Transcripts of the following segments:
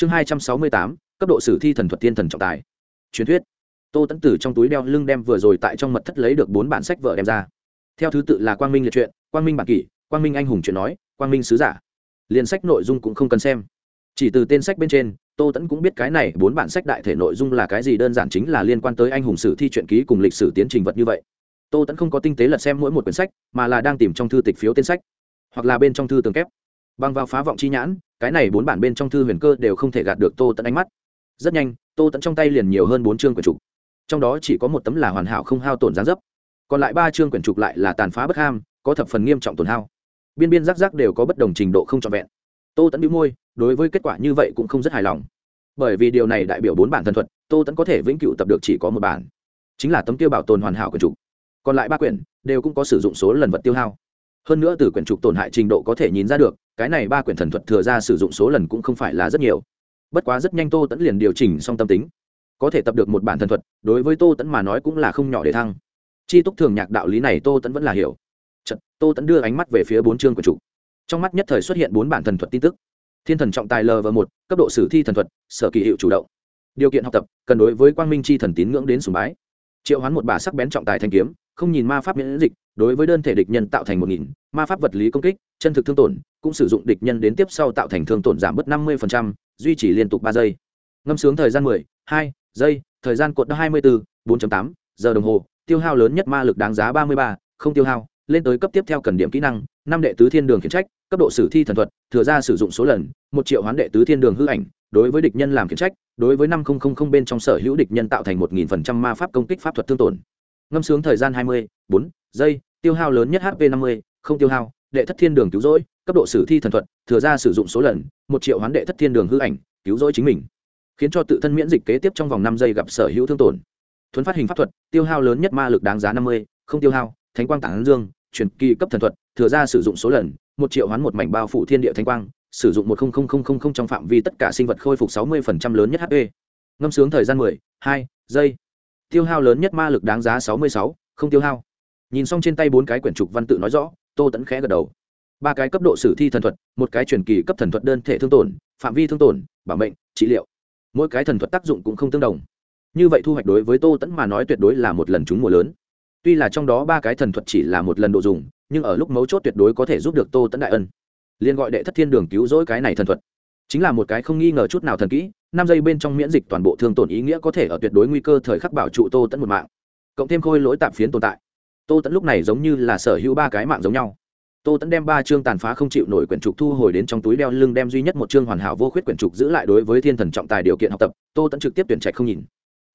chương hai trăm sáu mươi tám, cấp độ sử thi thần thuật tiên thần trọng tài. Truyền thuyết. Tô tẫn tử trong túi đeo lưng đem vừa rồi tại trong mật thất lấy được bốn bản sách vợ đem ra. Theo thứ tự là quang minh liệt truyện, quang minh bản kỷ, quang minh anh hùng chuyện nói, quang minh sứ giả. Liền sách nội dung cũng không cần xem. Chỉ từ tên sách bên trên, tô tẫn cũng biết cái này bốn bản sách đại thể nội dung là cái gì, đơn giản chính là liên quan tới anh hùng sử thi truyện ký cùng lịch sử tiến trình vật như vậy. Tô tẫn không có tinh tế lật xem mỗi một quyển sách, mà là đang tìm trong thư tịch phiếu tên sách, hoặc là bên trong thư tường kép. Bằng vào phá vọng chi nhãn cái này bốn bản bên trong thư huyền cơ đều không thể gạt được tô tẫn ánh mắt. Rất nhanh, tô tẫn trong tay liền nhiều hơn bốn chương quyển trục. Trong đó chỉ có một tấm là hoàn hảo không hao tổn gián dấp. Còn lại ba chương quyển trục lại là tàn phá bất ham, có thập phần nghiêm trọng tổn hao. Biên biên rắc rắc đều có bất đồng trình độ không trọn vẹn. Tô tẫn bị môi, đối với kết quả như vậy cũng không rất hài lòng. Bởi vì điều này đại biểu bốn bản thần thuật, tô tẫn có thể vĩnh cửu tập được chỉ có một bản. Chính là tấm tiêu bảo tồn hoàn hảo quyển trục. Còn lại ba quyển đều cũng có sử dụng số lần vật tiêu hao. Hơn nữa từ quyển trục tổn hại trình độ có thể nhìn ra được cái này ba quyển thần thuật thừa ra sử dụng số lần cũng không phải là rất nhiều. Bất quá rất nhanh tô tẫn liền điều chỉnh xong tâm tính. Có thể tập được một bản thần thuật đối với tô tẫn mà nói cũng là không nhỏ để thăng. Chi túc thường nhạc đạo lý này tô tẫn vẫn là hiểu. Chật, tô tẫn đưa ánh mắt về phía bốn chương của chủ. Trong mắt nhất thời xuất hiện bốn bản thần thuật tin tức. Thiên thần trọng tài l và một cấp độ sử thi thần thuật sở kỳ hiệu chủ động. Điều kiện học tập cần đối với quang minh c h i thần tín ngưỡng đến sùng bái. Triệu hoán một bà sắc bén trọng tài thanh kiếm không nhìn ma pháp miễn dịch đối với đơn thể địch nhân tạo thành một nghìn, ma pháp vật lý công kích, chân thực thương tổn, cũng sử dụng địch nhân đến tiếp sau tạo thành thương tổn giảm bớt năm mươi duy trì liên tục ba giây. Ngâm sướng thời gian mười, hai giây, thời gian cột hai mươi bốn bốn tám giờ đồng hồ, tiêu hao lớn nhất ma lực đáng giá ba mươi ba, không tiêu hao, lên tới cấp tiếp theo cần điểm kỹ năng, năm đệ tứ thiên đường khiển trách, cấp độ sử thi thần thuật, thừa ra sử dụng số lần, một triệu hoán đệ tứ thiên đường hư ảnh, đối với địch nhân làm khiển trách, đối với năm nghìn bên trong sở hữu địch nhân tạo thành một nghìn phần trăm ma pháp công kích pháp thuật thương tổn. Ngâm sướng thời gian hai mươi, bốn dây, tiêu hao lớn nhất hp năm mươi, không tiêu hao, đệ thất thiên đường cứu rỗi, cấp độ sử thi thần thuật, thừa ra sử dụng số lần, một triệu hoán đệ thất thiên đường hư ảnh, cứu rỗi chính mình. Khiến cho tự thân miễn dịch kế tiếp trong vòng năm giây gặp sở hữu thương tổn. Thuấn phát hình pháp thuật, tiêu hao lớn nhất ma lực đáng giá năm mươi, không tiêu hao, thánh quang tản dương, chuyển kỳ cấp thần thuật, thừa ra sử dụng số lần, một triệu hoán một mảnh bao phủ thiên địa thánh quang, sử dụng một trong phạm vi tất cả sinh vật khôi phục sáu mươi lớn nhất hp ngâm sướng thời gian mười, hai giây. Tiêu hao lớn nhất ma lực đáng giá sáu mươi sáu, không tiêu hao nhìn xong trên tay bốn cái quyển trục văn tự nói rõ, tô tẫn khẽ gật đầu. Ba cái cấp độ sử thi thần thuật, một cái truyền kỳ cấp thần thuật đơn thể thương tổn, phạm vi thương tổn, bảo mệnh, trị liệu. Mỗi cái thần thuật tác dụng cũng không tương đồng. Như vậy thu hoạch đối với tô tẫn mà nói tuyệt đối là một lần trúng mùa lớn. Tuy là trong đó ba cái thần thuật chỉ là một lần độ dùng, nhưng ở lúc mấu chốt tuyệt đối có thể giúp được tô tẫn đại ân. Liên gọi đệ thất thiên đường cứu rỗi cái này thần thuật. Chính là một cái không nghi ngờ chút nào thần kỹ, năm giây bên trong miễn dịch toàn bộ thương tổn ý nghĩa có thể ở tuyệt đối nguy cơ thời khắc bảo trụ tô tẫn một mạng. Cộng thêm khôi lỗi tạm phiến tồn tại tô tẫn lúc này giống như là sở hữu ba cái mạng giống nhau. Tô tẫn đem ba chương tàn phá không chịu nổi quyển trục thu hồi đến trong túi đeo lưng đem duy nhất một chương hoàn hảo vô khuyết quyển trục giữ lại đối với thiên thần trọng tài điều kiện học tập. Tô tẫn trực tiếp tuyển trạch không nhìn.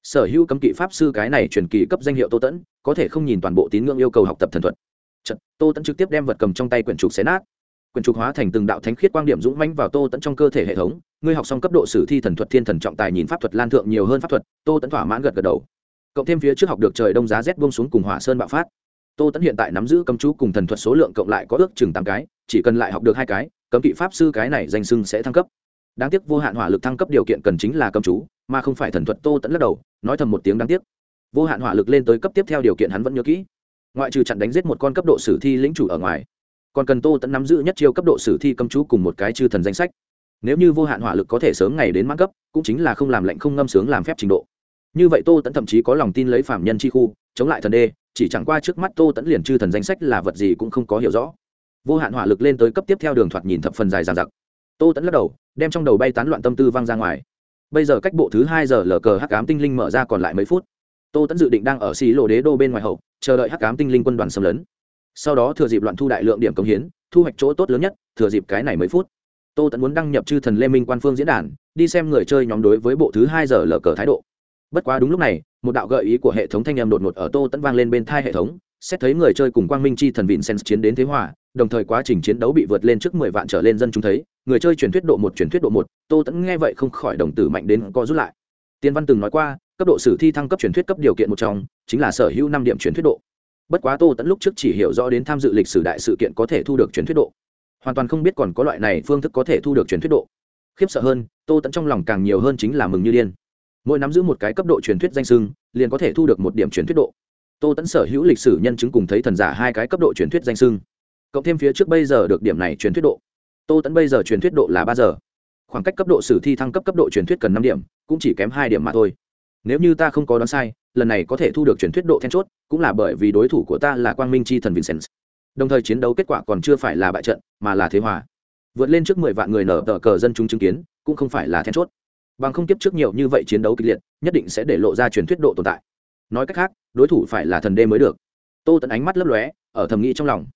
Sở hữu cấm kỵ pháp sư cái này truyền kỳ cấp danh hiệu tô tẫn có thể không nhìn toàn bộ tín ngưỡng yêu cầu học tập thần thuật. Chật, tô tẫn trực tiếp đem vật cầm trong tay quyển trục xé nát. Quyển trục hóa thành từng đạo thánh khiết quang điểm dũng mãnh vào tô tẫn trong cơ thể hệ thống. Ngươi học xong cấp độ sử thi thần thuật thiên thần trọng tài nhìn pháp thuật lan thượng nhiều hơn pháp thuật tô tẫn thỏa mãn gật gật đầu. Cộng thêm phía trước học được trời đông giá rét buông xuống cùng hỏa sơn bạo phát tô tẫn hiện tại nắm giữ cấm chú cùng thần thuật số lượng cộng lại có ước chừng tám cái, chỉ cần lại học được hai cái, cấm kỵ pháp sư cái này danh sưng sẽ thăng cấp. Đáng tiếc vô hạn hỏa lực thăng cấp điều kiện cần chính là cấm chú, mà không phải thần thuật, tô tẫn lắc đầu, nói thầm một tiếng đáng tiếc. Vô hạn hỏa lực lên tới cấp tiếp theo điều kiện hắn vẫn nhớ kỹ. Ngoại trừ chặn đánh giết một con cấp độ sử thi lĩnh chủ ở ngoài, còn cần tô tẫn nắm giữ nhất chiêu cấp độ sử thi cấm chú cùng một cái chư thần danh sách. Nếu như vô hạn hỏa lực có thể sớm ngày đến mãn cấp, cũng chính là không làm lệnh không ngâm sướng làm phép trình độ như vậy tô tẫn thậm chí có lòng tin lấy phạm nhân chi khu, chống lại thần đê, chỉ chẳng qua trước mắt tô tẫn liền chư thần danh sách là vật gì cũng không có hiểu rõ. Vô hạn hỏa lực lên tới cấp tiếp theo đường thoạt nhìn thập phần dài dàn giặc tô tẫn lắc đầu, đem trong đầu bay tán loạn tâm tư văng ra ngoài. Bây giờ cách bộ thứ hai giờ lờ cờ hắc ám tinh linh mở ra còn lại mấy phút. Tô tẫn dự định đang ở xí lộ đế đô bên ngoài hậu, chờ đợi hắc ám tinh linh quân đoàn xâm lấn. Sau đó thừa dịp loạn thu đại lượng điểm công hiến, thu hoạch chỗ tốt lớn nhất, thừa dịp cái này mấy phút. Tô tẫn muốn đăng nhập chư thần lê minh quan phương diễn đàn, đi xem người chơi nhóm đối với bộ thứ hai giờ lờ cờ thái độ bất quá đúng lúc này, một đạo gợi ý của hệ thống thanh âm đột ngột ở tô tẫn vang lên bên thai hệ thống, xét thấy người chơi cùng quang minh chi thần vịn sen chiến đến thế hòa, đồng thời quá trình chiến đấu bị vượt lên trước mười vạn trở lên dân chúng thấy, người chơi truyền thuyết độ một, truyền thuyết độ một, tô tẫn nghe vậy không khỏi đồng tử mạnh đến co rút lại. Tiên văn từng nói qua, cấp độ sử thi thăng cấp truyền thuyết cấp điều kiện một trong, chính là sở hữu năm điểm truyền thuyết độ. Bất quá tô tẫn lúc trước chỉ hiểu rõ đến tham dự lịch sử đại sự kiện có thể thu được truyền thuyết độ. Hoàn toàn không biết còn có loại này phương thức có thể thu được truyền thuyết độ. Khiếp sợ hơn, tô tẫn trong lòng càng nhiều hơn chính là mừng như điên mỗi nắm giữ một cái cấp độ truyền thuyết danh sưng, liền có thể thu được một điểm truyền thuyết độ. Tô tẫn sở hữu lịch sử nhân chứng cùng thấy thần giả hai cái cấp độ truyền thuyết danh sưng. Cộng thêm phía trước bây giờ được điểm này truyền thuyết độ. Tô tẫn bây giờ truyền thuyết độ là ba giờ. Khoảng cách cấp độ sử thi thăng cấp cấp độ truyền thuyết cần năm điểm, cũng chỉ kém hai điểm mà thôi. Nếu như ta không có đoán sai, lần này có thể thu được truyền thuyết độ then chốt, cũng là bởi vì đối thủ của ta là quang minh c h i thần vincent. Đồng thời chiến đấu kết quả còn chưa phải là bại trận, mà là thế hòa. Vượt lên trước mười vạn người nở tờ cờ dân chúng chứng kiến, cũng không phải là then chốt bằng không tiếp trước nhiều như vậy chiến đấu kịch liệt, nhất định sẽ để lộ ra truyền thuyết độ tồn tại. Nói cách khác, đối thủ phải là thần đê mới được. Tô tận ánh mắt lấp lóe, ở thầm nghĩ trong lòng.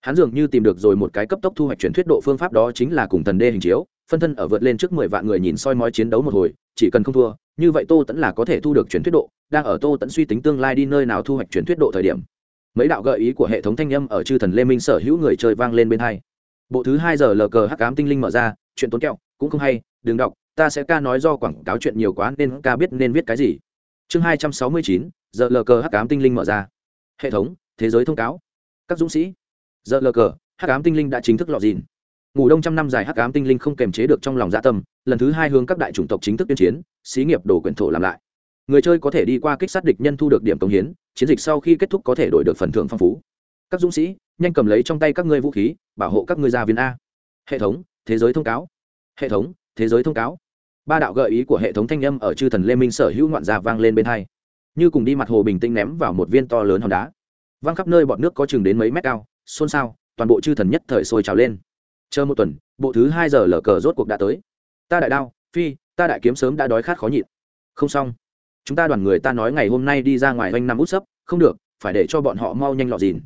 Hắn dường như tìm được rồi một cái cấp tốc thu hoạch truyền thuyết độ phương pháp đó chính là cùng thần đê hình chiếu, phân thân ở vượt lên trước mười vạn người nhìn soi mói chiến đấu một hồi, chỉ cần không thua, như vậy tô tẫn là có thể thu được truyền thuyết độ, đang ở tô tẫn suy tính tương lai đi nơi nào thu hoạch truyền thuyết độ thời điểm. Mấy đạo gợi ý của hệ thống thanh â m ở chư thần lê minh sở hữu người chơi vang lên bên hai. Bộ thứ hai giờ lờ cờ hắc cám tinh linh mở ra, chuyện tốn kẹo, cũng không hay, đừng đọc ta sẽ ca nói do quảng cáo chuyện nhiều quá nên ca biết nên viết cái gì. Chương hai trăm sáu mươi chín, giờ lờ cờ hắc cám tinh linh mở ra. Hệ thống, thế giới thông cáo. Các dũng sĩ. Giờ lờ cờ hắc ám tinh linh đã chính thức lọt dìn. Ngủ đông trăm năm dài hắc ám tinh linh không kềm chế được trong lòng dạ tâm, lần thứ hai hướng các đại chủng tộc chính thức tuyên chiến, xí nghiệp đổ quyển thổ làm lại. Người chơi có thể đi qua kích sát địch nhân thu được điểm công hiến, chiến dịch sau khi kết thúc có thể đổi được phần thưởng phong phú. Các dũng sĩ, nhanh cầm lấy trong tay các ngươi vũ khí, bảo hộ các ngươi gia viên a. Hệ thống, thế giới thông cáo. Hệ thống, thế giới thông cáo ba đạo gợi ý của hệ thống thanh âm ở chư thần lê minh sở hữu ngoạn gia vang lên bên hai. Như cùng đi mặt hồ bình tĩnh ném vào một viên to lớn hòn đá. Văng khắp nơi bọn nước có chừng đến mấy mét cao, xôn xao, toàn bộ chư thần nhất thời sôi trào lên. Chờ một tuần, bộ thứ hai giờ lở cờ rốt cuộc đã tới. Ta đại đao, phi, ta đại kiếm sớm đã đói khát khó nhịn. Không xong. Chúng ta đoàn người ta nói ngày hôm nay đi ra ngoài oanh năm út sấp, không được, phải để cho bọn họ mau nhanh lọt dìn.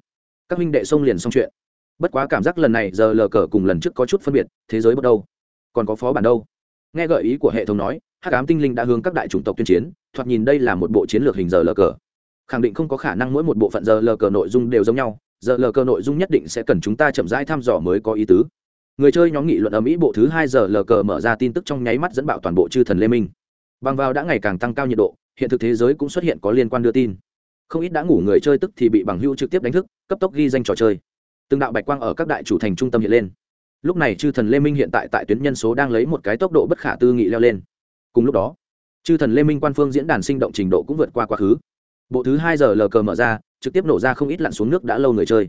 Các huynh đệ xông liền xong chuyện. Bất quá cảm giác lần này giờ lờ cờ cùng lần trước có chút phân biệt, thế giới bắt đâu còn có phó bản đâu? Nghe gợi ý của hệ thống nói, hắc ám tinh linh đã hướng các đại chủng tộc tuyên chiến, thoạt nhìn đây là một bộ chiến lược hình giờ lờ cờ. Khẳng định không có khả năng mỗi một bộ phận giờ lờ cờ nội dung đều giống nhau, giờ lờ cờ nội dung nhất định sẽ cần chúng ta chậm rãi thăm dò mới có ý tứ. Người chơi nhóm nghị luận ở mỹ bộ thứ hai giờ lờ cờ mở ra tin tức trong nháy mắt dẫn bạo toàn bộ chư thần lê minh. Bằng vào đã ngày càng tăng cao nhiệt độ, hiện thực thế giới cũng xuất hiện có liên quan đưa tin. Không ít đã ngủ người chơi tức thì bị bằng hưu trực tiếp đánh thức, cấp tốc ghi danh trò chơi. Từng đạo bạch quang ở các đại chủ thành trung tâm hiện lên lúc này chư thần lê minh hiện tại tại tuyến nhân số đang lấy một cái tốc độ bất khả tư nghị leo lên. Cùng lúc đó, chư thần lê minh quan phương diễn đàn sinh động trình độ cũng vượt qua quá khứ. Bộ thứ hai giờ lờ cờ mở ra, trực tiếp nổ ra không ít lặn xuống nước đã lâu người chơi.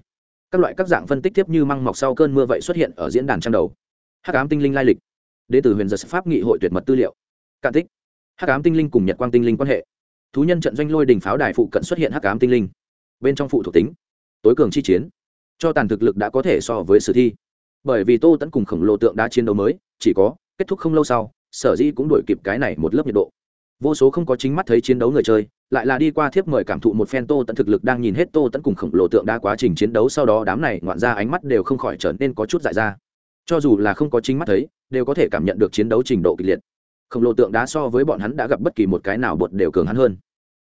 Các loại các dạng phân tích tiếp như măng mọc sau cơn mưa vậy xuất hiện ở diễn đàn trang đầu. Hắc ám tinh linh lai lịch. Đến từ huyền giật pháp nghị hội tuyệt mật tư liệu. Cạn tích. Hắc ám tinh linh cùng nhật quang tinh linh quan hệ. Thú nhân trận doanh lôi đình pháo đài phụ cận xuất hiện hắc ám tinh linh. Bên trong phụ thuộc tính. Tối cường chi chiến. Cho tàn thực lực đã có thể so với sử thi bởi vì tô tẫn cùng khổng lồ tượng đá chiến đấu mới, chỉ có kết thúc không lâu sau, sở dĩ cũng đổi kịp cái này một lớp nhiệt độ. Vô số không có chính mắt thấy chiến đấu người chơi, lại là đi qua thiếp mời cảm thụ một phen tô tẫn thực lực đang nhìn hết tô tẫn cùng khổng lồ tượng đa quá trình chiến đấu sau đó đám này ngoạn ra ánh mắt đều không khỏi trở nên có chút dại ra. Cho dù là không có chính mắt thấy, đều có thể cảm nhận được chiến đấu trình độ kịch liệt. Khổng lồ tượng đá so với bọn hắn đã gặp bất kỳ một cái nào bột đều cường hắn hơn.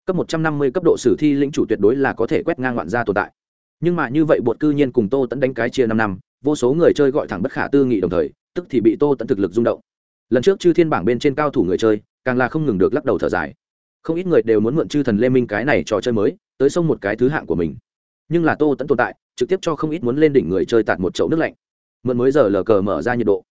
Cấp một trăm năm mươi cấp độ sử thi lĩnh chủ tuyệt đối là có thể quét ngang ngoạn gia tồn tại. Nhưng mà như vậy bột cư nhiên cùng tô tẫn đánh cái chia năm năm vô số người chơi gọi thẳng bất khả tư nghị đồng thời, tức thì bị tô tẫn thực lực rung động. Lần trước chư thiên bảng bên trên cao thủ người chơi, càng là không ngừng được lắc đầu thở dài. Không ít người đều muốn mượn chư thần lê minh cái này trò chơi mới, tới sông một cái thứ hạng của mình. Nhưng là tô tẫn tồn tại, trực tiếp cho không ít muốn lên đỉnh người chơi tạt một chậu nước lạnh. Mượn mới giờ lờ cờ mở ra nhiệt độ.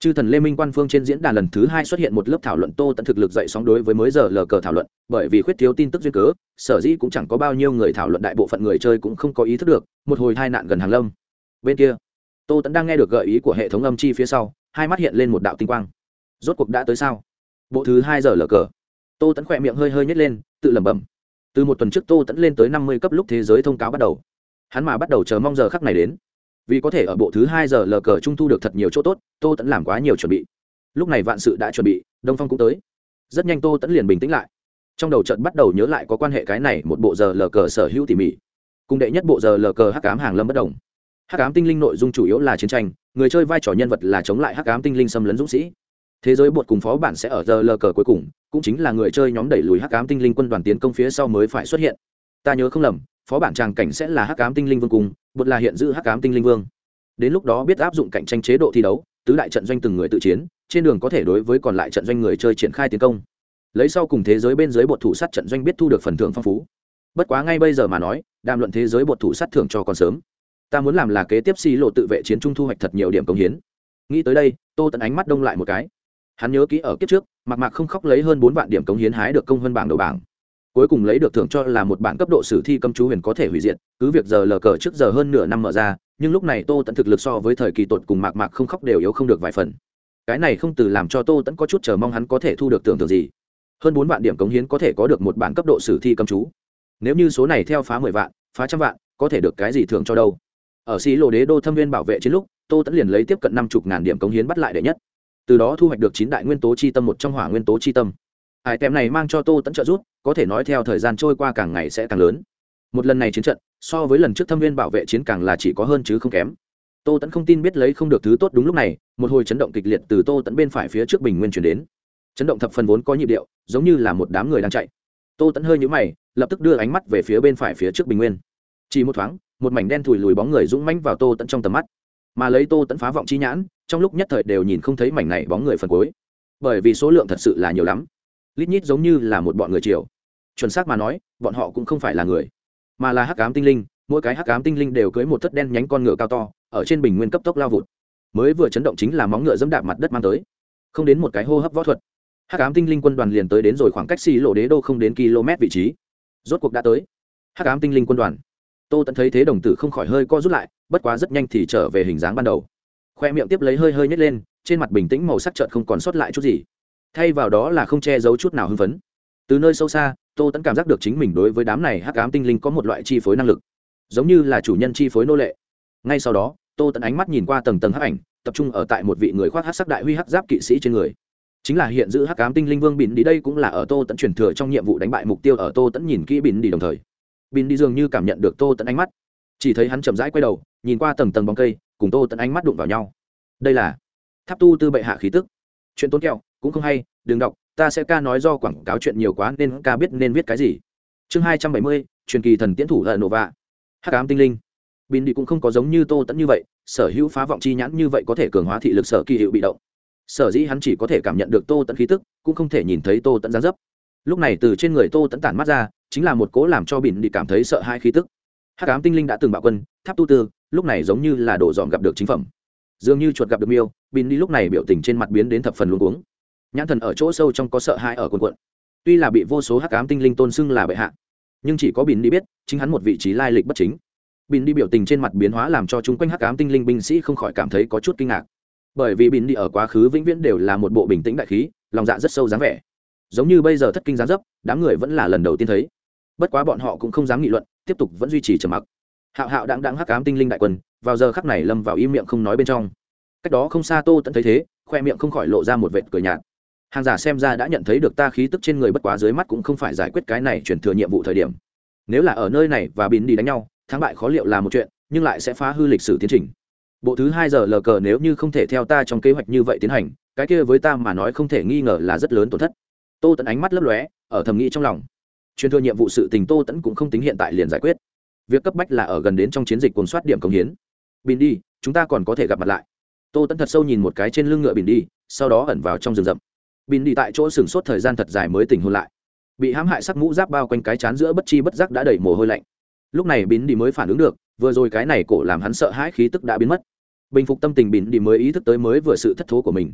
Chư thần lê minh quan phương trên diễn đàn lần thứ hai xuất hiện một lớp thảo luận tô tận thực lực dậy sóng đối với mới giờ lờ cờ thảo luận, bởi vì khuyết thiếu tin tức duyên cớ, sở dĩ cũng chẳng có bao nhiêu người thảo luận đại bộ phận người chơi cũng không có ý thức được, một hồi hai nạn gần hàng lâm. Bên kia tô tẫn đang nghe được gợi ý của hệ thống âm chi phía sau, hai mắt hiện lên một đạo tinh quang. Rốt cuộc đã tới sao? Bộ thứ hai giờ lờ cờ. Tô tẫn khỏe miệng hơi hơi nhét lên, tự lẩm bẩm. Từ một tuần trước tô tẫn lên tới năm mươi cấp lúc thế giới thông cáo bắt đầu. Hắn mà bắt đầu chờ mong giờ khắc này đến. Vì có thể ở bộ thứ hai giờ lờ cờ trung thu được thật nhiều chỗ tốt, tô tẫn làm quá nhiều chuẩn bị. Lúc này vạn sự đã chuẩn bị, đông phong cũng tới. Rất nhanh tô tẫn liền bình tĩnh lại. Trong đầu trận bắt đầu nhớ lại có quan hệ cái này một bộ giờ lờ cờ sở hữu tỉ mỉ. Cùng đệ nhất bộ giờ lờ cờ hắc cám hàng lâm bất đồng hắc Ám tinh linh nội dung chủ yếu là chiến tranh, người chơi vai trò nhân vật là chống lại hắc Ám tinh linh xâm lấn dũng sĩ. Thế giới bột cùng phó bản sẽ ở giờ lờ cờ cuối cùng, cũng chính là người chơi nhóm đẩy lùi hắc ám tinh linh quân đoàn tiến công phía sau mới phải xuất hiện. Ta nhớ không lầm, phó bản tràng cảnh sẽ là hắc ám tinh linh vương cùng bột là hiện giữ hắc ám tinh linh vương. Đến lúc đó biết áp dụng cạnh tranh chế độ thi đấu, tứ đại trận doanh từng người tự chiến, trên đường có thể đối với còn lại trận doanh người chơi triển khai tiến công. Lấy sau cùng thế giới bên dưới bột thủ sát trận doanh biết thu được phần thưởng phong phú. Bất quá ngay bây giờ mà nói, đàm luận thế giới bột thủ sát thưởng cho còn sớm ta muốn làm là kế tiếp xì lộ tự vệ chiến trung thu hoạch thật nhiều điểm công hiến. Nghĩ tới đây, tô tận ánh mắt đông lại một cái. Hắn nhớ kỹ ở kiếp trước mặc mạc không khóc lấy hơn bốn vạn điểm cống hiến hái được công hơn bảng đầu bảng. Cuối cùng lấy được thưởng cho là một bản cấp độ sử thi cầm chú huyền có thể hủy diệt, cứ việc giờ lờ cờ trước giờ hơn nửa năm mở ra, nhưng lúc này tô tận thực lực so với thời kỳ tột cùng mạc mạc không khóc đều yếu không được vài phần. Cái này không từ làm cho tô tẫn có chút chờ mong hắn có thể thu được tưởng tượng gì. Hơn bốn vạn điểm cống hiến có thể có được một bản cấp độ sử thi cầm chú. Nếu như số này theo phá mười vạn, phá trăm vạn, có thể được cái gì thưởng cho đâu? Ở xí lộ đế đô thâm viên bảo vệ chiến lúc, tô tẫn liền lấy tiếp cận năm chục ngàn điểm cống hiến bắt lại đệ nhất. Từ đó thu hoạch được chín đại nguyên tố chi tâm, một trong hỏa nguyên tố chi tâm. Hải tem này mang cho tô tẫn trợ giúp, có thể nói theo thời gian trôi qua càng ngày sẽ càng lớn. Một lần này chiến trận, so với lần trước thâm viên bảo vệ chiến càng là chỉ có hơn chứ không kém. Tô tẫn không tin biết lấy không được thứ tốt đúng lúc này, một hồi chấn động kịch liệt từ tô tẫn bên phải phía trước bình nguyên chuyển đến. Chấn động thập phần vốn có nhịp điệu, giống như là một đám người đang chạy. Tô tẫn hơi nhũ mày, lập tức đưa ánh mắt về phía bên phải phía trước bình nguyên chỉ một thoáng, một mảnh đen thùi lùi bóng người rung manh vào tô tẫn trong tầm mắt. Mà lấy tô tẫn phá vọng chi nhãn, trong lúc nhất thời đều nhìn không thấy mảnh này bóng người phần cuối. Bởi vì số lượng thật sự là nhiều lắm. Lít nhít giống như là một bọn người chiều chuẩn xác mà nói, bọn họ cũng không phải là người, mà là hắc cám tinh linh. Mỗi cái hắc cám tinh linh đều cưới một thất đen nhánh con ngựa cao to, ở trên bình nguyên cấp tốc lao vụt. Mới vừa chấn động chính là móng ngựa dẫm đạp mặt đất mang tới. Không đến một cái hô hấp võ thuật, hắc ám tinh linh quân đoàn liền tới đến rồi khoảng cách xì lộ đế đô không đến km vị trí. Rốt cuộc đã tới. Hắc ám tinh linh quân đoàn tô tẫn thấy thế đồng tử không khỏi hơi co rút lại, bất quá rất nhanh thì trở về hình dáng ban đầu. Khoe miệng tiếp lấy hơi hơi nhét lên, trên mặt bình tĩnh màu sắc trợn không còn sót lại chút gì. Thay vào đó là không che giấu chút nào hưng phấn. Từ nơi sâu xa, tô tẫn cảm giác được chính mình đối với đám này hắc ám tinh linh có một loại chi phối năng lực, giống như là chủ nhân chi phối nô lệ. Ngay sau đó, tô tẫn ánh mắt nhìn qua tầng tầng hắc ảnh, tập trung ở tại một vị người khoác hắc sắc đại huy hắc giáp kỵ sĩ trên người. Chính là hiện giữ hắc ám tinh linh vương bỉn đi đây cũng là ở tô tẫn truyền thừa trong nhiệm vụ đánh bại mục tiêu ở tô tẫn nhìn kỹ bỉn đi đồng thời bin đi dường như cảm nhận được tô tẫn ánh mắt. Chỉ thấy hắn chậm rãi quay đầu, nhìn qua tầng tầng bóng cây, cùng tô tẫn ánh mắt đụng vào nhau. Đây là tháp tu tư bệ hạ khí tức. Chuyện tốn kẹo, cũng không hay, đừng đọc, ta sẽ ca nói do quảng cáo chuyện nhiều quá nên ca biết nên viết cái gì. Chương hai trăm bảy mươi, truyền kỳ thần tiến thủ hận nổ vạ. Hắc ám tinh linh. Bin đi cũng không có giống như tô tẫn như vậy, sở hữu phá vọng chi nhãn như vậy có thể cường hóa thị lực sở kỳ hiệu bị động. Sở dĩ hắn chỉ có thể cảm nhận được tô tẫn khí tức, cũng không thể nhìn thấy tô tẫn gián dấp. Lúc này từ trên người tô tẫn tản mắt ra chính là một cố làm cho bỉn đi cảm thấy sợ hai khí tức. Hắc ám tinh linh đã từng bạo quân, tháp tu tư, lúc này giống như là đổ dọn gặp được chính phẩm. Dường như chuột gặp được miêu, bỉn đi lúc này biểu tình trên mặt biến đến thập phần luôn cuống. Nhãn thần ở chỗ sâu trong có sợ hãi ở quần quận tuy là bị vô số hắc ám tinh linh tôn xưng là bệ hạ, nhưng chỉ có bỉn đi biết, chính hắn một vị trí lai lịch bất chính. Bỉn đi biểu tình trên mặt biến hóa làm cho chúng quanh hắc ám tinh linh binh sĩ không khỏi cảm thấy có chút kinh ngạc. Bởi vì bỉn đi ở quá khứ vĩnh viễn đều là một bộ bình tĩnh đại khí, lòng dạ rất sâu dáng vẻ. Giống như bây giờ thất kinh gián dấp, đám người vẫn là lần đầu tiên thấy bất quá bọn họ cũng không dám nghị luận, tiếp tục vẫn duy trì trầm mặc. Hạo hạo đáng đáng hắc ám tinh linh đại quân, vào giờ khắc này lâm vào im miệng không nói bên trong. Cách đó không xa tô tận thấy thế, khoe miệng không khỏi lộ ra một vệt cười nhạt. Hàng giả xem ra đã nhận thấy được ta khí tức trên người bất quá dưới mắt cũng không phải giải quyết cái này chuyển thừa nhiệm vụ thời điểm. Nếu là ở nơi này và bín đi đánh nhau, thắng bại khó liệu là một chuyện, nhưng lại sẽ phá hư lịch sử tiến trình. Bộ thứ hai giờ lờ cờ nếu như không thể theo ta trong kế hoạch như vậy tiến hành, cái kia với ta mà nói không thể nghi ngờ là rất lớn tổn thất. Tô tận ánh mắt lấp lóe, ở thầm nghĩ trong lòng truyền thừa nhiệm vụ sự tình tô tẫn cũng không tính hiện tại liền giải quyết. Việc cấp bách là ở gần đến trong chiến dịch cồn soát điểm công hiến. Bin đi, chúng ta còn có thể gặp mặt lại. Tô tẫn thật sâu nhìn một cái trên lưng ngựa bin đi, sau đó ẩn vào trong rừng rậm. Bin đi tại chỗ sửng sốt thời gian thật dài mới tỉnh hôn lại. Bị hãm hại sắc mũ giáp bao quanh cái chán giữa bất chi bất giác đã đẩy mồ hôi lạnh. Lúc này bin đi mới phản ứng được, vừa rồi cái này cổ làm hắn sợ hãi khí tức đã biến mất. Bình phục tâm tình bin đi mới ý thức tới mới vừa sự thất thố của mình.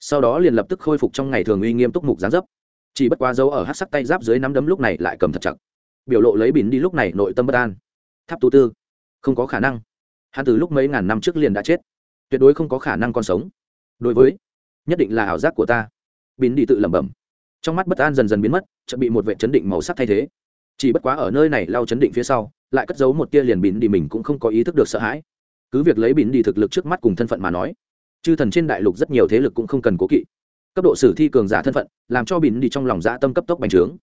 Sau đó liền lập tức khôi phục trong ngày thường uy nghiêm túc mục gián dấp chỉ bất quá dấu ở hát sắc tay giáp dưới nắm đấm lúc này lại cầm thật chặt. Biểu lộ lấy bỉn đi lúc này nội tâm bất an. Tháp tu tư, không có khả năng. Hắn từ lúc mấy ngàn năm trước liền đã chết. Tuyệt đối không có khả năng còn sống. Đối với, nhất định là ảo giác của ta. Bỉn đi tự lẩm bẩm. Trong mắt bất an dần dần biến mất, chợt bị một vệ chấn định màu sắc thay thế. Chỉ bất quá ở nơi này lau chấn định phía sau, lại cất giấu một tia liền bỉn đi mình cũng không có ý thức được sợ hãi. Cứ việc lấy bỉn đi thực lực trước mắt cùng thân phận mà nói, chư thần trên đại lục rất nhiều thế lực cũng không cần cố kỵ cấp độ sử thi cường giả thân phận, làm cho bỉn đi trong lòng dã tâm cấp tốc bành trướng.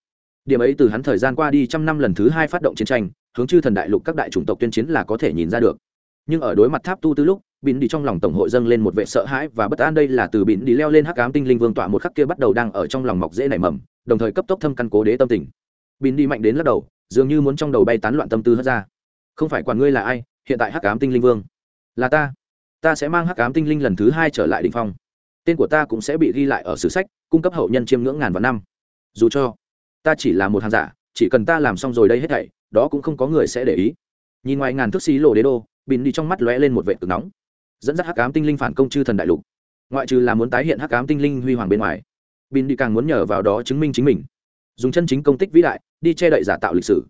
Điểm ấy từ hắn thời gian qua đi trăm năm lần thứ hai phát động chiến tranh, hướng chư thần đại lục các đại chủng tộc tuyên chiến là có thể nhìn ra được. Nhưng ở đối mặt tháp tu tư lúc, bỉn đi trong lòng tổng hội dâng lên một vệ sợ hãi và bất an. Đây là từ bỉn đi leo lên hắc ám tinh linh vương tọa một khắc kia bắt đầu đang ở trong lòng mọc dễ nảy mầm, đồng thời cấp tốc thâm căn cố đế tâm tình. Bỉn đi mạnh đến lắc đầu, dường như muốn trong đầu bay tán loạn tâm tư hất ra. Không phải quản ngươi là ai, hiện tại hắc ám tinh linh vương là ta. Ta sẽ mang hắc ám tinh linh lần thứ hai trở lại đỉnh phong tên của ta cũng sẽ bị ghi lại ở sử sách, cung cấp hậu nhân chiêm ngưỡng ngàn vạn năm. Dù cho ta chỉ là một hàng giả, chỉ cần ta làm xong rồi đây hết thảy, đó cũng không có người sẽ để ý. Nhìn ngoài ngàn thước xí lộ đế đô, bình đi trong mắt lóe lên một vệ cực nóng. Dẫn dắt hắc ám tinh linh phản công chư thần đại lục. Ngoại trừ là muốn tái hiện hắc ám tinh linh huy hoàng bên ngoài, bình đi càng muốn nhờ vào đó chứng minh chính mình. Dùng chân chính công tích vĩ đại, đi che đậy giả tạo lịch sử.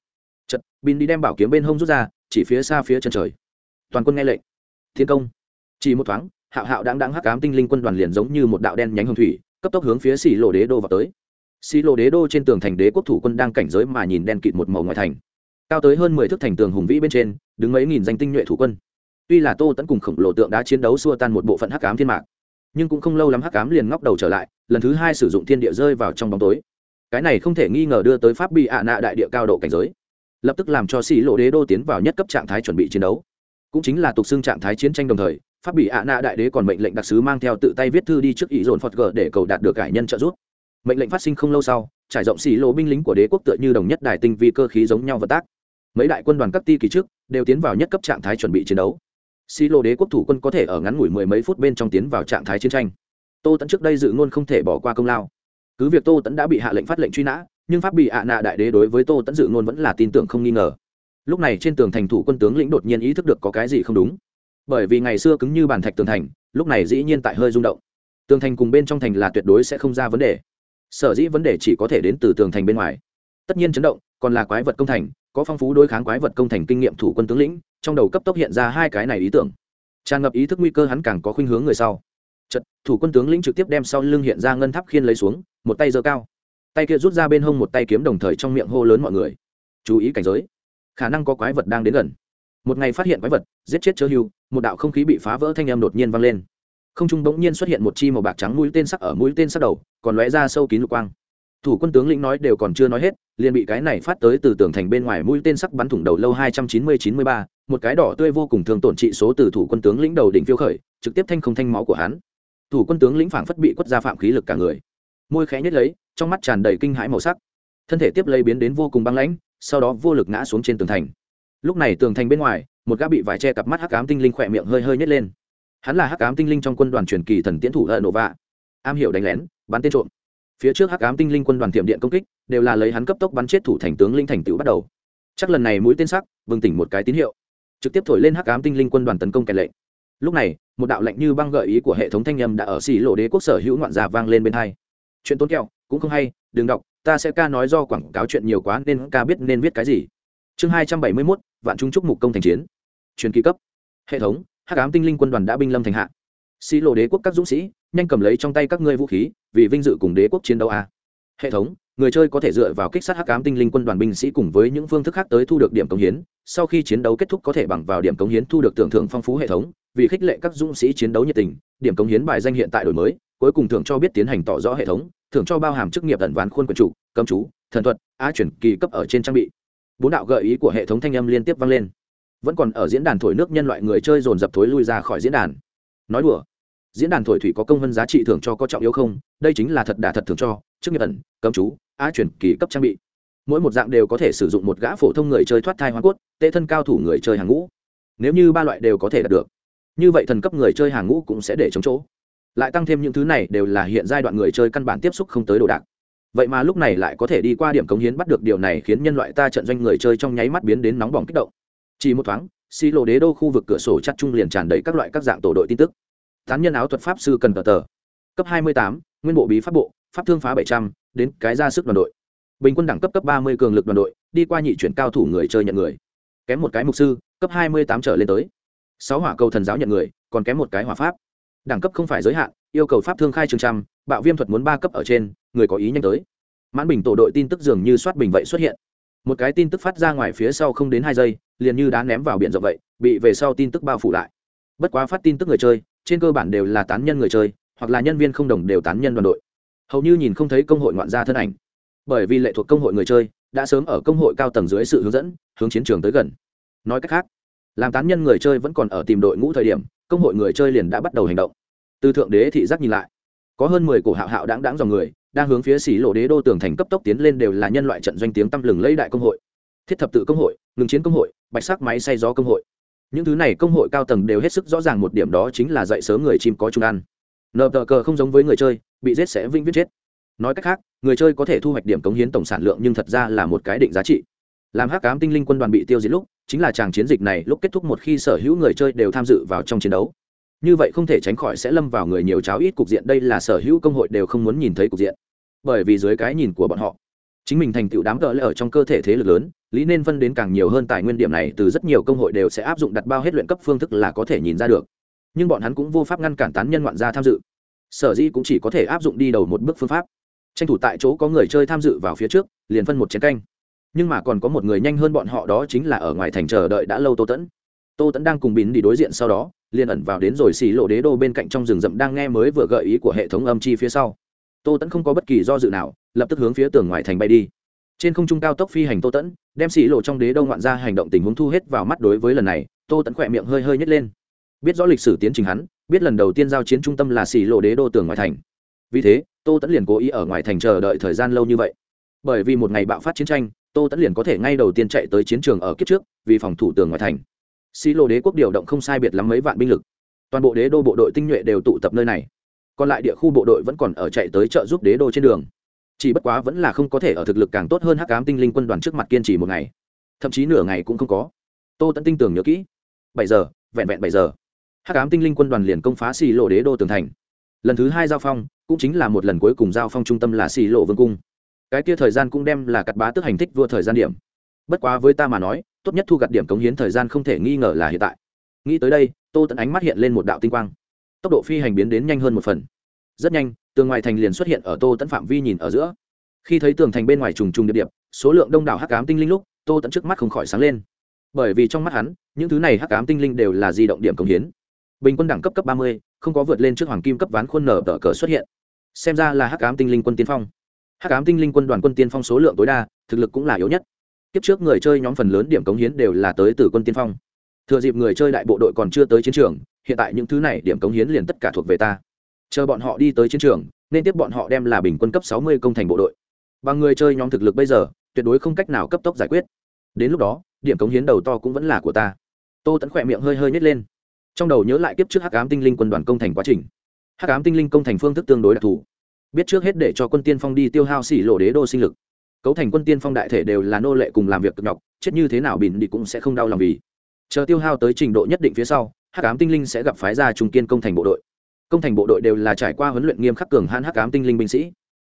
Chật bình đi đem bảo kiếm bên hông rút ra, chỉ phía xa phía chân trời. Toàn quân nghe lệnh. Thiên công. Chỉ một thoáng hạo hạo đáng đáng hắc ám tinh linh quân đoàn liền giống như một đạo đen nhánh hồng thủy, cấp tốc hướng phía xì lộ đế đô vào tới. Xì lộ đế đô trên tường thành đế quốc thủ quân đang cảnh giới mà nhìn đen kịt một màu ngoài thành. Cao tới hơn mười thước thành tường hùng vĩ bên trên, đứng mấy nghìn danh tinh nhuệ thủ quân. Tuy là tô tẫn cùng khổng lồ tượng đã chiến đấu xua tan một bộ phận hắc ám thiên mạc, nhưng cũng không lâu lắm hắc ám liền ngóc đầu trở lại, lần thứ hai sử dụng thiên địa rơi vào trong bóng tối. Cái này không thể nghi ngờ đưa tới pháp bị ạ nạ đại địa cao độ cảnh giới, lập tức làm cho xì lộ đế đô tiến vào nhất cấp trạng thái chuẩn bị chiến đấu. Cũng chính là tục xưng trạng thái chiến tranh đồng thời pháp bị ạ nạ đại đế còn mệnh lệnh đặc sứ mang theo tự tay viết thư đi trước ý dồn phật g để cầu đạt được cải nhân trợ giúp. Mệnh lệnh phát sinh không lâu sau, trải rộng xì lộ binh lính của đế quốc tựa như đồng nhất đài tinh vi cơ khí giống nhau vận tác. Mấy đại quân đoàn các ti kỳ trước đều tiến vào nhất cấp trạng thái chuẩn bị chiến đấu. Xì lộ đế quốc thủ quân có thể ở ngắn ngủi mười mấy phút bên trong tiến vào trạng thái chiến tranh. Tô tẫn trước đây dự ngôn không thể bỏ qua công lao. Cứ việc tô tẫn đã bị hạ lệnh phát lệnh truy nã, nhưng pháp bị ạ nạ đại đế đối với tô tẫn dự ngôn vẫn là tin tưởng không nghi ngờ. Lúc này trên tường thành thủ quân tướng lĩnh đột nhiên ý thức được có cái gì không đúng bởi vì ngày xưa cứng như bàn thạch tường thành lúc này dĩ nhiên tại hơi rung động. Tường thành cùng bên trong thành là tuyệt đối sẽ không ra vấn đề. Sở dĩ vấn đề chỉ có thể đến từ tường thành bên ngoài. Tất nhiên chấn động còn là quái vật công thành có phong phú đối kháng quái vật công thành kinh nghiệm thủ quân tướng lĩnh trong đầu cấp tốc hiện ra hai cái này ý tưởng. Tràn ngập ý thức nguy cơ hắn càng có khuynh hướng người sau. Chật, thủ quân tướng lĩnh trực tiếp đem sau lưng hiện ra ngân tháp khiên lấy xuống một tay giơ cao. Tay kia rút ra bên hông một tay kiếm đồng thời trong miệng hô lớn mọi người. Chú ý cảnh giới. Khả năng có quái vật đang đến gần một ngày phát hiện quái vật, giết chết chớ hưu, một đạo không khí bị phá vỡ thanh em đột nhiên vang lên. Không trung bỗng nhiên xuất hiện một chi màu bạc trắng mũi tên sắc ở mũi tên sắc đầu, còn lóe ra sâu kín lục quang. Thủ quân tướng lĩnh nói đều còn chưa nói hết, liền bị cái này phát tới từ tường thành bên ngoài mũi tên sắc bắn thủng đầu lâu hai trăm chín mươi chín mươi ba, một cái đỏ tươi vô cùng thường tổn trị số từ thủ quân tướng lĩnh đầu đỉnh phiêu khởi, trực tiếp thanh không thanh máu của hắn. Thủ quân tướng lĩnh phảng phất bị quất ra phạm khí lực cả người. Môi khẽ nhất lấy, trong mắt tràn đầy kinh hãi màu sắc. Thân thể tiếp lấy biến đến vô cùng băng lãnh, sau đó vô lực ngã xuống trên tường thành lúc này tường thành bên ngoài, một gã bị vải che cặp mắt hắc ám tinh linh khỏe miệng hơi hơi nhét lên. Hắn là hắc ám tinh linh trong quân đoàn truyền kỳ thần tiến thủ hận nổ vạ. Am hiểu đánh lén, bắn tên trộm. Phía trước hắc ám tinh linh quân đoàn tiệm điện công kích, đều là lấy hắn cấp tốc bắn chết thủ thành tướng linh thành tựu bắt đầu. Chắc lần này mũi tên sắc vừng tỉnh một cái tín hiệu. Trực tiếp thổi lên hắc ám tinh linh quân đoàn tấn công kèn lệnh. Lúc này, một đạo lệnh như băng gợi ý của hệ thống thanh âm đã ở xì lộ đế quốc sở hữu ngoạn già vang lên bên hai. Chuyện tốn kẹo, cũng không hay, đừng đọc, ta sẽ ca nói do quảng cáo chuyện nhiều quá nên ca biết nên viết cái gì chương hai trăm bảy mươi mốt, vạn trung trúc mục công thành chiến. Truyền kỳ cấp. Hệ thống, hắc ám tinh linh quân đoàn đã binh lâm thành hạ. Xì lộ đế quốc các dũng sĩ, nhanh cầm lấy trong tay các ngươi vũ khí, vì vinh dự cùng đế quốc chiến đấu a. Hệ thống, người chơi có thể dựa vào kích sát hắc ám tinh linh quân đoàn binh sĩ cùng với những phương thức khác tới thu được điểm công hiến. Sau khi chiến đấu kết thúc có thể bằng vào điểm công hiến thu được tưởng thưởng phong phú hệ thống, vì khích lệ các dũng sĩ chiến đấu nhiệt tình, điểm công hiến bài danh hiện tại đổi mới, cuối cùng thưởng cho biết tiến hành tỏ rõ hệ thống, thưởng cho bao hàm chức nghiệp tận ván khuôn quần chủ, cấm chú, thần thuật, á chuyển kỳ cấp ở trên trang bị bốn đạo gợi ý của hệ thống thanh âm liên tiếp vang lên. Vẫn còn ở diễn đàn thổi nước nhân loại người chơi dồn dập thối lui ra khỏi diễn đàn. Nói đùa, diễn đàn thổi thủy có công vân giá trị thưởng cho có trọng yếu không? Đây chính là thật đà thật thưởng cho chức nghiệp ẩn, cấm chú, á chuyển kỳ cấp trang bị. Mỗi một dạng đều có thể sử dụng một gã phổ thông người chơi thoát thai hoa cốt, tệ thân cao thủ người chơi hàng ngũ. Nếu như ba loại đều có thể đạt được, như vậy thần cấp người chơi hàng ngũ cũng sẽ để chống chỗ. Lại tăng thêm những thứ này đều là hiện giai đoạn người chơi căn bản tiếp xúc không tới đồ đạc vậy mà lúc này lại có thể đi qua điểm cống hiến bắt được điều này khiến nhân loại ta trận doanh người chơi trong nháy mắt biến đến nóng bỏng kích động. Chỉ một thoáng xi lộ đế đô khu vực cửa sổ chắt chung liền tràn đầy các loại các dạng tổ đội tin tức. Tán nhân áo thuật pháp sư cần tờ tờ. Cấp hai mươi tám, nguyên bộ bí pháp bộ, pháp thương phá bảy trăm, đến cái ra sức đoàn đội. Bình quân đẳng cấp cấp ba mươi cường lực đoàn đội, đi qua nhị chuyển cao thủ người chơi nhận người. Kém một cái mục sư, cấp hai mươi tám trở lên tới. Sáu hỏa cầu thần giáo nhận người, còn kém một cái hỏa pháp. Đẳng cấp không phải giới hạn, yêu cầu pháp thương khai trường trăm, bạo viêm thuật muốn ba cấp ở trên người có ý nhanh tới. Mãn bình tổ đội tin tức dường như soát bình vậy xuất hiện. Một cái tin tức phát ra ngoài phía sau không đến hai giây, liền như đá ném vào biển rộng vậy, bị về sau tin tức bao phủ lại. Bất quá phát tin tức người chơi, trên cơ bản đều là tán nhân người chơi, hoặc là nhân viên không đồng đều tán nhân đoàn đội. Hầu như nhìn không thấy công hội ngoạn gia thân ảnh. Bởi vì lệ thuộc công hội người chơi, đã sớm ở công hội cao tầng dưới sự hướng dẫn, hướng chiến trường tới gần. Nói cách khác, làm tán nhân người chơi vẫn còn ở tìm đội ngũ thời điểm, công hội người chơi liền đã bắt đầu hành động. Từ thượng đế thị giác nhìn lại, có hơn mười cổ hạo hạo đáng đáng dòng người đang hướng phía xỉ lộ đế đô tường thành cấp tốc tiến lên đều là nhân loại trận doanh tiếng tăm lừng lấy đại công hội. Thiết thập tự công hội, ngừng chiến công hội, bạch sắc máy xay gió công hội. Những thứ này công hội cao tầng đều hết sức rõ ràng một điểm đó chính là dạy sớm người chim có chung ăn. Nợ tờ cờ không giống với người chơi, bị giết sẽ vĩnh viết chết. Nói cách khác, người chơi có thể thu hoạch điểm cống hiến tổng sản lượng nhưng thật ra là một cái định giá trị. Làm hắc cám tinh linh quân đoàn bị tiêu diệt lúc, chính là chàng chiến dịch này lúc kết thúc một khi sở hữu người chơi đều tham dự vào trong chiến đấu như vậy không thể tránh khỏi sẽ lâm vào người nhiều cháo ít cục diện. Đây là sở hữu công hội đều không muốn nhìn thấy cục diện. Bởi vì dưới cái nhìn của bọn họ, chính mình thành tựu đám cỡ ở trong cơ thể thế lực lớn, lý nên phân đến càng nhiều hơn tài nguyên điểm này, từ rất nhiều công hội đều sẽ áp dụng đặt bao hết luyện cấp phương thức là có thể nhìn ra được. Nhưng bọn hắn cũng vô pháp ngăn cản tán nhân ngoạn gia tham dự. Sở dĩ cũng chỉ có thể áp dụng đi đầu một bước phương pháp. Tranh thủ tại chỗ có người chơi tham dự vào phía trước, liền phân một chén canh. Nhưng mà còn có một người nhanh hơn bọn họ đó chính là ở ngoài thành chờ đợi đã lâu tô tẫn tô tẫn đang cùng bín đi đối diện sau đó, liền ẩn vào đến rồi xì lộ đế đô bên cạnh trong rừng rậm đang nghe mới vừa gợi ý của hệ thống âm chi phía sau. Tô tẫn không có bất kỳ do dự nào, lập tức hướng phía tường ngoài thành bay đi. Trên không trung cao tốc phi hành tô tẫn đem xì lộ trong đế đô ngoạn ra hành động tình huống thu hết vào mắt đối với lần này, tô tẫn khỏe miệng hơi hơi nhét lên. Biết rõ lịch sử tiến trình hắn, biết lần đầu tiên giao chiến trung tâm là xì lộ đế đô tường ngoài thành. Vì thế, tô tẫn liền cố ý ở ngoài thành chờ đợi thời gian lâu như vậy. Bởi vì một ngày bạo phát chiến tranh, tô tẫn liền có thể ngay đầu tiên chạy tới chiến trường ở kiếp trước, vì phòng thủ tường ngoài thành xí lô đế quốc điều động không sai biệt lắm mấy vạn binh lực. Toàn bộ đế đô bộ đội tinh nhuệ đều tụ tập nơi này. Còn lại địa khu bộ đội vẫn còn ở chạy tới trợ giúp đế đô trên đường. Chỉ bất quá vẫn là không có thể ở thực lực càng tốt hơn hắc cám tinh linh quân đoàn trước mặt kiên trì một ngày. Thậm chí nửa ngày cũng không có. Tô tẫn tinh tưởng nhớ kỹ. Bảy giờ, vẹn vẹn bảy giờ. Hắc cám tinh linh quân đoàn liền công phá xì lộ đế đô tường thành. Lần thứ hai giao phong, cũng chính là một lần cuối cùng giao phong trung tâm là xì lộ vương cung. Cái kia thời gian cũng đem là cặt bá tức hành thích vua thời gian điểm. Bất quá với ta mà nói tốt nhất thu gặt điểm cống hiến thời gian không thể nghi ngờ là hiện tại. Nghĩ tới đây, tô tẫn ánh mắt hiện lên một đạo tinh quang. Tốc độ phi hành biến đến nhanh hơn một phần. Rất nhanh, tường ngoài thành liền xuất hiện ở tô tẫn phạm vi nhìn ở giữa. Khi thấy tường thành bên ngoài trùng trùng điệp điệp số lượng đông đảo hắc cám tinh linh lúc, tô tẫn trước mắt không khỏi sáng lên. Bởi vì trong mắt hắn, những thứ này hắc cám tinh linh đều là di động điểm cống hiến. Bình quân đẳng cấp cấp ba mươi, không có vượt lên trước hoàng kim cấp ván khuôn nở tờ cờ xuất hiện. Xem ra là hắc cám tinh linh quân tiên phong. Hắc ám tinh linh quân đoàn quân tiên phong số lượng tối đa, thực lực cũng là yếu nhất kiếp trước người chơi nhóm phần lớn điểm cống hiến đều là tới từ quân tiên phong. Thừa dịp người chơi đại bộ đội còn chưa tới chiến trường, hiện tại những thứ này điểm cống hiến liền tất cả thuộc về ta. Chờ bọn họ đi tới chiến trường, nên tiếp bọn họ đem là bình quân cấp sáu mươi công thành bộ đội. Bằng người chơi nhóm thực lực bây giờ, tuyệt đối không cách nào cấp tốc giải quyết. Đến lúc đó, điểm cống hiến đầu to cũng vẫn là của ta. Tô tẫn khỏe miệng hơi hơi nhét lên. Trong đầu nhớ lại kiếp trước hắc ám tinh linh quân đoàn công thành quá trình. Hắc ám tinh linh công thành phương thức tương đối đặc thù. Biết trước hết để cho quân tiên phong đi tiêu hao xỉ lộ đế đô sinh lực cấu thành quân tiên phong đại thể đều là nô lệ cùng làm việc cực nhọc, chết như thế nào bỉn đi cũng sẽ không đau lòng vì. Chờ tiêu hao tới trình độ nhất định phía sau, hắc ám tinh linh sẽ gặp phái ra trung kiên công thành bộ đội. Công thành bộ đội đều là trải qua huấn luyện nghiêm khắc cường hãn hắc ám tinh linh binh sĩ.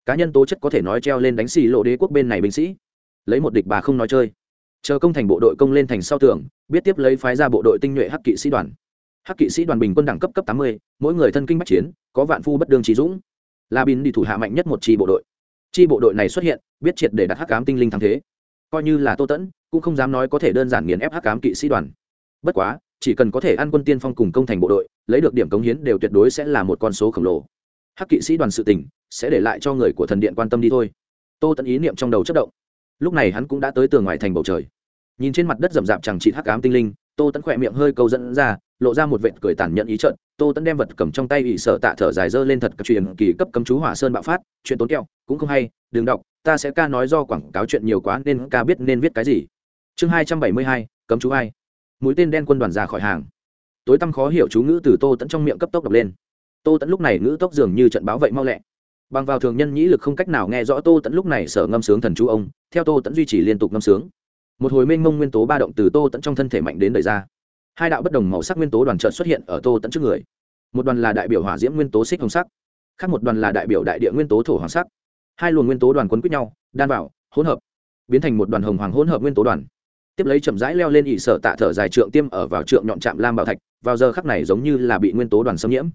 Cá nhân tố chất có thể nói treo lên đánh xì lộ đế quốc bên này binh sĩ. Lấy một địch bà không nói chơi. Chờ công thành bộ đội công lên thành sau tường, biết tiếp lấy phái ra bộ đội tinh nhuệ hắc kỵ sĩ đoàn. Hắc kỵ sĩ đoàn bình quân đẳng cấp cấp tám mươi, mỗi người thân kinh bách chiến, có vạn phu bất đương trí dũng. Là bin đi thủ hạ mạnh nhất một chi bộ đội. Chi bộ đội này xuất hiện biết triệt để đặt hắc cám tinh linh thắng thế. Coi như là tô tẫn, cũng không dám nói có thể đơn giản nghiền ép hắc cám kỵ sĩ đoàn. Bất quá, chỉ cần có thể ăn quân tiên phong cùng công thành bộ đội, lấy được điểm cống hiến đều tuyệt đối sẽ là một con số khổng lồ. Hắc kỵ sĩ đoàn sự tỉnh sẽ để lại cho người của thần điện quan tâm đi thôi. Tô tẫn ý niệm trong đầu chất động. Lúc này hắn cũng đã tới tường ngoài thành bầu trời. Nhìn trên mặt đất rậm rạp chẳng trị hắc ám tinh linh tô tẫn khỏe miệng hơi câu dẫn ra, lộ ra một vệt cười tàn nhẫn ý trận tô tẫn đem vật cầm trong tay ỵ sợ tạ thở dài dơ lên thật truyền kỳ cấp cấm chú hỏa sơn bạo phát, chuyện tốn kẹo, cũng không hay, đừng đọc, ta sẽ ca nói do quảng cáo chuyện nhiều quá nên ca biết nên viết cái gì. Chương hai trăm bảy mươi hai, cấm chú hai mũi tên đen quân đoàn ra khỏi hàng. Tối tăm khó hiểu chú ngữ từ tô tẫn trong miệng cấp tốc đọc lên. Tô tẫn lúc này ngữ tốc dường như trận báo vậy mau lẹ. Bằng vào thường nhân nhĩ lực không cách nào nghe rõ tô tẫn lúc này sở ngâm sướng thần chú ông, theo tô tẫn duy trì liên tục ngâm sướng một hồi mênh mông nguyên tố ba động từ tô tẫn trong thân thể mạnh đến đời ra. Hai đạo bất đồng màu sắc nguyên tố đoàn trợn xuất hiện ở tô tẫn trước người. Một đoàn là đại biểu hỏa diễm nguyên tố xích hồng sắc, khác một đoàn là đại biểu đại địa nguyên tố thổ hoàng sắc. Hai luồng nguyên tố đoàn quấn quýt nhau, đan vào, hỗn hợp, biến thành một đoàn hồng hoàng hỗn hợp nguyên tố đoàn. Tiếp lấy chậm rãi leo lên ỵ sở tạ thở dài trượng tiêm ở vào trượng nhọn chạm lam bảo thạch, vào giờ khắc này giống như là bị nguyên tố đoàn xâm nhiễm.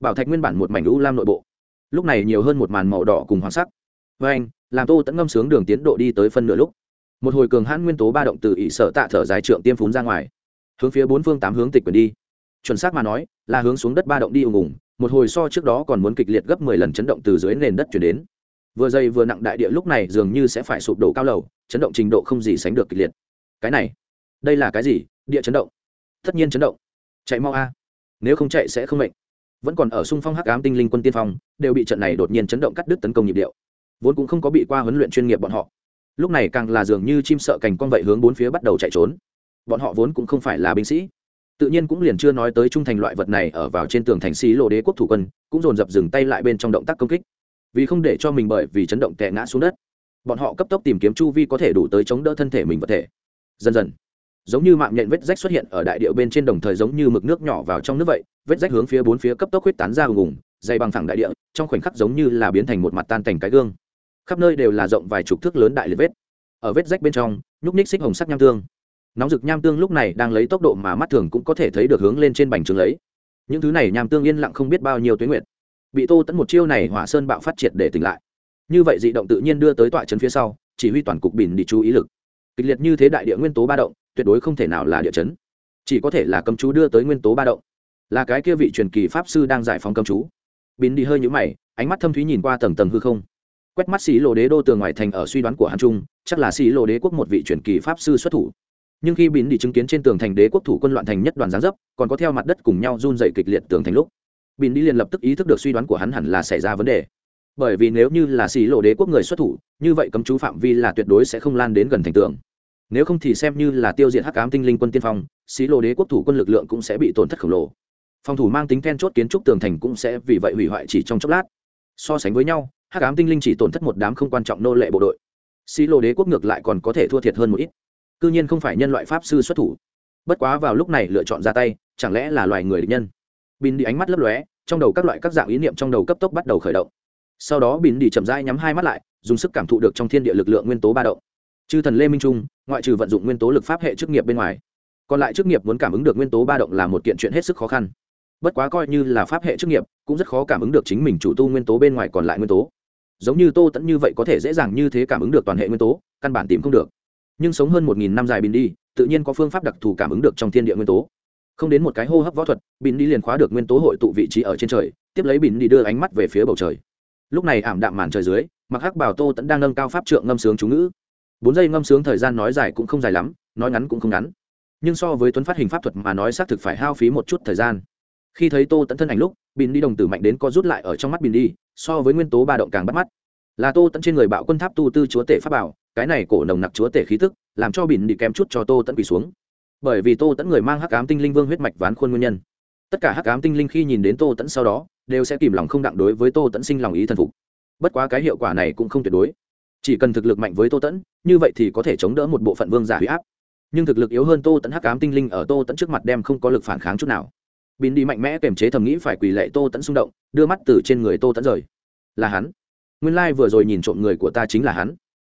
Bảo thạch nguyên bản một mảnh u lam nội bộ, lúc này nhiều hơn một màn màu đỏ cùng hoàng sắc. Với anh làm tô tẫn ngâm sướng đường tiến độ đi tới phân nửa lúc một hồi cường hãn nguyên tố ba động từ ỵ sở tạ thở dài trượng tiêm phún ra ngoài. Hướng phía bốn phương tám hướng tịch quyền đi. Chuẩn xác mà nói, là hướng xuống đất ba động đi ùng ùng, một hồi so trước đó còn muốn kịch liệt gấp mười lần chấn động từ dưới nền đất chuyển đến. Vừa dày vừa nặng đại địa lúc này dường như sẽ phải sụp đổ cao lầu, chấn động trình độ không gì sánh được kịch liệt. Cái này, đây là cái gì? Địa chấn động. Tất nhiên chấn động. Chạy mau a. Nếu không chạy sẽ không mệnh. Vẫn còn ở xung phong hắc ám tinh linh quân tiên phong, đều bị trận này đột nhiên chấn động cắt đứt tấn công nhịp điệu. Vốn cũng không có bị qua huấn luyện chuyên nghiệp bọn họ lúc này càng là dường như chim sợ cành con vậy hướng bốn phía bắt đầu chạy trốn. Bọn họ vốn cũng không phải là binh sĩ. Tự nhiên cũng liền chưa nói tới trung thành loại vật này ở vào trên tường thành xí lộ đế quốc thủ quân, cũng dồn dập dừng tay lại bên trong động tác công kích. Vì không để cho mình bởi vì chấn động tệ ngã xuống đất, bọn họ cấp tốc tìm kiếm chu vi có thể đủ tới chống đỡ thân thể mình vật thể. Dần dần, giống như mạng nhện vết rách xuất hiện ở đại điệu bên trên đồng thời giống như mực nước nhỏ vào trong nước vậy, vết rách hướng phía bốn phía cấp tốc huyết tán ra hùng hùng dày bằng thẳng đại địa, trong khoảnh khắc giống như là biến thành một mặt tan thành cái gương khắp nơi đều là rộng vài chục thước lớn đại liệt vết. Ở vết rách bên trong, nhúc ních xích hồng sắc nham tương. Nóng rực nham tương lúc này đang lấy tốc độ mà mắt thường cũng có thể thấy được hướng lên trên bành trướng lấy. Những thứ này nham tương yên lặng không biết bao nhiêu tuyến nguyện bị tô tẫn một chiêu này hỏa sơn bạo phát triệt để tỉnh lại. Như vậy dị động tự nhiên đưa tới tọa trấn phía sau, chỉ huy toàn cục bỉn đi chú ý lực. Kịch liệt như thế đại địa nguyên tố ba động, tuyệt đối không thể nào là địa chấn. Chỉ có thể là cấm chú đưa tới nguyên tố ba động. Là cái kia vị truyền kỳ pháp sư đang giải phóng cấm chú. Bỉn đi hơi nhũ mày, ánh mắt thâm thúy nhìn qua tầng tầng hư không quét mắt xí lộ đế đô tường ngoài thành ở suy đoán của hàn trung chắc là xí lộ đế quốc một vị truyền kỳ pháp sư xuất thủ. Nhưng khi bín đi chứng kiến trên tường thành đế quốc thủ quân loạn thành nhất đoàn giáng dấp, còn có theo mặt đất cùng nhau run dậy kịch liệt tường thành lúc, bín đi liền lập tức ý thức được suy đoán của hắn hẳn là xảy ra vấn đề. Bởi vì nếu như là xí lộ đế quốc người xuất thủ, như vậy cấm chú phạm vi là tuyệt đối sẽ không lan đến gần thành tường. Nếu không thì xem như là tiêu diệt hắc ám tinh linh quân tiên phong xí lộ đế quốc thủ quân lực lượng cũng sẽ bị tổn thất khổng lồ. Phòng thủ mang tính then chốt kiến trúc tường thành cũng sẽ vì vậy hủy hoại chỉ trong chốc lát. So sánh với nhau hắc ám tinh linh chỉ tổn thất một đám không quan trọng nô lệ bộ đội. Xí lô đế quốc ngược lại còn có thể thua thiệt hơn một ít. C nhiên không phải nhân loại pháp sư xuất thủ. Bất quá vào lúc này lựa chọn ra tay, chẳng lẽ là loài người địch nhân? Bin đi ánh mắt lấp lóe, trong đầu các loại các dạng ý niệm trong đầu cấp tốc bắt đầu khởi động. Sau đó bin đi chậm rãi nhắm hai mắt lại, dùng sức cảm thụ được trong thiên địa lực lượng nguyên tố ba động. Chư thần lê minh trung, ngoại trừ vận dụng nguyên tố lực pháp hệ chức nghiệp bên ngoài, còn lại chức nghiệp muốn cảm ứng được nguyên tố ba động là một kiện chuyện hết sức khó khăn. Bất quá coi như là pháp hệ chức nghiệp, cũng rất khó cảm ứng được chính mình chủ tu nguyên tố bên ngoài còn lại nguyên tố giống như tô tẫn như vậy có thể dễ dàng như thế cảm ứng được toàn hệ nguyên tố, căn bản tìm không được. Nhưng sống hơn một nghìn năm dài bin đi, tự nhiên có phương pháp đặc thù cảm ứng được trong thiên địa nguyên tố. Không đến một cái hô hấp võ thuật bin đi liền khóa được nguyên tố hội tụ vị trí ở trên trời, tiếp lấy bin đi đưa ánh mắt về phía bầu trời. Lúc này ảm đạm màn trời dưới mặc hắc bảo tô tẫn đang nâng cao pháp trượng ngâm sướng chú ngữ. Bốn giây ngâm sướng thời gian nói dài cũng không dài lắm, nói ngắn cũng không ngắn. Nhưng so với tuấn phát hình pháp thuật mà nói xác thực phải hao phí một chút thời gian khi thấy tô tẫn thân ảnh lúc, bình đi đồng tử mạnh đến có rút lại ở trong mắt bình đi so với nguyên tố ba động càng bắt mắt. Là tô tẫn trên người bạo quân tháp tu tư chúa tể pháp bảo, cái này cổ nồng nặc chúa tể khí tức, làm cho bình đi kém chút cho tô tẫn quỳ xuống. Bởi vì tô tẫn người mang hắc ám tinh linh vương huyết mạch ván khuôn nguyên nhân. Tất cả hắc ám tinh linh khi nhìn đến tô tẫn sau đó, đều sẽ kìm lòng không đặng đối với tô tẫn sinh lòng ý thần phục. Bất quá cái hiệu quả này cũng không tuyệt đối. Chỉ cần thực lực mạnh với tô tẫn như vậy thì có thể chống đỡ một bộ phận vương giả huy áp. Nhưng thực lực yếu hơn tô tẫn hắc ám tinh linh ở tô tẫn trước mặt đem không có lực phản kháng chút nào bin đi mạnh mẽ kềm chế thầm nghĩ phải quỳ lệ tô tẫn xung động, đưa mắt từ trên người tô tẫn rời. Là hắn. Nguyên lai、like、vừa rồi nhìn trộm người của ta chính là hắn.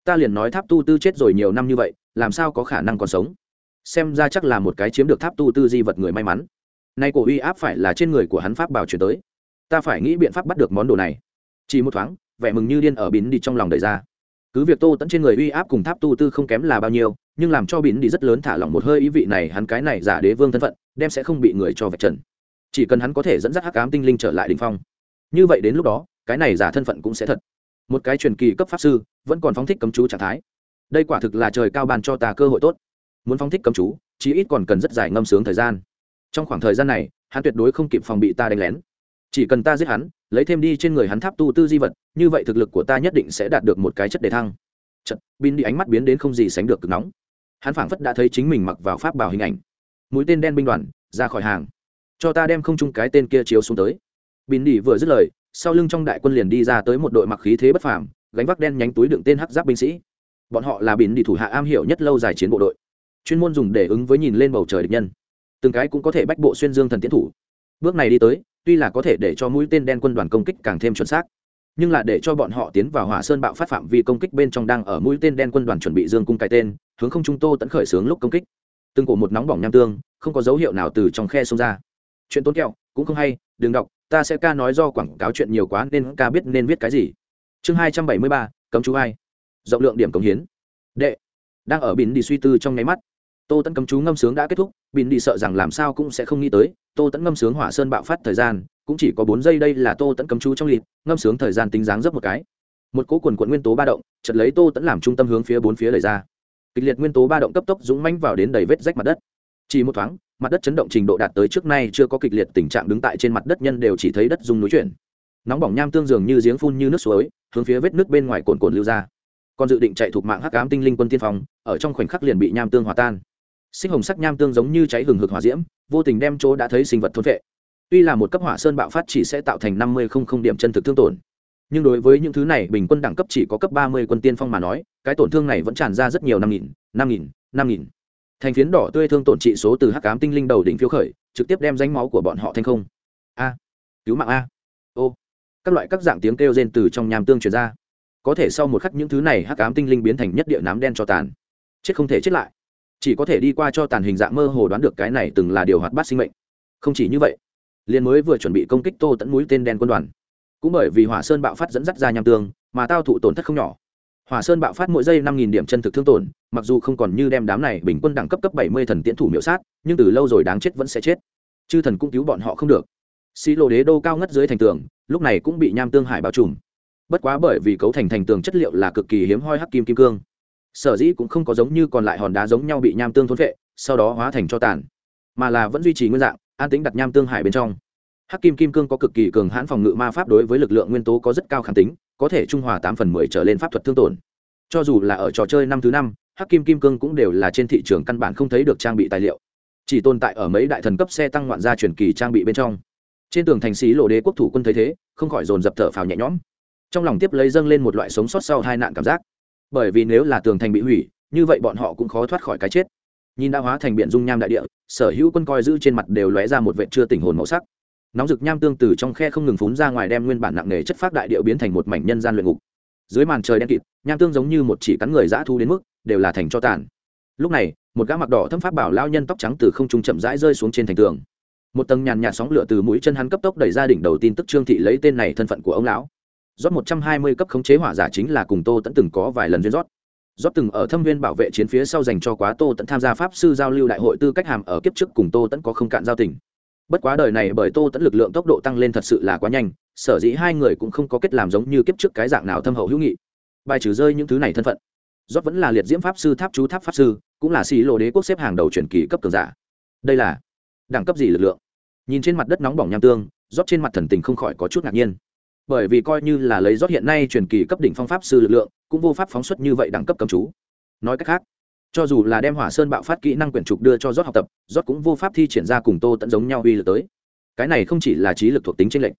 Ta liền nói tháp tu tư chết rồi nhiều năm như vậy, làm sao có khả năng còn sống? Xem ra chắc là một cái chiếm được tháp tu tư di vật người may mắn. Nay cổ uy áp phải là trên người của hắn pháp bảo chuyển tới. Ta phải nghĩ biện pháp bắt được món đồ này. Chỉ một thoáng, vẻ mừng như điên ở bín đi trong lòng đầy ra cứ việc tô tẫn trên người uy áp cùng tháp tu tư không kém là bao nhiêu, nhưng làm cho bỉn đi rất lớn thả lỏng một hơi ý vị này hắn cái này giả đế vương thân phận, đem sẽ không bị người cho vạch trần. Chỉ cần hắn có thể dẫn dắt hắc ám tinh linh trở lại đình phong. Như vậy đến lúc đó, cái này giả thân phận cũng sẽ thật. Một cái truyền kỳ cấp pháp sư, vẫn còn phóng thích cấm chú trạng thái. Đây quả thực là trời cao bàn cho ta cơ hội tốt. Muốn phóng thích cấm chú, chí ít còn cần rất dài ngâm sướng thời gian. Trong khoảng thời gian này, hắn tuyệt đối không kịp phòng bị ta đánh lén chỉ cần ta giết hắn, lấy thêm đi trên người hắn tháp tu tư di vật, như vậy thực lực của ta nhất định sẽ đạt được một cái chất đề thăng. Chật bin đi ánh mắt biến đến không gì sánh được cực nóng. Hắn phảng phất đã thấy chính mình mặc vào pháp bảo hình ảnh. Mũi tên đen binh đoàn, ra khỏi hàng. Cho ta đem không chung cái tên kia chiếu xuống tới. Bin đi vừa dứt lời, sau lưng trong đại quân liền đi ra tới một đội mặc khí thế bất phàm, gánh vác đen nhánh túi đựng tên hắc giáp binh sĩ. Bọn họ là bin đi thủ hạ am hiểu nhất lâu dài chiến bộ đội. Chuyên môn dùng để ứng với nhìn lên bầu trời địch nhân. Từng cái cũng có thể bách bộ xuyên dương thần tiến thủ. Bước này đi tới tuy là có thể để cho mũi tên đen quân đoàn công kích càng thêm chuẩn xác, nhưng là để cho bọn họ tiến vào hỏa sơn bạo phát phạm vi công kích bên trong đang ở mũi tên đen quân đoàn chuẩn bị dương cung cái tên, hướng không trung tô tẫn khởi xướng lúc công kích. Từng cổ một nóng bỏng nham tương, không có dấu hiệu nào từ trong khe xông ra. Chuyện tốn kẹo, cũng không hay, đừng đọc, ta sẽ ca nói do quảng cáo chuyện nhiều quá nên ca biết nên viết cái gì. Chương hai trăm bảy mươi ba, cấm chú hai rộng lượng điểm cống hiến. Đệ, đang ở bỉn đi suy tư trong nháy mắt tô tẫn cấm chú ngâm sướng đã kết thúc Bịn đi sợ rằng làm sao cũng sẽ không nghĩ tới, tô tẫn ngâm sướng hỏa sơn bạo phát thời gian, cũng chỉ có bốn giây đây là tô tẫn cấm chú trong lịt ngâm sướng thời gian tính dáng dấp một cái. Một cỗ quần quận nguyên tố ba động chật lấy tô tẫn làm trung tâm hướng phía bốn phía lời ra. Kịch liệt nguyên tố ba động cấp tốc dũng manh vào đến đầy vết rách mặt đất. Chỉ một thoáng, mặt đất chấn động trình độ đạt tới trước nay chưa có kịch liệt tình trạng đứng tại trên mặt đất nhân đều chỉ thấy đất rung núi chuyển. Nóng bỏng nham tương dường như giếng phun như nước suối, hướng phía vết nước bên ngoài cồn cồn lưu ra. Còn dự định chạy thuộc mạng hắc ám tinh linh quân tiên phong, ở trong khoảnh khắc liền bị nham tương hòa tan sinh hồng sắc nham tương giống như cháy hừng hực hỏa diễm, vô tình đem chỗ đã thấy sinh vật thôn vệ. Tuy là một cấp hỏa sơn bạo phát chỉ sẽ tạo thành năm mươi không không điểm chân thực thương tổn, nhưng đối với những thứ này, bình quân đẳng cấp chỉ có cấp ba mươi quân tiên phong mà nói, cái tổn thương này vẫn tràn ra rất nhiều năm nghìn năm nghìn năm nghìn. Thành phiến đỏ tươi thương tổn trị số từ hắc cám tinh linh đầu đỉnh phiếu khởi, trực tiếp đem danh máu của bọn họ thành không. A. Cứu mạng a. Ô. Các loại các dạng tiếng kêu rên từ trong nhàm tương truyền ra. Có thể sau một khắc những thứ này hắc cám tinh linh biến thành nhất địa nám đen cho tàn. Chết không thể chết lại chỉ có thể đi qua cho tàn hình dạng mơ hồ đoán được cái này từng là điều hoạt bát sinh mệnh. Không chỉ như vậy, liền mới vừa chuẩn bị công kích tô tẫn mũi tên đen quân đoàn. Cũng bởi vì hỏa sơn bạo phát dẫn dắt ra nham tương, mà tao thụ tổn thất không nhỏ. Hỏa sơn bạo phát mỗi giây năm nghìn điểm chân thực thương tổn, mặc dù không còn như đem đám này bình quân đẳng cấp cấp bảy mươi thần tiễn thủ miễu sát, nhưng từ lâu rồi đáng chết vẫn sẽ chết. Chư thần cũng cứu bọn họ không được. Xí lộ đế đô cao ngất dưới thành tường, lúc này cũng bị nham tương hải bao trùm. Bất quá bởi vì cấu thành thành tường chất liệu là cực kỳ hiếm hoi hắc kim kim cương sở dĩ cũng không có giống như còn lại hòn đá giống nhau bị nham tương thôn vệ sau đó hóa thành cho tàn, mà là vẫn duy trì nguyên dạng, an tính đặt nham tương hải bên trong. Hắc kim kim cương có cực kỳ cường hãn phòng ngự ma pháp đối với lực lượng nguyên tố có rất cao khẳng tính, có thể trung hòa tám phần mười trở lên pháp thuật thương tổn. Cho dù là ở trò chơi năm thứ năm, hắc kim kim cương cũng đều là trên thị trường căn bản không thấy được trang bị tài liệu. Chỉ tồn tại ở mấy đại thần cấp xe tăng ngoạn gia truyền kỳ trang bị bên trong. Trên tường thành xí lộ đế quốc thủ quân thấy thế, không khỏi dồn dập thở phào nhẹ nhõm. Trong lòng tiếp lấy dâng lên một loại sống sót sau hai nạn cảm giác bởi vì nếu là tường thành bị hủy, như vậy bọn họ cũng khó thoát khỏi cái chết. Nhìn đã hóa thành biển dung nham đại địa, sở hữu quân coi giữ trên mặt đều lóe ra một vệ chưa tình hồn màu sắc. Nóng rực nham tương từ trong khe không ngừng phún ra ngoài đem nguyên bản nặng nề chất phát đại điệu biến thành một mảnh nhân gian luyện ngục. Dưới màn trời đen kịt, nham tương giống như một chỉ cắn người dã thu đến mức đều là thành cho tàn. Lúc này, một gã mặc đỏ thâm pháp bảo lao nhân tóc trắng từ không trung chậm rãi rơi xuống trên thành tường. Một tầng nhàn nhạt sóng lửa từ mũi chân hắn cấp tốc đẩy ra đỉnh đầu tin tức trương thị lấy tên này thân phận của ông lão rót một trăm hai mươi cấp khống chế hỏa giả chính là cùng tô tẫn từng có vài lần duyên rót. Rót từng ở thâm viên bảo vệ chiến phía sau dành cho quá tô tẫn tham gia pháp sư giao lưu đại hội tư cách hàm ở kiếp trước cùng tô tẫn có không cạn giao tình. Bất quá đời này bởi tô tẫn lực lượng tốc độ tăng lên thật sự là quá nhanh, sở dĩ hai người cũng không có kết làm giống như kiếp trước cái dạng nào thâm hậu hữu nghị. Bài trừ rơi những thứ này thân phận. Rót vẫn là liệt diễm pháp sư, tháp chú, tháp pháp sư, cũng là xì lộ đế quốc xếp hàng đầu truyền kỳ cấp cường giả. Đây là đẳng cấp gì lực lượng? Nhìn trên mặt đất nóng bỏng nham tương, rót trên mặt thần tình không khỏi có chút ngạc nhiên bởi vì coi như là lấy rót hiện nay truyền kỳ cấp đỉnh phong pháp sư lực lượng, cũng vô pháp phóng xuất như vậy đẳng cấp cầm chú. Nói cách khác, cho dù là đem hỏa sơn bạo phát kỹ năng quyển trục đưa cho rót học tập, rót cũng vô pháp thi triển ra cùng tô tẫn giống nhau uy lực tới. Cái này không chỉ là trí lực thuộc tính tranh lệnh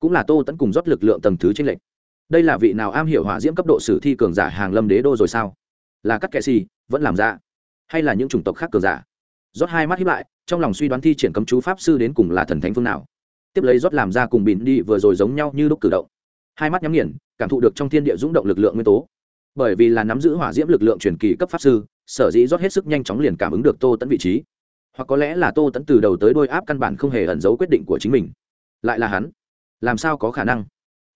cũng là tô tẫn cùng rót lực lượng tầng thứ tranh lệnh đây là vị nào am hiểu hỏa diễm cấp độ sử thi cường giả hàng lâm đế đô rồi sao? Là các kệ xì, vẫn làm ra hay là những chủng tộc khác cường giả? Rót hai mắt hiếp lại, trong lòng suy đoán thi triển cấm chú pháp sư đến cùng là thần thánh phương nào? Tiếp lấy rót làm ra cùng bỉn đi vừa rồi giống nhau như lúc cử động. Hai mắt nhắm nghiền, cảm thụ được trong thiên địa rung động lực lượng nguyên tố. Bởi vì là nắm giữ hỏa diễm lực lượng truyền kỳ cấp pháp sư, sở dĩ rót hết sức nhanh chóng liền cảm ứng được tô tẫn vị trí. Hoặc có lẽ là tô tẫn từ đầu tới đôi áp căn bản không hề ẩn giấu quyết định của chính mình. Lại là hắn. Làm sao có khả năng?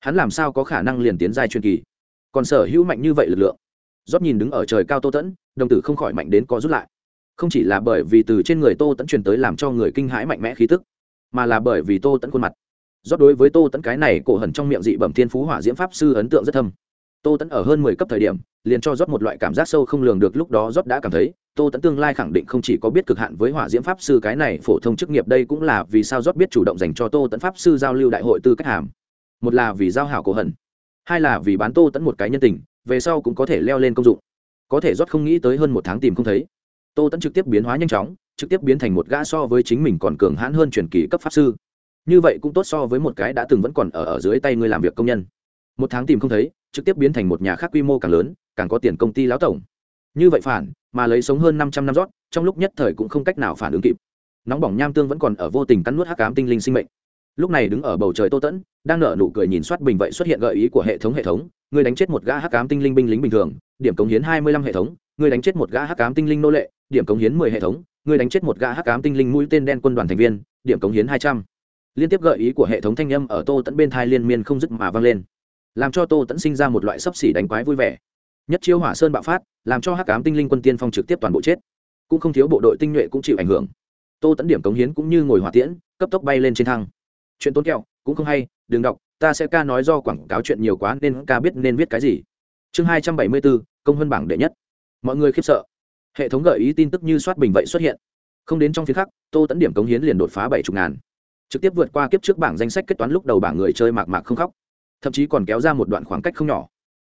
Hắn làm sao có khả năng liền tiến giai truyền kỳ? Còn sở hữu mạnh như vậy lực lượng. Rót nhìn đứng ở trời cao tô tẫn đồng tử không khỏi mạnh đến có rút lại. Không chỉ là bởi vì từ trên người tô tẫn truyền tới làm cho người kinh hãi mạnh mẽ khí tức mà là bởi vì tô tẫn khuôn mặt. Do đối với tô tẫn cái này cổ hẩn trong miệng dị bẩm thiên phú hỏa diễm pháp sư ấn tượng rất thâm. Tô tẫn ở hơn mười cấp thời điểm, liền cho rót một loại cảm giác sâu không lường được, lúc đó rót đã cảm thấy, tô tẫn tương lai khẳng định không chỉ có biết cực hạn với hỏa diễm pháp sư cái này phổ thông chức nghiệp, đây cũng là vì sao rót biết chủ động dành cho tô tẫn pháp sư giao lưu đại hội tư cách hàm. Một là vì giao hảo cổ hẩn, hai là vì bán tô tẫn một cái nhân tình, về sau cũng có thể leo lên công dụng. Có thể rót không nghĩ tới hơn một tháng tìm không thấy, tô tẫn trực tiếp biến hóa nhanh chóng trực tiếp biến thành một gã so với chính mình còn cường hãn hơn truyền kỳ cấp pháp sư. Như vậy cũng tốt so với một cái đã từng vẫn còn ở, ở dưới tay người làm việc công nhân. Một tháng tìm không thấy trực tiếp biến thành một nhà khác quy mô càng lớn càng có tiền công ty láo tổng. Như vậy phản mà lấy sống hơn năm trăm năm rót trong lúc nhất thời cũng không cách nào phản ứng kịp. Nóng bỏng nham tương vẫn còn ở vô tình cắn nuốt hắc ám tinh linh sinh mệnh. Lúc này đứng ở bầu trời tô tẫn đang nở nụ cười nhìn soát bình vậy xuất hiện gợi ý của hệ thống hệ thống người đánh chết một gã hắc ám tinh linh binh lính bình thường điểm cống hiến hai mươi lăm hệ thống Ngươi đánh chết một gã hắc cám tinh linh nô lệ, điểm cống hiến mười hệ thống, Ngươi đánh chết một gã hắc cám tinh linh mũi tên đen quân đoàn thành viên, điểm cống hiến hai trăm. Liên tiếp gợi ý của hệ thống thanh âm ở tô tẫn bên thai liên miên không dứt mà vang lên. Làm cho tô tẫn sinh ra một loại sấp xỉ đánh quái vui vẻ. Nhất chiêu hỏa sơn bạo phát, làm cho hắc cám tinh linh quân tiên phong trực tiếp toàn bộ chết. Cũng không thiếu bộ đội tinh nhuệ cũng chịu ảnh hưởng. Tô tẫn điểm cống hiến cũng như ngồi hỏa tiễn, cấp tốc bay lên trên thăng chuyện tốn kẹo, cũng không hay, đừng đọc, ta sẽ ca nói do quảng cáo chuyện nhiều quá nên ca biết nên viết cái gì. Chương hai trăm bảy mươi bốn, công hơn bảng đệ nhất mọi người khiếp sợ. Hệ thống gợi ý tin tức như soát bình vậy xuất hiện. Không đến trong phía khắc, tô tẫn điểm cống hiến liền đột phá bảy chục ngàn. Trực tiếp vượt qua kiếp trước bảng danh sách kết toán lúc đầu bảng người chơi mạc mạc không khóc. Thậm chí còn kéo ra một đoạn khoảng cách không nhỏ.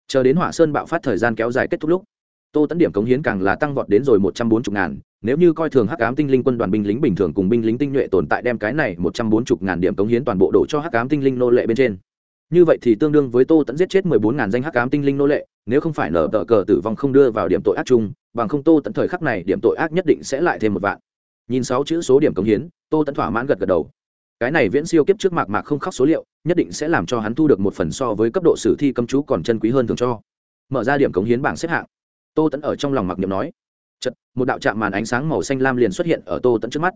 Chờ đến hỏa sơn bạo phát thời gian kéo dài kết thúc lúc, tô tẫn điểm cống hiến càng là tăng vọt đến rồi một trăm bốn mươi ngàn. Nếu như coi thường hắc ám tinh linh quân đoàn binh lính bình thường cùng binh lính tinh nhuệ tồn tại đem cái này một trăm bốn mươi ngàn điểm cống hiến toàn bộ đổ cho hắc ám tinh linh nô lệ bên trên như vậy thì tương đương với tô tẫn giết chết mười bốn ngàn danh hắc ám tinh linh nô lệ, nếu không phải nở tờ cờ tử vong không đưa vào điểm tội ác chung, bằng không tô tẫn thời khắc này điểm tội ác nhất định sẽ lại thêm một vạn. Nhìn sáu chữ số điểm cống hiến, tô tẫn thỏa mãn gật gật đầu. Cái này viễn siêu kiếp trước mạc mạc không khóc số liệu, nhất định sẽ làm cho hắn thu được một phần so với cấp độ sử thi cấm chú còn chân quý hơn thường cho. Mở ra điểm cống hiến bảng xếp hạng. Tô tẫn ở trong lòng mặc niệm nói chật một đạo trạm màn ánh sáng màu xanh lam liền xuất hiện ở tô tẫn trước mắt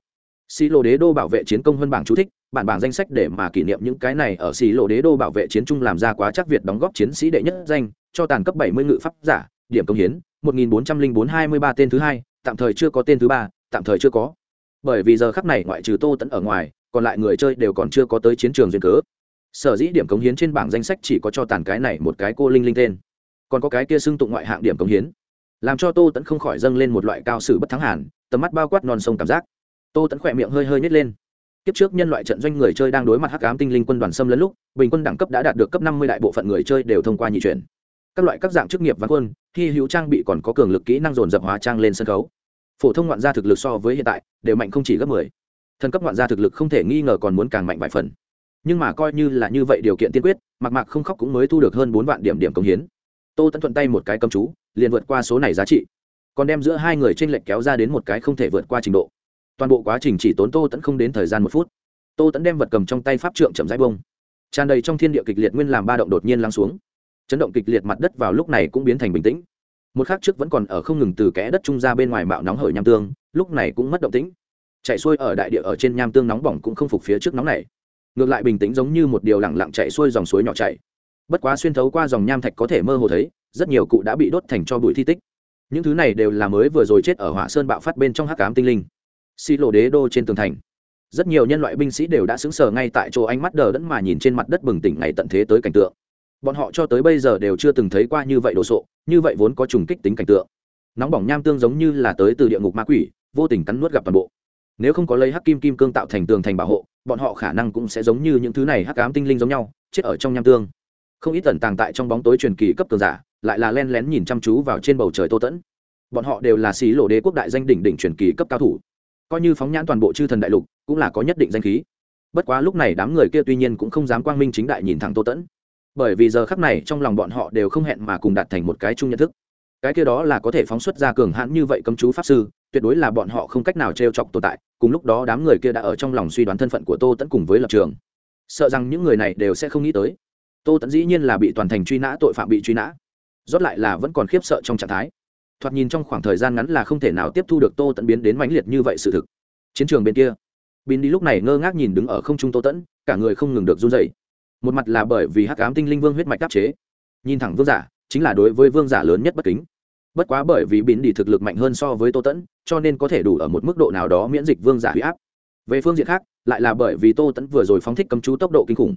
xí lộ đế đô bảo vệ chiến công hơn bảng chú thích, bản bảng danh sách để mà kỷ niệm những cái này ở xí lộ đế đô bảo vệ chiến trung làm ra quá chắc việt đóng góp chiến sĩ đệ nhất danh, cho tàn cấp 70 ngự pháp giả, điểm công hiến 1404-23 tên thứ hai, tạm thời chưa có tên thứ ba, tạm thời chưa có. Bởi vì giờ khắp này ngoại trừ tô tẫn ở ngoài, còn lại người chơi đều còn chưa có tới chiến trường duyên cớ. Sở dĩ điểm cống hiến trên bảng danh sách chỉ có cho tàn cái này một cái cô linh linh tên. Còn có cái kia xưng tụng ngoại hạng điểm cống hiến. Làm cho tô tẫn không khỏi dâng lên một loại cao sử bất thắng hàn, tầm mắt bao quát non sông cảm giác tô tẫn khỏe miệng hơi hơi nhét lên kiếp trước nhân loại trận doanh người chơi đang đối mặt hắc ám tinh linh quân đoàn xâm lấn lúc bình quân đẳng cấp đã đạt được cấp năm mươi đại bộ phận người chơi đều thông qua nhị chuyển các loại các dạng chức nghiệp văn quân khi hữu trang bị còn có cường lực kỹ năng dồn dập hóa trang lên sân khấu phổ thông ngoạn gia thực lực so với hiện tại đều mạnh không chỉ gấp mười thần cấp ngoạn gia thực lực không thể nghi ngờ còn muốn càng mạnh vài phần nhưng mà coi như là như vậy điều kiện tiên quyết mặc mạc không khóc cũng mới thu được hơn bốn vạn điểm điểm công hiến tô tẫn thuận tay một cái cầm chú liền vượt qua số này giá trị còn đem giữa hai người t r ê n lệch kéo ra đến một cái không thể vượt qua trình độ toàn bộ quá trình chỉ tốn tô tẫn không đến thời gian một phút. Tô tẫn đem vật cầm trong tay pháp trượng chậm rãi bông tràn đầy trong thiên địa kịch liệt nguyên làm ba động đột nhiên lắng xuống. Chấn động kịch liệt mặt đất vào lúc này cũng biến thành bình tĩnh. Một khác trước vẫn còn ở không ngừng từ kẽ đất trung ra bên ngoài mạo nóng hởi nham tương, lúc này cũng mất động tĩnh. Chạy xuôi ở đại địa ở trên nham tương nóng bỏng cũng không phục phía trước nóng này. Ngược lại bình tĩnh giống như một điều lẳng lặng chạy xuôi dòng suối nhỏ chạy. Bất quá xuyên thấu qua dòng nham thạch có thể mơ hồ thấy, rất nhiều cụ đã bị đốt thành cho bụi thi tích. Những thứ này đều là mới vừa rồi chết ở hỏa sơn bạo phát bên trong hắc cám tinh linh xi lộ đế đô trên tường thành. Rất nhiều nhân loại binh sĩ đều đã xứng sờ ngay tại chỗ ánh mắt đờ đẫn mà nhìn trên mặt đất bừng tỉnh ngày tận thế tới cảnh tượng. Bọn họ cho tới bây giờ đều chưa từng thấy qua như vậy đồ sộ, như vậy vốn có trùng kích tính cảnh tượng. Nóng bỏng nham tương giống như là tới từ địa ngục ma quỷ, vô tình cắn nuốt gặp toàn bộ. Nếu không có lấy hắc kim kim cương tạo thành tường thành bảo hộ, bọn họ khả năng cũng sẽ giống như những thứ này hắc ám tinh linh giống nhau, chết ở trong nham tương. Không ít tần tàng tại trong bóng tối truyền kỳ cấp cường giả, lại là len lén nhìn chăm chú vào trên bầu trời tô tẫn. Bọn họ đều là xí lộ đế quốc đại danh đỉnh đỉnh truyền kỳ cấp cao thủ coi như phóng nhãn toàn bộ chư thần đại lục, cũng là có nhất định danh khí. Bất quá lúc này đám người kia tuy nhiên cũng không dám quang minh chính đại nhìn thẳng tô tẫn. Bởi vì giờ khắc này trong lòng bọn họ đều không hẹn mà cùng đạt thành một cái chung nhận thức. Cái kia đó là có thể phóng xuất ra cường hãn như vậy cấm chú pháp sư, tuyệt đối là bọn họ không cách nào t r e o chọc tồn tại, cùng lúc đó đám người kia đã ở trong lòng suy đoán thân phận của tô tẫn cùng với lập trường. Sợ rằng những người này đều sẽ không nghĩ tới. Tô tẫn dĩ nhiên là bị toàn thành truy nã, tội phạm bị truy nã. Rót lại là vẫn còn khiếp sợ trong trạng thái thoạt nhìn trong khoảng thời gian ngắn là không thể nào tiếp thu được tô tẫn biến đến mãnh liệt như vậy sự thực. Chiến trường bên kia bin đi lúc này ngơ ngác nhìn đứng ở không trung tô tẫn cả người không ngừng được run dày một mặt là bởi vì hắc ám tinh linh vương huyết mạch đáp chế. Nhìn thẳng vương giả, chính là đối với vương giả lớn nhất bất kính. Bất quá bởi vì bin đi thực lực mạnh hơn so với tô tẫn cho nên có thể đủ ở một mức độ nào đó miễn dịch vương giả huy áp. Về phương diện khác, lại là bởi vì tô tẫn vừa rồi phóng thích cấm chú tốc độ kinh khủng.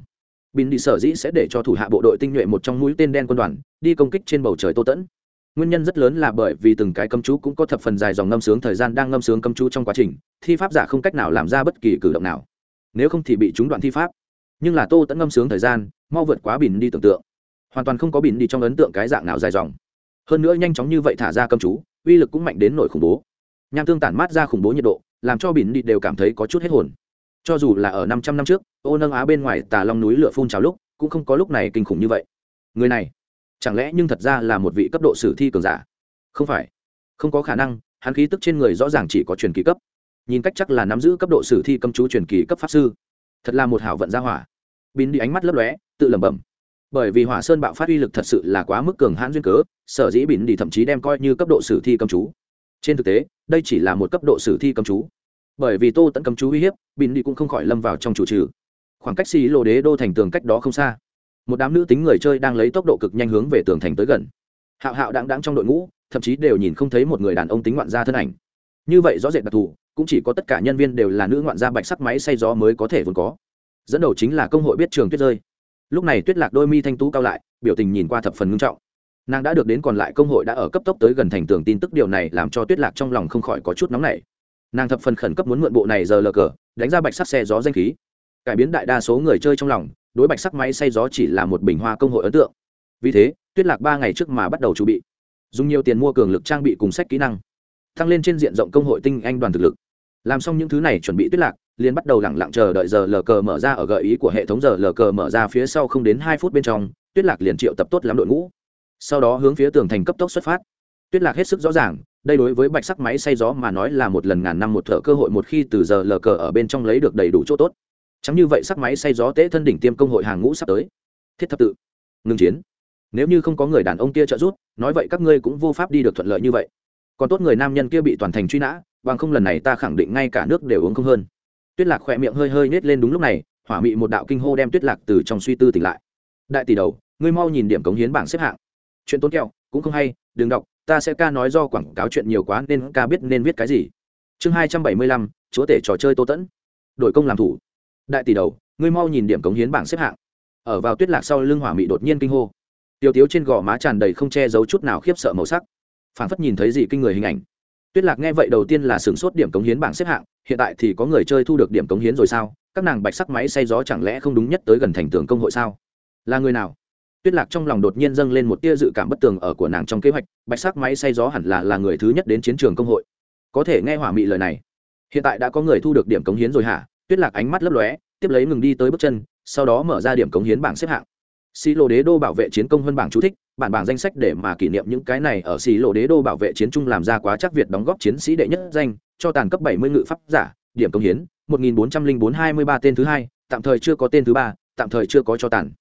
Bin đi sở dĩ sẽ để cho thủ hạ bộ đội tinh nhuệ một trong mũi tên đen quân đoàn, đi công kích trên bầu trời tô tẫn nguyên nhân rất lớn là bởi vì từng cái cấm chú cũng có thập phần dài dòng ngâm sướng thời gian đang ngâm sướng cấm chú trong quá trình, thi pháp giả không cách nào làm ra bất kỳ cử động nào. Nếu không thì bị chúng đoạn thi pháp. Nhưng là tô tẫn ngâm sướng thời gian, mau vượt quá bìn đi tưởng tượng. Hoàn toàn không có bìn đi trong ấn tượng cái dạng nào dài dòng. Hơn nữa nhanh chóng như vậy thả ra cấm chú, uy lực cũng mạnh đến nổi khủng bố. Nham tương tản mát ra khủng bố nhiệt độ, làm cho bìn đi đều cảm thấy có chút hết hồn. Cho dù là ở năm trăm năm trước, ô nâng á bên ngoài tà long núi lửa phun trào lúc, cũng không có lúc này kinh khủng như vậy. Người này chẳng lẽ nhưng thật ra là một vị cấp độ sử thi cường giả? Không phải. Không có khả năng, hắn khí tức trên người rõ ràng chỉ có truyền kỳ cấp. Nhìn cách chắc là nắm giữ cấp độ sử thi cấm chú truyền kỳ cấp pháp sư. Thật là một hảo vận gia hỏa. Bin đi ánh mắt lấp lóe, tự lẩm bẩm. Bởi vì hỏa sơn bạo phát uy lực thật sự là quá mức cường hãn duyên cớ, sở dĩ bỉn đi thậm chí đem coi như cấp độ sử thi cấm chú. Trên thực tế, đây chỉ là một cấp độ sử thi cấm chú. Bởi vì tô tận cấm chú uy hiếp bỉn đi cũng không khỏi lâm vào trong chủ trừ. Khoảng cách xì lộ đế đô thành tường cách đó không xa một đám nữ tính người chơi đang lấy tốc độ cực nhanh hướng về tường thành tới gần. Hạo hạo đáng đáng trong đội ngũ, thậm chí đều nhìn không thấy một người đàn ông tính ngoạn gia thân ảnh. Như vậy rõ rệt đặc thù, cũng chỉ có tất cả nhân viên đều là nữ ngoạn gia bạch sắc máy xay gió mới có thể vốn có. Dẫn đầu chính là công hội biết trường tuyết rơi. Lúc này tuyết lạc đôi mi thanh tú cao lại, biểu tình nhìn qua thập phần ngưng trọng. Nàng đã được đến còn lại công hội đã ở cấp tốc tới gần thành tường tin tức điều này làm cho tuyết lạc trong lòng không khỏi có chút nóng nảy. Nàng thập phần khẩn cấp muốn mượn bộ này giờ lờ cờ, đánh ra bạch sắc xe gió danh khí. Cải biến đại đa số người chơi trong lòng đối bạch sắc máy xay gió chỉ là một bình hoa công hội ấn tượng. Vì thế, tuyết lạc ba ngày trước mà bắt đầu chuẩn bị. Dùng nhiều tiền mua cường lực trang bị cùng sách kỹ năng. Tăng lên trên diện rộng công hội tinh anh đoàn thực lực. Làm xong những thứ này chuẩn bị tuyết lạc, liền bắt đầu lẳng lặng chờ đợi giờ lờ cờ mở ra ở gợi ý của hệ thống giờ lờ cờ mở ra phía sau không đến hai phút bên trong, tuyết lạc liền triệu tập tốt lắm đội ngũ. Sau đó hướng phía tường thành cấp tốc xuất phát. Tuyết lạc hết sức rõ ràng, đây đối với bạch sắc máy xay gió mà nói là một lần ngàn năm một thợ cơ hội một khi từ giờ lờ cờ ở bên trong lấy được đầy đủ chỗ tốt chẳng như vậy sắc máy say gió tế thân đỉnh tiêm công hội hàng ngũ sắp tới. Thiết thập tự. Ngừng chiến. Nếu như không có người đàn ông kia trợ giúp, nói vậy các ngươi cũng vô pháp đi được thuận lợi như vậy. Còn tốt người nam nhân kia bị toàn thành truy nã, bằng không lần này ta khẳng định ngay cả nước đều uống không hơn. Tuyết lạc khỏe miệng hơi hơi nhét lên đúng lúc này, hỏa mị một đạo kinh hô đem tuyết lạc từ trong suy tư tỉnh lại. Đại tỷ đầu, ngươi mau nhìn điểm cống hiến bảng xếp hạng. Chuyện tốn kẹo, cũng không hay, đừng đọc, ta sẽ ca nói do quảng cáo chuyện nhiều quá nên ca biết nên viết cái gì. Chương hai trăm bảy mươi lăm, chúa tể trò chơi tô tẫn. Đội công làm thủ đại tỷ đầu, ngươi mau nhìn điểm cống hiến bảng xếp hạng. Ở vào tuyết lạc sau lưng hỏa mị đột nhiên kinh hô. Tiêu tiếu trên gò má tràn đầy không che giấu chút nào khiếp sợ màu sắc. Phản phất nhìn thấy gì kinh người hình ảnh. Tuyết lạc nghe vậy đầu tiên là sửng sốt điểm cống hiến bảng xếp hạng, hiện tại thì có người chơi thu được điểm cống hiến rồi sao? Các nàng bạch sắc máy xay gió chẳng lẽ không đúng nhất tới gần thành tường công hội sao? Là người nào? Tuyết lạc trong lòng đột nhiên dâng lên một tia dự cảm bất tường ở của nàng trong kế hoạch, bạch sắc máy xay gió hẳn là là người thứ nhất đến chiến trường công hội. Có thể nghe hỏa mị lời này. Hiện tại đã có người thu được điểm cống hiến rồi hả? Tuyết lạc ánh mắt lấp lóe, tiếp lấy ngừng đi tới bước chân, sau đó mở ra điểm cống hiến bảng xếp hạng. Xì lộ đế đô bảo vệ chiến công hơn bảng chú thích, bản bảng danh sách để mà kỷ niệm những cái này ở xì lộ đế đô bảo vệ chiến trung làm ra quá chắc việt đóng góp chiến sĩ đệ nhất danh, cho tàn cấp bảy mươi ngự pháp giả, điểm cống hiến, một nghìn bốn trăm linh bốn hai mươi ba tên thứ hai, tạm thời chưa có tên thứ ba, tạm thời chưa có cho tàn.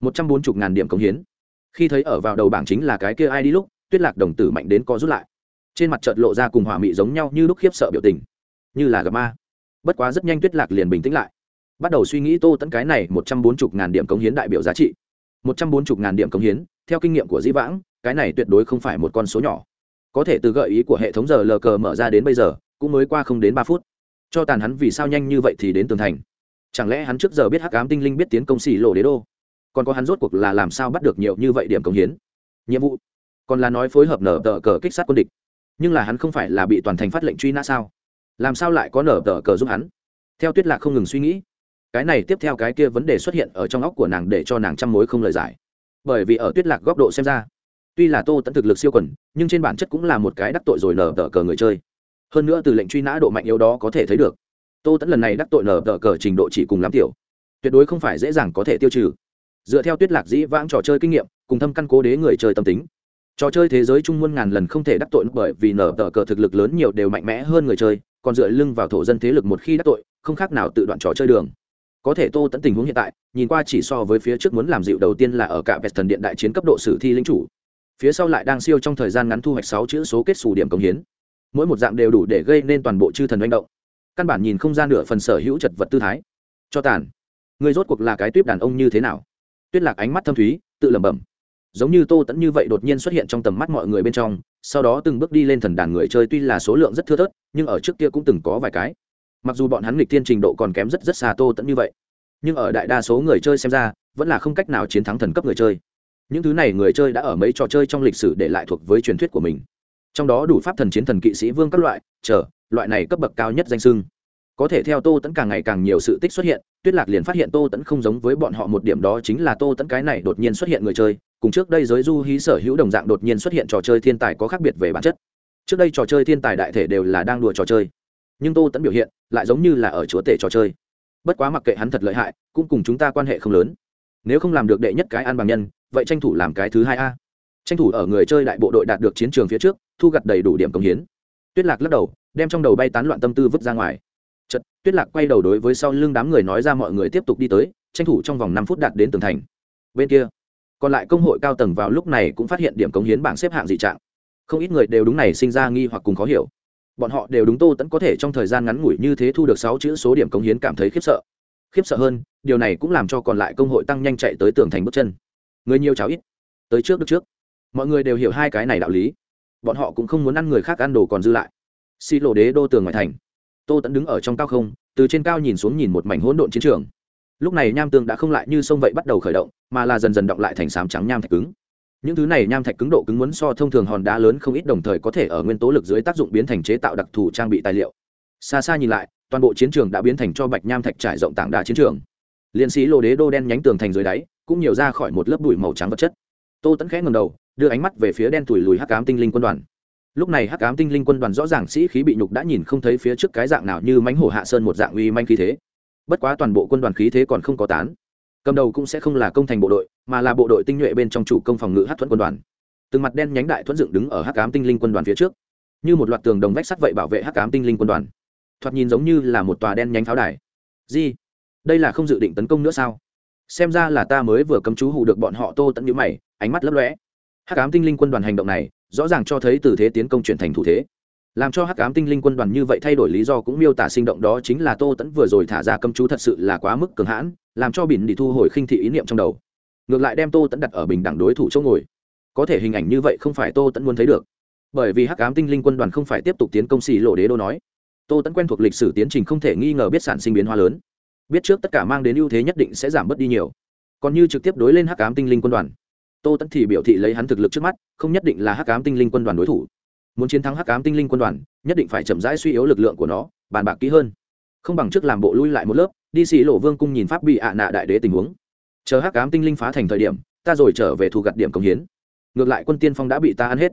một trăm bốn mươi ngàn điểm cống hiến. Khi thấy ở vào đầu bảng chính là cái kia ai đi lúc, tuyết lạc đồng tử mạnh đến co rút lại. Trên mặt trợt lộ ra cùng hỏa mị giống nhau như lúc khiếp sợ biểu tình. Như là gặp ma bất quá rất nhanh tuyết lạc liền bình tĩnh lại. Bắt đầu suy nghĩ tô tẫn cái này một trăm bốn mươi ngàn điểm cống hiến đại biểu giá trị. Một trăm bốn mươi ngàn điểm cống hiến, theo kinh nghiệm của dĩ vãng, cái này tuyệt đối không phải một con số nhỏ. Có thể từ gợi ý của hệ thống giờ lờ cờ mở ra đến bây giờ, cũng mới qua không đến ba phút. Cho tàn hắn vì sao nhanh như vậy thì đến tường thành. Chẳng lẽ hắn trước giờ biết hắc ám tinh linh biết tiến công xỉ lộ đế đô? Còn có hắn rốt cuộc là làm sao bắt được nhiều như vậy điểm cống hiến? Nhiệm vụ? Còn là nói phối hợp nở tờ cờ kích sát quân địch. Nhưng là hắn không phải là bị toàn thành phát lệnh truy nã sao? Làm sao lại có nở tờ cờ giúp hắn? Theo tuyết lạc không ngừng suy nghĩ, cái này tiếp theo cái kia vấn đề xuất hiện ở trong óc của nàng để cho nàng chăm mối không lời giải. Bởi vì ở tuyết lạc góc độ xem ra, tuy là tô tẫn thực lực siêu quần, nhưng trên bản chất cũng là một cái đắc tội rồi nở tờ cờ người chơi. Hơn nữa từ lệnh truy nã độ mạnh yếu đó có thể thấy được. Tô tẫn lần này đắc tội nở tờ cờ trình độ chỉ cùng lắm tiểu. Tuyệt đối không phải dễ dàng có thể tiêu trừ. Dựa theo tuyết lạc dĩ vãng trò chơi kinh nghiệm, cùng thâm căn cố đế người chơi tâm tính. Trò chơi thế giới trung muôn ngàn lần không thể đắc tội bởi vì nở tờ cờ thực lực lớn nhiều đều mạnh mẽ hơn người chơi còn dựa lưng vào thổ dân thế lực một khi đắc tội, không khác nào tự đoạn trò chơi đường. Có thể tô tẫn tình huống hiện tại, nhìn qua chỉ so với phía trước muốn làm dịu đầu tiên là ở cả vẹt thần điện đại chiến cấp độ sử thi lính chủ. Phía sau lại đang siêu trong thời gian ngắn thu hoạch sáu chữ số kết xù điểm công hiến. Mỗi một dạng đều đủ để gây nên toàn bộ chư thần manh động. Căn bản nhìn không ra nửa phần sở hữu chật vật tư thái. Cho tàn. Người rốt cuộc là cái tuyếp đàn ông như thế nào? Tuyết lạc ánh mắt thâm thúy, tự lẩm bẩm. Giống như tô tẫn như vậy đột nhiên xuất hiện trong tầm mắt mọi người bên trong sau đó từng bước đi lên thần đàn người chơi tuy là số lượng rất thưa thớt, nhưng ở trước kia cũng từng có vài cái. Mặc dù bọn hắn nghịch thiên trình độ còn kém rất rất xa tô tẫn như vậy, nhưng ở đại đa số người chơi xem ra, vẫn là không cách nào chiến thắng thần cấp người chơi. Những thứ này người chơi đã ở mấy trò chơi trong lịch sử để lại thuộc với truyền thuyết của mình. Trong đó đủ pháp thần chiến thần kỵ sĩ vương các loại, chờ, loại này cấp bậc cao nhất danh sưng có thể theo tô tẫn càng ngày càng nhiều sự tích xuất hiện, tuyết lạc liền phát hiện tô tẫn không giống với bọn họ một điểm đó chính là tô tẫn cái này đột nhiên xuất hiện người chơi cùng trước đây giới du hí sở hữu đồng dạng đột nhiên xuất hiện trò chơi thiên tài có khác biệt về bản chất. Trước đây trò chơi thiên tài đại thể đều là đang đùa trò chơi, nhưng tô tẫn biểu hiện lại giống như là ở chúa tể trò chơi. Bất quá mặc kệ hắn thật lợi hại, cũng cùng chúng ta quan hệ không lớn. Nếu không làm được đệ nhất cái ăn bằng nhân, vậy tranh thủ làm cái thứ hai a. Tranh thủ ở người chơi đại bộ đội đạt được chiến trường phía trước, thu gặt đầy đủ điểm công hiến. Tuyết lạc lắc đầu, đem trong đầu bay tán loạn tâm tư vứt ra ngoài. Chật tuyết lạc quay đầu đối với sau lưng đám người nói ra mọi người tiếp tục đi tới, tranh thủ trong vòng năm phút đạt đến tường thành. Bên kia còn lại công hội cao tầng vào lúc này cũng phát hiện điểm cống hiến bảng xếp hạng dị trạng. Không ít người đều đúng này sinh ra nghi hoặc cùng khó hiểu. Bọn họ đều đúng tô tẫn có thể trong thời gian ngắn ngủi như thế thu được sáu chữ số điểm cống hiến cảm thấy khiếp sợ. Khiếp sợ hơn, điều này cũng làm cho còn lại công hội tăng nhanh chạy tới tường thành bước chân. Người nhiều cháo ít. Tới trước được trước. Mọi người đều hiểu hai cái này đạo lý. Bọn họ cũng không muốn ăn người khác ăn đồ còn dư lại. Xi lộ đế đô tường ngoài thành. Tô tẫn đứng ở trong cao không, từ trên cao nhìn xuống nhìn một mảnh hỗn độn chiến trường lúc này nham tường đã không lại như sông vậy bắt đầu khởi động, mà là dần dần động lại thành sám trắng nham thạch cứng. Những thứ này nham thạch cứng độ cứng muốn so thông thường hòn đá lớn không ít, đồng thời có thể ở nguyên tố lực dưới tác dụng biến thành chế tạo đặc thù trang bị tài liệu. Xa xa nhìn lại, toàn bộ chiến trường đã biến thành cho bạch nham thạch trải rộng tảng đá chiến trường. Liên sĩ lô đế đô đen nhánh tường thành dưới đáy, cũng nhiều ra khỏi một lớp bụi màu trắng vật chất. Tô tẫn khẽ ngầm đầu, đưa ánh mắt về phía đen tủi lùi hắc ám tinh linh quân đoàn. Lúc này hắc ám tinh linh quân đoàn rõ ràng sĩ khí bị nhục đã nhìn không thấy phía trước cái dạng nào như mánh hổ hạ sơn một dạng uy manh khí thế bất quá toàn bộ quân đoàn khí thế còn không có tán. Cầm đầu cũng sẽ không là công thành bộ đội, mà là bộ đội tinh nhuệ bên trong chủ công phòng ngự hát thuẫn quân đoàn. Từng mặt đen nhánh đại thuẫn dựng đứng ở hắc ám tinh linh quân đoàn phía trước. Như một loạt tường đồng vách sắt vậy bảo vệ hắc ám tinh linh quân đoàn. Thoạt nhìn giống như là một tòa đen nhánh pháo đài. Gì? Đây là không dự định tấn công nữa sao? Xem ra là ta mới vừa cấm chú hù được bọn họ tô tận nhữ mày, ánh mắt lấp lóe. Hắc ám tinh linh quân đoàn hành động này, rõ ràng cho thấy từ thế tiến công chuyển thành thủ thế làm cho hắc ám tinh linh quân đoàn như vậy thay đổi lý do cũng miêu tả sinh động đó chính là tô tẫn vừa rồi thả ra cấm chú thật sự là quá mức cường hãn, làm cho bỉn đi thu hồi khinh thị ý niệm trong đầu. Ngược lại đem tô tẫn đặt ở bình đẳng đối thủ chỗ ngồi. Có thể hình ảnh như vậy không phải tô tẫn muốn thấy được. Bởi vì hắc ám tinh linh quân đoàn không phải tiếp tục tiến công xì lộ đế đô nói. Tô tẫn quen thuộc lịch sử tiến trình không thể nghi ngờ biết sản sinh biến hóa lớn. Biết trước tất cả mang đến ưu thế nhất định sẽ giảm bớt đi nhiều. Còn như trực tiếp đối lên hắc ám tinh linh quân đoàn. Tô tẫn thì biểu thị lấy hắn thực lực trước mắt, không nhất định là hắc ám tinh linh quân đoàn đối thủ muốn chiến thắng hắc ám tinh linh quân đoàn, nhất định phải chậm rãi suy yếu lực lượng của nó, bàn bạc kỹ hơn. Không bằng trước làm bộ lui lại một lớp, đi xì lộ vương cung nhìn pháp bị ạ nạ đại đế tình huống. Chờ hắc ám tinh linh phá thành thời điểm, ta rồi trở về thu gặt điểm công hiến. Ngược lại quân tiên phong đã bị ta ăn hết.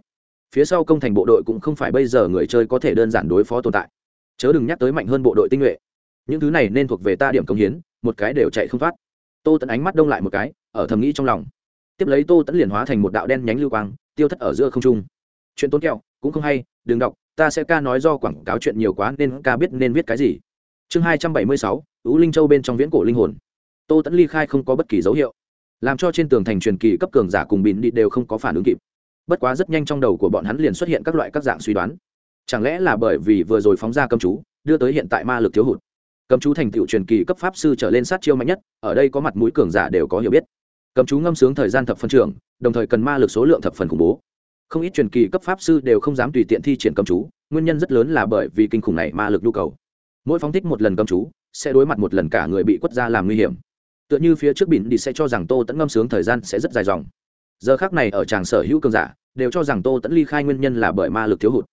Phía sau công thành bộ đội cũng không phải bây giờ người chơi có thể đơn giản đối phó tồn tại. Chớ đừng nhắc tới mạnh hơn bộ đội tinh nhuệ. Những thứ này nên thuộc về ta điểm công hiến, một cái đều chạy không thoát. Tô tẫn ánh mắt đông lại một cái, ở thầm nghĩ trong lòng. Tiếp lấy tô tẫn liền hóa thành một đạo đen nhánh lưu quang, tiêu thất ở giữa không trung chuyện tốn kẹo, cũng không hay, đừng đọc, ta sẽ ca nói do quảng cáo chuyện nhiều quá nên ca biết nên viết cái gì. Chương hai trăm bảy mươi sáu ứ linh châu bên trong viễn cổ linh hồn. Tô tẫn ly khai không có bất kỳ dấu hiệu. Làm cho trên tường thành truyền kỳ cấp cường giả cùng bịn đi đều không có phản ứng kịp. Bất quá rất nhanh trong đầu của bọn hắn liền xuất hiện các loại các dạng suy đoán. Chẳng lẽ là bởi vì vừa rồi phóng ra cầm chú, đưa tới hiện tại ma lực thiếu hụt? Cầm chú thành tựu truyền kỳ cấp pháp sư trở lên sát chiêu mạnh nhất, ở đây có mặt mũi cường giả đều có hiểu biết. Cầm chú ngâm sướng thời gian thập phân trường đồng thời cần ma lực số lượng thập phần khủng bố không ít truyền kỳ cấp pháp sư đều không dám tùy tiện thi triển cầm chú, nguyên nhân rất lớn là bởi vì kinh khủng này ma lực nhu cầu. Mỗi phóng thích một lần cầm chú, sẽ đối mặt một lần cả người bị quất ra làm nguy hiểm. Tựa như phía trước bỉn đi sẽ cho rằng tô tẫn ngâm sướng thời gian sẽ rất dài dòng. Giờ khác này ở tràng sở hữu cường giả, đều cho rằng tô tẫn ly khai nguyên nhân là bởi ma lực thiếu hụt.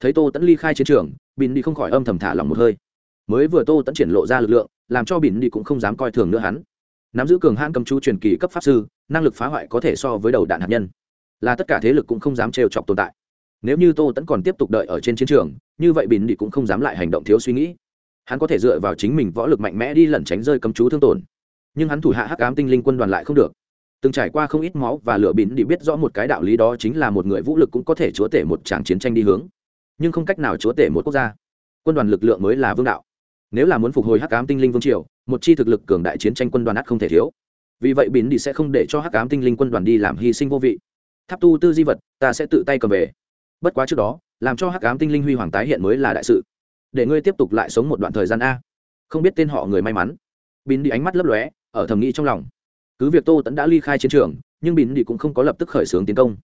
Thấy tô tẫn ly khai chiến trường, bỉn đi không khỏi âm thầm thả lòng một hơi. Mới vừa tô tẫn triển lộ ra lực lượng, làm cho bỉn đi cũng không dám coi thường nữa hắn. Nắm giữ cường hãn cầm chú truyền kỳ cấp pháp sư, năng lực phá hoại có thể so với đầu đạn hạt nhân là tất cả thế lực cũng không dám trêu chọc tồn tại. Nếu như tô tẫn còn tiếp tục đợi ở trên chiến trường, như vậy bỉn đi cũng không dám lại hành động thiếu suy nghĩ. Hắn có thể dựa vào chính mình võ lực mạnh mẽ đi lẩn tránh rơi cầm chú thương tổn. Nhưng hắn thủ hạ hắc ám tinh linh quân đoàn lại không được. Từng trải qua không ít máu và lửa bỉn đi biết rõ một cái đạo lý đó chính là một người vũ lực cũng có thể chúa tể một tràng chiến tranh đi hướng. Nhưng không cách nào chúa tể một quốc gia. Quân đoàn lực lượng mới là vương đạo. Nếu là muốn phục hồi hắc ám tinh linh vương triều, một chi thực lực cường đại chiến tranh quân đoàn ắt không thể thiếu. Vì vậy bỉn đi sẽ không để cho hắc ám tinh linh quân đoàn đi làm hy sinh vô vị tháp tu tư di vật, ta sẽ tự tay cầm về. Bất quá trước đó, làm cho hắc ám tinh linh huy hoàng tái hiện mới là đại sự. Để ngươi tiếp tục lại sống một đoạn thời gian a. Không biết tên họ người may mắn. Bín đi ánh mắt lấp lóe, ở thầm nghĩ trong lòng. Cứ việc tô tẫn đã ly khai chiến trường, nhưng bín đi cũng không có lập tức khởi xướng tiến công.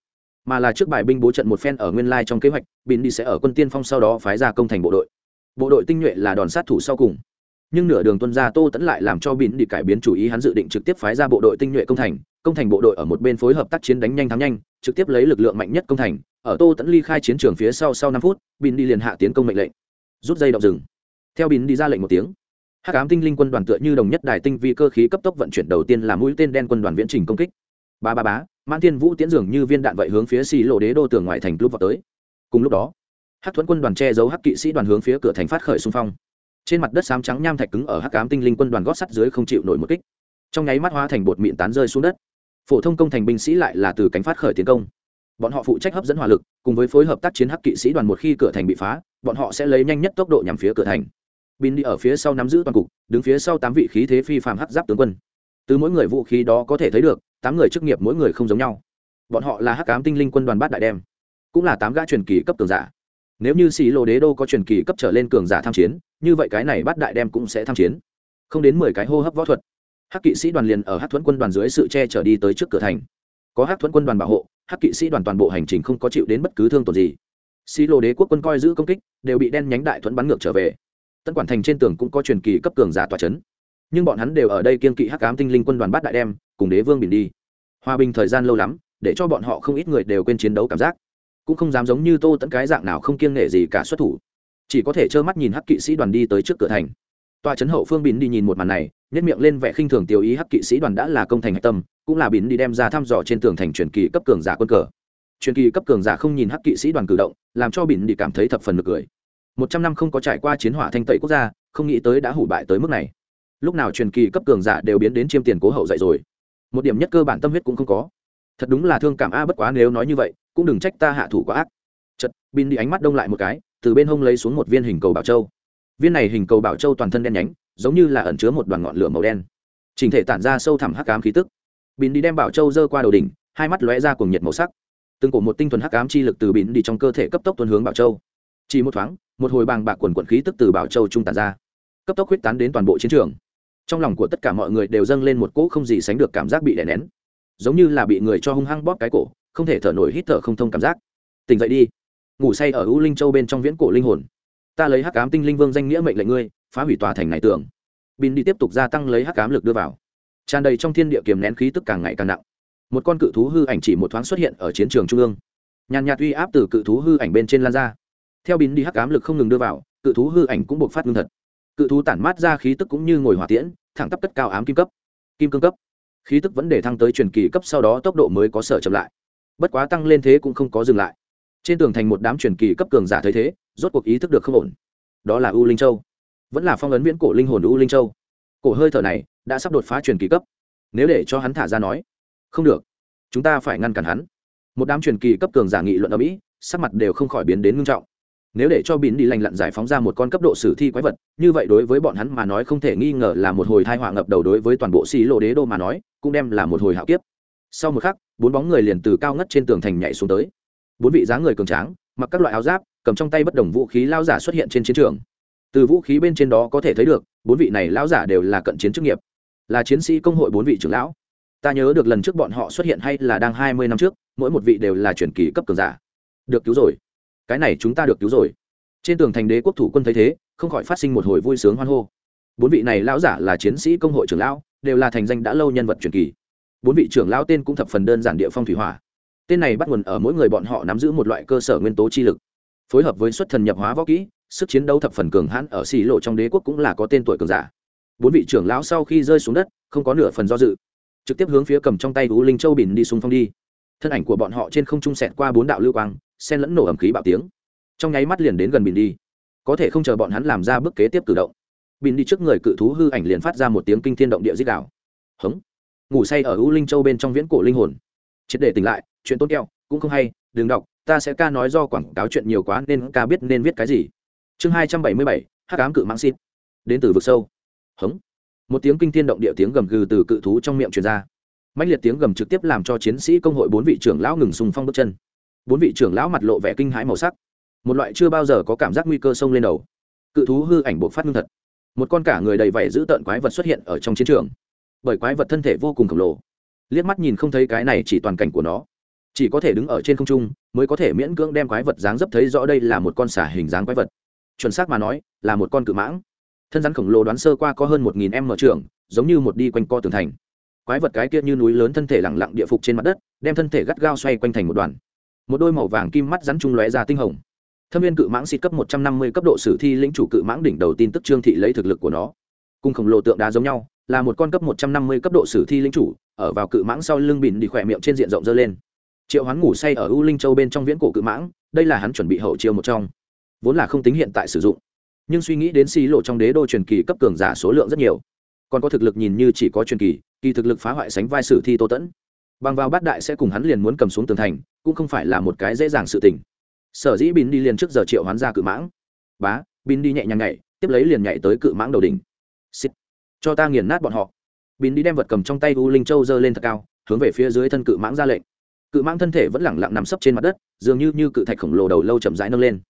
Mà là trước bài binh bố trận một phen ở nguyên lai trong kế hoạch, bín đi sẽ ở quân tiên phong sau đó phái ra công thành bộ đội. Bộ đội tinh nhuệ là đòn sát thủ sau cùng nhưng nửa đường tuân ra tô tẫn lại làm cho bỉn đi cải biến chủ ý, hắn dự định trực tiếp phái ra bộ đội tinh nhuệ công thành công thành bộ đội ở một bên phối hợp tác chiến đánh nhanh thắng nhanh, trực tiếp lấy lực lượng mạnh nhất công thành, ở tô tẫn ly khai chiến trường phía sau sau năm phút, bỉn đi liền hạ tiến công mệnh lệnh, rút dây động rừng. Theo bỉn đi ra lệnh một tiếng, hắc ám tinh linh quân đoàn tựa như đồng nhất đài tinh vi cơ khí cấp tốc vận chuyển đầu tiên là mũi tên đen quân đoàn viễn trình công kích. Ba ba bá mãn thiên vũ tiễn dường như viên đạn vậy hướng phía xì lộ đế đô tường ngoại thành lúc vào tới. Cùng lúc đó, hắc thuẫn quân đoàn che giấu hắc kỵ sĩ đoàn hướng phía cửa thành phát khởi xung phong trên mặt đất xám trắng nham thạch cứng ở hắc ám tinh linh quân đoàn gót sắt dưới không chịu nổi một kích. Trong nháy mắt hóa thành bột mịn tán rơi xuống đất. Phổ thông công thành binh sĩ lại là từ cánh phát khởi tiến công. Bọn họ phụ trách hấp dẫn hỏa lực, cùng với phối hợp tác chiến hắc kỵ sĩ đoàn một khi cửa thành bị phá, bọn họ sẽ lấy nhanh nhất tốc độ nhằm phía cửa thành. Bin đi ở phía sau nắm giữ toàn cục, đứng phía sau tám vị khí thế phi phàm hắc giáp tướng quân. Từ mỗi người vũ khí đó có thể thấy được, tám người chức nghiệp mỗi người không giống nhau. Bọn họ là hắc ám tinh linh quân đoàn bát đại đem, cũng là tám gã truyền kỳ cấp tường giả nếu như xì lô đế đô có truyền kỳ cấp trở lên cường giả tham chiến, như vậy cái này bát đại đem cũng sẽ tham chiến. Không đến mười cái hô hấp võ thuật. Hắc kỵ sĩ đoàn liền ở hắc thuẫn quân đoàn dưới sự che chở đi tới trước cửa thành. Có hắc thuẫn quân đoàn bảo hộ, hắc kỵ sĩ đoàn toàn bộ hành trình không có chịu đến bất cứ thương tổn gì. Xì lô đế quốc quân coi giữ công kích, đều bị đen nhánh đại thuẫn bắn ngược trở về. Tân quản thành trên tường cũng có truyền kỳ cấp cường giả tòa c h ấ n nhưng bọn hắn đều ở đây kiên kỵ hắc cám tinh linh quân đoàn bát đại đem, cùng đế vương biển đi. Hòa bình thời gian lâu lắm, để cho bọn họ không ít người đều quên chiến đấu cảm giác cũng không dám giống như tô tẫn cái dạng nào không kiêng nể gì cả xuất thủ. Chỉ có thể trơ mắt nhìn hắc kỵ sĩ đoàn đi tới trước cửa thành. Tòa trấn hậu phương bín đi nhìn một màn này, nhất miệng lên vẻ khinh thường tiêu ý hắc kỵ sĩ đoàn đã là công thành hạch tâm, cũng là bín đi đem ra thăm dò trên tường thành truyền kỳ cấp cường giả quân cờ. Truyền kỳ cấp cường giả không nhìn hắc kỵ sĩ đoàn cử động, làm cho bín đi cảm thấy thập phần nực cười. Một trăm năm không có trải qua chiến hỏa thanh tẩy quốc gia, không nghĩ tới đã hủ bại tới mức này. Lúc nào truyền kỳ cấp cường giả đều biến đến chiêm tiền cố hậu dạy rồi. Một điểm nhất cơ bản tâm huyết cũng không có. Thật đúng là thương cảm a, bất quá nếu nói như vậy cũng đừng trách ta hạ thủ quá ác. Chật bin đi ánh mắt đông lại một cái, từ bên hông lấy xuống một viên hình cầu bảo châu. Viên này hình cầu bảo châu toàn thân đen nhánh, giống như là ẩn chứa một đoàn ngọn lửa màu đen. Trình thể tản ra sâu thẳm hắc ám khí tức. Bin đi đem bảo châu dơ qua đầu đỉnh, hai mắt lóe ra cùng nhiệt màu sắc. Từng cổ một tinh thuần hắc ám chi lực từ bin đi trong cơ thể cấp tốc tuần hướng bảo châu. Chỉ một thoáng, một hồi bàng bạc quần quận khí tức từ bảo châu trung tản ra. Cấp tốc huyết tán đến toàn bộ chiến trường. Trong lòng của tất cả mọi người đều dâng lên một cỗ không gì sánh được cảm giác bị đè nén. Giống như là bị người cho hung hăng bóp cái cổ không thể thở nổi hít thở không thông cảm giác. Tỉnh dậy đi. Ngủ say ở u linh châu bên trong viễn cổ linh hồn. Ta lấy hắc cám tinh linh vương danh nghĩa mệnh lệnh ngươi, phá hủy tòa thành này tưởng bin đi tiếp tục gia tăng lấy hắc cám lực đưa vào. Tràn đầy trong thiên địa kiềm nén khí tức càng ngày càng nặng. Một con cự thú hư ảnh chỉ một thoáng xuất hiện ở chiến trường trung ương. Nhàn nhạt uy áp từ cự thú hư ảnh bên trên lan ra. Theo bin đi hắc cám lực không ngừng đưa vào, cự thú hư ảnh cũng buộc phát ngưng thật. Cự thú tản mát ra khí tức cũng như ngồi hỏa tiễn, thẳng tắp cất cao ám kim cấp, kim cương cấp. Khí tức vẫn để thăng tới truyền kỳ cấp sau đó tốc độ mới có sở chậm lại bất quá tăng lên thế cũng không có dừng lại. Trên tường thành một đám truyền kỳ cấp cường giả thấy thế, rốt cuộc ý thức được không ổn. Đó là u linh châu. Vẫn là phong ấn viễn cổ linh hồn u linh châu. Cổ hơi thở này đã sắp đột phá truyền kỳ cấp. Nếu để cho hắn thả ra nói, không được. Chúng ta phải ngăn cản hắn. Một đám truyền kỳ cấp cường giả nghị luận ở mỹ, sắc mặt đều không khỏi biến đến ngưng trọng. Nếu để cho bín đi lành lặn giải phóng ra một con cấp độ sử thi quái vật, như vậy đối với bọn hắn mà nói không thể nghi ngờ là một hồi thai họa ngập đầu đối với toàn bộ xì lộ đế đô mà nói, cũng đem là một hồi hạo kiếp sau một khắc, bốn bóng người liền từ cao ngất trên tường thành nhảy xuống tới. Bốn vị dáng người cường tráng, mặc các loại áo giáp, cầm trong tay bất đồng vũ khí lao giả xuất hiện trên chiến trường. Từ vũ khí bên trên đó có thể thấy được, bốn vị này lão giả đều là cận chiến chức nghiệp. Là chiến sĩ công hội bốn vị trưởng lão. Ta nhớ được lần trước bọn họ xuất hiện hay là đang hai mươi năm trước, mỗi một vị đều là truyền kỳ cấp cường giả. Được cứu rồi. Cái này chúng ta được cứu rồi. Trên tường thành đế quốc thủ quân thấy thế, không khỏi phát sinh một hồi vui sướng hoan hô. Bốn vị này lão giả là chiến sĩ công hội trưởng lão, đều là thành danh đã lâu nhân vật truyền kỳ bốn vị trưởng lão tên cũng thập phần đơn giản địa phong thủy hỏa. Tên này bắt nguồn ở mỗi người bọn họ nắm giữ một loại cơ sở nguyên tố chi lực. Phối hợp với xuất thần nhập hóa võ kỹ, sức chiến đấu thập phần cường hãn ở xì lộ trong đế quốc cũng là có tên tuổi cường giả. Bốn vị trưởng lão sau khi rơi xuống đất, không có nửa phần do dự. Trực tiếp hướng phía cầm trong tay u linh châu bình đi xung phong đi. Thân ảnh của bọn họ trên không trung sẹt qua bốn đạo lưu quang sen lẫn nổ ẩm khí bạo tiếng. Trong nháy mắt liền đến gần bình đi. Có thể không chờ bọn hắn làm ra bước kế tiếp cử động. Bình đi trước người cự thú hư ảnh liền phát ra một tiếng kinh thiên động địa dích đạo hống ngủ say ở u linh châu bên trong viễn cổ linh hồn. Triệt để tỉnh lại, chuyện tốt keo cũng không hay, đừng đọc, ta sẽ ca nói do quảng cáo chuyện nhiều quá nên ca biết nên viết cái gì. Chương hai trăm bảy mươi bảy, hắc ám cự mãng xịt. Đến từ vực sâu. Hống. Một tiếng kinh thiên động địa tiếng gầm gừ từ cự thú trong miệng truyền ra. Mạnh liệt tiếng gầm trực tiếp làm cho chiến sĩ công hội bốn vị trưởng lão ngừng sùng phong bước chân. Bốn vị trưởng lão mặt lộ vẻ kinh hãi màu sắc. Một loại chưa bao giờ có cảm giác nguy cơ sông lên đầu. Cự thú hư ảnh bộ phát ngưng thật. Một con cả người đầy vảy dữ tợn quái vật xuất hiện ở trong chiến trường bởi quái vật thân thể vô cùng khổng lồ. Liếc mắt nhìn không thấy cái này chỉ toàn cảnh của nó. Chỉ có thể đứng ở trên không trung mới có thể miễn cưỡng đem quái vật dáng dấp thấy rõ đây là một con xả hình dáng quái vật. Chuẩn xác mà nói, là một con cự mãng. Thân rắn khổng lồ đoán sơ qua có hơn một nghìn m trường, giống như một đi quanh co tường thành. Quái vật cái kia như núi lớn thân thể lẳng lặng địa phục trên mặt đất, đem thân thể gắt gao xoay quanh thành một đoàn. Một đôi màu vàng kim mắt rắn trung lóe ra tinh hồng. Thâm viên cự mãng xịt cấp một trăm năm mươi cấp độ sử thi lĩnh chủ cự mãng đỉnh đầu tin tức trương thị lấy thực lực của nó. Cùng khổng lồ tượng đá giống nhau là một con cấp một trăm năm mươi cấp độ sử thi linh chủ, ở vào cự mãng sau lưng bỉn đi khỏe miệng trên diện rộng dơ lên. Triệu hoán ngủ say ở u linh châu bên trong viễn cổ cự mãng, đây là hắn chuẩn bị hậu chiêu một trong. Vốn là không tính hiện tại sử dụng, nhưng suy nghĩ đến xí lộ trong đế đô truyền kỳ cấp cường giả số lượng rất nhiều. Còn có thực lực nhìn như chỉ có truyền kỳ kỳ thực lực phá hoại sánh vai sử thi tô tẫn. Bằng vào bát đại sẽ cùng hắn liền muốn cầm xuống tường thành, cũng không phải là một cái dễ dàng sự tình. Sở dĩ bin đi liền trước giờ triệu hoán ra cự mãng. Bá bin đi nhẹ nhàng nhảy, tiếp lấy liền nhảy tới cự mãng đầu đỉnh. Xích cho ta nghiền nát bọn họ. Bín đi đem vật cầm trong tay u linh châu giơ lên thật cao, hướng về phía dưới thân cự mãng ra lệnh. Cự mãng thân thể vẫn lẳng lặng nằm sấp trên mặt đất, dường như như cự thạch khổng lồ đầu lâu chậm rãi nâng lên.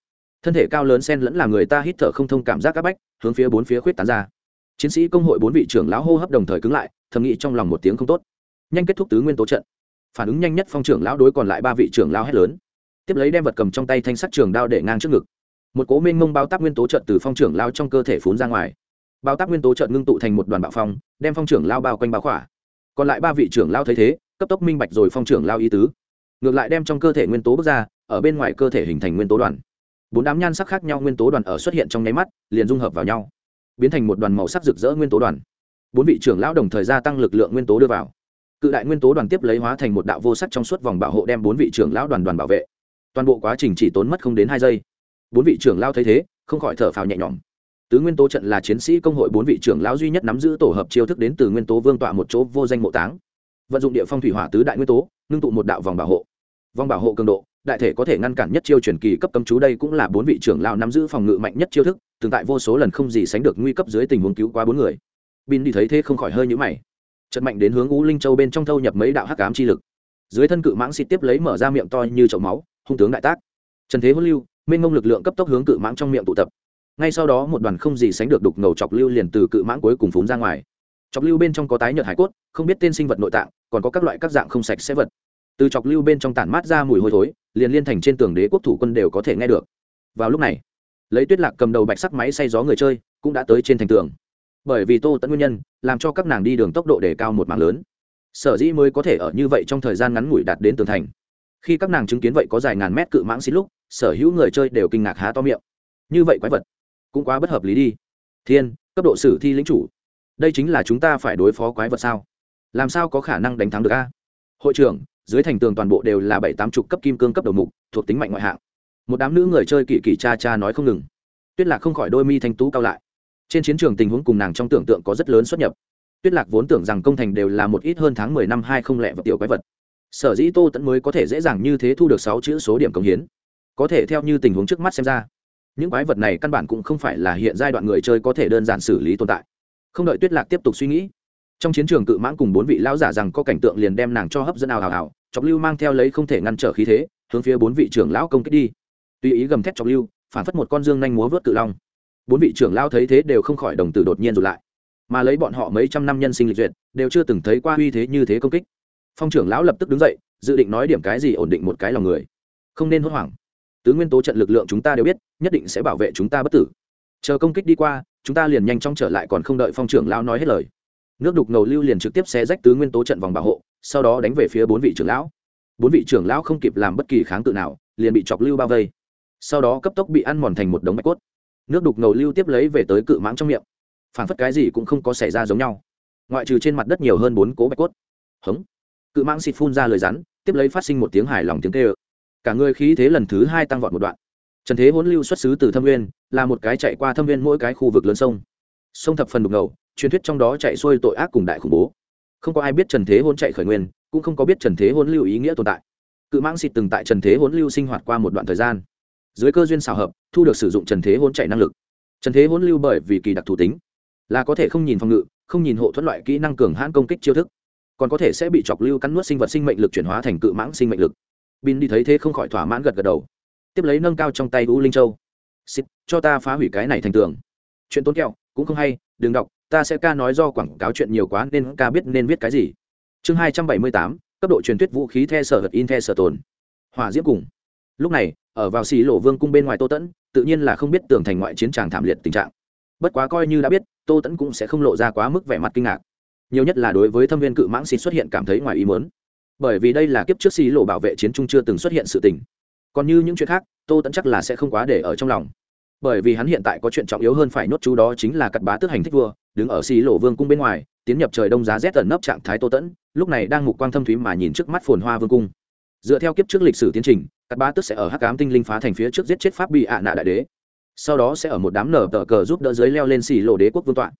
Thân thể cao lớn sen lẫn là người ta hít thở không thông cảm giác áp bách, hướng phía bốn phía khuyết tán ra. Chiến sĩ công hội bốn vị trưởng lão hô hấp đồng thời cứng lại, thầm nghĩ trong lòng một tiếng không tốt. Nhanh kết thúc tứ nguyên tố trận. Phản ứng nhanh nhất phong trưởng lão đối còn lại ba vị trưởng lão hét lớn. Tiếp lấy đem vật cầm trong tay thanh sắt trường đao để ngang trước ngực. Một cố minh mông bao tác nguyên tố trận từ phong trưởng lao trong cơ thể phún ra ngoài bao tác nguyên tố trợn ngưng tụ thành một đoàn bạo phong, đem phong trưởng lao bao quanh bao khỏa. Còn lại ba vị trưởng lao thấy thế, cấp tốc minh bạch rồi phong trưởng lao ý tứ. Ngược lại đem trong cơ thể nguyên tố bước ra, ở bên ngoài cơ thể hình thành nguyên tố đoàn. Bốn đám nhan sắc khác nhau nguyên tố đoàn ở xuất hiện trong nháy mắt, liền dung hợp vào nhau, biến thành một đoàn màu sắc rực rỡ nguyên tố đoàn. Bốn vị trưởng lão đồng thời gia tăng lực lượng nguyên tố đưa vào. Cự đại nguyên tố đoàn tiếp lấy hóa thành một đạo vô sắc trong suốt vòng bảo hộ đem bốn vị trưởng lão đoàn đoàn bảo vệ. Toàn bộ quá trình chỉ tốn mất không đến hai giây. Bốn vị trưởng lao thấy thế, không khỏi thở phào nhẹ nhõm tứ nguyên tố trận là chiến sĩ công hội bốn vị trưởng lão duy nhất nắm giữ tổ hợp chiêu thức đến từ nguyên tố vương tọa một chỗ vô danh mộ táng. Vận dụng địa phong thủy hỏa tứ đại nguyên tố, ngưng tụ một đạo vòng bảo hộ. Vòng bảo hộ cường độ, đại thể có thể ngăn cản nhất chiêu truyền kỳ cấp cấm chú đây cũng là bốn vị trưởng lão nắm giữ phòng ngự mạnh nhất chiêu thức, tương tại vô số lần không gì sánh được nguy cấp dưới tình huống cứu qua bốn người. Bin đi thấy thế không khỏi hơi nhũ mày. Trận mạnh đến hướng u linh châu bên trong thâu nhập mấy đạo hắc ám chi lực. Dưới thân cự mãng xịt tiếp lấy mở ra miệng to như chậu máu, hung tướng đại tác. Trần thế hôn lưu, mênh mông lực lượng cấp tốc hướng cự mãng trong miệng tụ tập ngay sau đó một đoàn không gì sánh được đục ngầu chọc lưu liền từ cự mãng cuối cùng phún ra ngoài. Chọc lưu bên trong có tái nhợt hải cốt, không biết tên sinh vật nội tạng, còn có các loại các dạng không sạch sẽ vật. Từ chọc lưu bên trong tản mát ra mùi hôi thối, liền liên thành trên tường đế quốc thủ quân đều có thể nghe được. Vào lúc này, lấy tuyết lạc cầm đầu bạch sắc máy xay gió người chơi, cũng đã tới trên thành tường. Bởi vì tô tẫn nguyên nhân, làm cho các nàng đi đường tốc độ để cao một mạng lớn. Sở dĩ mới có thể ở như vậy trong thời gian ngắn ngủi đạt đến tường thành. Khi các nàng chứng kiến vậy có dài ngàn mét cự mãng xít lúc, sở hữu người chơi đều kinh ngạc há to miệng. Như vậy quái vật cũng quá bất hợp lý đi. Thiên, cấp độ sử thi lĩnh chủ. Đây chính là chúng ta phải đối phó quái vật sao? Làm sao có khả năng đánh thắng được a? Hội trưởng, dưới thành tường toàn bộ đều là bảy tám chục cấp kim cương cấp đầu mục, thuộc tính mạnh ngoại hạng. Một đám nữ người chơi kỳ kỳ cha cha nói không ngừng. Tuyết lạc không khỏi đôi mi thanh tú cao lại. Trên chiến trường tình huống cùng nàng trong tưởng tượng có rất lớn xuất nhập. Tuyết lạc vốn tưởng rằng công thành đều là một ít hơn tháng mười năm hai không lẹ vật tiểu quái vật. Sở dĩ tô tẫn mới có thể dễ dàng như thế thu được sáu chữ số điểm công hiến. Có thể theo như tình huống trước mắt xem ra những quái vật này căn bản cũng không phải là hiện giai đoạn người chơi có thể đơn giản xử lý tồn tại. Không đợi tuyết lạc tiếp tục suy nghĩ, trong chiến trường cự mãng cùng bốn vị lão giả rằng có cảnh tượng liền đem nàng cho hấp dẫn ào ào ào, chọc lưu mang theo lấy không thể ngăn trở khí thế, hướng phía bốn vị trưởng lão công kích đi. Tuy ý gầm thét chọc lưu, phản phất một con dương nhanh múa vớt cự long. Bốn vị trưởng lão thấy thế đều không khỏi đồng tử đột nhiên rụt lại. Mà lấy bọn họ mấy trăm năm nhân sinh lịch duyệt, đều chưa từng thấy qua uy thế như thế công kích. Phong trưởng lão lập tức đứng dậy, dự định nói điểm cái gì ổn định một cái lòng người. Không nên hốt hoảng tứ nguyên tố trận lực lượng chúng ta đều biết, nhất định sẽ bảo vệ chúng ta bất tử. Chờ công kích đi qua, chúng ta liền nhanh chóng trở lại còn không đợi phong trưởng lão nói hết lời. Nước đục ngầu lưu liền trực tiếp xé rách tứ nguyên tố trận vòng bảo hộ, sau đó đánh về phía bốn vị trưởng lão. Bốn vị trưởng lão không kịp làm bất kỳ kháng cự nào, liền bị chọc lưu bao vây. Sau đó cấp tốc bị ăn mòn thành một đống bạch cốt. Nước đục ngầu lưu tiếp lấy về tới cự mãng trong miệng. Phản phất cái gì cũng không có xảy ra giống nhau. Ngoại trừ trên mặt đất nhiều hơn bốn cố bạch cốt. Hống. Cự mãng xịt phun ra lời rắn, tiếp lấy phát sinh một tiếng hài lòng tiếng kêu cả người khí thế lần thứ hai tăng vọt một đoạn. Trần thế hỗn lưu xuất xứ từ thâm nguyên, là một cái chạy qua thâm nguyên mỗi cái khu vực lớn sông. Sông thập phần đục ngầu, truyền thuyết trong đó chạy xuôi tội ác cùng đại khủng bố. Không có ai biết trần thế hôn chạy khởi nguyên, cũng không có biết trần thế hôn lưu ý nghĩa tồn tại. Cự mãng xịt từng tại trần thế hôn lưu sinh hoạt qua một đoạn thời gian. Dưới cơ duyên xào hợp, thu được sử dụng trần thế hôn chạy năng lực. Trần thế hôn lưu bởi vì kỳ đặc thù tính, là có thể không nhìn phòng ngự, không nhìn hộ thuẫn loại kỹ năng cường hãn công kích chiêu thức, còn có thể sẽ bị chọc lưu cắn nuốt sinh vật sinh mệnh lực chuyển hóa thành cự mãng sinh mệnh lực bin đi thấy thế không khỏi thỏa mãn gật gật đầu. Tiếp lấy nâng cao trong tay u linh châu. Xịt, cho ta phá hủy cái này thành tường. Chuyện tốn kẹo, cũng không hay, đừng đọc, ta sẽ ca nói do quảng cáo chuyện nhiều quá nên ca biết nên viết cái gì. Chương hai trăm bảy mươi tám, cấp độ truyền thuyết vũ khí the sở hật in the sở tồn. Hỏa diễm cùng. Lúc này, ở vào xì lộ vương cung bên ngoài tô tẫn, tự nhiên là không biết tường thành ngoại chiến tràng thảm liệt tình trạng. Bất quá coi như đã biết, tô tẫn cũng sẽ không lộ ra quá mức vẻ mặt kinh ngạc. Nhiều nhất là đối với thâm viên cự mãng xịt xuất hiện cảm thấy ngoài ý mớn bởi vì đây là kiếp trước xì lộ bảo vệ chiến trung chưa từng xuất hiện sự tình. Còn như những chuyện khác, tô tẫn chắc là sẽ không quá để ở trong lòng. Bởi vì hắn hiện tại có chuyện trọng yếu hơn phải nốt chú đó chính là cắt bá tước hành thích vua, đứng ở xì lộ vương cung bên ngoài, tiến nhập trời đông giá rét tận nấp trạng thái tô tẫn lúc này đang mục quang thâm thúy mà nhìn trước mắt phồn hoa vương cung. Dựa theo kiếp trước lịch sử tiến trình, cắt bá tước sẽ ở hắc cám tinh linh phá thành phía trước giết chết pháp bị ạ nạ đại đế. Sau đó sẽ ở một đám nở tờ cờ giúp đỡ dưới leo lên xì lộ đế quốc vương tọa.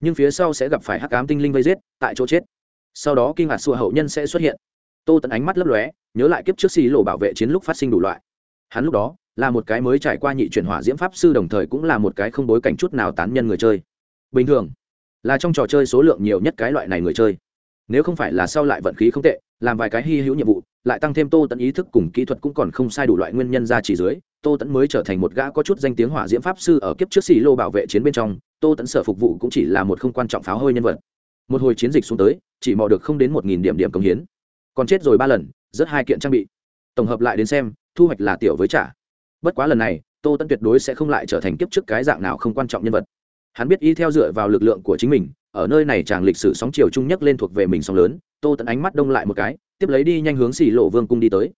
Nhưng phía sau sẽ gặp phải hắc cám tinh linh vây giết, tại chỗ chết. Sau đó kinh ngạc xua hậu nhân sẽ xuất hiện tô tẫn ánh mắt lấp lóe, nhớ lại kiếp trước xì lộ bảo vệ chiến lúc phát sinh đủ loại. Hắn lúc đó, là một cái mới trải qua nhị chuyển hỏa diễm pháp sư đồng thời cũng là một cái không bối cảnh chút nào tán nhân người chơi. Bình thường, là trong trò chơi số lượng nhiều nhất cái loại này người chơi. Nếu không phải là sau lại vận khí không tệ, làm vài cái hy hữu nhiệm vụ, lại tăng thêm tô tẫn ý thức cùng kỹ thuật cũng còn không sai đủ loại nguyên nhân ra chỉ dưới, tô tẫn mới trở thành một gã có chút danh tiếng hỏa diễm pháp sư ở kiếp trước xì lô bảo vệ chiến bên trong, tô tẫn sở phục vụ cũng chỉ là một không quan trọng pháo hơi nhân vật. Một hồi chiến dịch xuống tới, chỉ mò được không đến một nghìn điểm điểm công hiến còn chết rồi ba lần rất hai kiện trang bị. Tổng hợp lại đến xem, thu hoạch là tiểu với trả. Bất quá lần này, tô tân tuyệt đối sẽ không lại trở thành kiếp trước cái dạng nào không quan trọng nhân vật. Hắn biết y theo dựa vào lực lượng của chính mình, ở nơi này chàng lịch sử sóng chiều trung nhất lên thuộc về mình sóng lớn, tô tận ánh mắt đông lại một cái, tiếp lấy đi nhanh hướng xì lộ vương cung đi tới.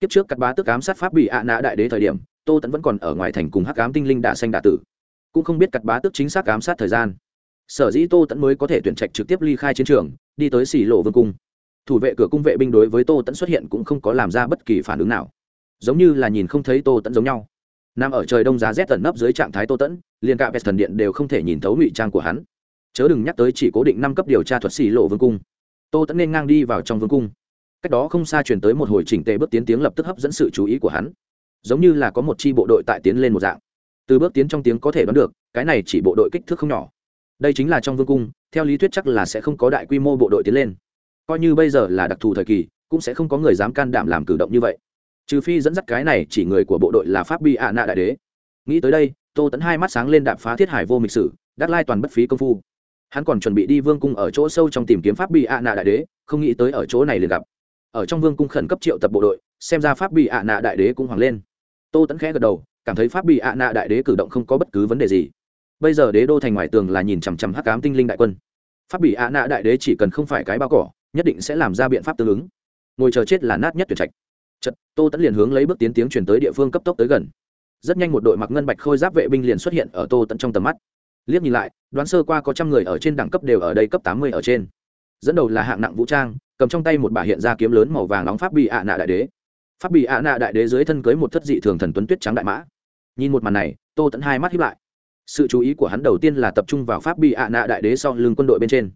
Kiếp trước cắt bá tức ám sát pháp bị ạ à nã đại đế thời điểm, tô tẫn vẫn còn ở ngoài thành cùng hắc ám tinh linh đạ xanh đạ tử. Cũng không biết cắt bá tức chính xác ám sát thời gian. Sở dĩ tô tẫn mới có thể tuyển trạch trực tiếp ly khai chiến trường, đi tới xì lộ vương cung thủ vệ cửa cung vệ binh đối với tô tẫn xuất hiện cũng không có làm ra bất kỳ phản ứng nào. Giống như là nhìn không thấy tô tẫn giống nhau. Nằm ở trời đông giá rét tận nấp dưới trạng thái tô tẫn, liền cả vest thần điện đều không thể nhìn thấu ngụy trang của hắn. Chớ đừng nhắc tới chỉ cố định năm cấp điều tra thuật xì lộ vương cung. Tô tẫn nên ngang đi vào trong vương cung. Cách đó không xa chuyển tới một hồi chỉnh tề bước tiến tiếng lập tức hấp dẫn sự chú ý của hắn. Giống như là có một chi bộ đội tại tiến lên một dạng. Từ bước tiến trong tiếng có thể đoán được, cái này chỉ bộ đội kích thước không nhỏ. Đây chính là trong vương cung, theo lý thuyết chắc là sẽ không có đại quy mô bộ đội tiến lên coi như bây giờ là đặc thù thời kỳ, cũng sẽ không có người dám can đảm làm cử động như vậy. Trừ phi dẫn dắt cái này chỉ người của bộ đội là pháp bi ạ nạ đại đế. Nghĩ tới đây, tô tẫn hai mắt sáng lên đạp phá thiết hải vô mịch sử, đắc lai toàn bất phí công phu. Hắn còn chuẩn bị đi vương cung ở chỗ sâu trong tìm kiếm pháp bi ạ nạ đại đế, không nghĩ tới ở chỗ này liền gặp. Ở trong vương cung khẩn cấp triệu tập bộ đội, xem ra pháp bị ạ nạ đại đế cũng hoàng lên. Tô tẫn khẽ gật đầu, cảm thấy pháp bị ạ nạ đại đế cử động không có bất cứ vấn đề gì. Bây giờ đế đô thành ngoài tường là nhìn chằm chằm hắc cám tinh linh đại quân. Pháp bị ạ nạ đại đế chỉ cần không phải cái bao cỏ nhất định sẽ làm ra biện pháp tương ứng. Ngồi chờ chết là nát nhất tuyệt trạch. Chật tô tẫn liền hướng lấy bước tiến tiếng chuyển tới địa phương cấp tốc tới gần. Rất nhanh một đội mặc ngân bạch khôi giáp vệ binh liền xuất hiện ở tô tẫn trong tầm mắt. Liếc nhìn lại, đoán sơ qua có trăm người ở trên đẳng cấp đều ở đây cấp tám mươi ở trên. Dẫn đầu là hạng nặng vũ trang, cầm trong tay một bả hiện ra kiếm lớn màu vàng nóng pháp bị ạ nạ đại đế. Pháp bị ạ nạ đại đế dưới thân cưới một thất dị thường thần tuấn tuyết trắng đại mã. Nhìn một màn này, tô tẫn hai mắt hiếp lại. Sự chú ý của hắn đầu tiên là tập trung vào pháp bị ạ nạ đại đế sau lưng quân đội bên trên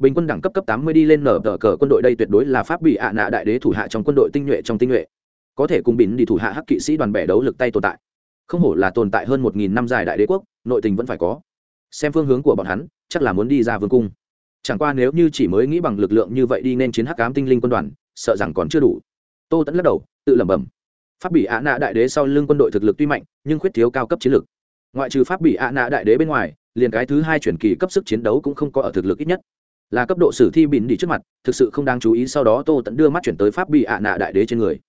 bình quân đẳng cấp cấp tám mươi đi lên nở tờ cờ quân đội đây tuyệt đối là pháp bị ạ nạ đại đế thủ hạ trong quân đội tinh nhuệ trong tinh nhuệ. Có thể cùng bỉn đi thủ hạ hắc kỵ sĩ đoàn bẻ đấu lực tay tồn tại. Không hổ là tồn tại hơn một nghìn năm dài đại đế quốc, nội tình vẫn phải có. Xem phương hướng của bọn hắn, chắc là muốn đi ra vương cung. Chẳng qua nếu như chỉ mới nghĩ bằng lực lượng như vậy đi nên chiến hắc cám tinh linh quân đoàn, sợ rằng còn chưa đủ. Tô tẫn lắc đầu, tự lẩm bẩm. Pháp bị ạ nạ đại đế sau lưng quân đội thực lực tuy mạnh, nhưng khuyết thiếu cao cấp chiến lược ngoại trừ pháp bị ạ nạ đại đế bên ngoài, liền cái thứ hai chuyển kỳ cấp sức chiến đấu cũng không có ở thực lực ít nhất là cấp độ sử thi bỉn đi trước mặt, thực sự không đáng chú ý, sau đó tô tẫn đưa mắt chuyển tới pháp bị ạ nạ đại đế trên người.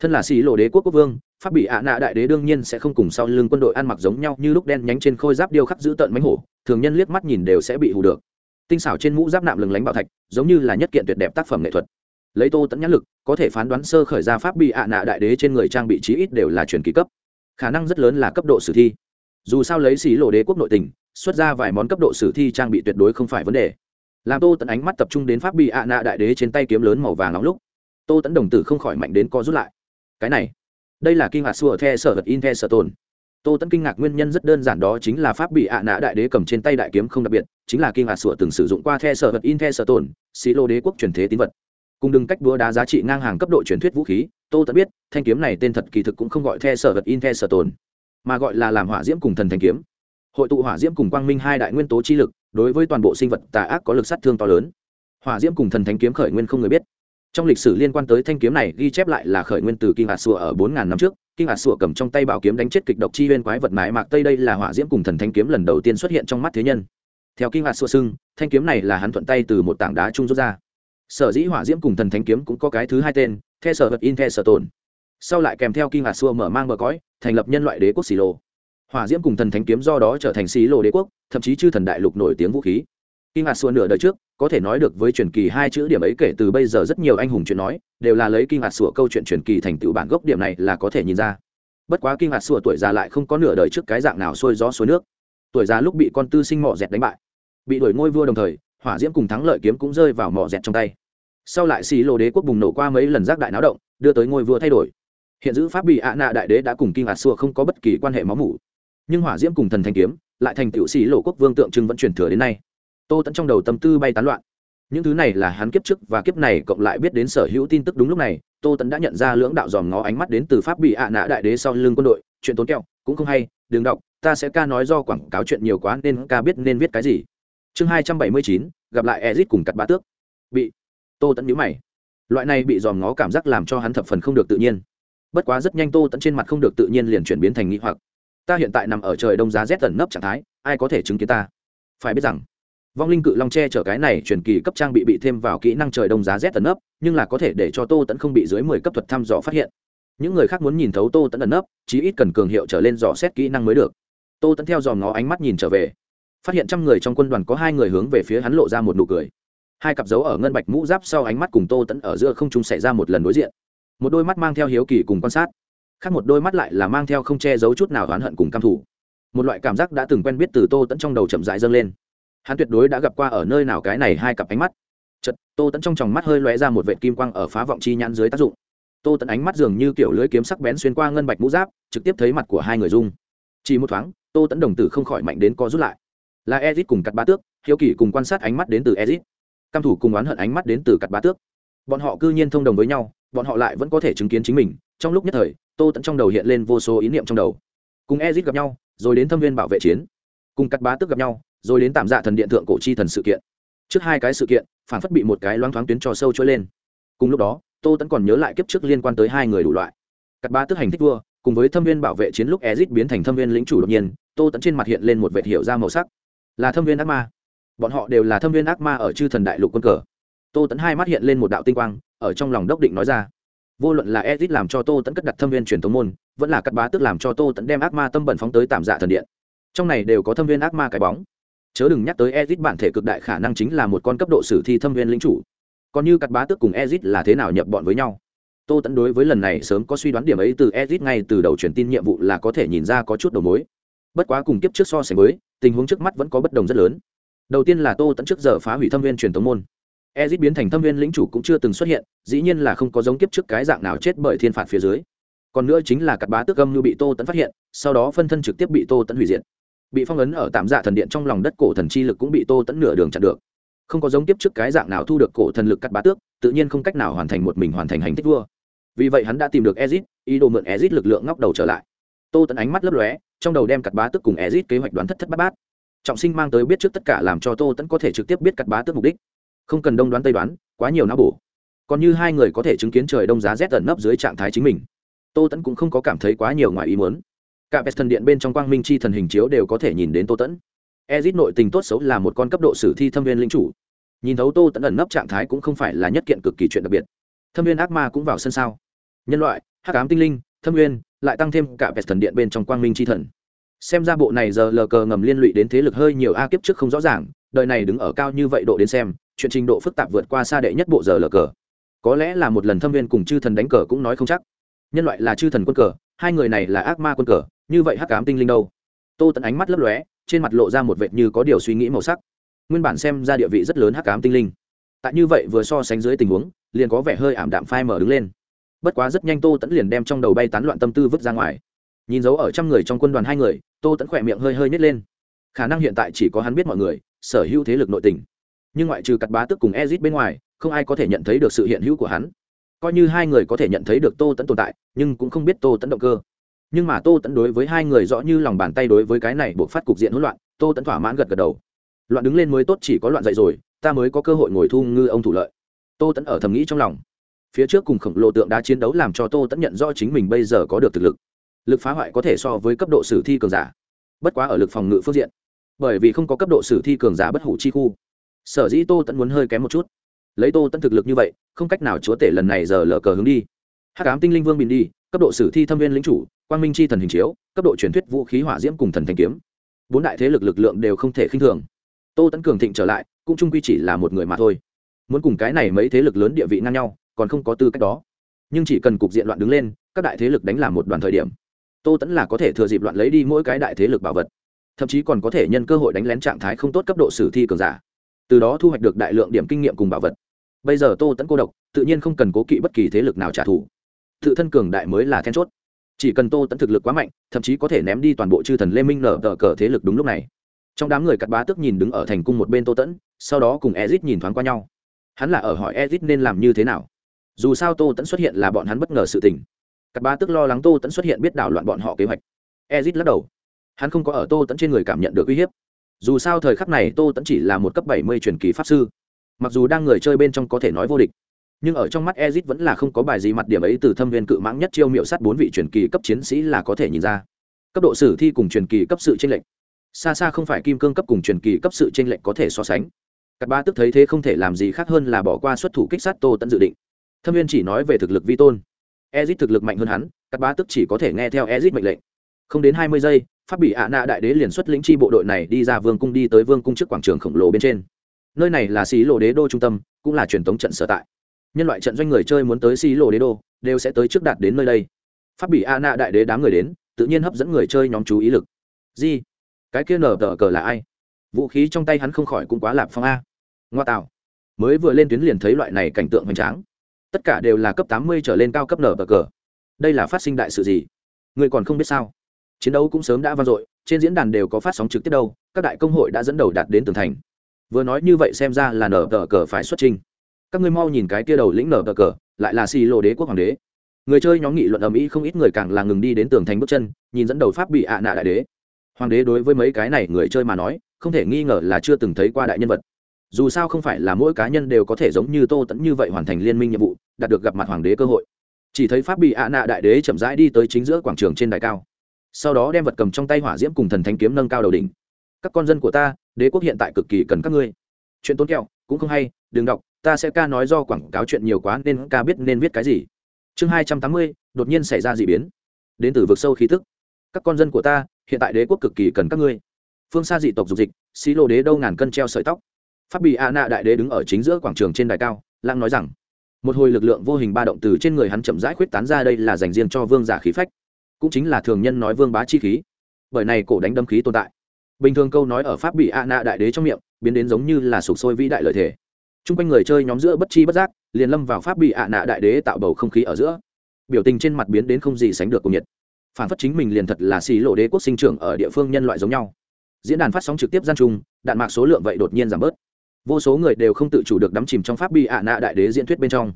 Thân là xì lộ đế quốc quốc vương, pháp bị ạ nạ đại đế đương nhiên sẽ không cùng sau lưng quân đội ăn mặc giống nhau như lúc đen nhánh trên khôi giáp điêu khắc giữ tợn mánh hổ, thường nhân liếc mắt nhìn đều sẽ bị hù được. Tinh xảo trên mũ giáp nạm lừng lánh bảo thạch, giống như là nhất kiện tuyệt đẹp tác phẩm nghệ thuật. Lấy tô tẫn nhãn lực, có thể phán đoán sơ khởi ra pháp bị ạ nạ đại đế trên người trang bị trí ít đều là truyền ký cấp. Khả năng rất lớn là cấp độ sử thi. Dù sao lấy xí lộ đế quốc nội tình, xuất ra vài món cấp độ sử thi trang bị tuyệt đối không phải vấn đề làm tô tẫn ánh mắt tập trung đến pháp bị ạ nạ đại đế trên tay kiếm lớn màu vàng nóng lúc, tô tẫn đồng tử không khỏi mạnh đến co rút lại. Cái này, đây là kinh ngạc xua the sở vật in the sở tồn. Tô tẫn kinh ngạc nguyên nhân rất đơn giản đó chính là pháp bị ạ nạ đại đế cầm trên tay đại kiếm không đặc biệt, chính là kinh ngạc xua từng sử dụng qua the sở vật in the sở tồn xí lô đế quốc truyền thế tín vật. Cùng đừng cách búa đá giá trị ngang hàng cấp độ truyền thuyết vũ khí, tô tẫn biết, thanh kiếm này tên thật kỳ thực cũng không gọi the sở vật in the sở tồn, mà gọi là làm hỏa diễm cùng thần thanh kiếm. Hội tụ hỏa diễm cùng quang minh hai đại nguyên tố chi lực đối với toàn bộ sinh vật tà ác có lực sát thương to lớn. Hỏa diễm cùng thần thánh kiếm khởi nguyên không người biết. Trong lịch sử liên quan tới thanh kiếm này ghi chép lại là khởi nguyên từ kinh hạt sùa ở bốn ngàn năm trước, kinh hạt sùa cầm trong tay bảo kiếm đánh chết kịch độc chi huyên quái vật mái mạc tây đây là hỏa diễm cùng thần thanh kiếm lần đầu tiên xuất hiện trong mắt thế nhân. Theo kinh hạt sùa xưng, thanh kiếm này là hắn thuận tay từ một tảng đá trung rút ra. Sở dĩ hỏa diễm cùng thần thanh kiếm cũng có cái thứ hai tên, the sở vật in the sở tồn sau lại kèm theo kinh hạt sùa mở mang bờ cõi, thành lập nhân loại đế quốc xì lô hỏa diễm cùng thần thánh kiếm do đó trở thành xí lô đế quốc, thậm chí chư thần đại lục nổi tiếng vũ khí. Kinh ngạc sùa nửa đời trước, có thể nói được với truyền kỳ hai chữ điểm ấy kể từ bây giờ rất nhiều anh hùng chuyện nói, đều là lấy kinh ngạc sùa câu chuyện truyền kỳ thành tựu bản gốc điểm này là có thể nhìn ra. Bất quá kinh ngạc sùa tuổi già lại không có nửa đời trước cái dạng nào xuôi gió suối nước. Tuổi già lúc bị con tư sinh mỏ dẹt đánh bại, bị đuổi ngôi vua đồng thời, hỏa diễm cùng thắng lợi kiếm cũng rơi vào mỏ dẹt trong tay. Sau lại xì lô đế quốc bùng nổ qua mấy lần giác đại náo động, đưa tới ngôi vua thay đổi. Hiện giữ pháp bị ạ nạ đại đế đã cùng kinh hạt sủa không có bất kỳ quan hệ máu mủ nhưng hỏa diễm cùng thần thanh kiếm lại thành tựu xì lộ quốc vương tượng trưng vẫn truyền thừa đến nay. Tô tẫn trong đầu tâm tư bay tán loạn. Những thứ này là hắn kiếp trước và kiếp này cộng lại biết đến sở hữu tin tức đúng lúc này, tô tẫn đã nhận ra lưỡng đạo dòm ngó ánh mắt đến từ pháp bị ạ nã đại đế sau lưng quân đội. Chuyện tốn kẹo, cũng không hay, đừng đọc, ta sẽ ca nói do quảng cáo chuyện nhiều quá nên ca biết nên viết cái gì. Chương hai trăm bảy mươi chín, gặp lại ezit cùng cắt ba tước. Bị. Tô tẫn nhíu mày. Loại này bị dòm ngó cảm giác làm cho hắn thập phần không được tự nhiên. Bất quá rất nhanh tô tẫn trên mặt không được tự nhiên liền chuyển biến thành nghĩ hoặc ta hiện tại nằm ở trời đông giá rét tẩn nấp trạng thái ai có thể chứng kiến ta? Phải biết rằng vong linh cự long che chở cái này truyền kỳ cấp trang bị bị thêm vào kỹ năng trời đông giá rét tẩn nấp nhưng là có thể để cho tô tẫn không bị dưới mười cấp thuật thăm dò phát hiện. Những người khác muốn nhìn thấu tô tẫn ẩn nấp, chí ít cần cường hiệu trở lên dò xét kỹ năng mới được. Tô tẫn theo dò ngó ánh mắt nhìn trở về. Phát hiện trăm người trong quân đoàn có hai người hướng về phía hắn lộ ra một nụ cười. Hai cặp dấu ở ngân bạch mũ giáp sau ánh mắt cùng tô tẫn ở giữa không trung xảy ra một lần đối diện. Một đôi mắt mang theo hiếu kỳ cùng quan sát khác một đôi mắt lại là mang theo không che giấu chút nào oán hận cùng căm thủ một loại cảm giác đã từng quen biết từ tô tẫn trong đầu chậm dại dâng lên. Hắn tuyệt đối đã gặp qua ở nơi nào cái này hai cặp ánh mắt. Chật tô tẫn trong tròng mắt hơi lóe ra một vệ kim quang ở phá vọng chi nhãn dưới tác dụng. Tô tẫn ánh mắt dường như kiểu lưới kiếm sắc bén xuyên qua ngân bạch mũ giáp, trực tiếp thấy mặt của hai người dung chỉ một thoáng, tô tẫn đồng tử không khỏi mạnh đến co rút lại. Là ezit cùng cắt bá tước, hiếu kỳ cùng quan sát ánh mắt đến từ ezit. Căm thủ cùng oán hận ánh mắt đến từ cắt bá tước. Bọn họ cư nhiên thông đồng với nhau, bọn họ lại vẫn có thể chứng kiến chính mình trong lúc nhất thời, tô tẫn trong đầu hiện lên vô số ý niệm trong đầu. Cùng ezit gặp nhau, rồi đến thâm viên bảo vệ chiến. Cùng cắt bá tước gặp nhau, rồi đến tạm dạ thần điện thượng cổ chi thần sự kiện. Trước hai cái sự kiện, phản phất bị một cái loáng thoáng tuyến trò sâu trôi lên. Cùng lúc đó, tô tẫn còn nhớ lại kiếp trước liên quan tới hai người đủ loại. Cắt bá tức hành thích vua, cùng với thâm viên bảo vệ chiến lúc ezit biến thành thâm viên lĩnh chủ đột nhiên, tô tẫn trên mặt hiện lên một vệt hiệu ra màu sắc. Là thâm viên ác ma. Bọn họ đều là thâm viên ác ma ở chư thần đại lục quân cờ. Tô tẫn hai mắt hiện lên một đạo tinh quang, ở trong lòng đốc định nói ra vô luận là edit làm cho tô tẫn cất đặt thâm viên truyền thống môn, vẫn là cắt bá tức làm cho tô tẫn đem ác ma tâm bẩn phóng tới tạm dạ thần điện. Trong này đều có thâm viên ác ma cái bóng. Chớ đừng nhắc tới edit bản thể cực đại khả năng chính là một con cấp độ sử thi thâm viên lính chủ. Còn như cắt bá tức cùng edit là thế nào nhập bọn với nhau? Tô tẫn đối với lần này sớm có suy đoán điểm ấy từ edit ngay từ đầu truyền tin nhiệm vụ là có thể nhìn ra có chút đầu mối. Bất quá cùng kiếp trước so sánh với, tình huống trước mắt vẫn có bất đồng rất lớn. Đầu tiên là tô tẫn trước giờ phá hủy thâm viên truyền thống môn ezit biến thành thâm viên lĩnh chủ cũng chưa từng xuất hiện, dĩ nhiên là không có giống kiếp trước cái dạng nào chết bởi thiên phạt phía dưới. Còn nữa chính là cặp bá tước âm như bị tô tẫn phát hiện, sau đó phân thân trực tiếp bị tô tẫn hủy diệt. Bị phong ấn ở tạm dạ thần điện trong lòng đất cổ thần chi lực cũng bị tô tẫn nửa đường chặn được. Không có giống kiếp trước cái dạng nào thu được cổ thần lực cắt bá tước, tự nhiên không cách nào hoàn thành một mình hoàn thành hành tích vua. Vì vậy hắn đã tìm được ezit, ý đồ mượn ezit lực lượng ngóc đầu trở lại. Tô tẫn ánh mắt lấp lóe, trong đầu đem cắt bá tước cùng ezit kế hoạch đoán thất thất bát bát. Trọng sinh mang tới biết trước tất cả làm cho tô tẫn có thể trực tiếp biết cắt bá tước mục đích không cần đông đoán tây đoán, quá nhiều não bổ. Còn như hai người có thể chứng kiến trời đông giá rét ẩn nấp dưới trạng thái chính mình. Tô tẫn cũng không có cảm thấy quá nhiều ngoài ý muốn. Cả vest thần điện bên trong quang minh chi thần hình chiếu đều có thể nhìn đến tô tẫn. Ezit nội tình tốt xấu là một con cấp độ sử thi thâm viên linh chủ. Nhìn thấu tô tẫn ẩn nấp trạng thái cũng không phải là nhất kiện cực kỳ chuyện đặc biệt. Thâm viên ác ma cũng vào sân sao? Nhân loại, hắc ám tinh linh, thâm viên, lại tăng thêm cả vest thần điện bên trong quang minh chi thần. Xem ra bộ này giờ lờ cờ ngầm liên lụy đến thế lực hơi nhiều a kiếp trước không rõ ràng, đời này đứng ở cao như vậy độ đến xem chuyện trình độ phức tạp vượt qua xa đệ nhất bộ giờ lờ cờ. Có lẽ là một lần thâm viên cùng chư thần đánh cờ cũng nói không chắc. Nhân loại là chư thần quân cờ, hai người này là ác ma quân cờ, như vậy hắc ám tinh linh đâu? Tô tẫn ánh mắt lấp lóe, trên mặt lộ ra một vệt như có điều suy nghĩ màu sắc. Nguyên bản xem ra địa vị rất lớn hắc ám tinh linh. Tại như vậy vừa so sánh dưới tình huống, liền có vẻ hơi ảm đạm phai mở đứng lên. Bất quá rất nhanh tô tẫn liền đem trong đầu bay tán loạn tâm tư vứt ra ngoài. Nhìn dấu ở trăm người trong quân đoàn hai người, tô tẫn khỏe miệng hơi hơi nhét lên. Khả năng hiện tại chỉ có hắn biết mọi người, sở hữu thế lực nội tình nhưng ngoại trừ cặt bá tức cùng ezit bên ngoài, không ai có thể nhận thấy được sự hiện hữu của hắn. Coi như hai người có thể nhận thấy được tô tẫn tồn tại, nhưng cũng không biết tô tẫn động cơ. Nhưng mà tô tẫn đối với hai người rõ như lòng bàn tay đối với cái này buộc phát cục diện hỗn loạn, tô tẫn thỏa mãn gật gật đầu. Loạn đứng lên mới tốt, chỉ có loạn dậy rồi, ta mới có cơ hội ngồi thu ngư ông thủ lợi. Tô tẫn ở thầm nghĩ trong lòng. Phía trước cùng khổng lồ tượng đá chiến đấu làm cho tô tẫn nhận rõ chính mình bây giờ có được thực lực. Lực phá hoại có thể so với cấp độ sử thi cường giả, bất quá ở lực phòng ngự phương diện. Bởi vì không có cấp độ sử thi cường giả bất hủ chi khu sở dĩ tô tẫn muốn hơi kém một chút. Lấy tô tẫn thực lực như vậy, không cách nào chúa tể lần này giờ lờ cờ hướng đi. Hắc ám tinh linh vương bình đi, cấp độ sử thi thâm viên lính chủ, quang minh c h i thần hình chiếu, cấp độ truyền thuyết vũ khí hỏa diễm cùng thần thanh kiếm. Bốn đại thế lực lực lượng đều không thể khinh thường. Tô tẫn cường thịnh trở lại, cũng trung quy chỉ là một người mà thôi. Muốn cùng cái này mấy thế lực lớn địa vị ngang nhau, còn không có tư cách đó. Nhưng chỉ cần cục diện loạn đứng lên, các đại thế lực đánh làm một đoàn thời điểm. Tô tẫn là có thể thừa dịp loạn lấy đi mỗi cái đại thế lực bảo vật. Thậm chí còn có thể nhân cơ hội đánh lén trạng thái không tốt cấp độ sử thi cường giả từ đó thu hoạch được đại lượng điểm kinh nghiệm cùng bảo vật. Bây giờ tô tẫn cô độc tự nhiên không cần cố kỵ bất kỳ thế lực nào trả thù. Tự thân cường đại mới là then chốt. Chỉ cần tô tẫn thực lực quá mạnh, thậm chí có thể ném đi toàn bộ chư thần lê minh nở tờ cờ thế lực đúng lúc này. Trong đám người cắt bá tức nhìn đứng ở thành cung một bên tô tẫn sau đó cùng ezit nhìn thoáng qua nhau. Hắn là ở hỏi ezit nên làm như thế nào. Dù sao tô tẫn xuất hiện là bọn hắn bất ngờ sự tình. Cắt bá tức lo lắng tô tẫn xuất hiện biết đảo loạn bọn họ kế hoạch. Ezit lắc đầu. Hắn không có ở tô tẫn trên người cảm nhận được uy hiếp dù sao thời khắc này tô tẫn chỉ là một cấp bảy mươi truyền kỳ pháp sư, mặc dù đang người chơi bên trong có thể nói vô địch, nhưng ở trong mắt ezit vẫn là không có bài gì mặt điểm ấy từ thâm viên cự mãng nhất chiêu miệu sát bốn vị truyền kỳ cấp chiến sĩ là có thể nhìn ra. Cấp độ sử thi cùng truyền kỳ cấp sự tranh lệch. Xa xa không phải kim cương cấp cùng truyền kỳ cấp sự tranh lệch có thể so sánh. Các ba tức thấy thế không thể làm gì khác hơn là bỏ qua xuất thủ kích sát tô tẫn dự định. Thâm viên chỉ nói về thực lực vi tôn. Ezit thực lực mạnh hơn hắn các ba tức chỉ có thể nghe theo ezit mệnh lệnh không đến hai mươi giây, pháp bị ạ nạ đại đế liền xuất lĩnh chi bộ đội này đi ra vương cung đi tới vương cung trước quảng trường khổng lồ bên trên. Nơi này là xí lộ đế đô trung tâm, cũng là truyền thống trận sở tại. Nhân loại trận doanh người chơi muốn tới xí lộ đế đô, đều sẽ tới trước đạt đến nơi đây. Pháp bị a nạ đại đế đám người đến, tự nhiên hấp dẫn người chơi nhóm chú ý lực. Di cái kia nở tờ cờ là ai? Vũ khí trong tay hắn không khỏi cũng quá lạp phong a. Ngoa tạo. Mới vừa lên tuyến liền thấy loại này cảnh tượng hoành tráng. Tất cả đều là cấp tám mươi trở lên cao cấp nở tờ cờ. Đây là phát sinh đại sự gì? Người còn không biết sao? Chiến đấu cũng sớm đã vang dội, trên diễn đàn đều có phát sóng trực tiếp đâu, các đại công hội đã dẫn đầu đạt đến tường thành. Vừa nói như vậy xem ra là nở tờ cờ phải xuất trình. Các ngươi mau nhìn cái kia đầu lĩnh nở tờ cờ, lại là xì lô đế quốc hoàng đế. Người chơi nhóm nghị luận ầm ĩ không ít người càng là ngừng đi đến tường thành bước chân, nhìn dẫn đầu pháp bị ạ nạ đại đế. Hoàng đế đối với mấy cái này người chơi mà nói, không thể nghi ngờ là chưa từng thấy qua đại nhân vật. Dù sao không phải là mỗi cá nhân đều có thể giống như tô tẫn như vậy hoàn thành liên minh nhiệm vụ, đạt được gặp mặt hoàng đế cơ hội. Chỉ thấy pháp bị ạ nạ đại đế chậm rãi đi tới chính giữa quảng trường trên đài cao sau đó đem vật cầm trong tay hỏa diễm cùng thần thánh kiếm nâng cao đầu đỉnh. Các con dân của ta, đế quốc hiện tại cực kỳ cần các ngươi. Chuyện tốn kẹo, cũng không hay, đừng đọc, ta sẽ ca nói do quảng cáo chuyện nhiều quá nên ca biết nên viết cái gì. Chương hai trăm tám mươi, đột nhiên xảy ra d ị biến. Đến từ vực sâu khí tức. Các con dân của ta, hiện tại đế quốc cực kỳ cần các ngươi. Phương xa dị tộc dục dịch, xí lô đế đâu ngàn cân treo sợi tóc. Pháp bị a nạ đại đế đứng ở chính giữa quảng trường trên đài cao lãng nói rằng, một hồi lực lượng vô hình ba động từ trên người hắn chậm rãi khuyết tán ra đây là dành riêng cho vương giả khí phách cũng chính là thường nhân nói vương bá chi khí. Bởi này cổ đánh đâm khí tồn tại. Bình thường câu nói ở pháp bị a nạ đại đế trong miệng, biến đến giống như là sụp sôi vĩ đại lợi thể t r u n g quanh người chơi nhóm giữa bất chi bất giác, liền lâm vào pháp bị ạ nạ đại đế tạo bầu không khí ở giữa. Biểu tình trên mặt biến đến không gì sánh được cùng nhiệt. Phản phất chính mình liền thật là xì lộ đế quốc sinh trưởng ở địa phương nhân loại giống nhau. Diễn đàn phát sóng trực tiếp gian trung đạn mạc số lượng vậy đột nhiên giảm bớt. Vô số người đều không tự chủ được đắm chìm trong pháp bị ạ nạ đại đế diễn thuyết bên trong.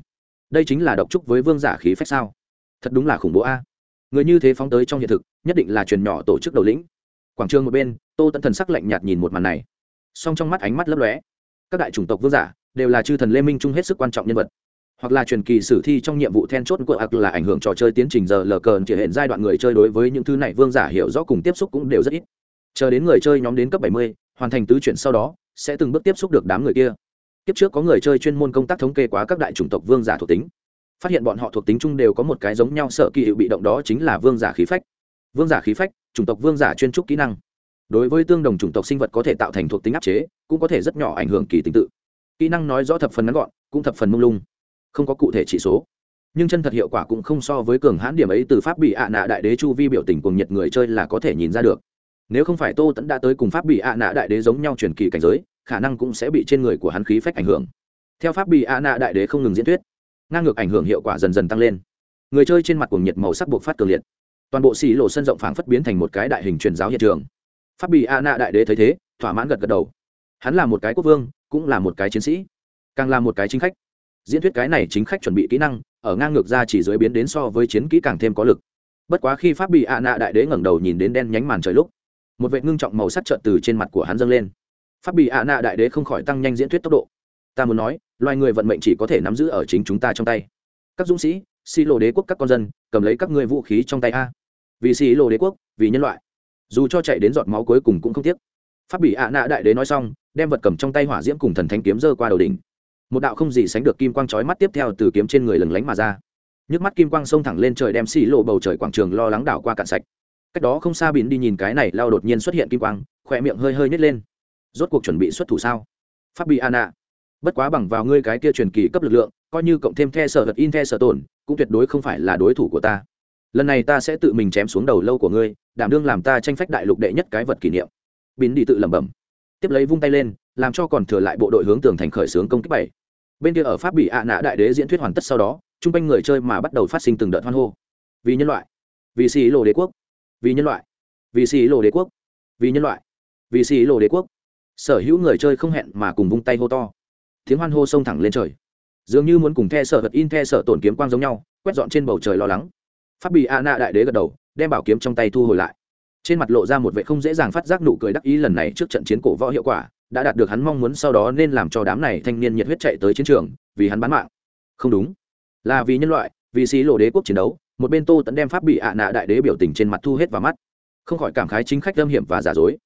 Đây chính là độc trúc với vương giả khí phách sao? Thật đúng là khủng bố a người như thế phóng tới trong hiện thực nhất định là truyền nhỏ tổ chức đầu lĩnh. Quảng trường một bên tô tận thần sắc lạnh nhạt nhìn một màn này. Song trong mắt ánh mắt lấp lóe các đại chủng tộc vương giả đều là chư thần lê minh trung hết sức quan trọng nhân vật. Hoặc là truyền kỳ sử thi trong nhiệm vụ then chốt của hoặc là ảnh hưởng trò chơi tiến trình giờ lờ cờn chỉ hiện giai đoạn người chơi đối với những thứ này vương giả hiểu rõ cùng tiếp xúc cũng đều rất ít. Chờ đến người chơi nhóm đến cấp 70, hoàn thành tứ chuyển sau đó sẽ từng bước tiếp xúc được đám người kia. Kiếp trước có người chơi chuyên môn công tác thống kê quá các đại chủng tộc vương giả thuộc tính phát hiện bọn họ thuộc tính chung đều có một cái giống nhau, sợ kỳ hiệu bị động đó chính là vương giả khí phách. Vương giả khí phách, chủng tộc vương giả chuyên trúc kỹ năng. Đối với tương đồng chủng tộc sinh vật có thể tạo thành thuộc tính áp chế, cũng có thể rất nhỏ ảnh hưởng kỳ tính tự. Kỹ năng nói rõ thập phần ngắn gọn, cũng thập phần mông lung, không có cụ thể chỉ số. Nhưng chân thật hiệu quả cũng không so với cường hãn điểm ấy từ pháp bị ạ nạ đại đế chu vi biểu tình cùng nhiệt người chơi là có thể nhìn ra được. Nếu không phải tô tẫn đã tới cùng pháp bị ạ nạ đại đế giống nhau truyền kỳ cảnh giới, khả năng cũng sẽ bị trên người của hắn khí phách ảnh hưởng. Theo pháp bị ạ nạ đại đế không ngừng diễn thuyết ngang ngược ảnh hưởng hiệu quả dần dần tăng lên. Người chơi trên mặt cuồng nhiệt màu sắc buộc phát cường liệt. Toàn bộ xì lộ sân rộng phảng phất biến thành một cái đại hình truyền giáo hiện trường. Pháp bị a nạ đại đế thấy thế, thỏa mãn gật gật đầu. Hắn là một cái quốc vương, cũng là một cái chiến sĩ. Càng là một cái chính khách. Diễn thuyết cái này chính khách chuẩn bị kỹ năng, ở ngang ngược ra chỉ dưới biến đến so với chiến kỹ càng thêm có lực. Bất quá khi pháp bị a nạ đại đế ngẩng đầu nhìn đến đen nhánh màn trời lúc, một vệ ngưng trọng màu sắc trợn từ trên mặt của hắn dâng lên. Pháp bị a nạ đại đế không khỏi tăng nhanh diễn thuyết tốc độ. Ta muốn nói loài người vận mệnh chỉ có thể nắm giữ ở chính chúng ta trong tay. Các dũng sĩ xi lộ đế quốc các con dân, cầm lấy các ngươi vũ khí trong tay a. Vì xi lộ đế quốc, vì nhân loại. Dù cho chạy đến giọt máu cuối cùng cũng không tiếc. Pháp bị ạ nạ đại đế nói xong, đem vật cầm trong tay hỏa diễm cùng thần thánh kiếm dơ qua đầu đỉnh. Một đạo không gì sánh được kim quang chói mắt tiếp theo từ kiếm trên người lừng lánh mà ra. Nhức mắt kim quang xông thẳng lên trời đem xì lộ bầu trời quảng trường lo lắng đảo qua cạn sạch. Cách đó không xa bỉn đi nhìn cái này lao đột nhiên xuất hiện kim quang khỏe miệng hơi hơi nhét lên. Rốt cuộc chuẩn bị xuất thủ sao? Pháp bị ạ nạ bất quá bằng vào ngươi cái kia truyền kỳ cấp lực lượng, coi như cộng thêm the sở vật in the sở tổn, cũng tuyệt đối không phải là đối thủ của ta. Lần này ta sẽ tự mình chém xuống đầu lâu của ngươi, đảm đương làm ta tranh phách đại lục đệ nhất cái vật kỷ niệm. Bín đi tự lẩm bẩm. Tiếp lấy vung tay lên, làm cho còn thừa lại bộ đội hướng tường thành khởi xướng công kích bảy. Bên kia ở pháp bị ạ nã đại đế diễn thuyết hoàn tất sau đó, chung quanh người chơi mà bắt đầu phát sinh từng đợt hoan hô. Vì nhân loại. Vì xì lộ đế quốc. Vì nhân loại. Vì xì lộ đế quốc. Vì nhân loại. Vì xì lộ đế quốc. Sở hữu người chơi không hẹn mà cùng vung tay hô to tiếng hoan hô sông thẳng lên trời. Dường như muốn cùng the sở vật in the sở tổn kiếm quang giống nhau, quét dọn trên bầu trời lo lắng. Pháp bị a nạ đại đế gật đầu, đem bảo kiếm trong tay thu hồi lại. Trên mặt lộ ra một vệ không dễ dàng phát giác nụ cười đắc ý lần này trước trận chiến cổ võ hiệu quả, đã đạt được hắn mong muốn sau đó nên làm cho đám này thanh niên nhiệt huyết chạy tới chiến trường, vì hắn bán mạng. Không đúng. Là vì nhân loại, vì xí lộ đế quốc chiến đấu, một bên tô tẫn đem pháp bị ạ nạ đại đế biểu tình trên mặt thu hết vào mắt. Không khỏi cảm khái chính khách lâm hiểm và giả dối.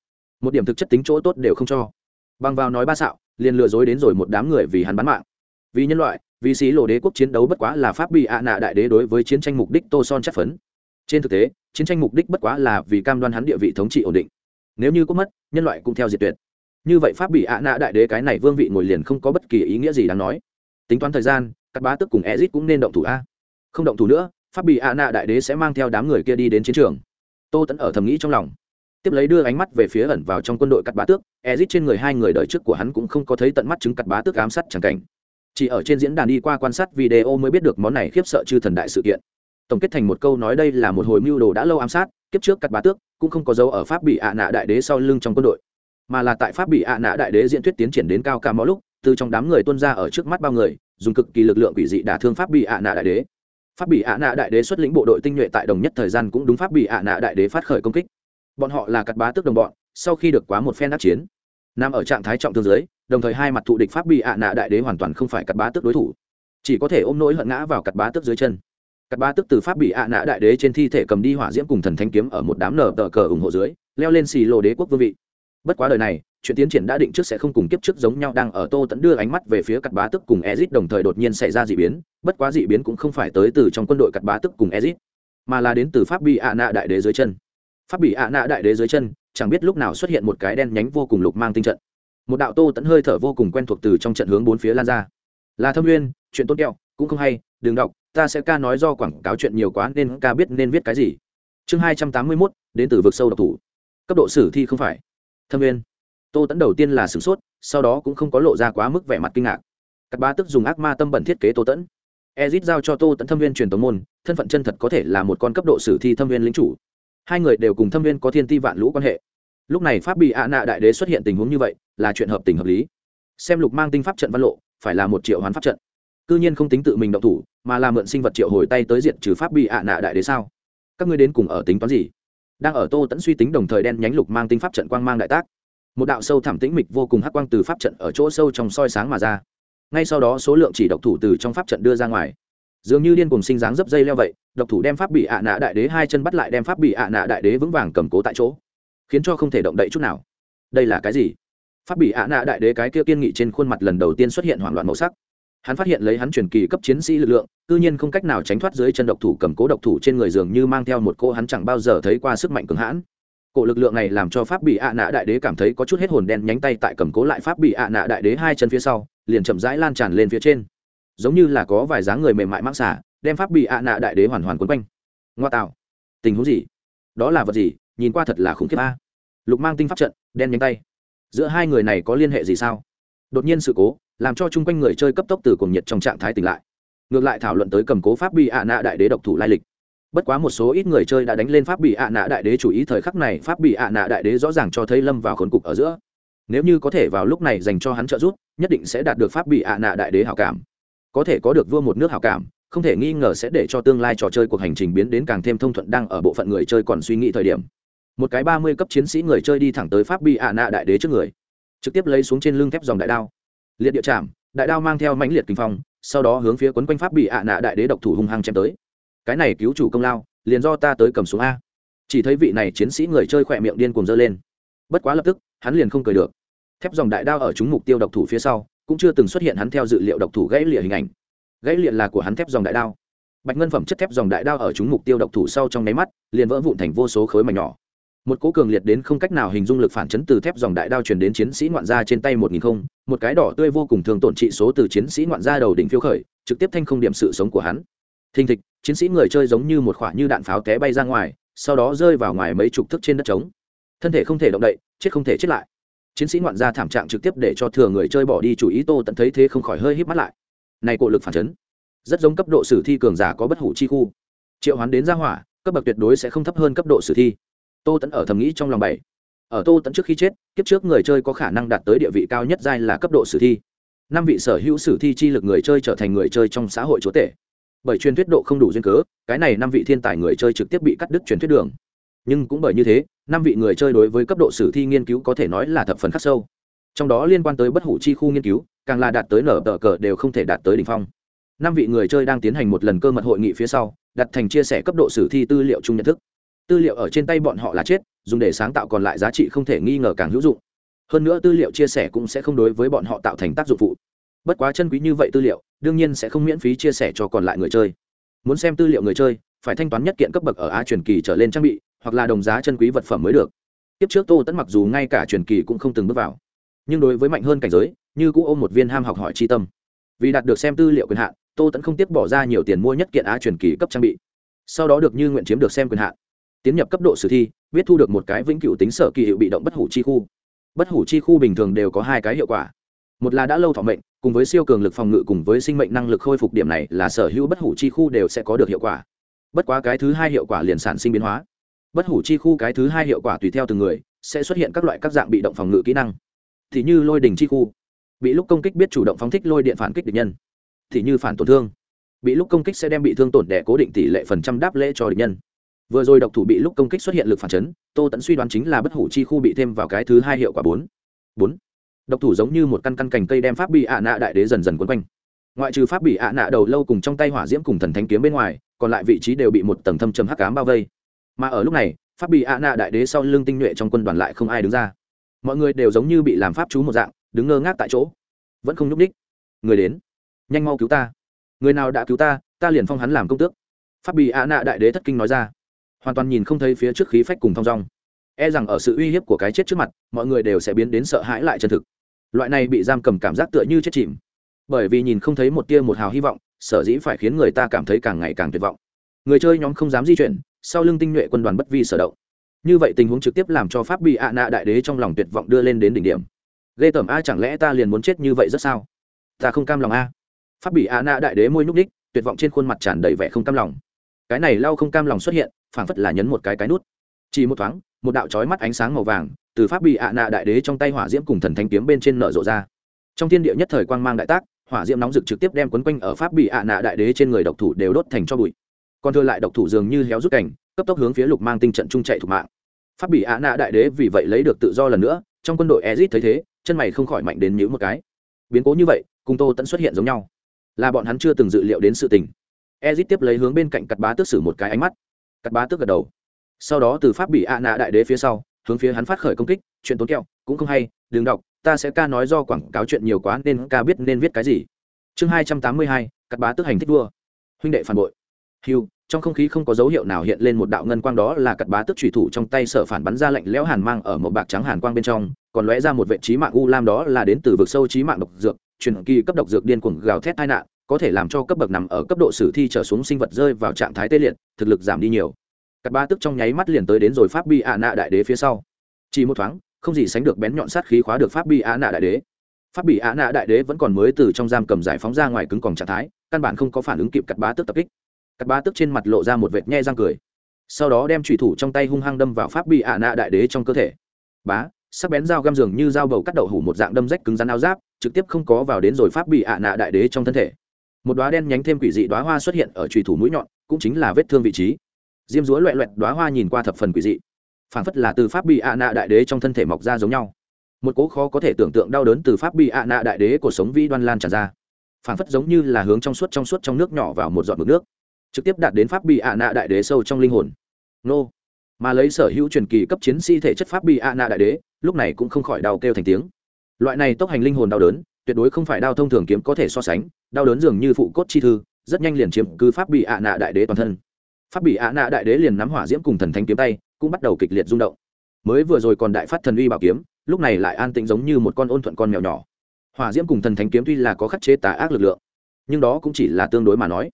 Một điểm thực chất tính chỗ tốt đều không cho. Bằng vào nói ba xạo liền lừa dối đến rồi một đám người vì hắn bán mạng. Vì nhân loại, vì xí lộ đế quốc chiến đấu bất quá là pháp bị ạ nạ đại đế đối với chiến tranh mục đích tô son chất phấn. Trên thực tế, chiến tranh mục đích bất quá là vì cam đoan hắn địa vị thống trị ổn định. Nếu như có mất, nhân loại cũng theo diệt tuyệt. Như vậy pháp bị ạ nạ đại đế cái này vương vị ngồi liền không có bất kỳ ý nghĩa gì đáng nói. Tính toán thời gian, các bá tức cùng ezit cũng nên động thủ a. Không động thủ nữa, pháp bị ạ nạ đại đế sẽ mang theo đám người kia đi đến chiến trường. Tô tẫn ở thầm nghĩ trong lòng tiếp lấy đưa ánh mắt về phía ẩn vào trong quân đội cắt bá tước, ezit trên người hai người đời trước của hắn cũng không có thấy tận mắt chứng cắt bá tước ám sát chẳng cảnh. Chỉ ở trên diễn đàn đi qua quan sát video mới biết được món này khiếp sợ chư thần đại sự kiện. Tổng kết thành một câu nói đây là một hồi mưu đồ đã lâu ám sát, kiếp trước cắt bá tước cũng không có dấu ở pháp bị ạ nạ đại đế sau lưng trong quân đội, mà là tại pháp bị ạ nạ đại đế diễn thuyết tiến triển đến cao ca mỗi lúc, từ trong đám người tuân ra ở trước mắt bao người, dùng cực kỳ lực lượng quỷ dị đả thương pháp bị ạ nạ đại đế. Pháp bị ạ nạ đại đế xuất lĩnh bộ đội tinh nhuệ tại đồng nhất thời gian cũng đúng pháp bị ạ nạ đại đế phát khởi công kích bọn họ là cắt bá tước đồng bọn, sau khi được quá một phen đắc chiến, nằm ở trạng thái trọng thương giới đồng thời hai mặt thụ địch pháp bị ạ nạ đại đế hoàn toàn không phải cắt bá tước đối thủ, chỉ có thể ôm nỗi hận ngã vào cắt bá tước dưới chân. Các bá tước từ pháp bị ạ nạ đại đế trên thi thể cầm đi hỏa diễm cùng thần thanh kiếm ở một đám nở tờ cờ ủng hộ dưới, leo lên xì lô đế quốc vương vị. Bất quá đời này, chuyện tiến triển đã định trước sẽ không cùng kiếp trước giống nhau đang ở tô tẫn đưa ánh mắt về phía cắt bá tức cùng ezit đồng thời đột nhiên xảy ra d ị biến, bất quá d ị biến cũng không phải tới từ trong quân đội cắt bá tức cùng ezit, mà là đến từ pháp bị ạ nạ đại đế dưới chân pháp bị ạ nạ đại đế dưới chân, chẳng biết lúc nào xuất hiện một cái đen nhánh vô cùng lục mang tinh trận. Một đạo tô tẫn hơi thở vô cùng quen thuộc từ trong trận hướng bốn phía lan ra. Là thâm nguyên, chuyện tốt kẹo, cũng không hay, đừng đọc, ta sẽ ca nói do quảng cáo chuyện nhiều quá nên ca biết nên viết cái gì. Chương hai trăm tám mươi mốt, đến từ vực sâu độc thủ. Cấp độ sử thi không phải. Thâm nguyên. Tô tẫn đầu tiên là sửng sốt, sau đó cũng không có lộ ra quá mức vẻ mặt kinh ngạc. Các ba tức dùng ác ma tâm bẩn thiết kế tô tẫn. Ezit giao cho tô tẫn thâm viên truyền tống môn, thân phận chân thật có thể là một con cấp độ sử thi thâm viên lính chủ hai người đều cùng thâm viên có thiên ti vạn lũ quan hệ. Lúc này pháp bị ạ nạ đại đế xuất hiện tình huống như vậy, là chuyện hợp tình hợp lý. Xem lục mang tinh pháp trận văn lộ, phải là một triệu hoán pháp trận. Cư nhiên không tính tự mình động thủ, mà là mượn sinh vật triệu hồi tay tới diện trừ pháp bị ạ nạ đại đế sao? Các ngươi đến cùng ở tính toán gì? Đang ở tô tẫn suy tính đồng thời đen nhánh lục mang tinh pháp trận quang mang đại tác. Một đạo sâu thẳm tĩnh mịch vô cùng hắc quang từ pháp trận ở chỗ sâu trong soi sáng mà ra. Ngay sau đó số lượng chỉ độc thủ từ trong pháp trận đưa ra ngoài dường như điên cùng sinh dáng dấp dây leo vậy, độc thủ đem pháp bị ạ nạ đại đế hai chân bắt lại đem pháp bị ạ nạ đại đế vững vàng cầm cố tại chỗ. Khiến cho không thể động đậy chút nào. Đây là cái gì? Pháp bị ạ nạ đại đế cái kia kiên nghị trên khuôn mặt lần đầu tiên xuất hiện hoảng loạn màu sắc. Hắn phát hiện lấy hắn truyền kỳ cấp chiến sĩ lực lượng tự nhiên không cách nào tránh thoát dưới chân độc thủ cầm cố độc thủ trên người dường như mang theo một cô hắn chẳng bao giờ thấy qua sức mạnh cường hãn. Cổ lực lượng này làm cho pháp bị ạ nạ đại đế cảm thấy có chút hết hồn đen nhánh tay tại cầm cố lại pháp bị ạ nạ đại đế hai chân phía sau, liền chậm rãi lan tràn lên phía trên giống như là có vài dáng người mềm mại mang xả, đem pháp bị ạ nạ đại đế hoàn hoàn quấn quanh. Ngoa tạo. Tình huống gì? Đó là vật gì? Nhìn qua thật là khủng khiếp a. Lục mang tinh pháp trận, đen nhánh tay. Giữa hai người này có liên hệ gì sao? Đột nhiên sự cố, làm cho chung quanh người chơi cấp tốc từ cuồng nhiệt trong trạng thái tỉnh lại. Ngược lại thảo luận tới cầm cố pháp bị ạ nạ đại đế độc thủ lai lịch. Bất quá một số ít người chơi đã đánh lên pháp bị ạ nạ đại đế chủ ý thời khắc này, pháp bị ạ nạ đại đế rõ ràng cho thấy lâm vào khốn cục ở giữa. Nếu như có thể vào lúc này dành cho hắn trợ giúp, nhất định sẽ đạt được pháp bị ạ nạ đại đế hảo cảm có thể có được vua một nước hảo cảm, không thể nghi ngờ sẽ để cho tương lai trò chơi cuộc hành trình biến đến càng thêm thông thuận đang ở bộ phận người chơi còn suy nghĩ thời điểm. Một cái ba mươi cấp chiến sĩ người chơi đi thẳng tới pháp bị ạ nạ đại đế trước người, trực tiếp lấy xuống trên lưng thép dòng đại đao. Liệt địa chạm đại đao mang theo mãnh liệt kinh phong, sau đó hướng phía quấn quanh pháp bị ạ nạ đại đế độc thủ hung hăng chém tới. Cái này cứu chủ công lao, liền do ta tới cầm xuống a. Chỉ thấy vị này chiến sĩ người chơi khỏe miệng điên cuồng dơ lên. Bất quá lập tức, hắn liền không cười được. Thép dòng đại đao ở chúng mục tiêu độc thủ phía sau cũng chưa từng xuất hiện hắn theo dự liệu độc thủ gãy lịa hình ảnh. Gãy lịa là của hắn thép dòng đại đao. Bạch ngân phẩm chất thép dòng đại đao ở chúng mục tiêu độc thủ sau trong nháy mắt, liền vỡ vụn thành vô số khối mảnh nhỏ. Một cố cường liệt đến không cách nào hình dung lực phản chấn từ thép dòng đại đao truyền đến chiến sĩ ngoạn gia trên tay một nghìn không, một cái đỏ tươi vô cùng thường tổn trị số từ chiến sĩ ngoạn gia đầu đỉnh phiêu khởi, trực tiếp thanh không điểm sự sống của hắn. Thình thịch, chiến sĩ người chơi giống như một khoả như đạn pháo té bay ra ngoài, sau đó rơi vào ngoài mấy chục thước trên đất trống. Thân thể không thể động đậy, chết không thể chết lại chiến sĩ ngoạn gia thảm trạng trực tiếp để cho thừa người chơi bỏ đi chủ ý, tô tận thấy thế không khỏi hơi hít mắt lại. Này cổ lực phản chấn, rất giống cấp độ sử thi cường giả có bất hủ chi khu. Triệu hoán đến gia hỏa, cấp bậc tuyệt đối sẽ không thấp hơn cấp độ sử thi. Tô tẫn ở thầm nghĩ trong lòng bảy. Ở tô tẫn trước khi chết, kiếp trước người chơi có khả năng đạt tới địa vị cao nhất giai là cấp độ sử thi. Năm vị sở hữu sử thi chi lực người chơi trở thành người chơi trong xã hội chúa tể. Bởi truyền thuyết độ không đủ duyên cớ, cái này năm vị thiên tài người chơi trực tiếp bị cắt đứt truyền thuyết đường. Nhưng cũng bởi như thế năm vị người chơi đối với cấp độ sử thi nghiên cứu có thể nói là thập phần khắc sâu. Trong đó liên quan tới bất hủ chi khu nghiên cứu, càng là đạt tới nở tờ cờ đều không thể đạt tới đ ỉ n h phong. Năm vị người chơi đang tiến hành một lần cơ mật hội nghị phía sau, đặt thành chia sẻ cấp độ sử thi tư liệu chung nhận thức. Tư liệu ở trên tay bọn họ là chết, dùng để sáng tạo còn lại giá trị không thể nghi ngờ càng hữu dụng. Hơn nữa tư liệu chia sẻ cũng sẽ không đối với bọn họ tạo thành tác dụng phụ. Bất quá chân quý như vậy tư liệu, đương nhiên sẽ không miễn phí chia sẻ cho còn lại người chơi. Muốn xem tư liệu người chơi, phải thanh toán nhất kiện cấp bậc ở á truyền kỳ trở lên trang bị hoặc là đồng giá chân quý vật phẩm mới được. Tiếp trước tô tẫn mặc dù ngay cả truyền kỳ cũng không từng bước vào, nhưng đối với mạnh hơn cảnh giới, như cũ ôm một viên ham học hỏi chi tâm. Vì đạt được xem tư liệu quyền hạn, tô tẫn không tiếc bỏ ra nhiều tiền mua nhất kiện á truyền kỳ cấp trang bị. Sau đó được như nguyện chiếm được xem quyền hạn. Tiến nhập cấp độ sử thi, biết thu được một cái vĩnh cửu tính sở kỳ hiệu bị động bất hủ chi khu. Bất hủ chi khu bình thường đều có hai cái hiệu quả. Một là đã lâu thọ mệnh, cùng với siêu cường lực phòng ngự cùng với sinh mệnh năng lực khôi phục điểm này là sở hữu bất hủ chi khu đều sẽ có được hiệu quả. Bất quá cái thứ hai hiệu quả liền sản sinh biến hóa bất hủ chi khu cái thứ hai hiệu quả tùy theo từng người, sẽ xuất hiện các loại các dạng bị động phòng ngự kỹ năng. Thì như lôi đình chi khu, bị lúc công kích biết chủ động phóng thích lôi điện phản kích địch nhân. Thì như phản tổn thương, bị lúc công kích sẽ đem bị thương tổn đẻ cố định tỷ lệ phần trăm đáp lễ cho địch nhân. Vừa rồi độc thủ bị lúc công kích xuất hiện lực phản chấn, tô tẫn suy đoán chính là bất hủ chi khu bị thêm vào cái thứ hai hiệu quả bốn. Bốn. Độc thủ giống như một căn căn cành cây đem pháp bị ạ nạ đại đế dần dần quấn quanh. Ngoại trừ pháp bị ạ nạ đầu lâu cùng trong tay hỏa diễm cùng thần thánh kiếm bên ngoài, còn lại vị trí đều bị một tầng thâm trầm hắc ám bao vây mà ở lúc này, pháp bị ạ nạ đại đế sau lưng tinh nhuệ trong quân đoàn lại không ai đứng ra. Mọi người đều giống như bị làm pháp chú một dạng, đứng ngơ ngác tại chỗ. Vẫn không nhúc ních người đến. Nhanh mau cứu ta. Người nào đã cứu ta ta liền phong hắn làm công tước. Pháp bị ạ nạ đại đế thất kinh nói ra. Hoàn toàn nhìn không thấy phía trước khí phách cùng thong dong. E rằng ở sự uy hiếp của cái chết trước mặt, mọi người đều sẽ biến đến sợ hãi lại chân thực. Loại này bị giam cầm cảm giác tựa như chết chìm. Bởi vì nhìn không thấy một tia một hào hy vọng, sở dĩ phải khiến người ta cảm thấy càng ngày càng tuyệt vọng. Người chơi nhóm không dám di chuyển sau lưng tinh nhuệ quân đoàn bất vi sở động. Như vậy tình huống trực tiếp làm cho pháp bị ạ nạ đại đế trong lòng tuyệt vọng đưa lên đến đỉnh điểm. Ghê tởm a, chẳng lẽ ta liền muốn chết như vậy rất sao? Ta không cam lòng a. Pháp bị ạ nạ đại đế môi nhúc ních tuyệt vọng trên khuôn mặt tràn đầy vẻ không cam lòng. Cái này lau không cam lòng xuất hiện, phảng phất là nhấn một cái cái nút. Chỉ một thoáng, một đạo trói mắt ánh sáng màu vàng từ pháp bị ạ nạ đại đế trong tay hỏa diễm cùng thần thanh kiếm bên trên nở rộ ra. Trong thiên địa nhất thời quang mang đại tác, hỏa diễm nóng rực trực tiếp đem quấn quanh ở pháp bị ạ nạ đại đế trên người độc thủ đều đốt thành cho bụi còn thừa lại độc thủ dường như héo rút cảnh, cấp tốc hướng phía lục mang tinh trận trung chạy thủ mạng. Pháp bị ạ nạ đại đế vì vậy lấy được tự do lần nữa, trong quân đội ezit thấy thế, chân mày không khỏi mạnh đến nhữ một cái. Biến cố như vậy, cùng tô tẫn xuất hiện giống nhau. Là bọn hắn chưa từng dự liệu đến sự tình. Ezit tiếp lấy hướng bên cạnh cặp bá tước sử một cái ánh mắt. Cặp bá tước gật đầu. Sau đó từ pháp bị ạ nạ đại đế phía sau, hướng phía hắn phát khởi công kích, chuyện tốn kẹo, cũng không hay, đừng đọc, ta sẽ ca nói do quảng cáo chuyện nhiều quá nên ca biết nên viết cái gì. Chương hai trăm tám mươi hai cặp bá tước hành thích đua huynh đệ phản bội hiu trong không khí không có dấu hiệu nào hiện lên một đạo ngân quang đó là cật bá tức thủy thủ trong tay sở phản bắn ra lạnh lẽo hàn mang ở một bạc trắng hàn quang bên trong, còn lóe ra một vệ trí mạng u lam đó là đến từ vực sâu trí mạng độc dược, truyền kỳ cấp độc dược điên cuồng gào thét tai nạn, có thể làm cho cấp bậc nằm ở cấp độ sử thi trở xuống sinh vật rơi vào trạng thái tê liệt, thực lực giảm đi nhiều. Cật bá tức trong nháy mắt liền tới đến rồi pháp bi ạ nạ đại đế phía sau. Chỉ một thoáng, không gì sánh được bén nhọn sát khí khóa được pháp bi ạ nạ đại đế. Pháp bị ạ nạ đại đế vẫn còn mới từ trong giam cầm giải phóng ra ngoài cứng còn trạng thái, căn bản không có phản ứng kịp cật bá tức tập kích cắt bá tức trên mặt lộ ra một vệt nhe răng cười. Sau đó đem trùy thủ trong tay hung hăng đâm vào pháp bị ạ nạ đại đế trong cơ thể. Bá, sắc bén dao găm dường như dao bầu cắt đậu hủ một dạng đâm rách cứng rắn áo giáp, trực tiếp không có vào đến rồi pháp bị ạ nạ đại đế trong thân thể. Một đoá đen nhánh thêm quỷ dị đoá hoa xuất hiện ở trùy thủ mũi nhọn, cũng chính là vết thương vị trí. Diêm dúa loẹ loẹt đoá hoa nhìn qua thập phần quỷ dị. Phản phất là từ pháp bị ạ nạ đại đế trong thân thể mọc ra giống nhau. Một cố khó có thể tưởng tượng đau đớn từ pháp bị ạ nạ đại đế của sống vi đoan lan tràn ra. Phản phất giống như là hướng trong suốt trong suốt trong nước nhỏ vào một giọt mực nước trực tiếp đạt đến pháp bị ạ nạ đại đế sâu trong linh hồn. Nô. Mà lấy sở hữu truyền kỳ cấp chiến sĩ thể chất pháp bị ạ nạ đại đế, lúc này cũng không khỏi đau kêu thành tiếng. Loại này tốc hành linh hồn đau đớn, tuyệt đối không phải đau thông thường kiếm có thể so sánh, đau đớn dường như phụ cốt chi thư, rất nhanh liền chiếm cứ pháp bị ạ nạ đại đế toàn thân. Pháp bị ạ nạ đại đế liền nắm hỏa diễm cùng thần thánh kiếm tay, cũng bắt đầu kịch liệt rung động. Mới vừa rồi còn đại phát thần uy bảo kiếm, lúc này lại an tĩnh giống như một con ôn thuận con mèo nhỏ. Hỏa diễm cùng thần thánh kiếm tuy là có khắc chế tà ác lực lượng, nhưng đó cũng chỉ là tương đối mà nói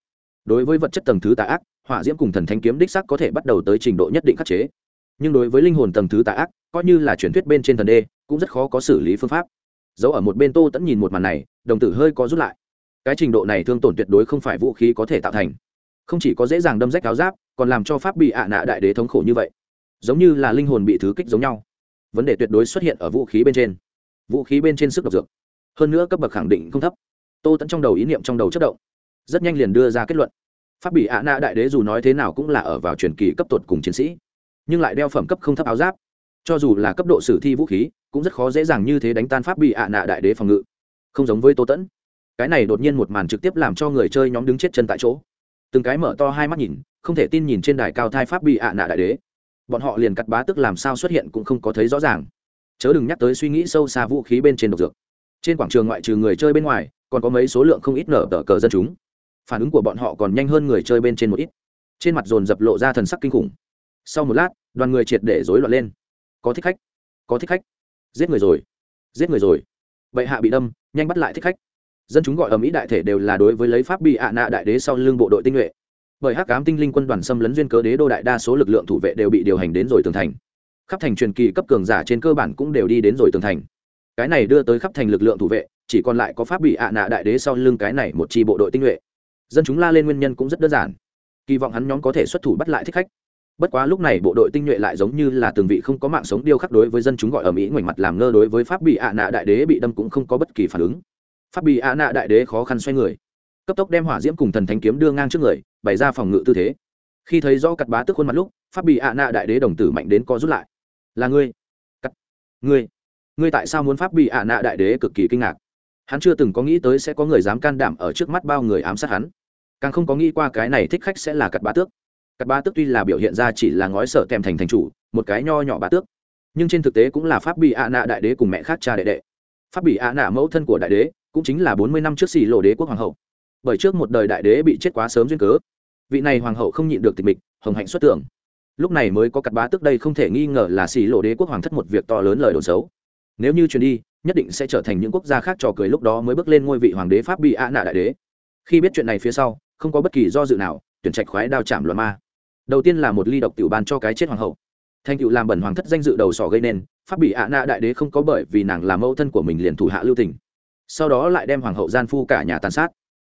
đối với vật chất tầng thứ tà ác, hỏa diễm cùng thần thanh kiếm đích sắc có thể bắt đầu tới trình độ nhất định khắc chế. Nhưng đối với linh hồn tầng thứ tà ác, coi như là truyền thuyết bên trên thần đê, cũng rất khó có xử lý phương pháp. Giấu ở một bên tô tẫn nhìn một màn này, đồng tử hơi có rút lại. Cái trình độ này thương tổn tuyệt đối không phải vũ khí có thể tạo thành. Không chỉ có dễ dàng đâm rách áo giáp, còn làm cho pháp bị ạ nạ đại đế thống khổ như vậy. Giống như là linh hồn bị thứ kích giống nhau. Vấn đề tuyệt đối xuất hiện ở vũ khí bên trên. Vũ khí bên trên sức độc dược. Hơn nữa cấp bậc khẳng định không thấp. Tô tẫn trong đầu ý niệm trong đầu chất động rất nhanh liền đưa ra kết luận. Pháp bị ạ nạ đại đế dù nói thế nào cũng là ở vào truyền kỳ cấp tột cùng chiến sĩ, nhưng lại đeo phẩm cấp không thấp áo giáp. Cho dù là cấp độ sử thi vũ khí, cũng rất khó dễ dàng như thế đánh tan pháp bị ạ nạ đại đế phòng ngự. Không giống với tô tẫn, cái này đột nhiên một màn trực tiếp làm cho người chơi nhóm đứng chết chân tại chỗ. Từng cái mở to hai mắt nhìn, không thể tin nhìn trên đài cao thai pháp bị ạ nạ đại đế. Bọn họ liền cắt bá tức làm sao xuất hiện cũng không có thấy rõ ràng. Chớ đừng nhắc tới suy nghĩ sâu xa vũ khí bên trên độc dược. Trên quảng trường ngoại trừ người chơi bên ngoài, còn có mấy số lượng không ít nở tờ cờ dân chúng phản ứng của bọn họ còn nhanh hơn người chơi bên trên một ít. Trên mặt dồn dập lộ ra thần sắc kinh khủng. Sau một lát, đoàn người triệt để rối loạn lên. Có thích khách. Có thích khách. Giết người rồi. Giết người rồi. Bệ hạ bị đâm, nhanh bắt lại thích khách. Dân chúng gọi ở mỹ đại thể đều là đối với lấy pháp bị ạ nạ đại đế sau lưng bộ đội tinh nhuệ. Bởi hắc cám tinh linh quân đoàn xâm lấn duyên cớ đế đô đại đa số lực lượng thủ vệ đều bị điều hành đến rồi tường thành. Khắp thành truyền kỳ cấp cường giả trên cơ bản cũng đều đi đến rồi tường thành. Cái này đưa tới khắp thành lực lượng thủ vệ, chỉ còn lại có pháp bị ạ nạ đại đế sau lưng cái này một chi bộ đội tinh nhuệ dân chúng la lên nguyên nhân cũng rất đơn giản. Kỳ vọng hắn nhóm có thể xuất thủ bắt lại thích khách. Bất quá lúc này bộ đội tinh nhuệ lại giống như là từng vị không có mạng sống điêu khắc đối với dân chúng gọi ở mỹ ngoảnh mặt làm ngơ đối với pháp bị ạ nạ đại đế bị đâm cũng không có bất kỳ phản ứng. Pháp bị ạ nạ đại đế khó khăn xoay người. Cấp tốc đem hỏa diễm cùng thần thánh kiếm đưa ngang trước người, bày ra phòng ngự tư thế. Khi thấy rõ cặt bá tức khuôn mặt lúc, pháp bị ạ nạ đại đế đồng tử mạnh đến co rút lại. Là ngươi. Cắt. Ngươi. Ngươi tại sao muốn pháp bị ạ nạ đại đế cực kỳ kinh ngạc? Hắn chưa từng có nghĩ tới sẽ có người dám can đảm ở trước mắt bao người ám sát hắn. Càng không có nghĩ qua cái này thích khách sẽ là cặp bá tước. Cặp bá tước tuy là biểu hiện ra chỉ là ngói sở kèm thành thành chủ, một cái nho nhỏ bá tước. Nhưng trên thực tế cũng là pháp bị ạ nạ đại đế cùng mẹ khác cha đệ đệ. Pháp bị ạ nạ mẫu thân của đại đế cũng chính là bốn mươi năm trước xì lộ đế quốc hoàng hậu. Bởi trước một đời đại đế bị chết quá sớm duyên cớ, vị này hoàng hậu không nhịn được tịch mịch, hồng hạnh xuất tưởng lúc này mới có cặp bá tước đây không thể nghi ngờ là xì lộ đế quốc hoàng thất một việc to lớn lời đồn xấu. Nếu như truyền đi nhất định sẽ trở thành những quốc gia khác trò cười lúc đó mới bước lên ngôi vị hoàng đế pháp bị ạ nạ đại đế. Khi biết chuyện này phía sau, không có bất kỳ do dự nào, tuyển trạch khoái đao chạm loạn ma. Đầu tiên là một ly độc tiểu ban cho cái chết hoàng hậu. Thành tựu làm bẩn hoàng thất danh dự đầu sỏ gây nên, pháp bị ạ nạ đại đế không có bởi vì nàng làm mẫu thân của mình liền thủ hạ lưu tình. Sau đó lại đem hoàng hậu gian phu cả nhà tàn sát.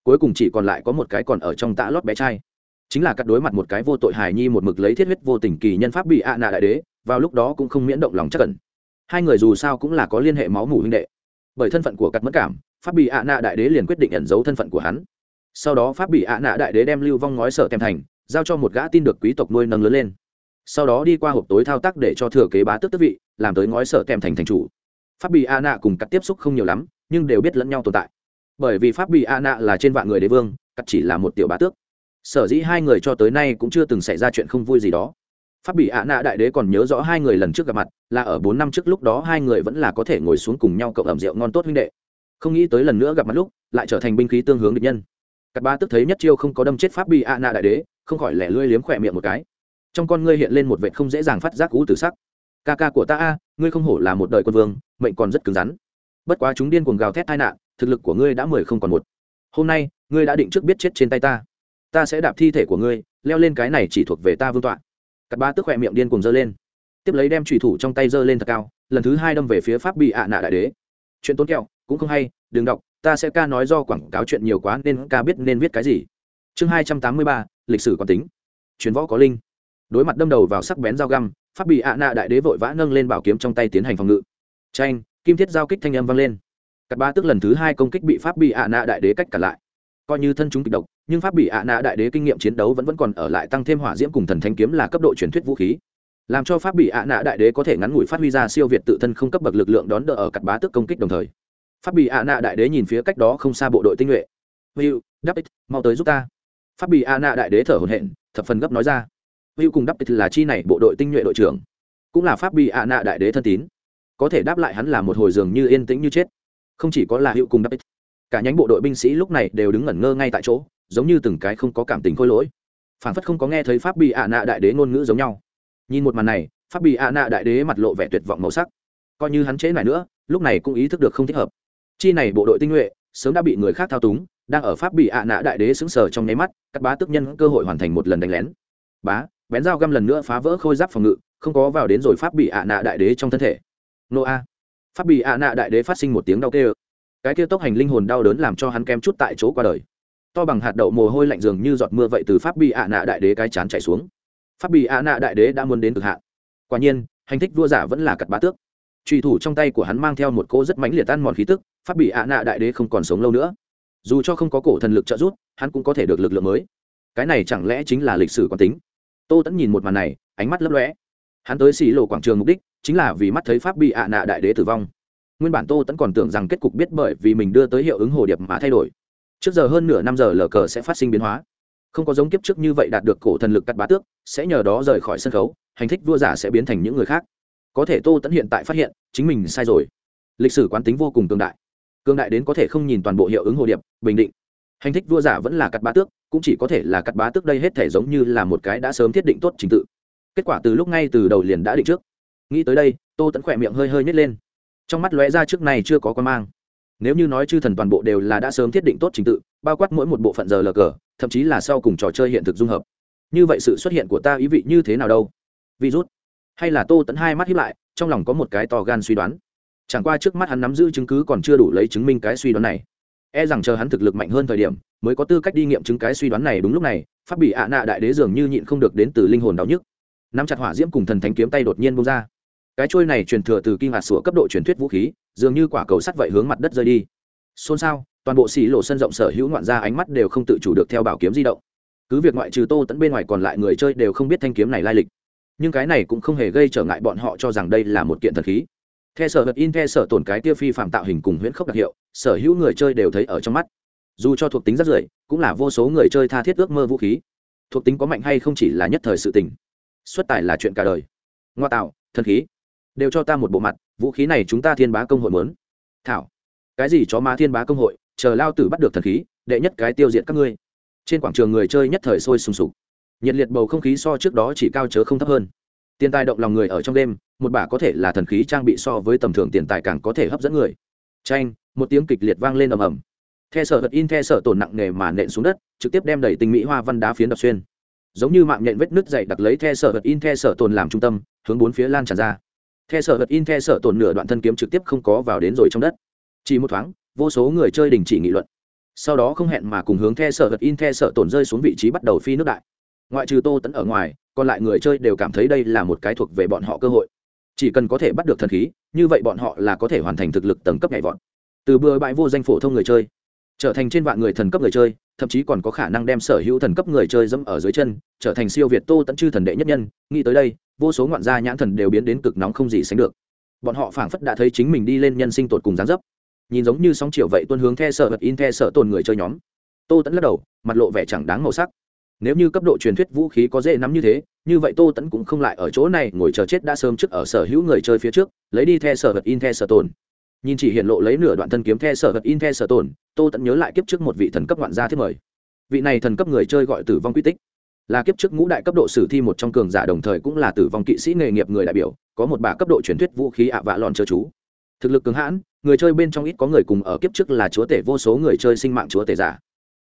Cuối cùng chỉ còn lại có một cái còn ở trong tã lót bé trai. Chính là cắt đối mặt một cái vô tội hài nhi một mực lấy thiết huyết vô tình kỳ nhân pháp bị ạ nạ đại đế, vào lúc đó cũng không miễn động lòng chắc cẩn hai người dù sao cũng là có liên hệ máu mủ huynh đệ. Bởi thân phận của cắt mất cảm, pháp bị ạ nạ đại đế liền quyết định ẩn giấu thân phận của hắn. Sau đó pháp bị ạ nạ đại đế đem lưu vong ngói sở tem thành, giao cho một gã tin được quý tộc nuôi nâng lớn lên. Sau đó đi qua hộp tối thao tác để cho thừa kế bá tước tước vị, làm tới ngói sở tem thành thành chủ. Pháp bị ạ nạ cùng cắt tiếp xúc không nhiều lắm, nhưng đều biết lẫn nhau tồn tại. Bởi vì pháp bị ạ nạ là trên vạn người đế vương cắt chỉ là một tiểu bá tước. Sở dĩ hai người cho tới nay cũng chưa từng xảy ra chuyện không vui gì đó pháp bị ạ nạ đại đế còn nhớ rõ hai người lần trước gặp mặt, là ở bốn năm trước lúc đó hai người vẫn là có thể ngồi xuống cùng nhau cộng ẩm rượu ngon tốt huynh đệ. Không nghĩ tới lần nữa gặp mặt lúc, lại trở thành binh khí tương hướng địch nhân. Cặp ba tức thấy nhất chiêu không có đâm chết pháp bị ạ nạ đại đế, không khỏi lẻ lươi liếm khỏe miệng một cái. Trong con ngươi hiện lên một vệ không dễ dàng phát giác cũ từ sắc. Ca ca của ta a, ngươi không hổ là một đời quân vương, mệnh còn rất cứng rắn. Bất quá chúng điên cuồng gào thét tai nạn, thực lực của ngươi đã mười không còn một. Hôm nay, ngươi đã định trước biết chết trên tay ta. Ta sẽ đạp thi thể của ngươi, leo lên cái này chỉ thuộc về ta vương tọa cặp ba tức khỏe miệng điên cuồng giơ lên. Tiếp lấy đem trùy thủ trong tay giơ lên thật cao, lần thứ hai đâm về phía pháp bị ạ nạ đại đế. Chuyện tốn kẹo, cũng không hay, đừng đọc, ta sẽ ca nói do quảng cáo chuyện nhiều quá nên ca biết nên viết cái gì. Chương hai trăm tám mươi ba, lịch sử còn tính. Chuyến võ có linh. Đối mặt đâm đầu vào sắc bén dao găm, pháp bị ạ nạ đại đế vội vã nâng lên bảo kiếm trong tay tiến hành phòng ngự. Tranh kim thiết giao kích thanh âm vang lên. Cặp ba tức lần thứ hai công kích bị pháp bị ạ nạ đại đế cách cả lại coi như thân chúng kịch độc, nhưng pháp bị ạ nạ đại đế kinh nghiệm chiến đấu vẫn vẫn còn ở lại tăng thêm hỏa diễm cùng thần thanh kiếm là cấp độ truyền thuyết vũ khí. Làm cho pháp bị ạ nạ đại đế có thể ngắn ngủi phát huy ra siêu việt tự thân không cấp bậc lực lượng đón đỡ ở cặp bá tức công kích đồng thời. Pháp bị ạ nạ đại đế nhìn phía cách đó không xa bộ đội tinh nhuệ. Hữu đắp ích mau tới giúp ta. Pháp bị ạ nạ đại đế thở hồn hện thập phần gấp nói ra. Hữu cùng đắp ích là chi này bộ đội tinh nhuệ đội trưởng. Cũng là pháp bị ạ nạ đại đế thân tín. Có thể đáp lại hắn là một hồi dường như yên tĩnh như chết. Không chỉ có là hữu cùng đắp ích cả nhánh bộ đội binh sĩ lúc này đều đứng ngẩn ngơ ngay tại chỗ, giống như từng cái không có cảm tình khôi lỗi. Phản phất không có nghe thấy pháp bị ạ nạ đại đế ngôn ngữ giống nhau. Nhìn một màn này, pháp bị ạ nạ đại đế mặt lộ vẻ tuyệt vọng màu sắc. Coi như hắn chế này nữa, lúc này cũng ý thức được không thích hợp. Chi này bộ đội tinh nhuệ, sớm đã bị người khác thao túng, đang ở pháp bị ạ nạ đại đế xứng sờ trong nháy mắt các bá tức nhân cơ hội hoàn thành một lần đánh lén. Bá, bén dao găm lần nữa phá vỡ khôi giáp phòng ngự, không có vào đến rồi pháp bị ạ nạ đại đế trong thân thể. Nô a. Pháp bị ạ nạ đại đế phát sinh một tiếng đau kêu cái kia tốc hành linh hồn đau đớn làm cho hắn kém chút tại chỗ qua đời. To bằng hạt đậu mồ hôi lạnh dường như giọt mưa vậy từ pháp bị ạ nạ đại đế cái chán chảy xuống. Pháp bị ạ nạ đại đế đã muốn đến cực hạn. Quả nhiên, hành thích vua giả vẫn là cặt bá tước. Trùy thủ trong tay của hắn mang theo một cô rất mãnh liệt tan mòn khí tức, pháp bị ạ nạ đại đế không còn sống lâu nữa. Dù cho không có cổ thần lực trợ giúp, hắn cũng có thể được lực lượng mới. Cái này chẳng lẽ chính là lịch sử quán tính? Tô tẫn nhìn một màn này, ánh mắt lấp lóe. hắn tới xì lộ quảng trường mục đích, chính là vì mắt thấy pháp bị ạ nạ đại đế tử vong nguyên bản tô tẫn còn tưởng rằng kết cục biết bởi vì mình đưa tới hiệu ứng hồ điệp mà thay đổi. Trước giờ hơn nửa năm giờ lờ cờ sẽ phát sinh biến hóa. Không có giống kiếp trước như vậy đạt được cổ thần lực cắt bá tước, sẽ nhờ đó rời khỏi sân khấu, hành thích vua giả sẽ biến thành những người khác. Có thể tô tẫn hiện tại phát hiện, chính mình sai rồi. Lịch sử quán tính vô cùng tương đại. Cương đại đến có thể không nhìn toàn bộ hiệu ứng hồ điệp, bình định. Hành thích vua giả vẫn là cắt bá tước, cũng chỉ có thể là cắt bá tước đây hết thể giống như là một cái đã sớm thiết định tốt trình tự. Kết quả từ lúc ngay từ đầu liền đã định trước. Nghĩ tới đây, tô tẫn khỏe miệng hơi hơi nhét lên trong mắt lóe ra trước này chưa có quan mang. Nếu như nói chư thần toàn bộ đều là đã sớm thiết định tốt trình tự, bao quát mỗi một bộ phận giờ lờ cờ, thậm chí là sau cùng trò chơi hiện thực dung hợp. Như vậy sự xuất hiện của ta ý vị như thế nào đâu? Virus. Hay là tô tẫn hai mắt hiếp lại, trong lòng có một cái to gan suy đoán. Chẳng qua trước mắt hắn nắm giữ chứng cứ còn chưa đủ lấy chứng minh cái suy đoán này. E rằng chờ hắn thực lực mạnh hơn thời điểm, mới có tư cách đi nghiệm chứng cái suy đoán này đúng lúc này, pháp bị ạ nạ đại đế dường như nhịn không được đến từ linh hồn đau nhức. Nắm chặt hỏa diễm cùng thần thánh kiếm tay đột nhiên bông ra cái trôi này truyền thừa từ kim hạt sủa cấp độ truyền thuyết vũ khí, dường như quả cầu sắt vậy hướng mặt đất rơi đi. Xôn xao, toàn bộ xì lộ sân rộng sở hữu ngoạn ra ánh mắt đều không tự chủ được theo bảo kiếm di động. Cứ việc ngoại trừ tô tẫn bên ngoài còn lại người chơi đều không biết thanh kiếm này lai lịch. Nhưng cái này cũng không hề gây trở ngại bọn họ cho rằng đây là một kiện thần khí. The sở vật in the sở tồn cái tia phi phạm tạo hình cùng huyễn khốc đặc hiệu, sở hữu người chơi đều thấy ở trong mắt. Dù cho thuộc tính rất rưỡi, cũng là vô số người chơi tha thiết ước mơ vũ khí. Thuộc tính có mạnh hay không chỉ là nhất thời sự tình. Xuất tài là chuyện cả đời. Ngoa tạo, thần khí đều cho ta một bộ mặt, vũ khí này chúng ta thiên bá công hội mớn thảo, cái gì chó má thiên bá công hội, chờ lao tử bắt được thần khí, đệ nhất cái tiêu diệt các ngươi. Trên quảng trường người chơi nhất thời sôi sùng sục. Nhiệt liệt bầu không khí so trước đó chỉ cao chớ không thấp hơn. Tiền tài động lòng người ở trong đêm, một bả có thể là thần khí trang bị so với tầm thường tiền tài càng có thể hấp dẫn người. Tranh một tiếng kịch liệt vang lên ầm ầm. The sở vật in the sở tổn nặng nề mà nện xuống đất, trực tiếp đem đẩy tinh mỹ hoa văn đá phiến đập xuyên. Giống như mạng nhện vết nứt dày đặc lấy the sở vật in the sở tồn làm trung tâm, hướng bốn phía lan tràn ra the sở vật in the sở tổn nửa đoạn thân kiếm trực tiếp không có vào đến rồi trong đất. Chỉ một thoáng, vô số người chơi đình chỉ nghị luận. Sau đó không hẹn mà cùng hướng the sở vật in the sở tổn rơi xuống vị trí bắt đầu phi nước đại. Ngoại trừ tô tẫn ở ngoài, còn lại người chơi đều cảm thấy đây là một cái thuộc về bọn họ cơ hội. Chỉ cần có thể bắt được thần khí, như vậy bọn họ là có thể hoàn thành thực lực tầng cấp nhảy vọt. Từ bừa bãi vô danh phổ thông người chơi, trở thành trên vạn người thần cấp người chơi, thậm chí còn có khả năng đem sở hữu thần cấp người chơi dẫm ở dưới chân, trở thành siêu việt tô tẫn chư thần đệ nhất nhân, nghĩ tới đây vô số ngoạn gia nhãn thần đều biến đến cực nóng không gì sánh được. Bọn họ phảng phất đã thấy chính mình đi lên nhân sinh tột cùng gián dấp. Nhìn giống như sóng chiều vậy tuân hướng the sợ vật in the sợ tồn người chơi nhóm. Tô tẫn lắc đầu, mặt lộ vẻ chẳng đáng màu sắc. Nếu như cấp độ truyền thuyết vũ khí có dễ nắm như thế, như vậy tô tẫn cũng không lại ở chỗ này ngồi chờ chết đã sớm trước ở sở hữu người chơi phía trước, lấy đi the sở vật in the sở tồn. Nhìn chỉ hiện lộ lấy nửa đoạn thân kiếm the sở vật in the sở tồn, tô tẫn nhớ lại kiếp trước một vị thần cấp ngoạn gia thiết mời. Vị này thần cấp người chơi gọi tử vong quy tích là kiếp trước ngũ đại cấp độ sử thi một trong cường giả đồng thời cũng là tử vong kỵ sĩ nghề nghiệp người đại biểu, có một bà cấp độ truyền thuyết vũ khí ạ vạ lòn chớ chú. Thực lực cứng hãn, người chơi bên trong ít có người cùng ở kiếp trước là chúa tể vô số người chơi sinh mạng chúa tể giả.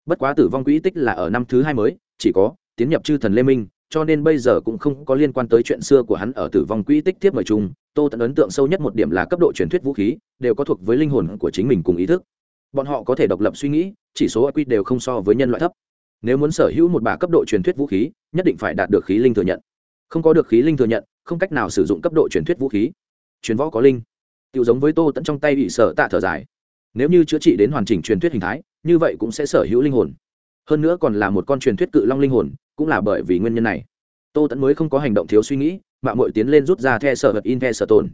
Bất quá tử vong quỹ tích là ở năm thứ hai mới, chỉ có tiến nhập chư thần lê minh, cho nên bây giờ cũng không có liên quan tới chuyện xưa của hắn ở tử vong quỹ tích tiếp mời chung, tô tận ấn tượng sâu nhất một điểm là cấp độ truyền thuyết vũ khí, đều có thuộc với linh hồn của chính mình cùng ý thức. Bọn họ có thể độc lập suy nghĩ, chỉ số IQ đều không so với nhân loại thấp nếu muốn sở hữu một bà cấp độ truyền thuyết vũ khí, nhất định phải đạt được khí linh thừa nhận. Không có được khí linh thừa nhận, không cách nào sử dụng cấp độ truyền thuyết vũ khí. Truyền võ có linh. Tự giống với tô tẫn trong tay bị sở tạ thở dài. Nếu như chữa trị đến hoàn chỉnh truyền thuyết hình thái, như vậy cũng sẽ sở hữu linh hồn. Hơn nữa còn là một con truyền thuyết cự long linh hồn, cũng là bởi vì nguyên nhân này. Tô tẫn mới không có hành động thiếu suy nghĩ mà mọi tiến lên rút ra the sở vật in the sở tồn.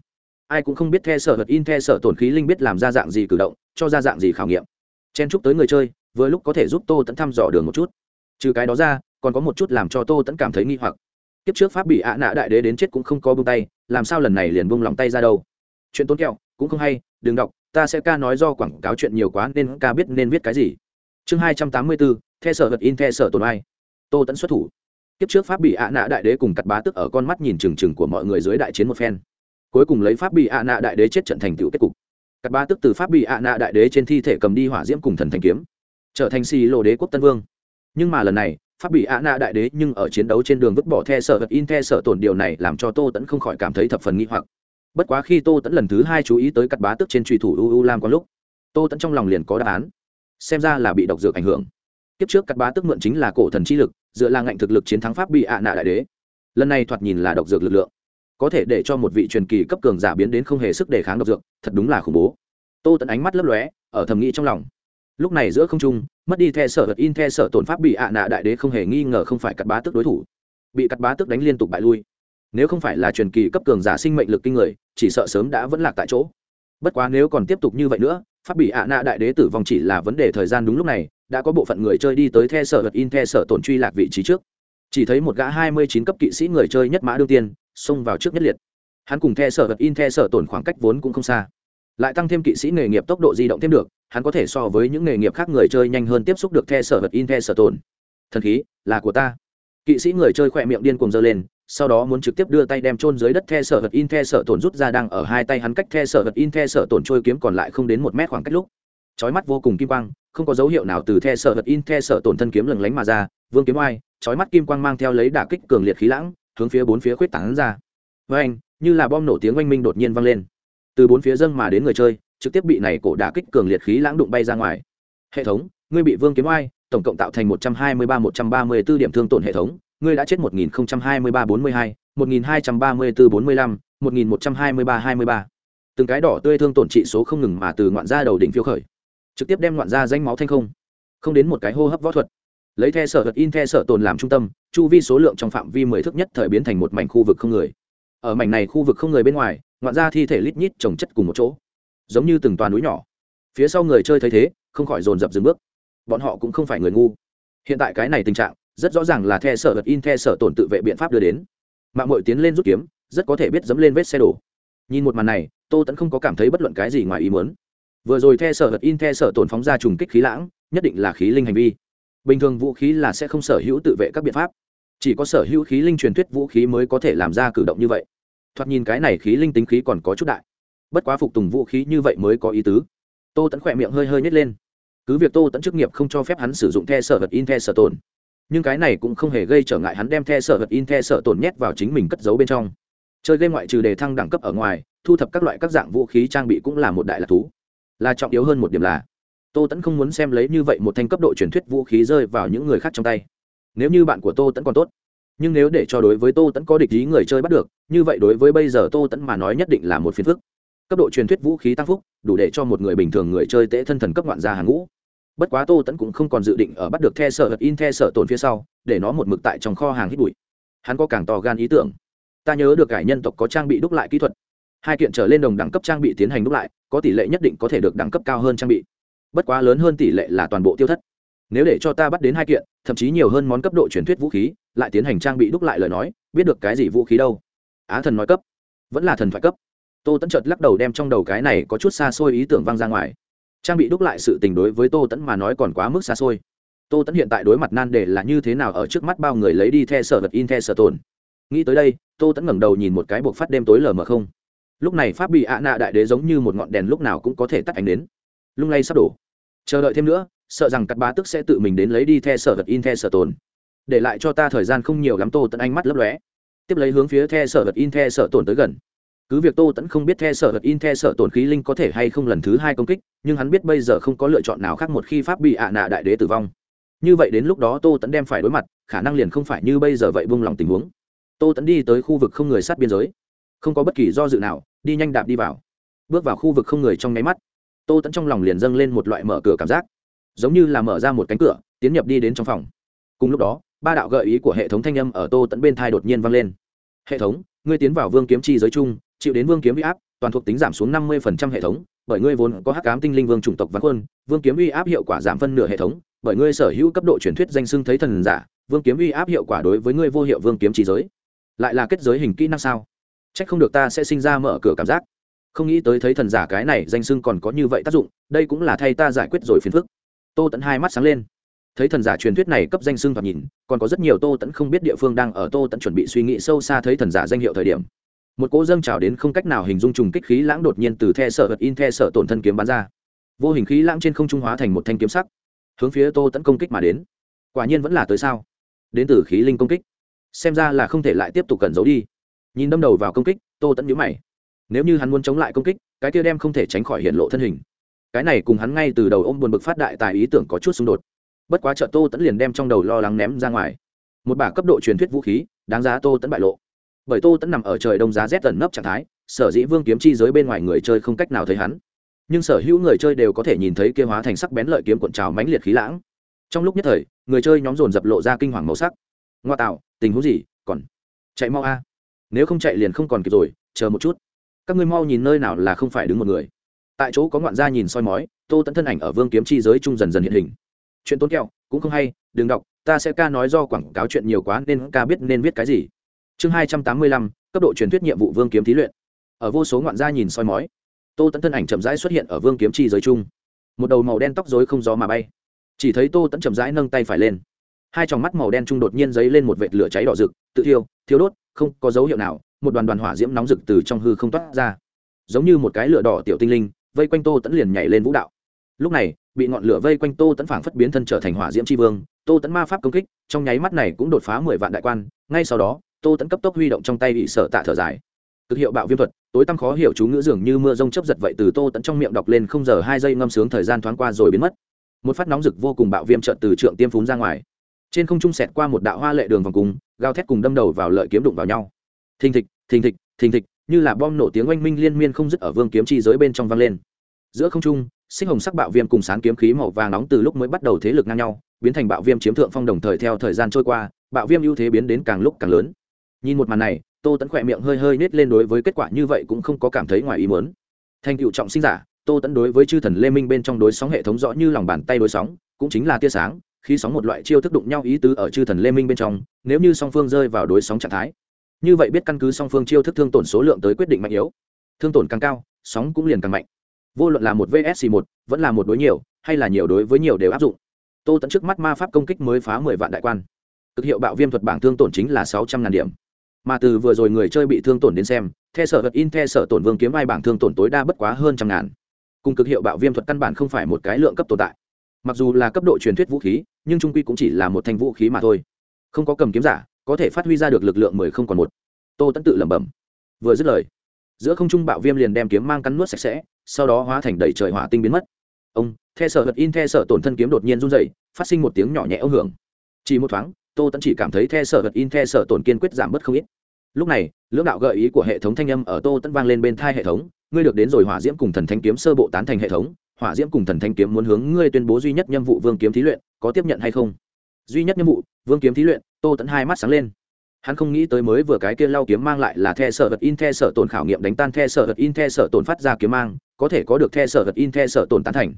Ai cũng không biết the sở vật in the sở tồn khí linh biết làm ra dạng gì cử động, cho ra dạng gì khảo nghiệm. Chen chúc tới người chơi vừa lúc có thể giúp tô tẫn thăm dò đường một chút. Trừ cái đó ra, còn có một chút làm cho tô tẫn cảm thấy nghi hoặc. Kiếp trước pháp bị ạ nạ đại đế đến chết cũng không có bông tay, làm sao lần này liền bông lòng tay ra đâu? Chuyện tốn kẹo, cũng không hay, đừng đọc, ta sẽ ca nói do quảng cáo chuyện nhiều quá nên ca biết nên viết cái gì. Chương hai trăm tám mươi bốn the sở vật in the sở tồn ai. Tô tẫn xuất thủ. Kiếp trước pháp bị ạ nạ đại đế cùng cặt bá tức ở con mắt nhìn trừng trừng của mọi người dưới đại chiến một phen. Cuối cùng lấy pháp bị ạ nạ đại đế chết trận thành tựu kết cục. Cắt bá tức từ pháp bị ạ nạ đại đế trên thi thể cầm đi hỏa diễm cùng thần thanh kiếm trở thành xì lộ đế quốc tân vương. Nhưng mà lần này, pháp bị ạ nạ đại đế nhưng ở chiến đấu trên đường vứt bỏ the sở vật in the sở tổn điều này làm cho tô tẫn không khỏi cảm thấy thập phần nghi hoặc. Bất quá khi tô tẫn lần thứ hai chú ý tới cắt bá tức trên trùy thủ u u lam có lúc, tô tẫn trong lòng liền có đáp án. Xem ra là bị độc dược ảnh hưởng. Kiếp trước cắt bá tức mượn chính là cổ thần chi lực, dựa là ngạnh thực lực chiến thắng pháp bị ạ nạ đại đế. Lần này thoạt nhìn là độc dược lực lượng. Có thể để cho một vị truyền kỳ cấp cường giả biến đến không hề sức đề kháng độc dược, thật đúng là khủng bố. Tô tẫn ánh mắt lấp lóe, ở thầm nghĩ trong lòng lúc này giữa không trung, mất đi the sở vật in the sở tổn pháp bị ạ nạ đại đế không hề nghi ngờ không phải cắt bá tức đối thủ. Bị cắt bá tức đánh liên tục bại lui. Nếu không phải là truyền kỳ cấp cường giả sinh mệnh lực kinh người, chỉ sợ sớm đã vẫn lạc tại chỗ. Bất quá nếu còn tiếp tục như vậy nữa, pháp bị ạ nạ đại đế tử vong chỉ là vấn đề thời gian đúng lúc này, đã có bộ phận người chơi đi tới the sở vật in the sở tổn truy lạc vị trí trước. Chỉ thấy một gã hai mươi chín cấp kỵ sĩ người chơi nhất mã đương tiên, xông vào trước nhất liệt. Hắn cùng the sở vật in the sở tổn khoảng cách vốn cũng không xa lại tăng thêm kỵ sĩ nghề nghiệp tốc độ di động thêm được, hắn có thể so với những nghề nghiệp khác người chơi nhanh hơn tiếp xúc được the sở vật in the sở tồn. Thần khí, là của ta. Kỵ sĩ người chơi khỏe miệng điên cuồng dơ lên, sau đó muốn trực tiếp đưa tay đem chôn dưới đất the sở vật in the sở tổn rút ra đang ở hai tay hắn cách the sở vật in the sở tổn trôi kiếm còn lại không đến một mét khoảng cách lúc. Chói mắt vô cùng kim quang, không có dấu hiệu nào từ the sở vật in the sở tổn thân kiếm lừng lánh mà ra, vương kiếm oai, chói mắt kim quang mang theo lấy đả kích cường liệt khí lãng, hướng phía bốn phía khuyết tảng ra. Với anh như là bom nổ tiếng oanh minh đột nhiên vang lên từ bốn phía dâng mà đến người chơi, trực tiếp bị này cổ đả kích cường liệt khí lãng đụng bay ra ngoài. Hệ thống, ngươi bị vương kiếm oai, tổng cộng tạo thành một trăm hai mươi ba, một trăm ba mươi 134 điểm thương tổn hệ thống, ngươi đã chết một nghìn hai mươi ba, bốn mươi hai, một nghìn hai trăm ba mươi bốn bốn mươi lăm, một nghìn một trăm hai mươi ba, hai mươi ba. Từng cái đỏ tươi thương tổn trị số không ngừng mà từ ngoạn gia đầu đỉnh phiêu khởi. Trực tiếp đem ngoạn gia danh máu thanh không. Không đến một cái hô hấp võ thuật. Lấy the sở thuật in the sở tồn làm trung tâm, chu vi số lượng trong phạm vi mười thước nhất thời biến thành một mảnh khu vực không người. Ở mảnh này khu vực không người bên ngoài ngoạn ra thi thể lít nhít trồng chất cùng một chỗ, giống như từng toàn núi nhỏ. Phía sau người chơi thấy thế, không khỏi dồn dập dừng bước. Bọn họ cũng không phải người ngu. Hiện tại cái này tình trạng, rất rõ ràng là the sở vật in, the sở tổn tự vệ biện pháp đưa đến. Mạng mội tiến lên rút kiếm, rất có thể biết dẫm lên vết xe đổ. Nhìn một màn này, tô tẫn không có cảm thấy bất luận cái gì ngoài ý muốn. Vừa rồi the sở vật in, the sở tổn phóng ra trùng kích khí lãng, nhất định là khí linh hành vi. Bình thường vũ khí là sẽ không sở hữu tự vệ các biện pháp. Chỉ có sở hữu khí linh truyền thuyết vũ khí mới có thể làm ra cử động như vậy thoạt nhìn cái này khí linh tính khí còn có chút đại. Bất quá phục tùng vũ khí như vậy mới có ý tứ. Tô tẫn khỏe miệng hơi hơi nhét lên. Cứ việc tô tẫn chức nghiệp không cho phép hắn sử dụng the sở vật in the sở tồn. nhưng cái này cũng không hề gây trở ngại hắn đem the sở vật in the sở tồn nhét vào chính mình cất giấu bên trong. Chơi game ngoại trừ đề thăng đẳng cấp ở ngoài, thu thập các loại các dạng vũ khí trang bị cũng là một đại lạc thú. Là trọng yếu hơn một điểm là, tô tẫn không muốn xem lấy như vậy một thanh cấp độ truyền thuyết vũ khí rơi vào những người khác trong tay. Nếu như bạn của tô tẫn còn tốt nhưng nếu để cho đối với tô tẫn có địch ý người chơi bắt được, như vậy đối với bây giờ tô tẫn mà nói nhất định là một phiền phức. Cấp độ truyền thuyết vũ khí tăng phúc, đủ để cho một người bình thường người chơi tễ thân thần cấp ngoạn gia hàng ngũ. Bất quá tô tẫn cũng không còn dự định ở bắt được the sở hật in the sở tồn phía sau, để nó một mực tại trong kho hàng hít bụi. Hắn có càng to gan ý tưởng. Ta nhớ được cải nhân tộc có trang bị đúc lại kỹ thuật. Hai kiện trở lên đồng đẳng cấp trang bị tiến hành đúc lại, có tỷ lệ nhất định có thể được đẳng cấp cao hơn trang bị. Bất quá lớn hơn tỷ lệ là toàn bộ tiêu thất. Nếu để cho ta bắt đến hai kiện thậm chí nhiều hơn món cấp độ truyền thuyết vũ khí, lại tiến hành trang bị đúc lại lời nói, biết được cái gì vũ khí đâu. Á thần nói cấp. Vẫn là thần thoại cấp. Tô tẫn chợt lắc đầu đem trong đầu cái này có chút xa xôi ý tưởng vang ra ngoài. Trang bị đúc lại sự tình đối với tô tẫn mà nói còn quá mức xa xôi. Tô tẫn hiện tại đối mặt nan đề là như thế nào ở trước mắt bao người lấy đi the sở vật in the sở tồn. Nghĩ tới đây, tô tẫn ngẩng đầu nhìn một cái buộc phát đêm tối lờ mờ không. Lúc này pháp bị ạ nạ đại đế giống như một ngọn đèn lúc nào cũng có thể tắt ánh đến. Lung lay sắp đổ. Chờ đợi thêm nữa sợ rằng cắt bá tức sẽ tự mình đến lấy đi the sở vật in the sở tồn. Để lại cho ta thời gian không nhiều lắm, tô tận ánh mắt lấp lóe. Tiếp lấy hướng phía the sở vật in the sở tồn tới gần. Cứ việc tô tẫn không biết the sở vật in the sở tổn khí linh có thể hay không lần thứ hai công kích, nhưng hắn biết bây giờ không có lựa chọn nào khác một khi pháp bị ạ nạ đại đế tử vong. Như vậy đến lúc đó tô tẫn đem phải đối mặt, khả năng liền không phải như bây giờ vậy buông lòng tình huống. Tô tẫn đi tới khu vực không người sát biên giới. Không có bất kỳ do dự nào, đi nhanh đạp đi vào. Bước vào khu vực không người trong nháy mắt, tô tẫn trong lòng liền dâng lên một loại mở cửa cảm giác giống như là mở ra một cánh cửa, tiến nhập đi đến trong phòng. Cùng lúc đó, ba đạo gợi ý của hệ thống thanh âm ở tô tẫn bên thai đột nhiên vang lên. Hệ thống, ngươi tiến vào vương kiếm chi giới chung, chịu đến vương kiếm uy áp, toàn thuộc tính giảm xuống năm mươi hệ thống, bởi ngươi vốn có hắc cám tinh linh vương chủng tộc văn quân, vương kiếm uy áp hiệu quả giảm phân nửa hệ thống, bởi ngươi sở hữu cấp độ truyền thuyết danh xưng thấy thần giả, vương kiếm uy áp hiệu quả đối với ngươi vô hiệu vương kiếm trí giới. Lại là kết giới hình kỹ năng sao? Trách không được ta sẽ sinh ra mở cửa cảm giác. Không nghĩ tới thấy thần giả cái này danh xưng còn có như vậy tác dụng, đây cũng là thay ta giải quyết rồi phiền phức tô tẫn hai mắt sáng lên. Thấy thần giả truyền thuyết này cấp danh xưng thoạt nhìn, còn có rất nhiều tô tẫn không biết địa phương đang ở tô tẫn chuẩn bị suy nghĩ sâu xa thấy thần giả danh hiệu thời điểm. Một cỗ dâng trào đến không cách nào hình dung trùng kích khí lãng đột nhiên từ the sở vật in the sở tổn thân kiếm bắn ra. Vô hình khí lãng trên không trung hóa thành một thanh kiếm sắc, hướng phía tô tẫn công kích mà đến. Quả nhiên vẫn là tới sao? Đến từ khí linh công kích. Xem ra là không thể lại tiếp tục cẩn giấu đi. Nhìn đâm đầu vào công kích, tô tẫn nhũ mày. Nếu như hắn muốn chống lại công kích, cái kia đem không thể tránh khỏi hiện lộ thân hình cái này cùng hắn ngay từ đầu ôm buồn bực phát đại tài ý tưởng có chút xung đột. Bất quá trợ tô tẫn liền đem trong đầu lo lắng ném ra ngoài. Một bả cấp độ truyền thuyết vũ khí, đáng giá tô tẫn bại lộ. Bởi tô tẫn nằm ở trời đông giá rét tần nấp trạng thái, sở dĩ vương kiếm chi giới bên ngoài người chơi không cách nào thấy hắn. Nhưng sở hữu người chơi đều có thể nhìn thấy kia hóa thành sắc bén lợi kiếm cuộn trào mãnh liệt khí lãng. Trong lúc nhất thời, người chơi nhóm dồn dập lộ ra kinh hoàng màu sắc. Ngoa tạo, tình huống gì, còn chạy mau a. Nếu không chạy liền không còn kịp rồi, chờ một chút. Các ngươi mau nhìn nơi nào là không phải đứng một người tại chỗ có ngoạn gia nhìn soi mói, tô tẫn thân ảnh ở vương kiếm chi giới trung dần dần hiện hình. Chuyện tốn kẹo, cũng không hay, đừng đọc, ta sẽ ca nói do quảng cáo chuyện nhiều quá nên ca biết nên viết cái gì. Chương hai trăm tám mươi lăm, cấp độ truyền thuyết nhiệm vụ vương kiếm thí luyện. Ở vô số ngoạn gia nhìn soi mói, tô tẫn thân ảnh chậm rãi xuất hiện ở vương kiếm chi giới trung. một đầu màu đen tóc dối không gió mà bay. Chỉ thấy tô tẫn chậm rãi nâng tay phải lên. Hai tròng mắt màu đen trung đột nhiên dấy lên một vệt lửa cháy đỏ rực, tự thiêu thiếu đốt, không có dấu hiệu nào, một đoàn đoàn hỏa diễm nóng rực từ trong hư không toát ra. Giống như một cái lửa đỏ tiểu tinh linh vây quanh tô tẫn liền nhảy lên vũ đạo. Lúc này, bị ngọn lửa vây quanh tô tẫn phảng phất biến thân trở thành hỏa diễm tri vương, tô tẫn ma pháp công kích, trong nháy mắt này cũng đột phá mười vạn đại quan, ngay sau đó, tô tẫn cấp tốc huy động trong tay bị sợ tạ thở dài. Cực hiệu bạo viêm thuật, tối tăm khó hiểu chú ngữ dường như mưa rông chấp giật vậy từ tô tẫn trong miệng đọc lên không giờ hai giây ngâm sướng thời gian thoáng qua rồi biến mất. Một phát nóng rực vô cùng bạo viêm trợn từ trượng tiêm phúng ra ngoài. Trên không trung sẹt qua một đạo hoa lệ đường vòng cung gao thét cùng đâm đầu vào lợi kiếm đụng vào nhau. Thình thịch thình thịch thình thịch như là bom nổ tiếng oanh minh liên miên không dứt ở vương kiếm chi giới bên trong vang lên. Giữa không trung sinh hồng sắc bạo viêm cùng sáng kiếm khí màu vàng nóng từ lúc mới bắt đầu thế lực ngang nhau, biến thành bạo viêm chiếm thượng phong đồng thời theo thời gian trôi qua, bạo viêm ưu thế biến đến càng lúc càng lớn. Nhìn một màn này, tô tẫn khỏe miệng hơi hơi nết lên đối với kết quả như vậy cũng không có cảm thấy ngoài ý muốn. Thành cựu trọng sinh giả, tô tẫn đối với chư thần lê minh bên trong đối sóng hệ thống rõ như lòng bàn tay đối sóng, cũng chính là tia sáng khi sóng một loại chiêu thức đụng nhau ý tứ ở chư thần lê minh bên trong, nếu như song phương rơi vào đối sóng trạng thái như vậy biết căn cứ song phương chiêu thức thương tổn số lượng tới quyết định mạnh yếu. Thương tổn càng cao, sóng cũng liền càng mạnh. Vô luận là một vsc một, vẫn là một đối nhiều, hay là nhiều đối với nhiều đều áp dụng. Tô tận trước mắt ma pháp công kích mới phá mười vạn đại quan. Cực hiệu bạo viêm thuật bảng thương tổn chính là sáu trăm ngàn điểm. Mà từ vừa rồi người chơi bị thương tổn đến xem, the sở vật in the sở tổn vương kiếm ai bảng thương tổn tối đa bất quá hơn trăm ngàn. Cùng cực hiệu bạo viêm thuật căn bản không phải một cái lượng cấp tồn tại. Mặc dù là cấp độ truyền thuyết vũ khí, nhưng trung quy cũng chỉ là một thanh vũ khí mà thôi. Không có cầm kiếm giả có thể phát huy ra được lực lượng mười không còn một. Tô tẫn tự lẩm bẩm. Vừa dứt lời, giữa không trung bạo viêm liền đem kiếm mang cắn nuốt sạch sẽ, sau đó hóa thành đầy trời hỏa tinh biến mất. Ông, the sở hật in, the sở tổn thân kiếm đột nhiên run dày phát sinh một tiếng nhỏ nhẹ ấu hưởng. Chỉ một thoáng, tô tẫn chỉ cảm thấy the sở hật in, the sở tổn kiên quyết giảm bớt không ít. Lúc này, lưỡng đạo gợi ý của hệ thống thanh âm ở tô tẫn vang lên bên thai hệ thống, ngươi được đến rồi, hỏa diễm cùng thần thanh kiếm sơ bộ tán thành hệ thống. Hỏa diễm cùng thần thanh kiếm muốn hướng ngươi tuyên bố duy nhất nhiệm vụ vương kiếm thí luyện, có tiếp nhận hay không? Duy nhất nhiệm vụ, vương kiếm thí luyện tô tẫn hai mắt sáng lên hắn không nghĩ tới mới vừa cái kia lau kiếm mang lại là the sở vật in the sở tổn khảo nghiệm đánh tan the sở vật in the sở tổn phát ra kiếm mang có thể có được the sở vật in the sở tổn tán thành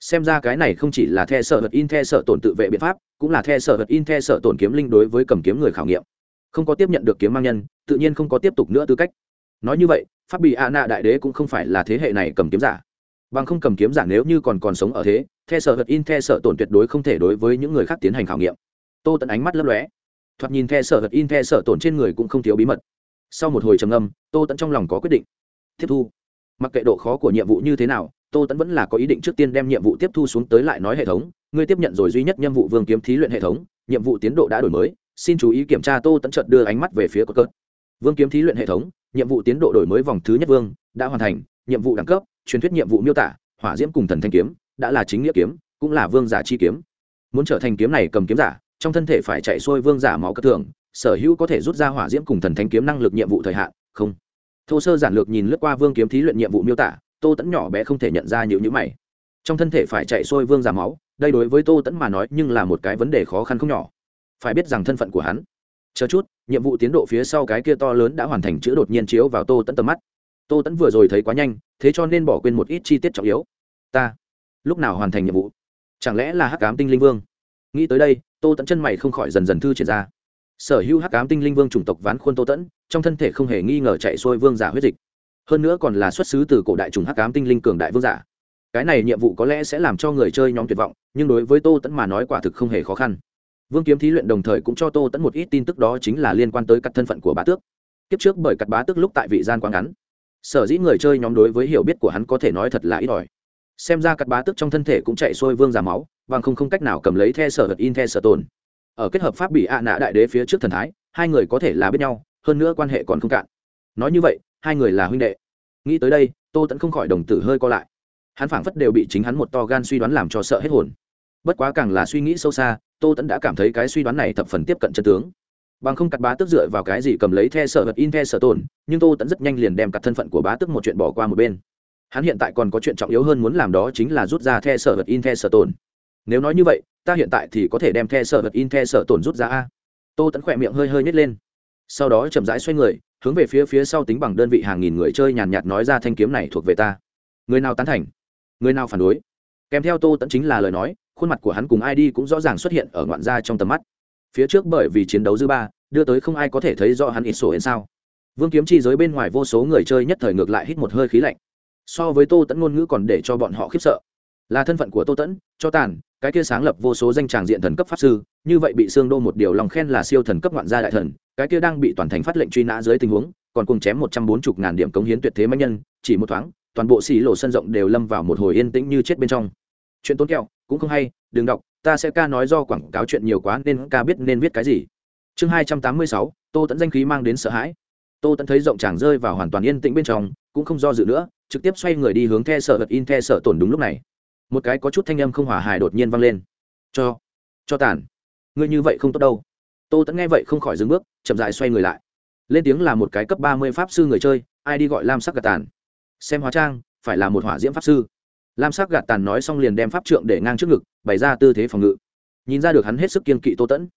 xem ra cái này không chỉ là the sở vật in the sở tổn tự vệ biện pháp cũng là the sở vật in the sở tổn kiếm linh đối với cầm kiếm người khảo nghiệm không có tiếp nhận được kiếm mang nhân tự nhiên không có tiếp tục nữa tư cách nói như vậy pháp bị a nạ đại đế cũng không phải là thế hệ này cầm kiếm giả bằng không cầm kiếm giả nếu như còn còn sống ở thế the sở vật in the sở tổn tuyệt đối không thể đối với những người khác tiến hành khảo nghiệm tô tận ánh mắt lấp lóe thoạt nhìn the sở hật in the sở tổn trên người cũng không thiếu bí mật. Sau một hồi trầm âm tô tẫn trong lòng có quyết định. Tiếp thu. Mặc kệ độ khó của nhiệm vụ như thế nào, tô tẫn vẫn là có ý định trước tiên đem nhiệm vụ tiếp thu xuống tới lại nói hệ thống. Ngươi tiếp nhận rồi duy nhất nhiệm vụ vương kiếm thí luyện hệ thống. Nhiệm vụ tiến độ đã đổi mới. Xin chú ý kiểm tra tô tẫn chợt đưa ánh mắt về phía cột cớt vương kiếm thí luyện hệ thống. Nhiệm vụ tiến độ đổi mới vòng thứ nhất vương, đã hoàn thành. Nhiệm vụ đẳng cấp, truyền thuyết nhiệm vụ miêu tả, hỏa diễm cùng thần thanh kiếm, đã là chính nghĩa kiếm, cũng là vương giả chi kiếm. Muốn trở thành kiếm này cầm kiếm giả trong thân thể phải chạy xuôi vương giả máu cất thường, sở hữu có thể rút ra hỏa diễm cùng thần thanh kiếm năng lực nhiệm vụ thời hạn, không. Thô sơ giản lược nhìn lướt qua vương kiếm thí luyện nhiệm vụ miêu tả, tô tẫn nhỏ bé không thể nhận ra nhiều nhữ mày. Trong thân thể phải chạy xuôi vương giả máu, đây đối với tô tẫn mà nói nhưng là một cái vấn đề khó khăn không nhỏ. Phải biết rằng thân phận của hắn. Chờ chút, nhiệm vụ tiến độ phía sau cái kia to lớn đã hoàn thành chữ đột nhiên chiếu vào tô tẫn tầm mắt. Tô tẫn vừa rồi thấy quá nhanh, thế cho nên bỏ quên một ít chi tiết trọng yếu. Ta, lúc nào hoàn thành nhiệm vụ? Chẳng lẽ là hắc cám tinh linh vương? Nghĩ tới đây, tô tẫn chân mày không khỏi dần dần thư triển ra. Sở hữu hắc cám tinh linh vương chủng tộc ván khuôn tô tẫn trong thân thể không hề nghi ngờ chạy xuôi vương giả huyết dịch. Hơn nữa còn là xuất xứ từ cổ đại trùng hắc cám tinh linh cường đại vương giả. Cái này nhiệm vụ có lẽ sẽ làm cho người chơi nhóm tuyệt vọng, nhưng đối với tô tẫn mà nói quả thực không hề khó khăn. Vương kiếm thí luyện đồng thời cũng cho tô tẫn một ít tin tức đó chính là liên quan tới các thân phận của bá tước. Kiếp trước bởi cặp bá tước lúc tại vị gian quá ngắn. Sở dĩ người chơi nhóm đối với hiểu biết của hắn có thể nói thật là ít ỏi xem ra cắt bá tước trong thân thể cũng chạy xuôi vương giả máu và không không cách nào cầm lấy the sở vật in the sở tồn. Ở kết hợp pháp bị ạ nạ đại đế phía trước thần thái, hai người có thể là biết nhau, hơn nữa quan hệ còn không cạn. Nói như vậy, hai người là huynh đệ. Nghĩ tới đây, tô tẫn không khỏi đồng tử hơi co lại. Hắn phảng phất đều bị chính hắn một to gan suy đoán làm cho sợ hết hồn. Bất quá càng là suy nghĩ sâu xa, tô tẫn đã cảm thấy cái suy đoán này thập phần tiếp cận chân tướng. Bằng không cặt bá tức dựa vào cái gì cầm lấy the sở vật in the sở tồn, nhưng tô tẫn rất nhanh liền đem cắt thân phận của bá tức một chuyện bỏ qua một bên hắn hiện tại còn có chuyện trọng yếu hơn muốn làm đó chính là rút ra the sở vật in the sở tồn. Nếu nói như vậy, ta hiện tại thì có thể đem the sở vật in the sở tồn rút ra a. Tô tẫn khỏe miệng hơi hơi nhét lên. Sau đó chậm rãi xoay người, hướng về phía phía sau tính bằng đơn vị hàng nghìn người chơi nhàn nhạt nói ra thanh kiếm này thuộc về ta. Người nào tán thành? Người nào phản đối? Kèm theo tô tẫn chính là lời nói, khuôn mặt của hắn cùng id cũng rõ ràng xuất hiện ở ngoạn gia trong tầm mắt. Phía trước bởi vì chiến đấu dư ba, đưa tới không ai có thể thấy rõ hắn ít sổ hến sao. Vương kiếm chi giới bên ngoài vô số người chơi nhất thời ngược lại hít một hơi khí lạnh so với tô tẫn ngôn ngữ còn để cho bọn họ khiếp sợ. Là thân phận của tô tẫn, cho tàn, cái kia sáng lập vô số danh tràng diện thần cấp pháp sư, như vậy bị xương đô một điều lòng khen là siêu thần cấp ngoạn gia đại thần, cái kia đang bị toàn thành phát lệnh truy nã dưới tình huống, còn cùng chém một trăm bốn mươi ngàn điểm cống hiến tuyệt thế mạnh nhân, chỉ một thoáng, toàn bộ xì lộ sân rộng đều lâm vào một hồi yên tĩnh như chết bên trong. Chuyện tốn kẹo, cũng không hay, đừng đọc, ta sẽ ca nói do quảng cáo chuyện nhiều quá nên ca biết nên viết cái gì. Chương hai trăm tám mươi sáu, tô tẫn danh khí mang đến sợ hãi tô tẫn thấy rộng tràng rơi vào hoàn toàn yên tĩnh bên trong, cũng không do dự nữa, trực tiếp xoay người đi hướng the sợ hật in the sợ tổn đúng lúc này. Một cái có chút thanh âm không hòa hài đột nhiên vang lên. Cho cho tàn, ngươi như vậy không tốt đâu. Tô tẫn nghe vậy không khỏi dừng bước, chậm dại xoay người lại. Lên tiếng là một cái cấp ba mươi pháp sư người chơi, ai đi gọi lam sắc gạt tàn. Xem hóa trang, phải là một hỏa diễm pháp sư. Lam sắc gạt tàn nói xong liền đem pháp trượng để ngang trước ngực, bày ra tư thế phòng ngự. Nhìn ra được hắn hết sức kiên kỵ tô tẫn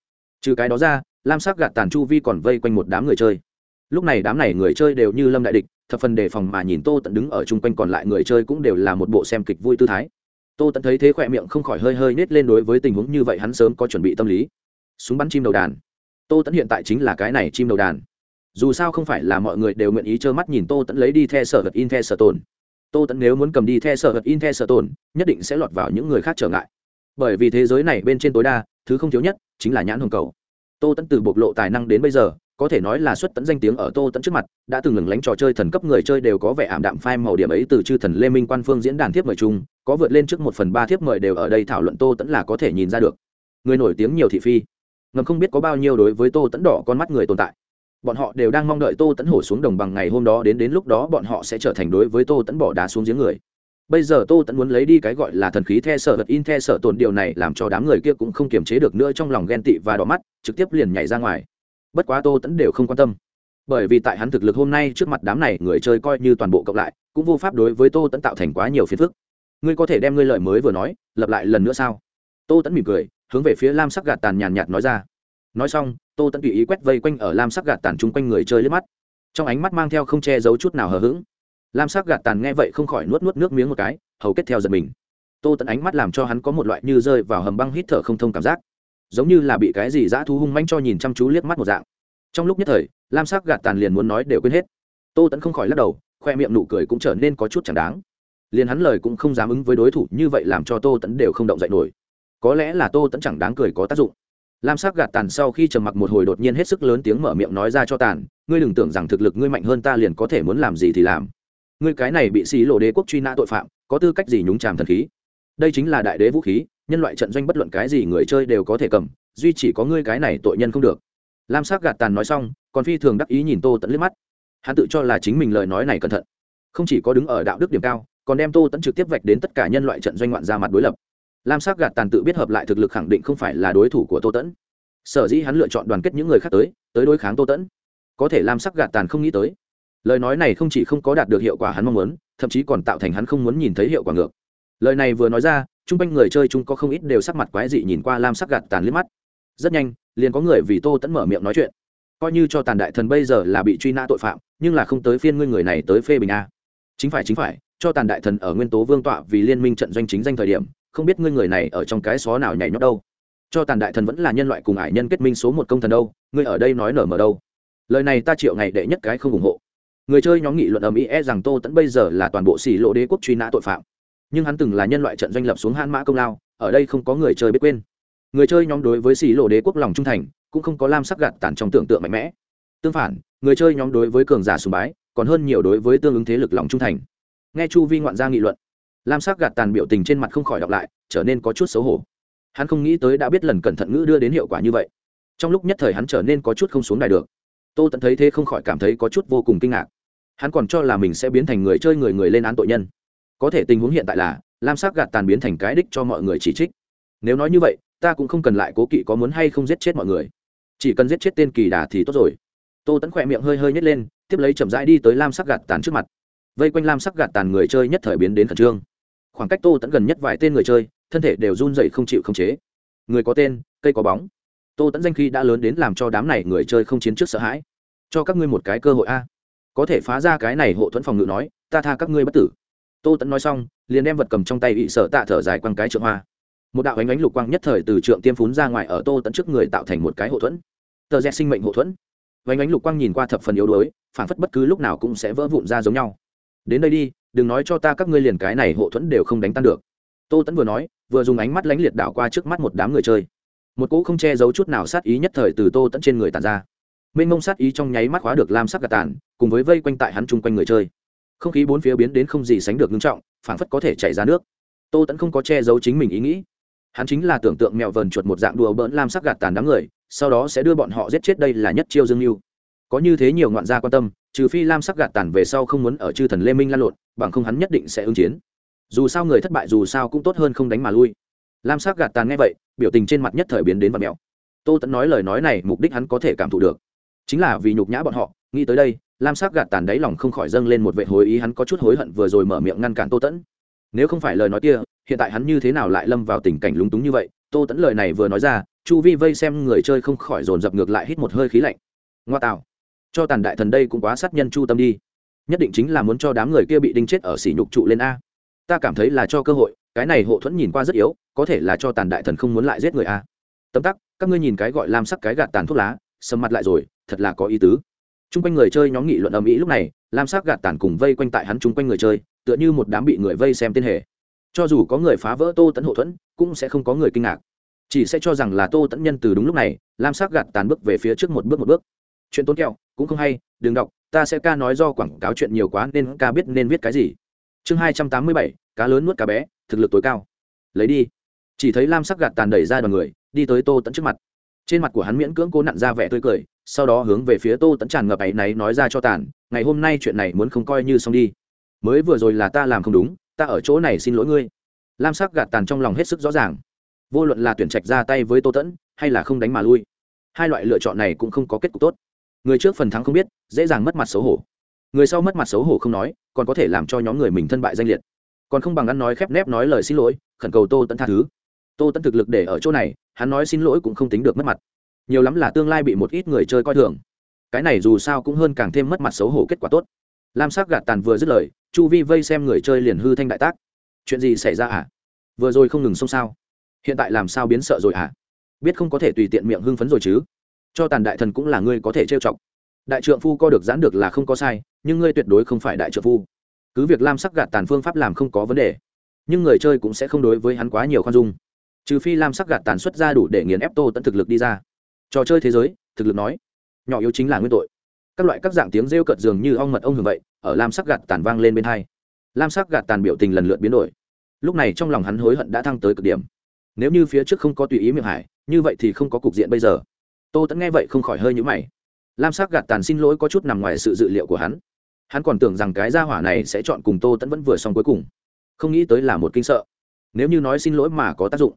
trừ cái đó ra, lam sắc gạt tàn chu vi còn vây quanh một đám người chơi lúc này đám này người chơi đều như lâm đại địch, thập phần đề phòng mà nhìn tô tận đứng ở chung quanh còn lại người chơi cũng đều là một bộ xem kịch vui tư thái. Tô tận thấy thế khỏe miệng không khỏi hơi hơi nết lên đối với tình huống như vậy hắn sớm có chuẩn bị tâm lý. Súng bắn chim đầu đàn. Tô tẫn hiện tại chính là cái này chim đầu đàn. Dù sao không phải là mọi người đều nguyện ý trơ mắt nhìn tô tẫn lấy đi the sở vật in the sở tồn. Tô tẫn nếu muốn cầm đi the sở vật in the sở tồn, nhất định sẽ lọt vào những người khác trở ngại. Bởi vì thế giới này bên trên tối đa, thứ không thiếu nhất chính là nhãn hồng cầu. Tô tẫn từ bộc lộ tài năng đến bây giờ có thể nói là xuất tận danh tiếng ở tô tẫn trước mặt, đã từng lừng lánh trò chơi thần cấp người chơi đều có vẻ ảm đạm phai màu điểm ấy từ chư thần lê minh quan phương diễn đàn thiếp mời chung, có vượt lên trước một phần ba thiếp mời đều ở đây thảo luận tô tẫn là có thể nhìn ra được. Người nổi tiếng nhiều thị phi, ngầm không biết có bao nhiêu đối với tô tẫn đỏ con mắt người tồn tại. Bọn họ đều đang mong đợi tô tẫn hổ xuống đồng bằng ngày hôm đó, đến đến lúc đó bọn họ sẽ trở thành đối với tô tẫn bỏ đá xuống giếng người. Bây giờ tô tẫn muốn lấy đi cái gọi là thần khí the sợ vật in the sợ tồn điều này làm cho đám người kia cũng không kiềm chế được nữa trong lòng ghen tị và đỏ mắt, trực tiếp liền nhảy ra ngoài bất quá tô tẫn đều không quan tâm. Bởi vì tại hắn thực lực hôm nay trước mặt đám này người chơi coi như toàn bộ cộng lại, cũng vô pháp đối với tô tẫn tạo thành quá nhiều phiền phức. Ngươi có thể đem ngươi lời mới vừa nói lập lại lần nữa sao? Tô tẫn mỉm cười, hướng về phía lam sắc gạt tàn nhàn nhạt nói ra. Nói xong, tô tẫn tùy ý quét vây quanh ở lam sắc gạt tàn chung quanh người chơi liếc mắt. Trong ánh mắt mang theo không che giấu chút nào hờ hững. Lam sắc gạt tàn nghe vậy không khỏi nuốt nuốt nước miếng một cái, hầu kết theo giật mình. Tô tẫn ánh mắt làm cho hắn có một loại như rơi vào hầm băng hít thở không thông cảm giác giống như là bị cái gì dã thú hung manh cho nhìn chăm chú liếc mắt một dạng. Trong lúc nhất thời, lam sắc gạt tàn liền muốn nói đều quên hết. Tô tẫn không khỏi lắc đầu, khoe miệng nụ cười cũng trở nên có chút chẳng đáng. Liền hắn lời cũng không dám ứng với đối thủ, như vậy làm cho tô tẫn đều không động dậy nổi. Có lẽ là tô tẫn chẳng đáng cười có tác dụng. Lam sắc gạt tàn sau khi trầm mặc một hồi đột nhiên hết sức lớn tiếng mở miệng nói ra cho tàn, ngươi đừng tưởng rằng thực lực ngươi mạnh hơn ta liền có thể muốn làm gì thì làm. Ngươi cái này bị xí lộ đế quốc truy nã tội phạm, có tư cách gì nhúng tràm thần khí? Đây chính là đại đế vũ khí nhân loại trận doanh bất luận cái gì người chơi đều có thể cầm, duy chỉ có ngươi cái này tội nhân không được. Lam sắc gạt tàn nói xong, còn phi thường đắc ý nhìn tô tẫn liếc mắt. Hắn tự cho là chính mình lời nói này cẩn thận. Không chỉ có đứng ở đạo đức điểm cao, còn đem tô tẫn trực tiếp vạch đến tất cả nhân loại trận doanh ngoạn ra mặt đối lập. Lam sắc gạt tàn tự biết hợp lại thực lực khẳng định không phải là đối thủ của tô tẫn sở dĩ hắn lựa chọn đoàn kết những người khác tới tới đối kháng tô tẫn có thể lam sắc gạt tàn không nghĩ tới. Lời nói này không chỉ không có đạt được hiệu quả hắn mong muốn, thậm chí còn tạo thành hắn không muốn nhìn thấy hiệu quả ngược. Lời này vừa nói ra chung quanh người chơi chung có không ít đều sắc mặt quái dị nhìn qua lam sắc gạt tàn liếc mắt. Rất nhanh, liền có người vì tô tẫn mở miệng nói chuyện. Coi như cho tàn đại thần bây giờ là bị truy nã tội phạm, nhưng là không tới phiên ngươi người này tới phê bình a. Chính phải chính phải, cho tàn đại thần ở nguyên tố vương tọa vì liên minh trận doanh chính danh thời điểm, không biết ngươi người này ở trong cái xó nào nhảy nhót đâu. Cho tàn đại thần vẫn là nhân loại cùng ải nhân kết minh số một công thần đâu, ngươi ở đây nói nở mở đâu. Lời này ta triệu ngày đệ nhất cái không ủng hộ. Người chơi nhóm nghị luận ầm ĩ e rằng tô tẫn bây giờ là toàn bộ xỉ lộ đế quốc truy nã tội phạm nhưng hắn từng là nhân loại trận doanh lập xuống han mã công lao, ở đây không có người chơi biết quên. Người chơi nhóm đối với xì lộ đế quốc lòng trung thành, cũng không có lam sắc gạt tản trong tưởng tượng mạnh mẽ. Tương phản, người chơi nhóm đối với cường giả sùng bái, còn hơn nhiều đối với tương ứng thế lực lòng trung thành. Nghe chu vi ngoạn gia nghị luận, lam sắc gạt tàn biểu tình trên mặt không khỏi đọc lại, trở nên có chút xấu hổ. Hắn không nghĩ tới đã biết lần cẩn thận ngữ đưa đến hiệu quả như vậy. Trong lúc nhất thời hắn trở nên có chút không xuống đài được. Tô tẫn thấy thế không khỏi cảm thấy có chút vô cùng kinh ngạc. Hắn còn cho là mình sẽ biến thành người chơi người người lên án tội nhân có thể tình huống hiện tại là, lam sắc gạt tàn biến thành cái đích cho mọi người chỉ trích. Nếu nói như vậy, ta cũng không cần lại cố kỵ có muốn hay không giết chết mọi người. Chỉ cần giết chết tên kỳ đà thì tốt rồi. Tô tẫn khỏe miệng hơi hơi nhét lên, tiếp lấy chậm rãi đi tới lam sắc gạt tàn trước mặt. Vây quanh lam sắc gạt tàn người chơi nhất thời biến đến khẩn trương. Khoảng cách tô tẫn gần nhất vài tên người chơi, thân thể đều run dậy không chịu không chế. Người có tên, cây có bóng. Tô tẫn danh khi đã lớn đến làm cho đám này người chơi không chiến trước sợ hãi. Cho các ngươi một cái cơ hội a. Có thể phá ra cái này hộ thuẫn phòng ngự nói, ta tha các ngươi bất tử tô tẫn nói xong, liền đem vật cầm trong tay bị sợ tạ thở dài quăng cái trượng hoa. Một đạo ánh ánh lục quang nhất thời từ trượng tiêm phún ra ngoài ở tô tẫn trước người tạo thành một cái hậu thuẫn. Tờ rẽ sinh mệnh hậu thuẫn. Ánh ánh lục quang nhìn qua thập phần yếu đuối phản phất bất cứ lúc nào cũng sẽ vỡ vụn ra giống nhau. Đến đây đi, đừng nói cho ta các ngươi liền cái này hộ thuẫn đều không đánh tan được. Tô tẫn vừa nói, vừa dùng ánh mắt lánh liệt đảo qua trước mắt một đám người chơi. Một cỗ không che giấu chút nào sát ý nhất thời từ tô tẫn trên người tàn ra. Mênh mông sát ý trong nháy mắt khóa được lam sắc gạt tàn, cùng với vây quanh tại hắn chung quanh người chơi không khí bốn phía biến đến không gì sánh được ngưng trọng, phảng phất có thể chảy ra nước. Tô tẫn không có che giấu chính mình ý nghĩ. Hắn chính là tưởng tượng mèo vờn chuột một dạng đùa bỡn lam sắc gạt tàn đám người, sau đó sẽ đưa bọn họ giết chết đây là nhất chiêu dương mưu có như thế nhiều ngoạn gia quan tâm, trừ phi lam sắc gạt tàn về sau không muốn ở chư thần lê minh lan lộn, bằng không hắn nhất định sẽ ứng chiến. Dù sao người thất bại dù sao cũng tốt hơn không đánh mà lui. Lam sắc gạt tàn nghe vậy, biểu tình trên mặt nhất thời biến đến vật mèo tô tẫn nói lời nói này mục đích hắn có thể cảm thụ được. Chính là vì nhục nhã bọn họ, nghĩ tới đây lam sắc gạt tàn đáy lòng không khỏi dâng lên một vệ hối ý, hắn có chút hối hận vừa rồi mở miệng ngăn cản tô tẫn. Nếu không phải lời nói kia, hiện tại hắn như thế nào lại lâm vào tình cảnh lúng túng như vậy? Tô tẫn lời này vừa nói ra, chu vi vây xem người chơi không khỏi dồn dập ngược lại hít một hơi khí lạnh. Ngoa tạo. Cho tàn đại thần đây cũng quá sát nhân chu tâm đi. Nhất định chính là muốn cho đám người kia bị đinh chết ở sỉ nhục trụ lên a. Ta cảm thấy là cho cơ hội, cái này hộ thuẫn nhìn qua rất yếu, có thể là cho tàn đại thần không muốn lại giết người a. Tấm tắc, các ngươi nhìn cái gọi lam sắc cái gạt tàn thuốc lá, sầm mặt lại rồi, thật là có ý tứ t r u n g quanh người chơi nhóm nghị luận ầm ĩ lúc này, lam sắc gạt tàn cùng vây quanh tại hắn t r u n g quanh người chơi, tựa như một đám bị người vây xem tên hề. Cho dù có người phá vỡ tô tẫn hậu thuẫn, cũng sẽ không có người kinh ngạc. Chỉ sẽ cho rằng là tô tẫn nhân từ đúng lúc này, lam sắc gạt tàn bước về phía trước một bước một bước. Chuyện tốn kẹo, cũng không hay, đừng đọc, ta sẽ ca nói do quảng cáo chuyện nhiều quá nên ca biết nên viết cái gì. Chương hai trăm tám mươi bảy, cá lớn nuốt cá bé, thực lực tối cao. Lấy đi. Chỉ thấy lam sắc gạt tàn đẩy ra đoàn người, đi tới tô tẫn trước mặt. Trên mặt của hắn miễn cưỡng cố nặn ra vẻ tươi cười sau đó hướng về phía tô tẫn tràn ngập áy náy nói ra cho tàn, ngày hôm nay chuyện này muốn không coi như xong đi. Mới vừa rồi là ta làm không đúng, ta ở chỗ này xin lỗi ngươi. Lam sắc gạt tàn trong lòng hết sức rõ ràng. Vô luận là tuyển trạch ra tay với tô tẫn hay là không đánh mà lui, hai loại lựa chọn này cũng không có kết cục tốt. Người trước phần thắng không biết, dễ dàng mất mặt xấu hổ. Người sau mất mặt xấu hổ không nói, còn có thể làm cho nhóm người mình thân bại danh liệt. Còn không bằng ăn nói khép nép nói lời xin lỗi, khẩn cầu tô tẫn tha thứ. Tô tẫn thực lực để ở chỗ này, hắn nói xin lỗi cũng không tính được mất mặt nhiều lắm là tương lai bị một ít người chơi coi thường. Cái này dù sao cũng hơn càng thêm mất mặt xấu hổ kết quả tốt. Lam sắc gạt tàn vừa dứt lời, chu vi vây xem người chơi liền hư thanh đại tác. Chuyện gì xảy ra à vừa rồi không ngừng xông sao hiện tại làm sao biến sợ rồi à biết không có thể tùy tiện miệng hưng phấn rồi chứ? Cho tàn đại thần cũng là ngươi có thể trêu chọc. Đại trượng phu co được giãn được là không có sai, nhưng ngươi tuyệt đối không phải đại trượng phu. Cứ việc lam sắc gạt tàn phương pháp làm không có vấn đề, nhưng người chơi cũng sẽ không đối với hắn quá nhiều khoan dung. Trừ phi lam sắc gạt tàn xuất ra đủ để nghiền ép tô tận thực lực đi ra trò chơi thế giới, thực lực nói, nhỏ yếu chính là nguyên tội. Các loại các dạng tiếng rêu cợt dường như ong mật ông hưởng vậy, ở lam sắc gạt tàn vang lên bên hai. Lam sắc gạt tàn biểu tình lần lượt biến đổi. Lúc này trong lòng hắn hối hận đã thăng tới cực điểm. Nếu như phía trước không có tùy ý miệng hải, như vậy thì không có cục diện bây giờ. Tô tẫn nghe vậy không khỏi hơi nhũ mày. Lam sắc gạt tàn xin lỗi có chút nằm ngoài sự dự liệu của hắn. Hắn còn tưởng rằng cái gia hỏa này sẽ chọn cùng tô tẫn vẫn vừa xong cuối cùng. Không nghĩ tới là một kinh sợ. Nếu như nói xin lỗi mà có tác dụng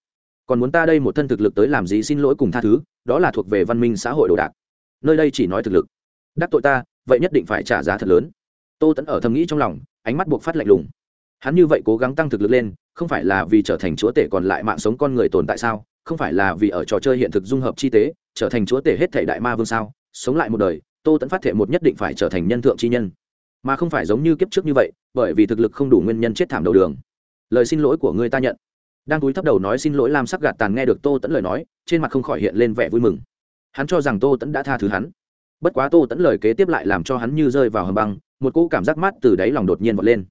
còn muốn ta đây một thân thực lực tới làm gì xin lỗi cùng tha thứ, đó là thuộc về văn minh xã hội đồ đạc. Nơi đây chỉ nói thực lực. Đắc tội ta, vậy nhất định phải trả giá thật lớn. Tô tẫn ở thầm nghĩ trong lòng, ánh mắt buộc phát lạnh lùng. Hắn như vậy cố gắng tăng thực lực lên, không phải là vì trở thành chúa tể còn lại mạng sống con người tồn tại sao? Không phải là vì ở trò chơi hiện thực dung hợp chi tế, trở thành chúa tể hết thể đại ma vương sao? Sống lại một đời, tô tẫn phát thể một nhất định phải trở thành nhân thượng chi nhân. Mà không phải giống như kiếp trước như vậy, bởi vì thực lực không đủ nguyên nhân chết thảm đầu đường. Lời xin lỗi của ngươi ta nhận đang túi thấp đầu nói xin lỗi lam sắc gạt tàn nghe được tô tẫn lời nói, trên mặt không khỏi hiện lên vẻ vui mừng. Hắn cho rằng tô tẫn đã tha thứ hắn. Bất quá tô tẫn lời kế tiếp lại làm cho hắn như rơi vào hầm băng, một cỗ cảm giác mát từ đáy lòng đột nhiên vọt lên.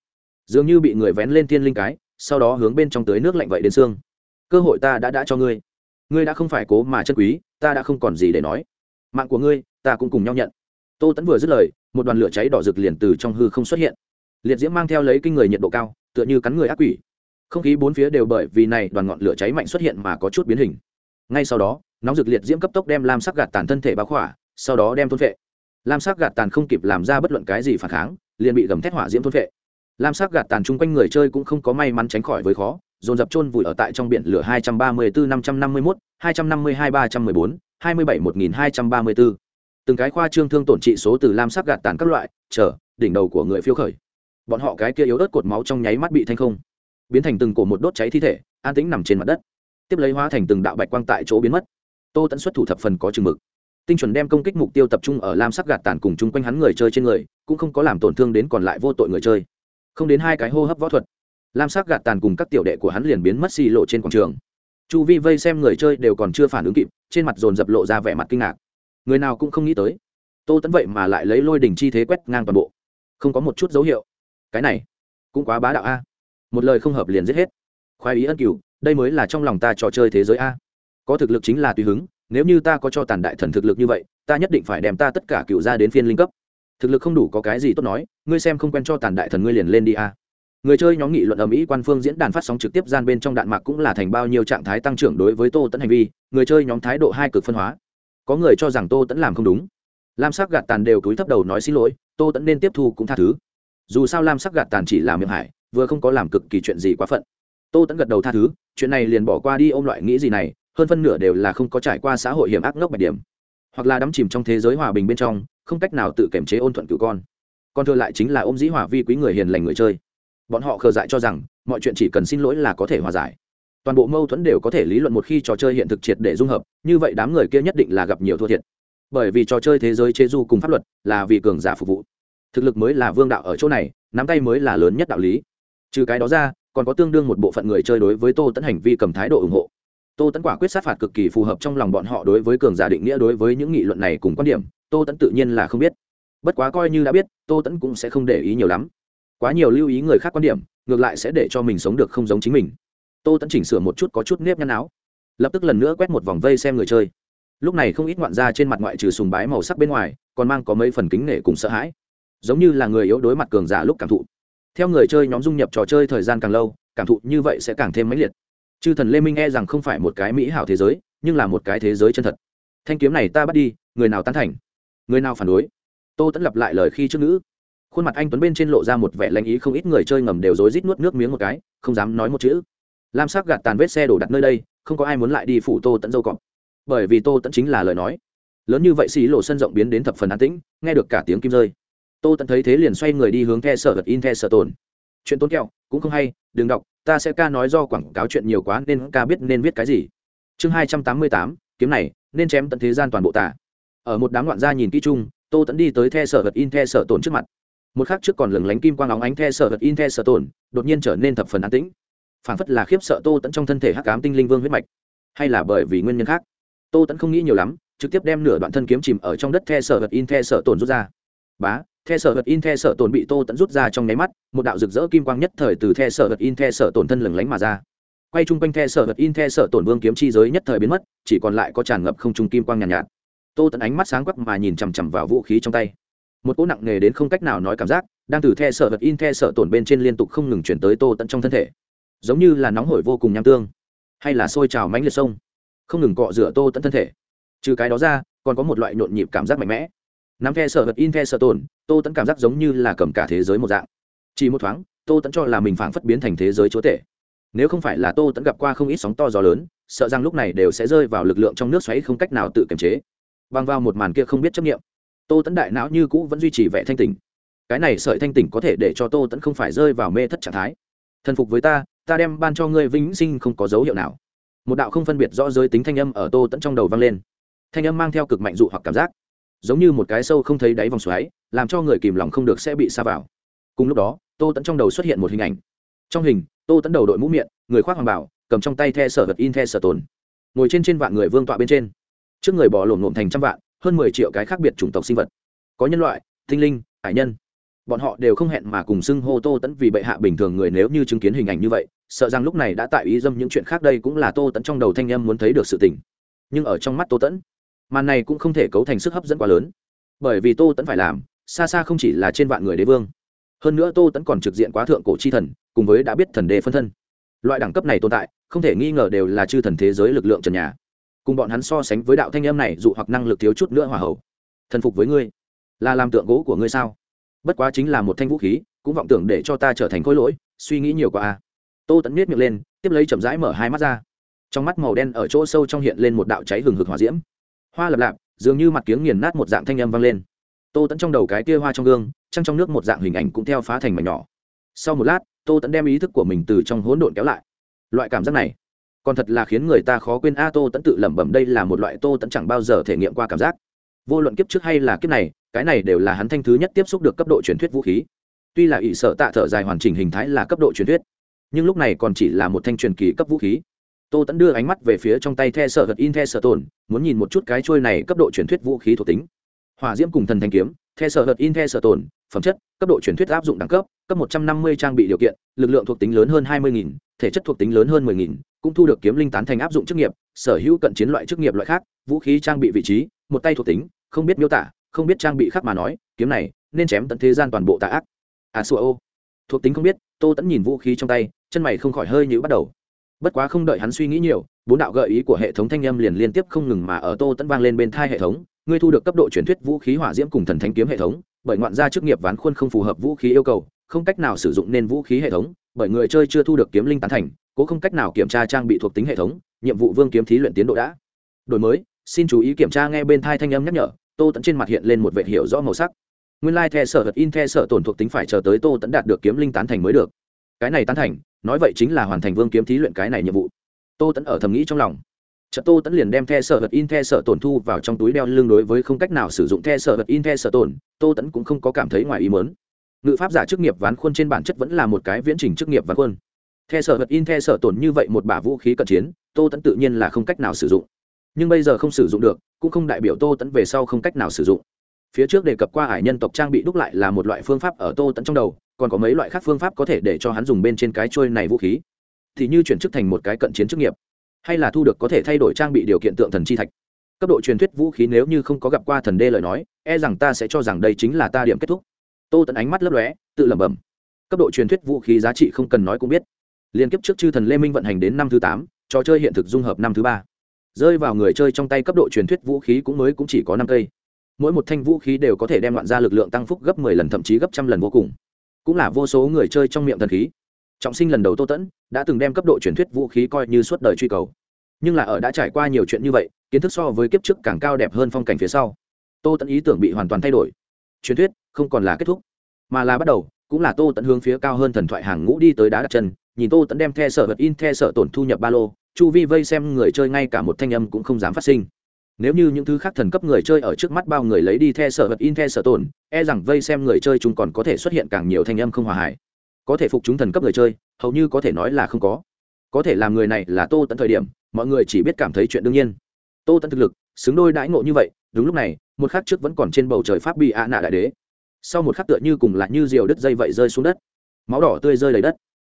Dường như bị người vén lên thiên linh cái, sau đó hướng bên trong tới nước lạnh vậy đến xương. Cơ hội ta đã đã cho ngươi. Ngươi đã không phải cố mà chân quý, ta đã không còn gì để nói. Mạng của ngươi, ta cũng cùng nhau nhận. Tô tẫn vừa dứt lời, một đoàn lửa cháy đỏ rực liền từ trong hư không xuất hiện. Liệt diễm mang theo lấy kinh người nhiệt độ cao, tựa như cắn người ác quỷ không khí bốn phía đều bởi vì này đoàn ngọn lửa cháy mạnh xuất hiện mà có chút biến hình ngay sau đó nóng rực liệt diễm cấp tốc đem lam sắc gạt tàn thân thể báo khỏa sau đó đem thôn vệ lam sắc gạt tàn không kịp làm ra bất luận cái gì phản kháng liền bị gầm thét hỏa diễm thôn vệ lam sắc gạt tàn chung quanh người chơi cũng không có may mắn tránh khỏi với khó dồn dập chôn vùi ở tại trong biển lửa 234 551, 252 314, 27 1234. Từng cái khoa trương thương tổn trị số từ lam sắc gạt tàn các loại, chờ, đỉnh đầu của người phiêu khởi. Bọn họ cái kia yếu ớt cột máu trong nháy mắt bị thanh không biến thành từng cổ một đốt cháy thi thể, an tĩnh nằm trên mặt đất. Tiếp lấy hóa thành từng đạo bạch quang tại chỗ biến mất. Tô tẫn xuất thủ thập phần có chừng mực. Tinh chuẩn đem công kích mục tiêu tập trung ở lam sắc gạt tàn cùng chung quanh hắn người chơi trên người, cũng không có làm tổn thương đến còn lại vô tội người chơi. Không đến hai cái hô hấp võ thuật, lam sắc gạt tàn cùng các tiểu đệ của hắn liền biến mất xì lộ trên quảng trường. Chu vi vây xem người chơi đều còn chưa phản ứng kịp, trên mặt dồn dập lộ ra vẻ mặt kinh ngạc. Người nào cũng không nghĩ tới, tô tẫn vậy mà lại lấy lôi đỉnh chi thế quét ngang toàn bộ. Không có một chút dấu hiệu. Cái này cũng quá bá đạo a một lời không hợp liền giết hết. Khoái ý ân cửu, đây mới là trong lòng ta trò chơi thế giới a. Có thực lực chính là tùy hứng, nếu như ta có cho tàn đại thần thực lực như vậy, ta nhất định phải đem ta tất cả cựu ra đến phiên linh cấp. Thực lực không đủ có cái gì tốt nói, ngươi xem không quen cho tàn đại thần ngươi liền lên đi a. Người chơi nhóm nghị luận ở mỹ quan phương diễn đàn phát sóng trực tiếp gian bên trong đạn mạc cũng là thành bao nhiêu trạng thái tăng trưởng đối với tô tẫn hành vi, người chơi nhóm thái độ hai cực phân hóa. Có người cho rằng tô tẫn làm không đúng. Lam sắc gạt tàn đều cúi thấp đầu nói xin lỗi, tô tẫn nên tiếp thu cũng tha thứ. Dù sao lam sắc gạt tàn chỉ là miệng hải vừa không có làm cực kỳ chuyện gì quá phận. Tô tẫn gật đầu tha thứ, chuyện này liền bỏ qua đi, ôm loại nghĩ gì này, hơn phân nửa đều là không có trải qua xã hội hiểm ác ngốc bạch điểm. Hoặc là đắm chìm trong thế giới hòa bình bên trong, không cách nào tự kiểm chế ôn thuận cựu con. Còn thừa lại chính là ôm dĩ hòa vi quý người hiền lành người chơi. Bọn họ khờ dại cho rằng, mọi chuyện chỉ cần xin lỗi là có thể hòa giải. Toàn bộ mâu thuẫn đều có thể lý luận một khi trò chơi hiện thực triệt để dung hợp, như vậy đám người kia nhất định là gặp nhiều thua thiệt. Bởi vì trò chơi thế giới chế du cùng pháp luật là vì cường giả phục vụ. Thực lực mới là vương đạo ở chỗ này, nắm tay mới là lớn nhất đạo lý trừ cái đó ra, còn có tương đương một bộ phận người chơi đối với tô tẫn hành vi cầm thái độ ủng hộ. Tô tẫn quả quyết sát phạt cực kỳ phù hợp trong lòng bọn họ đối với cường giả định nghĩa đối với những nghị luận này cùng quan điểm, tô tẫn tự nhiên là không biết. Bất quá coi như đã biết, tô tẫn cũng sẽ không để ý nhiều lắm. Quá nhiều lưu ý người khác quan điểm, ngược lại sẽ để cho mình sống được không giống chính mình. Tô tẫn chỉnh sửa một chút có chút nếp nhăn áo. Lập tức lần nữa quét một vòng vây xem người chơi. Lúc này không ít ngoạn ra trên mặt ngoại trừ sùng bái màu sắc bên ngoài, còn mang có mấy phần kính nể cùng sợ hãi. Giống như là người yếu đối mặt cường giả lúc cảm thụ theo người chơi nhóm dung nhập trò chơi thời gian càng lâu, cảm thụ như vậy sẽ càng thêm mãnh liệt. Chư thần lê minh e rằng không phải một cái mỹ hảo thế giới, nhưng là một cái thế giới chân thật. Thanh kiếm này ta bắt đi, người nào tán thành? Người nào phản đối? Tô tẫn lặp lại lời khi trước ngữ. Khuôn mặt anh tuấn bên trên lộ ra một vẻ lanh ý không ít người chơi ngầm đều rối rít nuốt nước miếng một cái, không dám nói một chữ. Lam sắc gạt tàn vết xe đổ đặt nơi đây, không có ai muốn lại đi phủ tô tẫn dâu cọp. Bởi vì tô tẫn chính là lời nói. Lớn như vậy xì lộ sân rộng biến đến thập phần an tĩnh, nghe được cả tiếng kim rơi tô tẫn thấy thế liền xoay người đi hướng the sở vật in the sở tồn. Chuyện tốn kẹo, cũng không hay, đừng đọc, ta sẽ ca nói do quảng cáo chuyện nhiều quá nên ca biết nên viết cái gì. Chương hai trăm tám mươi tám, kiếm này, nên chém tận thế gian toàn bộ tả ở một đám loạn gia nhìn kỹ chung, tô tẫn đi tới the sở vật in the sở tồn trước mặt. Một khắc trước còn lừng lánh kim quang óng ánh the sở vật in the sở tồn, đột nhiên trở nên thập phần an tĩnh. Phản phất là khiếp sợ tô tẫn trong thân thể hắc cám tinh linh vương huyết mạch. Hay là bởi vì nguyên nhân khác? Tô tẫn không nghĩ nhiều lắm, trực tiếp đem nửa đoạn thân kiếm chìm ở trong đất the sở vật in the sở tồn rút ra. Bá the sở vật in the sở tồn bị tô tẫn rút ra trong nháy mắt một đạo rực rỡ kim quang nhất thời từ the sở vật in the sở tồn thân lừng lánh mà ra. Quay chung quanh the sở vật in the sở tổn vương kiếm chi giới nhất thời biến mất chỉ còn lại có tràn ngập không trung kim quang nhàn nhạt, nhạt tô tẫn ánh mắt sáng quắc mà nhìn chằm chằm vào vũ khí trong tay. Một cỗ nặng nề đến không cách nào nói cảm giác đang từ the sở vật in the sở tổn bên trên liên tục không ngừng chuyển tới tô tẫn trong thân thể. Giống như là nóng hổi vô cùng nham tương hay là sôi trào mánh liệt sông không ngừng cọ rửa tô tẫn thân thể. Trừ cái đó ra còn có một loại nhộn nhịp cảm giác mạnh mẽ nắm the sở vật in the sở tồn, tô tẫn cảm giác giống như là cầm cả thế giới một dạng. Chỉ một thoáng tô tẫn cho là mình phảng phất biến thành thế giới chúa tể. Nếu không phải là tô tẫn gặp qua không ít sóng to gió lớn sợ rằng lúc này đều sẽ rơi vào lực lượng trong nước xoáy không cách nào tự kiềm chế. Băng vào một màn kia không biết chấp nghiệm tô tẫn đại não như cũ vẫn duy trì vẻ thanh tỉnh. Cái này sợi thanh tỉnh có thể để cho tô tẫn không phải rơi vào mê thất trạng thái. Thần phục với ta ta đem ban cho ngươi vĩnh sinh không có dấu hiệu nào. Một đạo không phân biệt rõ giới tính thanh âm ở tô tẫn trong đầu vang lên. Thanh âm mang theo cực mạnh dụ hoặc cảm giác giống như một cái sâu không thấy đáy vòng xoáy, làm cho người kìm lòng không được sẽ bị xa vào. Cùng lúc đó, tô tẫn trong đầu xuất hiện một hình ảnh. Trong hình, tô tẫn đầu đội mũ miệng, người khoác hoàng bảo, cầm trong tay the sở vật in the sở tồn. Ngồi trên trên vạn người vương tọa bên trên. Trước người bỏ lổn lổn thành trăm vạn, hơn mười triệu cái khác biệt chủng tộc sinh vật. Có nhân loại, tinh linh, hải nhân. Bọn họ đều không hẹn mà cùng xưng hô tô tẫn vì bệ hạ bình thường người nếu như chứng kiến hình ảnh như vậy, sợ rằng lúc này đã tại ý dâm những chuyện khác đây cũng là tô tẫn trong đầu thanh âm muốn thấy được sự tình. Nhưng ở trong mắt tô tẫn màn này cũng không thể cấu thành sức hấp dẫn quá lớn. Bởi vì tô tẫn phải làm, xa xa không chỉ là trên vạn người đế vương. Hơn nữa tô tẫn còn trực diện quá thượng cổ chi thần, cùng với đã biết thần đế phân thân. Loại đẳng cấp này tồn tại, không thể nghi ngờ đều là chư thần thế giới lực lượng trần nhà. Cùng bọn hắn so sánh với đạo thanh âm này, dụ hoặc năng lực thiếu chút nữa hòa hậu thần phục với ngươi, là làm tượng gỗ của ngươi sao? Bất quá chính là một thanh vũ khí, cũng vọng tưởng để cho ta trở thành khối lỗi, suy nghĩ nhiều quá a tô tẫn miết miệng lên, tiếp lấy chậm rãi mở hai mắt ra. Trong mắt màu đen ở chỗ sâu trong hiện lên một đạo cháy hừng hực hỏa diễm hoa lập lạp, dường như mặt kiếng nghiền nát một dạng thanh âm vang lên. Tô tẫn trong đầu cái kia hoa trong gương, trăng trong nước một dạng hình ảnh cũng theo phá thành mảnh nhỏ. Sau một lát, tô tẫn đem ý thức của mình từ trong hỗn độn kéo lại. Loại cảm giác này, còn thật là khiến người ta khó quên a, tô tẫn tự lẩm bẩm đây là một loại tô tẫn chẳng bao giờ thể nghiệm qua cảm giác. Vô luận kiếp trước hay là kiếp này, cái này đều là hắn thanh thứ nhất tiếp xúc được cấp độ truyền thuyết vũ khí. Tuy là ỷ sợ tạ thở dài hoàn chỉnh hình thái là cấp độ truyền thuyết, nhưng lúc này còn chỉ là một thanh truyền kỳ cấp vũ khí tô tẫn đưa ánh mắt về phía trong tay the sợ gật in the sợ tồn, muốn nhìn một chút cái trôi này cấp độ truyền thuyết vũ khí thuộc tính. Hỏa diễm cùng thần thanh kiếm, the sợ gật in the sợ tồn, phẩm chất, cấp độ truyền thuyết áp dụng đẳng cấp cấp một trăm năm mươi trang bị điều kiện, lực lượng thuộc tính lớn hơn hai mươi nghìn, thể chất thuộc tính lớn hơn mười nghìn, cũng thu được kiếm linh tán thành áp dụng chức nghiệp, sở hữu cận chiến loại chức nghiệp loại khác, vũ khí trang bị vị trí, một tay thuộc tính, không biết miêu tả, không biết trang bị khác mà nói, kiếm này nên chém tận thế gian toàn bộ tạ ác. À xua ô. Thuộc tính không biết, tô tẫn nhìn vũ khí trong tay, chân mày không khỏi hơi nhữ bắt đầu bất quá không đợi hắn suy nghĩ nhiều, bốn đạo gợi ý của hệ thống thanh âm liền liên tiếp không ngừng mà ở tô tẫn vang lên bên thai hệ thống. Ngươi thu được cấp độ truyền thuyết vũ khí hỏa diễm cùng thần thanh kiếm hệ thống, bởi ngoạn gia chức nghiệp ván khuôn không phù hợp vũ khí yêu cầu, không cách nào sử dụng nên vũ khí hệ thống, bởi người chơi chưa thu được kiếm linh tán thành, cố không cách nào kiểm tra trang bị thuộc tính hệ thống, nhiệm vụ vương kiếm thí luyện tiến độ đã. Đổi mới, xin chú ý kiểm tra nghe bên thai thanh âm nhắc nhở, tô tẫn trên mặt hiện lên một vệ hiệu rõ màu sắc. Nguyên lai、like、the sở hật in the sở tổn thuộc tính phải chờ tới tô tẫn đạt được kiếm linh tán thành mới được. Cái này tán thành nói vậy chính là hoàn thành vương kiếm thí luyện cái này nhiệm vụ. Tô tẫn ở thầm nghĩ trong lòng. Chợ tô tẫn liền đem the sở vật in the sở tổn thu vào trong túi đeo lưng đối với không cách nào sử dụng the sở vật in the sở tổn, tô tẫn cũng không có cảm thấy ngoài ý mớn ngự pháp giả chức nghiệp ván khuôn trên bản chất vẫn là một cái viễn trình chức nghiệp ván khuôn. The sở vật in the sở tổn như vậy một bả vũ khí cận chiến, tô tẫn tự nhiên là không cách nào sử dụng. Nhưng bây giờ không sử dụng được, cũng không đại biểu tô tẫn về sau không cách nào sử dụng. Phía trước đề cập qua ải nhân tộc trang bị đúc lại là một loại phương pháp ở tô tẫn trong đầu còn có mấy loại khác phương pháp có thể để cho hắn dùng bên trên cái trôi này vũ khí. Thì như chuyển chức thành một cái cận chiến chức nghiệp, hay là thu được có thể thay đổi trang bị điều kiện tượng thần chi thạch. Cấp độ truyền thuyết vũ khí nếu như không có gặp qua thần đê lời nói e rằng ta sẽ cho rằng đây chính là ta điểm kết thúc. Tô tận ánh mắt lấp lóe, tự lẩm bẩm. Cấp độ truyền thuyết vũ khí giá trị không cần nói cũng biết. Liên kiếp trước chư thần lê minh vận hành đến năm thứ tám, trò chơi hiện thực dung hợp năm thứ ba. Rơi vào người chơi trong tay cấp độ truyền thuyết vũ khí cũng mới cũng chỉ có năm cây. Mỗi một thanh vũ khí đều có thể đem loạn ra lực lượng tăng phúc gấp mười lần, thậm chí gấp trăm lần vô cùng cũng là vô số người chơi trong miệng thần khí. Trọng sinh lần đầu tô tẫn đã từng đem cấp độ truyền thuyết vũ khí coi như suốt đời truy cầu. Nhưng là ở đã trải qua nhiều chuyện như vậy, kiến thức so với kiếp trước càng cao đẹp hơn phong cảnh phía sau. Tô tẫn ý tưởng bị hoàn toàn thay đổi. Truyền thuyết không còn là kết thúc, mà là bắt đầu, cũng là tô tẫn hướng phía cao hơn thần thoại hàng ngũ đi tới đá đặt chân, nhìn tô tẫn đem the sở vật in the sở tổn thu nhập ba lô, chu vi vây xem người chơi ngay cả một thanh âm cũng không dám phát sinh. Nếu như những thứ khác thần cấp người chơi ở trước mắt bao người lấy đi the sở vật in the sở tổn e rằng vây xem người chơi chúng còn có thể xuất hiện càng nhiều thanh âm không hòa hải có thể phục chúng thần cấp người chơi, hầu như có thể nói là không có. Có thể làm người này là tô tận thời điểm, mọi người chỉ biết cảm thấy chuyện đương nhiên. Tô tận thực lực, xứng đôi đãi ngộ như vậy, đúng lúc này, một khắc trước vẫn còn trên bầu trời pháp bị ạ nạ đại đế. Sau một khắc tựa như cùng lại như diều đứt dây vậy rơi xuống đất. Máu đỏ tươi rơi đầy đất.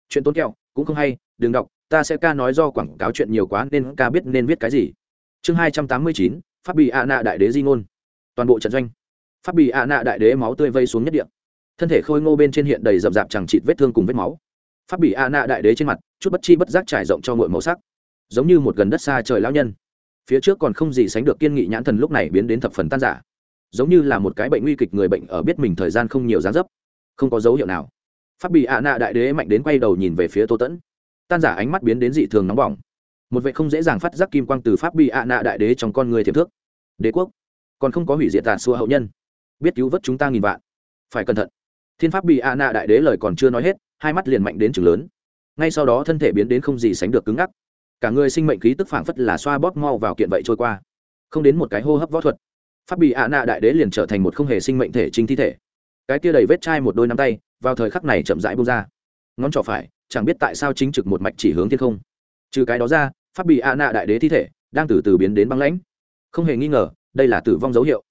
Chuyện tốn kẹo, cũng không hay, đừng đọc, ta sẽ ca nói do quảng cáo chuyện nhiều quá nên ca biết nên viết cái gì. Chương hai trăm tám mươi chín, pháp bị ạ nạ đại đế di ngôn. Toàn bộ trận doanh pháp bị ạ nạ đại đế máu tươi vây xuống nhất địa. Thân thể khôi ngô bên trên hiện đầy rậm rạp chẳng chịt vết thương cùng vết máu. Pháp bị ạ nạ đại đế trên mặt, chút bất chi bất giác trải rộng cho ngội màu sắc. Giống như một gần đất xa trời lão nhân. Phía trước còn không gì sánh được kiên nghị nhãn thần lúc này biến đến thập phần tan giả giống như là một cái bệnh nguy kịch người bệnh ở biết mình thời gian không nhiều giá dấp. Không có dấu hiệu nào. Pháp bị ạ nạ đại đế mạnh đến quay đầu nhìn về phía tô tẫn. Tan giả ánh mắt biến đến dị thường nóng bỏng. Một vệ không dễ dàng phát giác kim quang từ pháp bị ạ nạ đại đế trong con người thiệp thước. Đế quốc. Còn không có hủy diệt tàn xua hậu nhân biết cứu vớt chúng ta nghìn vạn. Phải cẩn thận. Thiên pháp bị a nạ đại đế lời còn chưa nói hết, hai mắt liền mạnh đến chừng lớn. Ngay sau đó thân thể biến đến không gì sánh được cứng ngắc. Cả người sinh mệnh khí tức phảng phất là xoa bóp mau vào kiện vậy trôi qua. Không đến một cái hô hấp võ thuật, pháp bị ạ nạ đại đế liền trở thành một không hề sinh mệnh thể chính thi thể. Cái kia đầy vết chai một đôi nắm tay, vào thời khắc này chậm rãi bung ra. Ngón trỏ phải, chẳng biết tại sao chính trực một mạch chỉ hướng thiên không. Trừ cái đó ra, pháp bị ạ nạ đại đế thi thể đang từ từ biến đến băng lãnh. Không hề nghi ngờ, đây là tử vong dấu hiệu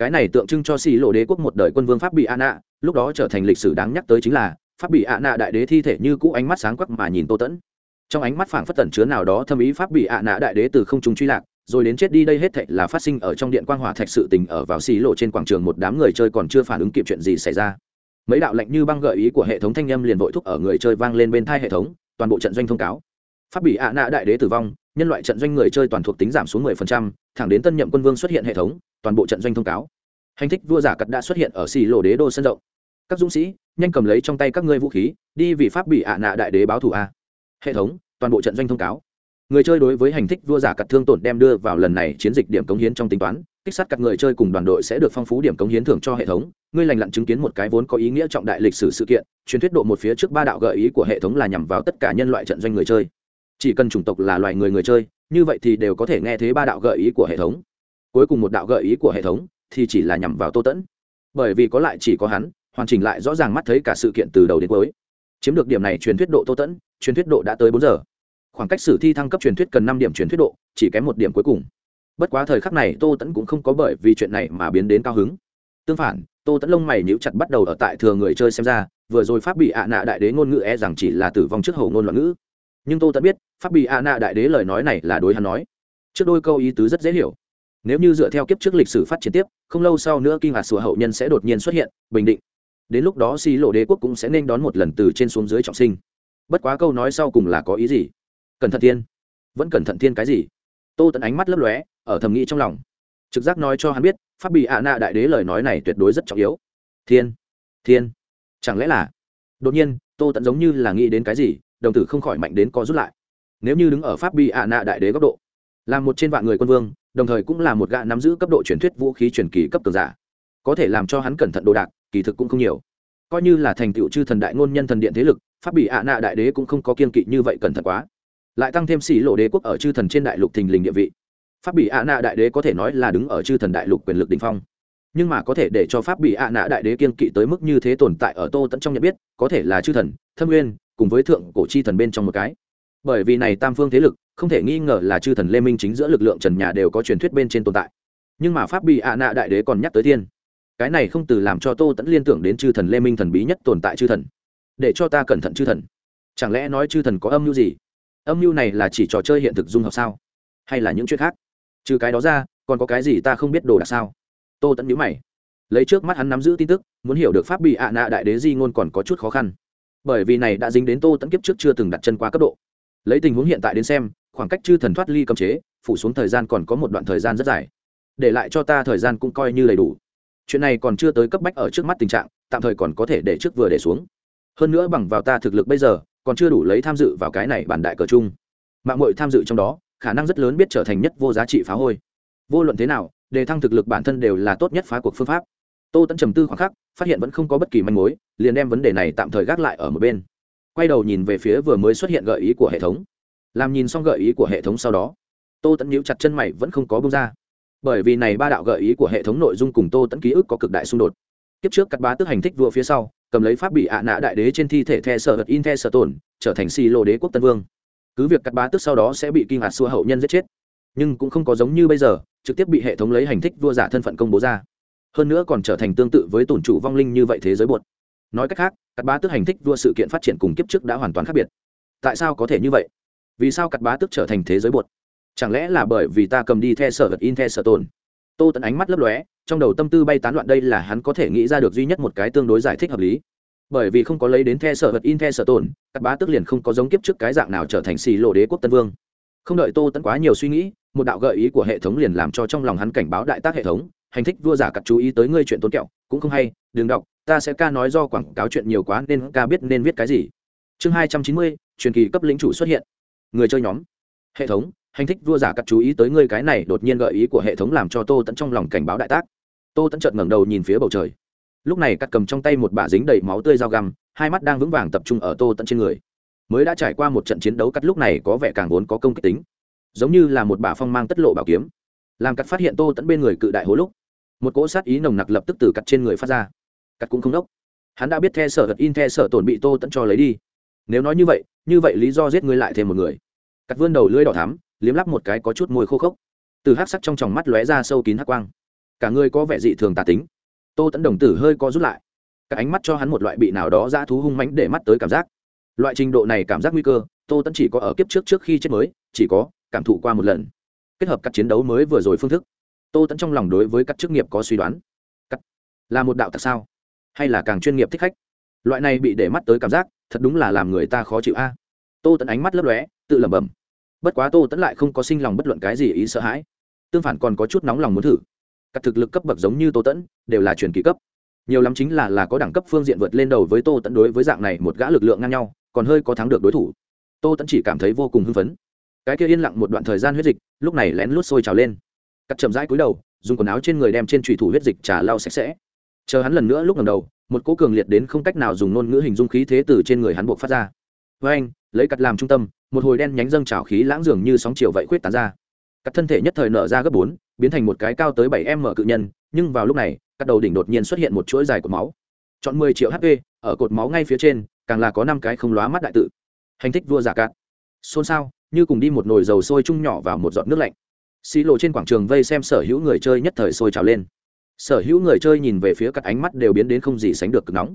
cái này tượng trưng cho xì lộ đế quốc một đời quân vương pháp bị ạ nạ, lúc đó trở thành lịch sử đáng nhắc tới chính là, pháp bị ạ nạ đại đế thi thể như cũ ánh mắt sáng quắc mà nhìn tô tẫn. Trong ánh mắt phảng phất tẩn chứa nào đó thâm ý pháp bị ạ nạ đại đế từ không trung truy lạc, rồi đến chết đi đây hết thệ là phát sinh ở trong điện quang hỏa thạch sự tình ở vào xì lộ trên quảng trường một đám người chơi còn chưa phản ứng kịp chuyện gì xảy ra. Mấy đạo lệnh như băng gợi ý của hệ thống thanh âm liền vội thúc ở người chơi vang lên bên thai hệ thống, toàn bộ trận doanh thông cáo pháp bị ạ nạ đại đế tử vong nhân loại trận doanh người chơi toàn thuộc tính giảm xuống 10%, thẳng đến tân nhậm quân vương xuất hiện hệ thống toàn bộ trận doanh thông cáo. Hành thích vua giả cật đã xuất hiện ở xì lộ đế đô sân rộng. Các dũng sĩ nhanh cầm lấy trong tay các ngươi vũ khí đi vì pháp bị ạ nạ đại đế báo thù a. Hệ thống toàn bộ trận doanh thông cáo. Người chơi đối với hành thích vua giả cật thương tổn đem đưa vào lần này chiến dịch điểm cống hiến trong tính toán kích sát các người chơi cùng đoàn đội sẽ được phong phú điểm cống hiến thưởng cho hệ thống. Ngươi lành lặn chứng kiến một cái vốn có ý nghĩa trọng đại lịch sử sự kiện truyền thuyết độ một phía trước ba đạo gợi ý của hệ thống là nhằm vào tất cả nhân loại trận doanh người chơi chỉ cần chủng tộc là loài người người chơi, như vậy thì đều có thể nghe thấy ba đạo gợi ý của hệ thống. Cuối cùng một đạo gợi ý của hệ thống thì chỉ là nhằm vào tô tẫn. Bởi vì có lại chỉ có hắn, hoàn chỉnh lại rõ ràng mắt thấy cả sự kiện từ đầu đến cuối. Chiếm được điểm này truyền thuyết độ tô tẫn, truyền thuyết độ đã tới bốn giờ. Khoảng cách sử thi thăng cấp truyền thuyết cần năm điểm truyền thuyết độ, chỉ kém một điểm cuối cùng. Bất quá thời khắc này tô tẫn cũng không có bởi vì chuyện này mà biến đến cao hứng. Tương phản, tô tẫn lông mày níu chặt bắt đầu ở tại thừa người chơi xem ra, vừa rồi pháp bị ạ nạ đại đế ngôn ngữ e rằng chỉ là tử vong trước hầu ngôn loạn ngữ nhưng tô tẫn biết, pháp bị a nạ đại đế lời nói này là đối hắn nói. Trước đôi câu ý tứ rất dễ hiểu. Nếu như dựa theo kiếp trước lịch sử phát triển tiếp, không lâu sau nữa kinh ngạc sủa hậu nhân sẽ đột nhiên xuất hiện, bình định. Đến lúc đó xì lộ đế quốc cũng sẽ nên đón một lần từ trên xuống dưới trọng sinh. Bất quá câu nói sau cùng là có ý gì? Cẩn thận thiên. Vẫn cẩn thận thiên cái gì? Tô tẫn ánh mắt lấp lóe, ở thầm nghĩ trong lòng. Trực giác nói cho hắn biết, pháp bị ạ nạ đại đế lời nói này tuyệt đối rất trọng yếu. Thiên thiên, chẳng lẽ là? Đột nhiên, tô tẫn giống như là nghĩ đến cái gì đồng tử không khỏi mạnh đến co rút lại. Nếu như đứng ở pháp bị ạ nạ đại đế góc độ, là một trên vạn người quân vương, đồng thời cũng là một gã nắm giữ cấp độ truyền thuyết vũ khí truyền kỳ cấp tường giả. Có thể làm cho hắn cẩn thận đồ đạc, kỳ thực cũng không nhiều. Coi như là thành tựu chư thần đại ngôn nhân thần điện thế lực, pháp bị ạ nạ đại đế cũng không có kiên kỵ như vậy cẩn thận quá. Lại tăng thêm xỉ lộ đế quốc ở chư thần trên đại lục thình lình địa vị. Pháp bị ạ nạ đại đế có thể nói là đứng ở chư thần đại lục quyền lực đình phong. Nhưng mà có thể để cho pháp bị ạ nạ đại đế kiên kỵ tới mức như thế tồn tại ở tô tẫn trong nhận biết, có thể là chư thần, thâm nguyên cùng với thượng cổ chi thần bên trong một cái. Bởi vì này tam phương thế lực, không thể nghi ngờ là chư thần lê minh chính giữa lực lượng trần nhà đều có truyền thuyết bên trên tồn tại. Nhưng mà pháp bị ạ nạ đại đế còn nhắc tới thiên. Cái này không từ làm cho tô tẫn liên tưởng đến chư thần lê minh thần bí nhất tồn tại chư thần. Để cho ta cẩn thận chư thần. Chẳng lẽ nói chư thần có âm mưu gì? Âm mưu này là chỉ trò chơi hiện thực dung hợp sao? Hay là những chuyện khác? Trừ cái đó ra, còn có cái gì ta không biết đồ đạc sao? Tô tẫn nhíu mày. Lấy trước mắt hắn nắm giữ tin tức, muốn hiểu được pháp bị ạ nạ đại đế di ngôn còn có chút khó khăn bởi vì này đã dính đến tô tẫn kiếp trước chưa từng đặt chân qua cấp độ. Lấy tình huống hiện tại đến xem, khoảng cách chư thần thoát ly cấm chế, phủ xuống thời gian còn có một đoạn thời gian rất dài. Để lại cho ta thời gian cũng coi như đầy đủ. Chuyện này còn chưa tới cấp bách ở trước mắt tình trạng, tạm thời còn có thể để trước vừa để xuống. Hơn nữa bằng vào ta thực lực bây giờ, còn chưa đủ lấy tham dự vào cái này bản đại cờ chung. Mạng mội tham dự trong đó, khả năng rất lớn biết trở thành nhất vô giá trị phá hôi. Vô luận thế nào đề thăng thực lực bản thân đều là tốt nhất phá cuộc phương pháp tô tẫn trầm tư khoảng khắc, phát hiện vẫn không có bất kỳ manh mối, liền đem vấn đề này tạm thời gác lại ở một bên. Quay đầu nhìn về phía vừa mới xuất hiện gợi ý của hệ thống. Làm nhìn xong gợi ý của hệ thống sau đó, tô tẫn nhíu chặt chân mày vẫn không có bông ra. Bởi vì này ba đạo gợi ý của hệ thống nội dung cùng tô tẫn ký ức có cực đại xung đột. Kiếp trước cắt bá tức hành thích vua phía sau, cầm lấy pháp bị ạ nã đại đế trên thi thể the sở hật in the sở tổn, trở thành xì lô đế quốc tân vương. Cứ việc cắt bá tức sau đó sẽ bị kinh hạt xua hậu nhân giết chết, nhưng cũng không có giống như bây giờ, trực tiếp bị hệ thống lấy hành thích vua giả thân phận công bố ra hơn nữa còn trở thành tương tự với tổn chủ vong linh như vậy thế giới buột. Nói cách khác, cắt bá tức hành thích vua sự kiện phát triển cùng kiếp trước đã hoàn toàn khác biệt. Tại sao có thể như vậy? Vì sao cắt bá tức trở thành thế giới buột? Chẳng lẽ là bởi vì ta cầm đi the sở vật in the sở tồn? Tô tẫn ánh mắt lấp lóe, trong đầu tâm tư bay tán loạn đây là hắn có thể nghĩ ra được duy nhất một cái tương đối giải thích hợp lý. Bởi vì không có lấy đến the sở vật in the sở tồn, cắt bá tức liền không có giống kiếp trước cái dạng nào trở thành xì lộ đế quốc tân vương. Không đợi tô tẫn quá nhiều suy nghĩ, một đạo gợi ý của hệ thống liền làm cho trong lòng hắn cảnh báo đại tác hệ thống hành thích vua giả cặt chú ý tới ngươi chuyện tốn kẹo, cũng không hay, đừng đọc, ta sẽ ca nói do quảng cáo chuyện nhiều quá nên ca biết nên viết cái gì. Chương hai trăm chín mươi, truyền kỳ cấp lĩnh chủ xuất hiện. Người chơi nhóm. Hệ thống, hành thích vua giả cắt chú ý tới ngươi cái này đột nhiên gợi ý của hệ thống làm cho tô tẫn trong lòng cảnh báo đại tác. Tô tẫn chợt ngẩng đầu nhìn phía bầu trời. Lúc này cắt cầm trong tay một bả dính đầy máu tươi dao găm, hai mắt đang vững vàng tập trung ở tô tẫn trên người. Mới đã trải qua một trận chiến đấu cắt lúc này có vẻ càng vốn có công kích tính. Giống như là một bả phong mang tất lộ bảo kiếm. Làm cắt phát hiện tô tẫn bên người cự đại hố lúc một cỗ sát ý nồng nặc lập tức từ cắt trên người phát ra. Cắt cũng không đốc. Hắn đã biết the sở gật in the sở tổn bị tô tẫn cho lấy đi. Nếu nói như vậy như vậy lý do giết ngươi lại thêm một người. Cắt vươn đầu lưỡi đỏ thắm, liếm lắp một cái có chút môi khô khốc. Từ hát sắc trong tròng mắt lóe ra sâu kín hắc quang. Cả người có vẻ dị thường tà tính. Tô tẫn đồng tử hơi co rút lại. Cả ánh mắt cho hắn một loại bị nào đó dã thú hung mãnh để mắt tới cảm giác. Loại trình độ này cảm giác nguy cơ, tô tẫn chỉ có ở kiếp trước trước khi chết mới, chỉ có cảm thụ qua một lần. Kết hợp các chiến đấu mới vừa rồi phương thức tô tẫn trong lòng đối với các chức nghiệp có suy đoán. Cắt là một đạo tặc sao? Hay là càng chuyên nghiệp thích khách? Loại này bị để mắt tới cảm giác, thật đúng là làm người ta khó chịu a. Tô tẫn ánh mắt lấp lóe, tự lẩm bẩm. Bất quá tô tẫn lại không có sinh lòng bất luận cái gì ý sợ hãi. Tương phản còn có chút nóng lòng muốn thử. Các thực lực cấp bậc giống như tô tẫn đều là truyền kỳ cấp. Nhiều lắm chính là là có đẳng cấp phương diện vượt lên đầu với tô tẫn đối với dạng này một gã lực lượng ngang nhau, còn hơi có thắng được đối thủ. Tô tẫn chỉ cảm thấy vô cùng hưng phấn. Cái kia yên lặng một đoạn thời gian huyết dịch, lúc này lén lút sôi trào lên cắt chậm rãi cúi đầu, dùng quần áo trên người đem trên trùy thủ huyết dịch trà lau sạch sẽ. Chờ hắn lần nữa lúc lần đầu, một cỗ cường liệt đến không cách nào dùng ngôn ngữ hình dung khí thế từ trên người hắn buộc phát ra. Với anh, lấy cắt làm trung tâm, một hồi đen nhánh dâng trào khí lãng dường như sóng chiều vậy khuyết tán ra. Cắt thân thể nhất thời nở ra gấp bốn, biến thành một cái cao tới bảy m cự nhân, nhưng vào lúc này, cắt đầu đỉnh đột nhiên xuất hiện một chuỗi dài cột máu. Chọn mười triệu hp ở cột máu ngay phía trên, càng là có năm cái không lóa mắt đại tự. Hành thích vua giả cát xôn xao, như cùng đi một nồi dầu sôi chung nhỏ vào một giọt nước lạnh xì lộ trên quảng trường vây xem sở hữu người chơi nhất thời sôi trào lên. Sở hữu người chơi nhìn về phía các ánh mắt đều biến đến không gì sánh được cực nóng.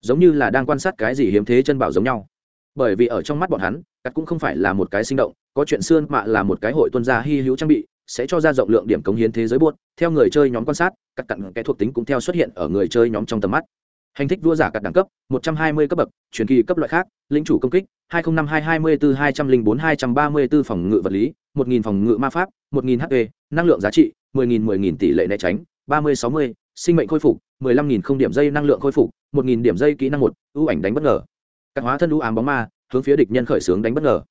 Giống như là đang quan sát cái gì hiếm thế chân bảo giống nhau. Bởi vì ở trong mắt bọn hắn cắt cũng không phải là một cái sinh động, có chuyện xưa mạ là một cái hội tuân gia hy hữu trang bị, sẽ cho ra rộng lượng điểm cống hiến thế giới buốt. Theo người chơi nhóm quan sát, các cặn cái thuộc tính cũng theo xuất hiện ở người chơi nhóm trong tầm mắt hành thích vua giả cắt đẳng cấp 120 cấp bậc truyền kỳ cấp loại khác lĩnh chủ công kích 205224-204-234 phòng ngự vật lý 1000 phòng ngự ma pháp 1000 hp năng lượng giá trị 10.000 10.000 tỷ lệ né tránh 30-60, sinh mệnh khôi phục 15.000 không điểm dây năng lượng khôi phục 1.000 điểm dây kỹ năng một ưu ảnh đánh bất ngờ. Các hóa thân ưu ám bóng ma hướng phía địch nhân khởi xướng đánh bất ngờ.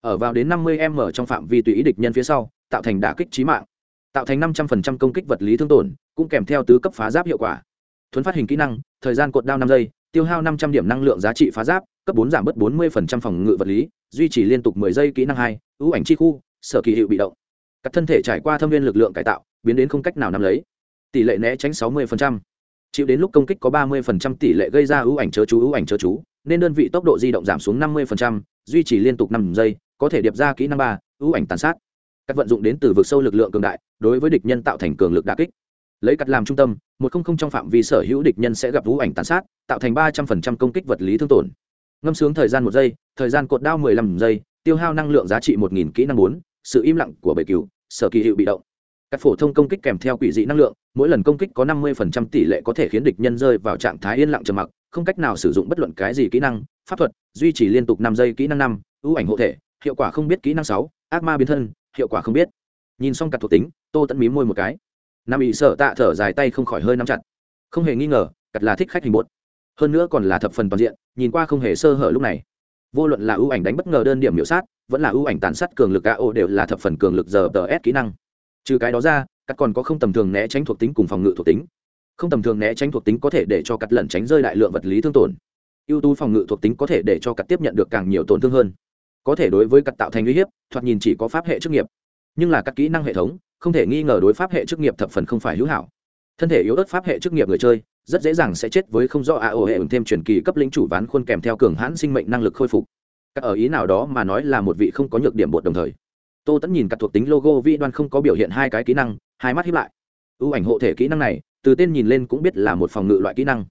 Ở vào đến 50 m trong phạm vi tùy ý địch nhân phía sau tạo thành đả kích trí mạng. Tạo thành 500% công kích vật lý thương tổn cũng kèm theo tứ cấp phá giáp hiệu quả thuấn phát hình kỹ năng thời gian cột đao năm giây tiêu hao 500 điểm năng lượng giá trị phá giáp cấp bốn giảm bớt 40% phòng ngự vật lý duy trì liên tục 10 giây kỹ năng hai ưu ảnh chi khu sở kỳ hiệu bị động. Các thân thể trải qua thâm viên lực lượng cải tạo biến đến không cách nào nắm lấy. Tỷ lệ né tránh 60%. chịu đến lúc công kích có 30% tỷ lệ gây ra ưu ảnh chớ chú ưu ảnh chớ chú nên đơn vị tốc độ di động giảm xuống năm 50%, duy trì liên tục năm giây có thể điệp ra kỹ năng ba ưu ảnh tàn sát. Các vận dụng đến từ vực sâu lực lượng cường đại đối với địch nhân tạo thành cường lực đà kích lấy cắt làm trung tâm, một không không trong phạm vi sở hữu địch nhân sẽ gặp vũ ảnh tàn sát, tạo thành ba trăm phần trăm công kích vật lý thương tổn. Ngâm sướng thời gian một giây, thời gian cột đao mười lăm giây, tiêu hao năng lượng giá trị một nghìn kỹ năng bốn, sự im lặng của bầy cừu, sở kỳ hiệu bị động. Các phổ thông công kích kèm theo quỷ dị năng lượng, mỗi lần công kích có năm mươi phần trăm tỷ lệ có thể khiến địch nhân rơi vào trạng thái yên lặng trầm mặc, không cách nào sử dụng bất luận cái gì kỹ năng, pháp thuật, duy trì liên tục năm giây kỹ năng năm, ưu ảnh hộ thể, hiệu quả không biết kỹ năng sáu, ác ma biến thân, hiệu quả không biết. Nhìn xong cặt thuộc tính, tô tẫn mí môi một cái nam bị sợ tạ thở dài tay không khỏi hơi nắm chặt. Không hề nghi ngờ cặt là thích khách hình bột. Hơn nữa còn là thập phần toàn diện, nhìn qua không hề sơ hở lúc này. Vô luận là ưu ảnh đánh bất ngờ đơn điểm miểu sát, vẫn là ưu ảnh tàn sát cường lực AO đều là thập phần cường lực giờ tờ S kỹ năng. Trừ cái đó ra cắt còn có không tầm thường né tránh thuộc tính cùng phòng ngự thuộc tính. Không tầm thường né tránh thuộc tính có thể để cho cắt lẩn tránh rơi đại lượng vật lý thương tổn. Ưu tú phòng ngự thuộc tính có thể để cho cắt tiếp nhận được càng nhiều tổn thương hơn. Có thể đối với cắt tạo thành uy hiếp, thoạt nhìn chỉ có pháp hệ chức nghiệp. Nhưng là các kỹ năng hệ thống không thể nghi ngờ đối pháp hệ chức nghiệp thập phần không phải hữu hảo. Thân thể yếu ớt pháp hệ chức nghiệp người chơi, rất dễ dàng sẽ chết với không do a ổ hệ ứng thêm truyền kỳ cấp lĩnh chủ ván khuôn kèm theo cường hãn sinh mệnh năng lực khôi phục. Các ở ý nào đó mà nói là một vị không có nhược điểm bột đồng thời. Tô tẫn nhìn các thuộc tính logo vi đoan không có biểu hiện hai cái kỹ năng, hai mắt hiếp lại. Ưu ảnh hộ thể kỹ năng này, từ tên nhìn lên cũng biết là một phòng ngự loại kỹ năng.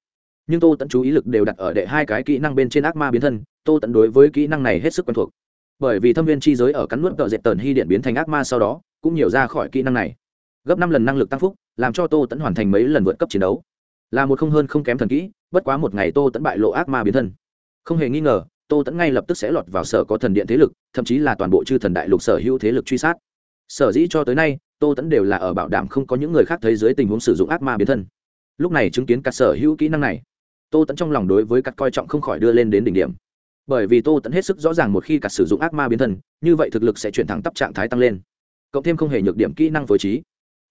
Nhưng tô tẫn chú ý lực đều đặt ở đệ hai cái kỹ năng bên trên ác ma biến thân, tô tẫn đối với kỹ năng này hết sức quen thuộc. Bởi vì thâm viên chi giới ở cắn nuốt tợ dệt tờn hy điện biến thành ác ma sau đó cũng nhiều ra khỏi kỹ năng này. Gấp năm lần năng lực tăng phúc, làm cho tô tẫn hoàn thành mấy lần vượt cấp chiến đấu. Là một không hơn không kém thần kỹ, bất quá một ngày tô tẫn bại lộ ác ma biến thân. Không hề nghi ngờ, tô tẫn ngay lập tức sẽ lọt vào sở có thần điện thế lực, thậm chí là toàn bộ chư thần đại lục sở hữu thế lực truy sát. Sở dĩ cho tới nay, tô tẫn đều là ở bảo đảm không có những người khác thấy dưới tình huống sử dụng ác ma biến thân. Lúc này chứng kiến cả sở hữu kỹ năng này, tô tẫn trong lòng đối với cắt coi trọng không khỏi đưa lên đến đỉnh điểm. Bởi vì tô tẫn hết sức rõ ràng một khi cả sử dụng ác ma biến thân, như vậy thực lực sẽ chuyển thẳng tắp trạng thái tăng lên cộng thêm không hề nhược điểm kỹ năng phối trí.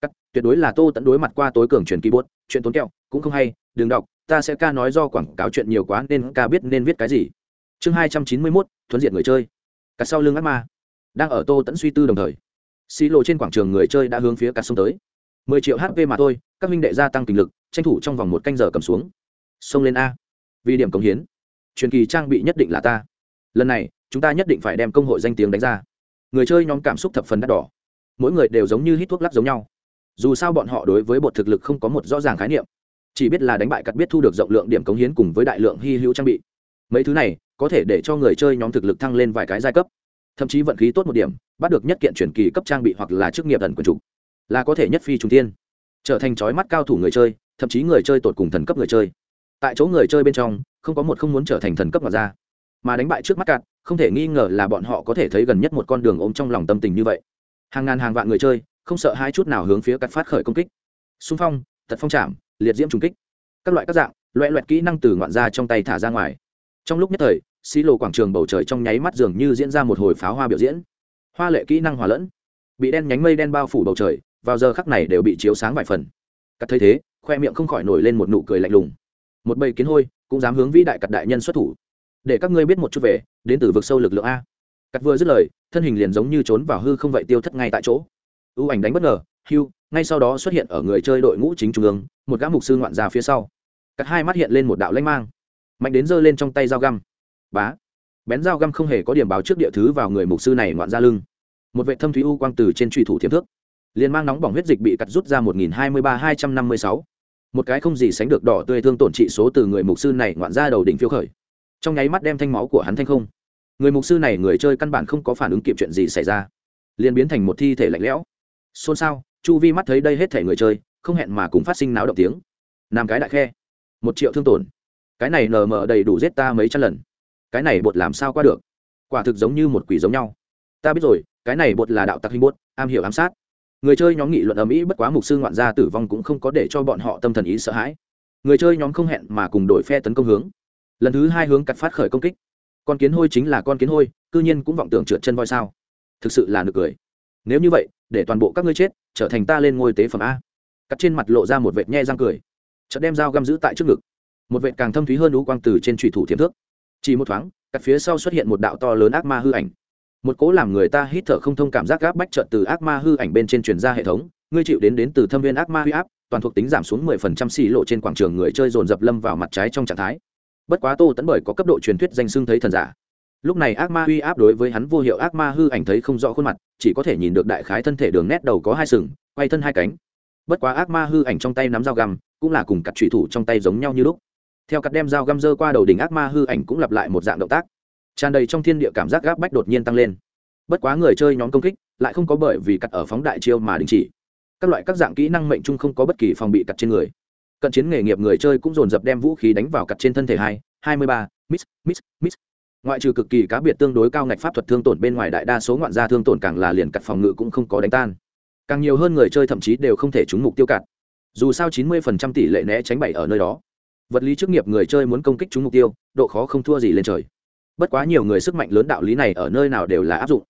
Cắt, tuyệt đối là tô tẫn đối mặt qua tối cường truyền keyboard, chuyện tốn kẹo, cũng không hay, đừng đọc, ta sẽ ca nói do quảng cáo chuyện nhiều quá nên ca biết nên viết cái gì. Chương hai trăm chín mươi mốt, thuấn diện người chơi. Cắt sau lưng ác ma. Đang ở tô tẫn suy tư đồng thời. Xí lộ trên quảng trường người chơi đã hướng phía cắt sông tới. mười triệu hp mà thôi, các minh đệ gia tăng kinh lực, tranh thủ trong vòng một canh giờ cầm xuống. Xông lên a. Vì điểm cống hiến. Truyền kỳ trang bị nhất định là ta. Lần này, chúng ta nhất định phải đem công hội danh tiếng đánh ra. Người chơi nhóm cảm xúc thập phần đắt đỏ mỗi người đều giống như hít thuốc lắc giống nhau. Dù sao bọn họ đối với bột thực lực không có một rõ ràng khái niệm. Chỉ biết là đánh bại cắt biết thu được rộng lượng điểm cống hiến cùng với đại lượng hy hữu trang bị. Mấy thứ này, có thể để cho người chơi nhóm thực lực thăng lên vài cái giai cấp. Thậm chí vận khí tốt một điểm, bắt được nhất kiện chuyển kỳ cấp trang bị hoặc là chức nghiệp thần quần chủ, là có thể nhất phi trung tiên trở thành trói mắt cao thủ người chơi, thậm chí người chơi tột cùng thần cấp người chơi. Tại chỗ người chơi bên trong, không có một không muốn trở thành thần cấp mà ra. Mà đánh bại trước mắt cạn không thể nghi ngờ là bọn họ có thể thấy gần nhất một con đường ôm trong lòng tâm tình như vậy hàng ngàn hàng vạn người chơi, không sợ hai chút nào hướng phía cắt phát khởi công kích. Xung phong, tật phong chạm, liệt diễm trùng kích. Các loại các dạng, loẹ loẹt kỹ năng từ ngoạn ra trong tay thả ra ngoài. Trong lúc nhất thời, xí lộ quảng trường bầu trời trong nháy mắt dường như diễn ra một hồi pháo hoa biểu diễn. Hoa lệ kỹ năng hòa lẫn. Bị đen nhánh mây đen bao phủ bầu trời, vào giờ khắc này đều bị chiếu sáng vài phần. Cắt thấy thế, khoe miệng không khỏi nổi lên một nụ cười lạnh lùng. Một bầy kiến hôi, cũng dám hướng vĩ đại cặt đại nhân xuất thủ. Để các ngươi biết một chút về, đến từ vực sâu lực lượng a cắt vừa dứt lời, thân hình liền giống như trốn vào hư không vậy tiêu thất ngay tại chỗ. Ưu ảnh đánh bất ngờ hưu ngay sau đó xuất hiện ở người chơi đội ngũ chính trung ương, một gã mục sư ngoạn ra phía sau. Cắt hai mắt hiện lên một đạo lanh mang. Mạnh đến giơ lên trong tay dao găm. Bá. Bén dao găm không hề có điểm báo trước địa thứ vào người mục sư này ngoạn ra lưng. Một vệ thâm thúy u quang từ trên truy thủ thiếm thước. Liền mang nóng bỏng huyết dịch bị cắt rút ra một nghìn hai mươi ba hai trăm năm mươi sáu. Một cái không gì sánh được đỏ tươi thương tổn trị số từ người mục sư này ngoạn ra đầu đỉnh phiêu khởi. Trong nháy mắt đem thanh máu của hắn thanh không người mục sư này người chơi căn bản không có phản ứng kịp chuyện gì xảy ra. Liền biến thành một thi thể lạnh lẽo. Xôn xao, chu vi mắt thấy đây hết thể người chơi, không hẹn mà cùng phát sinh náo động tiếng. Nam cái đại khe. Một triệu thương tổn. Cái này nờ mờ đầy đủ giết ta mấy trăm lần. Cái này bột làm sao qua được? Quả thực giống như một quỷ giống nhau. Ta biết rồi, cái này bột là đạo tặc hình bột, am hiểu ám sát. Người chơi nhóm nghị luận ở mỹ bất quá mục sư ngoạn gia tử vong cũng không có để cho bọn họ tâm thần ý sợ hãi. Người chơi nhóm không hẹn mà cùng đổi phe tấn công hướng. Lần thứ hai hướng cắt phát khởi công kích con kiến hôi chính là con kiến hôi, cư nhiên cũng vọng tưởng trượt chân voi sao? Thực sự là nực cười. Nếu như vậy, để toàn bộ các ngươi chết, trở thành ta lên ngôi tế phẩm a. Cắt trên mặt lộ ra một vệt nhe răng cười. Chợt đem dao găm giữ tại trước ngực. Một vệt càng thâm thúy hơn ú quang từ trên trụy thủ thiếm thước. Chỉ một thoáng, cắt phía sau xuất hiện một đạo to lớn ác ma hư ảnh. Một cố làm người ta hít thở không thông cảm giác gáp bách trợt từ ác ma hư ảnh bên trên truyền ra hệ thống, ngươi chịu đến đến từ thâm viên ác ma huy áp, toàn thuộc tính giảm xuống mười phần trăm xì lộ trên quảng trường người chơi dồn dập lâm vào mặt trái trong trạng thái bất quá tô tẫn bởi có cấp độ truyền thuyết danh xưng thấy thần giả. Lúc này ác ma uy áp đối với hắn vô hiệu ác ma hư ảnh thấy không rõ khuôn mặt, chỉ có thể nhìn được đại khái thân thể đường nét đầu có hai sừng, quay thân hai cánh. Bất quá ác ma hư ảnh trong tay nắm dao găm, cũng là cùng cặp trụy thủ trong tay giống nhau như lúc. Theo cặp đem dao găm dơ qua đầu đỉnh ác ma hư ảnh cũng lặp lại một dạng động tác. Tràn đầy trong thiên địa cảm giác gáp bách đột nhiên tăng lên. Bất quá người chơi nhóm công kích lại không có bởi vì cặp ở phóng đại chiêu mà đình chỉ. Các loại các dạng kỹ năng mệnh chung không có bất kỳ phòng bị cặp trên người cận chiến nghề nghiệp người chơi cũng dồn dập đem vũ khí đánh vào cặt trên thân thể hai hai mươi ba, miss miss miss. Ngoại trừ cực kỳ cá biệt tương đối cao ngạch pháp thuật thương tổn bên ngoài đại đa số ngoạn gia thương tổn càng là liền cặt phòng ngự cũng không có đánh tan. Càng nhiều hơn người chơi thậm chí đều không thể trúng mục tiêu cặt. Dù sao chín mươi phần trăm tỷ lệ né tránh bảy ở nơi đó. Vật lý chức nghiệp người chơi muốn công kích trúng mục tiêu, độ khó không thua gì lên trời. Bất quá nhiều người sức mạnh lớn đạo lý này ở nơi nào đều là áp dụng.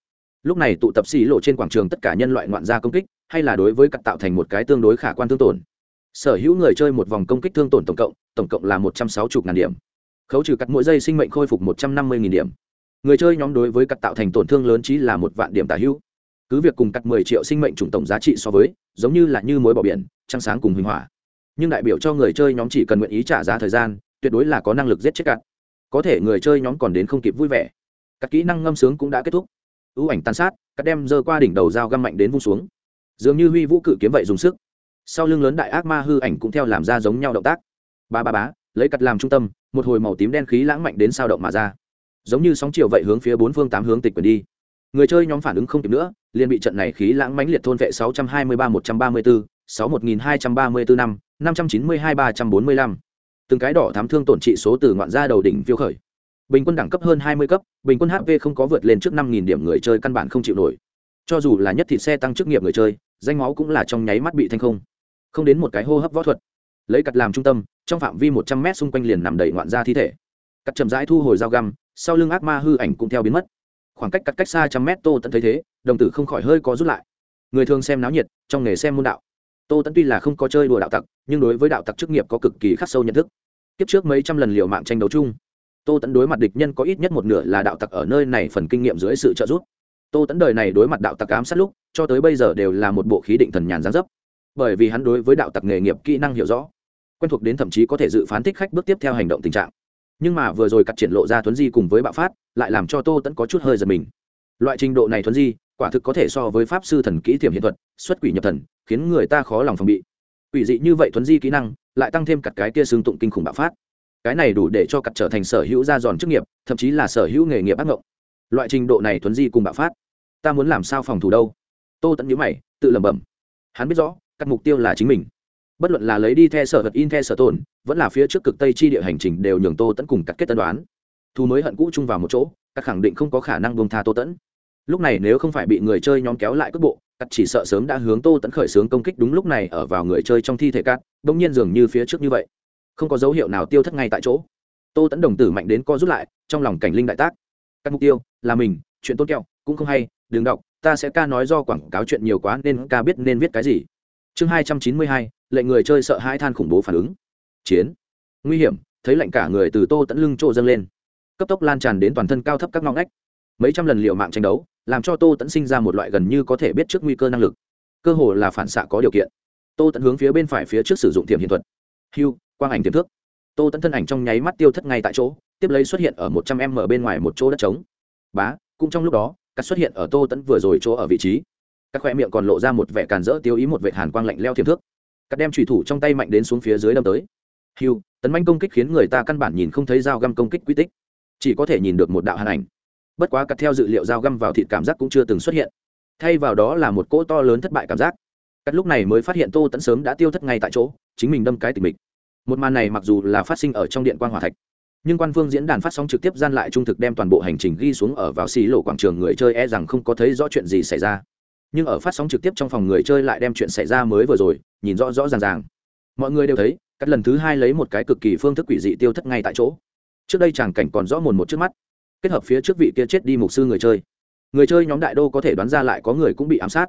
Lúc này tụ tập xì lộ trên quảng trường tất cả nhân loại ngoạn gia công kích, hay là đối với cặt tạo thành một cái tương đối khả quan thương tổn sở hữu người chơi một vòng công kích thương tổn tổng cộng tổng cộng là một trăm sáu mươi ngàn điểm. Khấu trừ cắt mỗi giây sinh mệnh khôi phục một trăm năm mươi điểm. Người chơi nhóm đối với cắt tạo thành tổn thương lớn chí là một vạn điểm tả hữu. Cứ việc cùng cắt mười triệu sinh mệnh chủng tổng giá trị so với, giống như là như mối bỏ biển, trăng sáng cùng huỳnh hỏa. Nhưng đại biểu cho người chơi nhóm chỉ cần nguyện ý trả giá thời gian, tuyệt đối là có năng lực giết chết cắt. Có thể người chơi nhóm còn đến không kịp vui vẻ. Các kỹ năng ngâm sướng cũng đã kết thúc. Ưu ảnh tàn sát, cắt đem dơ qua đỉnh đầu dao găm mạnh đến vung xuống. Dường như huy vũ cự kiếm vậy dùng sức sau lưng lớn đại ác ma hư ảnh cũng theo làm ra giống nhau động tác. Ba ba bá lấy cắt làm trung tâm một hồi màu tím đen khí lãng mạnh đến sao động mà ra. Giống như sóng chiều vậy hướng phía bốn phương tám hướng tịch quyền đi. Người chơi nhóm phản ứng không kịp nữa liền bị trận này khí lãng mãnh liệt thôn vệ 623 134, 61234 năm 592 345. từng cái đỏ thám thương tổn trị số từ ngoạn ra đầu đỉnh phiêu khởi. Bình quân đẳng cấp hơn 20 cấp bình quân hp không có vượt lên trước 5.000 điểm người chơi căn bản không chịu nổi. Cho dù là nhất thịt xe tăng chức nghiệp người chơi danh máu cũng là trong nháy mắt bị thanh không không đến một cái hô hấp võ thuật. Lấy cặt làm trung tâm, trong phạm vi một trăm mét xung quanh liền nằm đầy ngoạn ra thi thể. Cắt chậm rãi thu hồi dao găm, sau lưng ác ma hư ảnh cũng theo biến mất. Khoảng cách cắt cách xa trăm mét, tô tẫn thấy thế, đồng tử không khỏi hơi có rút lại. Người thường xem náo nhiệt, trong nghề xem môn đạo. Tô tẫn tuy là không có chơi đùa đạo tặc, nhưng đối với đạo tặc chức nghiệp có cực kỳ khắc sâu nhận thức. Kiếp trước mấy trăm lần liều mạng tranh đấu chung, tô tẫn đối mặt địch nhân có ít nhất một nửa là đạo tặc ở nơi này phần kinh nghiệm dưới sự trợ giúp. Tô tẫn đời này đối mặt đạo tặc ám sát lúc, cho tới bây giờ đều là một bộ khí định thần nhàn gián dấp bởi vì hắn đối với đạo tặc nghề nghiệp kỹ năng hiểu rõ, quen thuộc đến thậm chí có thể dự phán thích khách bước tiếp theo hành động tình trạng. Nhưng mà vừa rồi cắt triển lộ ra thuấn di cùng với bạo phát, lại làm cho tô tẫn có chút hơi giật mình. Loại trình độ này thuấn di, quả thực có thể so với pháp sư thần kỹ thiểm hiện thuật, xuất quỷ nhập thần, khiến người ta khó lòng phòng bị. Quỷ dị như vậy thuấn di kỹ năng, lại tăng thêm cặt cái kia xương tụng kinh khủng bạo phát. Cái này đủ để cho cặt trở thành sở hữu ra giòn chức nghiệp, thậm chí là sở hữu nghề nghiệp ác ngộng. Loại trình độ này thuấn di cùng bạo phát, ta muốn làm sao phòng thủ đâu? Tô tẫn nhữ mày, tự lẩm bẩm. Hắn biết rõ các mục tiêu là chính mình. Bất luận là lấy đi theo sở vật in theo sở tồn, vẫn là phía trước cực tây chi địa hành trình đều nhường tô tẫn cùng cắt kết tân đoán. Thu mới hận cũ chung vào một chỗ các khẳng định không có khả năng buông tha tô tẫn lúc này nếu không phải bị người chơi nhóm kéo lại cước bộ, cắt chỉ sợ sớm đã hướng tô tẫn khởi xướng công kích đúng lúc này ở vào người chơi trong thi thể cắt, bỗng nhiên dường như phía trước như vậy. Không có dấu hiệu nào tiêu thất ngay tại chỗ. Tô tẫn đồng tử mạnh đến co rút lại, trong lòng cảnh linh đại tác. Các mục tiêu là mình, chuyện tôn kẹo, cũng không hay, đừng đọc, ta sẽ ca nói do quảng cáo chuyện nhiều quá nên ca biết nên viết cái gì chương hai trăm chín mươi hai, lệnh người chơi sợ hai than khủng bố phản ứng. Chiến. Nguy hiểm, thấy lạnh cả người từ tô tẫn lưng trộ dâng lên. Cấp tốc lan tràn đến toàn thân cao thấp các ngõ ngách. Mấy trăm lần liệu mạng tranh đấu, làm cho tô tẫn sinh ra một loại gần như có thể biết trước nguy cơ năng lực. Cơ hồ là phản xạ có điều kiện. Tô tẫn hướng phía bên phải phía trước sử dụng tiềm hiện thuật. Hiu quang ảnh tiềm thước tô tẫn thân ảnh trong nháy mắt tiêu thất ngay tại chỗ, tiếp lấy xuất hiện ở một trăm m bên ngoài một chỗ đất trống. Bá, cũng trong lúc đó, cắt xuất hiện ở tô tẫn vừa rồi chỗ ở vị trí các khoe miệng còn lộ ra một vẻ càn rỡ tiêu ý một vệ hàn quang lạnh leo thiềm thước. Cắt đem trùy thủ trong tay mạnh đến xuống phía dưới đâm tới. Hiu tấn manh công kích khiến người ta căn bản nhìn không thấy dao găm công kích quy tích. Chỉ có thể nhìn được một đạo hàn ảnh. Bất quá cắt theo dự liệu dao găm vào thịt cảm giác cũng chưa từng xuất hiện. Thay vào đó là một cỗ to lớn thất bại cảm giác. Cắt lúc này mới phát hiện tô tẫn sớm đã tiêu thất ngay tại chỗ, chính mình đâm cái tình mình một màn này mặc dù là phát sinh ở trong điện quan hòa thạch, nhưng quan phương diễn đàn phát sóng trực tiếp gian lại trung thực đem toàn bộ hành trình ghi xuống ở vào xì lộ quảng trường người chơi e rằng không có thấy rõ chuyện gì xảy ra nhưng ở phát sóng trực tiếp trong phòng người chơi lại đem chuyện xảy ra mới vừa rồi, nhìn rõ rõ ràng ràng. Mọi người đều thấy các lần thứ hai lấy một cái cực kỳ phương thức quỷ dị tiêu thất ngay tại chỗ. Trước đây chàng cảnh còn rõ mồn một trước mắt, kết hợp phía trước vị kia chết đi mục sư người chơi. Người chơi nhóm đại đô có thể đoán ra lại có người cũng bị ám sát.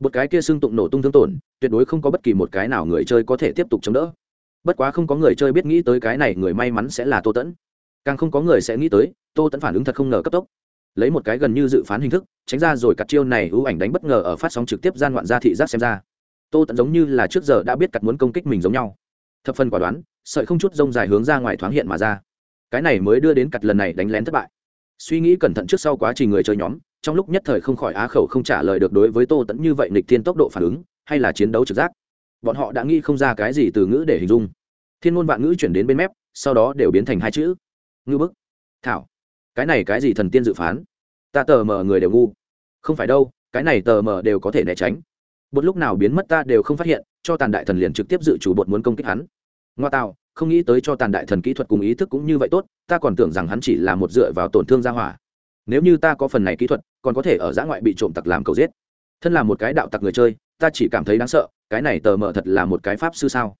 Một cái kia xưng tụng nổ tung thương tổn, tuyệt đối không có bất kỳ một cái nào người chơi có thể tiếp tục chống đỡ. Bất quá không có người chơi biết nghĩ tới cái này người may mắn sẽ là tô tẫn. Càng không có người sẽ nghĩ tới, tô tẫn phản ứng thật không ngờ cấp tốc lấy một cái gần như dự phán hình thức, tránh ra rồi cặt chiêu này ưu ảnh đánh bất ngờ ở phát sóng trực tiếp gian ngoạn gia thị giác xem ra. Tô tận giống như là trước giờ đã biết cặt muốn công kích mình giống nhau. Thập phần quả đoán, sợi không chút rông dài hướng ra ngoài thoáng hiện mà ra. Cái này mới đưa đến cặt lần này đánh lén thất bại. Suy nghĩ cẩn thận trước sau quá trình người chơi nhóm, trong lúc nhất thời không khỏi á khẩu không trả lời được đối với tô tẫn như vậy nịch thiên tốc độ phản ứng, hay là chiến đấu trực giác. Bọn họ đã nghĩ không ra cái gì từ ngữ để hình dung. Thiên ngôn vạn ngữ chuyển đến bên mép, sau đó đều biến thành hai chữ. Ngư bức. Thảo cái này cái gì thần tiên dự phán? Ta tờ mờ người đều ngu. Không phải đâu, cái này tờ mờ đều có thể né tránh. Bột lúc nào biến mất ta đều không phát hiện, cho tàn đại thần liền trực tiếp dự chủ bột muốn công kích hắn. Ngoa tạo, không nghĩ tới cho tàn đại thần kỹ thuật cùng ý thức cũng như vậy tốt, ta còn tưởng rằng hắn chỉ là một dựa vào tổn thương gia hỏa. Nếu như ta có phần này kỹ thuật, còn có thể ở giã ngoại bị trộm tặc làm cầu giết. Thân là một cái đạo tặc người chơi, ta chỉ cảm thấy đáng sợ, cái này tờ mờ thật là một cái pháp sư sao?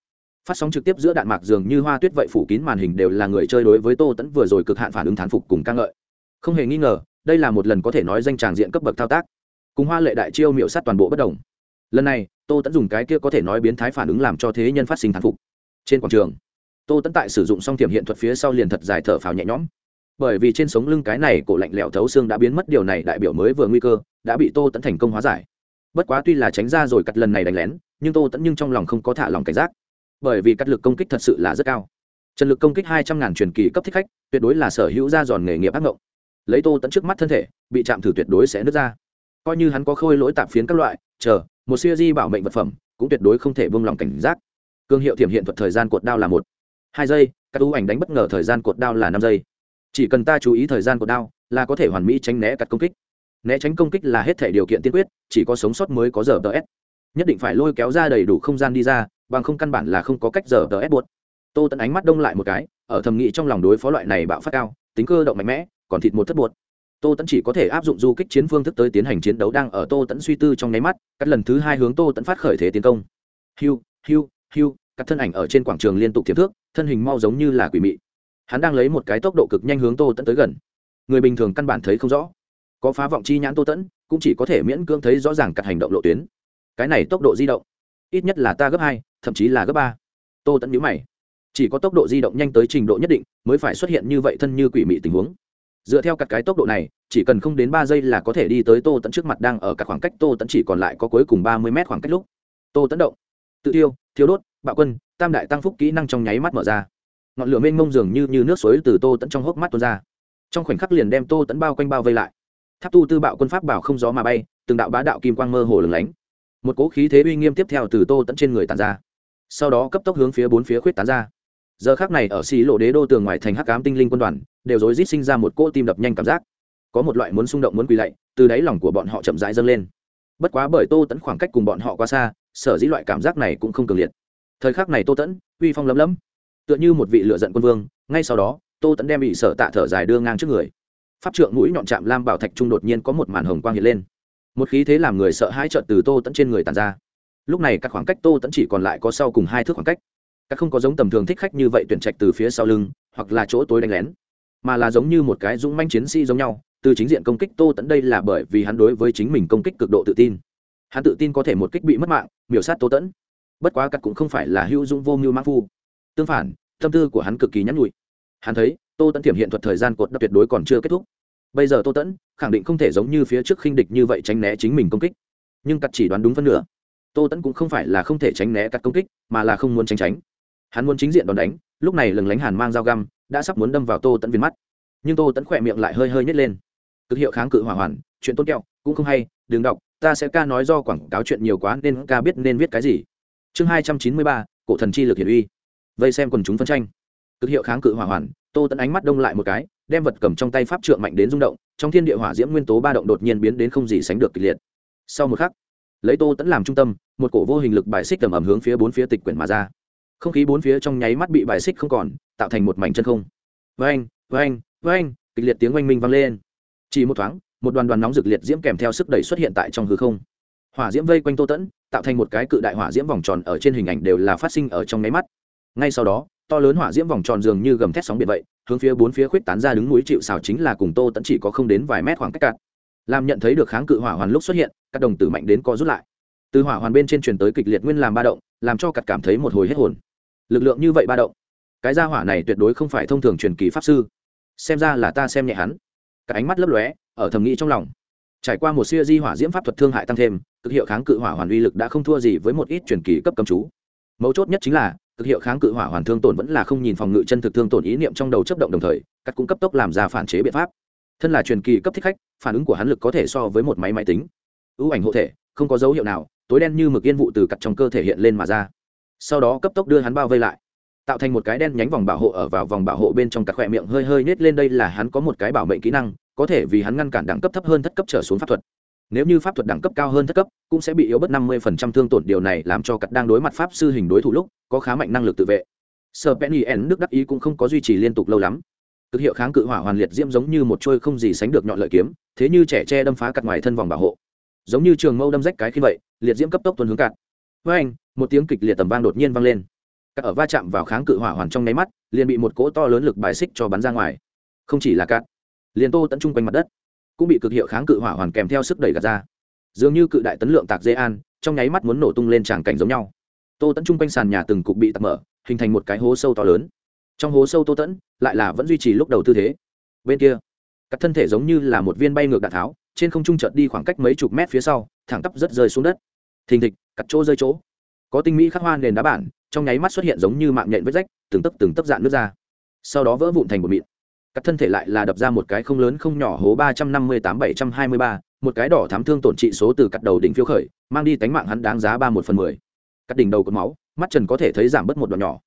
Phát sóng trực tiếp giữa đạn mạc dường như hoa tuyết vậy phủ kín màn hình đều là người chơi đối với tô tẫn vừa rồi cực hạn phản ứng thán phục cùng ca ngợi. Không hề nghi ngờ, đây là một lần có thể nói danh tràng diện cấp bậc thao tác. Cùng hoa lệ đại chiêu miệu sát toàn bộ bất đồng. Lần này, tô tẫn dùng cái kia có thể nói biến thái phản ứng làm cho thế nhân phát sinh thán phục. Trên quảng trường, tô tẫn tại sử dụng xong tiềm hiện thuật phía sau liền thật dài thở phào nhẹ nhõm. Bởi vì trên sống lưng cái này cổ lạnh lẽo thấu xương đã biến mất điều này đại biểu mới vừa nguy cơ, đã bị tô tẫn thành công hóa giải. Bất quá tuy là tránh ra rồi cắt lần này đánh lén, nhưng tô tẫn nhưng trong lòng không có thả lòng cảnh giác bởi vì cắt lực công kích thật sự là rất cao. Trần lực công kích hai trăm ngàn truyền kỳ cấp thích khách, tuyệt đối là sở hữu ra giòn nghề nghiệp ác mộng lấy tô tẫn trước mắt thân thể, bị chạm thử tuyệt đối sẽ nứt ra. Coi như hắn có khôi lỗi tạp phiến các loại, chờ, một siêu di bảo mệnh vật phẩm, cũng tuyệt đối không thể buông lòng cảnh giác. Cương hiệu thiểm hiện thuật thời gian cột đao là một, hai giây, các ưu ảnh đánh bất ngờ thời gian cột đao là năm giây. Chỉ cần ta chú ý thời gian cột đao, là có thể hoàn mỹ tránh né cắt công kích. Né tránh công kích là hết thể điều kiện tiên quyết, chỉ có sống sót mới có giờ tờ s nhất định phải lôi kéo ra đầy đủ không gian đi ra bằng không căn bản là không có cách giờ tờ ép buốt tô tẫn ánh mắt đông lại một cái, ở thầm nghĩ trong lòng đối phó loại này bạo phát cao, tính cơ động mạnh mẽ, còn thịt một thất buốt tô tẫn chỉ có thể áp dụng du kích chiến phương thức tới tiến hành chiến đấu đang ở tô tẫn suy tư trong nháy mắt, cắt lần thứ hai hướng tô tẫn phát khởi thế tiến công. Hiu hiu hiu các thân ảnh ở trên quảng trường liên tục thiếp thước thân hình mau giống như là quỷ mị. Hắn đang lấy một cái tốc độ cực nhanh hướng tô tẫn tới gần. Người bình thường căn bản thấy không rõ. Có phá vọng chi nhãn tô tẫn cũng chỉ có thể miễn cưỡng thấy rõ ràng các hành động lộ tuyến. Cái này tốc độ di động ít nhất là ta gấp hai thậm chí là gấp ba. Tô tẫn nhữ mày. Chỉ có tốc độ di động nhanh tới trình độ nhất định mới phải xuất hiện như vậy thân như quỷ mị tình huống. Dựa theo các cái tốc độ này chỉ cần không đến ba giây là có thể đi tới tô tẫn trước mặt đang ở các khoảng cách tô tẫn chỉ còn lại có cuối cùng ba mươi mét khoảng cách lúc. Tô tẫn động. Tự tiêu thiếu đốt bạo quân tam đại tăng phúc kỹ năng trong nháy mắt mở ra. Ngọn lửa mênh mông dường như, như nước suối từ tô tẫn trong hốc mắt tuôn ra. Trong khoảnh khắc liền đem tô tẫn bao quanh bao vây lại. Tháp tu tư bạo quân pháp bảo không gió mà bay từng đạo bá đạo kim quang mơ hồ lửng lánh một cỗ khí thế uy nghiêm tiếp theo từ tô tẫn trên người tàn ra. Sau đó cấp tốc hướng phía bốn phía khuyết tán ra. Giờ khác này ở xí lộ đế đô tường ngoài thành hắc cám tinh linh quân đoàn, đều rối rít sinh ra một cỗ tim đập nhanh cảm giác. Có một loại muốn xung động muốn quỳ lạy, từ đáy lòng của bọn họ chậm rãi dâng lên. Bất quá bởi tô tẫn khoảng cách cùng bọn họ quá xa, sở dĩ loại cảm giác này cũng không cường liệt. Thời khắc này tô tẫn, uy phong lấm lấm. Tựa như một vị lựa giận quân vương, ngay sau đó, tô tẫn đem bị sở tạ thở dài đưa ngang trước người. Pháp trượng mũi nhọn chạm lam bảo thạch trung đột nhiên có một màn hồng quang hiện lên một khí thế làm người sợ hãi trợn từ tô tẫn trên người tàn ra. Lúc này các khoảng cách tô tẫn chỉ còn lại có sau cùng hai thước khoảng cách. Các không có giống tầm thường thích khách như vậy tuyển trạch từ phía sau lưng, hoặc là chỗ tối đánh lén, mà là giống như một cái dũng manh chiến sĩ giống nhau, từ chính diện công kích tô tẫn đây là bởi vì hắn đối với chính mình công kích cực độ tự tin. Hắn tự tin có thể một kích bị mất mạng, miểu sát tô tẫn. Bất quá các cũng không phải là hữu dũng vô mưu mã phu. Tương phản, tâm tư của hắn cực kỳ nhắn nhụi. Hắn thấy, tô tẫn tiềm hiện thuật thời gian cột đất tuyệt đối còn chưa kết thúc bây giờ tô tẫn khẳng định không thể giống như phía trước khinh địch như vậy tránh né chính mình công kích. Nhưng cắt chỉ đoán đúng phân nửa. Tô tẫn cũng không phải là không thể tránh né cắt công kích, mà là không muốn tránh tránh. Hắn muốn chính diện đòn đánh, lúc này lừng lánh hàn mang dao găm, đã sắp muốn đâm vào tô tẫn viên mắt. Nhưng tô tẫn khỏe miệng lại hơi hơi nhét lên. Cực hiệu kháng cự hỏa hoàn, chuyện tôn kẹo, cũng không hay, đừng đọc, ta sẽ ca nói do quảng cáo chuyện nhiều quá nên ca biết nên viết cái gì. Chương hai trăm chín mươi ba, cổ thần chi lực hiển uy. Vây xem quần chúng phân tranh. Cực hiệu kháng cự hỏa hoàn, tô tẫn ánh mắt đông lại một cái đem vật cầm trong tay pháp trượng mạnh đến rung động, trong thiên địa hỏa diễm nguyên tố ba động đột nhiên biến đến không gì sánh được kịch liệt. Sau một khắc, lấy tô tẫn làm trung tâm, một cổ vô hình lực bài xích tầm ẩm hướng phía bốn phía tịch quyển mà ra. Không khí bốn phía trong nháy mắt bị bài xích không còn, tạo thành một mảnh chân không. Vênh vênh vênh kịch liệt tiếng oanh minh vang lên. Chỉ một thoáng, một đoàn đoàn nóng rực liệt diễm kèm theo sức đẩy xuất hiện tại trong hư không. Hỏa diễm vây quanh tô tẫn, tạo thành một cái cự đại hỏa diễm vòng tròn ở trên hình ảnh đều là phát sinh ở trong nháy mắt. Ngay sau đó, to lớn hỏa diễm vòng tròn dường như gầm thét sóng biển vậy hướng phía bốn phía khuyết tán ra đứng núi chịu xào chính là cùng tô tẫn chỉ có không đến vài mét khoảng cách cạn. Làm nhận thấy được kháng cự hỏa hoàn lúc xuất hiện, các đồng tử mạnh đến co rút lại. Từ hỏa hoàn bên trên truyền tới kịch liệt nguyên làm ba động, làm cho cặt cảm thấy một hồi hết hồn. Lực lượng như vậy ba động, cái gia hỏa này tuyệt đối không phải thông thường truyền kỳ pháp sư. Xem ra là ta xem nhẹ hắn. Cả ánh mắt lấp lóe, ở thầm nghĩ trong lòng. Trải qua một siêu di hỏa diễm pháp thuật thương hại tăng thêm, cực hiệu kháng cự hỏa hoàn uy lực đã không thua gì với một ít truyền kỳ cấp cầm chú. Mấu chốt nhất chính là thực hiệu kháng cự hỏa hoàn thương tổn vẫn là không nhìn phòng ngự chân thực thương tổn ý niệm trong đầu chấp động đồng thời, cắt cũng cấp tốc làm ra phản chế biện pháp. Thân là truyền kỳ cấp thích khách, phản ứng của hắn lực có thể so với một máy máy tính. Ưu ảnh hộ thể, không có dấu hiệu nào, tối đen như mực yên vụ từ cặt trong cơ thể hiện lên mà ra. Sau đó cấp tốc đưa hắn bao vây lại. Tạo thành một cái đen nhánh vòng bảo hộ ở vào vòng bảo hộ bên trong cặt khỏe miệng hơi hơi nết lên đây là hắn có một cái bảo mệnh kỹ năng, có thể vì hắn ngăn cản đẳng cấp thấp hơn thất cấp trở xuống pháp thuật nếu như pháp thuật đẳng cấp cao hơn thất cấp, cũng sẽ bị yếu bất năm mươi phần trăm thương tổn. Điều này làm cho cặt đang đối mặt pháp sư hình đối thủ lúc, có khá mạnh năng lực tự vệ. Sợ penny n nước đắc ý cũng không có duy trì liên tục lâu lắm. Cực hiệu kháng cự hỏa hoàn liệt diễm giống như một trôi không gì sánh được nhọn lợi kiếm, thế như trẻ tre đâm phá cặt ngoài thân vòng bảo hộ. Giống như trường mâu đâm rách cái khi vậy, liệt diễm cấp tốc tuần hướng cạn với anh, một tiếng kịch liệt tầm vang đột nhiên vang lên. Cắt ở va chạm vào kháng cự hỏa hoàn trong nháy mắt, liền bị một cỗ to lớn lực bài xích cho bắn ra ngoài. Không chỉ là cạn liền tô tận trung quanh mặt đất cũng bị cực hiệu kháng cự hỏa hoàn kèm theo sức đẩy gạt ra. Dường như cự đại tấn lượng tạc dê an, trong nháy mắt muốn nổ tung lên tràng cảnh giống nhau. Tô tẫn chung quanh sàn nhà từng cục bị tạc mở, hình thành một cái hố sâu to lớn. Trong hố sâu tô tẫn, lại là vẫn duy trì lúc đầu tư thế. Bên kia các thân thể giống như là một viên bay ngược đạn tháo, trên không trung chợt đi khoảng cách mấy chục mét phía sau, thẳng tắp rất rơi xuống đất. Thình thịch cặt chỗ rơi chỗ. Có tinh mỹ khắc hoa nền đá bản, trong nháy mắt xuất hiện giống như mạng nhện vết rách, từng tấc từng tấc dạn nước ra. Sau đó vỡ vụn thành một mịn cắt thân thể lại là đập ra một cái không lớn không nhỏ hố ba trăm năm mươi tám bảy trăm hai mươi ba, một cái đỏ thám thương tổn trị số từ cắt đầu đỉnh phiếu khởi, mang đi tánh mạng hắn đáng giá ba một phần mười. Cắt đỉnh đầu cột máu, mắt trần có thể thấy giảm bớt một đoạn nhỏ.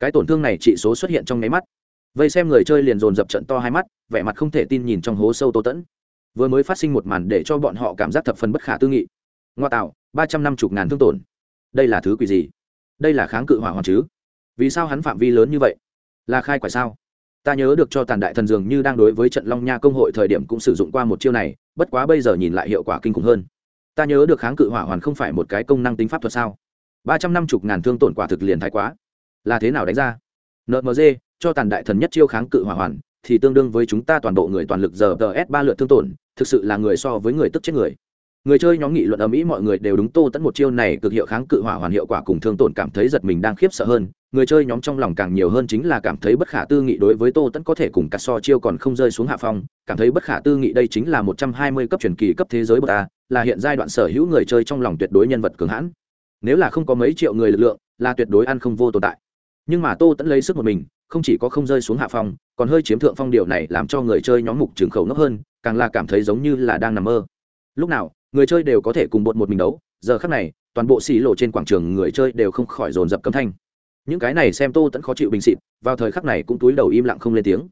Cái tổn thương này trị số xuất hiện trong nháy mắt. Vây xem người chơi liền dồn dập trận to hai mắt, vẻ mặt không thể tin nhìn trong hố sâu tô tẫn. Vừa mới phát sinh một màn để cho bọn họ cảm giác thập phần bất khả tư nghị. Ngoa tạo, ba trăm năm mươi ngàn thương tổn. Đây là thứ quỷ gì? Đây là kháng cự hỏa hoàn chứ? Vì sao hắn phạm vi lớn như vậy? Là khai quả sao? Ta nhớ được cho tàn đại thần dường như đang đối với trận long nha công hội thời điểm cũng sử dụng qua một chiêu này, bất quá bây giờ nhìn lại hiệu quả kinh khủng hơn. Ta nhớ được kháng cự hỏa hoàn không phải một cái công năng tính pháp thuật sao? Ba trăm năm mươi ngàn thương tổn quả thực liền thái quá. Là thế nào đánh ra? Nmg cho tàn đại thần nhất chiêu kháng cự hỏa hoàn, thì tương đương với chúng ta toàn bộ người toàn lực giờ ts ba lượt thương tổn, thực sự là người so với người tức chết người. Người chơi nhóm nghị luận ở mỹ mọi người đều đúng tô tẫn một chiêu này cực hiệu kháng cự hỏa hoàn hiệu quả cùng thương tổn cảm thấy giật mình đang khiếp sợ hơn người chơi nhóm trong lòng càng nhiều hơn chính là cảm thấy bất khả tư nghị đối với tô tẫn có thể cùng cắt so chiêu còn không rơi xuống hạ phong, cảm thấy bất khả tư nghị đây chính là một trăm hai mươi cấp truyền kỳ cấp thế giới bậc a, là hiện giai đoạn sở hữu người chơi trong lòng tuyệt đối nhân vật cường hãn. Nếu là không có mấy triệu người lực lượng, là tuyệt đối ăn không vô tồn tại. Nhưng mà tô tẫn lấy sức một mình, không chỉ có không rơi xuống hạ phong, còn hơi chiếm thượng phong điều này làm cho người chơi nhóm mục trường khẩu nốc hơn, càng là cảm thấy giống như là đang nằm mơ. Lúc nào, người chơi đều có thể cùng bột một mình đấu, giờ khác này, toàn bộ xì lộ trên quảng trường người chơi đều không khỏi dồn dập cấm thanh những cái này xem tô tẫn khó chịu bình xịt vào thời khắc này cũng túi đầu im lặng không lên tiếng.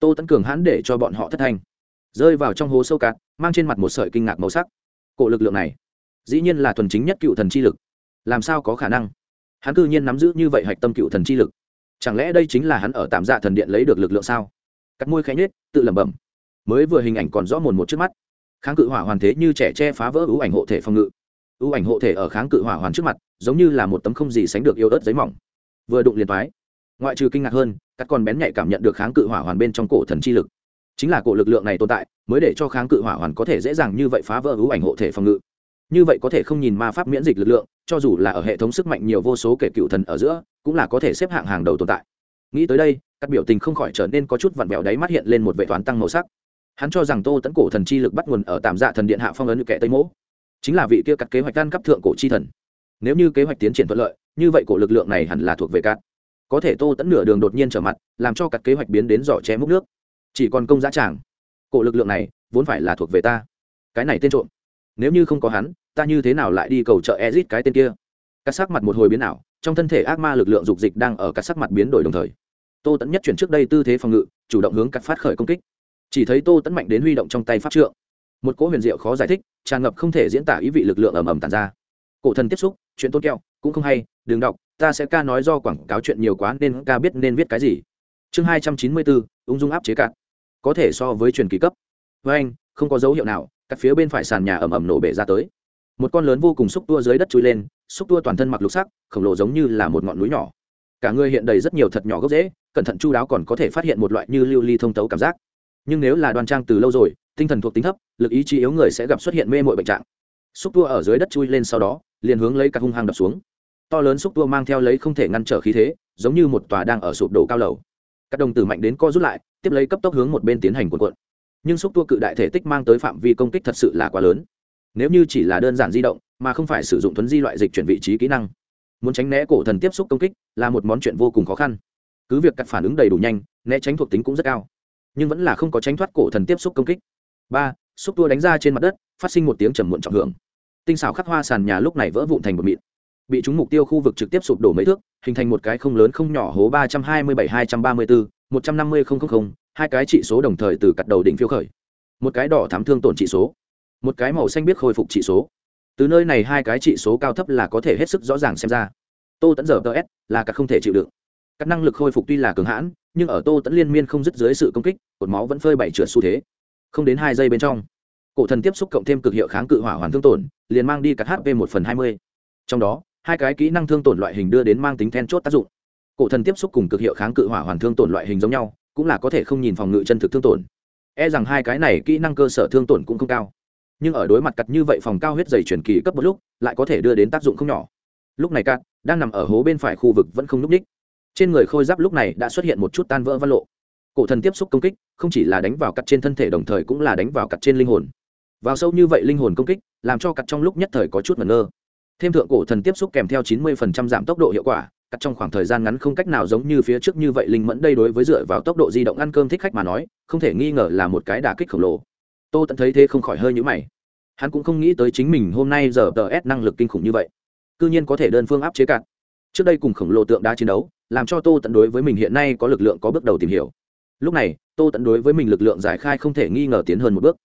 Tô tẫn cường hãn để cho bọn họ thất thanh. Rơi vào trong hố sâu cạn, mang trên mặt một sợi kinh ngạc màu sắc. Cổ lực lượng này, dĩ nhiên là thuần chính nhất cựu thần chi lực. Làm sao có khả năng? Hắn cư nhiên nắm giữ như vậy hạch tâm cựu thần chi lực. Chẳng lẽ đây chính là hắn ở tạm dạ thần điện lấy được lực lượng sao? Cắt môi khẽ nhết tự lẩm bẩm. Mới vừa hình ảnh còn rõ mồn một trước mắt. Kháng cự hỏa hoàn thế như trẻ che phá vỡ ưu ảnh hộ thể phòng ngự. Ưu ảnh hộ thể ở kháng cự hỏa hoàn trước mặt, giống như là một tấm không gì sánh được yêu ớt giấy mỏng vừa đụng liền thoái. Ngoại trừ kinh ngạc hơn các con bén nhạy cảm nhận được kháng cự hỏa hoàn bên trong cổ thần chi lực. Chính là cổ lực lượng này tồn tại, mới để cho kháng cự hỏa hoàn có thể dễ dàng như vậy phá vỡ ưu ảnh hộ thể phòng ngự. Như vậy có thể không nhìn ma pháp miễn dịch lực lượng, cho dù là ở hệ thống sức mạnh nhiều vô số kể cựu thần ở giữa, cũng là có thể xếp hạng hàng đầu tồn tại. Nghĩ tới đây các biểu tình không khỏi trở nên có chút vặn vẹo đáy mắt hiện lên một vệ toán tăng màu sắc. Hắn cho rằng tô tấn cổ thần chi lực bắt nguồn ở tạm dạ thần điện hạ phong ấn kẻ tây mỗ, chính là vị kia cắt kế hoạch gan cấp thượng cổ chi thần nếu như kế hoạch tiến triển thuận lợi, như vậy cổ lực lượng này hẳn là thuộc về cát. Có thể tô tấn nửa đường đột nhiên trở mặt, làm cho các kế hoạch biến đến giỏ che múc nước. Chỉ còn công giá tràng. Cổ lực lượng này, vốn phải là thuộc về ta. Cái này tên trộm. Nếu như không có hắn, ta như thế nào lại đi cầu trợ ezit cái tên kia? Cắt sắc mặt một hồi biến ảo, trong thân thể ác ma lực lượng dục dịch đang ở cắt sắc mặt biến đổi đồng thời. Tô tẫn nhất chuyển trước đây tư thế phòng ngự, chủ động hướng cắt phát khởi công kích. Chỉ thấy tô tẫn mạnh đến huy động trong tay pháp trượng. Một cỗ huyền diệu khó giải thích, tràn ngập không thể diễn tả ý vị lực lượng ầm ầm tàn ra cổ thần tiếp xúc, chuyện tôn keo cũng không hay, đừng đọc, ta sẽ ca nói do quảng cáo chuyện nhiều quá nên ca biết nên viết cái gì. Chương hai trăm chín mươi bốn, ung dung áp chế cạn. Có thể so với truyền kỳ cấp. Với anh, không có dấu hiệu nào các phía bên phải sàn nhà ầm ầm nổ bể ra tới. Một con lớn vô cùng xúc tua dưới đất chui lên, xúc tua toàn thân mặc lục sắc, khổng lồ giống như là một ngọn núi nhỏ. Cả người hiện đầy rất nhiều thật nhỏ gốc rễ, cẩn thận chu đáo còn có thể phát hiện một loại như lưu ly thông tấu cảm giác. Nhưng nếu là đoan trang từ lâu rồi, tinh thần thuộc tính thấp, lực ý chí yếu người sẽ gặp xuất hiện mê mội bệnh trạng xúc tua ở dưới đất chui lên sau đó, liền hướng lấy các hung hăng đập xuống. To lớn xúc tua mang theo lấy không thể ngăn trở khí thế, giống như một tòa đang ở sụp đổ cao lầu. Các đồng tử mạnh đến co rút lại, tiếp lấy cấp tốc hướng một bên tiến hành cuộn cuộn. Nhưng xúc tua cự đại thể tích mang tới phạm vi công kích thật sự là quá lớn. Nếu như chỉ là đơn giản di động, mà không phải sử dụng thuấn di loại dịch chuyển vị trí kỹ năng, muốn tránh né cổ thần tiếp xúc công kích là một món chuyện vô cùng khó khăn. Cứ việc cắt phản ứng đầy đủ nhanh, né tránh thuộc tính cũng rất cao, nhưng vẫn là không có tránh thoát cổ thần tiếp xúc công kích. Ba, xúc tua đánh ra trên mặt đất phát sinh một tiếng trầm muộn trọng hưởng. Tinh xảo khắc hoa sàn nhà lúc này vỡ vụn thành một mịn. Bị chúng mục tiêu khu vực trực tiếp sụp đổ mấy thước, hình thành một cái không lớn không nhỏ hố ba trăm hai mươi bảy hai trăm ba mươi bốn một trăm năm mươi hai cái trị số đồng thời từ cắt đầu đỉnh phiêu khởi. Một cái đỏ thám thương tổn trị số. Một cái màu xanh biết khôi phục trị số. Từ nơi này hai cái trị số cao thấp là có thể hết sức rõ ràng xem ra. Tô tẫn giờ ts là cả không thể chịu đựng. Các năng lực khôi phục tuy là cường hãn, nhưng ở tô tẫn liên miên không dứt dưới sự công kích, cột máu vẫn phơi bảy trượt xu thế. Không đến hai giây bên trong cổ thần tiếp xúc cộng thêm cực hiệu kháng cự hỏa hoàn thương tổn, liền mang đi cắt hp một phần hai mươi. Trong đó, hai cái kỹ năng thương tổn loại hình đưa đến mang tính then chốt tác dụng. Cổ thần tiếp xúc cùng cực hiệu kháng cự hỏa hoàn thương tổn loại hình giống nhau, cũng là có thể không nhìn phòng ngự chân thực thương tổn. E rằng hai cái này kỹ năng cơ sở thương tổn cũng không cao. Nhưng ở đối mặt cặt như vậy phòng cao huyết dày truyền kỳ cấp một lúc, lại có thể đưa đến tác dụng không nhỏ. Lúc này cắt, đang nằm ở hố bên phải khu vực vẫn không n ú c ních trên người khôi giáp lúc này đã xuất hiện một chút tan vỡ văn lộ. Cổ thần tiếp xúc công kích, không chỉ là đánh vào cặt trên thân thể đồng thời cũng là đánh vào cặt trên linh hồn vào sâu như vậy linh hồn công kích, làm cho cặt trong lúc nhất thời có chút mẩn ngơ. Thêm thượng cổ thần tiếp xúc kèm theo chín mươi giảm tốc độ hiệu quả, cắt trong khoảng thời gian ngắn không cách nào giống như phía trước như vậy linh mẫn đây đối với dựa vào tốc độ di động ăn cơm thích khách mà nói, không thể nghi ngờ là một cái đả kích khổng lồ. Tô tẫn thấy thế không khỏi hơi nhũ mày. Hắn cũng không nghĩ tới chính mình hôm nay giờ tờ ép năng lực kinh khủng như vậy. C ư nhiên có thể đơn phương áp chế cạn trước đây cùng khổng lồ tượng đá chiến đấu, làm cho tô tẫn đối với mình hiện nay có lực lượng có bước đầu tìm hiểu. Lúc này, tô tẫn đối với mình lực lượng giải khai không thể nghi ngờ tiến hơn một bước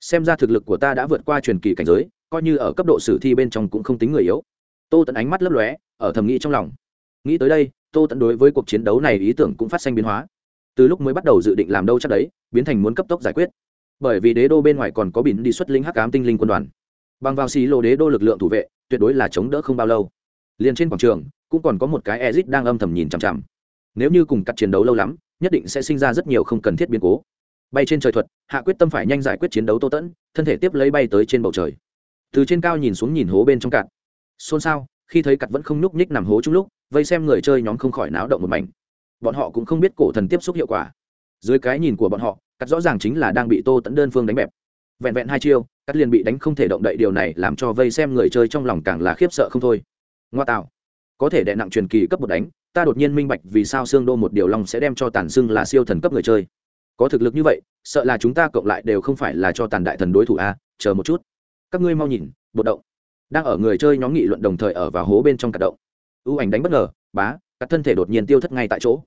xem ra thực lực của ta đã vượt qua truyền kỳ cảnh giới, coi như ở cấp độ sử thi bên trong cũng không tính người yếu. Tô tẫn ánh mắt lấp lóe, ở thầm nghĩ trong lòng. Nghĩ tới đây, tô tẫn đối với cuộc chiến đấu này ý tưởng cũng phát sinh biến hóa. Từ lúc mới bắt đầu dự định làm đâu chắc đấy, biến thành muốn cấp tốc giải quyết. Bởi vì đế đô bên ngoài còn có bỉn đi xuất linh hắc ám tinh linh quân đoàn. Bằng vào xì lô đế đô lực lượng thủ vệ, tuyệt đối là chống đỡ không bao lâu. Liền trên quảng trường, cũng còn có một cái ezit đang âm thầm nhìn chằm chằm. Nếu như cùng cắt chiến đấu lâu lắm, nhất định sẽ sinh ra rất nhiều không cần thiết biến cố bay trên trời thuật, hạ quyết tâm phải nhanh giải quyết chiến đấu tô tẫn, thân thể tiếp lấy bay tới trên bầu trời. Từ trên cao nhìn xuống nhìn hố bên trong cạn. Xôn xao, khi thấy cặt vẫn không nhúc nhích nằm hố chung lúc, vây xem người chơi nhóm không khỏi náo động một mảnh. Bọn họ cũng không biết cổ thần tiếp xúc hiệu quả. Dưới cái nhìn của bọn họ, cắt rõ ràng chính là đang bị tô tẫn đơn phương đánh bẹp. Vẹn vẹn hai chiêu, cắt liền bị đánh không thể động đậy điều này làm cho vây xem người chơi trong lòng càng là khiếp sợ không thôi. Ngoa tạo. Có thể đệ nặng truyền kỳ cấp một đánh, ta đột nhiên minh bạch vì sao xương đô một điều long sẽ đem cho tàn xưng là siêu thần cấp người chơi có thực lực như vậy, sợ là chúng ta cộng lại đều không phải là cho tàn đại thần đối thủ a, chờ một chút. Các ngươi mau nhìn bột động. Đang ở người chơi nhóm nghị luận đồng thời ở vào hố bên trong cả động. Ưu ảnh đánh bất ngờ, bá các thân thể đột nhiên tiêu thất ngay tại chỗ.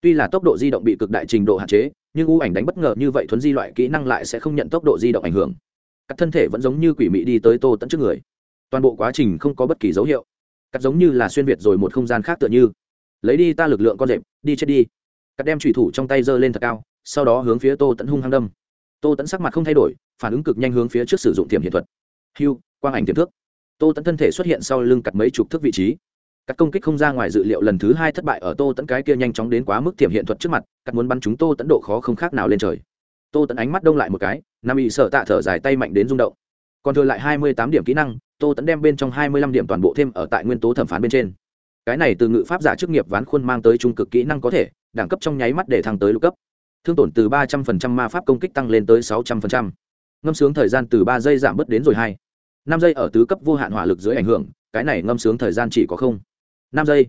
Tuy là tốc độ di động bị cực đại trình độ hạn chế, nhưng ưu ảnh đánh bất ngờ như vậy thuấn di loại kỹ năng lại sẽ không nhận tốc độ di động ảnh hưởng. Các thân thể vẫn giống như quỷ mị đi tới tô tận trước người. Toàn bộ quá trình không có bất kỳ dấu hiệu. Cắt giống như là xuyên việt rồi một không gian khác tựa như. Lấy đi ta lực lượng con rệp, đi chết đi. Cắt đem thủy thủ trong tay giơ lên thật cao sau đó hướng phía tô tẫn hung hăng đâm. Tô tẫn sắc mặt không thay đổi, phản ứng cực nhanh hướng phía trước sử dụng tiềm hiện thuật. Hiu quang ảnh tiềm thước tô tẫn thân thể xuất hiện sau lưng cặt mấy chục thước vị trí. Các công kích không ra ngoài dự liệu lần thứ hai thất bại ở tô tẫn cái kia nhanh chóng đến quá mức tiềm hiện thuật trước mặt, cắt muốn bắn chúng tô tẫn độ khó không khác nào lên trời. Tô tẫn ánh mắt đông lại một cái, nam bị sợ tạ thở dài tay mạnh đến rung động. Còn thừa lại hai mươi tám điểm kỹ năng, tô tẫn đem bên trong hai mươi lăm điểm toàn bộ thêm ở tại nguyên tố thẩm phán bên trên. Cái này từ ngự pháp giả chức nghiệp ván khuôn mang tới trung cực kỹ năng có thể, đẳng cấp trong nháy mắt để thăng tới lục cấp thương tổn từ ba trăm phần trăm ma pháp công kích tăng lên tới sáu trăm phần trăm. Ngâm sướng thời gian từ ba giây giảm bớt đến rồi hai. Năm giây ở tứ cấp vô hạn hỏa lực dưới ảnh hưởng, cái này ngâm sướng thời gian chỉ có không. Năm giây.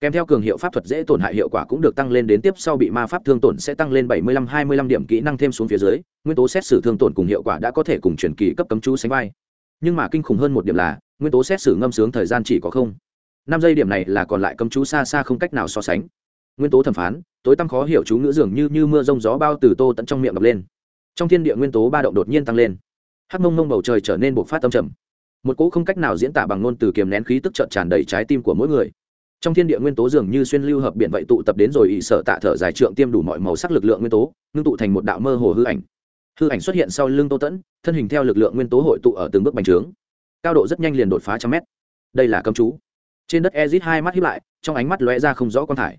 Kèm theo cường hiệu pháp thuật dễ tổn hại hiệu quả cũng được tăng lên đến tiếp sau bị ma pháp thương tổn sẽ tăng lên bảy mươi lăm hai mươi lăm điểm kỹ năng thêm xuống phía dưới, nguyên tố xét xử thương tổn cùng hiệu quả đã có thể cùng chuyển kỳ cấp cấm chú sánh vai. Nhưng mà kinh khủng hơn một điểm là, nguyên tố xét xử ngâm sướng thời gian chỉ có không. Năm giây điểm này là còn lại cấm chú xa xa không cách nào so sánh nguyên tố thẩm phán, tối tăm khó hiểu chú ngữ dường như như mưa rông gió bao từ tô tận trong miệng đập lên. Trong thiên địa nguyên tố ba động đột nhiên tăng lên. Hắc mông mông bầu trời trở nên bộc phát tâm trầm. Một cỗ không cách nào diễn tả bằng ngôn từ kiềm nén khí tức trợn tràn đầy trái tim của mỗi người. Trong thiên địa nguyên tố dường như xuyên lưu hợp biện vậy tụ tập đến rồi ỵ sợ tạ thở dài trượng tiêm đủ mọi màu sắc lực lượng nguyên tố, ngưng tụ thành một đạo mơ hồ hư ảnh. Hư ảnh xuất hiện sau lưng tô tẫn, thân hình theo lực lượng nguyên tố hội tụ ở từng bước bành trướng. Cao độ rất nhanh liền đột phá trăm mét. Đây là cấm chú. Trên đất ezit hai mắt hiếp lại, trong ánh mắt lóe ra không rõ con thải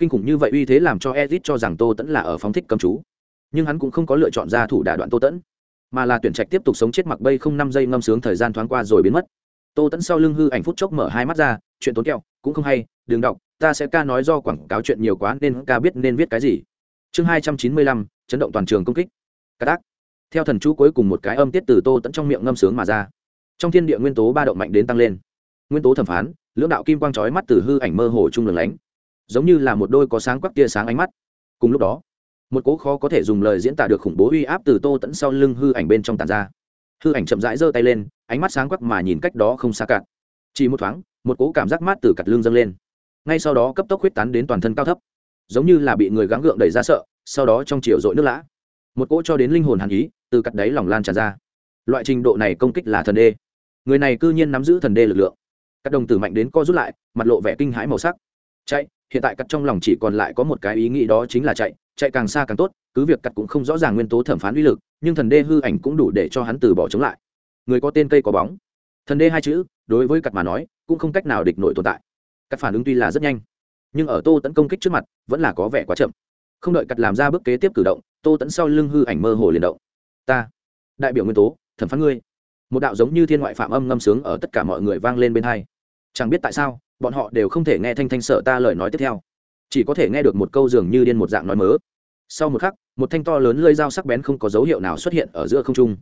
kinh khủng như vậy uy thế làm cho ezit cho rằng tô tẫn là ở phóng thích cấm chú. Nhưng hắn cũng không có lựa chọn ra thủ đả đoạn tô tẫn mà là tuyển trạch tiếp tục sống chết mặc bây không năm giây ngâm sướng thời gian thoáng qua rồi biến mất. Tô tẫn sau lưng hư ảnh phút chốc mở hai mắt ra chuyện tốn kẹo cũng không hay đừng đọc ta sẽ ca nói do quảng cáo chuyện nhiều quá nên ca biết nên viết cái gì. Chương hai trăm chín mươi lăm chấn động toàn trường công kích. Cắt đắc, theo thần chú cuối cùng một cái âm tiết từ tô tẫn trong miệng ngâm sướng mà ra. Trong thiên địa nguyên tố ba động mạnh đến tăng lên. Nguyên tố thẩm phán lưỡng đạo kim quang trói mắt từ hư ảnh mơ hồ trung lừng lánh giống như là một đôi có sáng quắc tia sáng ánh mắt. Cùng lúc đó, một cố khó có thể dùng lời diễn tả được khủng bố uy áp từ tô tẫn sau lưng hư ảnh bên trong tàn ra. Hư ảnh chậm rãi giơ tay lên, ánh mắt sáng quắc mà nhìn cách đó không xa cạn. Chỉ một thoáng, một cố cảm giác mát từ cặt lưng dâng lên. Ngay sau đó cấp tốc huyết tán đến toàn thân cao thấp, giống như là bị người gắng gượng đẩy ra sợ, sau đó trong chiều dội nước lã. Một cỗ cho đến linh hồn hàn ý từ cặt đáy lòng lan tràn ra. Loại trình độ này công kích là thần đê. Người này cư nhiên nắm giữ thần đê lực lượng. Các đồng tử mạnh đến co rút lại, mặt lộ vẻ kinh hãi màu sắc. Chạy hiện tại cắt trong lòng chỉ còn lại có một cái ý nghĩ đó chính là chạy chạy càng xa càng tốt, cứ việc cắt cũng không rõ ràng nguyên tố thẩm phán uy lực, nhưng thần đê hư ảnh cũng đủ để cho hắn từ bỏ chống lại. Người có tên cây có bóng. Thần đê hai chữ, đối với cắt mà nói, cũng không cách nào địch nổi tồn tại. Cắt phản ứng tuy là rất nhanh, nhưng ở tô tấn công kích trước mặt, vẫn là có vẻ quá chậm. Không đợi cắt làm ra bước kế tiếp cử động, tô tấn sau lưng hư ảnh mơ hồ liền động. Ta, đại biểu nguyên tố, thẩm phán ngươi. Một đạo giống như thiên ngoại phạm âm ngâm sướng ở tất cả mọi người vang lên bên hai chẳng biết tại sao, bọn họ đều không thể nghe thanh thanh sợ ta lời nói tiếp theo. Chỉ có thể nghe được một câu dường như điên một dạng nói mớ. Sau một khắc, một thanh to lớn lưỡi dao sắc bén không có dấu hiệu nào xuất hiện ở giữa không trung.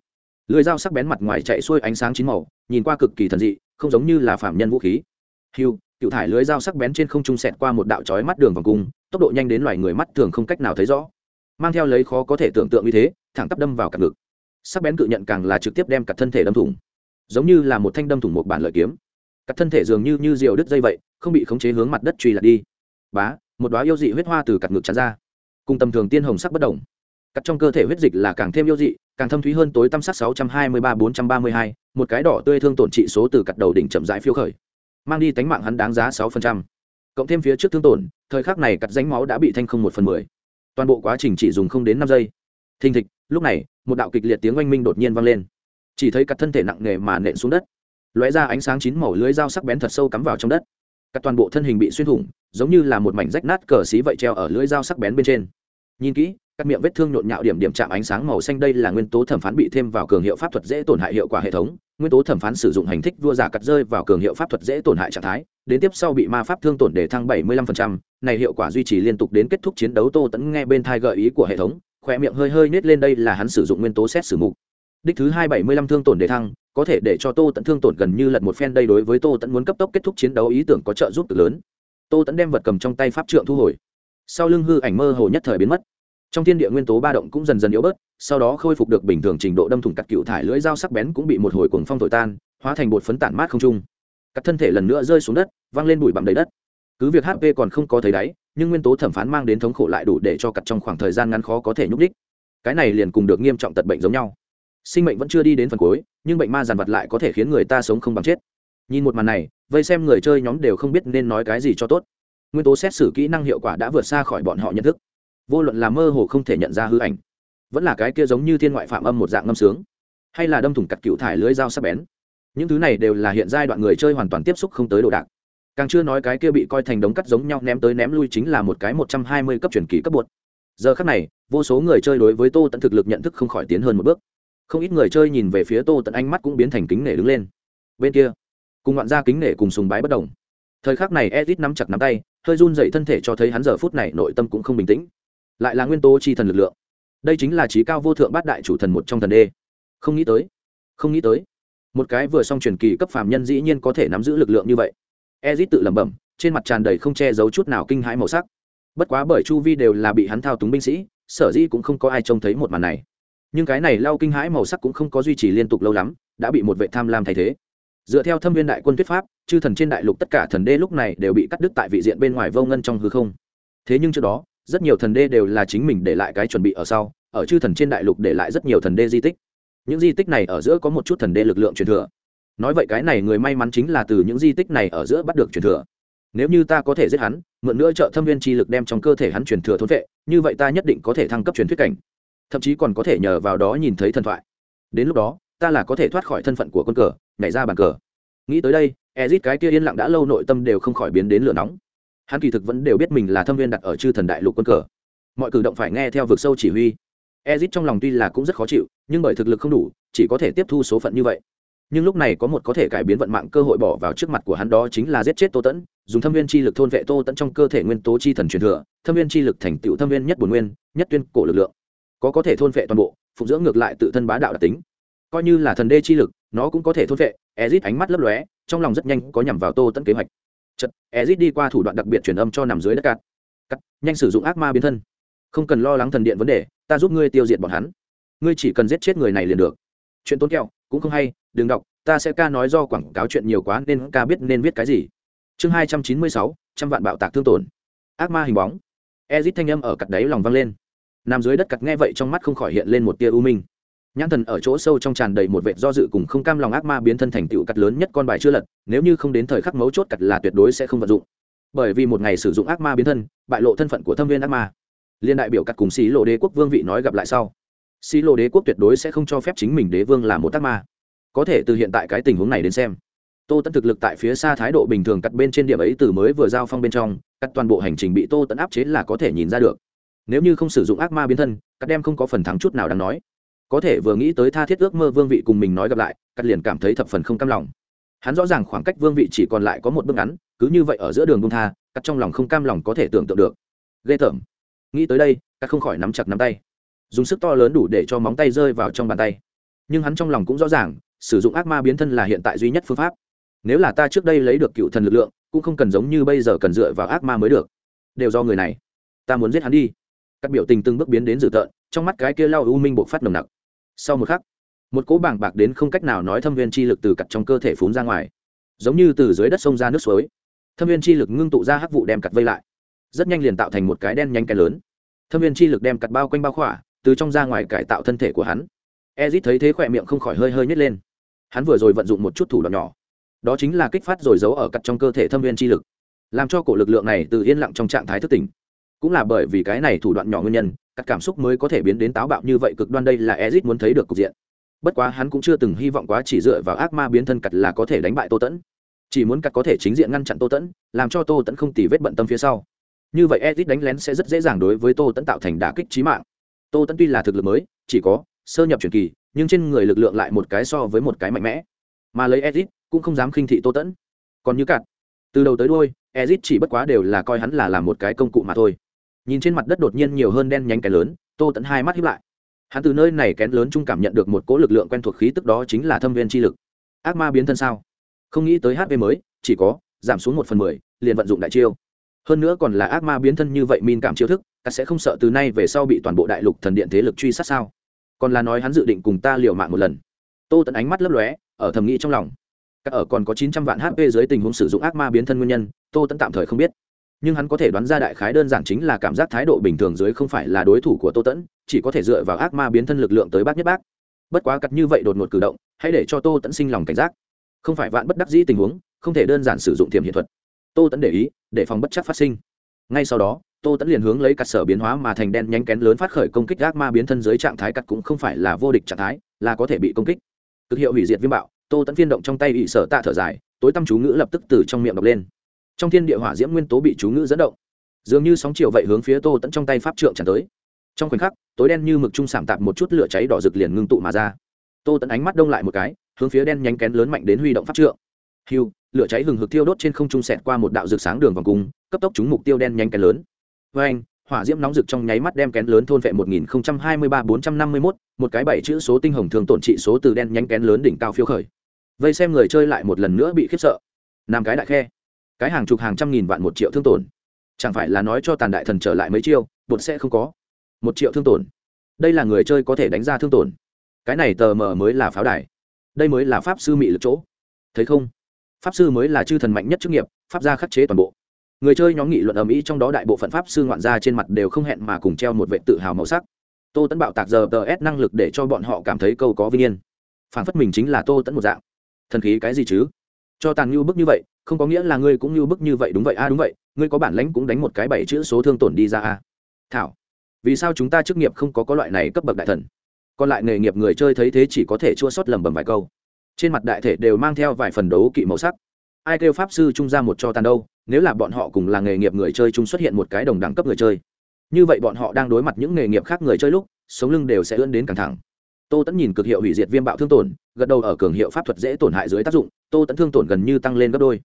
Lưỡi dao sắc bén mặt ngoài chạy xuôi ánh sáng chín màu, nhìn qua cực kỳ thần dị, không giống như là phạm nhân vũ khí. Hiu cựu thải lưỡi dao sắc bén trên không trung xẹt qua một đạo chói mắt đường vòng cung, tốc độ nhanh đến loài người mắt thường không cách nào thấy rõ. Mang theo lấy khó có thể tưởng tượng như thế, thẳng tắp đâm vào cặp ngực. Sắc bén cự nhận càng là trực tiếp đem cả thân thể đâm thủng. Giống như là một thanh đâm thủng một bản lợi kiếm cặp thân thể dường như như diều đứt dây vậy, không bị khống chế hướng mặt đất truy lật đi. Bá, một đoá yêu dị huyết hoa từ cặp ngực tràn ra. Cùng tầm thường tiên hồng sắc bất đồng cắt trong cơ thể huyết dịch là càng thêm yêu dị, càng thâm thúy hơn tối tăm sắc sáu trăm hai mươi ba bốn trăm ba mươi hai, một cái đỏ tươi thương tổn trị số từ cặt đầu đỉnh chậm rãi phiêu khởi. Mang đi tánh mạng hắn đáng giá sáu phần trăm. Cộng thêm phía trước thương tổn, thời khắc này cắt ránh máu đã bị thanh không một phần mười. Toàn bộ quá trình chỉ dùng không đến năm giây. Thình thịch, lúc này, một đạo kịch liệt tiếng oanh minh đột nhiên vang lên. Chỉ thấy cắt thân thể nặng nề mà nện xuống đất lóe ra ánh sáng chín màu lưới dao sắc bén thật sâu cắm vào trong đất. Cả toàn bộ thân hình bị xuyên thủng giống như là một mảnh rách nát cờ xí vậy treo ở lưới dao sắc bén bên trên. Nhìn kỹ các miệng vết thương nhộn nhạo điểm điểm chạm ánh sáng màu xanh đây là nguyên tố thẩm phán bị thêm vào cường hiệu pháp thuật dễ tổn hại hiệu quả hệ thống. Nguyên tố thẩm phán sử dụng hành thích vua giả cắt rơi vào cường hiệu pháp thuật dễ tổn hại trạng thái đến tiếp sau bị ma pháp thương tổn để thăng 75%, này hiệu quả duy trì liên tục đến kết thúc chiến đấu tô tẫn nghe bên thai gợi ý của hệ thống khỏe miệng hơi hơi nết lên đây là hắn sử dụng nguyên tố xét sử mục. Đích thứ hai bảy mươi lăm thương tổn để thăng có thể để cho tô tẫn thương tổn gần như lật một phen đây đối với tô tẫn muốn cấp tốc kết thúc chiến đấu ý tưởng có trợ giúp cực lớn. Tô tẫn đem vật cầm trong tay pháp trượng thu hồi. Sau lưng hư ảnh mơ hồ nhất thời biến mất. Trong thiên địa nguyên tố ba động cũng dần dần yếu bớt, sau đó khôi phục được bình thường trình độ đâm thủng cắt cựu thải lưỡi dao sắc bén cũng bị một hồi cuồng phong thổi tan, hóa thành bột phấn tản mát không trung. Cắt thân thể lần nữa rơi xuống đất, văng lên bụi bặm đầy đất. Cứ việc hp còn không có thấy đáy, nhưng nguyên tố thẩm phán mang đến thống khổ lại đủ để cho cặt trong khoảng thời gian ngắn khó có thể nhúc đích cái này liền cùng được nghiêm trọng tật bệnh giống nhau sinh mệnh vẫn chưa đi đến phần cuối, nhưng bệnh ma giàn vật lại có thể khiến người ta sống không bằng chết. Nhìn một màn này, vây xem người chơi nhóm đều không biết nên nói cái gì cho tốt. Nguyên tố xét xử kỹ năng hiệu quả đã vượt xa khỏi bọn họ nhận thức. Vô luận là mơ hồ không thể nhận ra hư ảnh, vẫn là cái kia giống như thiên ngoại phạm âm một dạng ngâm sướng, hay là đâm thủng cặt cựu thải lưới dao sắc bén, những thứ này đều là hiện giai đoạn người chơi hoàn toàn tiếp xúc không tới đồ đạc. Càng chưa nói cái kia bị coi thành đống cắt giống nhau ném tới ném lui chính là một cái một trăm hai mươi cấp truyền kỳ cấp bột. Giờ khắc này, vô số người chơi đối với tô tận thực lực nhận thức không khỏi tiến hơn một bước không ít người chơi nhìn về phía tô tận ánh mắt cũng biến thành kính nể đứng lên. Bên kia, cùng ngoạn gia kính nể cùng sùng bái bất đồng. Thời khắc này edit nắm chặt nắm tay, hơi run dậy thân thể cho thấy hắn giờ phút này nội tâm cũng không bình tĩnh. Lại là nguyên tố chi thần lực lượng. Đây chính là trí cao vô thượng bát đại chủ thần một trong thần đê. Không nghĩ tới, không nghĩ tới, một cái vừa xong truyền kỳ cấp phàm nhân dĩ nhiên có thể nắm giữ lực lượng như vậy. Ezit tự lẩm bẩm, trên mặt tràn đầy không che giấu chút nào kinh hãi màu sắc. Bất quá bởi chu vi đều là bị hắn thao túng binh sĩ, sở dĩ cũng không có ai trông thấy một màn này nhưng cái này lao kinh hãi màu sắc cũng không có duy trì liên tục lâu lắm, đã bị một vệ tham lam thay thế. Dựa theo thâm viên đại quân thuyết pháp, chư thần trên đại lục tất cả thần đê lúc này đều bị cắt đứt tại vị diện bên ngoài vô ngân trong hư không. Thế nhưng trước đó, rất nhiều thần đê đều là chính mình để lại cái chuẩn bị ở sau, ở chư thần trên đại lục để lại rất nhiều thần đê di tích. Những di tích này ở giữa có một chút thần đê lực lượng truyền thừa. Nói vậy cái này người may mắn chính là từ những di tích này ở giữa bắt được truyền thừa. Nếu như ta có thể giết hắn, mượn nữa trợ thâm viên chi lực đem trong cơ thể hắn truyền thừa thốn vệ, như vậy ta nhất định có thể thăng cấp truyền thuyết cảnh thậm chí còn có thể nhờ vào đó nhìn thấy thần thoại. Đến lúc đó, ta là có thể thoát khỏi thân phận của quân cờ, nhảy ra bàn cờ. Nghĩ tới đây, ezit cái kia yên lặng đã lâu nội tâm đều không khỏi biến đến lửa nóng. Hắn kỳ thực vẫn đều biết mình là thâm viên đặt ở chư thần đại lục quân cờ. Mọi cử động phải nghe theo vực sâu chỉ huy. Ezit trong lòng tuy là cũng rất khó chịu, nhưng bởi thực lực không đủ, chỉ có thể tiếp thu số phận như vậy. Nhưng lúc này có một có thể cải biến vận mạng cơ hội bỏ vào trước mặt của hắn đó chính là giết chết tô tẫn, dùng thâm viên chi lực thôn vệ tô tẫn trong cơ thể nguyên tố chi thần truyền thừa, thâm viên chi lực thành tựu thâm viên nhất bồn nguyên, nhất tuyên cổ lực lượng có có thể thôn phệ toàn bộ phụng dưỡng ngược lại tự thân bá đạo đặc tính. Coi như là thần đê chi lực, nó cũng có thể thôn phệ. ezit ánh mắt lấp lóe, trong lòng rất nhanh có nhằm vào tô tẫn kế hoạch. Chật ezit đi qua thủ đoạn đặc biệt truyền âm cho nằm dưới đất cát. Cắt nhanh sử dụng ác ma biến thân. Không cần lo lắng thần điện vấn đề, ta giúp ngươi tiêu diệt bọn hắn. Ngươi chỉ cần giết chết người này liền được. Chuyện tốn kẹo, cũng không hay, đừng đọc, ta sẽ ca nói do quảng cáo chuyện nhiều quá nên ca biết nên viết cái gì. Chương hai trăm chín mươi sáu, trăm vạn bạo tạc thương tổn. Ác ma hình bóng. Ezit thanh âm ở cặt đáy lòng vang lên nằm dưới đất cặt nghe vậy trong mắt không khỏi hiện lên một tia u minh. Nhãn thần ở chỗ sâu trong tràn đầy một vệ do dự cùng không cam lòng ác ma biến thân thành tựu cặt lớn nhất con bài chưa lật, nếu như không đến thời khắc mấu chốt cặt là tuyệt đối sẽ không vận dụng. Bởi vì một ngày sử dụng ác ma biến thân, bại lộ thân phận của thâm viên ác ma. Liên đại biểu cặt cùng xí lộ đế quốc vương vị nói gặp lại sau. Xí lộ đế quốc tuyệt đối sẽ không cho phép chính mình đế vương là một ác ma. Có thể từ hiện tại cái tình huống này đến xem, tô tẫn thực lực tại phía xa thái độ bình thường cắt bên trên điểm ấy từ mới vừa giao phong bên trong, cắt toàn bộ hành trình bị tô tẫn áp chế là có thể nhìn ra được nếu như không sử dụng ác ma biến thân cắt đem không có phần thắng chút nào đáng nói. Có thể vừa nghĩ tới tha thiết ước mơ vương vị cùng mình nói gặp lại cắt liền cảm thấy thập phần không cam lòng. Hắn rõ ràng khoảng cách vương vị chỉ còn lại có một bước ngắn, cứ như vậy ở giữa đường bông tha cắt trong lòng không cam lòng có thể tưởng tượng được. Ghê tởm. Nghĩ tới đây cắt không khỏi nắm chặt nắm tay. Dùng sức to lớn đủ để cho móng tay rơi vào trong bàn tay. Nhưng hắn trong lòng cũng rõ ràng, sử dụng ác ma biến thân là hiện tại duy nhất phương pháp. Nếu là ta trước đây lấy được cựu thần lực lượng, cũng không cần giống như bây giờ cần dựa vào ác ma mới được. Đều do người này. Ta muốn giết hắn đi các biểu tình từng bước biến đến dữ tợn, trong mắt cái kia lao u minh bộc phát nồng nặc. Sau một khắc, một cỗ bảng bạc đến không cách nào nói thâm viên chi lực từ cặt trong cơ thể phún ra ngoài. Giống như từ dưới đất sông ra nước suối. Thâm viên chi lực ngưng tụ ra hắc vụ đem cặt vây lại. Rất nhanh liền tạo thành một cái đen nhanh cái lớn. Thâm viên chi lực đem cặt bao quanh bao khỏa, từ trong ra ngoài cải tạo thân thể của hắn. Ezit thấy thế khỏe miệng không khỏi hơi hơi nhét lên. Hắn vừa rồi vận dụng một chút thủ đoạn nhỏ. Đó chính là kích phát rồi giấu ở cặt trong cơ thể thâm viên chi lực, làm cho cổ lực lượng này từ yên lặng trong trạng thái thức tỉnh cũng là bởi vì cái này thủ đoạn nhỏ nguyên nhân, các cảm xúc mới có thể biến đến táo bạo như vậy cực đoan đây là ezit muốn thấy được cục diện. Bất quá hắn cũng chưa từng hy vọng quá chỉ dựa vào ác ma biến thân cặt là có thể đánh bại tô tẫn. Chỉ muốn cặt có thể chính diện ngăn chặn tô tẫn, làm cho tô tẫn không tì vết bận tâm phía sau. Như vậy ezit đánh lén sẽ rất dễ dàng đối với tô tẫn tạo thành đả kích trí mạng. Tô tẫn tuy là thực lực mới, chỉ có sơ nhập truyền kỳ, nhưng trên người lực lượng lại một cái so với một cái mạnh mẽ. Mà lấy ezit cũng không dám khinh thị tô tẫn. Còn như cặt từ đầu tới đôi ezit chỉ bất quá đều là coi hắn là làm một cái công cụ mà thôi nhìn trên mặt đất đột nhiên nhiều hơn đen nhánh cái lớn, tô tẫn hai mắt hiếp lại. Hắn từ nơi này kén lớn chung cảm nhận được một cỗ lực lượng quen thuộc khí tức đó chính là thâm viên chi lực. Ác ma biến thân sao? Không nghĩ tới hp mới, chỉ có giảm xuống một phần mười, liền vận dụng đại chiêu. Hơn nữa còn là ác ma biến thân như vậy min cảm chiêu thức, ta sẽ không sợ từ nay về sau bị toàn bộ đại lục thần điện thế lực truy sát sao? Còn là nói hắn dự định cùng ta liều mạng một lần. Tô tẫn ánh mắt lấp lóe, ở thầm nghĩ trong lòng. Các ở còn có chín trăm vạn hp dưới tình huống sử dụng ác ma biến thân nguyên nhân, tô tẫn tạm thời không biết nhưng hắn có thể đoán ra đại khái đơn giản chính là cảm giác thái độ bình thường dưới không phải là đối thủ của tô tẫn, chỉ có thể dựa vào ác ma biến thân lực lượng tới bác nhất bác. Bất quá cặt như vậy đột ngột cử động, hãy để cho tô tẫn sinh lòng cảnh giác. Không phải vạn bất đắc dĩ tình huống, không thể đơn giản sử dụng thiểm hiện thuật. Tô tẫn để ý, để phòng bất chắc phát sinh. Ngay sau đó, tô tẫn liền hướng lấy cặt sở biến hóa mà thành đen nhánh kén lớn phát khởi công kích ác ma biến thân dưới trạng thái cặt cũng không phải là vô địch trạng thái, là có thể bị công kích. Cực hiệu hủy diệt viêm bạo, tô tẫn phiên động trong tay ỵ sở tạ thở dài, tối tâm chú ngữ lập tức từ trong miệng đọc lên trong thiên địa hỏa diễm nguyên tố bị chú ngữ dẫn động. Dường như sóng chiều vậy hướng phía tô tẫn trong tay pháp trượng tràn tới. Trong khoảnh khắc tối đen như mực trung sảm tạp một chút lửa cháy đỏ rực liền ngưng tụ mà ra. Tô tẫn ánh mắt đông lại một cái hướng phía đen nhánh kén lớn mạnh đến huy động pháp trượng. Hiu lửa cháy hừng hực thiêu đốt trên không trung sẹt qua một đạo rực sáng đường vòng cung cấp tốc trúng mục tiêu đen nhánh kén lớn. Với anh hỏa diễm nóng rực trong nháy mắt đem kén lớn thôn vệ 1023 451, một cái bảy chữ số tinh hồng thường tổn trị số từ đen nhánh kén lớn đỉnh cao phiêu khởi. Vây xem người chơi lại một lần nữa bị khiếp sợ. Nam cái đại khe cái hàng chục hàng trăm nghìn vạn một triệu thương tổn. Chẳng phải là nói cho tàn đại thần trở lại mấy chiêu, bột sẽ không có. Một triệu thương tổn. Đây là người chơi có thể đánh ra thương tổn. Cái này tờ mờ mới là pháo đài. Đây mới là pháp sư mị lực chỗ. Thấy không? Pháp sư mới là chư thần mạnh nhất chức nghiệp, pháp gia khắc chế toàn bộ. Người chơi nhóm nghị luận ầm ĩ trong đó đại bộ phận pháp sư ngoạn gia trên mặt đều không hẹn mà cùng treo một vệ tự hào màu sắc. Tô tẫn bạo tạc giờ tờ s năng lực để cho bọn họ cảm thấy câu có vinh yên. Phản phất mình chính là tô tẫn một dạng. Thần khí cái gì chứ? Cho tàn nhu bức như vậy không có nghĩa là ngươi cũng như bức như vậy đúng vậy a, đúng vậy, ngươi có bản lãnh cũng đánh một cái bảy chữ số thương tổn đi ra a. Thảo, vì sao chúng ta chức nghiệp không có có loại này cấp bậc đại thần? Còn lại nghề nghiệp người chơi thấy thế chỉ có thể chua sót lầm bầm vài câu. Trên mặt đại thể đều mang theo vài phần đấu kỵ màu sắc. Ai kêu pháp sư trung ra một cho tàn đâu, nếu là bọn họ cùng là nghề nghiệp người chơi chung xuất hiện một cái đồng đẳng cấp người chơi. Như vậy bọn họ đang đối mặt những nghề nghiệp khác người chơi lúc, sống lưng đều sẽ ươn đến căng thẳng. Tô tẫn nhìn cực hiệu hủy diệt viêm bạo thương tổn, gật đầu ở cường hiệu pháp thuật dễ tổn hại dưới tác dụng, tô tẫn thương tổn gần như tăng lên gấp đôi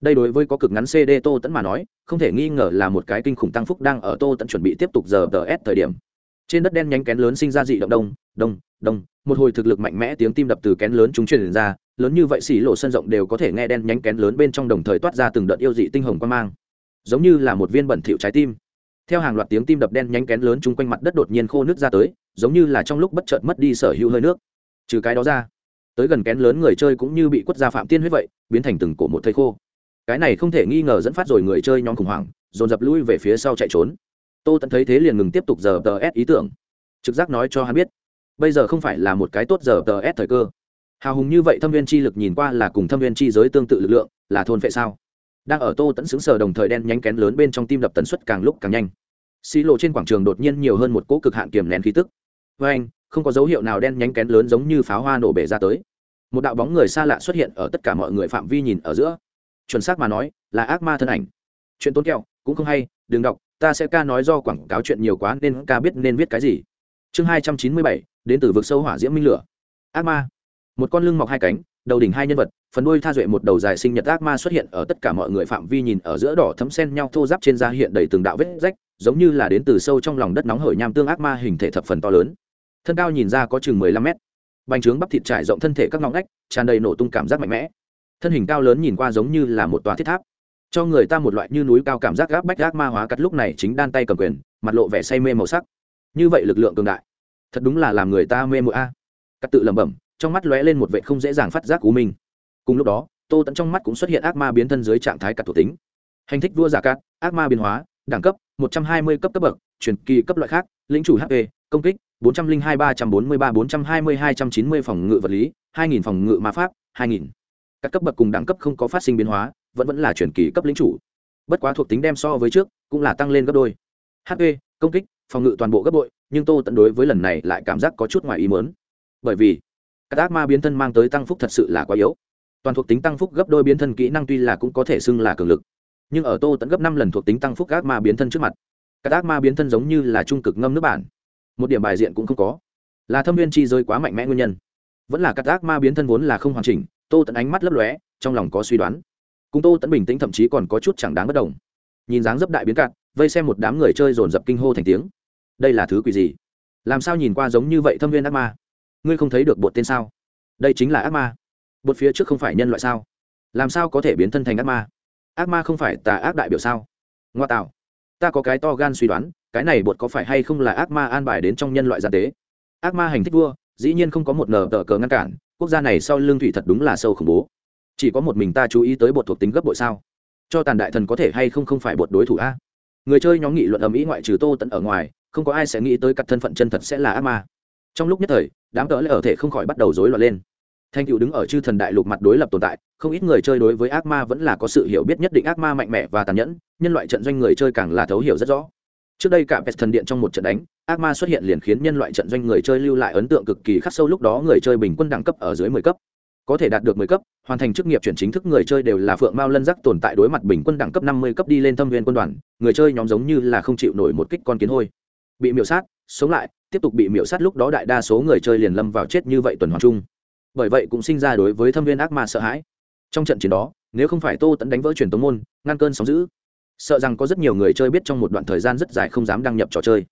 đây đối với có cực ngắn cd tô tẫn mà nói, không thể nghi ngờ là một cái kinh khủng tăng phúc đang ở tô tẫn chuẩn bị tiếp tục giờ tờ s thời điểm. Trên đất đen nhánh kén lớn sinh ra dị động đông đông đông, một hồi thực lực mạnh mẽ tiếng tim đập từ kén lớn chúng truyền ra, lớn như vậy xỉ lộ sân rộng đều có thể nghe đen nhánh kén lớn bên trong đồng thời toát ra từng đợt yêu dị tinh hồng quan mang. Giống như là một viên bẩn thịu trái tim. Theo hàng loạt tiếng tim đập đen nhánh kén lớn chung quanh mặt đất đột nhiên khô nước ra tới, giống như là trong lúc bất chợt mất đi sở hữu hơi nước. Trừ cái đó ra, tới gần kén lớn người chơi cũng như bị quất ra phạm tiên huyết vậy, biến thành từng cổ một thây khô cái này không thể nghi ngờ dẫn phát rồi người chơi nhóm khủng hoảng, dồn dập lui về phía sau chạy trốn. Tô tẫn thấy thế liền ngừng tiếp tục giờ tờ s ý tưởng. Trực giác nói cho hắn biết, bây giờ không phải là một cái tốt giờ tờ s thời cơ. Hào hùng như vậy thâm viên chi lực nhìn qua là cùng thâm viên chi giới tương tự lực lượng, là thôn vệ sao? Đang ở tô tẫn xứng sờ đồng thời đen nhánh kén lớn bên trong tim đập tần suất càng lúc càng nhanh. Xí lộ trên quảng trường đột nhiên nhiều hơn một cỗ cực hạn kiềm nén khí tức. Với anh, không có dấu hiệu nào đen nhánh kén lớn giống như pháo hoa nổ bể ra tới. Một đạo bóng người xa lạ xuất hiện ở tất cả mọi người phạm vi nhìn ở giữa chuẩn xác mà nói, là ác ma thân ảnh. Chuyện tốn kẹo, cũng không hay, đừng đọc, ta sẽ ca nói do quảng cáo chuyện nhiều quá nên ca biết nên viết cái gì. Chương hai trăm chín mươi bảy, đến từ vực sâu hỏa diễm minh lửa. Ác ma. Một con lưng mọc hai cánh, đầu đỉnh hai nhân vật, phần đuôi tha duệ một đầu dài sinh nhật ác ma xuất hiện ở tất cả mọi người phạm vi nhìn ở giữa đỏ thấm sen nhau thô giáp trên da hiện đầy từng đạo vết rách, giống như là đến từ sâu trong lòng đất nóng hởi nham tương ác ma hình thể thập phần to lớn. Thân cao nhìn ra có chừng mười lăm mét. Bành trướng bắp thịt trải rộng thân thể các ngóng ngách, tràn đầy nổ tung cảm giác mạnh mẽ thân hình cao lớn nhìn qua giống như là một tòa thiết tháp cho người ta một loại như núi cao cảm giác gác bách gác ma hóa cắt lúc này chính đan tay cầm quyền mặt lộ vẻ say mê màu sắc như vậy lực lượng cường đại thật đúng là làm người ta mê mụa a cắt tự lẩm bẩm trong mắt lóe lên một vệ không dễ dàng phát giác của mình cùng lúc đó tô tẫn trong mắt cũng xuất hiện ác ma biến thân dưới trạng thái cắt thuộc tính hành thích vua giả cát ác ma biến hóa đẳng cấp 120 cấp cấp bậc truyền kỳ cấp loại khác lĩnh chủ hp công kích 402 343 420 290 phòng ngự vật lý 2000 phòng ngự ma pháp 2000 các cấp bậc cùng đẳng cấp không có phát sinh biến hóa, vẫn vẫn là chuyển kỳ cấp lĩnh chủ. Bất quá thuộc tính đem so với trước, cũng là tăng lên gấp đôi. Hp công kích, phòng ngự toàn bộ gấp bội, nhưng tô tận đối với lần này lại cảm giác có chút ngoài ý mớn bởi vì, các ác ma biến thân mang tới tăng phúc thật sự là quá yếu. Toàn thuộc tính tăng phúc gấp đôi biến thân kỹ năng tuy là cũng có thể xưng là cường lực, nhưng ở tô tận gấp năm lần thuộc tính tăng phúc ác ma biến thân trước mặt, các ác ma biến thân giống như là trung cực ngâm nước bản. Một điểm bài diện cũng không có. Là thâm viên chi rơi quá mạnh mẽ nguyên nhân. Vẫn là các ác ma biến thân vốn là không hoàn chỉnh tô tận ánh mắt lấp lóe, trong lòng có suy đoán. Cùng tô tận bình tĩnh thậm chí còn có chút chẳng đáng bất đồng. Nhìn dáng dấp đại biến cạn, vây xem một đám người chơi dồn dập kinh hô thành tiếng. Đây là thứ quỷ gì? Làm sao nhìn qua giống như vậy thâm viên ác ma? Ngươi không thấy được bột tên sao? Đây chính là ác ma. Bột phía trước không phải nhân loại sao? Làm sao có thể biến thân thành ác ma? Ác ma không phải tà ác đại biểu sao? Ngoa tạo. Ta có cái to gan suy đoán, cái này bột có phải hay không là ác ma an bài đến trong nhân loại gian tế? Ác ma hành thích vua, dĩ nhiên không có một nờ tờ cờ ngăn cản quốc gia này sau lương thủy thật đúng là sâu khủng bố. Chỉ có một mình ta chú ý tới bột thuộc tính gấp bội sao? Cho tàn đại thần có thể hay không không phải bột đối thủ a? Người chơi nhóm nghị luận ầm ĩ ngoại trừ tô tận ở ngoài, không có ai sẽ nghĩ tới cặp thân phận chân thật sẽ là ác ma. Trong lúc nhất thời, đám cỡ lại ở thể không khỏi bắt đầu rối loạn lên. Thanh cựu đứng ở chư thần đại lục mặt đối lập tồn tại, không ít người chơi đối với ác ma vẫn là có sự hiểu biết nhất định ác ma mạnh mẽ và tàn nhẫn, nhân loại trận doanh người chơi càng là thấu hiểu rất rõ. Trước đây cả pet thần điện trong một trận đánh ác ma xuất hiện liền khiến nhân loại trận doanh người chơi lưu lại ấn tượng cực kỳ khắc sâu, lúc đó người chơi bình quân đẳng cấp ở dưới mười cấp. Có thể đạt được mười cấp, hoàn thành chức nghiệp chuyển chính thức người chơi đều là phượng mao lân giác tồn tại đối mặt bình quân đẳng cấp năm mươi cấp đi lên thâm viên quân đoàn, người chơi nhóm giống như là không chịu nổi một kích con kiến hôi. Bị miểu sát, sống lại, tiếp tục bị miểu sát, lúc đó đại đa số người chơi liền lâm vào chết như vậy tuần hoàn chung. Bởi vậy cũng sinh ra đối với thâm viên ác ma sợ hãi. Trong trận chiến đó, nếu không phải tô tẫn đánh vỡ truyền tống môn, ngăn cơn sóng giữ sợ rằng có rất nhiều người chơi biết trong một đoạn thời gian rất dài không dám đăng nhập trò chơi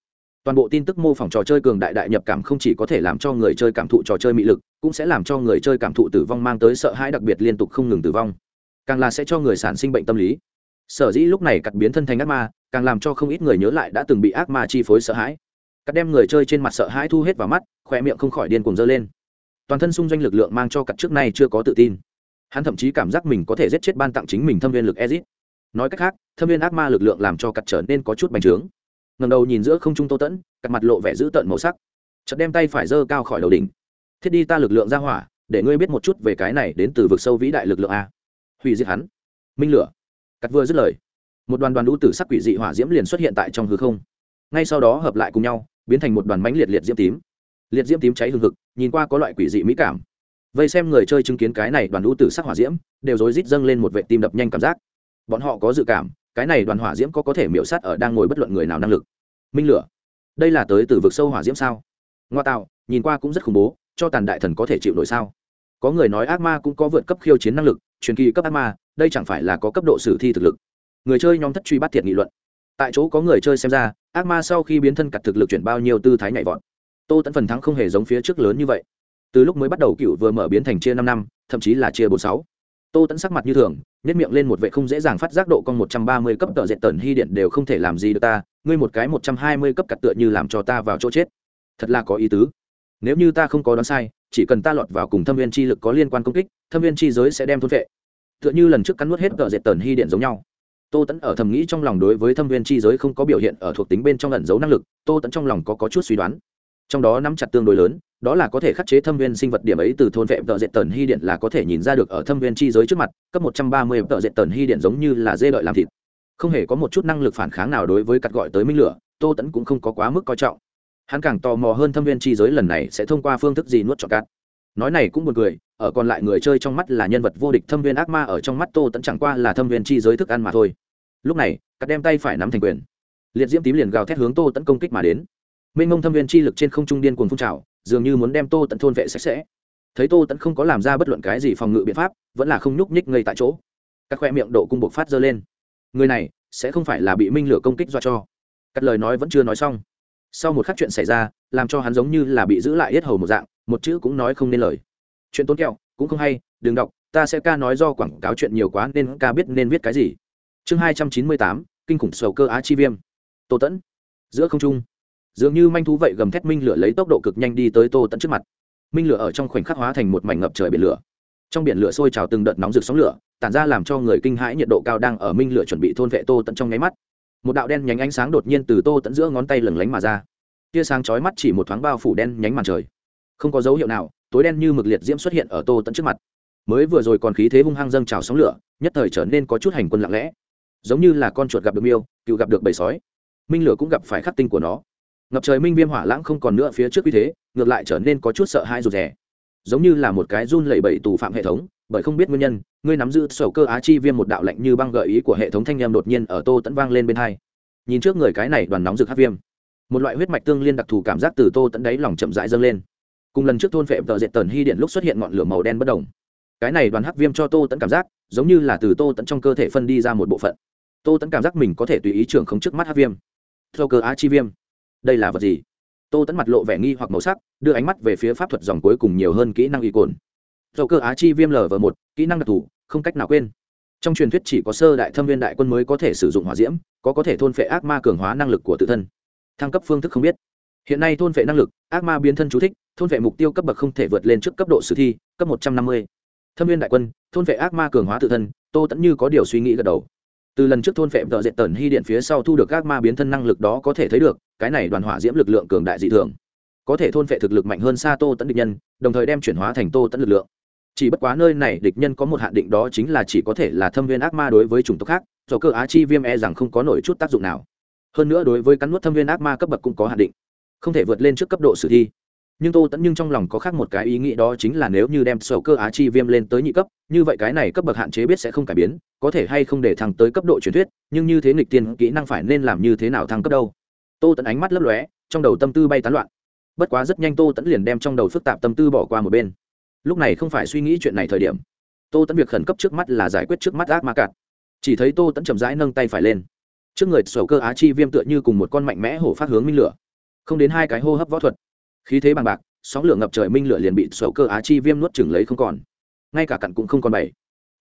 toàn bộ tin tức mô phỏng trò chơi cường đại đại nhập cảm không chỉ có thể làm cho người chơi cảm thụ trò chơi mị lực, cũng sẽ làm cho người chơi cảm thụ tử vong mang tới sợ hãi đặc biệt liên tục không ngừng tử vong. Càng là sẽ cho người sản sinh bệnh tâm lý. Sở dĩ lúc này cắt biến thân thành ác ma, càng làm cho không ít người nhớ lại đã từng bị ác ma chi phối sợ hãi. Cắt đem người chơi trên mặt sợ hãi thu hết vào mắt khoe miệng không khỏi điên cuồng dơ lên. Toàn thân xung doanh lực lượng mang cho cắt trước nay chưa có tự tin. Hắn thậm chí cảm giác mình có thể giết chết ban tặng chính mình thâm viên lực ezit. Nói cách khác, thâm viên ác ma lực lượng làm cho cắt trở nên có chút bành trướng ngầm đầu nhìn giữa không trung tô tẫn, cặp mặt lộ vẻ dữ tợn màu sắc. Chợt đem tay phải giơ cao khỏi đầu đỉnh. Thiết đi ta lực lượng ra hỏa, để ngươi biết một chút về cái này đến từ vực sâu vĩ đại lực lượng a. Hủy diệt hắn. Minh lửa. Cắt vừa dứt lời, một đoàn đoàn lũ tử sắc quỷ dị hỏa diễm liền xuất hiện tại trong hư không. Ngay sau đó hợp lại cùng nhau, biến thành một đoàn bánh liệt liệt diễm tím. Liệt diễm tím cháy hừng hực, nhìn qua có loại quỷ dị mỹ cảm. Vây xem người chơi chứng kiến cái này đoàn lũ tử sắc hỏa diễm, đều rối rít dâng lên một vệ tim đập nhanh cảm giác. Bọn họ có dự cảm cái này đoàn hỏa diễm có có thể miễu sát ở đang ngồi bất luận người nào năng lực. Minh lửa, đây là tới từ vực sâu hỏa diễm sao? Ngoa tạo, nhìn qua cũng rất khủng bố, cho tàn đại thần có thể chịu nổi sao? Có người nói ác ma cũng có vượt cấp khiêu chiến năng lực, truyền kỳ cấp ác ma, đây chẳng phải là có cấp độ sử thi thực lực? Người chơi nhóm thất truy bắt thiệt nghị luận. Tại chỗ có người chơi xem ra, ác ma sau khi biến thân cặt thực lực chuyển bao nhiêu tư thái nhảy vọt. Tô tẫn phần thắng không hề giống phía trước lớn như vậy. Từ lúc mới bắt đầu cựu vừa mở biến thành chia năm năm, thậm chí là chia bốn sáu tô tẫn sắc mặt như thường nhất miệng lên một vệ không dễ dàng phát giác độ con một trăm ba mươi cấp tờ dệt tần hy điện đều không thể làm gì được ta ngươi một cái một trăm hai mươi cấp cặt tựa như làm cho ta vào chỗ chết. Thật là có ý tứ. Nếu như ta không có đoán sai chỉ cần ta lọt vào cùng thâm viên chi lực có liên quan công kích thâm viên chi giới sẽ đem thôn vệ tựa như lần trước cắn nuốt hết tờ dệt tần hy điện giống nhau. Tô tẫn ở thầm nghĩ trong lòng đối với thâm viên chi giới không có biểu hiện ở thuộc tính bên trong ẩn giấu năng lực tô tẫn trong lòng có, có chút suy đoán. Trong đó nắm chặt tương đối lớn đó là có thể khắc chế thâm viên sinh vật điểm ấy từ thôn vệ tợ dệt tần hy điện là có thể nhìn ra được ở thâm viên chi giới trước mặt, cấp một trăm ba mươi tợ dệt tần hy điện giống như là dê đợi làm thịt. Không hề có một chút năng lực phản kháng nào đối với cắt gọi tới minh lửa, tô tẫn cũng không có quá mức coi trọng. Hắn càng tò mò hơn thâm viên chi giới lần này sẽ thông qua phương thức gì nuốt trọn cát. Nói này cũng buồn cười, ở còn lại người chơi trong mắt là nhân vật vô địch thâm viên ác ma, ở trong mắt tô tẫn chẳng qua là thâm viên chi giới thức ăn mà thôi. Lúc này, cắt đem tay phải nắm thành quyền. Liệt diễm tím liền gào thét hướng tô tẫn công kích mà đến. Minh mông thâm viên chi lực trên không trung điên cuồng phun trào dường như muốn đem tô tẫn thôn vệ sạch sẽ. Thấy tô tẫn không có làm ra bất luận cái gì phòng ngự biện pháp, vẫn là không nhúc nhích ngay tại chỗ. Các khoe miệng độ cung buộc phát dơ lên. Người này sẽ không phải là bị minh lửa công kích do cho. Cắt lời nói vẫn chưa nói xong. Sau một khắc chuyện xảy ra, làm cho hắn giống như là bị giữ lại hết hầu một dạng, một chữ cũng nói không nên lời. Chuyện tốn kẹo, cũng không hay, đừng đọc, ta sẽ ca nói do quảng cáo chuyện nhiều quá nên ca biết nên viết cái gì. Chương hai trăm chín mươi tám, kinh khủng sầu cơ á chi viêm. Tô tẫn giữa không trung dường như manh thú vậy gầm thét minh lửa lấy tốc độ cực nhanh đi tới tô tẫn trước mặt. Minh lửa ở trong khoảnh khắc hóa thành một mảnh ngập trời biển lửa. Trong biển lửa sôi trào từng đợt nóng rực sóng lửa, tản ra làm cho người kinh hãi nhiệt độ cao đang ở minh lửa chuẩn bị thôn vệ tô tận trong nháy mắt. Một đạo đen nhánh ánh sáng đột nhiên từ tô tận giữa ngón tay lừng lánh mà ra. Tia sáng chói mắt chỉ một thoáng bao phủ đen nhánh màn trời. Không có dấu hiệu nào, tối đen như mực liệt diễm xuất hiện ở tô tận trước mặt. Mới vừa rồi còn khí thế hung hăng dâng trào sóng lửa, nhất thời trở nên có chút hành quân lặng lẽ. Giống như là con chuột gặp được miêu, cựu gặp được bầy sói. Minh lửa cũng gặp phải khắc tinh của nó ngập trời minh viêm hỏa lãng không còn nữa phía trước uy thế, ngược lại trở nên có chút sợ hãi rụt rè. Giống như là một cái run lẩy bẩy tù phạm hệ thống, bởi không biết nguyên nhân, ngươi nắm giữ sổ cơ á chi viêm một đạo lạnh như băng gợi ý của hệ thống thanh em đột nhiên ở tô tẫn vang lên bên hai. Nhìn trước người cái này đoàn nóng rực hát viêm, một loại huyết mạch tương liên đặc thù cảm giác từ tô tẫn đáy lòng chậm rãi dâng lên. Cùng lần trước thôn phệ vợ dệt tần hy điện lúc xuất hiện ngọn lửa màu đen bất đồng. Cái này đoàn hắc viêm cho tô tẫn cảm giác, giống như là từ tô tẫn trong cơ thể phân đi ra một bộ phận. Tô tẫn cảm giác mình có thể tùy ý trưởng không trước mắt hắc viêm. Thô cơ á chi viêm đây là vật gì? Tô tẫn mặt lộ vẻ nghi hoặc màu sắc, đưa ánh mắt về phía pháp thuật dòng cuối cùng nhiều hơn kỹ năng y cồn. Dầu cơ á chi viêm lv một, kỹ năng đặc thù, không cách nào quên. Trong truyền thuyết chỉ có sơ đại thâm viên đại quân mới có thể sử dụng hỏa diễm, có có thể thôn phệ ác ma cường hóa năng lực của tự thân. Thăng cấp phương thức không biết. Hiện nay thôn phệ năng lực, ác ma biến thân chú thích, thôn phệ mục tiêu cấp bậc không thể vượt lên trước cấp độ sử thi, cấp một trăm năm mươi. Thâm viên đại quân, thôn phệ ác ma cường hóa tự thân, tô tẫn như có điều suy nghĩ gật đầu. Từ lần trước thôn phệ vợ dệt tần hy điện phía sau thu được ác ma biến thân năng lực đó có thể thấy được cái này đoàn hỏa diễm lực lượng cường đại dị thường, có thể thôn phệ thực lực mạnh hơn xa tô tẫn địch nhân, đồng thời đem chuyển hóa thành tô tẫn lực lượng. Chỉ bất quá nơi này địch nhân có một hạn định đó chính là chỉ có thể là thâm viên ác ma đối với chủng tộc khác, do cơ á chi viêm e rằng không có nổi chút tác dụng nào. Hơn nữa đối với cắn nuốt thâm viên ác ma cấp bậc cũng có hạn định, không thể vượt lên trước cấp độ sử thi. Nhưng tô tẫn nhưng trong lòng có khác một cái ý nghĩ đó chính là nếu như đem sầu cơ á chi viêm lên tới nhị cấp, như vậy cái này cấp bậc hạn chế biết sẽ không cải biến, có thể hay không để thăng tới cấp độ truyền thuyết, nhưng như thế nghịch tiên kỹ năng phải nên làm như thế nào thăng cấp đâu? Tô tẫn ánh mắt lấp lóe, trong đầu tâm tư bay tán loạn. Bất quá rất nhanh tô tẫn liền đem trong đầu phức tạp tâm tư bỏ qua một bên. Lúc này không phải suy nghĩ chuyện này thời điểm. Tô tẫn việc khẩn cấp trước mắt là giải quyết trước mắt ác ma cạn. Chỉ thấy tô tẫn chậm rãi nâng tay phải lên. Trước người sầu cơ á chi viêm tựa như cùng một con mạnh mẽ hổ phát hướng minh lửa. Không đến hai cái hô hấp võ thuật. Khí thế bằng bạc, sóng lửa ngập trời minh lửa liền bị sầu cơ á chi viêm nuốt chừng lấy không còn. Ngay cả cặn cũng không còn bảy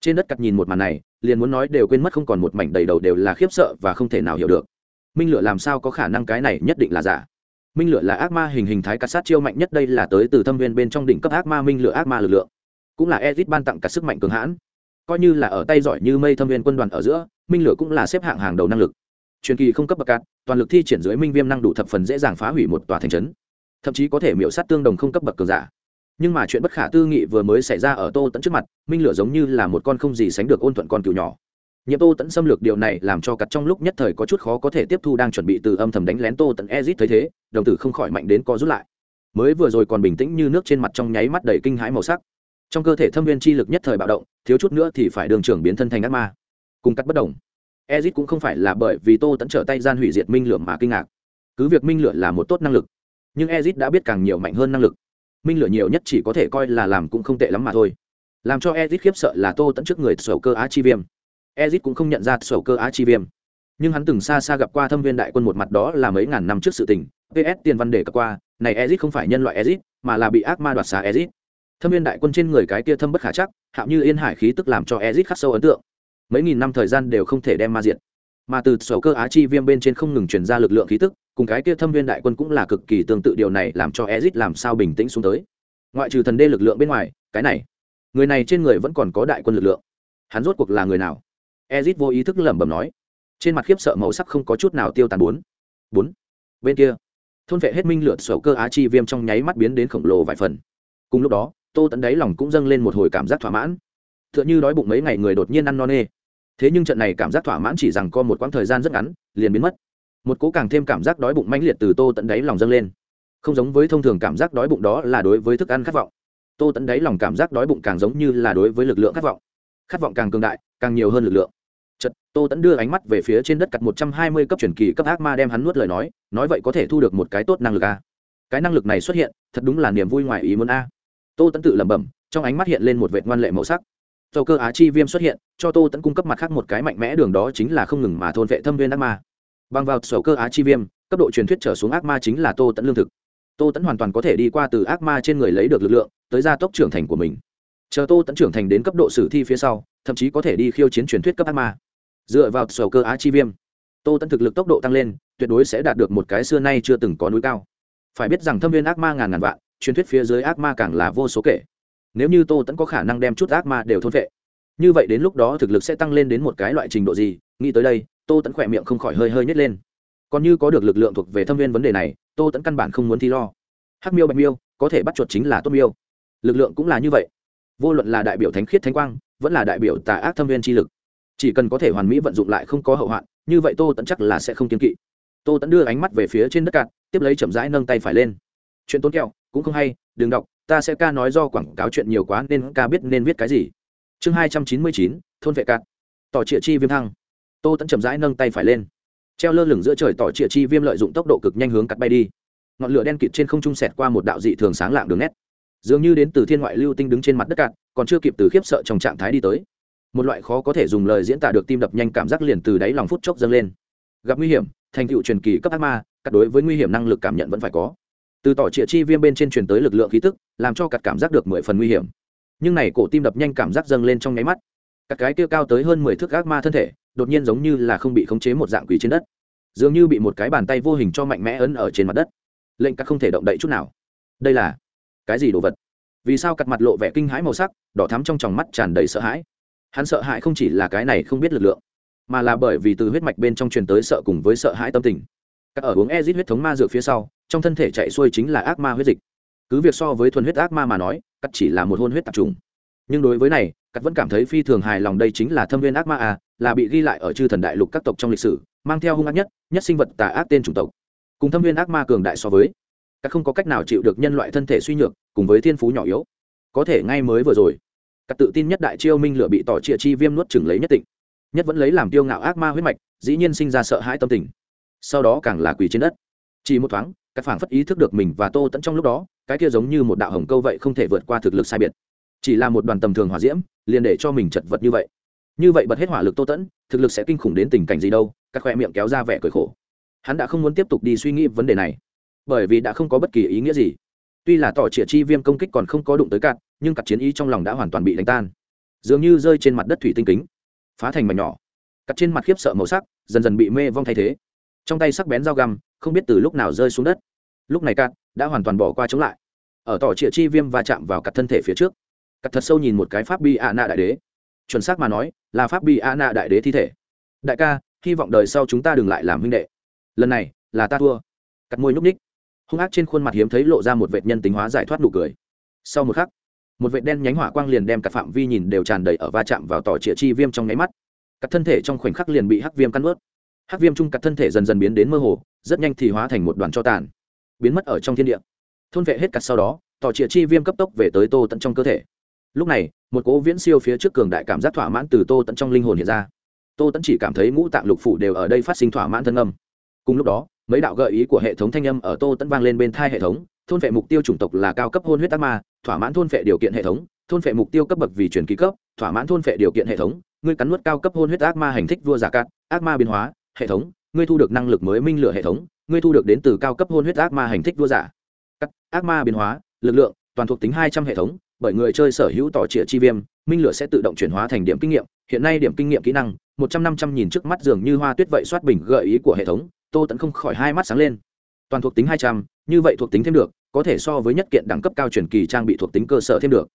trên đất cặt nhìn một màn này, liền muốn nói đều quên mất không còn một mảnh đầy đầu đều là khiếp sợ và không thể nào hiểu được minh lửa làm sao có khả năng cái này nhất định là giả? Minh lửa là ác ma hình hình thái cắt sát chiêu mạnh nhất đây là tới từ thâm viên bên trong đỉnh cấp ác ma minh lửa ác ma lực lượng. Cũng là ezit ban tặng cả sức mạnh cường hãn. Coi như là ở tay giỏi như mây thâm viên quân đoàn ở giữa, minh lửa cũng là xếp hạng hàng đầu năng lực. Truyền kỳ không cấp bậc cát, toàn lực thi triển dưới minh viêm năng đủ thập phần dễ dàng phá hủy một tòa thành trấn. Thậm chí có thể miễu sát tương đồng không cấp bậc cường giả. Nhưng mà chuyện bất khả tư nghị vừa mới xảy ra ở tô tận trước mặt, minh lửa giống như là một con không gì sánh được ôn thuận con cừu nhỏ nhiệm tô tẫn xâm lược điều này làm cho cặt trong lúc nhất thời có chút khó có thể tiếp thu đang chuẩn bị từ âm thầm đánh lén tô tẫn ezit thấy thế, đồng tử không khỏi mạnh đến co rút lại. Mới vừa rồi còn bình tĩnh như nước trên mặt trong nháy mắt đầy kinh hãi màu sắc. Trong cơ thể thâm viên chi lực nhất thời bạo động, thiếu chút nữa thì phải đường trưởng biến thân thành ác ma. Cùng cắt bất đồng. Ezit cũng không phải là bởi vì tô tẫn trở tay gian hủy diệt minh lửa mà kinh ngạc. Cứ việc minh lửa là một tốt năng lực, nhưng ezit đã biết càng nhiều mạnh hơn năng lực. Minh lửa nhiều nhất chỉ có thể coi là làm cũng không tệ lắm mà thôi. Làm cho ezit khiếp sợ là tô tẫn trước người sầu cơ á chi viêm ezit cũng không nhận ra sầu cơ á chi viêm. Nhưng hắn từng xa xa gặp qua thâm viên đại quân một mặt đó là mấy ngàn năm trước sự tình. Ps tiền văn đề cập qua, này ezit không phải nhân loại ezit, mà là bị ác ma đoạt xá ezit. Thâm viên đại quân trên người cái kia thâm bất khả chắc, hạo như yên hải khí tức làm cho ezit khắc sâu ấn tượng. Mấy nghìn năm thời gian đều không thể đem ma diện mà từ sầu cơ á chi viêm bên trên không ngừng truyền ra lực lượng khí tức, cùng cái kia thâm viên đại quân cũng là cực kỳ tương tự điều này làm cho ezit làm sao bình tĩnh xuống tới. Ngoại trừ thần đê lực lượng bên ngoài, cái này, người này trên người vẫn còn có đại quân lực lượng. Hắn rốt cuộc là người nào? Ezit vô ý thức lẩm bẩm nói. Trên mặt khiếp sợ màu sắc không có chút nào tiêu tàn bốn. Bốn. Bên kia, thôn vệ hết minh lượt sầu cơ á chi viêm trong nháy mắt biến đến khổng lồ vài phần. Cùng lúc đó, tô tẫn đáy lòng cũng dâng lên một hồi cảm giác thỏa mãn. T h ư ợ n h ư đói bụng mấy ngày người đột nhiên ăn no nê. Thế nhưng trận này cảm giác thỏa mãn chỉ rằng có một quãng thời gian rất ngắn, liền biến mất. Một cố càng thêm cảm giác đói bụng mãnh liệt từ tô tẫn đáy lòng dâng lên. Không giống với thông thường cảm giác đói bụng đó là đối với thức ăn khát vọng. Tô tẫn đáy lòng cảm giác đói bụng càng giống như là đối với lực lượng khát vọng khát vọng càng cường đại, càng nhiều hơn lực lượng. Chật tô tẫn đưa ánh mắt về phía trên đất cặt một trăm hai mươi cấp truyền kỳ cấp ác ma đem hắn nuốt lời nói nói vậy có thể thu được một cái tốt năng lực a. Cái năng lực này xuất hiện, thật đúng là niềm vui ngoài ý muốn a. Tô tẫn tự lẩm bẩm, trong ánh mắt hiện lên một vệ ngoan lệ màu sắc. Dầu cơ á chi viêm xuất hiện, cho tô tẫn cung cấp mặt khác một cái mạnh mẽ đường đó chính là không ngừng mà thôn vệ thâm viên ác ma. Bằng vào sầu cơ á chi viêm, cấp độ truyền thuyết trở xuống ác ma chính là tô tẫn lương thực. Tô tẫn hoàn toàn có thể đi qua từ ác ma trên người lấy được lực lượng, tới gia tốc trưởng thành của mình chờ tô tẫn trưởng thành đến cấp độ sử thi phía sau, thậm chí có thể đi khiêu chiến truyền thuyết cấp ác ma. Dựa vào sầu cơ á chi viêm, tô tẫn thực lực tốc độ tăng lên, tuyệt đối sẽ đạt được một cái xưa nay chưa từng có núi cao. Phải biết rằng thâm viên ác ma ngàn ngàn vạn, truyền thuyết phía dưới ác ma càng là vô số kể. Nếu như tô tẫn có khả năng đem chút ác ma đều thôn vệ, như vậy đến lúc đó thực lực sẽ tăng lên đến một cái loại trình độ gì? Nghĩ tới đây, tô tẫn khỏe miệng không khỏi hơi hơi nhét lên. Còn như có được lực lượng thuộc về thâm viên vấn đề này, tô tẫn căn bản không muốn thi lo. Hắc miêu bạch miêu, có thể bắt chuột chính là tốt miêu. Lực lượng cũng là như vậy vô luận là đại biểu thánh khiết thánh quang, vẫn là đại biểu tà ác thâm viên chi lực. Chỉ cần có thể hoàn mỹ vận dụng lại không có hậu hoạn, như vậy tô tẫn chắc là sẽ không kiên kỵ. Tô tẫn đưa ánh mắt về phía trên đất cạn, tiếp lấy chậm rãi nâng tay phải lên. Chuyện tốn kẹo, cũng không hay, đừng đọc, ta sẽ ca nói do quảng cáo chuyện nhiều quá nên ca biết nên viết cái gì. Chương hai trăm chín mươi chín, thôn vệ cạn. Tỏ trịa chi viêm thăng. Tô tẫn chậm rãi nâng tay phải lên. Treo lơ lửng giữa trời tỏ trịa chi viêm lợi dụng tốc độ cực nhanh hướng cắt bay đi. Ngọn lửa đen kịt trên không trung sẹt qua một đạo dị thường sáng lạng đường nét dường như đến từ thiên ngoại lưu tinh đứng trên mặt đất cạn, còn chưa kịp từ khiếp sợ trong trạng thái đi tới. Một loại khó có thể dùng lời diễn tả được tim đập nhanh cảm giác liền từ đáy lòng phút chốc dâng lên. Gặp nguy hiểm, thành tựu truyền kỳ cấp ác ma, cắt đối với nguy hiểm năng lực cảm nhận vẫn phải có. Từ tỏ trịa chi viêm bên trên truyền tới lực lượng khí tức, làm cho cắt cảm giác được mười phần nguy hiểm. Nhưng này cổ tim đập nhanh cảm giác dâng lên trong nháy mắt. Các cái kia cao tới hơn mười thước ác ma thân thể, đột nhiên giống như là không bị khống chế một dạng quỷ trên đất. Dường như bị một cái bàn tay vô hình cho mạnh mẽ ấn ở trên mặt đất. Lệnh các không thể động đậy chút nào. Đây là cái gì đồ vật? Vì sao cặt mặt lộ vẻ kinh hãi màu sắc, đỏ thắm trong tròng mắt tràn đầy sợ hãi? Hắn sợ hãi không chỉ là cái này không biết lực lượng, mà là bởi vì từ huyết mạch bên trong truyền tới sợ cùng với sợ hãi tâm tình. Các ở uống ezit huyết thống ma dược phía sau, trong thân thể chạy xuôi chính là ác ma huyết dịch. Cứ việc so với thuần huyết ác ma mà nói, cắt chỉ là một hôn huyết tạp trùng. Nhưng đối với này, cắt vẫn cảm thấy phi thường hài lòng đây chính là thâm viên ác ma à là bị ghi lại ở chư thần đại lục các tộc trong lịch sử, mang theo hung ác nhất nhất sinh vật tà ác tên chủng tộc. Cùng thâm viên ác ma cường đại so với các không có cách nào chịu được nhân loại thân thể suy nhược, cùng với thiên phú nhỏ yếu. Có thể ngay mới vừa rồi, các tự tin nhất đại chiêu minh lửa bị tỏ chia chi viêm nuốt chừng lấy nhất tịnh. Nhất vẫn lấy làm tiêu ngạo ác ma huyết mạch, dĩ nhiên sinh ra sợ hãi tâm tình. Sau đó càng là quỳ trên đất. Chỉ một thoáng, các phảng phất ý thức được mình và tô tẫn trong lúc đó, cái kia giống như một đạo hồng câu vậy không thể vượt qua thực lực sai biệt. Chỉ là một đoàn tầm thường hỏa diễm, liền để cho mình chật vật như vậy. Như vậy bật hết hỏa lực tô tẫn thực lực sẽ kinh khủng đến tình cảnh gì đâu, các khoe miệng kéo ra vẻ cười khổ. Hắn đã không muốn tiếp tục đi suy nghĩ vấn đề này bởi vì đã không có bất kỳ ý nghĩa gì. Tuy là tỏ trịa chi viêm công kích còn không có đụng tới cạn, nhưng cặp chiến ý trong lòng đã hoàn toàn bị đánh tan. Dường như rơi trên mặt đất thủy tinh kính, phá thành mảnh nhỏ. Cặp trên mặt khiếp sợ màu sắc, dần dần bị mê vong thay thế. Trong tay sắc bén dao găm, không biết từ lúc nào rơi xuống đất. Lúc này cạn đã hoàn toàn bỏ qua chống lại. Ở tỏ trịa chi viêm và chạm vào cặp thân thể phía trước, cặp thật sâu nhìn một cái pháp bi a nạ đại đế. Chuẩn xác mà nói, là pháp bi a nạ đại đế thi thể. Đại ca, hy vọng đời sau chúng ta đừng lại làm huynh đệ. Lần này, là ta thua. Cặp môi nhúc ních hung ác trên khuôn mặt hiếm thấy lộ ra một vệt nhân tính hóa giải thoát nụ cười. Sau một khắc, một vệt đen nhánh hỏa quang liền đem cả phạm vi nhìn đều tràn đầy ở va chạm vào tỏ trịa chi viêm trong nháy mắt. Các thân thể trong khoảnh khắc liền bị hắc viêm cắn ướt hắc viêm chung cả thân thể dần dần biến đến mơ hồ, rất nhanh thì hóa thành một đoàn cho tàn, biến mất ở trong thiên địa. Thôn vệ hết cắt sau đó, tỏ trịa chi viêm cấp tốc về tới tô tận trong cơ thể. Lúc này, một cỗ viễn siêu phía trước cường đại cảm giác thỏa mãn từ tô tận trong linh hồn hiện ra. Tô tẫn chỉ cảm thấy ngũ tạng lục phủ đều ở đây phát sinh thỏa mãn thân âm. Cùng lúc đó mấy đạo gợi ý của hệ thống thanh âm ở tô tẫn vang lên bên thai hệ thống, thôn vệ mục tiêu chủng tộc là cao cấp hôn huyết ác ma, thỏa mãn thôn vệ điều kiện hệ thống, thôn vệ mục tiêu cấp bậc vì truyền ký cấp, thỏa mãn thôn vệ điều kiện hệ thống, ngươi cắn nuốt cao cấp hôn huyết ác ma hành thích vua giả cát ác ma biến hóa, hệ thống, ngươi thu được năng lực mới minh lửa hệ thống, ngươi thu được đến từ cao cấp hôn huyết ác ma hành thích vua giả cắt, ác ma biến hóa, lực lượng, toàn thuộc tính hai trăm hệ thống, bởi người chơi sở hữu tỏ trịa chi viêm, minh lửa sẽ tự động chuyển hóa thành điểm kinh nghiệm, hiện nay điểm kinh nghiệm kỹ năng, một trăm năm trăm nhìn trước mắt dường như hoa tuyết vậy soát bình gợi ý của hệ thống tô tẫn không khỏi hai mắt sáng lên. Toàn thuộc tính hai trăm, như vậy thuộc tính thêm được, có thể so với nhất kiện đẳng cấp cao truyền kỳ trang bị thuộc tính cơ sở thêm được.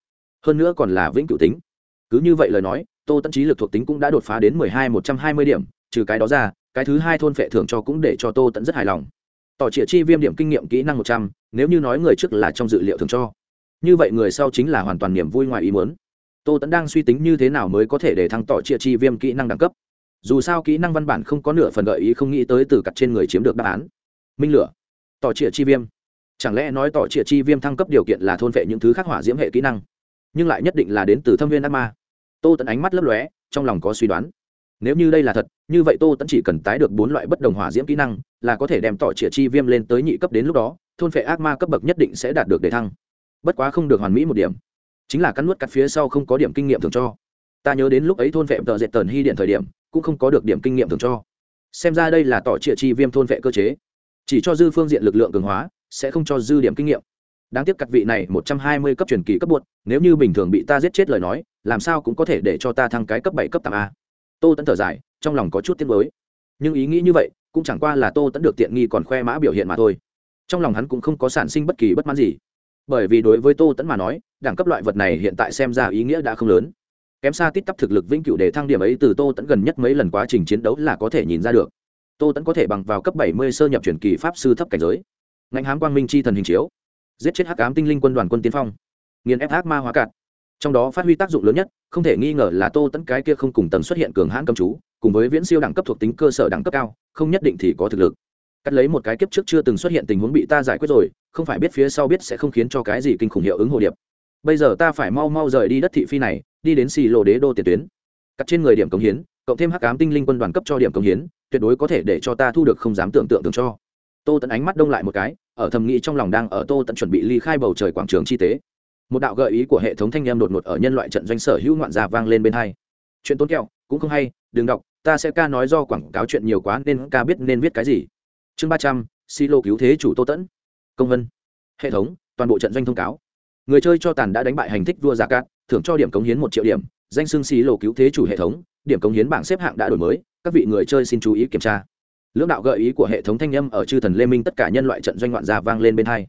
Hơn nữa còn là vĩnh cửu tính. Cứ như vậy lời nói, tô tẫn trí lực thuộc tính cũng đã đột phá đến mười hai, một trăm hai mươi điểm, trừ cái đó ra, cái thứ hai thôn phệ thưởng cho cũng để cho tô tẫn rất hài lòng. Tỏ trịa chi viêm điểm kinh nghiệm kỹ năng một trăm, nếu như nói người trước là trong dự liệu thường cho. Như vậy người sau chính là hoàn toàn niềm vui ngoài ý muốn. Tô tẫn đang suy tính như thế nào mới có thể để thăng tỏ trịa chi viêm kỹ năng đẳng cấp? Dù sao kỹ năng văn bản không có nửa phần gợi ý không nghĩ tới từ cặt trên người chiếm được đáp án. Minh lửa. Tỏ trịa chi viêm. Chẳng lẽ nói tỏ trịa chi viêm thăng cấp điều kiện là thôn vệ những thứ khác hỏa diễm hệ kỹ năng? Nhưng lại nhất định là đến từ thâm viên ác ma. Tô tẫn ánh mắt lấp lóe, trong lòng có suy đoán. Nếu như đây là thật, như vậy tô tẫn chỉ cần tái được bốn loại bất đồng hỏa diễm kỹ năng, là có thể đem tỏ trịa chi viêm lên tới nhị cấp đến lúc đó, thôn vệ ác ma cấp bậc nhất định sẽ đạt được đề thăng. Bất quá không được hoàn mỹ một điểm. Chính là cắn nuốt cắt phía sau không có điểm kinh nghiệm thường cho. Ta nhớ đến lúc ấy thôn vệ tờ dệt tần hy điện thời điểm cũng không có được điểm kinh nghiệm thường cho. Xem ra đây là tỏ trịa chi viêm thôn vệ cơ chế. Chỉ cho dư phương diện lực lượng cường hóa, sẽ không cho dư điểm kinh nghiệm. Đáng tiếc cặt vị này một trăm hai mươi cấp truyền kỳ cấp buộc, nếu như bình thường bị ta giết chết lời nói, làm sao cũng có thể để cho ta thăng cái cấp bảy, cấp tám a. Tô tẫn thở dài, trong lòng có chút tiếc mới nhưng ý nghĩ như vậy, cũng chẳng qua là tô tẫn được tiện nghi còn khoe mã biểu hiện mà thôi. Trong lòng hắn cũng không có sản sinh bất kỳ bất mãn gì. Bởi vì đối với tô tẫn mà nói, đẳng cấp loại vật này hiện tại xem ra ý nghĩa đã không lớn kém xa tít tắp thực lực vĩnh cửu để thăng điểm ấy từ tô tẫn gần nhất mấy lần quá trình chiến đấu là có thể nhìn ra được. Tô tẫn có thể bằng vào cấp bảy mươi sơ nhập truyền kỳ pháp sư thấp cảnh giới. Ngạnh hám quang minh c h i thần hình chiếu. Giết chết hắc ám tinh linh quân đoàn quân tiên phong. Nghiền ép ác ma hóa cạn. Trong đó phát huy tác dụng lớn nhất, không thể nghi ngờ là tô tẫn cái kia không cùng tầng xuất hiện cường hãn cầm chú, cùng với viễn siêu đẳng cấp thuộc tính cơ sở đẳng cấp cao, không nhất định thì có thực lực. Cắt lấy một cái kiếp trước chưa từng xuất hiện tình huống bị ta giải quyết rồi, không phải biết phía sau biết sẽ không khiến cho cái gì kinh khủng hiệu ứng hồ điệp bây giờ ta phải mau mau rời đi đất thị phi này, đi đến xì lộ đế đô tiền tuyến. Cắt trên người điểm cống hiến, cộng thêm hắc cám tinh linh quân đoàn cấp cho điểm cống hiến, tuyệt đối có thể để cho ta thu được không dám tưởng tượng tưởng cho. Tô tận ánh mắt đông lại một cái, ở thầm nghĩ trong lòng đang ở tô tận chuẩn bị ly khai bầu trời quảng trường chi tế. Một đạo gợi ý của hệ thống thanh em đột ngột ở nhân loại trận doanh sở hữu ngoạn gia vang lên bên hai. Chuyện tốn kẹo, cũng không hay, đừng đọc, ta sẽ ca nói do quảng cáo chuyện nhiều quá nên ca biết nên viết cái gì. Chương ba trăm xi lô cứu thế chủ tô tẫn công vân. Hệ thống, toàn bộ trận doanh thông cáo người chơi cho tàn đã đánh bại hành thích vua giả cát, thưởng cho điểm cống hiến một triệu điểm, danh xương xí lộ cứu thế chủ hệ thống, điểm cống hiến bảng xếp hạng đã đổi mới, các vị người chơi xin chú ý kiểm tra. Lưỡng đạo gợi ý của hệ thống thanh âm ở chư thần lê minh tất cả nhân loại trận doanh ngoạn gia vang lên bên hai.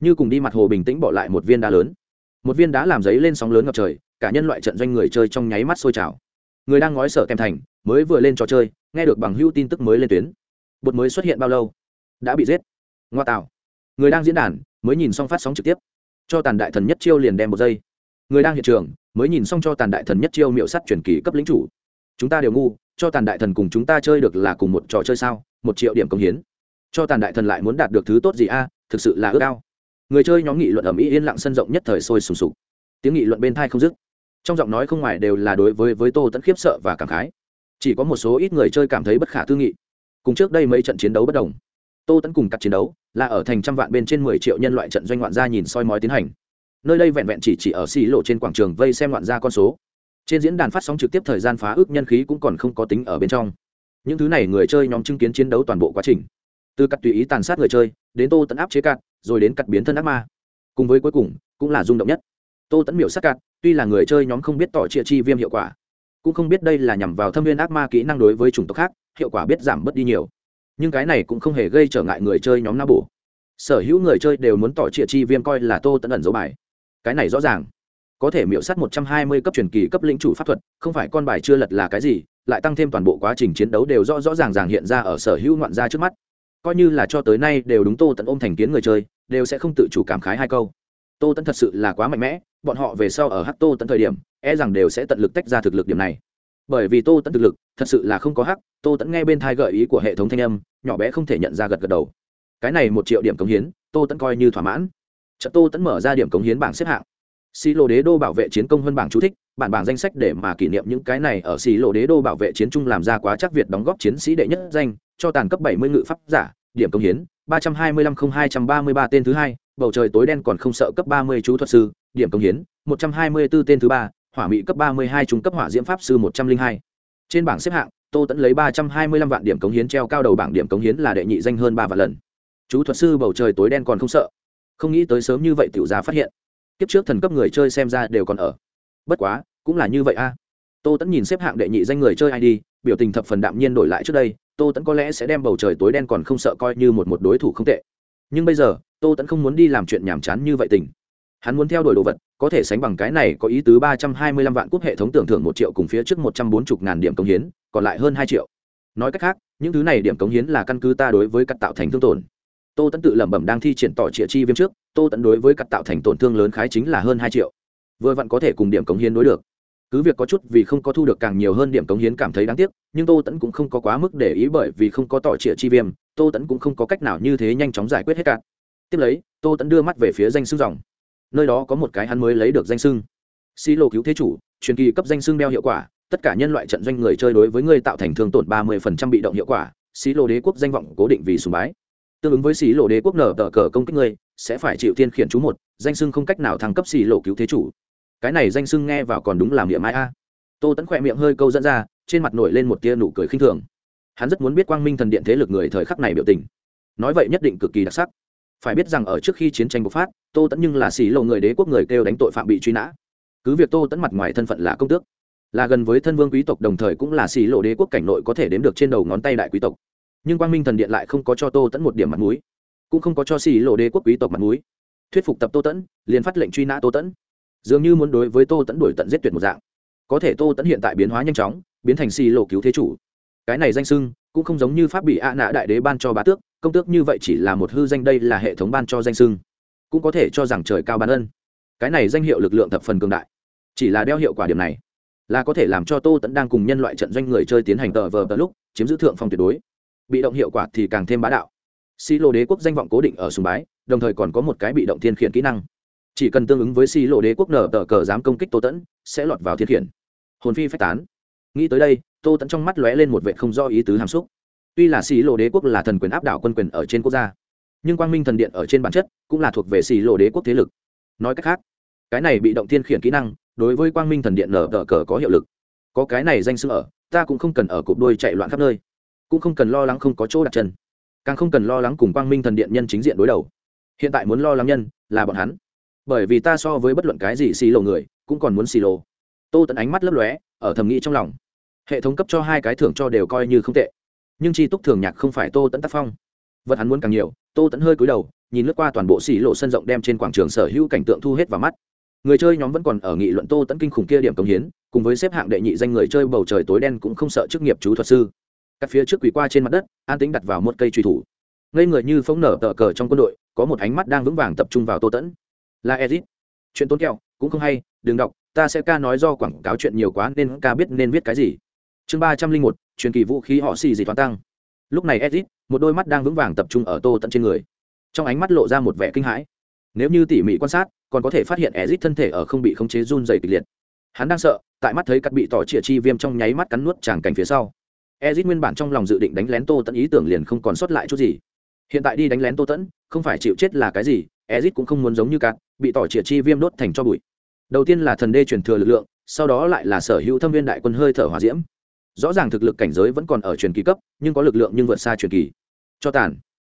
Như cùng đi mặt hồ bình tĩnh bỏ lại một viên đá lớn. Một viên đá làm giấy lên sóng lớn ngập trời, cả nhân loại trận doanh người chơi trong nháy mắt sôi trào. Người đang ngói sở kem thành, mới vừa lên trò chơi, nghe được bằng hữu tin tức mới lên tuyến. Bột mới xuất hiện bao lâu? Đã bị giết. Ngoa tạo. Người đang diễn đàn, mới nhìn xong phát sóng trực tiếp cho tàn đại thần nhất chiêu liền đem một giây. Người đang hiện trường, mới nhìn xong cho tàn đại thần nhất chiêu miệu sắt truyền kỳ cấp lính chủ. Chúng ta đều ngu, cho tàn đại thần cùng chúng ta chơi được là cùng một trò chơi sao? Một triệu điểm công hiến. Cho tàn đại thần lại muốn đạt được thứ tốt gì a? Thực sự là ước ao. Người chơi nhóm nghị luận ở mỹ yên lặng sân rộng nhất thời sôi sùng sục. Tiếng nghị luận bên thai không dứt. Trong giọng nói không ngoài đều là đối với với tô tẫn khiếp sợ và cảm khái. Chỉ có một số ít người chơi cảm thấy bất khả tư nghị. Cùng trước đây mấy trận chiến đấu bất đồng tô tẫn cùng cặp chiến đấu là ở thành trăm vạn bên trên mười triệu nhân loại trận doanh ngoạn gia nhìn soi mói tiến hành. Nơi đây vẹn vẹn chỉ chỉ ở xì lộ trên quảng trường vây xem ngoạn gia con số. Trên diễn đàn phát sóng trực tiếp thời gian phá ước nhân khí cũng còn không có tính ở bên trong. Những thứ này người chơi nhóm chứng kiến chiến đấu toàn bộ quá trình. Từ cắt tùy ý tàn sát người chơi, đến tô tẫn áp chế cạn, rồi đến cắt biến thân ác ma. Cùng với cuối cùng, cũng là rung động nhất. Tô tẫn miểu sát cạn, tuy là người chơi nhóm không biết tỏ chia chi viêm hiệu quả, cũng không biết đây là nhằm vào thâm viên ác ma kỹ năng đối với chủng tộc khác, hiệu quả biết giảm bớt đi nhiều nhưng cái này cũng không hề gây trở ngại người chơi nhóm na bổ sở hữu người chơi đều muốn tỏ trịa chi viêm coi là tô tẫn ẩn dấu bài. Cái này rõ ràng. Có thể miễu sát một trăm hai mươi cấp truyền kỳ cấp lĩnh chủ pháp thuật, không phải con bài chưa lật là cái gì, lại tăng thêm toàn bộ quá trình chiến đấu đều rõ rõ ràng ràng hiện ra ở sở hữu ngoạn gia trước mắt. Coi như là cho tới nay đều đúng tô tận ôm thành kiến người chơi, đều sẽ không tự chủ cảm khái hai câu. Tô tận thật sự là quá mạnh mẽ, bọn họ về sau ở hát tô tận thời điểm e rằng đều sẽ tận lực tách ra thực lực điểm này bởi vì tô tẫn thực lực, thật sự là không có hắc, tô tẫn nghe bên thai gợi ý của hệ thống thanh âm, nhỏ bé không thể nhận ra gật gật đầu. Cái này một triệu điểm cống hiến, tô tẫn coi như thỏa mãn. Trận tô tẫn mở ra điểm cống hiến bảng xếp hạng. Xì lộ đế đô bảo vệ chiến công hơn bảng chú thích, bản bảng danh sách để mà kỷ niệm những cái này ở xì lộ đế đô bảo vệ chiến trung làm ra quá chắc việt đóng góp chiến sĩ đệ nhất danh, cho tàn cấp bảy mươi ngự pháp giả, điểm công hiến, ba trăm hai mươi lăm không hai trăm ba mươi ba tên thứ hai, bầu trời tối đen còn không sợ cấp ba mươi chú thuật sư, điểm công hiến, một trăm hai mươi 124 tên thứ ba hỏa mỹ cấp ba mươi hai trung cấp hỏa diễm pháp sư một trăm linh hai. Trên bảng xếp hạng, tô tẫn lấy ba trăm hai mươi lăm vạn điểm cống hiến treo cao đầu bảng điểm cống hiến là đệ nhị danh hơn ba vạn lần. Chú thuật sư bầu trời tối đen còn không sợ. Không nghĩ tới sớm như vậy tiểu giá phát hiện. Kiếp trước thần cấp người chơi xem ra đều còn ở. Bất quá, cũng là như vậy a. Tô tẫn nhìn xếp hạng đệ nhị danh người chơi id biểu tình thập phần đạm nhiên đổi lại trước đây, tô tẫn có lẽ sẽ đem bầu trời tối đen còn không sợ coi như một một đối thủ không tệ. Nhưng bây giờ, tô tẫn không muốn đi làm chuyện nhàm chán như vậy tình. Hắn muốn theo đuổi đồ vật có thể sánh bằng cái này có ý tứ ba trăm hai mươi lăm vạn cúp hệ thống tưởng thưởng một triệu cùng phía trước một trăm bốn mươi ngàn điểm cống hiến, còn lại hơn hai triệu. Nói cách khác, những thứ này điểm cống hiến là căn cứ ta đối với cắt tạo thành thương tổn. Tô tấn tự lẩm bẩm đang thi triển tỏ trịa chi viêm trước, tô tấn đối với cắt tạo thành tổn thương lớn khái chính là hơn hai triệu. Vừa vặn có thể cùng điểm cống hiến đối được. Cứ việc có chút vì không có thu được càng nhiều hơn điểm cống hiến cảm thấy đáng tiếc, nhưng tô tấn cũng không có quá mức để ý bởi vì không có tỏ trịa chi viêm, tô tấn cũng không có cách nào như thế nhanh chóng giải quyết hết cả. Tiếp lấy, tô tấn đưa mắt về phía danh xưng dòng nơi đó có một cái hắn mới lấy được danh sưng xi lô cứu thế chủ, truyền kỳ cấp danh sưng đeo hiệu quả, tất cả nhân loại trận doanh người chơi đối với ngươi tạo thành thương tổn ba mươi phần trăm bị động hiệu quả xí lô đế quốc danh vọng cố định vì sùng bái. Tương ứng với xí lô đế quốc nở tờ cờ công kích ngươi sẽ phải chịu thiên khiển chú một, danh sưng không cách nào thăng cấp xì lộ cứu thế chủ. Cái này danh sưng nghe vào còn đúng làm địa mai a. Tô tẫn khỏe miệng hơi câu dẫn ra, trên mặt nổi lên một tia nụ cười khinh thường. Hắn rất muốn biết quang minh thần điện thế lực người thời khắc này biểu tình. Nói vậy nhất định cực kỳ đặc sắc phải biết rằng ở trước khi chiến tranh bộc phát, tô tẫn nhưng là xì lộ người đế quốc người kêu đánh tội phạm bị truy nã. Cứ việc tô tẫn mặt ngoài thân phận là công tước, là gần với thân vương quý tộc đồng thời cũng là xì lộ đế quốc cảnh nội có thể đếm được trên đầu ngón tay đại quý tộc. Nhưng quang minh thần điện lại không có cho tô tẫn một điểm mặt mũi, cũng không có cho xì lộ đế quốc quý tộc mặt mũi. Thuyết phục tập tô tẫn liền phát lệnh truy nã tô tẫn dường như muốn đối với tô tẫn đuổi tận giết tuyệt một dạng. Có thể tô tẫn hiện tại biến hóa nhanh chóng, biến thành xì lộ cứu thế chủ. Cái này danh sưng cũng không giống như pháp bị ạ nã đại đế ban cho bá tước công tước như vậy chỉ là một hư danh đây là hệ thống ban cho danh sưng cũng có thể cho rằng trời cao ban ân. Cái này danh hiệu lực lượng thập phần cường đại, chỉ là đeo hiệu quả điểm này, là có thể làm cho tô tẫn đang cùng nhân loại trận doanh người chơi tiến hành tờ vờ tờ lúc chiếm giữ thượng phong tuyệt đối. Bị động hiệu quả thì càng thêm bá đạo. Xi lô đế quốc danh vọng cố định ở sùng bái, đồng thời còn có một cái bị động thiên khiển kỹ năng. Chỉ cần tương ứng với xi lô đế quốc nở tờ cờ dám công kích tô tẫn sẽ lọt vào thiên khiển. Hồn phi phách tán. Nghĩ tới đây, tô tẫn trong mắt lóe lên một vệ không do ý tứ hàm xúc tuy là xì lộ đế quốc là thần quyền áp đảo quân quyền ở trên quốc gia, nhưng quang minh thần điện ở trên bản chất cũng là thuộc về xì lộ đế quốc thế lực. Nói cách khác, cái này bị động thiên khiển kỹ năng, đối với quang minh thần điện nở tờ cờ có hiệu lực. Có cái này danh sư ở, ta cũng không cần ở cục đôi chạy loạn khắp nơi, cũng không cần lo lắng không có chỗ đặt chân, càng không cần lo lắng cùng quang minh thần điện nhân chính diện đối đầu. Hiện tại muốn lo lắng nhân là bọn hắn, bởi vì ta so với bất luận cái gì xì lộ người, cũng còn muốn xì lộ. Tô tận ánh mắt lấp lóe, ở thầm nghĩ trong lòng. Hệ thống cấp cho hai cái thưởng cho đều coi như không tệ nhưng chi túc thường nhạc không phải tô tẫn tác phong. Vật hắn muốn càng nhiều, tô tẫn hơi cúi đầu, nhìn lướt qua toàn bộ xỉ lộ sân rộng đem trên quảng trường sở hữu cảnh tượng thu hết vào mắt. Người chơi nhóm vẫn còn ở nghị luận tô tẫn kinh khủng kia điểm công hiến, cùng với xếp hạng đệ nhị danh người chơi bầu trời tối đen cũng không sợ chức nghiệp chú thuật sư. Các phía trước quỳ qua trên mặt đất, an tính đặt vào một cây truy thủ. Ngây người như phóng nở tờ cờ trong quân đội, có một ánh mắt đang vững vàng tập trung vào tô tẫn. Là edit. Chuyện tốn kẹo, cũng không hay, đừng đọc, ta sẽ ca nói do quảng cáo chuyện nhiều quá nên ca biết nên viết cái gì chương ba trăm linh một, truyền kỳ vũ khí họ xì gì toán tăng. Lúc này edit một đôi mắt đang vững vàng tập trung ở tô tận trên người. Trong ánh mắt lộ ra một vẻ kinh hãi. Nếu như tỉ mỉ quan sát, còn có thể phát hiện ezit thân thể ở không bị khống chế run dày kịch liệt. Hắn đang sợ, tại mắt thấy cắt bị tỏ chĩa chi viêm trong nháy mắt cắn nuốt tràng cảnh phía sau. Ezit nguyên bản trong lòng dự định đánh lén tô tận ý tưởng liền không còn sót lại chút gì. Hiện tại đi đánh lén tô tẫn không phải chịu chết là cái gì ezit cũng không muốn giống như cát bị tỏ chĩa chi viêm đốt thành cho bụi. Đầu tiên là thần đê truyền thừa lực lượng, sau đó lại là sở hữu thâm viên đại quân hơi thở hỏa diễm rõ ràng thực lực cảnh giới vẫn còn ở truyền kỳ cấp, nhưng có lực lượng nhưng vượt xa truyền kỳ. Cho tàn.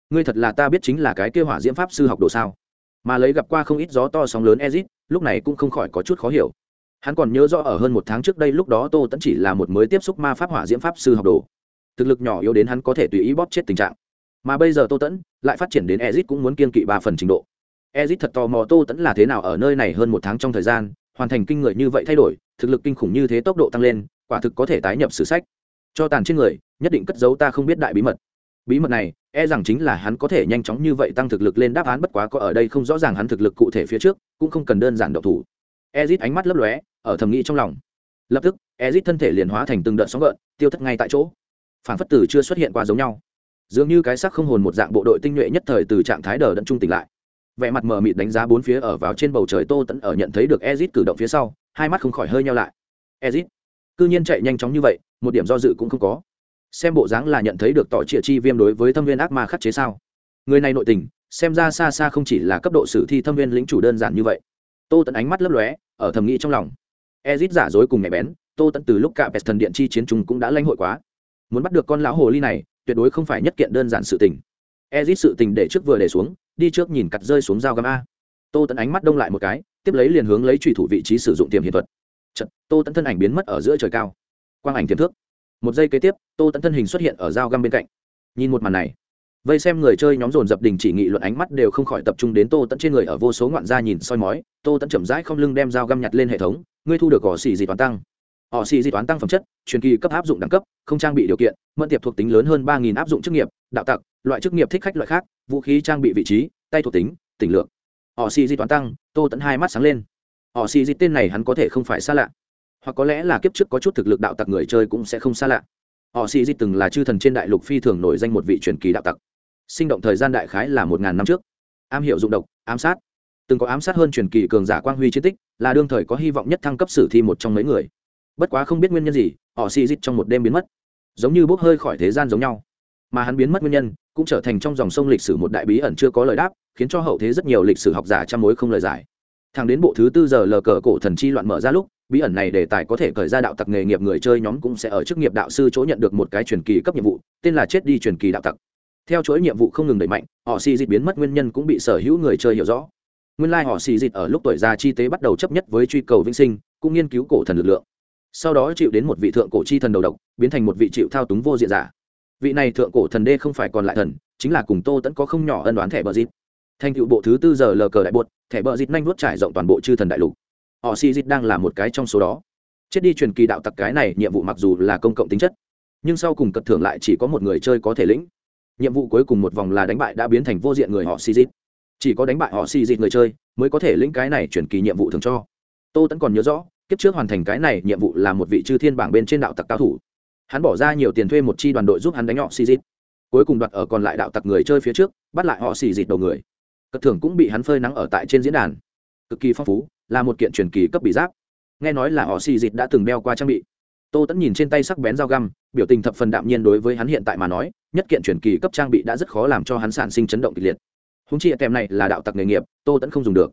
Ngươi thật là ta biết chính là cái kêu hỏa diễm pháp sư học đồ sao? Mà lấy gặp qua không ít gió to sóng lớn ezit, lúc này cũng không khỏi có chút khó hiểu. Hắn còn nhớ rõ ở hơn một tháng trước đây lúc đó tô tẫn chỉ là một mới tiếp xúc ma pháp hỏa diễm pháp sư học đồ. Thực lực nhỏ yếu đến hắn có thể tùy ý bóp chết tình trạng. Mà bây giờ tô tẫn lại phát triển đến ezit cũng muốn kiên kỵ ba phần trình độ. Ezit thật tò mò tô tẫn là thế nào ở nơi này hơn một tháng trong thời gian, hoàn thành kinh người như vậy thay đổi, thực lực kinh khủng như thế tốc độ tăng lên quả thực có thể tái nhập sử sách. Cho tàn trên người, nhất định cất giấu ta không biết đại bí mật. Bí mật này e rằng chính là hắn có thể nhanh chóng như vậy tăng thực lực lên đáp án bất quá có ở đây không rõ ràng hắn thực lực cụ thể phía trước, cũng không cần đơn giản độc thủ. Ezit ánh mắt lấp lóe, ở thầm nghĩ trong lòng. Lập tức, ezit thân thể liền hóa thành từng đợt sóng gợn, tiêu thất ngay tại chỗ. Phản phất tử chưa xuất hiện qua giống nhau. Dường như cái sắc không hồn một dạng bộ đội tinh nhuệ nhất thời từ trạng thái đờ đẫn trung tỉnh lại. Vẻ mặt mờ mịt đánh giá bốn phía ở vào trên bầu trời tô tẫn ở nhận thấy được ezit cử động phía sau, hai mắt không khỏi hơi nhau lại. Ezit cư nhiên chạy nhanh chóng như vậy, một điểm do dự cũng không có. Xem bộ dáng là nhận thấy được tỏ trịa chi viêm đối với thâm viên ác ma khắc chế sao? Người này nội tình, xem ra xa xa không chỉ là cấp độ sử thi thâm viên lính chủ đơn giản như vậy. Tô tận ánh mắt lấp lóe, ở thầm nghĩ trong lòng. Ezit giả dối cùng nhạy bén, tô tận từ lúc cả pest thần điện chi chiến chúng cũng đã lãnh hội quá. Muốn bắt được con lão hồ ly này, tuyệt đối không phải nhất kiện đơn giản sự tình. Ezit sự tình để trước vừa để xuống, đi trước nhìn cặt rơi xuống dao găm a. Tô tận ánh mắt đông lại một cái, tiếp lấy liền hướng lấy truy thủ vị trí sử dụng tiềm hiện thuật. Chật, tô Tấn thân ảnh biến mất ở giữa trời cao. Quang ảnh tiềm thước. Một giây kế tiếp tô Tấn thân hình xuất hiện ở dao găm bên cạnh. Nhìn một màn này vây xem người chơi nhóm dồn dập đình chỉ nghị luận ánh mắt đều không khỏi tập trung đến tô Tấn trên người ở vô số ngoạn gia nhìn soi mói. Tô Tấn chậm rãi không lưng đem dao găm nhặt lên hệ thống ngươi thu được cỏ xì gì toán tăng. Họ xì gì toán tăng phẩm chất truyền kỳ cấp áp dụng đẳng cấp không trang bị điều kiện mẫn tiệp thuộc tính lớn hơn ba nghìn áp dụng chức nghiệp đạo tặc loại chức nghiệp thích khách loại khác vũ khí trang bị vị trí tay thuộc tính tỉnh lượng họ xì gì toán tăng tô tẫn hai mắt sáng lên họ xì dị tên này hắn có thể không phải xa lạ. Hoặc có lẽ là kiếp trước có chút thực lực đạo tặc người chơi cũng sẽ không xa lạ. Họ xì dị từng là chư thần trên đại lục phi thường nổi danh một vị truyền kỳ đạo tặc. Sinh động thời gian đại khái là một ngàn năm trước. Am hiểu dụng độc, ám sát. Từng có ám sát hơn truyền kỳ cường giả quang huy chiến tích, là đương thời có hy vọng nhất thăng cấp sử thi một trong mấy người. Bất quá không biết nguyên nhân gì, họ xì dít trong một đêm biến mất. Giống như bốc hơi khỏi thế gian giống nhau. Mà hắn biến mất nguyên nhân, cũng trở thành trong dòng sông lịch sử một đại bí ẩn chưa có lời đáp, khiến cho hậu thế rất nhiều lịch sử học giả trăm mối không lời giải thằng đến bộ thứ tư giờ lờ cờ cổ thần chi loạn mở ra lúc, bí ẩn này đề tài có thể khởi ra đạo tặc nghề nghiệp người chơi nhóm cũng sẽ ở chức nghiệp đạo sư chỗ nhận được một cái truyền kỳ cấp nhiệm vụ, tên là chết đi truyền kỳ đạo tặc. Theo chuỗi nhiệm vụ không ngừng đẩy mạnh, họ xì dịch biến mất nguyên nhân cũng bị sở hữu người chơi hiểu rõ. Nguyên lai、like、họ xì dịch ở lúc tuổi già chi tế bắt đầu chấp nhất với truy cầu vĩnh sinh, cũng nghiên cứu cổ thần lực lượng. Sau đó chịu đến một vị thượng cổ chi thần đầu độc, biến thành một vị chịu thao túng vô diện giả. Vị này thượng cổ thần đê không phải còn lại thần, chính là cùng tô tẫn có không nhỏ ân đoán thẻ bờ dịp thành tựu bộ thứ tư giờ lờ cờ đại bột thẻ bờ dịt nhanh nuốt trải rộng toàn bộ chư thần đại lục. Họ Si Dịt đang là một cái trong số đó. Chết đi truyền kỳ đạo tặc cái này nhiệm vụ mặc dù là công cộng tính chất nhưng sau cùng cật thưởng lại chỉ có một người chơi có thể lĩnh. Nhiệm vụ cuối cùng một vòng là đánh bại đã biến thành vô diện người họ Si Dịt, chỉ có đánh bại họ Si Dịt người chơi mới có thể lĩnh cái này truyền kỳ nhiệm vụ thường cho. Tô tẫn còn nhớ rõ kiếp trước hoàn thành cái này nhiệm vụ là một vị chư thiên bảng bên trên đạo tặc cao thủ. Hắn bỏ ra nhiều tiền thuê một chi đoàn đội giúp hắn đánh họ Si Dịt. cuối cùng đoạt ở còn lại đạo tặc người chơi phía trước bắt lại họ xì Dịt đầu người cất thưởng cũng bị hắn phơi nắng ở tại trên diễn đàn. Cực kỳ phong phú, là một kiện truyền kỳ cấp bị giáp. Nghe nói là họ xì dịt đã từng đeo qua trang bị. Tô tẫn nhìn trên tay sắc bén dao găm, biểu tình thập phần đạm nhiên đối với hắn hiện tại mà nói, nhất kiện truyền kỳ cấp trang bị đã rất khó làm cho hắn sản sinh chấn động kịch liệt. Húng chi kèm này là đạo tặc nghề nghiệp, tô tẫn không dùng được.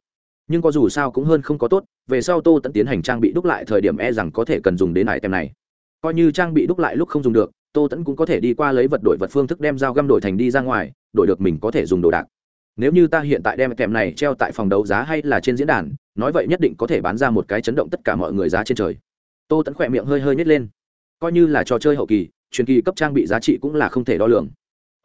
Nhưng có dù sao cũng hơn không có tốt, về sau tô tẫn tiến hành trang bị đúc lại thời điểm e rằng có thể cần dùng đến lại tem này. Coi như trang bị đúc lại lúc không dùng được, tô tẫn cũng có thể đi qua lấy vật đổi vật phương thức đem dao găm đổi thành đi ra ngoài, đổi được mình có thể dùng đồ đạc nếu như ta hiện tại đem kèm này treo tại phòng đấu giá hay là trên diễn đàn, nói vậy nhất định có thể bán ra một cái chấn động tất cả mọi người giá trên trời. Tô tẫn khỏe miệng hơi hơi nhét lên. Coi như là trò chơi hậu kỳ, truyền kỳ cấp trang bị giá trị cũng là không thể đo lường.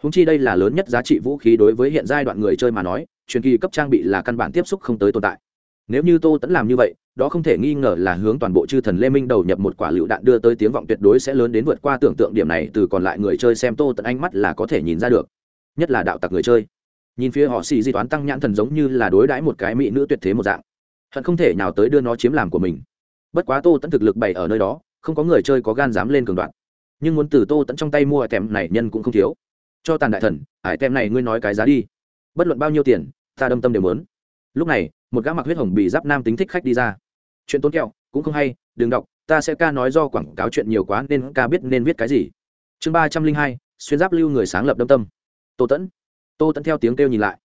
Húng chi đây là lớn nhất giá trị vũ khí đối với hiện giai đoạn người chơi mà nói, truyền kỳ cấp trang bị là căn bản tiếp xúc không tới tồn tại. Nếu như tô tẫn làm như vậy, đó không thể nghi ngờ là hướng toàn bộ chư thần lê minh đầu nhập một quả lựu đạn đưa tới tiếng vọng tuyệt đối sẽ lớn đến vượt qua tưởng tượng điểm này từ còn lại người chơi xem tô tận ánh mắt là có thể nhìn ra được. Nhất là đạo tặc người chơi nhìn phía họ xì di toán tăng nhãn thần giống như là đối đãi một cái mỹ nữ tuyệt thế một dạng. Hận không thể nào tới đưa nó chiếm làm của mình. Bất quá tô tẫn thực lực bày ở nơi đó, không có người chơi có gan dám lên cường đoạn nhưng muốn từ tô tẫn trong tay mua tèm này nhân cũng không thiếu. Cho tàn đại thần ải tem này ngươi nói cái giá đi. Bất luận bao nhiêu tiền, ta đâm tâm đều mớn lúc này, một gã mặc huyết hồng bị giáp nam tính thích khách đi ra. Chuyện tốn kẹo, cũng không hay, đừng đọc, ta sẽ ca nói do quảng cáo chuyện nhiều quá nên ca biết nên viết cái gì. Chương ba trăm linh hai, xuyên giáp lưu người sáng lập đâm tâm. Tô tẫn tô tẫn theo tiếng kêu nhìn lại.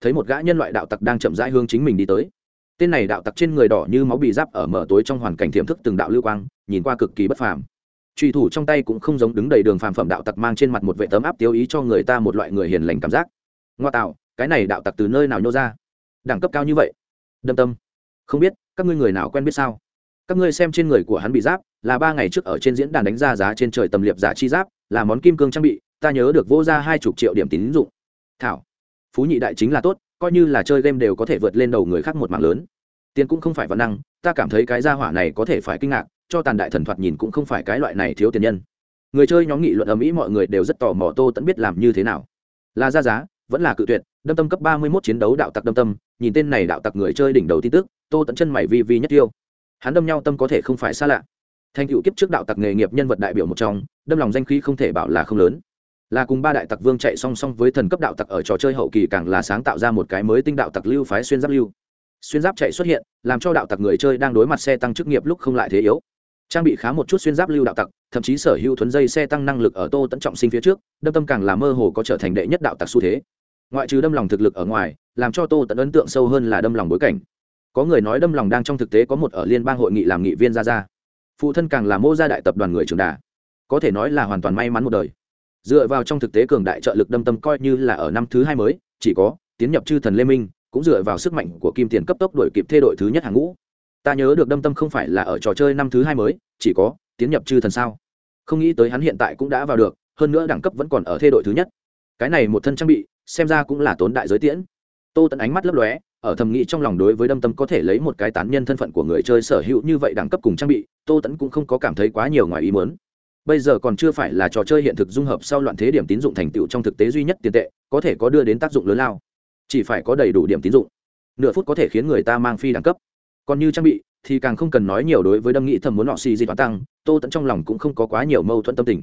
Thấy một gã nhân loại đạo tặc đang chậm rãi hướng chính mình đi tới. Tên này đạo tặc trên người đỏ như máu bị giáp ở mở tối trong hoàn cảnh thiểm thức từng đạo lưu quang, nhìn qua cực kỳ bất phàm. Truy thủ trong tay cũng không giống đứng đầy đường phàm phẩm đạo tặc mang trên mặt một vệ tấm áp tiêu ý cho người ta một loại người hiền lành cảm giác. Ngoa tạo, cái này đạo tặc từ nơi nào nhô ra? Đẳng cấp cao như vậy. Đâm tâm. Không biết, các ngươi người nào quen biết sao? Các ngươi xem trên người của hắn bị giáp, là ba ngày trước ở trên diễn đàn đánh ra giá trên trời tầm liệp giả chi giáp, là món kim cương trang bị, ta nhớ được vô ra hai chục triệu điểm tín dụng thảo. Phú nhị đại chính là tốt, coi như là chơi game đều có thể vượt lên đầu người khác một mạng lớn. Tiền cũng không phải văn năng, ta cảm thấy cái gia hỏa này có thể phải kinh ngạc, cho tàn đại thần thoạt nhìn cũng không phải cái loại này thiếu tiền nhân. Người chơi nhóm nghị luận ở mỹ mọi người đều rất tò mò tô tẫn biết làm như thế nào. Là ra giá, vẫn là cự tuyệt, đâm tâm cấp ba mươi mốt chiến đấu đạo tặc đâm tâm, nhìn tên này đạo tặc người chơi đỉnh đầu tin tức, tô tẫn chân mày vi vi nhất tiêu. Hắn đâm nhau tâm có thể không phải xa lạ. Thành cựu kiếp trước đạo tặc nghề nghiệp nhân vật đại biểu một trong, đâm lòng danh khí không thể bảo là không lớn là cùng ba đại tặc vương chạy song song với thần cấp đạo tặc ở trò chơi hậu kỳ càng là sáng tạo ra một cái mới tinh đạo tặc lưu phái xuyên giáp lưu. Xuyên giáp chạy xuất hiện, làm cho đạo tặc người chơi đang đối mặt xe tăng chức nghiệp lúc không lại thế yếu. Trang bị khá một chút xuyên giáp lưu đạo tặc, thậm chí sở hữu thuấn dây xe tăng năng lực ở tô tẫn trọng sinh phía trước, đâm tâm càng là mơ hồ có trở thành đệ nhất đạo tặc xu thế. Ngoại trừ đâm lòng thực lực ở ngoài, làm cho tô tẫn ấn tượng sâu hơn là đâm lòng bối cảnh. Có người nói đâm lòng đang trong thực tế có một ở liên bang hội nghị làm nghị viên ra ra. Phụ thân càng là mô gia đại tập đoàn người trường đà. Có thể nói là hoàn toàn may mắn một đời dựa vào trong thực tế cường đại trợ lực đâm tâm coi như là ở năm thứ hai mới, chỉ có tiến nhập chư thần lê minh, cũng dựa vào sức mạnh của kim tiền cấp tốc đổi kịp thê đội thứ nhất hàng ngũ. Ta nhớ được đâm tâm không phải là ở trò chơi năm thứ hai mới, chỉ có tiến nhập chư thần sao? Không nghĩ tới hắn hiện tại cũng đã vào được, hơn nữa đẳng cấp vẫn còn ở thê đội thứ nhất. Cái này một thân trang bị, xem ra cũng là tốn đại giới tiễn. Tô tận ánh mắt lấp lóe, ở thầm nghĩ trong lòng đối với đâm tâm có thể lấy một cái tán nhân thân phận của người chơi sở hữu như vậy đẳng cấp cùng trang bị, tô tẫn cũng không có cảm thấy quá nhiều ngoài ý muốn bây giờ còn chưa phải là trò chơi hiện thực dung hợp sau loạn thế điểm tín dụng thành tựu trong thực tế duy nhất tiền tệ, có thể có đưa đến tác dụng lớn lao. Chỉ phải có đầy đủ điểm tín dụng. Nửa phút có thể khiến người ta mang phi đẳng cấp. Còn như trang bị, thì càng không cần nói nhiều đối với đâm nghĩ thầm muốn họ xì gì toán tăng, tô tẫn trong lòng cũng không có quá nhiều mâu thuẫn tâm tình.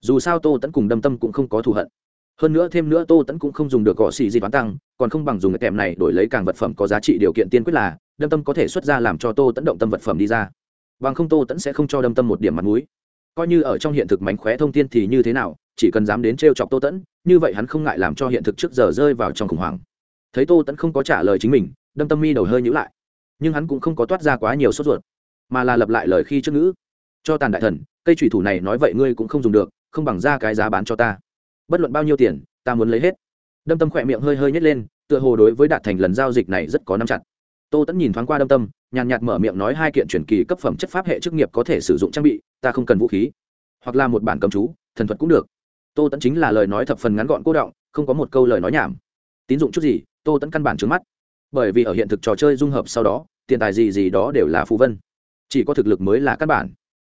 Dù sao tô tẫn cùng đâm tâm cũng không có thù hận. Hơn nữa thêm nữa tô tẫn cũng không dùng được gõ xì gì toán tăng, còn không bằng dùng cái kèm này đổi lấy càng vật phẩm có giá trị điều kiện tiên quyết là, đâm tâm có thể xuất ra làm cho tô tẫn động tâm vật phẩm đi ra. Bằng không tô tẫn sẽ không cho đâm tâm một điểm mặt mũi coi như ở trong hiện thực mánh khóe thông tin thì như thế nào, chỉ cần dám đến t r e o chọc tô tẫn, như vậy hắn không ngại làm cho hiện thực trước giờ rơi vào trong khủng hoảng. Thấy tô tẫn không có trả lời chính mình, đâm tâm mi đầu hơi nhữ lại. Nhưng hắn cũng không có toát ra quá nhiều sốt ruột, mà là lập lại lời khi trước ngữ. Cho tàn đại thần, cây thủy thủ này nói vậy ngươi cũng không dùng được, không bằng ra cái giá bán cho ta. Bất luận bao nhiêu tiền, ta muốn lấy hết. Đâm tâm khỏe miệng hơi hơi nhét lên, tựa hồ đối với đạt thành lần giao dịch này rất có năm chặt tô tẫn nhìn thoáng qua đâm tâm, nhàn nhạt mở miệng nói hai kiện truyền kỳ cấp phẩm chất pháp hệ chức nghiệp có thể sử dụng trang bị, ta không cần vũ khí. Hoặc là một bản cầm chú, thần thuật cũng được. Tô tẫn chính là lời nói thập phần ngắn gọn cô động, không có một câu lời nói nhảm. Tín dụng chút gì, tô tẫn căn bản trước mắt. Bởi vì ở hiện thực trò chơi dung hợp sau đó, tiền tài gì gì đó đều là phù vân. Chỉ có thực lực mới là căn bản.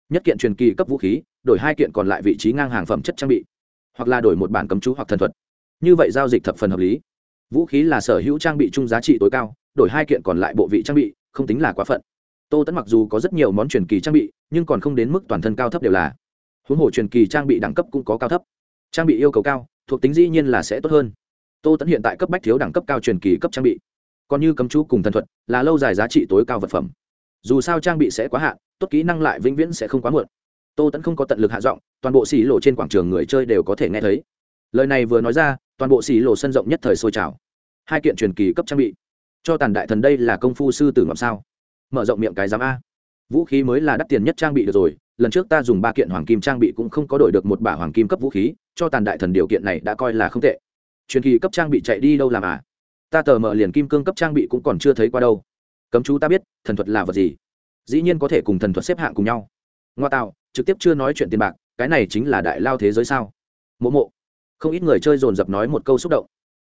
Nhất kiện truyền kỳ cấp vũ khí, đổi hai kiện còn lại vị trí ngang hàng phẩm chất trang bị. Hoặc là đổi một bản cấm chú hoặc thần thuật. Như vậy giao dịch thập phần hợp lý. Vũ khí là sở hữu trang bị chung giá trị tối cao đổi hai kiện còn lại bộ vị trang bị, không tính là quá phận. Tô tẫn mặc dù có rất nhiều món truyền kỳ trang bị, nhưng còn không đến mức toàn thân cao thấp đều là. Huống hồ truyền kỳ trang bị đẳng cấp cũng có cao thấp. Trang bị yêu cầu cao, thuộc tính dĩ nhiên là sẽ tốt hơn. Tô tẫn hiện tại cấp bách thiếu đẳng cấp cao truyền kỳ cấp trang bị. Còn như cấm chú cùng thần thuật, là lâu dài giá trị tối cao vật phẩm. Dù sao trang bị sẽ quá hạn, tốt kỹ năng lại vĩnh viễn sẽ không quá muộn. Tô tẫn không có tận lực hạ giọng, toàn bộ xì lộ trên quảng trường người chơi đều có thể nghe thấy. Lời này vừa nói ra, toàn bộ xì lộ sân rộng nhất thời sôi trào. Hai kiện truyền kỳ cấp trang bị cho tàn đại thần đây là công phu sư tử ngọc sao? Mở rộng miệng cái giám a. Vũ khí mới là đắt tiền nhất trang bị được rồi, lần trước ta dùng ba kiện hoàng kim trang bị cũng không có đổi được một bả hoàng kim cấp vũ khí, cho tàn đại thần điều kiện này đã coi là không tệ. Truyền kỳ cấp trang bị chạy đi đâu làm à? Ta tờ mở liền kim cương cấp trang bị cũng còn chưa thấy qua đâu. Cấm chú ta biết, thần thuật là vật gì? Dĩ nhiên có thể cùng thần thuật xếp hạng cùng nhau. Ngoa tạo, trực tiếp chưa nói chuyện tiền bạc, cái này chính là đại lao thế giới sao? Mộ mộ. Không ít người chơi dồn dập nói một câu xúc động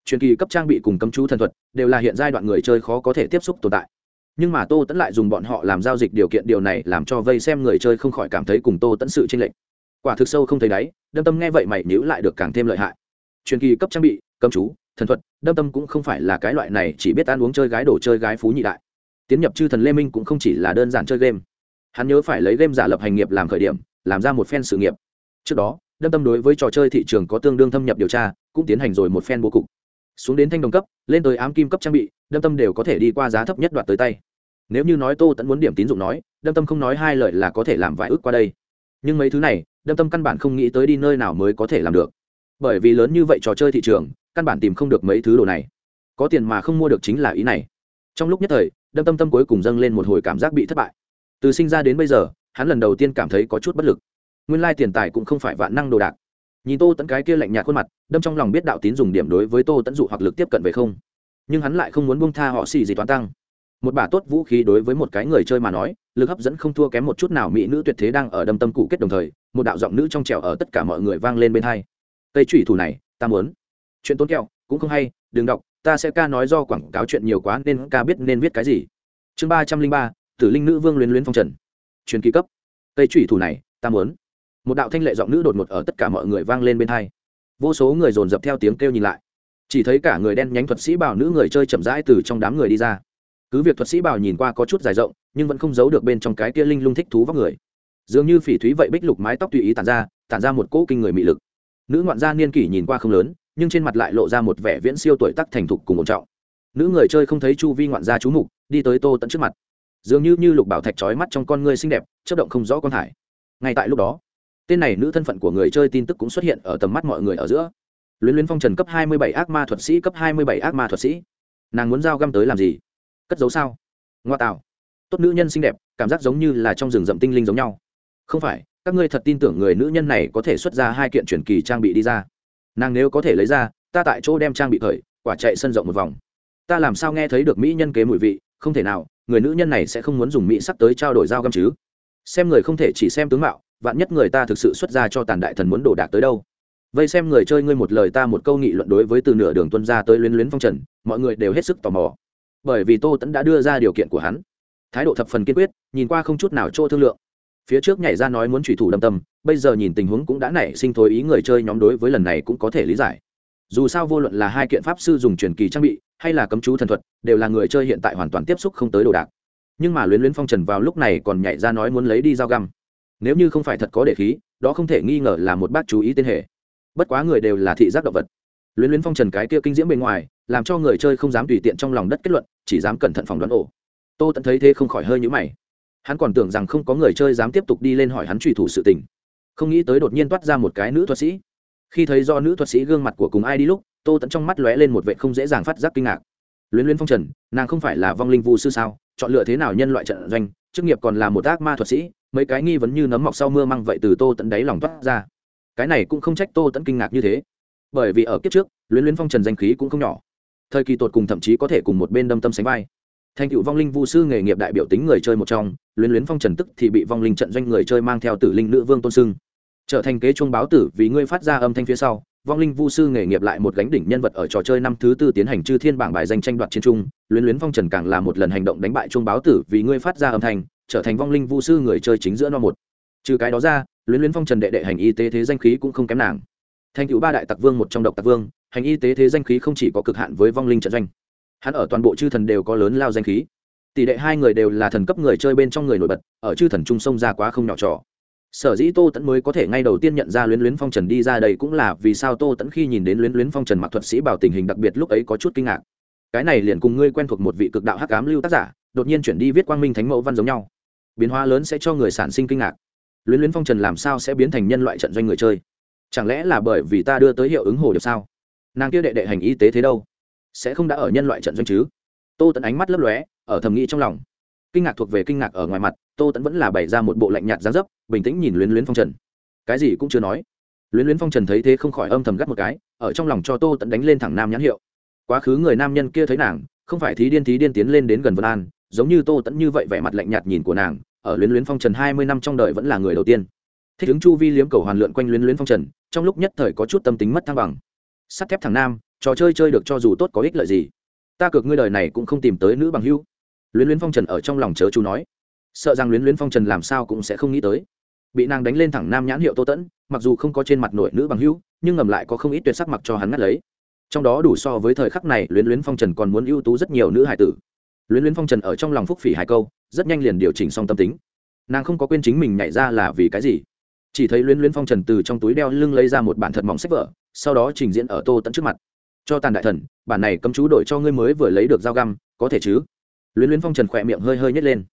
truyền kỳ cấp trang bị cùng cấm chú thần thuật, đều là hiện giai đoạn người chơi khó có thể tiếp xúc tồn tại. Nhưng mà tô tẫn lại dùng bọn họ làm giao dịch điều kiện điều này làm cho vây xem người chơi không khỏi cảm thấy cùng tô tẫn sự tranh lệch. Quả thực sâu không thấy đáy, đâm tâm nghe vậy mày nhữ lại được càng thêm lợi hại. Truyền kỳ cấp trang bị, cấm chú, thần thuật, đâm tâm cũng không phải là cái loại này chỉ biết ăn uống chơi gái đồ chơi gái phú nhị đại. Tiến nhập chư thần lê minh cũng không chỉ là đơn giản chơi game. Hắn nhớ phải lấy game giả lập hành nghiệp làm khởi điểm, làm ra một phen sự nghiệp. Trước đó, đâm tâm đối với trò chơi thị trường có tương đương thâm nhập điều tra, cũng tiến hành rồi một phen bố cục xuống đến thanh đồng cấp, lên tới ám kim cấp trang bị, đâm tâm đều có thể đi qua giá thấp nhất đoạt tới tay. Nếu như nói tô tẫn muốn điểm tín dụng nói, đâm tâm không nói hai lời là có thể làm vài ước qua đây. Nhưng mấy thứ này, đâm tâm căn bản không nghĩ tới đi nơi nào mới có thể làm được. Bởi vì lớn như vậy trò chơi thị trường, căn bản tìm không được mấy thứ đồ này. Có tiền mà không mua được chính là ý này. Trong lúc nhất thời, đâm tâm tâm cuối cùng dâng lên một hồi cảm giác bị thất bại. Từ sinh ra đến bây giờ, hắn lần đầu tiên cảm thấy có chút bất lực. Nguyên lai tiền tài cũng không phải vạn năng đồ đạc nhìn tô tẫn cái kia lạnh nhạt khuôn mặt, đâm trong lòng biết đạo tín dùng điểm đối với tô tẫn dụ hoặc lực tiếp cận về không. Nhưng hắn lại không muốn buông tha họ xì gì toán tăng. Một bả tốt vũ khí đối với một cái người chơi mà nói, lực hấp dẫn không thua kém một chút nào mỹ nữ tuyệt thế đang ở đâm tâm cụ kết đồng thời, một đạo giọng nữ trong trẻo ở tất cả mọi người vang lên bên hai. Cây thủy thủ này, ta muốn. Chuyện tốn kẹo, cũng không hay, đừng đọc, ta sẽ ca nói do quảng cáo chuyện nhiều quá nên ca biết nên viết cái gì. Chương ba trăm linh ba, tử linh nữ vương luyến luyến phong trần. Truyền ký cấp. Cây thủy thủ này, ta muốn một đạo thanh lệ giọng nữ đột ngột ở tất cả mọi người vang lên bên hai. Vô số người dồn dập theo tiếng kêu nhìn lại. Chỉ thấy cả người đen nhánh thuật sĩ bảo nữ người chơi chậm rãi từ trong đám người đi ra. Cứ việc thuật sĩ bảo nhìn qua có chút dài rộng, nhưng vẫn không giấu được bên trong cái kia linh lung thích thú vóc người. Dường như phỉ thúy vậy bích lục mái tóc tùy ý tản ra tản ra một cỗ kinh người mị lực. Nữ ngoạn gia niên kỷ nhìn qua không lớn, nhưng trên mặt lại lộ ra một vẻ viễn siêu tuổi tắc thành thục cùng một trọng. Nữ người chơi không thấy chu vi ngoạn gia chú mục, đi tới tô tận trước mặt. Dường như như lục bảo thạch trói mắt trong con người xinh đẹp chất động không rõ con hải. Ngay tại lúc đó tên này nữ thân phận của người chơi tin tức cũng xuất hiện ở tầm mắt mọi người ở giữa. Luyến luyến phong trần cấp hai mươi bảy ác ma thuật sĩ, cấp hai mươi bảy ác ma thuật sĩ. Nàng muốn giao găm tới làm gì? Cất giấu sao? Ngoa tạo. Tốt nữ nhân xinh đẹp, cảm giác giống như là trong rừng rậm tinh linh giống nhau. Không phải, các ngươi thật tin tưởng người nữ nhân này có thể xuất ra hai kiện truyền kỳ trang bị đi ra. Nàng nếu có thể lấy ra, ta tại chỗ đem trang bị khởi quả chạy sân rộng một vòng. Ta làm sao nghe thấy được mỹ nhân kế mùi vị, không thể nào, người nữ nhân này sẽ không muốn dùng mỹ sắc tới trao đổi dao găm chứ? Xem người không thể chỉ xem tướng mạo vạn nhất người ta thực sự xuất ra cho tàn đại thần muốn đổ đạc tới đâu? Vây xem người chơi ngươi một lời ta một câu nghị luận đối với từ nửa đường tuân ra tới luyến luyến phong trần, mọi người đều hết sức tò mò. Bởi vì tô tẫn đã đưa ra điều kiện của hắn. Thái độ thập phần kiên quyết, nhìn qua không chút nào chỗ thương lượng. Phía trước nhảy ra nói muốn trùy thủ đâm tâm, bây giờ nhìn tình huống cũng đã nảy sinh thối ý người chơi nhóm đối với lần này cũng có thể lý giải. Dù sao vô luận là hai kiện pháp sư dùng truyền kỳ trang bị, hay là cấm chú thần thuật, đều là người chơi hiện tại hoàn toàn tiếp xúc không tới đồ đạc. Nhưng mà luyến luyến phong trần vào lúc này còn nhảy ra nói muốn lấy đi dao găm nếu như không phải thật có để khí, đó không thể nghi ngờ là một bác chú ý tên hệ. Bất quá người đều là thị giác động vật. Luyến luyến phong trần cái kia kinh diễm bên ngoài, làm cho người chơi không dám tùy tiện trong lòng đất kết luận, chỉ dám cẩn thận phòng đoán ổ. Tô tẫn thấy thế không khỏi hơi nhữ mày. Hắn còn tưởng rằng không có người chơi dám tiếp tục đi lên hỏi hắn truy thủ sự tình. Không nghĩ tới đột nhiên toát ra một cái nữ thuật sĩ. Khi thấy do nữ thuật sĩ gương mặt của cùng ai đi lúc, tô tẫn trong mắt lóe lên một vệ không dễ dàng phát giác kinh ngạc. Luyến luyến phong trần, nàng không phải là vong linh vu sư sao? Chọn lựa thế nào nhân loại trận doanh? Chức nghiệp còn là một ác ma thuật sĩ mấy cái nghi vấn như nấm mọc sau mưa măng vậy từ tô tẫn đáy lòng toát ra. Cái này cũng không trách tô tẫn kinh ngạc như thế. Bởi vì ở kiếp trước, luyến luyến phong trần danh khí cũng không nhỏ. Thời kỳ tột cùng thậm chí có thể cùng một bên đâm tâm sánh vai. Thành cựu vong linh vu sư nghề nghiệp đại biểu tính người chơi một trong, luyến luyến phong trần tức thì bị vong linh trận doanh người chơi mang theo tử linh nữ vương tôn sưng. Trở thành kế chuông báo tử vì ngươi phát ra âm thanh phía sau, vong linh vu sư nghề nghiệp lại một gánh đỉnh nhân vật ở trò chơi năm thứ tư tiến hành chư thiên bảng bài danh tranh đoạt chiến trung, luyến luyến phong trần càng là một lần hành động đánh bại chuông báo tử vì ngươi phát ra âm thanh trở thành vong linh vu sư người chơi chính giữa no một. Trừ cái đó ra, luyến luyến phong trần đệ đệ hành y tế thế danh khí cũng không kém nàng. Thành cựu ba đại tặc vương một trong độc tặc vương, hành y tế thế danh khí không chỉ có cực hạn với vong linh trận doanh. Hắn ở toàn bộ chư thần đều có lớn lao danh khí. Tỷ đệ hai người đều là thần cấp người chơi bên trong người nổi bật, ở chư thần trung sông ra quá không nhỏ trò. Sở dĩ tô tẫn mới có thể ngay đầu tiên nhận ra luyến luyến phong trần đi ra đây cũng là vì sao tô tẫn khi nhìn đến luyến luyến phong trần mặc thuật sĩ bảo tình hình đặc biệt lúc ấy có chút kinh ngạc. Cái này liền cùng ngươi quen thuộc một vị cực đạo hắc ám lưu tác giả, đột nhiên chuyển đi viết quang minh thánh mẫu văn giống nhau biến hóa lớn sẽ cho người sản sinh kinh ngạc. Luyến luyến phong trần làm sao sẽ biến thành nhân loại trận doanh người chơi? Chẳng lẽ là bởi vì ta đưa tới hiệu ứng hồ điệp sao? Nàng kia đệ đệ hành y tế thế đâu? Sẽ không đã ở nhân loại trận doanh chứ? Tô tẫn ánh mắt lấp lóe, ở thầm nghĩ trong lòng. Kinh ngạc thuộc về kinh ngạc ở ngoài mặt, tô tẫn vẫn là bày ra một bộ lạnh nhạt gián dấp, bình tĩnh nhìn luyến luyến phong trần. Cái gì cũng chưa nói. Luyến luyến phong trần thấy thế không khỏi âm thầm gắt một cái, ở trong lòng cho tô tẫn đánh lên thẳng nam nhãn hiệu. Quá khứ người nam nhân kia thấy nàng, không phải thí điên thí điên tiến lên đến gần vân an, giống như tô tẫn như vậy vẻ mặt lạnh nhạt nhìn của nàng ở luyến luyến phong trần hai mươi năm trong đời vẫn là người đầu tiên. Thích ứng chu vi liếm cầu hoàn lượn quanh luyến luyến phong trần, trong lúc nhất thời có chút tâm tính mất thăng bằng. Sắt thép thằng nam, trò chơi chơi được cho dù tốt có ích lợi gì. Ta cược ngươi đời này cũng không tìm tới nữ bằng hưu luyến luyến phong trần ở trong lòng chớ chú nói. Sợ rằng luyến luyến phong trần làm sao cũng sẽ không nghĩ tới. Bị nàng đánh lên thẳng nam nhãn hiệu tô tẫn, mặc dù không có trên mặt nội nữ bằng hưu nhưng ngầm lại có không ít tuyệt sắc mặc cho hắn ngắt lấy. Trong đó đủ so với thời khắc này, luyến luyến phong trần còn muốn ưu tú rất nhiều nữ hải tử luyến luyến phong trần ở trong lòng phúc phỉ hai câu, rất nhanh liền điều chỉnh xong tâm tính. Nàng không có quên chính mình nhảy ra là vì cái gì. Chỉ thấy luyến luyến phong trần từ trong túi đeo lưng lấy ra một bản thật mỏng sách vở, sau đó trình diễn ở tô tận trước mặt. Cho tàn đại thần, bản này cấm chú đổi cho ngươi mới vừa lấy được dao găm, có thể chứ? Luyến luyến phong trần khỏe miệng hơi hơi nhét lên.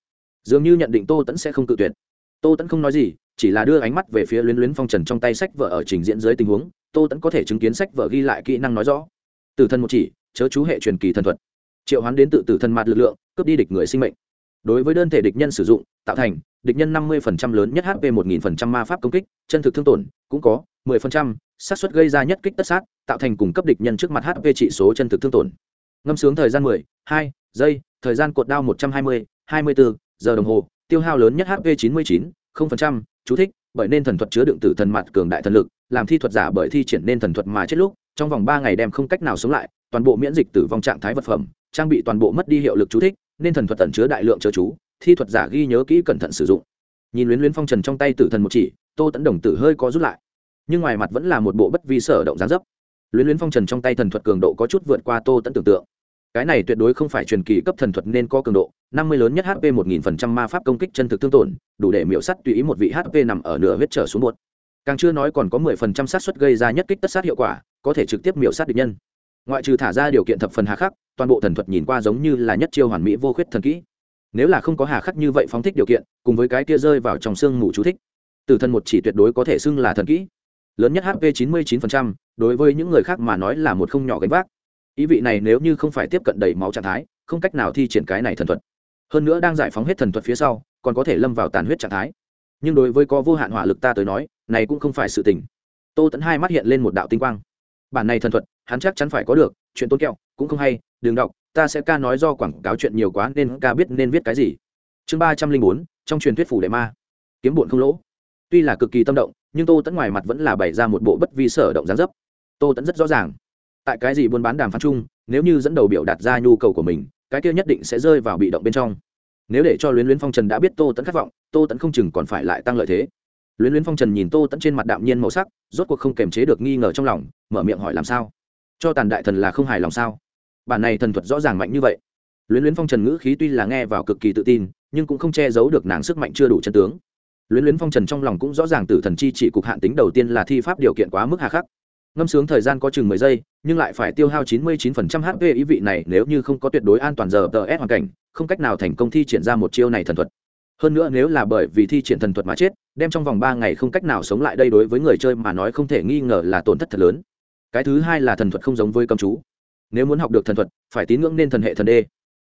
Dường như nhận định tô tẫn sẽ không tự tuyệt. Tô tẫn không nói gì, chỉ là đưa ánh mắt về phía luyến luyến phong trần trong tay sách vở ở trình diễn dưới tình huống. Tô tẫn có thể chứng kiến sách vở ghi lại kỹ năng nói rõ. Từ thân một chỉ, chớ chú hệ truyền kỳ thần thuật triệu hoán đến tự tử thần mặt lực lượng cướp đi địch người sinh mệnh. Đối với đơn thể địch nhân sử dụng tạo thành địch nhân năm mươi lớn nhất hp một nghìn ma pháp công kích chân thực thương tổn cũng có 10%, xác suất gây ra nhất kích tất sát tạo thành cùng cấp địch nhân trước mặt hp trị số chân thực thương tổn. Ngâm sướng thời gian 10, 2, giây thời gian cột đao 120, 24, giờ đồng hồ tiêu hao lớn nhất hp 99, 0%, chú thích bởi nên thần thuật chứa đựng tử thần mặt cường đại thần lực làm thi thuật giả bởi thi triển nên thần thuật mà chết lúc trong vòng ba ngày đem không cách nào sống lại toàn bộ miễn dịch tử vong trạng thái vật phẩm trang bị toàn bộ mất đi hiệu lực chú thích, nên thần thuật tẩn chứa đại lượng chớ chú, thi thuật giả ghi nhớ kỹ cẩn thận sử dụng. Nhìn luyến luyến phong trần trong tay tử thần một chỉ, tô tẫn đồng tử hơi có rút lại. Nhưng ngoài mặt vẫn là một bộ bất vi sở động gián dấp. Luyến luyến phong trần trong tay thần thuật cường độ có chút vượt qua tô tẫn tưởng tượng. Cái này tuyệt đối không phải truyền kỳ cấp thần thuật nên có cường độ, năm mươi lớn nhất hp một nghìn phần trăm ma pháp công kích chân thực thương tổn, đủ để miễu sắt tùy ý một vị hp nằm ở nửa huyết trở xuống một càng chưa nói còn có mười phần trăm sát suất gây ra nhất kích tất sát hiệu quả, có thể trực tiếp miễu sát địch nhân ngoại trừ thả ra điều kiện thập phần hà khắc toàn bộ thần thuật nhìn qua giống như là nhất chiêu hoàn mỹ vô khuyết thần kỹ. Nếu là không có hà khắc như vậy phóng thích điều kiện cùng với cái kia rơi vào trong xương ngủ chú thích từ thần một chỉ tuyệt đối có thể xưng là thần kỹ. Lớn nhất hp 99%, đối với những người khác mà nói là một không nhỏ gánh vác. Ý vị này nếu như không phải tiếp cận đầy máu trạng thái không cách nào thi triển cái này thần thuật. Hơn nữa đang giải phóng hết thần thuật phía sau còn có thể lâm vào tàn huyết trạng thái. Nhưng đối với có vô hạn hỏa lực ta tới nói này cũng không phải sự tình. Tô tẫn hai mắt hiện lên một đạo tinh quang. Bản này thần thuật hắn chắc chắn phải có được, chuyện tốn kẹo, cũng không hay, đừng đọc, ta sẽ ca nói do quảng cáo chuyện nhiều quá nên ca biết nên viết cái gì. Chương ba trăm linh bốn, trong truyền thuyết phủ đệ ma. Kiếm bụn không lỗ. Tuy là cực kỳ tâm động, nhưng tô tẫn ngoài mặt vẫn là bày ra một bộ bất vi sở động gián dấp. Tô tẫn rất rõ ràng. Tại cái gì buôn bán đàm phán chung, nếu như dẫn đầu biểu đạt ra nhu cầu của mình, cái kia nhất định sẽ rơi vào bị động bên trong. Nếu để cho luyến luyến phong trần đã biết tô tẫn khát vọng, tô tẫn không chừng còn phải lại tăng lợi thế. Luyến luyến phong trần nhìn tô tẫn trên mặt đạm nhiên màu sắc, rốt cuộc không kềm chế được nghi ngờ trong lòng, mở miệng hỏi làm sao? Cho tàn đại thần là không hài lòng sao? Bản này thần thuật rõ ràng mạnh như vậy. Luyến luyến phong trần ngữ khí tuy là nghe vào cực kỳ tự tin, nhưng cũng không che giấu được nàng sức mạnh chưa đủ chân tướng. Luyến luyến phong trần trong lòng cũng rõ ràng tử thần chi chỉ cục hạn tính đầu tiên là thi pháp điều kiện quá mức hà khắc. Ngâm sướng thời gian có chừng mười giây, nhưng lại phải tiêu hao chín mươi 99% hp ý vị này nếu như không có tuyệt đối an toàn giờ tờ s hoàn cảnh, không cách nào thành công thi triển ra một chiêu này thần thuật. Hơn nữa nếu là bởi vì thi triển thần thuật mà chết, đem trong vòng ba ngày không cách nào sống lại đây đối với người chơi mà nói không thể nghi ngờ là tổn thất thật lớn cái thứ hai là thần thuật không giống với cầm chú. Nếu muốn học được thần thuật, phải tín ngưỡng nên thần hệ thần đê.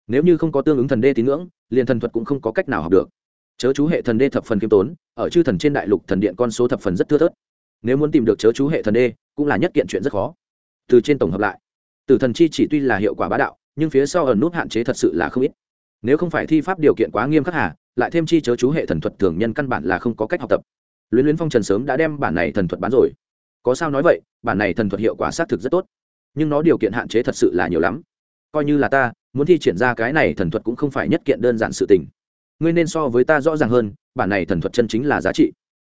Nếu như không có tương ứng thần đê tín ngưỡng, liền thần thuật cũng không có cách nào học được. Chớ chú hệ thần đê thập phần kiêm tốn, ở chư thần trên đại lục thần điện con số thập phần rất thưa thớt. Nếu muốn tìm được chớ chú hệ thần đê, cũng là nhất kiện chuyện rất khó. Từ trên tổng hợp lại, tử thần chi chỉ tuy là hiệu quả bá đạo, nhưng phía sau ẩn nút hạn chế thật sự là không ít. Nếu không phải thi pháp điều kiện quá nghiêm khắc hà, lại thêm chi chớ chú hệ thần thuật thường nhân căn bản là không có cách học tập. Luyến luyến phong trần sớm đã đem bản này thần thuật bán rồi có sao nói vậy, bản này thần thuật hiệu quả xác thực rất tốt. Nhưng nó điều kiện hạn chế thật sự là nhiều lắm. Coi như là ta, muốn thi triển ra cái này thần thuật cũng không phải nhất kiện đơn giản sự tình. Ngươi nên so với ta rõ ràng hơn, bản này thần thuật chân chính là giá trị.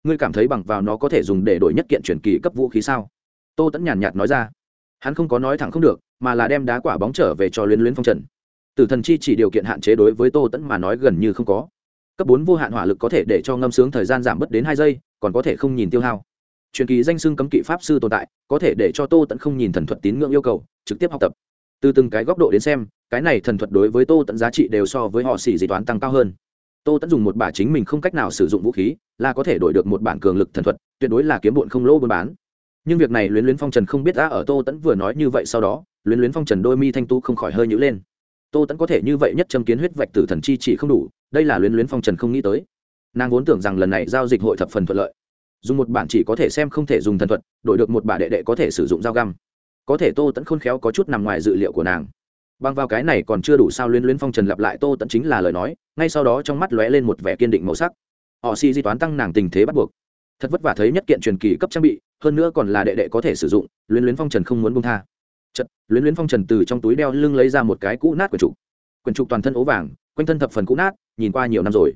Ngươi cảm thấy bằng vào nó có thể dùng để đổi nhất kiện truyền kỳ cấp vũ khí sao? Tô tẫn nhàn nhạt nói ra. Hắn không có nói thẳng không được, mà là đem đá quả bóng trở về cho luyến luyến phong trần. Tử thần chi chỉ điều kiện hạn chế đối với tô tẫn mà nói gần như không có. Cấp bốn vô hạn hỏa lực có thể để cho ngâm sướng thời gian giảm bớt đến hai giây, còn có thể không nhìn tiêu hao truyền kỳ danh xưng cấm kỵ pháp sư tồn tại, có thể để cho tô tẫn không nhìn thần thuật tín ngưỡng yêu cầu, trực tiếp học tập. Từ từng cái góc độ đến xem, cái này thần thuật đối với tô tẫn giá trị đều so với họ xỉ dị toán tăng cao hơn. Tô tẫn dùng một bả chính mình không cách nào sử dụng vũ khí, là có thể đổi được một bản cường lực thần thuật, tuyệt đối là kiếm bụn không lỗ buôn bán. Nhưng việc này luyến luyến phong trần không biết đã ở tô tẫn vừa nói như vậy sau đó, luyến luyến phong trần đôi mi thanh tu không khỏi hơi nhữ lên. Tô tẫn có thể như vậy nhất châm kiến huyết vạch tử thần chi chỉ không đủ, đây là luyến luyến phong trần không nghĩ tới. Nàng vốn tưởng rằng lần này giao dịch hội thập phần thuận lợi dùng một bản chỉ có thể xem không thể dùng thần thuật, đổi được một bà đệ đệ có thể sử dụng dao găm. Có thể tô tẫn khôn khéo có chút nằm ngoài dự liệu của nàng. Bằng vào cái này còn chưa đủ sao luyến luyến phong trần lặp lại tô tẫn chính là lời nói, ngay sau đó trong mắt lóe lên một vẻ kiên định màu sắc. Họ si di toán tăng nàng tình thế bắt buộc. Thật vất vả thấy nhất kiện truyền kỳ cấp trang bị, hơn nữa còn là đệ đệ có thể sử dụng, luyến luyến phong trần không muốn bông tha. Chật luyến luyến phong trần từ trong túi đeo lưng lấy ra một cái cũ nát quyển trục. Quyển trục toàn thân ố vàng, quanh thân thập phần cũ nát, nhìn qua nhiều năm rồi.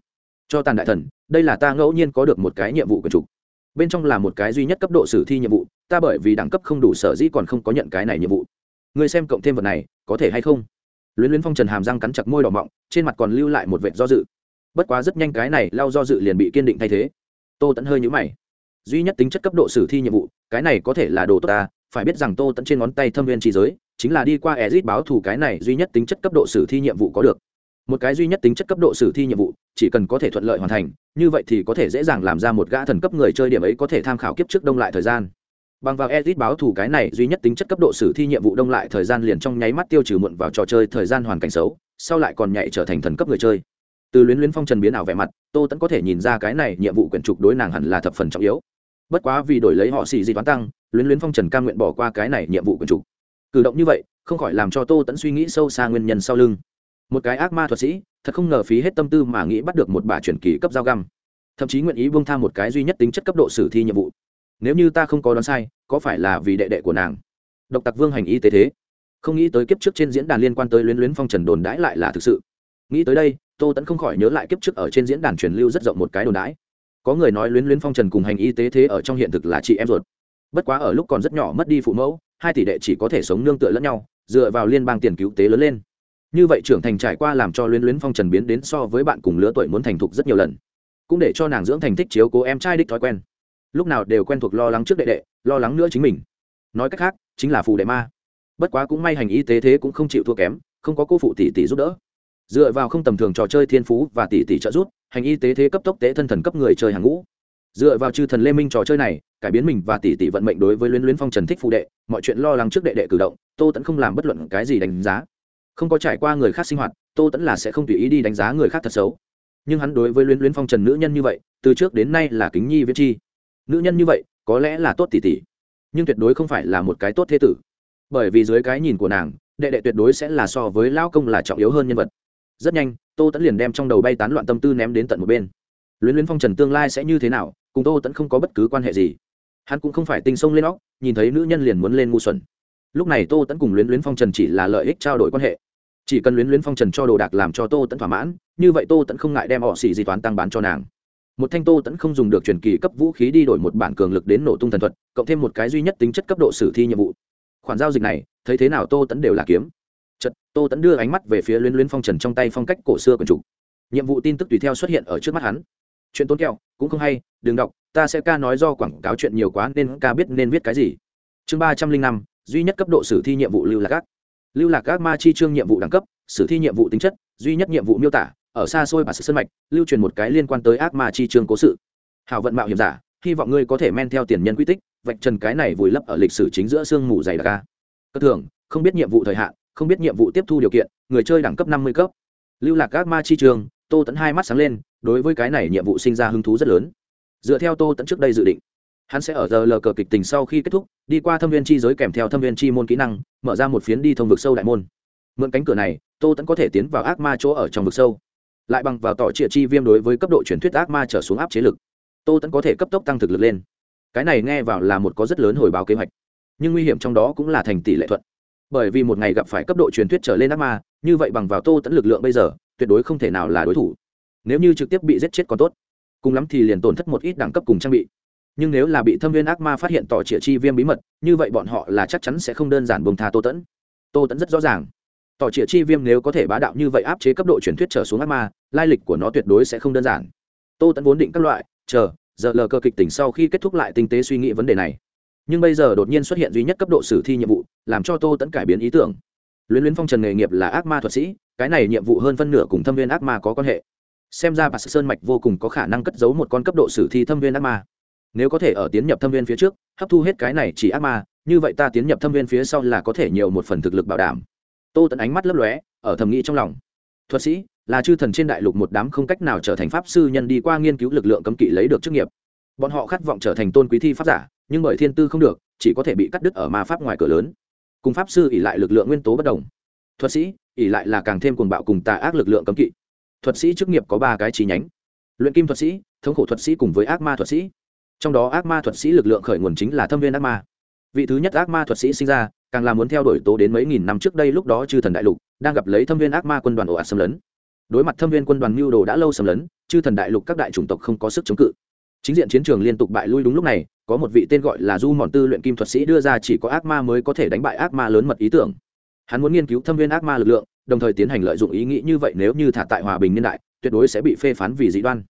Cho tàn đại thần, đây là ta ngẫu nhiên có được một cái nhiệm vụ quyển trục bên trong là một cái duy nhất cấp độ sử thi nhiệm vụ, ta bởi vì đẳng cấp không đủ sở dĩ còn không có nhận cái này nhiệm vụ. Người xem cộng thêm vật này, có thể hay không? Luyến luyến phong trần hàm răng cắn chặt môi đỏ mọng, trên mặt còn lưu lại một vệt do dự. Bất quá rất nhanh cái này lao do dự liền bị kiên định thay thế. Tô tẫn hơi nhũ mày. Duy nhất tính chất cấp độ sử thi nhiệm vụ, cái này có thể là đồ tốt ta, phải biết rằng tô tẫn trên ngón tay thâm viên trí giới, chính là đi qua ezit báo thù cái này duy nhất tính chất cấp độ sử thi nhiệm vụ có được. Một cái duy nhất tính chất cấp độ sử thi nhiệm vụ chỉ cần có thể thuận lợi hoàn thành, như vậy thì có thể dễ dàng làm ra một gã thần cấp người chơi điểm ấy có thể tham khảo kiếp trước đông lại thời gian. Bằng vào edit báo thù cái này, duy nhất tính chất cấp độ sử thi nhiệm vụ đông lại thời gian liền trong nháy mắt tiêu trừ muộn vào trò chơi thời gian hoàn cảnh xấu, sau lại còn nhảy trở thành thần cấp người chơi. Từ luyến luyến phong trần biến ảo vẻ mặt, tô tẫn có thể nhìn ra cái này nhiệm vụ quyển trục đối nàng hẳn là thập phần trọng yếu. Bất quá vì đổi lấy họ xì di toán tăng, luyến luyến phong trần ca nguyện bỏ qua cái này nhiệm vụ quyển trục. Cử động như vậy, không khỏi làm cho tô tẫn suy nghĩ sâu xa nguyên nhân sau lưng một cái ác ma thuật sĩ, thật không ngờ phí hết tâm tư mà nghĩ bắt được một bà truyền kỳ cấp giao găm. Thậm chí nguyện ý buông tham một cái duy nhất tính chất cấp độ sử thi nhiệm vụ. Nếu như ta không có đoán sai, có phải là vì đệ đệ của nàng? Độc tặc vương hành y tế thế. Không nghĩ tới kiếp trước trên diễn đàn liên quan tới luyến luyến phong trần đồn đãi lại là thực sự. Nghĩ tới đây, tô tẫn không khỏi nhớ lại kiếp trước ở trên diễn đàn truyền lưu rất rộng một cái đồn đãi. Có người nói luyến luyến phong trần cùng hành y tế thế ở trong hiện thực là chị em ruột. Bất quá ở lúc còn rất nhỏ mất đi phụ mẫu, hai tỷ đệ chỉ có thể sống nương tựa lẫn nhau, dựa vào liên bang tiền cứu tế lớn lên như vậy trưởng thành trải qua làm cho luyến luyến phong trần biến đến so với bạn cùng lứa tuổi muốn thành thục rất nhiều lần. Cũng để cho nàng dưỡng thành thích chiếu cố em trai đích thói quen. Lúc nào đều quen thuộc lo lắng trước đệ đệ, lo lắng nữa chính mình. Nói cách khác, chính là phù đệ ma. Bất quá cũng may hành y tế thế cũng không chịu thua kém, không có cô phụ tỷ tỷ giúp đỡ. Dựa vào không tầm thường trò chơi thiên phú và tỷ tỷ trợ giúp, hành y tế thế cấp tốc tế thân thần cấp người chơi hàng ngũ. Dựa vào chư thần lê minh trò chơi này, cải biến mình và tỷ tỷ vận mệnh đối với luyến luyến phong trần thích phụ đệ, mọi chuyện lo lắng trước đệ đệ cử động, tô tẫn không làm bất luận cái gì đánh giá không có trải qua người khác sinh hoạt, tô tẫn là sẽ không tùy ý đi đánh giá người khác thật xấu. Nhưng hắn đối với luyến luyến phong trần nữ nhân như vậy, từ trước đến nay là kính nhi viết chi. Nữ nhân như vậy, có lẽ là tốt tỷ tỷ nhưng tuyệt đối không phải là một cái tốt thế tử. Bởi vì dưới cái nhìn của nàng, đệ đệ tuyệt đối sẽ là so với lão công là trọng yếu hơn nhân vật. Rất nhanh, tô tẫn liền đem trong đầu bay tán loạn tâm tư ném đến tận một bên. Luyến luyến phong trần tương lai sẽ như thế nào, cùng tô tẫn không có bất cứ quan hệ gì. Hắn cũng không phải tinh sông lên óc, nhìn thấy nữ nhân liền muốn lên ngu xuẩn. Lúc này tô tẫn cùng luyến luyến phong trần chỉ là lợi ích trao đổi quan hệ chỉ cần luyến luyến phong trần cho đồ đạc làm cho tô tẫn thỏa mãn, như vậy tô tẫn không ngại đem họ xỉ di toán tăng bán cho nàng. Một thanh tô tẫn không dùng được truyền kỳ cấp vũ khí đi đổi một bản cường lực đến nổ tung thần thuật, cộng thêm một cái duy nhất tính chất cấp độ sử thi nhiệm vụ. Khoản giao dịch này, thấy thế nào tô tẫn đều là kiếm. Chật tô tẫn đưa ánh mắt về phía luyến luyến phong trần trong tay phong cách cổ xưa quần chủ. Nhiệm vụ tin tức tùy theo xuất hiện ở trước mắt hắn. Chuyện tốn kẹo, cũng không hay, đừng đọc, ta sẽ ca nói do quảng cáo chuyện nhiều quá nên ca biết nên viết cái gì. Chương ba trăm linh năm, duy nhất cấp độ sử thi nhiệm vụ lưu là gác lưu lạc các ma chi chương nhiệm vụ đẳng cấp, sử thi nhiệm vụ tính chất, duy nhất nhiệm vụ miêu tả, ở xa xôi bà sự sân mạch, lưu truyền một cái liên quan tới ác ma chi chương cố sự. Hào vận mạo hiểm giả, hy vọng ngươi có thể men theo tiền nhân quy tích, vạch trần cái này vùi lấp ở lịch sử chính giữa sương mù dày đặc ca cơ thường, không biết nhiệm vụ thời hạn, không biết nhiệm vụ tiếp thu điều kiện, người chơi đẳng cấp năm mươi cấp. Lưu lạc ác ma chi trường tô tẫn hai mắt sáng lên, đối với cái này nhiệm vụ sinh ra hứng thú rất lớn. Dựa theo tô tẫn trước đây dự định hắn sẽ ở giờ lờ cờ kịch tình sau khi kết thúc, đi qua thâm viên chi giới kèm theo thâm viên chi môn kỹ năng, mở ra một phiến đi thông vực sâu đại môn. Mượn cánh cửa này, tô tẫn có thể tiến vào ác ma chỗ ở trong vực sâu. Lại bằng vào tỏ trịa chi viêm đối với cấp độ truyền thuyết ác ma trở xuống áp chế lực, tô tẫn có thể cấp tốc tăng thực lực lên. Cái này nghe vào là một có rất lớn hồi báo kế hoạch, nhưng nguy hiểm trong đó cũng là thành tỷ lệ thuận. Bởi vì một ngày gặp phải cấp độ truyền thuyết trở lên ác ma, như vậy bằng vào tô tẫn lực lượng bây giờ, tuyệt đối không thể nào là đối thủ. Nếu như trực tiếp bị giết chết còn tốt. Cùng lắm thì liền tổn thất một ít đẳng cấp cùng trang bị nhưng nếu là bị thâm viên ác ma phát hiện tỏ trịa chi viêm bí mật, như vậy bọn họ là chắc chắn sẽ không đơn giản buông tha tô tẫn. Tô tẫn rất rõ ràng. Tỏ trịa chi viêm nếu có thể bá đạo như vậy áp chế cấp độ truyền thuyết trở xuống ác ma, lai lịch của nó tuyệt đối sẽ không đơn giản. Tô tẫn vốn định các loại, chờ, giờ lờ cơ kịch tỉnh sau khi kết thúc lại tinh tế suy nghĩ vấn đề này. Nhưng bây giờ đột nhiên xuất hiện duy nhất cấp độ sử thi nhiệm vụ, làm cho tô tẫn cải biến ý tưởng. Luyến luyến phong trần nghề nghiệp là ác ma thuật sĩ, cái này nhiệm vụ hơn phân nửa cùng thâm viên ác ma có quan hệ. Xem ra bà sơn mạch vô cùng có khả năng cất giấu một con cấp độ sử thi thâm viên ác ma nếu có thể ở tiến nhập thâm viên phía trước, hấp thu hết cái này chỉ ác ma, như vậy ta tiến nhập thâm viên phía sau là có thể nhiều một phần thực lực bảo đảm. Tô tẫn ánh mắt lấp lóe, ở thầm nghĩ trong lòng. Thuật sĩ, là chư thần trên đại lục một đám không cách nào trở thành pháp sư nhân đi qua nghiên cứu lực lượng cấm kỵ lấy được chức nghiệp. Bọn họ khát vọng trở thành tôn quý thi pháp giả, nhưng bởi thiên tư không được, chỉ có thể bị cắt đứt ở ma pháp ngoài cửa lớn. Cùng pháp sư ỉ lại lực lượng nguyên tố bất đồng. Thuật sĩ ỉ lại là càng thêm cuồng bạo cùng tà ác lực lượng cấm kỵ. Thuật sĩ chức nghiệp có ba cái chi nhánh. Luyện kim thuật sĩ, thống khổ thuật sĩ cùng với ác ma thuật sĩ trong đó ác ma thuật sĩ lực lượng khởi nguồn chính là thâm viên ác ma. Vị thứ nhất ác ma thuật sĩ sinh ra, càng là muốn theo đuổi tố đến mấy nghìn năm trước đây lúc đó chư thần đại lục, đang gặp lấy thâm viên ác ma quân đoàn ồ ạt xâm lấn. Đối mặt thâm viên quân đoàn mưu đồ đã lâu xâm lấn, chư thần đại lục các đại chủng tộc không có sức chống cự. Chính diện chiến trường liên tục bại lui đúng lúc này, có một vị tên gọi là du mòn tư luyện kim thuật sĩ đưa ra chỉ có ác ma mới có thể đánh bại ác ma lớn mật ý tưởng. Hắn muốn nghiên cứu thâm viên ác ma lực lượng, đồng thời tiến hành lợi dụng ý nghĩ như vậy nếu như thả tại hòa bình niên đại, tuyệt đối sẽ bị phê phán vì dị đoan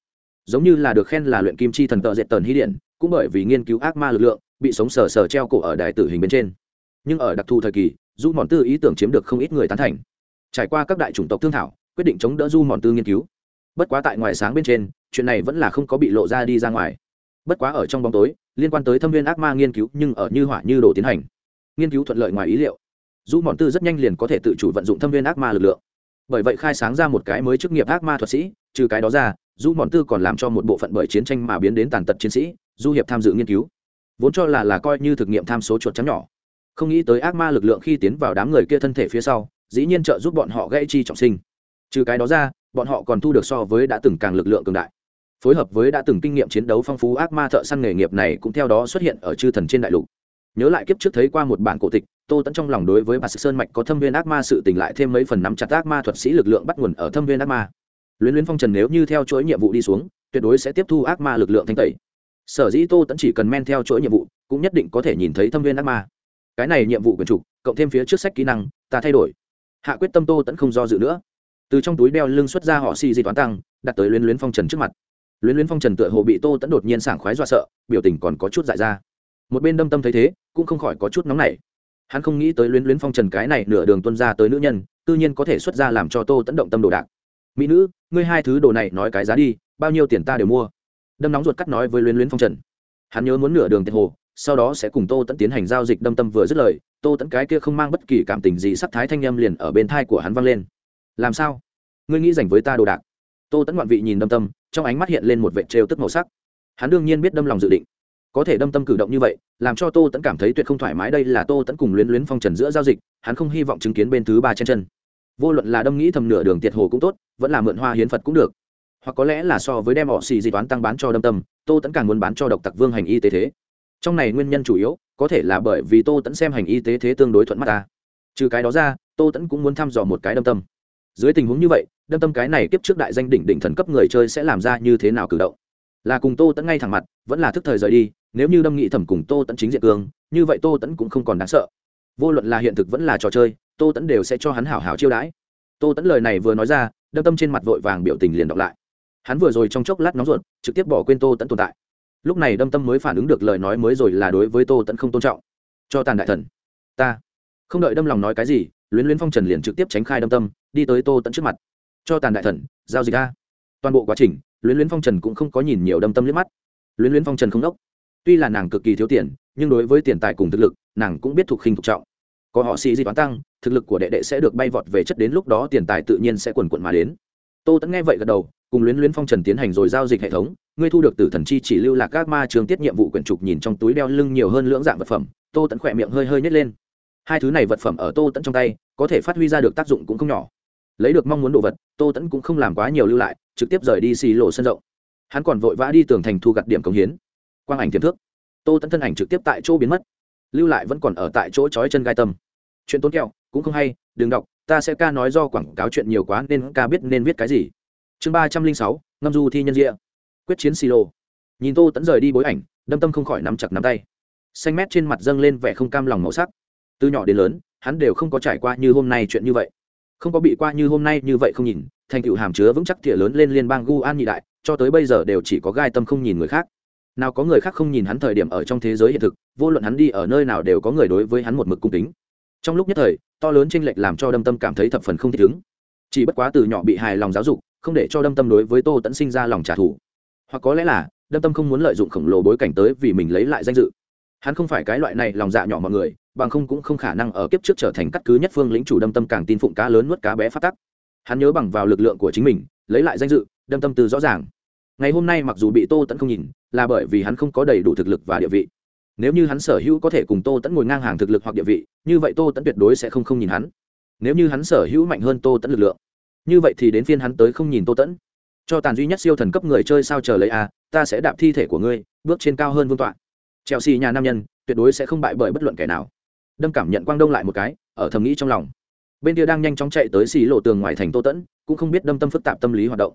giống như là được khen là luyện kim chi thần tợ dệt tần hy điện, cũng bởi vì nghiên cứu ác ma lực lượng, bị sống sờ sờ treo cổ ở đài tử hình bên trên. Nhưng ở đặc thù thời kỳ du mòn tư ý tưởng chiếm được không ít người tán thành. Trải qua các đại chủng tộc thương thảo, quyết định chống đỡ du mòn tư nghiên cứu. Bất quá tại ngoài sáng bên trên, chuyện này vẫn là không có bị lộ ra đi ra ngoài. Bất quá ở trong bóng tối, liên quan tới thâm viên ác ma nghiên cứu nhưng ở như hỏa như đồ tiến hành. Nghiên cứu thuận lợi ngoài ý liệu. Du mòn tư rất nhanh liền có thể tự chủ vận dụng thâm viên ác ma lực lượng. Bởi vậy khai sáng ra một cái mới chức nghiệp ác ma thuật sĩ, trừ cái đó ra du mòn tư còn làm cho một bộ phận bởi chiến tranh mà biến đến tàn tật chiến sĩ, du hiệp tham dự nghiên cứu. Vốn cho là là coi như thực nghiệm tham số chuột trắng nhỏ. Không nghĩ tới ác ma lực lượng khi tiến vào đám người kia thân thể phía sau, dĩ nhiên trợ giúp bọn họ gây chi trọng sinh. Trừ cái đó ra, bọn họ còn thu được so với đã từng càng lực lượng cường đại. Phối hợp với đã từng kinh nghiệm chiến đấu phong phú ác ma thợ săn nghề nghiệp này cũng theo đó xuất hiện ở chư thần trên đại lục. Nhớ lại kiếp trước thấy qua một bản cổ tịch, tô tẫn trong lòng đối với bà sơn mạch có thâm viên ác ma sự tỉnh lại thêm mấy phần nắm chặt ác ma thuật sĩ lực lượng bắt nguồn ở thâm viên ác ma luyến luyến phong trần nếu như theo chuỗi nhiệm vụ đi xuống, tuyệt đối sẽ tiếp thu ác ma lực lượng thanh tẩy. Sở dĩ tô tẫn chỉ cần men theo chuỗi nhiệm vụ, cũng nhất định có thể nhìn thấy thâm viên ác ma. Cái này nhiệm vụ quyền trục, cộng thêm phía trước sách kỹ năng, ta thay đổi. Hạ quyết tâm tô tẫn không do dự nữa. Từ trong túi đeo lưng xuất ra họ xì di toán tăng, đặt tới luyến luyến phong trần trước mặt. Luyến luyến phong trần tựa hồ bị tô tẫn đột nhiên sảng khoái dọa sợ, biểu tình còn có chút dại ra. Một bên đâm tâm thấy thế, cũng không khỏi có chút nóng nảy. Hắn không nghĩ tới luyến luyến phong trần cái này nửa đường tuân ra tới nữ nhân tự nhiên có thể xuất ra làm cho tô tẫn động tâm đồ đạc. Mỹ nữ ngươi hai thứ đồ này nói cái giá đi, bao nhiêu tiền ta đều mua. Đâm nóng ruột cắt nói với luyến luyến phong trần. Hắn nhớ muốn nửa đường tiền hồ, sau đó sẽ cùng tô tẫn tiến hành giao dịch đâm tâm vừa dứt lời, tô tẫn cái kia không mang bất kỳ cảm tình gì sắc thái thanh â m liền ở bên thai của hắn vang lên. Làm sao? Ngươi nghĩ dành với ta đồ đạc? Tô tẫn ngoạn vị nhìn đâm tâm, trong ánh mắt hiện lên một vệ trêu tức màu sắc. Hắn đương nhiên biết đâm lòng dự định. Có thể đâm tâm cử động như vậy, làm cho tô tẫn cảm thấy tuyệt không thoải mái đây là tô tẫn cùng luyến luyến phong trần giữa giao dịch, hắn không hy vọng chứng kiến bên thứ ba trên chân vô luận là đâm nghĩ thầm nửa đường tiệt hồ cũng tốt, vẫn là mượn hoa hiến phật cũng được. Hoặc có lẽ là so với đem họ xì di toán tăng bán cho đâm tâm, tô tẫn càng muốn bán cho độc tặc vương hành y tế thế. Trong này nguyên nhân chủ yếu, có thể là bởi vì tô tẫn xem hành y tế thế tương đối thuận mắt ta. Trừ cái đó ra, tô tẫn cũng muốn thăm dò một cái đâm tâm. Dưới tình huống như vậy, đâm tâm cái này kiếp trước đại danh đỉnh đỉnh thần cấp người chơi sẽ làm ra như thế nào cử động? Là cùng tô tẫn ngay thẳng mặt, vẫn là thức thời rời đi, nếu như đâm nghị thẩm cùng tô tẫn chính diện cương, như vậy tô tẫn cũng không còn đáng sợ. Vô luận là hiện thực vẫn là trò chơi tô tẫn đều sẽ cho hắn hảo hảo chiêu đãi. Tô tẫn lời này vừa nói ra, đâm tâm trên mặt vội vàng biểu tình liền đọc lại. Hắn vừa rồi trong chốc lát nóng ruột, trực tiếp bỏ quên tô tẫn tồn tại. Lúc này đâm tâm mới phản ứng được lời nói mới rồi là đối với tô tẫn không tôn trọng. Cho tàn đại thần. Ta. Không đợi đâm lòng nói cái gì, luyến luyến phong trần liền trực tiếp tránh khai đâm tâm, đi tới tô tẫn trước mặt. Cho tàn đại thần, giao dịch ra toàn bộ quá trình, luyến luyến phong trần cũng không có nhìn nhiều đâm tâm liếc mắt. Luyến luyến phong trần không đốc. Tuy là nàng cực kỳ thiếu tiền, nhưng đối với tiền tài cùng thực lực, nàng cũng biết thuộc khinh thuộc trọng. Có họ xì di toán tăng thực lực của đệ đệ sẽ được bay vọt về chất đến lúc đó tiền tài tự nhiên sẽ quần quận mà đến. Tô tẫn nghe vậy gật đầu, cùng luyến luyến phong trần tiến hành rồi giao dịch hệ thống. Ngươi thu được từ thần chi chỉ lưu lạc các ma trường tiết nhiệm vụ quyển trục nhìn trong túi đeo lưng nhiều hơn lưỡng dạng vật phẩm. Tô tẫn khỏe miệng hơi hơi nhét lên. Hai thứ này vật phẩm ở tô tẫn trong tay, có thể phát huy ra được tác dụng cũng không nhỏ. Lấy được mong muốn đồ vật, tô tẫn cũng không làm quá nhiều lưu lại, trực tiếp rời đi xì lộ sân rộng. Hắn còn vội vã đi tường thành thu gặt điểm cống hiến. Quang ảnh tiềm thước tô tẫn thân ảnh trực tiếp tại chỗ biến mất, lưu lại vẫn còn ở tại chỗ trói chân gai tâm. Chuyện tốn kẹo cũng không hay, đừng đọc, ta sẽ ca nói do quảng cáo chuyện nhiều quá nên ca biết nên viết cái gì. Chương ba trăm linh sáu, ngâm du thi nhân rịa quyết chiến xì lô. Nhìn tô tẫn rời đi bối ảnh, đâm tâm không khỏi nắm chặt nắm tay. Xanh mét trên mặt dâng lên vẻ không cam lòng màu sắc. Từ nhỏ đến lớn, hắn đều không có trải qua như hôm nay chuyện như vậy. Không có bị qua như hôm nay như vậy không nhìn, thành tựu hàm chứa vững chắc tỉa lớn lên liên bang gu an nhị đại, cho tới bây giờ đều chỉ có gai tâm không nhìn người khác. Nào có người khác không nhìn hắn thời điểm ở trong thế giới hiện thực, vô luận hắn đi ở nơi nào đều có người đối với hắn một mực cung kính trong lúc nhất thời, to lớn tranh lệch làm cho đâm tâm cảm thấy thập phần không thích ứng. Chỉ bất quá từ nhỏ bị hài lòng giáo dục, không để cho đâm tâm đối với tô tẫn sinh ra lòng trả thù. Hoặc có lẽ là, đâm tâm không muốn lợi dụng khổng lồ bối cảnh tới vì mình lấy lại danh dự. Hắn không phải cái loại này lòng dạ nhỏ mọi người, bằng không cũng không khả năng ở kiếp trước trở thành cắt cứ nhất phương lĩnh chủ đâm tâm càng tin phụng cá lớn nuốt cá bé phát tắc. Hắn nhớ bằng vào lực lượng của chính mình, lấy lại danh dự, đâm tâm từ rõ ràng. Ngày hôm nay mặc dù bị tô tẫn không nhìn, là bởi vì hắn không có đầy đủ thực lực và địa vị nếu như hắn sở hữu có thể cùng tô tẫn ngồi ngang hàng thực lực hoặc địa vị, như vậy tô tẫn tuyệt đối sẽ không không nhìn hắn. Nếu như hắn sở hữu mạnh hơn tô tẫn lực lượng, như vậy thì đến phiên hắn tới không nhìn tô tẫn. Cho tàn duy nhất siêu thần cấp người chơi sao chờ lấy à ta sẽ đạp thi thể của ngươi, bước trên cao hơn vương tọa. Trèo xì nhà nam nhân, tuyệt đối sẽ không bại bởi bất luận kẻ nào. Đâm cảm nhận quang đông lại một cái, ở thầm nghĩ trong lòng. Bên kia đang nhanh chóng chạy tới xì lộ tường ngoài thành tô tẫn, cũng không biết đâm tâm phức tạp tâm lý hoạt động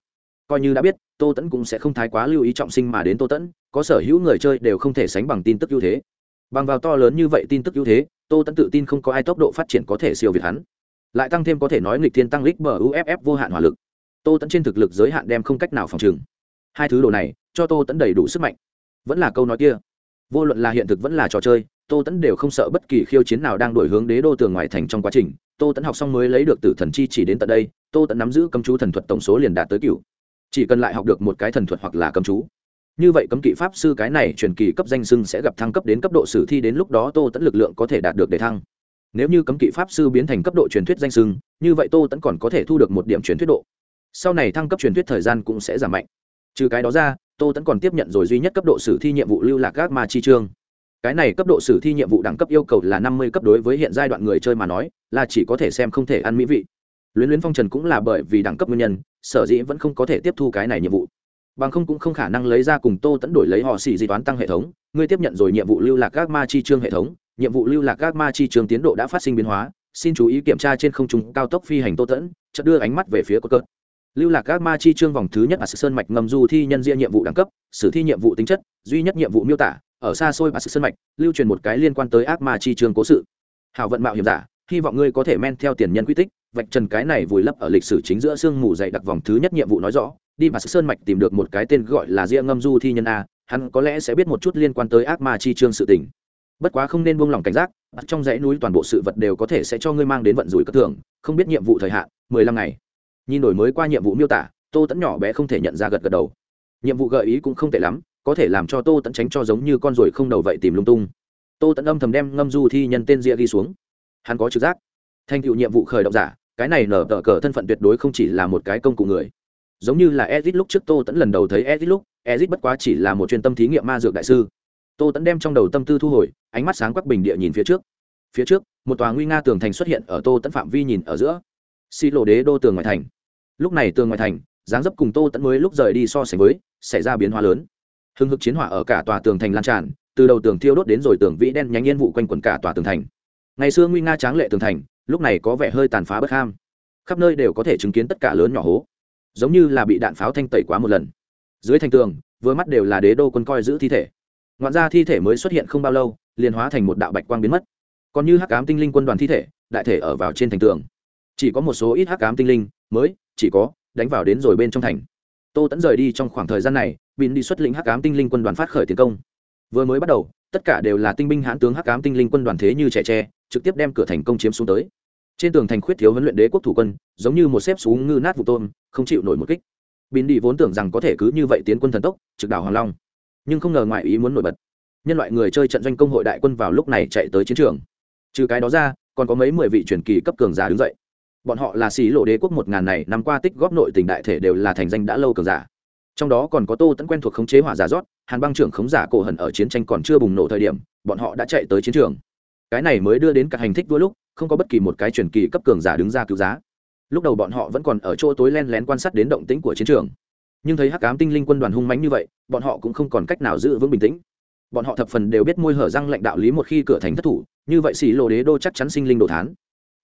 coi như đã biết, tô tẫn cũng sẽ không thái quá lưu ý trọng sinh mà đến tô tẫn có sở hữu người chơi đều không thể sánh bằng tin tức ưu thế. Bằng vào to lớn như vậy tin tức ưu thế, tô tẫn tự tin không có ai tốc độ phát triển có thể siêu việt hắn. Lại tăng thêm có thể nói nghịch thiên tăng lích bờ uff vô hạn hỏa lực. Tô tẫn trên thực lực giới hạn đem không cách nào phòng trừng hai thứ đồ này, cho tô tẫn đầy đủ sức mạnh. Vẫn là câu nói kia. Vô luận là hiện thực vẫn là trò chơi, tô tẫn đều không sợ bất kỳ khiêu chiến nào đang đổi hướng đế đô tường ngoài thành trong quá trình. Tô tẫn học xong mới lấy được tử thần chi chỉ đến tận đây, tô tẫn nắm giữ cấm chú thần thuật tổng số liền đạt tới cựu chỉ cần lại học được một cái thần thuật hoặc là cấm chú. Như vậy cấm kỵ pháp sư cái này truyền kỳ cấp danh sưng sẽ gặp thăng cấp đến cấp độ sử thi đến lúc đó tô tẫn lực lượng có thể đạt được để thăng. Nếu như cấm kỵ pháp sư biến thành cấp độ truyền thuyết danh sưng như vậy tô tẫn còn có thể thu được một điểm truyền thuyết độ. Sau này thăng cấp truyền thuyết thời gian cũng sẽ giảm mạnh. Trừ cái đó ra, tô tẫn còn tiếp nhận rồi duy nhất cấp độ sử thi nhiệm vụ lưu lạc gác ma chi trương. Cái này cấp độ sử thi nhiệm vụ đẳng cấp yêu cầu là năm mươi cấp đối với hiện giai đoạn người chơi mà nói, là chỉ có thể xem không thể ăn mỹ vị. Luyến luyến phong trần cũng là bởi vì đẳng cấp nguyên nhân sở dĩ vẫn không có thể tiếp thu cái này nhiệm vụ. Bằng không cũng không khả năng lấy ra cùng tô tẫn đổi lấy họ xỉ di toán tăng hệ thống, ngươi tiếp nhận rồi nhiệm vụ lưu lạc các ma chi trương hệ thống, nhiệm vụ lưu lạc các ma chi trương tiến độ đã phát sinh biến hóa, xin chú ý kiểm tra trên không trung cao tốc phi hành tô tẫn chợt đưa ánh mắt về phía cốt cớt lưu lạc các ma chi trương vòng thứ nhất là sơn mạch ngầm du thi nhân diện nhiệm vụ đẳng cấp, sử thi nhiệm vụ tính chất, duy nhất nhiệm vụ miêu tả, ở xa xôi bà sơn mạch, lưu truyền một cái liên quan tới ác ma chi trương cố sự. Hảo vận mạo hiểm giả, hy vọng ngươi có thể men theo tiền nhân quy tích vạch trần cái này vùi lấp ở lịch sử chính giữa sương mù dày đặc vòng thứ nhất nhiệm vụ nói rõ, đi bà sơn mạch tìm được một cái tên gọi là ria ngâm du thi nhân a, hắn có lẽ sẽ biết một chút liên quan tới ác ma chi trương sự tình. Bất quá không nên buông lỏng cảnh giác trong dãy núi toàn bộ sự vật đều có thể sẽ cho ngươi mang đến vận rủi cất thưởng không biết nhiệm vụ thời hạn, mười lăm ngày. Nhìn đổi mới qua nhiệm vụ miêu tả, tô tẫn nhỏ bé không thể nhận ra gật gật đầu. Nhiệm vụ gợi ý cũng không tệ lắm, có thể làm cho tô tẫn tránh cho giống như con ruồi không đầu vậy tìm lung tung. Tô tẫn âm thầm đem ngâm du thi nhân tên ria ghi xuống. Hắn có trực giác thành tựu nhiệm vụ khởi động giả, cái này nở tờ cờ thân phận tuyệt đối không chỉ là một cái công cụ người. Giống như là ezit lúc trước tô tẫn lần đầu thấy ezit lúc, ezit bất quá chỉ là một chuyên tâm thí nghiệm ma dược đại sư. Tô tẫn đem trong đầu tâm tư thu hồi, ánh mắt sáng quắc bình địa nhìn phía trước. Phía trước, một tòa nguy nga tường thành xuất hiện ở tô tẫn phạm vi nhìn ở giữa. Xi lộ đế đô tường ngoại thành. Lúc này tường ngoại thành, dáng dấp cùng tô tẫn mới lúc rời đi so sánh với, xảy ra biến hóa lớn. Hưng hực chiến hỏa ở cả tòa tường thành lan tràn, từ đầu tường thiêu đốt đến rồi tường vĩ đen nhánh nhiên vụ quanh quần cả tòa tường thành. Ngày xưa nguy nga tráng lệ tường thành lúc này có vẻ hơi tàn phá bất ham. Khắp nơi đều có thể chứng kiến tất cả lớn nhỏ hố. Giống như là bị đạn pháo thanh tẩy quá một lần. Dưới thành tường, vừa mắt đều là đế đô quân coi giữ thi thể. Ngoạn ra thi thể mới xuất hiện không bao lâu, liền hóa thành một đạo bạch quang biến mất. Còn như hắc ám tinh linh quân đoàn thi thể, đại thể ở vào trên thành tường. Chỉ có một số ít hắc ám tinh linh mới, chỉ có, đánh vào đến rồi bên trong thành. Tô tẫn rời đi trong khoảng thời gian này bin đi xuất lĩnh hắc ám tinh linh quân đoàn phát khởi tiến công. Vừa mới bắt đầu, tất cả đều là tinh binh hãn tướng hắc ám tinh linh quân đoàn thế như trẻ tre, trực tiếp đem cửa thành công chiếm xuống tới trên tường thành khuyết thiếu huấn luyện đế quốc thủ quân, giống như một xếp xuống ngư nát vụ tôm, không chịu nổi một kích. Bin đi vốn tưởng rằng có thể cứ như vậy tiến quân thần tốc, trực đảo hoàng long. Nhưng không ngờ ngoại ý muốn nổi bật. Nhân loại người chơi trận doanh công hội đại quân vào lúc này chạy tới chiến trường. Trừ cái đó ra, còn có mấy mười vị truyền kỳ cấp cường giả đứng dậy. Bọn họ là xí lộ đế quốc một ngàn này, năm qua tích góp nội tình đại thể đều là thành danh đã lâu cường giả. Trong đó còn có tô tẫn quen thuộc khống chế hỏa giả rót, hàn băng trưởng khống giả cổ hận ở chiến tranh còn chưa bùng nổ thời điểm, bọn họ đã chạy tới chiến trường cái này mới đưa đến các hành thích đua lúc, không có bất kỳ một cái truyền kỳ cấp cường giả đứng ra cứu giá. Lúc đầu bọn họ vẫn còn ở chỗ tối len lén quan sát đến động tĩnh của chiến trường. Nhưng thấy hắc cám tinh linh quân đoàn hung mánh như vậy, bọn họ cũng không còn cách nào giữ vững bình tĩnh. Bọn họ thập phần đều biết môi hở răng lệnh đạo lý một khi cửa thành thất thủ, như vậy xì lô đế đô chắc chắn sinh linh đồ thán.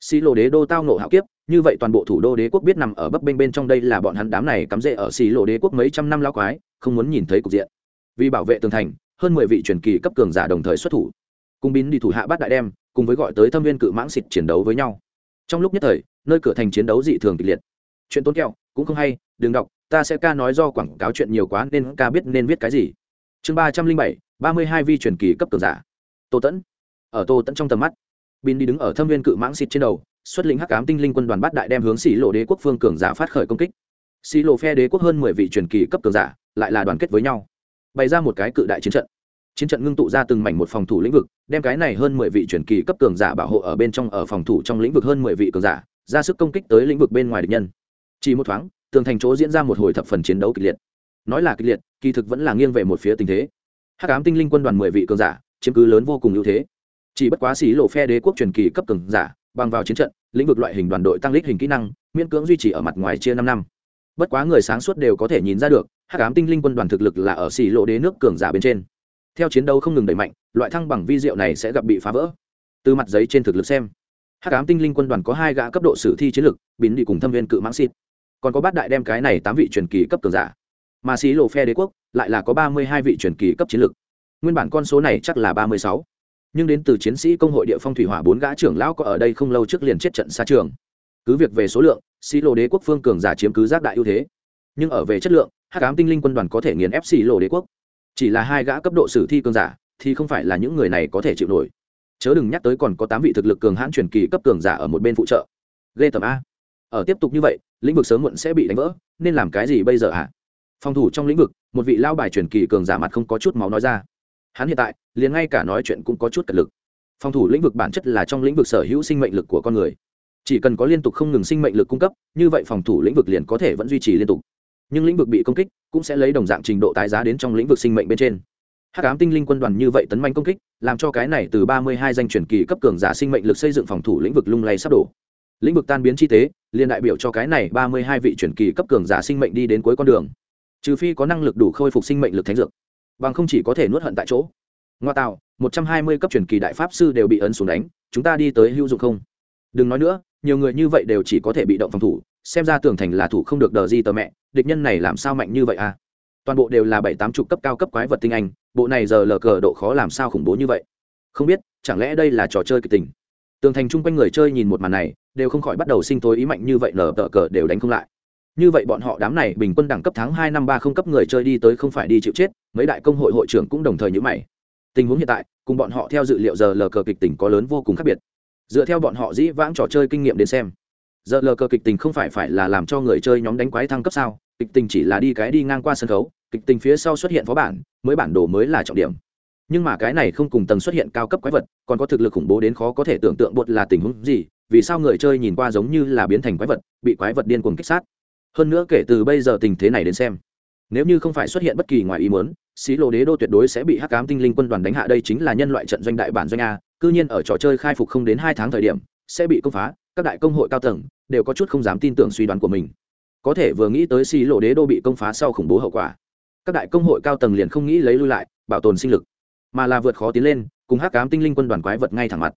Xì lô đế đô tao nộ hạo kiếp, như vậy toàn bộ thủ đô đế quốc biết nằm ở bấp bênh bên trong đây là bọn hắn đám này cắm rễ ở xì lô đế quốc mấy trăm năm lao quái, không muốn nhìn thấy cục diện. Vì bảo vệ tường thành, hơn mười vị truyền kỳ cấp cường giả đồng thời xuất thủ cùng bín đi thủ hạ bát đại đem, cùng với gọi tới thâm viên cự mãng xịt chiến đấu với nhau. Trong lúc nhất thời, nơi cửa thành chiến đấu dị thường kịch liệt. Chuyện tốn kẹo, cũng không hay, đừng đọc, ta sẽ ca nói do quảng cáo chuyện nhiều quá nên ca biết nên viết cái gì. Chương ba trăm linh bảy, ba mươi hai vi truyền kỳ cấp cường giả. Tô tẫn. Ở tô tẫn trong tầm mắt bin đi đứng ở thâm viên cự mãng xịt trên đầu, xuất lĩnh hắc cám tinh linh quân đoàn bát đại đem hướng xỉ lộ đế quốc phương cường giả phát khởi công kích. Xỉ lộ phe đế quốc hơn mười vị truyền kỳ cấp cường giả lại là đoàn kết với nhau, bày ra một cái cự đại chiến trận chiến trận ngưng tụ ra từng mảnh một phòng thủ lĩnh vực, đem cái này hơn mười vị truyền kỳ cấp cường giả bảo hộ ở bên trong, ở phòng thủ trong lĩnh vực hơn mười vị cường giả, ra sức công kích tới lĩnh vực bên ngoài địch nhân. Chỉ một thoáng, tường thành chỗ diễn ra một hồi thập phần chiến đấu kịch liệt. Nói là kịch liệt, kỳ thực vẫn là nghiêng về một phía tình thế. Hắc ám tinh linh quân đoàn mười vị cường giả, chiếm cứ lớn vô cùng ưu thế. Chỉ bất quá xí lộ phe đế quốc truyền kỳ cấp cường giả, bằng vào chiến trận, lĩnh vực loại hình đoàn đội tăng lít hình kỹ năng, miễn cưỡng duy trì ở mặt ngoài chia năm năm. Bất quá người sáng suốt đều có thể nhìn ra được, hắc ám tinh linh quân đoàn thực lực là ở xỉ lộ đế nước cường giả bên trên theo chiến đấu không ngừng đẩy mạnh, loại thăng bằng vi diệu này sẽ gặp bị phá vỡ. Từ mặt giấy trên thực lực xem, hắc ám tinh linh quân đoàn có hai gã cấp độ sử thi chiến lực, bín đi cùng thâm viên cự mãng xịt. Còn có bát đại đem cái này tám vị truyền kỳ cấp cường giả. Mà xí lộ phe đế quốc lại là có ba mươi hai vị truyền kỳ cấp chiến lực. Nguyên bản con số này chắc là ba mươi sáu. Nhưng đến từ chiến sĩ công hội địa phong thủy hỏa bốn gã trưởng lão có ở đây không lâu trước liền chết trận xa trường. Cứ việc về số lượng, xí lộ đế quốc phương cường giả chiếm cứ giác đại ưu thế. Nhưng ở về chất lượng, hắc ám tinh linh quân đoàn có thể nghiền ép xí lộ đế quốc chỉ là hai gã cấp độ sử thi cường giả, thì không phải là những người này có thể chịu nổi. Chớ đừng nhắc tới còn có tám vị thực lực cường hãn truyền kỳ cấp cường giả ở một bên phụ trợ. Ghê tầm a. Ở tiếp tục như vậy, lĩnh vực sớm muộn sẽ bị đánh vỡ, nên làm cái gì bây giờ ạ à? phòng thủ trong lĩnh vực, một vị lao bài truyền kỳ cường giả mặt không có chút máu nói ra. Hắn hiện tại, liền ngay cả nói chuyện cũng có chút cật lực. Phòng thủ lĩnh vực bản chất là trong lĩnh vực sở hữu sinh mệnh lực của con người. Chỉ cần có liên tục không ngừng sinh mệnh lực cung cấp, như vậy phòng thủ lĩnh vực liền có thể vẫn duy trì liên tục nhưng lĩnh vực bị công kích cũng sẽ lấy đồng dạng trình độ tái giá đến trong lĩnh vực sinh mệnh bên trên. Hát ám tinh linh quân đoàn như vậy tấn manh công kích, làm cho cái này từ ba mươi hai danh truyền kỳ cấp cường giả sinh mệnh lực xây dựng phòng thủ lĩnh vực lung lay sắp đổ. Lĩnh vực tan biến chi tế liên đại biểu cho cái này ba mươi hai vị truyền kỳ cấp cường giả sinh mệnh đi đến cuối con đường. Trừ phi có năng lực đủ khôi phục sinh mệnh lực thánh dược, bằng không chỉ có thể nuốt hận tại chỗ. Ngoa tạo, một trăm hai mươi cấp truyền kỳ đại pháp sư đều bị ấn xuống đánh, chúng ta đi tới hữu dụng không? Đừng nói nữa, nhiều người như vậy đều chỉ có thể bị động phòng thủ xem ra tường thành là thủ không được đờ gì tờ mẹ, địch nhân này làm sao mạnh như vậy à? Toàn bộ đều là bảy tám chục cấp cao cấp quái vật tinh anh, bộ này giờ lờ cờ độ khó làm sao khủng bố như vậy? Không biết, chẳng lẽ đây là trò chơi kịch tình? Tường thành chung quanh người chơi nhìn một màn này, đều không khỏi bắt đầu sinh tối ý mạnh như vậy nở tờ cờ đều đánh không lại. Như vậy bọn họ đám này bình quân đẳng cấp tháng hai năm ba không cấp người chơi đi tới không phải đi chịu chết, mấy đại công hội hội trưởng cũng đồng thời như mày. Tình huống hiện tại, cùng bọn họ theo dự liệu giờ lờ cờ kịch tình có lớn vô cùng khác biệt. Dựa theo bọn họ dĩ vãng trò chơi kinh nghiệm đến xem giờ lờ cờ kịch tình không phải phải là làm cho người chơi nhóm đánh quái thăng cấp sao? Kịch tình chỉ là đi cái đi ngang qua sân khấu, kịch tình phía sau xuất hiện phó bản, mới bản đồ mới là trọng điểm. Nhưng mà cái này không cùng tầng xuất hiện cao cấp quái vật, còn có thực lực khủng bố đến khó có thể tưởng tượng bột là tình huống gì, vì sao người chơi nhìn qua giống như là biến thành quái vật, bị quái vật điên cuồng kích sát? Hơn nữa kể từ bây giờ tình thế này đến xem, nếu như không phải xuất hiện bất kỳ ngoài ý muốn, xí lộ đế đô tuyệt đối sẽ bị hắc cám tinh linh quân đoàn đánh hạ đây chính là nhân loại trận doanh đại bản doanh a, cư nhiên ở trò chơi khai phục không đến hai tháng thời điểm, sẽ bị công phá, các đại công hội cao tầng đều có chút không dám tin tưởng suy đoán của mình. Có thể vừa nghĩ tới xí lộ đế đô bị công phá sau khủng bố hậu quả. Các đại công hội cao tầng liền không nghĩ lấy lui lại, bảo tồn sinh lực. Mà là vượt khó tiến lên, cùng hắc cám tinh linh quân đoàn quái vật ngay thẳng mặt.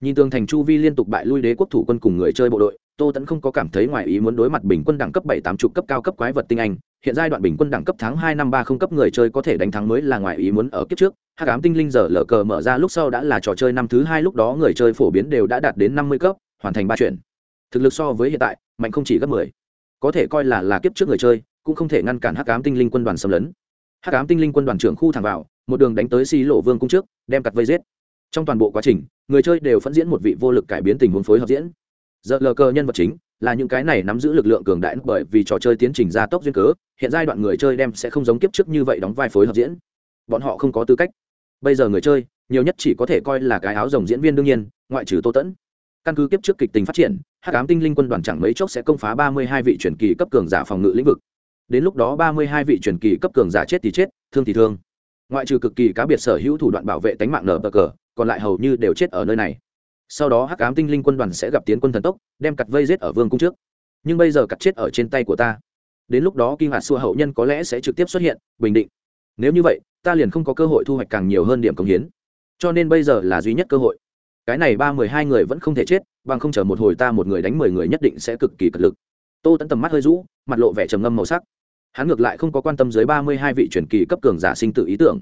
Nhìn tường thành chu vi liên tục bại lui đế quốc thủ quân cùng người chơi bộ đội, tô tẫn không có cảm thấy ngoài ý muốn đối mặt bình quân đẳng cấp bảy tám chục cấp cao cấp quái vật tinh anh, hiện giai đoạn bình quân đẳng cấp tháng hai năm ba không cấp người chơi có thể đánh thắng mới là ngoài ý muốn ở kiếp trước. Hắc ám tinh linh giờ lờ cờ mở ra lúc sau đã là trò chơi năm thứ hai, lúc đó người chơi phổ biến đều đã đạt đến năm mươi cấp, hoàn thành ba chuyện thực lực so với hiện tại, mạnh không chỉ gấp mười. Có thể coi là là kiếp trước người chơi, cũng không thể ngăn cản hắc ám tinh linh quân đoàn xâm lấn. Hắc ám tinh linh quân đoàn trưởng khu thẳng vào, một đường đánh tới xi lộ vương cung trước, đem cặt vây giết. Trong toàn bộ quá trình, người chơi đều phẫn diễn một vị vô lực cải biến tình huống phối hợp diễn. Giờ lờ cờ nhân vật chính, là những cái này nắm giữ lực lượng cường đại bởi vì trò chơi tiến trình gia tốc duyên cớ, hiện giai đoạn người chơi đem sẽ không giống kiếp trước như vậy đóng vai phối hợp diễn. Bọn họ không có tư cách. Bây giờ người chơi, nhiều nhất chỉ có thể coi là cái áo rồng diễn viên đương nhiên, ngoại trừ tô tẫn. Căn cứ kiếp trước kịch tình phát triển hắc ám tinh linh quân đoàn chẳng mấy chốc sẽ công phá ba mươi hai vị truyền kỳ cấp cường giả phòng ngự lĩnh vực. Đến lúc đó ba mươi hai vị truyền kỳ cấp cường giả chết thì chết, thương thì thương. Ngoại trừ cực kỳ cá biệt sở hữu thủ đoạn bảo vệ tính mạng nở bờ cờ, còn lại hầu như đều chết ở nơi này. Sau đó hắc ám tinh linh quân đoàn sẽ gặp tiến quân thần tốc, đem cặt vây giết ở vương cung trước. Nhưng bây giờ cặt chết ở trên tay của ta. Đến lúc đó kinh hạt xua hậu nhân có lẽ sẽ trực tiếp xuất hiện, bình định. Nếu như vậy, ta liền không có cơ hội thu hoạch càng nhiều hơn điểm công hiến. Cho nên bây giờ là duy nhất cơ hội cái này ba mười hai người vẫn không thể chết, bằng không chờ một hồi ta một người đánh mười người nhất định sẽ cực kỳ cật lực. Tô tẫn tầm mắt hơi rũ, mặt lộ vẻ trầm ngâm màu sắc. Hắn ngược lại không có quan tâm dưới ba mươi hai vị truyền kỳ cấp cường giả sinh tự ý tưởng.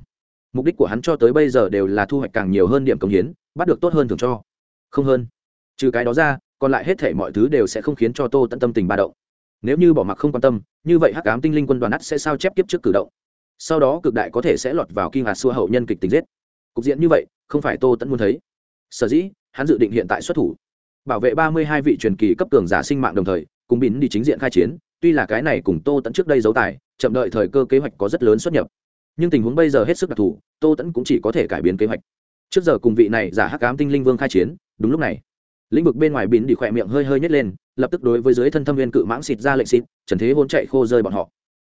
Mục đích của hắn cho tới bây giờ đều là thu hoạch càng nhiều hơn điểm công hiến, bắt được tốt hơn thường cho. Không hơn. Trừ cái đó ra, còn lại hết thể mọi thứ đều sẽ không khiến cho tô tận tâm tình ba động. Nếu như bỏ mặc không quan tâm, như vậy hắc ám tinh linh quân đoàn ắt sẽ sao chép kiếp trước cử động. Sau đó cực đại có thể sẽ lọt vào kinh hạt xua hậu nhân kịch tính giết. Cục diện như vậy, không phải tô tẫn muốn thấy sở dĩ, hắn dự định hiện tại xuất thủ. Bảo vệ ba mươi hai vị truyền kỳ cấp cường giả sinh mạng đồng thời, cùng bín đi chính diện khai chiến, tuy là cái này cùng tô tẫn trước đây giấu tài, chậm đợi thời cơ kế hoạch có rất lớn xuất nhập. Nhưng tình huống bây giờ hết sức đặc thù, tô tẫn cũng chỉ có thể cải biến kế hoạch. Trước giờ cùng vị này giả hắc ám tinh linh vương khai chiến, đúng lúc này, lĩnh vực bên ngoài bín đi khỏe miệng hơi hơi nhét lên, lập tức đối với dưới thân thâm viên cự mãng xịt ra lệnh xịt, trần thế hôn chạy khô rơi bọn họ.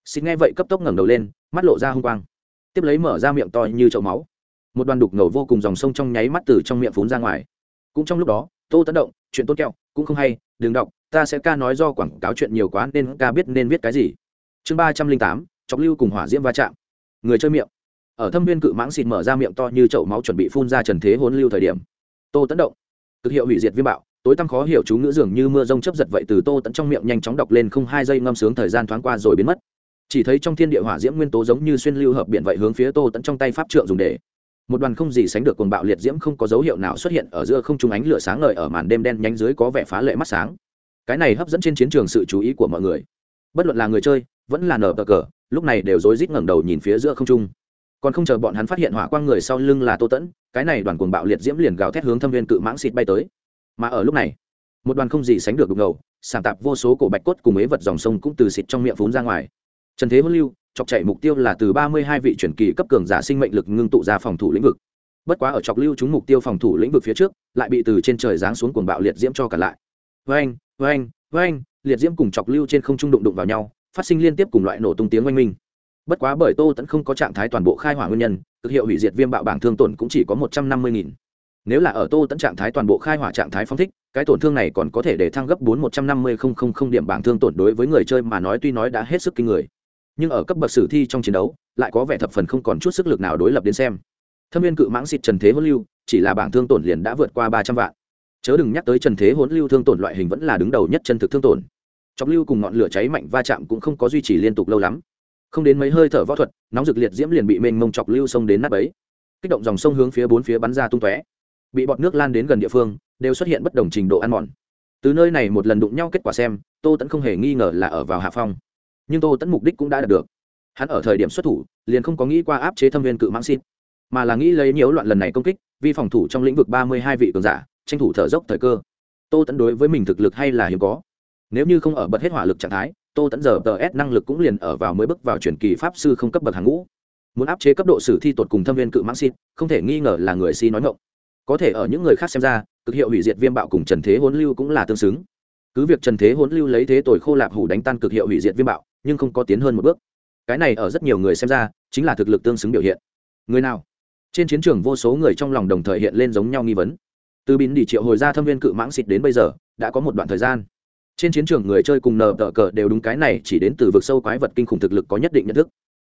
Xịt nghe vậy cấp tốc ngẩng đầu lên, mắt lộ ra h u n g quang. Tiếp lấy mở ra miệng to như chậu máu một đoàn đục ngầu vô cùng dòng sông trong nháy mắt từ trong miệng phún ra ngoài. Cũng trong lúc đó, tô tấn động, chuyện tốt kẹo, cũng không hay, đừng đọc, ta sẽ ca nói do quảng cáo chuyện nhiều quá nên ca biết nên viết cái gì. Chương ba trăm linh tám, chọc lưu cùng hỏa diễm va chạm. Người chơi miệng. Ở thâm viên cự mãng xịt mở ra miệng to như chậu máu chuẩn bị phun ra trần thế hôn lưu thời điểm, tô tấn động, cực hiệu hủy diệt viêm bạo, tối tăm khó hiểu chú ngữ dường như mưa rông chấp giật vậy từ tô tận trong miệng nhanh chóng đọc lên không hai giây ngâm sướng thời gian thoáng qua rồi biến mất. Chỉ thấy trong thiên địa hỏa diễm nguyên tố giống như xuyên lưu hợp biển vậy hướng phía tô tận trong tay pháp trượng dùng để một đoàn không gì sánh được cuồng bạo liệt diễm không có dấu hiệu nào xuất hiện ở giữa không trung ánh lửa sáng ngời ở màn đêm đen nhánh dưới có vẻ phá lệ mắt sáng. Cái này hấp dẫn trên chiến trường sự chú ý của mọi người. Bất luận là người chơi, vẫn là nở bờ cờ, lúc này đều rối rít ngẩng đầu nhìn phía giữa không trung. Còn không chờ bọn hắn phát hiện hỏa quang người sau lưng là tô tẫn, cái này đoàn cuồng bạo liệt diễm liền gào thét hướng thâm viên cự mãng xịt bay tới. Mà ở lúc này, một đoàn không gì sánh được đục ngầu sàng tạp vô số cổ bạch cốt cùng ế vật dòng sông cũng từ xịt trong miệng phún ra ngoài. Trần thế hữu lưu chọc chạy mục tiêu là từ ba mươi hai vị chuyển kỳ cấp cường giả sinh mệnh lực ngưng tụ ra phòng thủ lĩnh vực. Bất quá ở chọc lưu chúng mục tiêu phòng thủ lĩnh vực phía trước, lại bị từ trên trời giáng xuống cuồng bạo liệt diễm cho cả lại. Vang vang vang liệt diễm cùng chọc lưu trên không trung đụng đụng vào nhau, phát sinh liên tiếp cùng loại nổ tung tiếng oanh minh. Bất quá bởi tô tẫn không có trạng thái toàn bộ khai hỏa nguyên nhân thực hiệu hủy diệt viêm bạo bảng thương tổn cũng chỉ có một trăm năm mươi nghìn. Nếu là ở tô tẫn trạng thái toàn bộ khai hỏa trạng thái phong thích, cái tổn thương này còn có thể để thăng gấp bốn một trăm năm mươi không không không điểm bảng thương tổn đối với người chơi mà nói tuy nói đã hết sức kinh người nhưng ở cấp bậc sử thi trong chiến đấu, lại có vẻ thập phần không còn chút sức lực nào đối lập đến xem. Thâm viên cự mãng xịt trần thế hôn lưu, chỉ là bảng thương tổn liền đã vượt qua ba trăm vạn. Chớ đừng nhắc tới trần thế hôn lưu thương tổn loại hình vẫn là đứng đầu nhất chân thực thương tổn. Chọc lưu cùng ngọn lửa cháy mạnh va chạm cũng không có duy trì liên tục lâu lắm. Không đến mấy hơi thở võ thuật, nóng rực liệt diễm liền bị mênh mông chọc lưu sông đến nắp ấy kích động dòng sông hướng phía bốn phía bắn ra tung tóe. Bị bọt nước lan đến gần địa phương, đều xuất hiện bất đồng trình độ ăn mòn. Từ nơi này một lần đụng nhau kết quả xem, tô tẫn không hề nghi ngờ là ở vào hạ phong nhưng tô tẫn mục đích cũng đã đạt được. Hắn ở thời điểm xuất thủ, liền không có nghĩ qua áp chế thâm viên cự mãng xin mà là nghĩ lấy nhiễu loạn lần này công kích vì phòng thủ trong lĩnh vực ba mươi hai vị cường giả, tranh thủ thở dốc thời cơ. Tô tẫn đối với mình thực lực hay là hiếm có. Nếu như không ở bật hết hỏa lực trạng thái, tô tẫn giờ tờ s năng lực cũng liền ở vào mới bước vào truyền kỳ pháp sư không cấp bậc hàng ngũ. Muốn áp chế cấp độ sử thi tột cùng thâm viên cự mãng xin không thể nghi ngờ là người si nói ngộng có thể ở những người khác xem ra, cực hiệu hủy diệt viêm bạo cùng trần thế hôn lưu cũng là tương xứng. Cứ việc trần thế hôn lưu lấy thế tội khô lạp hủ đánh tan cực hiệu hủy diệt viêm bạo nhưng không có tiến hơn một bước. Cái này ở rất nhiều người xem ra chính là thực lực tương xứng biểu hiện. Người nào? Trên chiến trường vô số người trong lòng đồng thời hiện lên giống nhau nghi vấn. Từ bín đi triệu hồi ra thâm viên cự mãng xịt đến bây giờ, đã có một đoạn thời gian. Trên chiến trường người chơi cùng nờ tờ cờ đều đúng cái này chỉ đến từ vực sâu quái vật kinh khủng thực lực có nhất định nhận thức.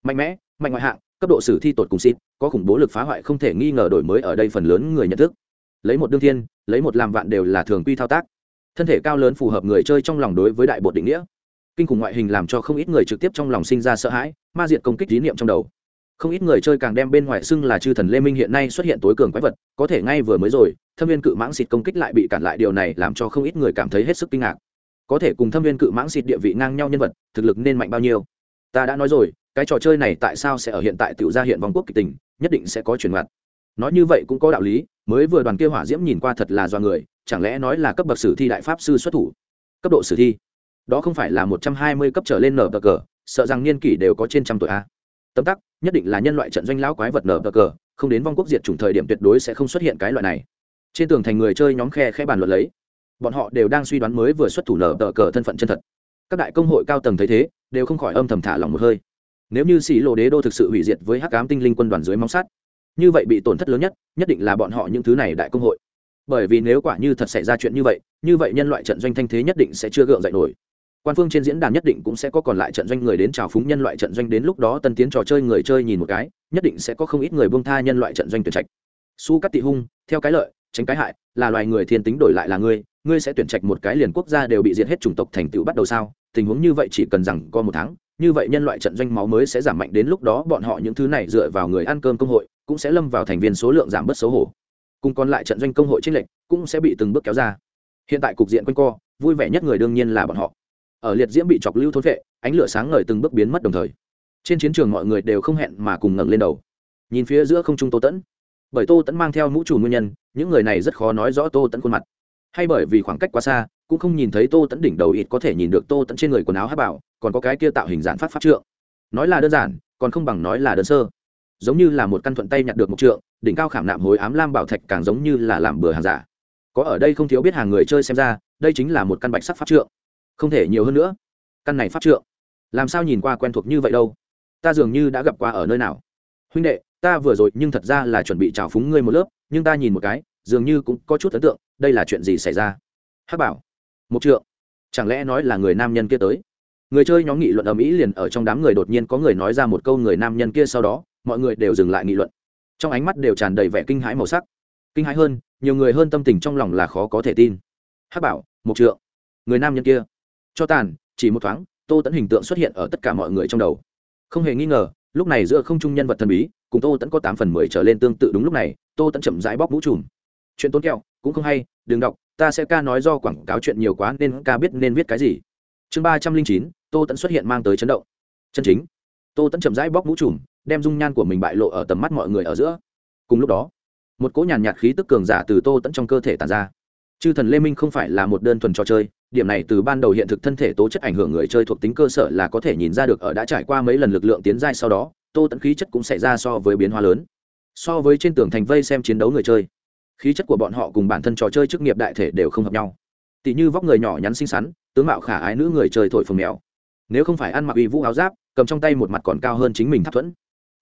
Mạnh mẽ, mạnh ngoại hạng, cấp độ sử thi tột cùng xịt, có khủng bố lực phá hoại không thể nghi ngờ đổi mới ở đây phần lớn người nhận thức. Lấy một đương thiên, lấy một làm vạn đều là thường quy thao tác. Thân thể cao lớn phù hợp người chơi trong lòng đối với đại bột định nghĩa kinh khủng ngoại hình làm cho không ít người trực tiếp trong lòng sinh ra sợ hãi, ma diệt công kích tín niệm trong đầu. Không ít người chơi càng đem bên ngoài xưng là chư thần lê minh hiện nay xuất hiện tối cường quái vật, có thể ngay vừa mới rồi, thâm viên cự mãng xịt công kích lại bị cản lại, điều này làm cho không ít người cảm thấy hết sức kinh ngạc. Có thể cùng thâm viên cự mãng xịt địa vị ngang nhau nhân vật, thực lực nên mạnh bao nhiêu? Ta đã nói rồi, cái trò chơi này tại sao sẽ ở hiện tại tự ra hiện vòng quốc kịch tình, nhất định sẽ có chuyển ngặt. nói như vậy cũng có đạo lý, mới vừa đoàn kia hỏa diễm nhìn qua thật là do người, chẳng lẽ nói là cấp bậc sử thi đại pháp sư xuất thủ? Cấp độ sử thi đó không phải là một trăm hai mươi cấp trở lên nở bờ cờ, sợ rằng niên kỷ đều có trên trăm tuổi a. Tấm tắc, nhất định là nhân loại trận doanh lão quái vật nở bờ cờ, không đến vong quốc diệt chủng thời điểm tuyệt đối sẽ không xuất hiện cái loại này. Trên tường thành người chơi nhóm khe khẽ bàn luận lấy. Bọn họ đều đang suy đoán mới vừa xuất thủ nở bờ cờ thân phận chân thật. Các đại công hội cao tầng thấy thế, đều không khỏi âm thầm thả lòng một hơi. Nếu như xì lộ đế đô thực sự hủy diệt với hắc ám tinh linh quân đoàn dưới móng sắt, như vậy bị tổn thất lớn nhất nhất định là bọn họ những thứ này đại công hội. Bởi vì nếu quả như thật xảy ra chuyện như vậy như vậy nhân loại trận doanh thanh thế nhất định sẽ chưa gượng dậy nổi quan phương trên diễn đàn nhất định cũng sẽ có còn lại trận doanh người đến chào phúng nhân loại trận doanh đến lúc đó tân tiến trò chơi người chơi nhìn một cái, nhất định sẽ có không ít người buông tha nhân loại trận doanh tuyển trạch. Su cắt tị hung, theo cái lợi, tránh cái hại, là loài người thiên tính đổi lại là ngươi ngươi sẽ tuyển trạch một cái liền quốc gia đều bị diệt hết chủng tộc thành tựu bắt đầu sao? Tình huống như vậy chỉ cần rằng có một tháng, như vậy nhân loại trận doanh máu mới sẽ giảm mạnh đến lúc đó bọn họ những thứ này dựa vào người ăn cơm công hội, cũng sẽ lâm vào thành viên số lượng giảm bớt xấu hổ. Cùng còn lại trận doanh công hội tranh lệch, cũng sẽ bị từng bước kéo ra. Hiện tại cục diện quanh co, vui vẻ nhất người đương nhiên là bọn họ ở liệt diễm bị chọc lưu thôn vệ, ánh lửa sáng ngời từng bước biến mất đồng thời. Trên chiến trường mọi người đều không hẹn mà cùng ngẩng lên đầu. Nhìn phía giữa không trung tô tẫn bởi tô tẫn mang theo mũ trù nguyên nhân, những người này rất khó nói rõ tô tẫn khuôn mặt. Hay bởi vì khoảng cách quá xa, cũng không nhìn thấy tô tẫn đỉnh đầu ít có thể nhìn được tô tẫn trên người quần áo hát bảo, còn có cái kia tạo hình giản phát pháp trượng. Nói là đơn giản, còn không bằng nói là đơn sơ. Giống như là một căn thuận tay nhặt được một trượng, đỉnh cao khảm nạm hối ám lam bảo thạch càng giống như là làm bừa hàng giả. Có ở đây không thiếu biết hàng người chơi xem ra, đây chính là một căn bạch sắc pháp trượng không thể nhiều hơn nữa. Căn này pháp trượng, làm sao nhìn qua quen thuộc như vậy đâu? Ta dường như đã gặp qua ở nơi nào. Huynh đệ, ta vừa rồi nhưng thật ra là chuẩn bị trào phúng ngươi một lớp, nhưng ta nhìn một cái, dường như cũng có chút ấn tượng, đây là chuyện gì xảy ra? Hắc bảo, một trượng, chẳng lẽ nói là người nam nhân kia tới? Người chơi nhóm nghị luận ở mỹ liền ở trong đám người đột nhiên có người nói ra một câu người nam nhân kia sau đó, mọi người đều dừng lại nghị luận. Trong ánh mắt đều tràn đầy vẻ kinh hãi màu sắc. Kinh hãi hơn, nhiều người hơn tâm tình trong lòng là khó có thể tin. Hắc bảo, một trượng, người nam nhân kia cho tàn, chỉ một thoáng, tô tẫn hình tượng xuất hiện ở tất cả mọi người trong đầu. Không hề nghi ngờ, lúc này giữa không trung nhân vật thần bí, cùng tô tẫn có tám phần mười trở lên tương tự đúng lúc này, tô tẫn chậm rãi bóc mũ trùm. Chuyện tốn kẹo, cũng không hay, đừng đọc, ta sẽ ca nói do quảng cáo chuyện nhiều quá nên ca biết nên viết cái gì. Chương ba trăm linh chín, tô tẫn xuất hiện mang tới chấn động. Chân chính. Tô tẫn chậm rãi bóc mũ trùm, đem dung nhan của mình bại lộ ở tầm mắt mọi người ở giữa. Cùng lúc đó, một cỗ nhàn nhạt khí tức cường giả từ tô tẫn trong cơ thể tàn ra. Chư thần lê minh không phải là một đơn thuần trò chơi điểm này từ ban đầu hiện thực thân thể tố chất ảnh hưởng người chơi thuộc tính cơ sở là có thể nhìn ra được ở đã trải qua mấy lần lực lượng tiến giai sau đó, tô tẫn khí chất cũng xảy ra so với biến hóa lớn. So với trên tường thành vây xem chiến đấu người chơi, khí chất của bọn họ cùng bản thân trò chơi chức nghiệp đại thể đều không hợp nhau. Tỷ như vóc người nhỏ nhắn xinh xắn, tướng mạo khả ái nữ người chơi thổi phồng mèo. Nếu không phải ăn mặc uy vũ áo giáp, cầm trong tay một mặt còn cao hơn chính mình thấp thuẫn.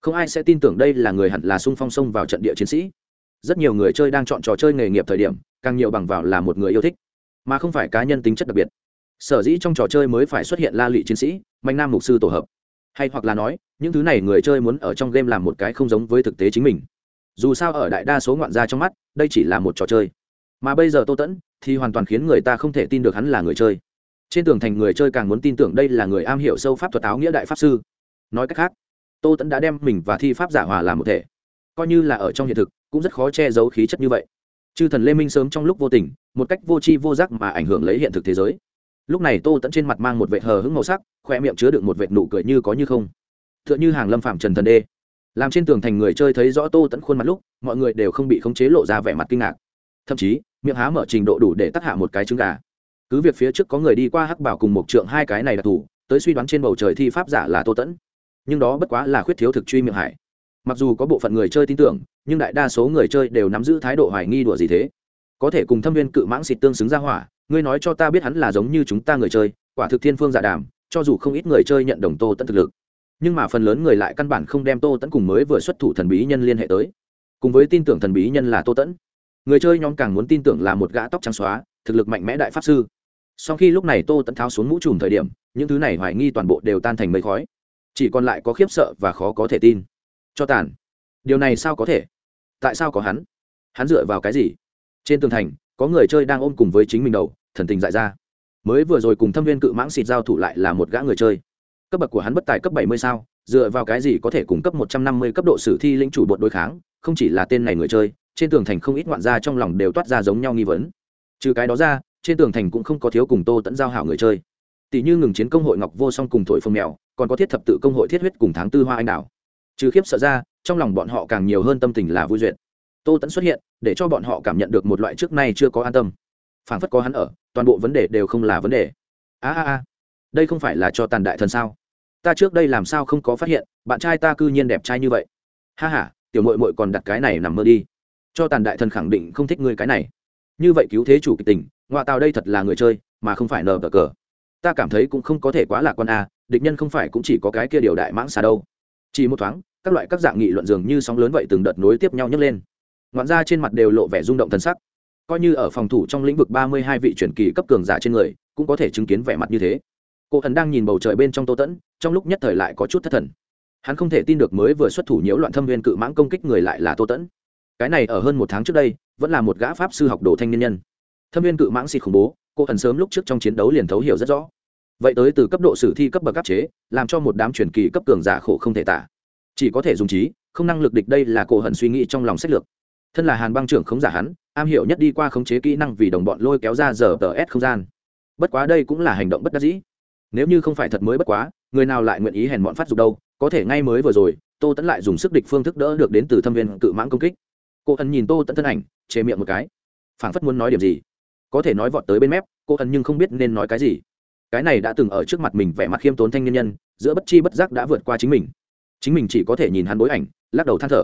Không ai sẽ tin tưởng đây là người hẳn là sung phong sông vào trận địa chiến sĩ. Rất nhiều người chơi đang chọn trò chơi nghề nghiệp thời điểm, càng nhiều bằng vào là một người yêu thích mà không phải cá nhân tính chất đặc biệt. Sở dĩ trong trò chơi mới phải xuất hiện la lụy chiến sĩ, mạnh nam mục sư tổ hợp. Hay hoặc là nói, những thứ này người chơi muốn ở trong game làm một cái không giống với thực tế chính mình. Dù sao ở đại đa số ngoạn gia trong mắt, đây chỉ là một trò chơi. Mà bây giờ tô tẫn, thì hoàn toàn khiến người ta không thể tin được hắn là người chơi. Trên tường thành người chơi càng muốn tin tưởng đây là người am hiểu sâu pháp thuật áo nghĩa đại pháp sư. Nói cách khác, tô tẫn đã đem mình và thi pháp giả hòa làm một thể. Coi như là ở trong hiện thực, cũng rất khó che giấu khí chất như vậy. Chư thần lê minh sớm trong lúc vô tình một cách vô tri vô giác mà ảnh hưởng lấy hiện thực thế giới. Lúc này tô tẫn trên mặt mang một vệt hờ hững màu sắc khoe miệng chứa được một vệt nụ cười như có như không. T h ư ợ n h ư hàng lâm phạm trần thần đê. Làm trên tường thành người chơi thấy rõ tô tẫn khuôn mặt lúc, mọi người đều không bị khống chế lộ ra vẻ mặt kinh ngạc. Thậm chí, miệng há mở trình độ đủ để tắc hạ một cái trứng gà. Cứ việc phía trước có người đi qua hắc bảo cùng một trượng hai cái này đặc thù tới suy đoán trên bầu trời thi pháp giả là tô tẫn nhưng đó bất quá là khuyết thiếu thực truy miệng hải mặc dù có bộ phận người chơi tin tưởng, nhưng đại đa số người chơi đều nắm giữ thái độ hoài nghi đùa gì thế có thể cùng thâm viên cự mãng xịt tương xứng ra hỏa, ngươi nói cho ta biết hắn là giống như chúng ta người chơi, quả thực thiên phương giả đàm, cho dù không ít người chơi nhận đồng tô tận thực lực. Nhưng mà phần lớn người lại căn bản không đem tô tẫn cùng mới vừa xuất thủ thần bí nhân liên hệ tới. Cùng với tin tưởng thần bí nhân là tô tẫn người chơi nhóm càng muốn tin tưởng là một gã tóc trắng xóa, thực lực mạnh mẽ đại pháp sư. Sau khi lúc này tô tẫn tháo xuống mũ trùm thời điểm, những thứ này hoài nghi toàn bộ đều tan thành mây khói. Chỉ còn lại có khiếp sợ và khó có thể tin. Cho tàn. Điều này sao có thể? Tại sao có hắn? Hắn dựa vào cái gì? Trên tường thành, có người chơi đang ôm cùng với chính mình đầu, thần tình dại ra. Mới vừa rồi cùng thâm viên cự mãng xịt giao thủ lại là một gã người chơi. Cấp bậc của hắn bất tài cấp bảy mươi sao, dựa vào cái gì có thể cung cấp một trăm năm mươi cấp độ sử thi lĩnh chủ bột đối kháng, không chỉ là tên này người chơi, trên tường thành không ít ngoạn gia trong lòng đều toát ra giống nhau nghi vấn. Trừ cái đó ra, trên tường thành cũng không có thiếu cùng tô tẫn giao hảo người chơi. Tỷ như ngừng chiến công hội ngọc vô song cùng thổi phương mèo, còn có thiết thập tự công hội thiết huyết cùng tháng tư hoa anh đảo. Trừ khiếp sợ ra, trong lòng bọn họ càng nhiều hơn tâm tình là vui duyệt tô tẫn xuất hiện, để cho bọn họ cảm nhận được một loại trước nay chưa có an tâm. Phảng phất có hắn ở, toàn bộ vấn đề đều không là vấn đề. A a a, đây không phải là cho tàn đại thần sao? Ta trước đây làm sao không có phát hiện, bạn trai ta cư nhiên đẹp trai như vậy. Ha h a tiểu mội mội còn đặt cái này nằm mơ đi. Cho tàn đại thần khẳng định không thích ngươi cái này. Như vậy cứu thế chủ kịch tình, ngoại tàu đây thật là người chơi, mà không phải nờ cờ cờ. Ta cảm thấy cũng không có thể quá lạc quan a, địch nhân không phải cũng chỉ có cái kia điều đại mãng xà đâu. Chỉ một thoáng, các loại các dạng nghị luận dường như sóng lớn vậy từng đợt nối tiếp nhau nhấc lên ngoạn ra trên mặt đều lộ vẻ rung động thân sắc. Coi như ở phòng thủ trong lĩnh vực ba mươi hai vị truyền kỳ cấp cường giả trên người, cũng có thể chứng kiến vẻ mặt như thế. Cô thần đang nhìn bầu trời bên trong tô tẫn, trong lúc nhất thời lại có chút thất thần. Hắn không thể tin được mới vừa xuất thủ nhiễu loạn thâm viên cự mãng công kích người lại là tô tẫn. Cái này ở hơn một tháng trước đây, vẫn là một gã pháp sư học đồ thanh niên nhân. Thâm viên cự mãng xịt khủng bố, cô thần sớm lúc trước trong chiến đấu liền thấu hiểu rất rõ. Vậy tới từ cấp độ sử thi cấp bậc cấp chế, làm cho một đám truyền kỳ cấp cường giả khổ không thể tả. Chỉ có thể dùng trí, không năng lực địch đây là cổ hận suy nghĩ trong lòng sách lược thân là hàn băng trưởng khống giả hắn, am hiểu nhất đi qua khống chế kỹ năng vì đồng bọn lôi kéo ra giờ tờ s không gian. Bất quá đây cũng là hành động bất đắc dĩ. Nếu như không phải thật mới bất quá, người nào lại nguyện ý hèn bọn phát dục đâu, có thể ngay mới vừa rồi, tô tẫn lại dùng sức địch phương thức đỡ được đến từ thâm viên cự mãng công kích. Cô ẩn nhìn tô tẫn thân ảnh chế miệng một cái. Phảng phất muốn nói điểm gì? Có thể nói vọt tới bên mép, cô ẩn nhưng không biết nên nói cái gì. Cái này đã từng ở trước mặt mình vẻ mặt khiêm tốn thanh nhân nhân, giữa bất chi bất giác đã vượt qua chính mình. Chính mình chỉ có thể nhìn hắn bối ảnh, lắc đầu than thở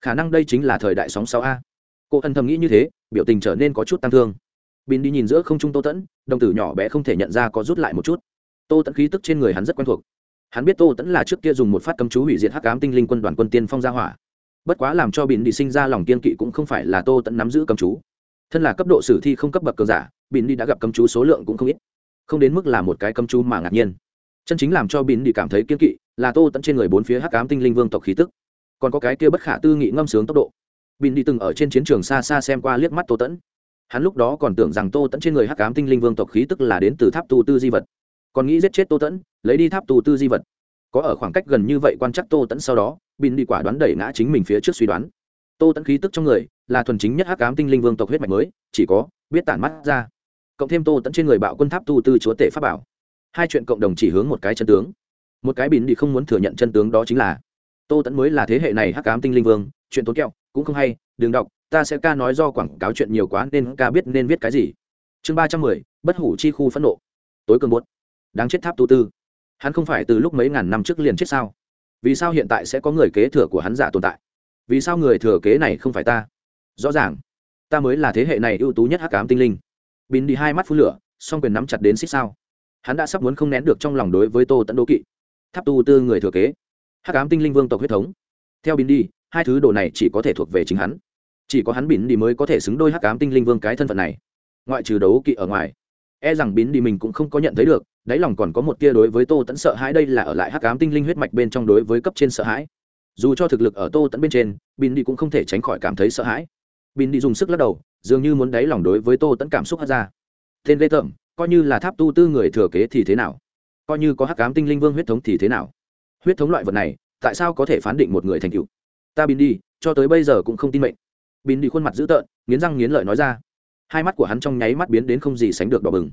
khả năng đây chính là thời đại sóng sáu a. Cô ân thầm nghĩ như thế, biểu tình trở nên có chút tăng thương. Bin đi nhìn giữa không trung tô tẫn, đồng tử nhỏ bé không thể nhận ra có rút lại một chút. Tô tẫn khí tức trên người hắn rất quen thuộc. Hắn biết tô tẫn là trước kia dùng một phát cấm chú hủy diệt hắc cám tinh linh quân đoàn quân tiên phong gia hỏa. Bất quá làm cho bin đi sinh ra lòng kiên kỵ cũng không phải là tô tẫn nắm giữ cấm chú. Thân là cấp độ sử thi không cấp bậc cờ giả, bin đi đã gặp cấm chú số lượng cũng không ít. Không đến mức là một cái cấm chú mà ngạc nhiên. Chân chính làm cho bin đi cảm thấy kiên kỵ là tô tẫn trên người bốn phía hắc cám tinh linh vương tộc khí tức còn có cái kia bất khả tư nghị ngâm sướng tốc độ. Bin đi từng ở trên chiến trường xa xa xem qua liếc mắt tô tẫn. Hắn lúc đó còn tưởng rằng tô tẫn trên người hắc cám tinh linh vương tộc khí tức là đến từ tháp tu tư di vật. Còn nghĩ giết chết tô tẫn, lấy đi tháp tu tư di vật. Có ở khoảng cách gần như vậy quan chắc tô tẫn sau đó, bin đi quả đoán đẩy ngã chính mình phía trước suy đoán. Tô tẫn khí tức trong người là thuần chính nhất hắc cám tinh linh vương tộc huyết mạch mới, chỉ có biết tản mắt ra. Cộng thêm tô tẫn trên người bạo quân tháp tu tư chúa tể pháp bảo. Hai chuyện cộng đồng chỉ hướng một cái chân tướng. Một cái bin đi không muốn thừa nhận chân tướng đó chính là tô tẫn mới là thế hệ này hắc cám tinh linh vương, chuyện tốn kẹo, cũng không hay, đừng đọc, ta sẽ ca nói do quảng cáo chuyện nhiều quá nên ca biết nên viết cái gì. Chương ba trăm mười, bất hủ chi khu phẫn nộ. Tối cơn buốt. Đáng chết tháp tu tư. Hắn không phải từ lúc mấy ngàn năm trước liền chết sao? Vì sao hiện tại sẽ có người kế thừa của hắn giả tồn tại? Vì sao người thừa kế này không phải ta? Rõ ràng, ta mới là thế hệ này ưu tú nhất hắc ám tinh linh. Bin đi hai mắt phú lửa, song quyền nắm chặt đến xích sao. Hắn đã sắp muốn không nén được trong lòng đối với tô tẫn đố kỵ. Tháp tu tư người thừa kế hắc ám tinh linh vương tộc huyết thống. Theo bin đi, hai thứ đồ này chỉ có thể thuộc về chính hắn. Chỉ có hắn bin đi mới có thể xứng đôi hắc ám tinh linh vương cái thân phận này. Ngoại trừ đấu kỵ ở ngoài e rằng bin đi mình cũng không có nhận thấy được, đáy lòng còn có một tia đối với tô tẫn sợ hãi đây là ở lại hắc ám tinh linh huyết mạch bên trong đối với cấp trên sợ hãi. Dù cho thực lực ở tô tẫn bên trên bin đi cũng không thể tránh khỏi cảm thấy sợ hãi. Bin đi dùng sức lắc đầu, dường như muốn đáy lòng đối với tô tẫn cảm xúc hắt ra. Tên lê tởm, coi như là tháp tu tư người thừa kế thì thế nào? Coi như có hắc ám tinh linh vương huyết thống thì thế nào? Huyết thống loại vật này, tại sao có thể phán định một người thành cựu ta bin đi, cho tới bây giờ cũng không tin mệnh. Bin đi khuôn mặt dữ tợn, nghiến răng nghiến lợi nói ra. Hai mắt của hắn trong nháy mắt biến đến không gì sánh được đỏ bừng.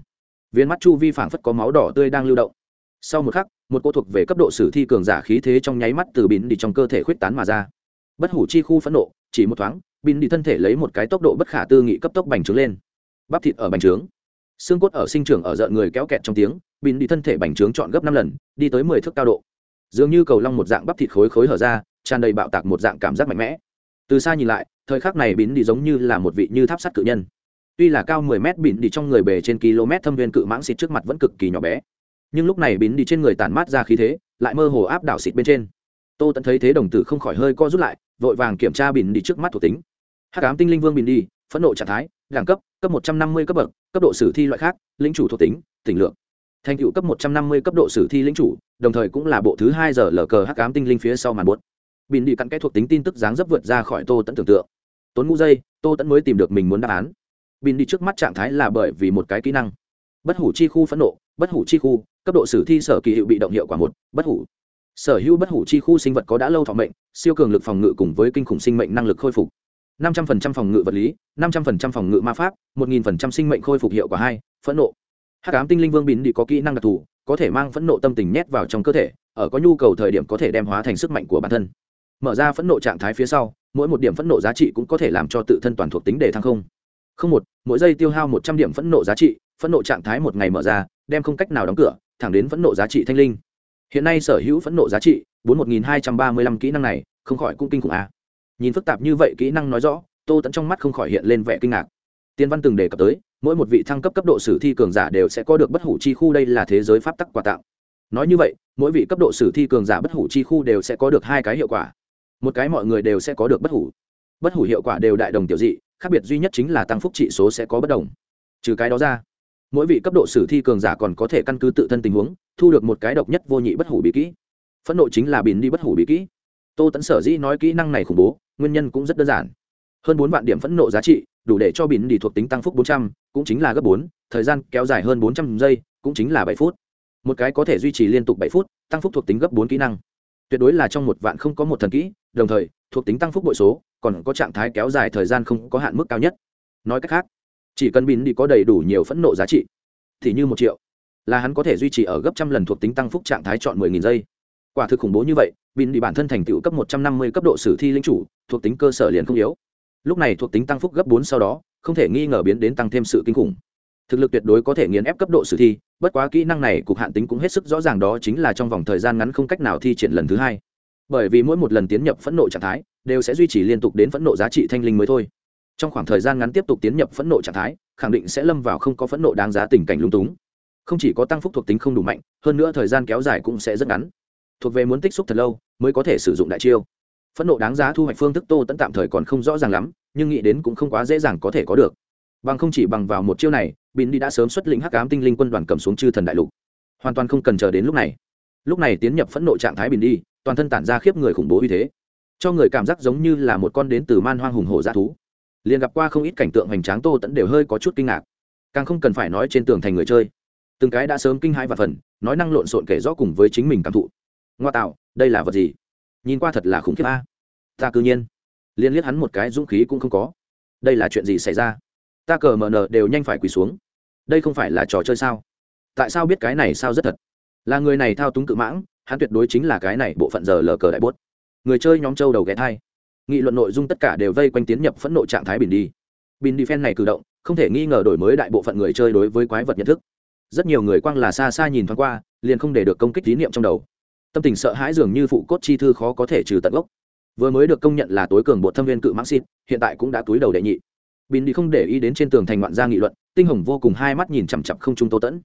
Viên mắt chu vi phảng phất có máu đỏ tươi đang lưu động. Sau một khắc, một cô thuộc về cấp độ sử thi cường giả khí thế trong nháy mắt từ bin đi trong cơ thể khuyết tán mà ra. Bất hủ chi khu phẫn nộ, chỉ một thoáng bin đi thân thể lấy một cái tốc độ bất khả tư nghị cấp tốc bành trướng lên. Bắp thịt ở bành trướng. Xương cốt ở sinh trưởng ở rợn người kéo kẹt trong tiếng bin đi thân thể bành trướng chọn gấp năm lần, đi tới mười thước cao độ dường như cầu long một dạng bắp thịt khối khối hở ra, tràn đầy bạo tạc một dạng cảm giác mạnh mẽ. Từ xa nhìn lại, thời khắc này bín đi giống như là một vị như tháp sắt cự nhân. Tuy là cao 10 mét bỉn đi trong người bề trên km thâm viên cự mãng xịt trước mặt vẫn cực kỳ nhỏ bé. Nhưng lúc này bỉn đi trên người tản mát ra khí thế, lại mơ hồ áp đảo xịt bên trên. Tô tẫn thấy thế đồng tử không khỏi hơi co rút lại, vội vàng kiểm tra bín đi trước mắt thuộc tính. Hắc ám tinh linh vương bín đi phẫn nộ trạng thái, đẳng cấp cấp một trăm năm mươi cấp bậc, cấp độ sử thi loại khác lĩnh chủ thuộc tính, tỉnh lượng thành tựu cấp một trăm năm mươi cấp độ sử thi lĩnh chủ, đồng thời cũng là bộ thứ hai giờ lờ cờ hắc ám tinh linh phía sau màn buốt. Bìn đi cặn cái thuộc tính tin tức dáng dấp vượt ra khỏi tô tẫn tưởng tượng. Tốn ngũ giây tô tẫn mới tìm được mình muốn đáp án. Bìn đi trước mắt trạng thái là bởi vì một cái kỹ năng. Bất hủ chi khu phẫn nộ, bất hủ chi khu, cấp độ sử thi sở kỳ hiệu bị động hiệu quả một, bất hủ. Sở hữu bất hủ chi khu sinh vật có đã lâu thọ mệnh, siêu cường lực phòng ngự cùng với kinh khủng sinh mệnh năng lực khôi phục. năm trăm phần trăm phòng ngự vật lý, năm trăm phần trăm phòng ngự ma pháp, một nghìn phần trăm sinh mệnh khôi phục hiệu quả hai, phẫn nộ hắc ám tinh linh vương bín đi có kỹ năng đặc thù, có thể mang phẫn nộ tâm tình nhét vào trong cơ thể, ở có nhu cầu thời điểm có thể đem hóa thành sức mạnh của bản thân. Mở ra phẫn nộ trạng thái phía sau, mỗi một điểm phẫn nộ giá trị cũng có thể làm cho tự thân toàn thuộc tính để thăng không. Không một, mỗi giây tiêu hao một trăm điểm phẫn nộ giá trị, phẫn nộ trạng thái một ngày mở ra, đem không cách nào đóng cửa, thẳng đến phẫn nộ giá trị thanh linh. Hiện nay sở hữu phẫn nộ giá trị, bốn một nghìn hai trăm ba mươi lăm kỹ năng này, không khỏi cũng kinh khủng a. À. nhìn phức tạp như vậy kỹ năng nói rõ, tô tẫn trong mắt không khỏi hiện lên vẻ kinh ngạc. Tiên văn từng đề cập tới mỗi một vị thăng cấp cấp độ sử thi cường giả đều sẽ có được bất hủ chi khu, đây là thế giới pháp tắc quà tặng. Nói như vậy, mỗi vị cấp độ sử thi cường giả bất hủ chi khu đều sẽ có được hai cái hiệu quả. Một cái mọi người đều sẽ có được bất hủ. Bất hủ hiệu quả đều đại đồng tiểu dị, khác biệt duy nhất chính là tăng phúc trị số sẽ có bất đồng. Trừ cái đó ra, mỗi vị cấp độ sử thi cường giả còn có thể căn cứ tự thân tình huống, thu được một cái độc nhất vô nhị bất hủ bí kỹ. Phẫn nộ chính là bìn đi bất hủ bí kỹ. Tô tẫn sở dĩ nói kỹ năng này khủng bố, nguyên nhân cũng rất đơn giản. Hơn bốn vạn điểm phẫn nộ giá trị đủ để cho bìn đi thuộc tính tăng phúc bốn trăm, cũng chính là gấp bốn, thời gian kéo dài hơn bốn trăm giây, cũng chính là bảy phút. Một cái có thể duy trì liên tục bảy phút, tăng phúc thuộc tính gấp bốn kỹ năng. Tuyệt đối là trong một vạn không có một thần kỹ, đồng thời, thuộc tính tăng phúc bội số còn có trạng thái kéo dài thời gian không có hạn mức cao nhất. Nói cách khác, chỉ cần bìn đi có đầy đủ nhiều phẫn nộ giá trị, thì như một triệu, là hắn có thể duy trì ở gấp trăm lần thuộc tính tăng phúc trạng thái chọn 10000 giây. Quả thực khủng bố như vậy bìn đi bản thân thành tựu cấp một trăm năm mươi cấp độ sử thi linh chủ, thuộc tính cơ sở liền không yếu lúc này thuộc tính tăng phúc gấp bốn sau đó, không thể nghi ngờ biến đến tăng thêm sự kinh khủng. Thực lực tuyệt đối có thể nghiền ép cấp độ sử thi, bất quá kỹ năng này cục hạn tính cũng hết sức rõ ràng đó chính là trong vòng thời gian ngắn không cách nào thi triển lần thứ hai. Bởi vì mỗi một lần tiến nhập phẫn nộ trạng thái, đều sẽ duy trì liên tục đến phẫn nộ giá trị thanh linh mới thôi. Trong khoảng thời gian ngắn tiếp tục tiến nhập phẫn nộ trạng thái, khẳng định sẽ lâm vào không có phẫn nộ đáng giá tình cảnh lung túng. Không chỉ có tăng phúc thuộc tính không đủ mạnh, hơn nữa thời gian kéo dài cũng sẽ rất ngắn. Thuộc về muốn tích xúc thật lâu, mới có thể sử dụng đại chiêu phẫn nộ đáng giá thu hoạch phương thức tô tẫn tạm thời còn không rõ ràng lắm, nhưng nghĩ đến cũng không quá dễ dàng có thể có được. Bằng không chỉ bằng vào một chiêu này bin đi đã sớm xuất lĩnh hắc ám tinh linh quân đoàn cầm xuống chư thần đại lục. Hoàn toàn không cần chờ đến lúc này. Lúc này tiến nhập phẫn nộ trạng thái bin đi, toàn thân tản ra khiếp người khủng bố uy thế, cho người cảm giác giống như là một con đến từ man hoang hùng hổ dã thú. Liền gặp qua không ít cảnh tượng hoành tráng tô tẫn đều hơi có chút kinh ngạc. Càng không cần phải nói trên tường thành người chơi. Từng cái đã sớm kinh hãi và phần, nói năng lộn xộn kể rõ cùng với chính mình cảm thụ. Ngoa tạo, đây là vật gì? Nhìn qua thật là khủng khiếp a. Ta cư nhiên. Liên liếc hắn một cái, dũng khí cũng không có. Đây là chuyện gì xảy ra? Ta cờ mờ nờ đều nhanh phải quỳ xuống. Đây không phải là trò chơi sao? Tại sao biết cái này sao rất thật? Là người này thao túng cự mãng, hắn tuyệt đối chính là cái này bộ phận giờ lờ cờ đại bốt. Người chơi nhóm châu đầu ghé thai. Nghị luận nội dung tất cả đều vây quanh tiến nhập phẫn nộ trạng thái bình đi bình đi phen này cử động, không thể nghi ngờ đổi mới đại bộ phận người chơi đối với quái vật nhận thức. Rất nhiều người quang là xa xa nhìn thoáng qua, liền không để được công kích tín niệm trong đầu tâm tình sợ hãi dường như phụ cốt chi thư khó có thể trừ tận gốc. Vừa mới được công nhận là tối cường bột thâm viên cự mãng xịt, hiện tại cũng đã túi đầu đệ nhị. Bin đi không để ý đến trên tường thành ngoạn gia nghị luận, tinh hồng vô cùng hai mắt nhìn chằm chặp không trung tô tẫn.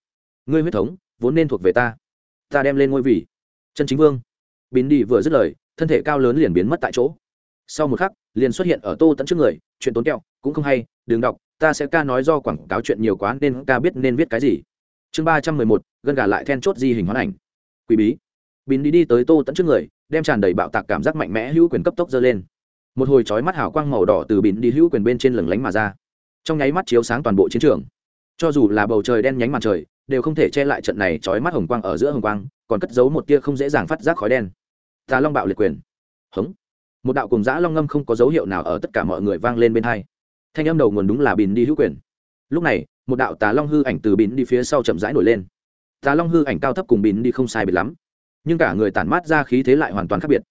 Ngươi huyết thống, vốn nên thuộc về ta. Ta đem lên ngôi vị. Chân chính vương. Bin đi vừa dứt lời, thân thể cao lớn liền biến mất tại chỗ. Sau một khắc, liền xuất hiện ở tô tẫn trước người, chuyện tốn kẹo, cũng không hay, đừng đọc, ta sẽ ca nói do quảng cáo chuyện nhiều quá nên ca biết nên viết cái gì. Chương ba trăm mười một, gân gà lại then chốt di hình hoán ảnh. Quý bí bín đi đi tới tô tẫn trước người, đem tràn đầy bạo tạc cảm giác mạnh mẽ hữu quyền cấp tốc dơ lên. Một hồi chói mắt hào quang màu đỏ từ bín đi hữu quyền bên trên lừng lánh mà ra. Trong nháy mắt chiếu sáng toàn bộ chiến trường. Cho dù là bầu trời đen nhánh màn trời, đều không thể che lại trận này chói mắt hồng quang ở giữa hồng quang, còn cất giấu một tia không dễ dàng phát giác khói đen. Tà long bạo liệt quyền. Hống. Một đạo cùng dã long ngâm không có dấu hiệu nào ở tất cả mọi người vang lên bên hai. Thanh âm đầu nguồn đúng là bìn đi hữu quyền. Lúc này, một đạo tà long hư ảnh từ bìn đi phía sau chậm rãi nổi lên. Tà long hư ảnh cao thấp cùng bìn đi không sai biệt lắm nhưng cả người tản mát ra khí thế lại hoàn toàn khác biệt.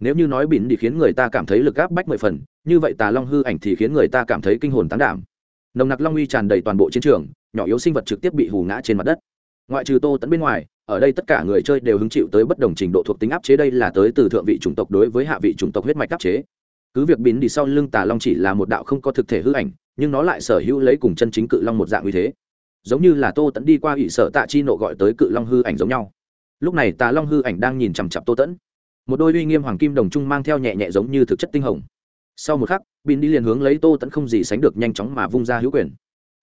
Nếu như nói bìn đi khiến người ta cảm thấy lực gáp bách mười phần, như vậy tà long hư ảnh thì khiến người ta cảm thấy kinh hồn tán đảm. Nồng nặc long uy tràn đầy toàn bộ chiến trường, nhỏ yếu sinh vật trực tiếp bị hù ngã trên mặt đất. Ngoại trừ tô tẫn bên ngoài, ở đây tất cả người chơi đều hứng chịu tới bất đồng trình độ thuộc tính áp chế đây là tới từ thượng vị chủng tộc đối với hạ vị chủng tộc huyết mạch áp chế. Cứ việc bín đi sau lưng tà long chỉ là một đạo không có thực thể hư ảnh, nhưng nó lại sở hữu lấy cùng chân chính cự long một dạng uy thế. Giống như là tô tẫn đi qua ủy sở tạ chi nộ gọi tới cự long hư ảnh giống nhau lúc này tà long hư ảnh đang nhìn chằm chặp tô tẫn. Một đôi uy nghiêm hoàng kim đồng trung mang theo nhẹ nhẹ giống như thực chất tinh hồng. Sau một khắc, bin đi liền hướng lấy tô tẫn không gì sánh được nhanh chóng mà vung ra hữu quyền.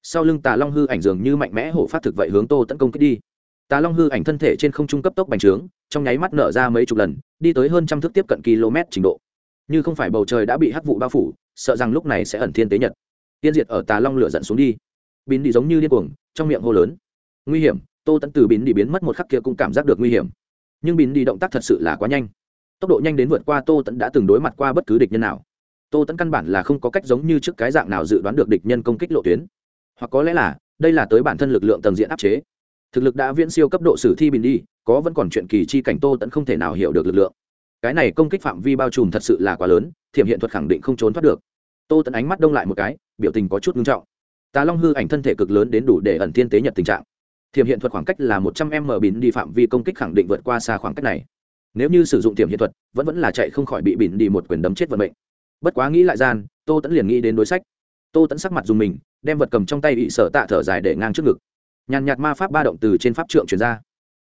Sau lưng tà long hư ảnh dường như mạnh mẽ hổ phát thực vậy hướng tô tấn công kích đi. Tà long hư ảnh thân thể trên không trung cấp tốc bành trướng, trong nháy mắt nở ra mấy chục lần, đi tới hơn trăm thước tiếp cận km trình độ. Như không phải bầu trời đã bị hắc vụ bao phủ, sợ rằng lúc này sẽ ẩn thiên tế nhật. Tiên diệt ở tà long lửa dẫn xuống đi. Bin đi giống như điên cuồng, trong miệng hô lớn. Nguy hiểm tô Tẫn từ bín đi biến mất một khắc kia cũng cảm giác được nguy hiểm. Nhưng bín đi động tác thật sự là quá nhanh. Tốc độ nhanh đến vượt qua tô Tẫn đã từng đối mặt qua bất cứ địch nhân nào. Tô Tẫn căn bản là không có cách giống như trước cái dạng nào dự đoán được địch nhân công kích lộ tuyến. Hoặc có lẽ là, đây là tới bản thân lực lượng tầng diện áp chế. Thực lực đã viễn siêu cấp độ sử thi bình đi, có vẫn còn chuyện kỳ chi cảnh tô tẫn không thể nào hiểu được lực lượng. Cái này công kích phạm vi bao trùm thật sự là quá lớn, thiểm hiện thuật khẳng định không trốn thoát được. Tô tẫn ánh mắt đông lại một cái, biểu tình có chút nghiêm trọng. Tà long hư ảnh thân thể cực lớn đến đủ để ẩn thiên tế nhật tình trạng thiểm hiện thuật khoảng cách là một trăm m bỉn đi phạm vi công kích khẳng định vượt qua xa khoảng cách này. Nếu như sử dụng thiểm hiện thuật, vẫn vẫn là chạy không khỏi bị bỉn đi một quyền đấm chết vận mệnh. Bất quá nghĩ lại gian, tô tẫn liền nghĩ đến đối sách. Tô tẫn sắc mặt dùng mình, đem vật cầm trong tay bị sở tạ thở dài để ngang trước ngực. Nhàn nhạt ma pháp ba động từ trên pháp trượng chuyển ra.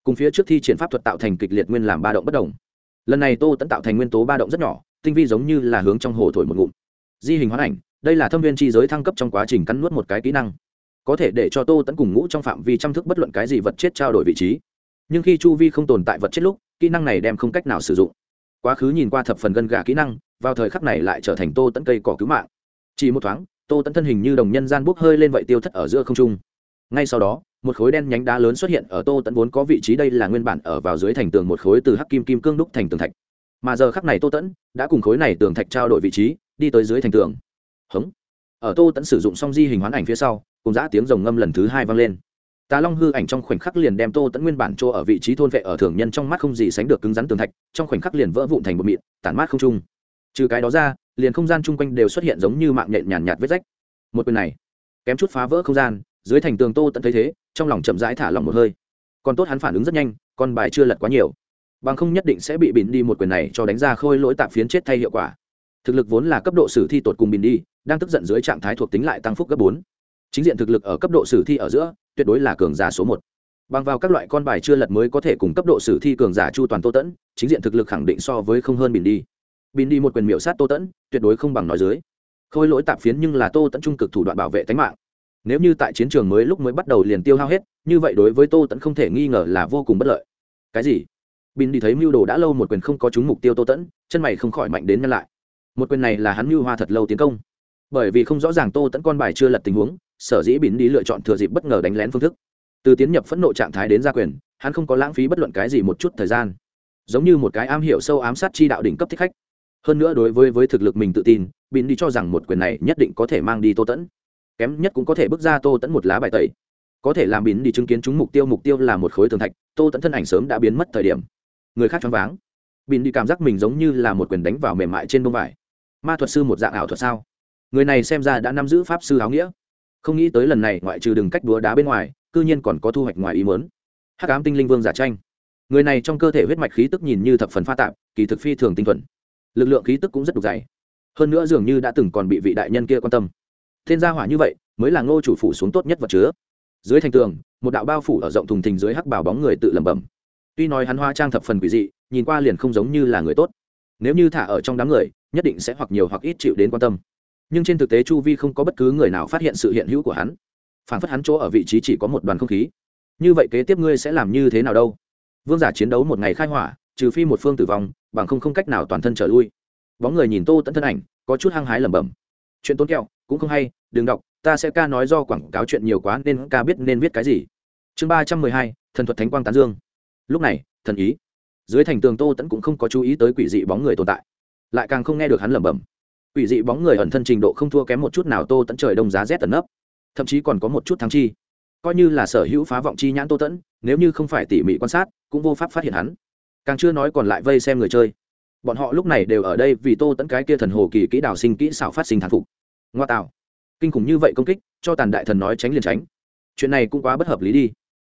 Cùng phía trước thi triển pháp thuật tạo thành kịch liệt nguyên làm ba động bất đồng. Lần này tô tẫn tạo thành nguyên tố ba động rất nhỏ, tinh vi giống như là hướng trong hồ thổi một ngụm. Di hình hoán ảnh, đây là thâm viên chi giới thăng cấp trong quá trình cắn nuốt một cái kỹ năng có thể để cho tô tẫn cùng ngũ trong phạm vi chăm thức bất luận cái gì vật chết trao đổi vị trí. Nhưng khi chu vi không tồn tại vật chết lúc, kỹ năng này đem không cách nào sử dụng. Quá khứ nhìn qua thập phần gân gà kỹ năng, vào thời khắc này lại trở thành tô tẫn cây cỏ cứu mạng. Chỉ một thoáng, tô tẫn thân hình như đồng nhân gian bốc hơi lên vậy tiêu thất ở giữa không trung. Ngay sau đó, một khối đen nhánh đá lớn xuất hiện ở tô tẫn vốn có vị trí đây là nguyên bản ở vào dưới thành tường một khối từ hắc kim kim cương đúc thành tường thạch. Mà giờ khắc này tô tẫn đã cùng khối này tường thạch trao đổi vị trí, đi tới dưới thành tường. Hống ở tô tẫn sử dụng song di hình hoán ảnh phía sau, cùng giã tiếng rồng ngâm lần thứ hai vang lên. Tà long hư ảnh trong khoảnh khắc liền đem tô tẫn nguyên bản chỗ ở vị trí thôn vệ ở thường nhân trong mắt không gì sánh được cứng rắn tường thạch, trong khoảnh khắc liền vỡ vụn thành một mịn, tản mát không trung. Trừ cái đó ra, liền không gian chung quanh đều xuất hiện giống như mạng nhện nhàn nhạt vết rách. Một quyền này, kém chút phá vỡ không gian, dưới thành tường tô tận thấy thế, trong lòng chậm rãi thả lòng một hơi. Còn tốt hắn phản ứng rất nhanh, con bài chưa lật quá nhiều. Bằng không nhất định sẽ bị bịn đi một quyền này cho đánh ra khôi lỗi tạm phiến chết thay hiệu quả. Thực lực vốn là cấp độ sử thi tột cùng bịn đi đang tức giận dưới trạng thái thuộc tính lại tăng phúc gấp bốn. Chính diện thực lực ở cấp độ sử thi ở giữa, tuyệt đối là cường giả số một. Bằng vào các loại con bài chưa lật mới có thể cùng cấp độ sử thi cường giả chu toàn tô tẫn, chính diện thực lực khẳng định so với không hơn bình đi. Bình đi một quyền miệu sát tô tẫn, tuyệt đối không bằng nói dưới. Khôi lỗi tạp phiến nhưng là tô tẫn trung cực thủ đoạn bảo vệ tính mạng. Nếu như tại chiến trường mới lúc mới bắt đầu liền tiêu hao hết, như vậy đối với tô tẫn không thể nghi ngờ là vô cùng bất lợi. Cái gì? Bình đi thấy mưu đồ đã lâu một quyền không có trúng mục tiêu tô tẫn, chân mày không khỏi mạnh đến nhân lại. Một quyền này là hắn mưu hoa thật lâu tiến công bởi vì không rõ ràng tô tẫn con bài chưa lật tình huống, sở dĩ bỉn đi lựa chọn thừa dịp bất ngờ đánh lén phương thức. Từ tiến nhập phẫn nộ trạng thái đến gia quyền, hắn không có lãng phí bất luận cái gì một chút thời gian. Giống như một cái am hiểu sâu ám sát chi đạo đỉnh cấp thích khách. Hơn nữa đối với với thực lực mình tự tin, bỉn đi cho rằng một quyền này nhất định có thể mang đi tô tẫn. Kém nhất cũng có thể bước ra tô tẫn một lá bài tẩy. Có thể làm bỉn đi chứng kiến chúng mục tiêu mục tiêu là một khối tường thạch, tô tẫn thân ảnh sớm đã biến mất thời điểm. Người khác choáng váng. Bín đi cảm giác mình giống như là một quyền đánh vào mềm mại trên bông vải. Ma thuật sư một dạng ảo thuật sao? Người này xem ra đã nắm giữ pháp sư áo nghĩa. Không nghĩ tới lần này, ngoại trừ đừng cách đúa đá bên ngoài, cư nhiên còn có thu hoạch ngoài ý mớn hắc ám tinh linh vương giả tranh. Người này trong cơ thể huyết mạch khí tức nhìn như thập phần pha tạp, kỳ thực phi thường tinh thuần. Lực lượng khí tức cũng rất đục dày. Hơn nữa dường như đã từng còn bị vị đại nhân kia quan tâm. Thiên gia hỏa như vậy, mới là ngô chủ phủ xuống tốt nhất vật chứa. Dưới thành tường, một đạo bao phủ ở rộng thùng thình dưới hắc bảo bóng người tự lẩm bẩm. Tuy nói hắn hoa trang thập phần quỷ dị, nhìn qua liền không giống như là người tốt. Nếu như thả ở trong đám người, nhất định sẽ hoặc nhiều hoặc ít chịu đến quan tâm nhưng trên thực tế chu vi không có bất cứ người nào phát hiện sự hiện hữu của hắn. Phản phất hắn chỗ ở vị trí chỉ có một đoàn không khí. Như vậy kế tiếp ngươi sẽ làm như thế nào đâu? Vương giả chiến đấu một ngày khai hỏa, trừ phi một phương tử vong, bằng không không cách nào toàn thân trở lui. Bóng người nhìn tô tẫn thân ảnh, có chút hăng hái lẩm bẩm. Chuyện tốn kẹo, cũng không hay, đừng đọc, ta sẽ ca nói do quảng cáo chuyện nhiều quá nên ca biết nên viết cái gì. Chương ba trăm mười hai, thần thuật thánh quang tán dương. Lúc này, thần ý. Dưới thành tường tô tẫn cũng không có chú ý tới quỷ dị bóng người tồn tại. Lại càng không nghe được hắn lẩm bẩm quỷ dị bóng người ẩn thân trình độ không thua kém một chút nào tô tẫn trời đông giá rét tận nấp. Thậm chí còn có một chút thắng chi. Coi như là sở hữu phá vọng chi nhãn tô tẫn, nếu như không phải tỉ mỉ quan sát, cũng vô pháp phát hiện hắn. Càng chưa nói còn lại vây xem người chơi. Bọn họ lúc này đều ở đây vì tô tẫn cái kia thần hồ kỳ kỹ đào sinh kỹ xảo phát sinh thán phục. Ngoa tạo. Kinh khủng như vậy công kích, cho tàn đại thần nói tránh liền tránh. Chuyện này cũng quá bất hợp lý đi.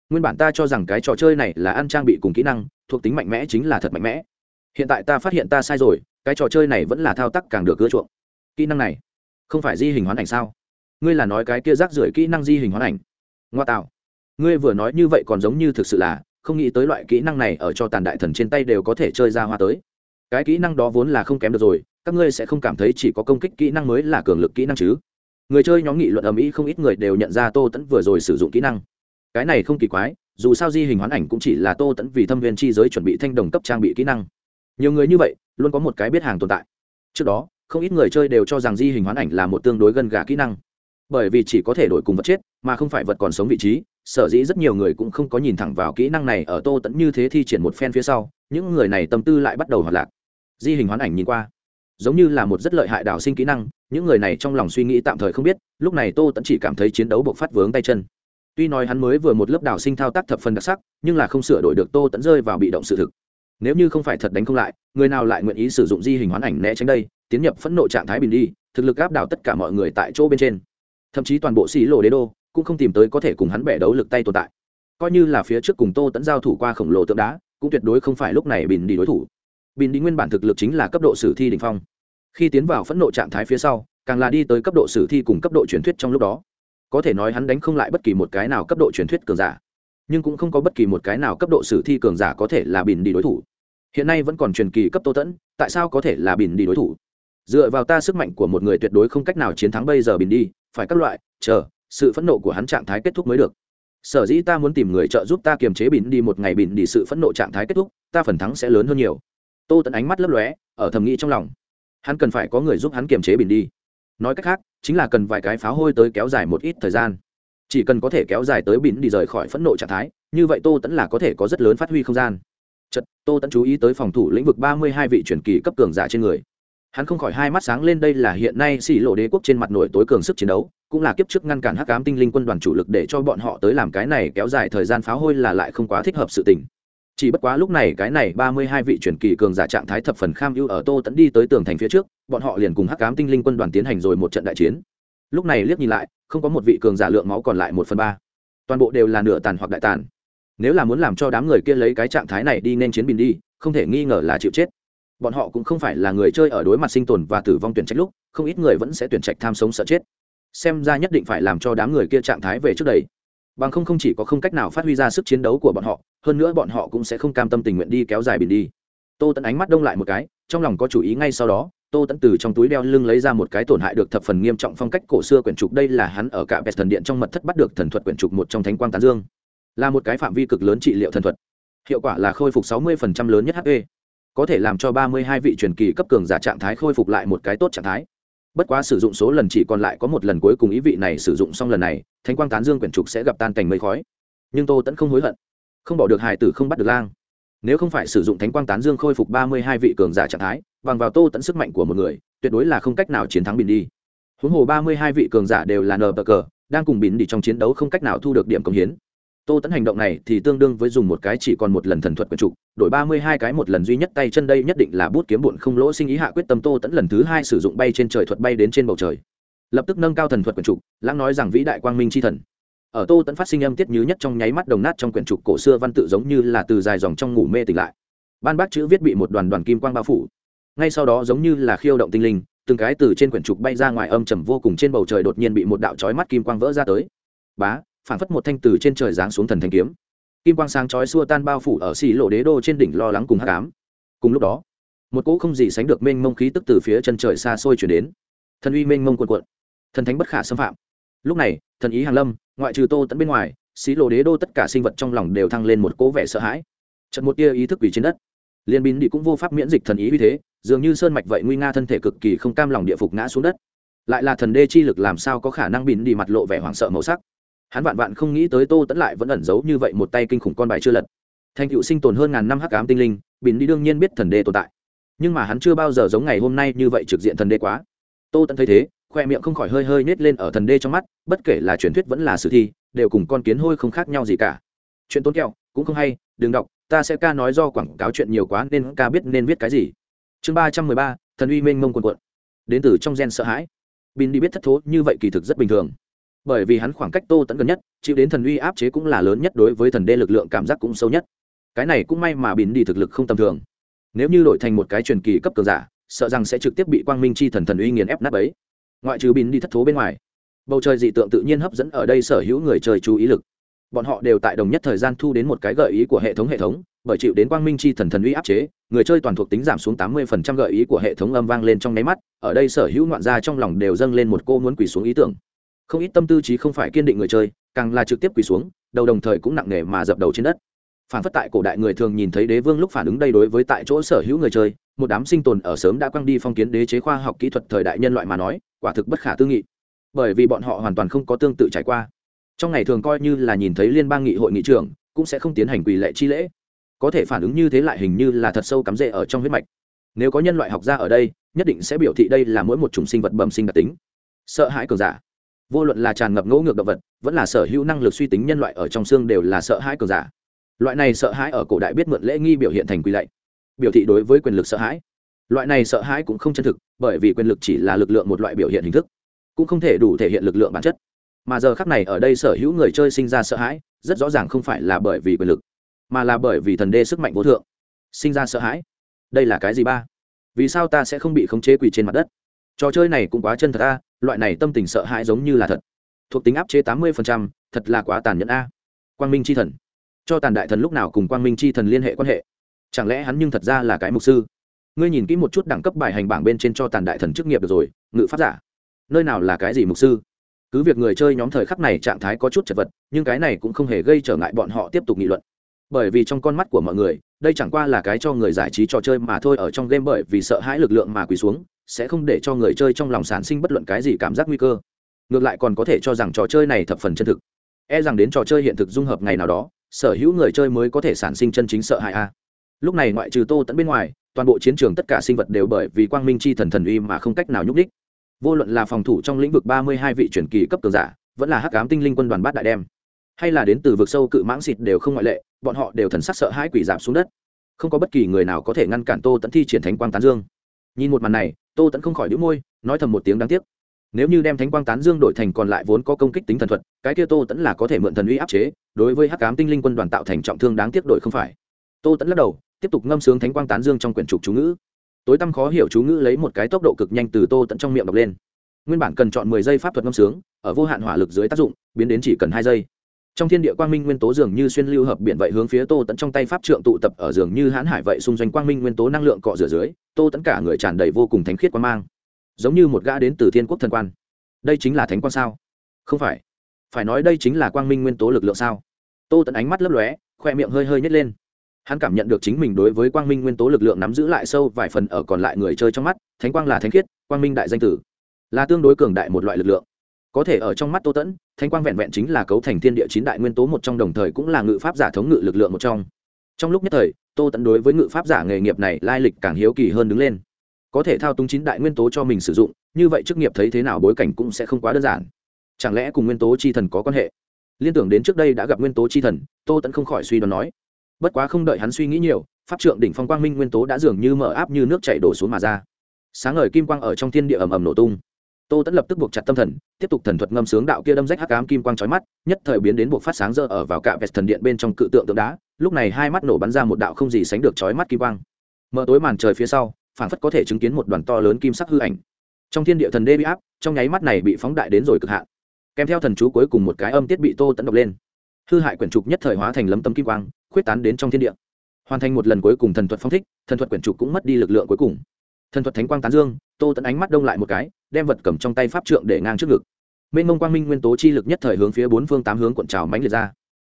Nguyên bản ta cho rằng cái trò chơi này là ăn trang bị cùng kỹ năng, thuộc tính mạnh mẽ chính là thật mạnh mẽ hiện tại ta phát hiện ta sai rồi, cái trò chơi này vẫn là thao tác càng được ưa chuộng. Kỹ năng này, không phải di hình hoán ảnh sao? Ngươi là nói cái kia rác rưởi kỹ năng di hình hoán ảnh. Ngoa tạo. Ngươi vừa nói như vậy còn giống như thực sự là, không nghĩ tới loại kỹ năng này ở cho tàn đại thần trên tay đều có thể chơi ra hoa tới. Cái kỹ năng đó vốn là không kém được rồi, các ngươi sẽ không cảm thấy chỉ có công kích kỹ năng mới là cường lực kỹ năng chứ. Người chơi nhóm nghị luận ầm ĩ không ít người đều nhận ra tô tẫn vừa rồi sử dụng kỹ năng. Cái này không kỳ quái, dù sao di hình hoán ảnh cũng chỉ là tô tẫn vì thâm viên chi giới chuẩn bị thanh đồng cấp trang bị kỹ năng nhiều người như vậy luôn có một cái biết hàng tồn tại trước đó không ít người chơi đều cho rằng di hình hoán ảnh là một tương đối gần gà kỹ năng bởi vì chỉ có thể đổi cùng vật chết mà không phải vật còn sống vị trí sở dĩ rất nhiều người cũng không có nhìn thẳng vào kỹ năng này ở tô tẫn như thế thi triển một phen phía sau những người này tâm tư lại bắt đầu hoạt lạc di hình hoán ảnh nhìn qua giống như là một rất lợi hại đào sinh kỹ năng những người này trong lòng suy nghĩ tạm thời không biết lúc này tô tẫn chỉ cảm thấy chiến đấu buộc phát vướng tay chân tuy nói hắn mới vừa một lớp đào sinh thao tác thập phần đặc sắc nhưng là không sửa đổi được tô tẫn rơi vào bị động sự thực nếu như không phải thật đánh không lại, người nào lại nguyện ý sử dụng di hình hoán ảnh né tránh đây, tiến nhập phẫn nộ trạng thái bình đi, thực lực áp đảo tất cả mọi người tại chỗ bên trên. Thậm chí toàn bộ xì lộ đế đô cũng không tìm tới có thể cùng hắn bẻ đấu lực tay tồn tại. Coi như là phía trước cùng tô tẫn giao thủ qua khổng lồ tượng đá, cũng tuyệt đối không phải lúc này bình đi đối thủ. Bình đi nguyên bản thực lực chính là cấp độ sử thi đình phong. Khi tiến vào phẫn nộ trạng thái phía sau, càng là đi tới cấp độ sử thi cùng cấp độ truyền thuyết trong lúc đó. Có thể nói hắn đánh không lại bất kỳ một cái nào cấp độ truyền thuyết cường giả nhưng cũng không có bất kỳ một cái nào cấp độ sử thi cường giả có thể là bình đi đối thủ. Hiện nay vẫn còn truyền kỳ cấp tô tẫn, tại sao có thể là bình đi đối thủ? Dựa vào ta sức mạnh của một người tuyệt đối không cách nào chiến thắng bây giờ bình đi, phải các loại, chờ, sự phẫn nộ của hắn trạng thái kết thúc mới được. Sở dĩ ta muốn tìm người trợ giúp ta kiềm chế bình đi một ngày bình đi sự phẫn nộ trạng thái kết thúc, ta phần thắng sẽ lớn hơn nhiều. Tô tẫn ánh mắt lấp lóe, ở thầm nghĩ trong lòng. Hắn cần phải có người giúp hắn kiềm chế bình đi. Nói cách khác, chính là cần vài cái pháo hôi tới kéo dài một ít thời gian chỉ cần có thể kéo dài tới bỉn đi rời khỏi phẫn nộ trạng thái, như vậy tô tẫn là có thể có rất lớn phát huy không gian. Chật tô tẫn chú ý tới phòng thủ lĩnh vực ba mươi hai vị truyền kỳ cấp cường giả trên người. Hắn không khỏi hai mắt sáng lên đây là hiện nay xỉ lộ đế quốc trên mặt nổi tối cường sức chiến đấu, cũng là kiếp trước ngăn cản hắc ám tinh linh quân đoàn chủ lực để cho bọn họ tới làm cái này kéo dài thời gian pháo hôi là lại không quá thích hợp sự tình. Chỉ bất quá lúc này cái này ba mươi hai vị truyền kỳ cường giả trạng thái thập phần kham ưu ở tô tẫn đi tới tường thành phía trước, bọn họ liền cùng hắc ám tinh linh quân đoàn tiến hành rồi một trận đại chiến. Lúc này liếc nhìn lại không có một vị cường giả lượng máu còn lại một phần ba. Toàn bộ đều là nửa tàn hoặc đại tàn. Nếu là muốn làm cho đám người kia lấy cái trạng thái này đi nên chiến bình đi, không thể nghi ngờ là chịu chết. Bọn họ cũng không phải là người chơi ở đối mặt sinh tồn và tử vong tuyển trạch lúc, không ít người vẫn sẽ tuyển trạch tham sống sợ chết. Xem ra nhất định phải làm cho đám người kia trạng thái về trước đây. Bằng không không chỉ có không cách nào phát huy ra sức chiến đấu của bọn họ, hơn nữa bọn họ cũng sẽ không cam tâm tình nguyện đi kéo dài bình đi. Tô tẫn ánh mắt đông lại một cái, trong lòng có chủ ý ngay sau đó tô tẫn từ trong túi đeo lưng lấy ra một cái tổn hại được thập phần nghiêm trọng phong cách cổ xưa quyển trục. Đây là hắn ở cả vẹt thần điện trong mật thất bắt được thần thuật quyển trục một trong thánh quang tán dương. Là một cái phạm vi cực lớn trị liệu thần thuật. Hiệu quả là khôi phục sáu mươi lớn nhất hp có thể làm cho ba mươi hai vị truyền kỳ cấp cường giả trạng thái khôi phục lại một cái tốt trạng thái. Bất quá sử dụng số lần chỉ còn lại có một lần cuối cùng ý vị này sử dụng xong lần này, thánh quang tán dương quyển trục sẽ gặp tan cảnh mây khói. Nhưng tô tẫn không hối hận. Không bỏ được hài tử không bắt được lang nếu không phải sử dụng thánh quang tán dương khôi phục ba mươi hai vị cường giả trạng thái, bằng vào tô tẫn sức mạnh của một người, tuyệt đối là không cách nào chiến thắng bình đi. Huống hồ ba mươi hai vị cường giả đều là nờ bờ cờ, đang cùng bình đi trong chiến đấu không cách nào thu được điểm công hiến. Tô tẫn hành động này thì tương đương với dùng một cái chỉ còn một lần thần thuật quyền trục đổi ba mươi hai cái một lần duy nhất tay chân đây nhất định là bút kiếm bụn không lỗ sinh ý hạ quyết tâm tô tẫn lần thứ hai sử dụng bay trên trời thuật bay đến trên bầu trời. Lập tức nâng cao thần thuật quyền trục lãng nói rằng vĩ đại quang minh c h i thần ở tô tẫn phát sinh âm tiết nhứ nhất trong nháy mắt đồng nát trong quyển trục cổ xưa văn tự giống như là từ dài dòng trong ngủ mê tỉnh lại. Ban bác chữ viết bị một đoàn đoàn kim quang bao phủ. Ngay sau đó giống như là khiêu động tinh linh, từng cái từ trên quyển trục bay ra ngoài âm trầm vô cùng trên bầu trời đột nhiên bị một đạo trói mắt kim quang vỡ ra tới. Bá phản phất một thanh từ trên trời giáng xuống thần thanh kiếm. Kim quang sáng chói xua tan bao phủ ở xì lộ đế đô trên đỉnh lo lắng cùng hát cám cùng lúc đó, một cỗ không gì sánh được mênh mông khí tức từ phía chân trời xa xôi chuyển đến. Thần uy mênh mông quần quận thần thánh bất khả xâm phạm lúc này, thần ý hàng lâm, ngoại trừ tô tẫn bên ngoài, xí lộ đế đô tất cả sinh vật trong lòng đều thăng lên một cố vẻ sợ hãi. Trận một tia ý thức quỷ trên đất. Liên bin đi cũng vô pháp miễn dịch thần ý vì thế, dường như sơn mạch vậy nguy nga thân thể cực kỳ không cam lòng địa phục ngã xuống đất. Lại là thần đê chi lực làm sao có khả năng bịn đi mặt lộ vẻ hoảng sợ màu sắc. Hắn vạn vạn không nghĩ tới tô tẫn lại vẫn ẩn giấu như vậy một tay kinh khủng con bài chưa lật. Thành cựu sinh tồn hơn ngàn năm hắc ám tinh linh bịn đi đương nhiên biết thần đê tồn tại. Nhưng mà hắn chưa bao giờ giống ngày hôm nay như vậy trực diện thần đê quá. Tô tẫn thấy thế khoe miệng không khỏi hơi hơi nết lên ở thần đê trong mắt, bất kể là truyền thuyết vẫn là sử thi, đều cùng con kiến hôi không khác nhau gì cả. Chuyện tốn kẹo, cũng không hay, đừng đọc, ta sẽ ca nói do quảng cáo chuyện nhiều quá nên ca biết nên viết cái gì. Chương ba trăm mười ba, thần uy mênh mông quần quận đến từ trong gen sợ hãi. Bin đi biết thất thố, như vậy kỳ thực rất bình thường. Bởi vì hắn khoảng cách tô tẫn gần nhất, chịu đến thần uy áp chế cũng là lớn nhất đối với thần đê lực lượng cảm giác cũng sâu nhất. Cái này cũng may mà bin đi thực lực không tầm thường. Nếu như đổi thành một cái truyền kỳ cấp cường giả, sợ rằng sẽ trực tiếp bị quang minh chi thần thần uy nghiền ép nát ấy ngoại trừ bin đi thất thố bên ngoài, bầu trời dị tượng tự nhiên hấp dẫn ở đây sở hữu người chơi chú ý lực. Bọn họ đều tại đồng nhất thời gian thu đến một cái gợi ý của hệ thống hệ thống, bởi chịu đến quang minh chi thần thần uy áp chế, người chơi toàn thuộc tính giảm xuống tám mươi phần trăm gợi ý của hệ thống âm vang lên trong nháy mắt, ở đây sở hữu ngoạn gia trong lòng đều dâng lên một cô muốn quỳ xuống ý tưởng. Không ít tâm tư trí không phải kiên định người chơi, càng là trực tiếp quỳ xuống, đầu đồng thời cũng nặng nề mà dập đầu trên đất. Phản phất tại cổ đại người thường nhìn thấy đế vương lúc phản ứng đây đối với tại chỗ sở hữu người chơi một đám sinh tồn ở sớm đã quăng đi phong kiến đế chế khoa học kỹ thuật thời đại nhân loại mà nói, quả thực bất khả tư nghị. Bởi vì bọn họ hoàn toàn không có tương tự trải qua. Trong ngày thường coi như là nhìn thấy liên bang nghị hội nghị trưởng, cũng sẽ không tiến hành quỳ lệ chi lễ. Có thể phản ứng như thế lại hình như là thật sâu cắm rễ ở trong huyết mạch. Nếu có nhân loại học gia ở đây, nhất định sẽ biểu thị đây là mỗi một chủng sinh vật bẩm sinh đặc tính. Sợ hãi cường giả. Vô luận là tràn ngập ngỗ ngược động vật, vẫn là sở hữu năng lực suy tính nhân loại ở trong xương đều là sợ hãi cường giả. Loại này sợ hãi ở cổ đại biết mượn lễ nghi biểu hiện thành quỳ lệ biểu thị đối với quyền lực sợ hãi. Loại này sợ hãi cũng không chân thực, bởi vì quyền lực chỉ là lực lượng một loại biểu hiện hình thức, cũng không thể đủ thể hiện lực lượng bản chất. Mà giờ khắc này ở đây sở hữu người chơi sinh ra sợ hãi, rất rõ ràng không phải là bởi vì quyền lực, mà là bởi vì thần đê sức mạnh vô thượng. Sinh ra sợ hãi. Đây là cái gì ba? Vì sao ta sẽ không bị khống chế quỳ trên mặt đất? Trò chơi này cũng quá chân thật a, loại này tâm tình sợ hãi giống như là thật. Thuộc tính áp chế tám mươi thật là quá tàn nhẫn a. Quang minh c h i thần. Cho tàn đại thần lúc nào cùng quang minh c h i thần liên hệ quan hệ? Chẳng lẽ hắn nhưng thật ra là cái mục sư? Ngươi nhìn kỹ một chút đẳng cấp bài hành bảng bên trên cho tàn đại thần chức nghiệp được rồi, ngự pháp giả. Nơi nào là cái gì mục sư? Cứ việc người chơi nhóm thời khắc này trạng thái có chút chật vật, nhưng cái này cũng không hề gây trở ngại bọn họ tiếp tục nghị luận. Bởi vì trong con mắt của mọi người, đây chẳng qua là cái cho người giải trí trò chơi mà thôi ở trong game bởi vì sợ hãi lực lượng mà quỳ xuống, sẽ không để cho người chơi trong lòng sản sinh bất luận cái gì cảm giác nguy cơ. Ngược lại còn có thể cho rằng trò chơi này thập phần chân thực. E rằng đến trò chơi hiện thực dung hợp ngày nào đó, sở hữu người chơi mới có thể sản sinh chân chính sợ hãi a lúc này ngoại trừ tô tẫn bên ngoài, toàn bộ chiến trường tất cả sinh vật đều bởi vì quang minh chi thần thần uy mà không cách nào nhúc đích vô luận là phòng thủ trong lĩnh vực ba mươi hai vị truyền kỳ cấp cường giả, vẫn là hắc ám tinh linh quân đoàn bát đại đem, hay là đến từ vực sâu cự mãng xịt đều không ngoại lệ, bọn họ đều thần sắc sợ hãi quỷ giảm xuống đất. Không có bất kỳ người nào có thể ngăn cản tô tẫn thi triển thánh quang tán dương. Nhìn một màn này, tô tẫn không khỏi đĩu môi, nói thầm một tiếng đáng tiếc. Nếu như đem thánh quang tán dương đổi thành còn lại vốn có công kích tính thần thuật, cái kia tô tẫn là có thể mượn thần uy áp chế, đối với hắc cám tinh linh quân đoàn tạo thành trọng thương đáng tiếc đổi không phải. Tô tẫn lắc đầu tiếp tục ngâm sướng thánh quang tán dương trong quyển trục chú ngữ. Tối tăm khó hiểu chú ngữ lấy một cái tốc độ cực nhanh từ tô tận trong miệng đọc lên. Nguyên bản cần chọn mười giây pháp thuật ngâm sướng, ở vô hạn hỏa lực dưới tác dụng, biến đến chỉ cần hai giây. Trong thiên địa quang minh nguyên tố dường như xuyên lưu hợp biển vậy hướng phía tô tẫn trong tay pháp trượng tụ tập ở dường như hãn hải vậy xung doanh quang minh nguyên tố năng lượng cọ rửa dưới, tô tẫn cả người tràn đầy vô cùng thánh khiết quan mang. Giống như một gã đến từ thiên quốc thần quan. Đây chính là thánh quan sao? Không phải. Phải nói đây chính là quang minh nguyên tố lực lượng sao? Tô tẫn ánh mắt lấp lóe, khoe miệng hơi hơi nhét lên hắn cảm nhận được chính mình đối với quang minh nguyên tố lực lượng nắm giữ lại sâu vài phần ở còn lại người chơi trong mắt, thánh quang là thánh khiết, quang minh đại danh tử. Là tương đối cường đại một loại lực lượng. Có thể ở trong mắt tô tẫn, thánh quang vẹn vẹn chính là cấu thành thiên địa chín đại nguyên tố một trong đồng thời cũng là ngự pháp giả thống ngự lực lượng một trong. Trong lúc nhất thời, tô tẫn đối với ngự pháp giả nghề nghiệp này lai lịch càng hiếu kỳ hơn đứng lên. Có thể thao túng chín đại nguyên tố cho mình sử dụng, như vậy chức nghiệp thấy thế nào bối cảnh cũng sẽ không quá đơn giản. Chẳng lẽ cùng nguyên tố chi thần có quan hệ? Liên tưởng đến trước đây đã gặp nguyên tố chi thần, tô tẫn không khỏi suy đoán nói bất quá không đợi hắn suy nghĩ nhiều, pháp trượng đỉnh phong quang minh nguyên tố đã dường như mở áp như nước chảy đổ xuống mà ra. Sáng ngời kim quang ở trong thiên địa ầm ầm nổ tung. Tô tẫn lập tức buộc chặt tâm thần, tiếp tục thần thuật ngâm sướng đạo kia đâm rách hắc ám kim quang trói mắt, nhất thời biến đến buộc phát sáng dơ ở vào cạ vẹt thần điện bên trong cự tượng tượng đá, lúc này hai mắt nổ bắn ra một đạo không gì sánh được trói mắt kim quang. Mở tối màn trời phía sau, phảng phất có thể chứng kiến một đoàn to lớn kim sắc hư ảnh. Trong thiên địa thần đê bị áp, trong nháy mắt này bị phóng đại đến rồi cực hạn. Kèm theo thần chú cuối cùng một cái âm tiết bị tô tẫn độc lên. Hư hại quyển trục nhất thời hóa thành lấm tấm kim quang khuyết tán đến trong thiên địa. Hoàn thành một lần cuối cùng thần thuật phong thích, thần thuật quyển trục cũng mất đi lực lượng cuối cùng. Thần thuật thánh quang tán dương, tô tẫn ánh mắt đông lại một cái, đem vật cầm trong tay pháp trượng để ngang trước ngực. Mênh mông quang minh nguyên tố chi lực nhất thời hướng phía bốn phương tám hướng cuộn trào mánh liệt ra.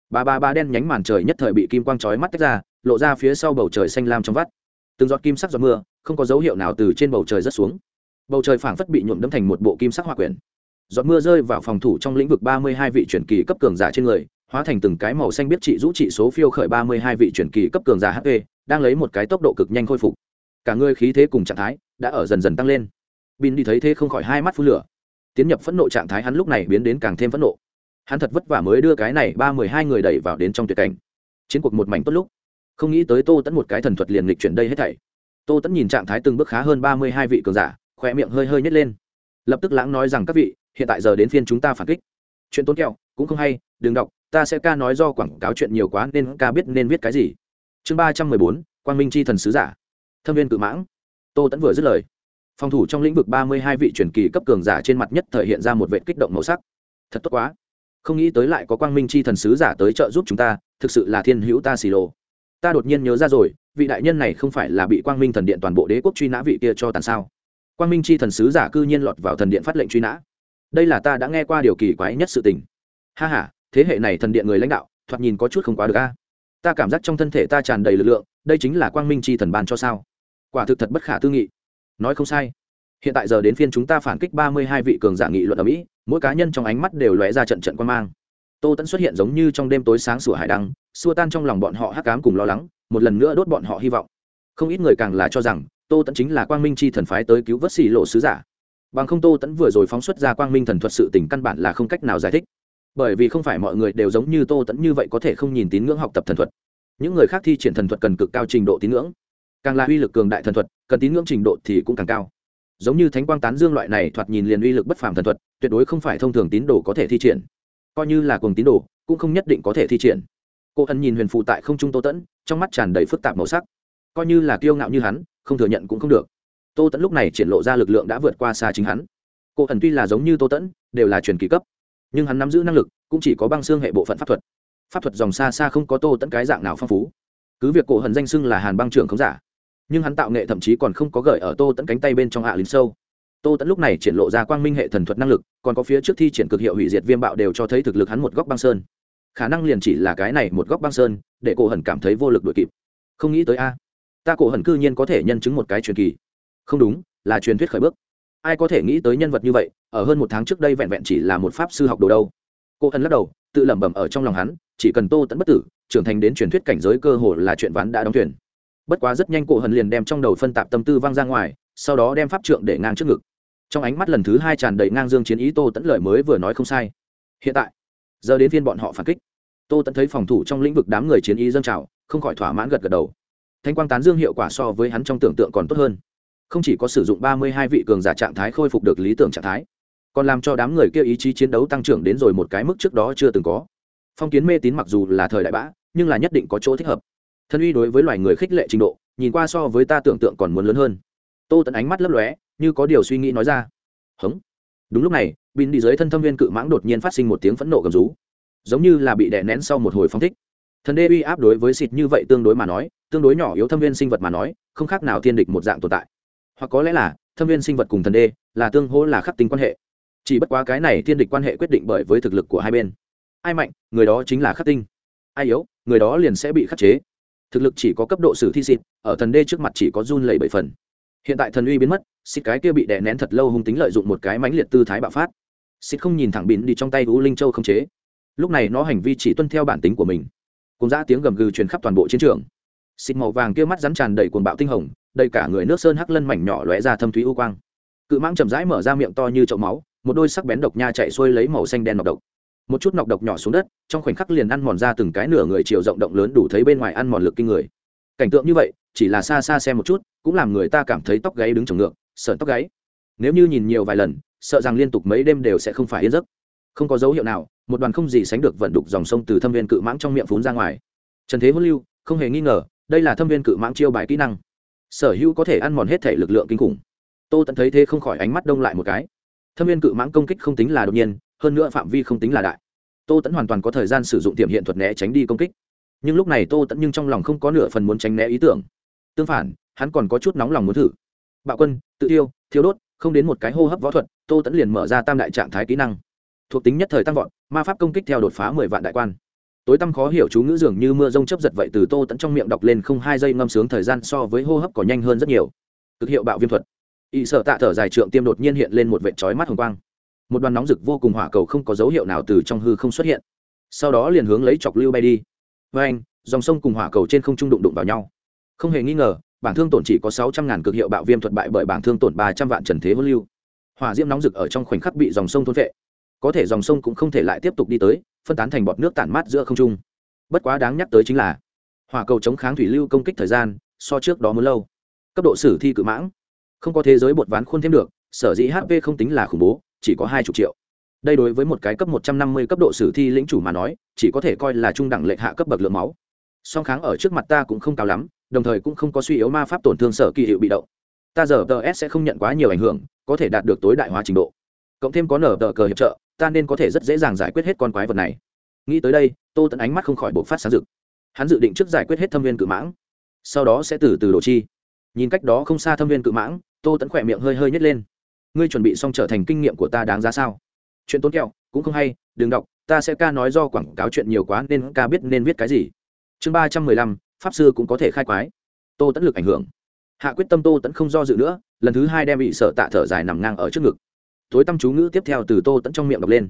Ba ba ba đen nhánh màn trời nhất thời bị kim quang chói mắt tách ra, lộ ra phía sau bầu trời xanh lam trong vắt. Từng giọt kim sắc giọt mưa, không có dấu hiệu nào từ trên bầu trời rớt xuống. Bầu trời phảng phất bị nhuộm đâm thành một bộ kim sắc hoa quyển. Giọt mưa rơi vào phòng thủ trong lĩnh vực ba mươi hai vị truyền kỳ cấp cường giả trên người hóa thành từng cái màu xanh biết trị rũ trị số phiêu khởi ba mươi hai vị truyền kỳ cấp cường giả hp đang lấy một cái tốc độ cực nhanh khôi phục. Cả người khí thế cùng trạng thái đã ở dần dần tăng lên. Bin đi thấy thế không khỏi hai mắt phun lửa. Tiến nhập phẫn nộ trạng thái hắn lúc này biến đến càng thêm phẫn nộ. Hắn thật vất vả mới đưa cái này ba mười hai người đẩy vào đến trong tuyệt cảnh. Chiến cuộc một mảnh tốt lúc. Không nghĩ tới tô tẫn một cái thần thuật liền lịch chuyển đây hết thảy. Tô tẫn nhìn trạng thái từng bước khá hơn ba mươi hai vị cường giả khoe miệng hơi hơi nhét lên. Lập tức lãng nói rằng, các vị, hiện tại giờ đến phiên chúng ta phản kích. Chuyện tốn kẹo cũng không hay, đừng đọc ta sẽ ca nói do quảng cáo chuyện nhiều quá nên ca biết nên viết cái gì. Chương ba trăm mười bốn, quang minh c h i thần sứ giả. Thâm viên cự mãng. Tô tẫn vừa dứt lời, phòng thủ trong lĩnh vực ba mươi hai vị truyền kỳ cấp cường giả trên mặt nhất thể hiện ra một vệ kích động màu sắc. Thật tốt quá. Không nghĩ tới lại có quang minh chi thần sứ giả tới trợ giúp chúng ta, thực sự là thiên hữu ta xì lồ. Ta đột nhiên nhớ ra rồi, vị đại nhân này không phải là bị quang minh thần điện toàn bộ đế quốc truy nã vị kia cho tàn sao? Quang minh chi thần sứ giả cư nhiên lọt vào thần điện phát lệnh truy nã. Đây là ta đã nghe qua điều kỳ quái nhất sự tình. Ha h a thế hệ này thần điện người lãnh đạo, thoạt nhìn có chút không quá được a. Ta cảm giác trong thân thể ta tràn đầy lực lượng, đây chính là quang minh chi thần ban cho sao? Quả thực thật bất khả tư nghị. Nói không sai. Hiện tại giờ đến phiên chúng ta phản kích ba mươi hai vị cường giả nghị luận ở mỹ, mỗi cá nhân trong ánh mắt đều lóe ra trận trận quan mang. Tô tẫn xuất hiện giống như trong đêm tối sáng sủa hải đăng, xua tan trong lòng bọn họ hắc cám cùng lo lắng, một lần nữa đốt bọn họ hy vọng. Không ít người càng là cho rằng, tô tẫn chính là quang minh chi thần phái tới cứu vớt xì lộ sứ giả. Bằng không tô tẫn vừa rồi phóng xuất ra quang minh thần thuật sự tình căn bản là không cách nào giải thích bởi vì không phải mọi người đều giống như tô tẫn như vậy có thể không nhìn tín ngưỡng học tập thần thuật. Những người khác thi triển thần thuật cần cực cao trình độ tín ngưỡng. Càng là uy lực cường đại thần thuật, cần tín ngưỡng trình độ thì cũng càng cao. Giống như thánh quang tán dương loại này thoạt nhìn liền uy lực bất phàm thần thuật, tuyệt đối không phải thông thường tín đồ có thể thi triển. Coi như là cùng tín đồ, cũng không nhất định có thể thi triển. Cô ân nhìn huyền phụ tại không trung tô tẫn, trong mắt tràn đầy phức tạp màu sắc. Coi như là kiêu ngạo như hắn, không thừa nhận cũng không được. Tô tẫn lúc này triển lộ ra lực lượng đã vượt qua xa chính hắn. Cô ẩn tuy là giống như tô tẫn, đều là truyền kỳ cấp nhưng hắn nắm giữ năng lực cũng chỉ có băng xương hệ bộ phận pháp thuật. Pháp thuật dòng xa xa không có tô tẫn cái dạng nào phong phú. Cứ việc cổ hận danh xưng là hàn băng trưởng không giả, nhưng hắn tạo nghệ thậm chí còn không có gợi ở tô tẫn cánh tay bên trong hạ lính sâu. Tô tẫn lúc này triển lộ ra quang minh hệ thần thuật năng lực, còn có phía trước thi triển cực hiệu hủy diệt viêm bạo đều cho thấy thực lực hắn một góc băng sơn. Khả năng liền chỉ là cái này một góc băng sơn, để cổ hận cảm thấy vô lực đuổi kịp. Không nghĩ tới a, ta cổ hận cư nhiên có thể nhân chứng một cái truyền kỳ. Không đúng, là truyền thuyết khởi bước. Ai có thể nghĩ tới nhân vật như vậy ở hơn một tháng trước đây vẹn vẹn chỉ là một pháp sư học đồ đâu. Cô ân lắc đầu, tự lẩm bẩm ở trong lòng hắn, chỉ cần tô tẫn bất tử, trưởng thành đến truyền thuyết cảnh giới cơ hồ là chuyện ván đã đóng thuyền. Bất quá rất nhanh cổ hần liền đem trong đầu phân tạp tâm tư văng ra ngoài, sau đó đem pháp trượng để ngang trước ngực. Trong ánh mắt lần thứ hai tràn đầy ngang dương chiến ý tô tẫn lời mới vừa nói không sai. Hiện tại, giờ đến phiên bọn họ phản kích. Tô tẫn thấy phòng thủ trong lĩnh vực đám người chiến ý dâng trào, không khỏi thỏa mãn gật gật đầu. Thanh quang tán dương hiệu quả so với hắn trong tưởng tượng còn tốt hơn. Không chỉ có sử dụng ba mươi hai vị cường giả trạng thái khôi phục được lý tưởng trạng thái còn làm cho đám người kia ý chí chiến đấu tăng trưởng đến rồi một cái mức trước đó chưa từng có. Phong kiến mê tín mặc dù là thời đại bã nhưng là nhất định có chỗ thích hợp. Thân uy đối với loài người khích lệ trình độ, nhìn qua so với ta tưởng tượng còn muốn lớn hơn. Tô tận ánh mắt lấp lóe, như có điều suy nghĩ nói ra. Hống. Đúng lúc này, bin đi dưới thân thâm viên cự mãng đột nhiên phát sinh một tiếng phẫn nộ gầm rú. Giống như là bị đè nén sau một hồi phong thích. Thần đê uy áp đối với xịt như vậy tương đối mà nói, tương đối nhỏ yếu thâm viên sinh vật mà nói, không khác nào thiên địch một dạng tồn tại. Hoặc có lẽ là, thâm viên sinh vật cùng thần đê là tương hỗ là khắc tính quan hệ chỉ bất quá cái này thiên địch quan hệ quyết định bởi với thực lực của hai bên. Ai mạnh, người đó chính là khắc tinh. Ai yếu, người đó liền sẽ bị khắc chế. Thực lực chỉ có cấp độ sử thi xịt, ở thần đê trước mặt chỉ có run lầy bảy phần. Hiện tại thần uy biến mất, xịt cái kia bị đè nén thật lâu hung tính lợi dụng một cái mãnh liệt tư thái bạo phát. Xịt không nhìn thẳng bịn đi trong tay u linh châu không chế. Lúc này nó hành vi chỉ tuân theo bản tính của mình. Cùng ra tiếng gầm gừ truyền khắp toàn bộ chiến trường. Xịt màu vàng kia mắt rắn tràn đầy cuồng bạo tinh hồng, đầy cả người nước sơn hắc lân mảnh nhỏ lóe ra thâm thúy u quang. Cự mãng chậm rãi mở ra miệng to như chậu máu một đôi sắc bén độc nha chạy xuôi lấy màu xanh đen nọc độc. Một chút nọc độc nhỏ xuống đất, trong khoảnh khắc liền ăn mòn ra từng cái nửa người chiều rộng động lớn đủ thấy bên ngoài ăn mòn lực kinh người. Cảnh tượng như vậy, chỉ là xa xa xem một chút, cũng làm người ta cảm thấy tóc gáy đứng trồng ngược sợn tóc gáy. Nếu như nhìn nhiều vài lần, sợ rằng liên tục mấy đêm đều sẽ không phải yên giấc. Không có dấu hiệu nào, một đoàn không gì sánh được vận đục dòng sông từ thâm viên cự mãng trong miệng phún ra ngoài. Trần thế hôn lưu, không hề nghi ngờ, đây là thâm viên cự mãng chiêu bài kỹ năng. Sở hữu có thể ăn mòn hết thể lực lượng kinh khủng. Tô tận thấy thế không khỏi ánh mắt đông lại một cái thâm viên cự mãng công kích không tính là đột nhiên, hơn nữa phạm vi không tính là đại. Tô tẫn hoàn toàn có thời gian sử dụng tiềm hiện thuật né tránh đi công kích. Nhưng lúc này tô tẫn nhưng trong lòng không có nửa phần muốn tránh né ý tưởng. Tương phản, hắn còn có chút nóng lòng muốn thử. Bạo quân, tự tiêu thiếu đốt, không đến một cái hô hấp võ thuật, tô tẫn liền mở ra tam đại trạng thái kỹ năng. Thuộc tính nhất thời tăng vọt, ma pháp công kích theo đột phá mười vạn đại quan. Tối tăm khó hiểu chú ngữ dường như mưa rông chấp giật vậy từ tô tẫn trong miệng đọc lên không hai giây ngâm sướng thời gian so với hô hấp có nhanh hơn rất nhiều. Cực hiệu bạo viêm thuật ỵ sợ tạ thở dài trượng tiêm đột nhiên hiện lên một vệ trói mắt hồng quang. Một đoàn nóng rực vô cùng hỏa cầu không có dấu hiệu nào từ trong hư không xuất hiện. Sau đó liền hướng lấy chọc lưu bay đi. Với anh, dòng sông cùng hỏa cầu trên không trung đụng đụng vào nhau. Không hề nghi ngờ, bảng thương tổn chỉ có sáu trăm ngàn cực hiệu bạo viêm thuật bại bởi bảng thương tổn ba trăm vạn trần thế hôn lưu. Hỏa diễm nóng rực ở trong khoảnh khắc bị dòng sông thôn vệ. Có thể dòng sông cũng không thể lại tiếp tục đi tới, phân tán thành bọt nước tản mát giữa không trung. Bất quá đáng nhắc tới chính là, hỏa cầu chống kháng thủy lưu công kích thời gian so trước đó muốn lâu. Cấp độ sử thi cự mãng không có thế giới bột ván khuôn thêm được, sở dĩ hp không tính là khủng bố, chỉ có hai chục triệu. Đây đối với một cái cấp một trăm năm mươi cấp độ sử thi lĩnh chủ mà nói, chỉ có thể coi là trung đẳng lệnh hạ cấp bậc lượng máu. Song kháng ở trước mặt ta cũng không cao lắm, đồng thời cũng không có suy yếu ma pháp tổn thương sở kỳ hiệu bị động. Ta giờ tờ s sẽ không nhận quá nhiều ảnh hưởng, có thể đạt được tối đại hóa trình độ. Cộng thêm có nở tờ cờ hiệp trợ, ta nên có thể rất dễ dàng giải quyết hết con quái vật này. Nghĩ tới đây, tô tận ánh mắt không khỏi bộc phát sáng rực. Hắn dự định trước giải quyết hết thâm viên cự mãng, sau đó sẽ từ từ đổ chi nhìn cách đó không xa thâm viên cự mãng, tô tẫn khỏe miệng hơi hơi nhét lên. Ngươi chuẩn bị xong trở thành kinh nghiệm của ta đáng giá sao? Chuyện tốn kẹo, cũng không hay, đừng đọc, ta sẽ ca nói do quảng cáo chuyện nhiều quá nên ca biết nên viết cái gì. Chương ba trăm mười lăm, pháp sư cũng có thể khai quái. Tô tẫn lực ảnh hưởng. Hạ quyết tâm tô tẫn không do dự nữa, lần thứ hai đem bị sợ tạ thở dài nằm ngang ở trước ngực. Tối tâm chú ngữ tiếp theo từ tô tẫn trong miệng đọc lên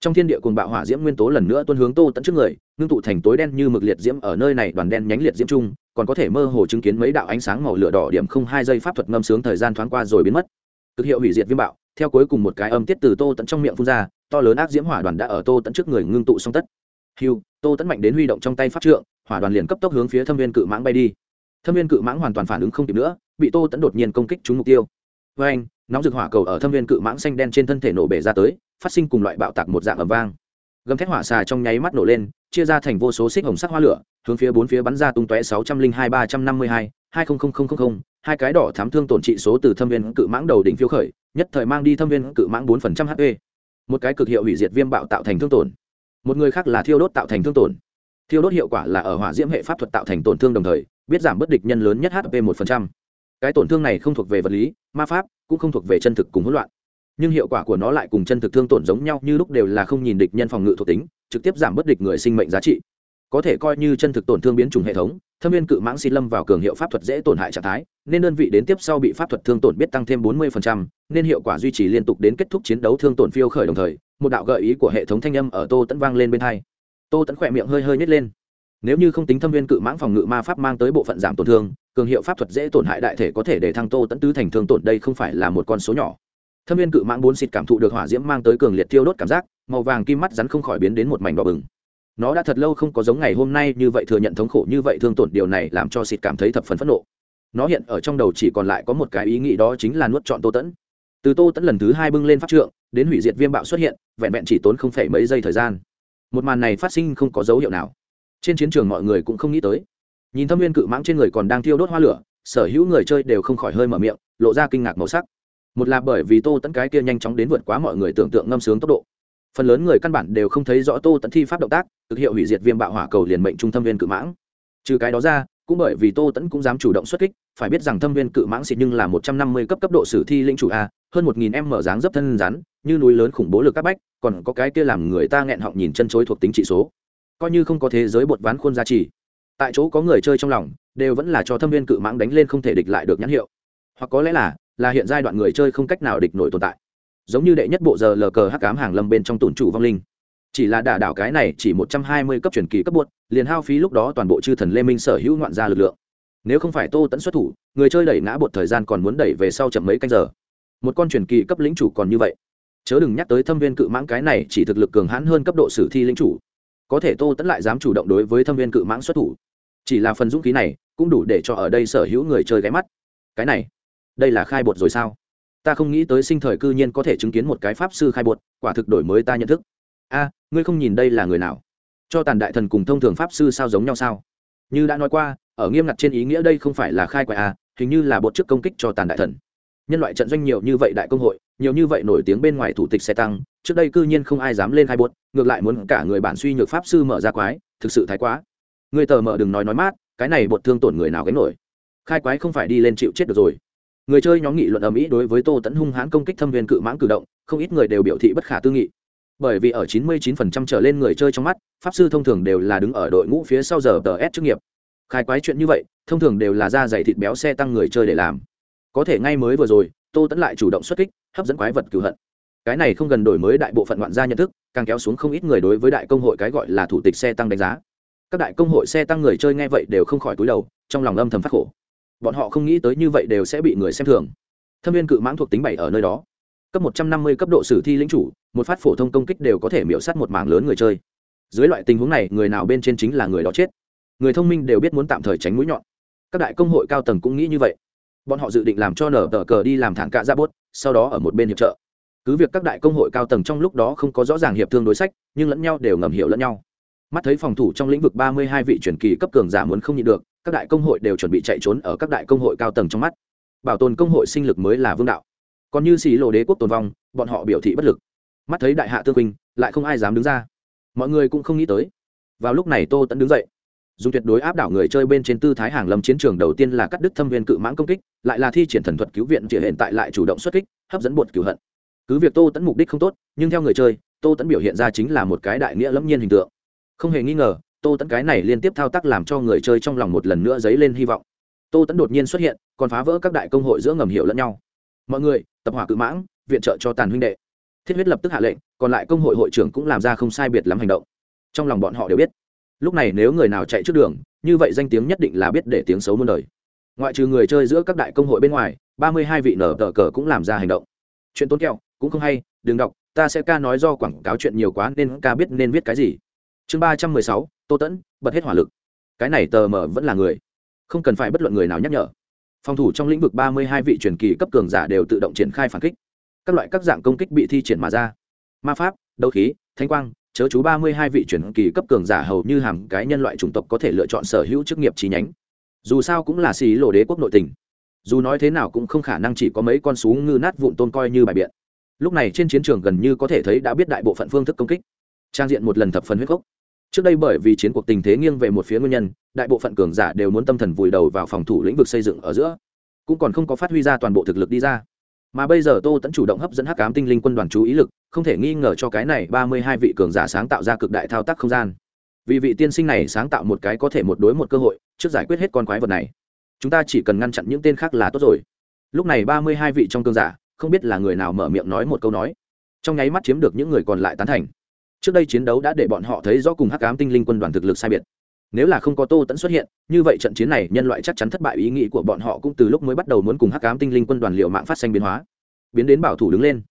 trong thiên địa cùng bạo hỏa diễm nguyên tố lần nữa tuân hướng tô tận trước người, ngưng tụ thành tối đen như mực liệt diễm ở nơi này, đoàn đen nhánh liệt diễm chung còn có thể mơ hồ chứng kiến mấy đạo ánh sáng màu lửa đỏ điểm không hai giây pháp thuật ngâm sướng thời gian thoáng qua rồi biến mất. Cực hiệu hủy diệt viêm bạo, theo cuối cùng một cái âm tiết từ tô tận trong miệng phun ra, to lớn ác diễm hỏa đoàn đã ở tô tận trước người ngưng tụ song tất. Hiu tô tận mạnh đến huy động trong tay pháp trượng, hỏa đoàn liền cấp tốc hướng phía thâm viên cự mãng bay đi. Thâm viên cự mãng hoàn toàn phản ứng không kịp nữa, bị tô tẫn đột nhiên công kích trúng mục tiêu. Với anh nóng rực hỏa cầu ở thâm viên cự mãng xanh đen trên thân thể nổ bể ra tới phát sinh cùng loại bạo tạc một dạng ầm vang. Gầm thét hỏa xà trong nháy mắt nổ lên, chia ra thành vô số xích hồng sắc hoa lửa, hướng phía bốn phía bắn ra tung tóe sáu trăm linh hai ba trăm năm mươi hai hai hai cái đỏ thám thương tổn trị số từ thâm viên cự mãng đầu đỉnh phiêu khởi, nhất thời mang đi thâm viên cự mãng bốn phần trăm hp một cái cực hiệu hủy diệt viêm bạo tạo thành thương tổn. Một người khác là thiêu đốt tạo thành thương tổn. Thiêu đốt hiệu quả là ở hỏa diễm hệ pháp thuật tạo thành tổn thương đồng thời, biết giảm bất địch nhân lớn nhất hp một phần trăm. Cái tổn thương này không thuộc về vật lý, ma pháp, cũng không thuộc về chân thực cùng hỗn loạn nhưng hiệu quả của nó lại cùng chân thực thương tổn giống nhau như lúc đều là không nhìn địch nhân phòng ngự thuộc tính trực tiếp giảm bất địch người sinh mệnh giá trị. Có thể coi như chân thực tổn thương biến chủng hệ thống thâm viên cự mãng xin lâm vào cường hiệu pháp thuật dễ tổn hại trạng thái nên đơn vị đến tiếp sau bị pháp thuật thương tổn biết tăng thêm 40%, nên hiệu quả duy trì liên tục đến kết thúc chiến đấu thương tổn phiêu khởi đồng thời một đạo gợi ý của hệ thống thanh âm ở tô tẫn vang lên bên hai. Tô tẫn khỏe miệng hơi hơi nhét lên. Nếu như không tính thâm viên cự mãng phòng ngự ma pháp mang tới bộ phận giảm tổn thương cường hiệu pháp thuật dễ tổn hại đại thể có thể để thăng tô tẫn tứ thành thương tổn đây không phải là một con số nhỏ thâm viên cự mãng bốn xịt cảm thụ được hỏa diễm mang tới cường liệt thiêu đốt cảm giác, màu vàng kim mắt rắn không khỏi biến đến một mảnh đỏ bừng. Nó đã thật lâu không có giống ngày hôm nay như vậy thừa nhận thống khổ, như vậy thương tổn, điều này làm cho xịt cảm thấy thập phần phẫn nộ. Nó hiện ở trong đầu chỉ còn lại có một cái ý nghĩ đó chính là nuốt chọn tô tẫn. Từ tô tẫn lần thứ hai bưng lên pháp trượng, đến hủy diệt viêm bạo xuất hiện, vẹn vẹn chỉ tốn không phải mấy giây thời gian. Một màn này phát sinh không có dấu hiệu nào. Trên chiến trường mọi người cũng không nghĩ tới. Nhìn thâm viên cự mãng trên người còn đang thiêu đốt hoa lửa, sở hữu người chơi đều không khỏi hơi mở miệng, lộ ra kinh ngạc màu sắc một là bởi vì tô tẫn cái kia nhanh chóng đến vượt quá mọi người tưởng tượng ngâm sướng tốc độ. Phần lớn người căn bản đều không thấy rõ tô tẫn thi pháp động tác, thực hiệu hủy diệt viêm bạo hỏa cầu liền mệnh trung thâm viên cự mãng. Trừ cái đó ra, cũng bởi vì tô tẫn cũng dám chủ động xuất kích, phải biết rằng thâm viên cự mãng xịt nhưng là một trăm năm mươi cấp cấp độ sử thi linh chủ a, hơn một nghìn em mở dáng dấp thân rắn, như núi lớn khủng bố lực các bách, còn có cái kia làm người ta nghẹn họng nhìn chân chối thuộc tính trị số. Coi như không có thế giới bột ván khuôn gia trì tại chỗ có người chơi trong lòng, đều vẫn là cho thâm viên cự mãng đánh lên không thể địch lại được nhãn hiệu. Hoặc có lẽ là là hiện giai đoạn người chơi không cách nào địch nổi tồn tại. Giống như đệ nhất bộ giờ lờ cờ hắc cám hàng lâm bên trong tổn chủ vong linh. Chỉ là đả đảo cái này chỉ một trăm hai mươi cấp truyền kỳ cấp buốt liền hao phí lúc đó toàn bộ chư thần lê minh sở hữu ngoạn gia lực lượng. Nếu không phải tô tẫn xuất thủ, người chơi đẩy ngã bột thời gian còn muốn đẩy về sau chậm mấy canh giờ. Một con truyền kỳ cấp lĩnh chủ còn như vậy. Chớ đừng nhắc tới thâm viên cự mãng cái này chỉ thực lực cường hãn hơn cấp độ sử thi lĩnh chủ. Có thể tô tẫn lại dám chủ động đối với thâm viên cự mãng xuất thủ. Chỉ là phần dũng khí này cũng đủ để cho ở đây sở hữu người chơi ghé mắt. Cái này đây là khai bột rồi sao? Ta không nghĩ tới sinh thời cư nhiên có thể chứng kiến một cái pháp sư khai bột, quả thực đổi mới ta nhận thức. A, ngươi không nhìn đây là người nào? Cho tàn đại thần cùng thông thường pháp sư sao giống nhau sao? Như đã nói qua, ở nghiêm ngặt trên ý nghĩa đây không phải là khai quại a, hình như là bột chức công kích cho tàn đại thần. Nhân loại trận doanh nhiều như vậy đại công hội, nhiều như vậy nổi tiếng bên ngoài thủ tịch xe tăng, trước đây cư nhiên không ai dám lên khai bột, ngược lại muốn cả người bản suy nhược pháp sư mở ra quái, thực sự thái quá. Người tờ mở đừng nói nói mát, cái này bột thương tổn người nào gánh nổi? Khai quái không phải đi lên chịu chết được rồi người chơi nhóm nghị luận ở mỹ đối với tô tẫn hung hãn công kích thâm viên cự mãng cử động, không ít người đều biểu thị bất khả tư nghị. Bởi vì ở 99% trở lên người chơi trong mắt, pháp sư thông thường đều là đứng ở đội ngũ phía sau giờ tờ s chức nghiệp. Khai quái chuyện như vậy, thông thường đều là da dày thịt béo xe tăng người chơi để làm. Có thể ngay mới vừa rồi, tô tẫn lại chủ động xuất kích, hấp dẫn quái vật cửu hận. Cái này không gần đổi mới đại bộ phận ngoạn gia nhận thức, càng kéo xuống không ít người đối với đại công hội cái gọi là thủ tịch xe tăng đánh giá. Các đại công hội xe tăng người chơi nghe vậy đều không khỏi túi đầu, trong lòng âm thầm phát khổ bọn họ không nghĩ tới như vậy đều sẽ bị người xem thường. Thâm viên cự mãng thuộc tính bảy ở nơi đó. Cấp một trăm năm mươi cấp độ sử thi lính chủ, một phát phổ thông công kích đều có thể miễu sát một mảng lớn người chơi. Dưới loại tình huống này, người nào bên trên chính là người đó chết. Người thông minh đều biết muốn tạm thời tránh mũi nhọn. Các đại công hội cao tầng cũng nghĩ như vậy. Bọn họ dự định làm cho nở tờ cờ đi làm thẳng cạ ra bốt, sau đó ở một bên hiệp trợ. Cứ việc các đại công hội cao tầng trong lúc đó không có rõ ràng hiệp thương đối sách, nhưng lẫn nhau đều ngầm hiểu lẫn nhau. Mắt thấy phòng thủ trong lĩnh vực ba mươi hai vị truyền kỳ cấp cường giả muốn không nhịn được các đại công hội đều chuẩn bị chạy trốn ở các đại công hội cao tầng trong mắt. Bảo tồn công hội sinh lực mới là vương đạo. Còn như xì lộ đế quốc tồn vong, bọn họ biểu thị bất lực. Mắt thấy đại hạ tương quỳnh lại không ai dám đứng ra. Mọi người cũng không nghĩ tới. Vào lúc này tô tẫn đứng dậy. Dùng tuyệt đối áp đảo người chơi bên trên tư thái hàng lâm chiến trường đầu tiên là cắt đứt thâm viên cự mãng công kích, lại là thi triển thần thuật cứu viện chỉ hiện tại lại chủ động xuất kích, hấp dẫn bột cửu hận. Cứ việc tô tẫn mục đích không tốt, nhưng theo người chơi, tô tẫn biểu hiện ra chính là một cái đại nghĩa lẫm nhiên hình tượng. Không hề nghi ngờ tô tẫn cái này liên tiếp thao tác làm cho người chơi trong lòng một lần nữa dấy lên hy vọng. Tô tẫn đột nhiên xuất hiện, còn phá vỡ các đại công hội giữa ngầm hiểu lẫn nhau. Mọi người, tập hỏa cự mãng, viện trợ cho tàn huynh đệ. Thiết huyết lập tức hạ lệnh, còn lại công hội hội trưởng cũng làm ra không sai biệt lắm hành động. Trong lòng bọn họ đều biết, lúc này nếu người nào chạy trước đường, như vậy danh tiếng nhất định là biết để tiếng xấu muôn đời. Ngoại trừ người chơi giữa các đại công hội bên ngoài, ba mươi hai vị nở tờ cờ cũng làm ra hành động. Chuyện tốn kẹo, cũng không hay, đừng đọc, ta sẽ ca nói do quảng cáo chuyện nhiều quá nên ca biết nên viết cái gì. Chương ba trăm mười sáu tô tẫn, bật hết hỏa lực. Cái này tờ mờ vẫn là người. Không cần phải bất luận người nào nhắc nhở. Phòng thủ trong lĩnh vực ba mươi hai vị truyền kỳ cấp cường giả đều tự động triển khai phản kích. Các loại các dạng công kích bị thi triển mà ra. Ma pháp, đấu khí thanh quang, chớ chú ba mươi hai vị truyền kỳ cấp cường giả hầu như hàm cái nhân loại chủng tộc có thể lựa chọn sở hữu chức nghiệp chi nhánh. Dù sao cũng là xì lộ đế quốc nội tình. Dù nói thế nào cũng không khả năng chỉ có mấy con súng ngư nát vụn tôn coi như bài biện. Lúc này trên chiến trường gần như có thể thấy đã biết đại bộ phận phương thức công kích. Trang diện một lần thập phần huyết gốc trước đây bởi vì chiến cuộc tình thế nghiêng về một phía nguyên nhân, đại bộ phận cường giả đều muốn tâm thần vùi đầu vào phòng thủ lĩnh vực xây dựng ở giữa. Cũng còn không có phát huy ra toàn bộ thực lực đi ra. Mà bây giờ tô tẫn chủ động hấp dẫn hắc cám tinh linh quân đoàn chú ý lực, không thể nghi ngờ cho cái này ba mươi hai vị cường giả sáng tạo ra cực đại thao tác không gian. Vì vị tiên sinh này sáng tạo một cái có thể một đối một cơ hội, trước giải quyết hết con quái vật này. Chúng ta chỉ cần ngăn chặn những tên khác là tốt rồi. Lúc này ba mươi hai vị trong cường giả, không biết là người nào mở miệng nói một câu nói. Trong nháy mắt chiếm được những người còn lại tán thành trước đây chiến đấu đã để bọn họ thấy rõ cùng hắc ám tinh linh quân đoàn thực lực sai biệt. Nếu là không có tô tẫn xuất hiện, như vậy trận chiến này nhân loại chắc chắn thất bại, ý nghĩ của bọn họ cũng từ lúc mới bắt đầu muốn cùng hắc ám tinh linh quân đoàn liệu mạng phát sinh biến hóa, biến đến bảo thủ đứng lên.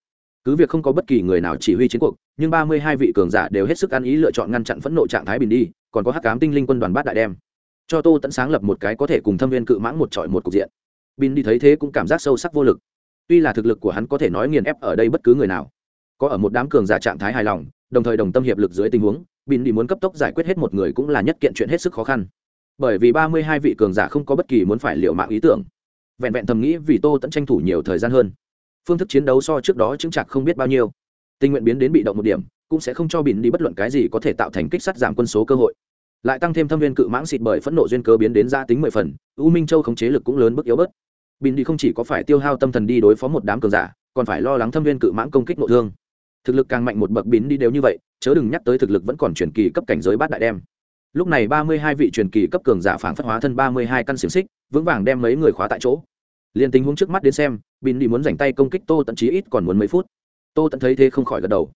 Cứ việc không có bất kỳ người nào chỉ huy chiến cuộc, nhưng ba mươi hai vị cường giả đều hết sức ăn ý lựa chọn ngăn chặn phẫn nộ trạng thái bình đi, còn có hắc ám tinh linh quân đoàn bát đại đem. Cho tô tẫn sáng lập một cái có thể cùng thâm viên cự mãng một trọi một cục diện. Bin đi thấy thế cũng cảm giác sâu sắc vô lực. Tuy là thực lực của hắn có thể nói nghiền ép ở đây bất cứ người nào, có ở một đám cường giả trạng thái hài lòng đồng thời đồng tâm hiệp lực dưới tình huống, bin đi muốn cấp tốc giải quyết hết một người cũng là nhất kiện chuyện hết sức khó khăn. Bởi vì ba mươi hai vị cường giả không có bất kỳ muốn phải liệu mạng ý tưởng. Vẹn vẹn thầm nghĩ vì tô tẫn tranh thủ nhiều thời gian hơn. Phương thức chiến đấu so trước đó chứng chặt không biết bao nhiêu. Tình nguyện biến đến bị động một điểm, cũng sẽ không cho bỉn đi bất luận cái gì có thể tạo thành kích sắt giảm quân số cơ hội. Lại tăng thêm thâm viên cự mãng xịt bởi phẫn nộ duyên cơ biến đến gia tính mười phần, u minh châu khống chế lực cũng lớn bức yếu bớt. Bỉn đi không chỉ có phải tiêu hao tâm thần đi đối phó một đám cường giả, còn phải lo lắng thâm viên cự mãng công kích nội thương thực lực càng mạnh một bậc bỉn đi đều như vậy, chớ đừng nhắc tới thực lực vẫn còn truyền kỳ cấp cảnh giới bát đại đem. Lúc này ba mươi hai vị truyền kỳ cấp cường giả phản phất hóa thân ba mươi hai căn xiềng xích, vững vàng đem mấy người khóa tại chỗ. Liền tình huống trước mắt đến xem bin đi muốn dành tay công kích tô tận chí ít còn muốn mấy phút. Tô tận thấy thế không khỏi gật đầu.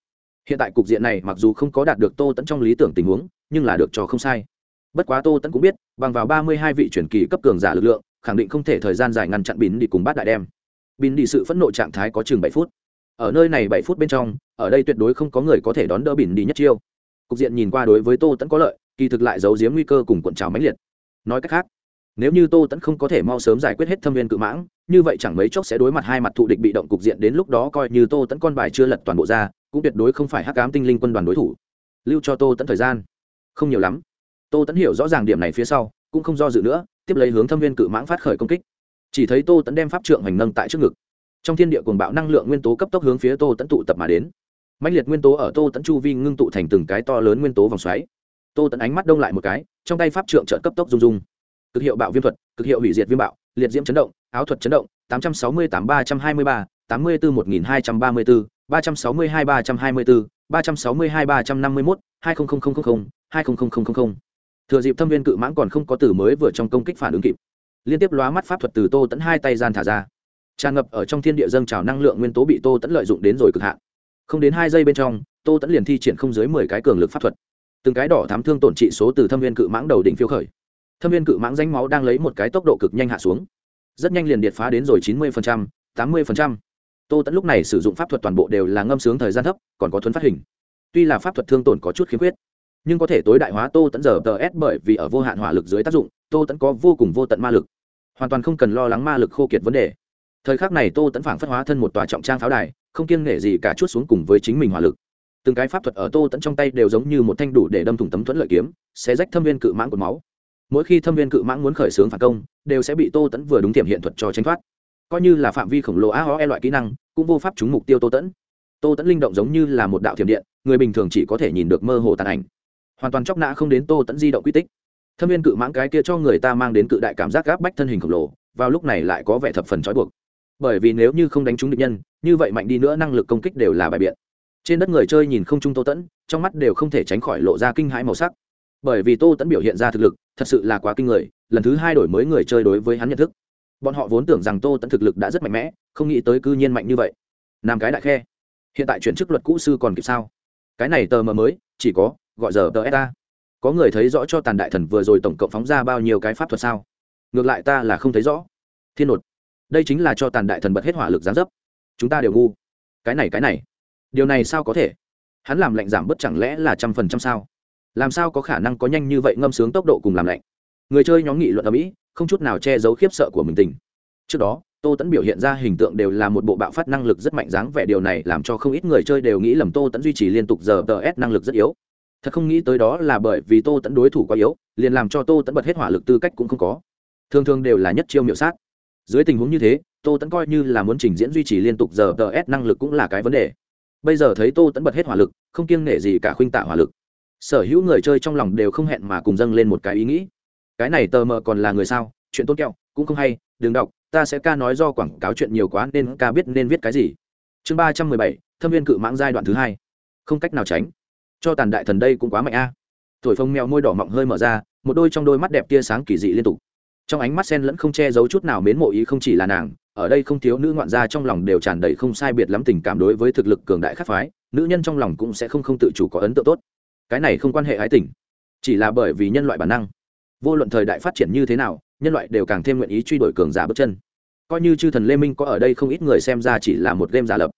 Hiện tại cục diện này mặc dù không có đạt được tô tẫn trong lý tưởng tình huống, nhưng là được cho không sai. Bất quá tô tẫn cũng biết, bằng vào ba mươi hai vị truyền kỳ cấp cường giả lực lượng, khẳng định không thể thời gian dài ngăn chặn bín đi cùng bát đại đem. Bín đi sự phẫn nộ trạng thái có chừng bảy phút ở nơi này bảy phút bên trong, ở đây tuyệt đối không có người có thể đón đỡ bỉn đi nhất chiêu. Cục diện nhìn qua đối với tô tẫn có lợi, kỳ thực lại giấu giếm nguy cơ cùng cuộn trào mãnh liệt. Nói cách khác, nếu như tô tẫn không có thể mau sớm giải quyết hết thâm viên cự mãng, như vậy chẳng mấy chốc sẽ đối mặt hai mặt thụ địch bị động cục diện đến lúc đó coi như tô tẫn con bài chưa lật toàn bộ ra, cũng tuyệt đối không phải hắc cám tinh linh quân đoàn đối thủ. Lưu cho tô tẫn thời gian. Không nhiều lắm. Tô tẫn hiểu rõ ràng điểm này phía sau, cũng không do dự nữa, tiếp lấy hướng thâm viên cự mãng phát khởi công kích. Chỉ thấy tô tẫn đem pháp trượng hành nâng tại trước ngực trong thiên địa cuồng bạo năng lượng nguyên tố cấp tốc hướng phía tô tẫn tụ tập mà đến. Mạnh liệt nguyên tố ở tô tẫn chu vi ngưng tụ thành từng cái to lớn nguyên tố vòng xoáy. Tô tẫn ánh mắt đông lại một cái, trong tay pháp trượng trợn cấp tốc rung rung. Cực hiệu bạo viêm thuật, cực hiệu hủy diệt viêm bạo, liệt diễm chấn động, áo thuật chấn động, tám trăm sáu mươi tám ba trăm hai mươi ba, tám mươi bốn một nghìn hai trăm ba mươi bốn ba trăm sáu mươi hai ba trăm hai mươi bốn ba trăm sáu mươi hai ba trăm năm mươi mốt, hai hai thừa dịp thâm viên cự mãng còn không có từ mới vừa trong công kích phản ứng kịp. Liên tiếp lóa mắt pháp thuật từ tô tẫn hai tay gian thả ra tràn ngập ở trong thiên địa dâng trào năng lượng nguyên tố bị tô tẫn lợi dụng đến rồi cực hạn. Không đến hai giây bên trong, tô tẫn liền thi triển không dưới mười cái cường lực pháp thuật. Từng cái đỏ thám thương tổn trị số từ thâm viên cự mãng đầu đỉnh phiêu khởi. Thâm viên cự mãng danh máu đang lấy một cái tốc độ cực nhanh hạ xuống. Rất nhanh liền điệt phá đến rồi chín mươi tám mươi tô tẫn lúc này sử dụng pháp thuật toàn bộ đều là ngâm sướng thời gian thấp, còn có thuấn phát hình. Tuy là pháp thuật thương tổn có chút khiếm khuyết, nhưng có thể tối đại hóa tô tẫn giờ tờ s bởi vì ở vô hạn hỏa lực dưới tác dụng, tô tẫn có vô cùng vô tận ma lực. Hoàn toàn không cần lo lắng ma lực khô kiệt vấn đề thời khắc này tô tẫn phảng phất hóa thân một tòa trọng trang pháo đài, không kiêng nể gì cả chút xuống cùng với chính mình hỏa lực. Từng cái pháp thuật ở tô tẫn trong tay đều giống như một thanh đủ để đâm thủng tấm thuẫn lợi kiếm sẽ rách thâm viên cự mãng cột máu. Mỗi khi thâm viên cự mãng muốn khởi xướng phản công, đều sẽ bị tô tẫn vừa đúng tiềm hiện thuật cho tranh thoát. Coi như là phạm vi khổng lồ a ho e loại kỹ năng, cũng vô pháp trúng mục tiêu tô tẫn tô tẫn linh động giống như là một đạo thiểm điện, người bình thường chỉ có thể nhìn được mơ hồ tàn ảnh. Hoàn toàn chóc nã không đến tô tẫn di động quy tích. Thâm viên cự mãng cái kia cho người ta mang đến cự đại cảm giác gáp bách thân hình khổng lồ, vào lúc này lại có vẻ thập phần trói buộc bởi vì nếu như không đánh trúng địch nhân, như vậy mạnh đi nữa năng lực công kích đều là bài biện. Trên đất người chơi nhìn không trung tô tẫn, trong mắt đều không thể tránh khỏi lộ ra kinh hãi màu sắc. Bởi vì tô tẫn biểu hiện ra thực lực, thật sự là quá kinh người, lần thứ hai đổi mới người chơi đối với hắn nhận thức. Bọn họ vốn tưởng rằng tô tẫn thực lực đã rất mạnh mẽ, không nghĩ tới cư nhiên mạnh như vậy. Nam cái đại khe. Hiện tại chuyển chức luật cũ sư còn kịp sao? Cái này tờ mờ mới, chỉ có, gọi giờ tờ eta có người thấy rõ cho tàn đại thần vừa rồi tổng cộng phóng ra bao nhiêu cái pháp thuật sao? Ngược lại ta là không thấy rõ. Thiên nột đây chính là cho tàn đại thần bật hết hỏa lực gián dấp. Chúng ta đều ngu. Cái này cái này. Điều này sao có thể? Hắn làm lạnh giảm bớt chẳng lẽ là trăm phần trăm sao? Làm sao có khả năng có nhanh như vậy ngâm sướng tốc độ cùng làm lạnh? Người chơi nhóm nghị luận ở mỹ không chút nào che giấu khiếp sợ của mình tình. Trước đó, tô tẫn biểu hiện ra hình tượng đều là một bộ bạo phát năng lực rất mạnh dáng vẻ, điều này làm cho không ít người chơi đều nghĩ lầm tô tẫn duy trì liên tục giờ tờ s năng lực rất yếu. Thật không nghĩ tới đó là bởi vì tô tẫn đối thủ quá yếu, liền làm cho tô tẫn bật hết hỏa lực tư cách cũng không có. Thường thường đều là nhất chiêu miệu sát dưới tình huống như thế, tô tẫn coi như là muốn trình diễn duy trì liên tục giờ tờ s năng lực cũng là cái vấn đề. Bây giờ thấy tô tẫn bật hết hỏa lực, không kiêng nể gì cả khuynh tạ hỏa lực. Sở hữu người chơi trong lòng đều không hẹn mà cùng dâng lên một cái ý nghĩ. Cái này tờ mờ còn là người sao? Chuyện tốt kẹo, cũng không hay, đừng đọc, ta sẽ ca nói do quảng cáo chuyện nhiều quá nên ca biết nên viết cái gì. Chương ba trăm mười bảy, thâm viên cự mãng giai đoạn thứ hai. Không cách nào tránh. Cho tàn đại thần đây cũng quá mạnh a. À. thổi phông mèo môi đỏ mọng hơi mở ra, một đôi trong đôi mắt đẹp tia sáng kỳ dị liên tục trong ánh mắt sen lẫn không che giấu chút nào mến mộ ý không chỉ là nàng, ở đây không thiếu nữ ngoạn gia trong lòng đều tràn đầy không sai biệt lắm tình cảm đối với thực lực cường đại khắc phái, nữ nhân trong lòng cũng sẽ không không tự chủ có ấn tượng tốt. Cái này không quan hệ ái tình, chỉ là bởi vì nhân loại bản năng. Vô luận thời đại phát triển như thế nào, nhân loại đều càng thêm nguyện ý truy đuổi cường giả bước chân. Coi như chư thần lê minh có ở đây không ít người xem ra chỉ là một game giả lập,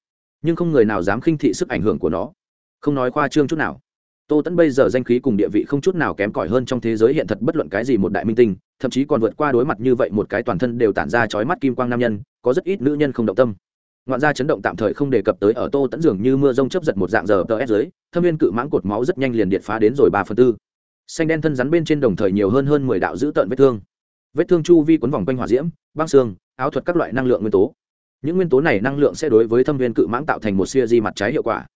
nhưng không người nào dám khinh thị sức ảnh hưởng của nó. Không nói khoa trương chút nào. Tô tẫn bây giờ danh khí cùng địa vị không chút nào kém cỏi hơn trong thế giới hiện thật bất luận cái gì một đại minh tinh thậm chí còn vượt qua đối mặt như vậy một cái toàn thân đều tản ra chói mắt kim quang nam nhân, có rất ít nữ nhân không động tâm. Ngoạn gia chấn động tạm thời không đề cập tới ở tô tẫn dường như mưa rông chớp giật một dạng giờ tờ s dưới, thâm viên cự mãng cột máu rất nhanh liền điện phá đến rồi ba phần tư. Xanh đen thân rắn bên trên đồng thời nhiều hơn hơn mười đạo giữ tợn vết thương. Vết thương chu vi quấn vòng quanh hỏa diễm, băng xương, áo thuật các loại năng lượng nguyên tố. Những nguyên tố này năng lượng sẽ đối với thâm viên cự mãng tạo thành một siêu di mặt trái hiệu quả.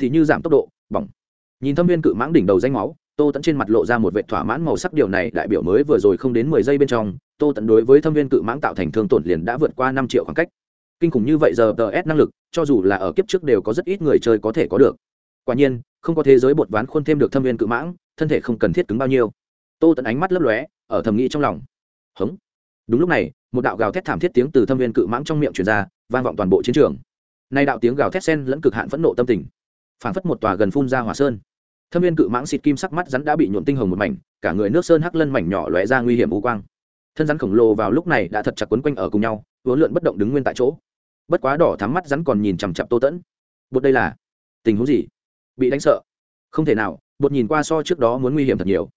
Thì như giảm tốc độ, bỏng. Nhìn thâm viên cự mãng đỉnh đầu danh máu tô tẫn trên mặt lộ ra một vệ thỏa mãn màu sắc điều này, đại biểu mới vừa rồi không đến mười giây bên trong, tô tẫn đối với thâm viên cự mãng tạo thành thương tổn liền đã vượt qua năm triệu khoảng cách. Kinh khủng như vậy giờ tờ s năng lực, cho dù là ở kiếp trước đều có rất ít người chơi có thể có được. Quả nhiên, không có thế giới bột ván khuôn thêm được thâm viên cự mãng, thân thể không cần thiết cứng bao nhiêu. Tô tẫn ánh mắt lấp lóe, ở thầm nghĩ trong lòng. Hống. Đúng lúc này, một đạo gào thét thảm thiết tiếng từ thâm viên cự mãng trong miệng truyền ra, vang vọng toàn bộ chiến trường. Nay đạo tiếng gào thét sen lẫn cực hạn phẫn nộ tâm tình. Phản phất một tòa gần phun ra hỏa sơn thâm viên cự mãng xịt kim sắc mắt rắn đã bị nhuộm tinh hồng một mảnh, cả người nước sơn hắc lân mảnh nhỏ lóe ra nguy hiểm u quang. Thân rắn khổng lồ vào lúc này đã thật chặt quấn quanh ở cùng nhau vốn lượn bất động đứng nguyên tại chỗ. Bất quá đỏ thắm mắt rắn còn nhìn chằm chặp tô tẫn. Bột đây là tình huống gì? Bị đánh sợ. Không thể nào bột nhìn qua so trước đó muốn nguy hiểm thật nhiều.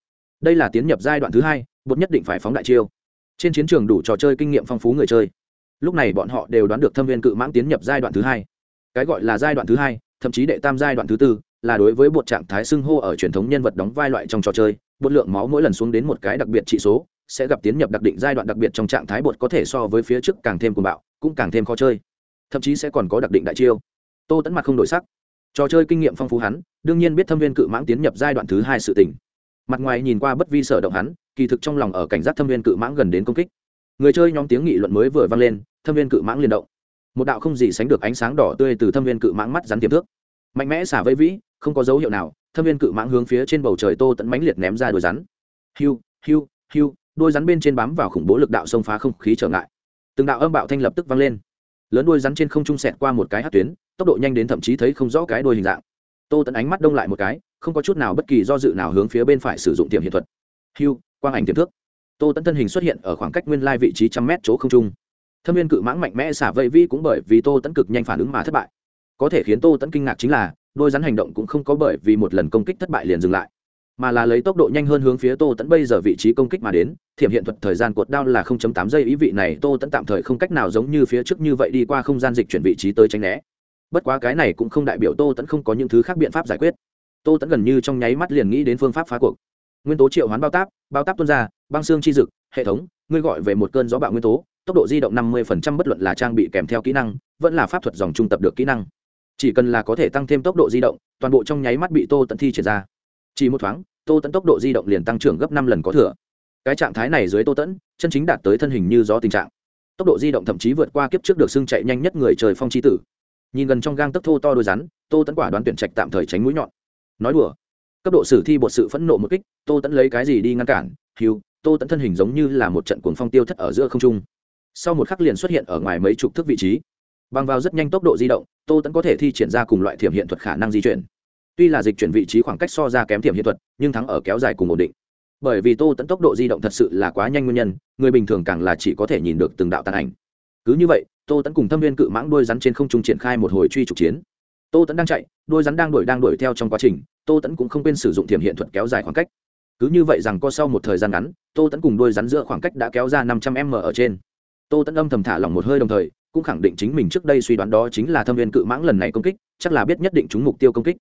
Đây là tiến nhập giai đoạn thứ hai bột nhất định phải phóng đại chiêu. Trên chiến trường đủ trò chơi kinh nghiệm phong phú người chơi. Lúc này bọn họ đều đoán được thâm viên cự mãng tiến nhập giai đoạn thứ hai. Cái gọi là giai đoạn thứ hai, thậm chí đệ tam giai đoạn thứ tư là đối với bột trạng thái xưng hô ở truyền thống nhân vật đóng vai loại trong trò chơi, bột lượng máu mỗi lần xuống đến một cái đặc biệt trị số, sẽ gặp tiến nhập đặc định giai đoạn đặc biệt trong trạng thái bột có thể so với phía trước càng thêm cuồng bạo, cũng càng thêm khó chơi. Thậm chí sẽ còn có đặc định đại chiêu. Tô tẫn mặt không đổi sắc. Trò chơi kinh nghiệm phong phú hắn, đương nhiên biết thâm viên cự mãng tiến nhập giai đoạn thứ hai sự tỉnh mặt ngoài nhìn qua bất vi sở động hắn, kỳ thực trong lòng ở cảnh giác thâm viên cự mãng gần đến công kích. Người chơi nhóm tiếng nghị luận mới vừa vang lên, thâm viên cự mãng liền động. Một đạo không gì sánh được ánh sáng đỏ tươi từ thâm viên cự mãng mắt rắn tiềm thước mạnh mẽ xả vây vĩ không có dấu hiệu nào, thâm viên cự mãng hướng phía trên bầu trời tô tẫn mãnh liệt ném ra đôi rắn. Hiu hiu hiu, đôi rắn bên trên bám vào khủng bố lực đạo xông phá không khí trở ngại. Từng đạo âm bạo thanh lập tức vang lên. Lớn đôi rắn trên không trung sẹt qua một cái hát tuyến, tốc độ nhanh đến thậm chí thấy không rõ cái đôi hình dạng. Tô tẫn ánh mắt đông lại một cái, không có chút nào bất kỳ do dự nào hướng phía bên phải sử dụng tiềm hiện thuật. Hiu, quang ảnh tiềm thước tô tẫn thân hình xuất hiện ở khoảng cách nguyên lai vị trí trăm mét chỗ không trung. Thâm viên cự mãng mạnh mẽ xả vây vi cũng bởi vì tô tẫn cực nhanh phản ứng mà thất bại có thể khiến tô tẫn kinh ngạc chính là, đôi rắn hành động cũng không có bởi vì một lần công kích thất bại liền dừng lại, mà là lấy tốc độ nhanh hơn hướng phía tô tẫn bây giờ vị trí công kích mà đến. Thiểm hiện thuật thời gian cuột đao là 0.8 giây, ý vị này tô tẫn tạm thời không cách nào giống như phía trước như vậy đi qua không gian dịch chuyển vị trí tới tránh né. Bất quá cái này cũng không đại biểu tô tẫn không có những thứ khác biện pháp giải quyết. Tô tẫn gần như trong nháy mắt liền nghĩ đến phương pháp phá cuộc. Nguyên tố triệu hoán bao táp bao táp tuôn ra, băng xương chi dực, hệ thống, ngươi gọi về một cơn gió bạo nguyên tố, tốc độ di động năm mươi bất luận là trang bị kèm theo kỹ năng, vẫn là pháp thuật dòng trung tập được kỹ năng chỉ cần là có thể tăng thêm tốc độ di động, toàn bộ trong nháy mắt bị tô tận thi triển ra. Chỉ một thoáng, tô tẫn tốc độ di động liền tăng trưởng gấp năm lần có thừa. Cái trạng thái này dưới tô tẫn chân chính đạt tới thân hình như gió tình trạng. Tốc độ di động thậm chí vượt qua kiếp trước được xưng chạy nhanh nhất người trời phong chi tử. Nhìn gần trong gang tấc thô to đôi rắn, tô tẫn quả đoán tuyển trạch tạm thời tránh mũi nhọn. Nói đùa, cấp độ sử thi bột sự phẫn nộ một kích, tô tẫn lấy cái gì đi ngăn cản? Hiu tô tẫn thân hình giống như là một trận cuồng phong tiêu thất ở giữa không trung. Sau một khắc liền xuất hiện ở ngoài mấy chục thước vị trí bằng vào rất nhanh tốc độ di động, tô tẫn có thể thi triển ra cùng loại thiểm hiện thuật khả năng di chuyển. Tuy là dịch chuyển vị trí khoảng cách so ra kém thiểm hiện thuật, nhưng thắng ở kéo dài cùng ổn định. Bởi vì tô tẫn tốc độ di động thật sự là quá nhanh nguyên nhân, người bình thường càng là chỉ có thể nhìn được từng đạo tàn ảnh. Cứ như vậy, tô tẫn cùng thâm viên cự mãng đôi rắn trên không trung triển khai một hồi truy trục chiến. Tô tẫn đang chạy đôi rắn đang đuổi đang đuổi theo trong quá trình, tô tẫn cũng không quên sử dụng thiểm hiện thuật kéo dài khoảng cách. Cứ như vậy rằng có sau một thời gian ngắn, tô tẫn cùng đôi rắn giữa khoảng cách đã kéo ra năm trăm m ở trên. Tô tẫn âm thầm thả lỏng một hơi đồng thời cũng khẳng định chính mình trước đây suy đoán đó chính là thâm viên cự mãng lần này công kích, chắc là biết nhất định chúng mục tiêu công kích.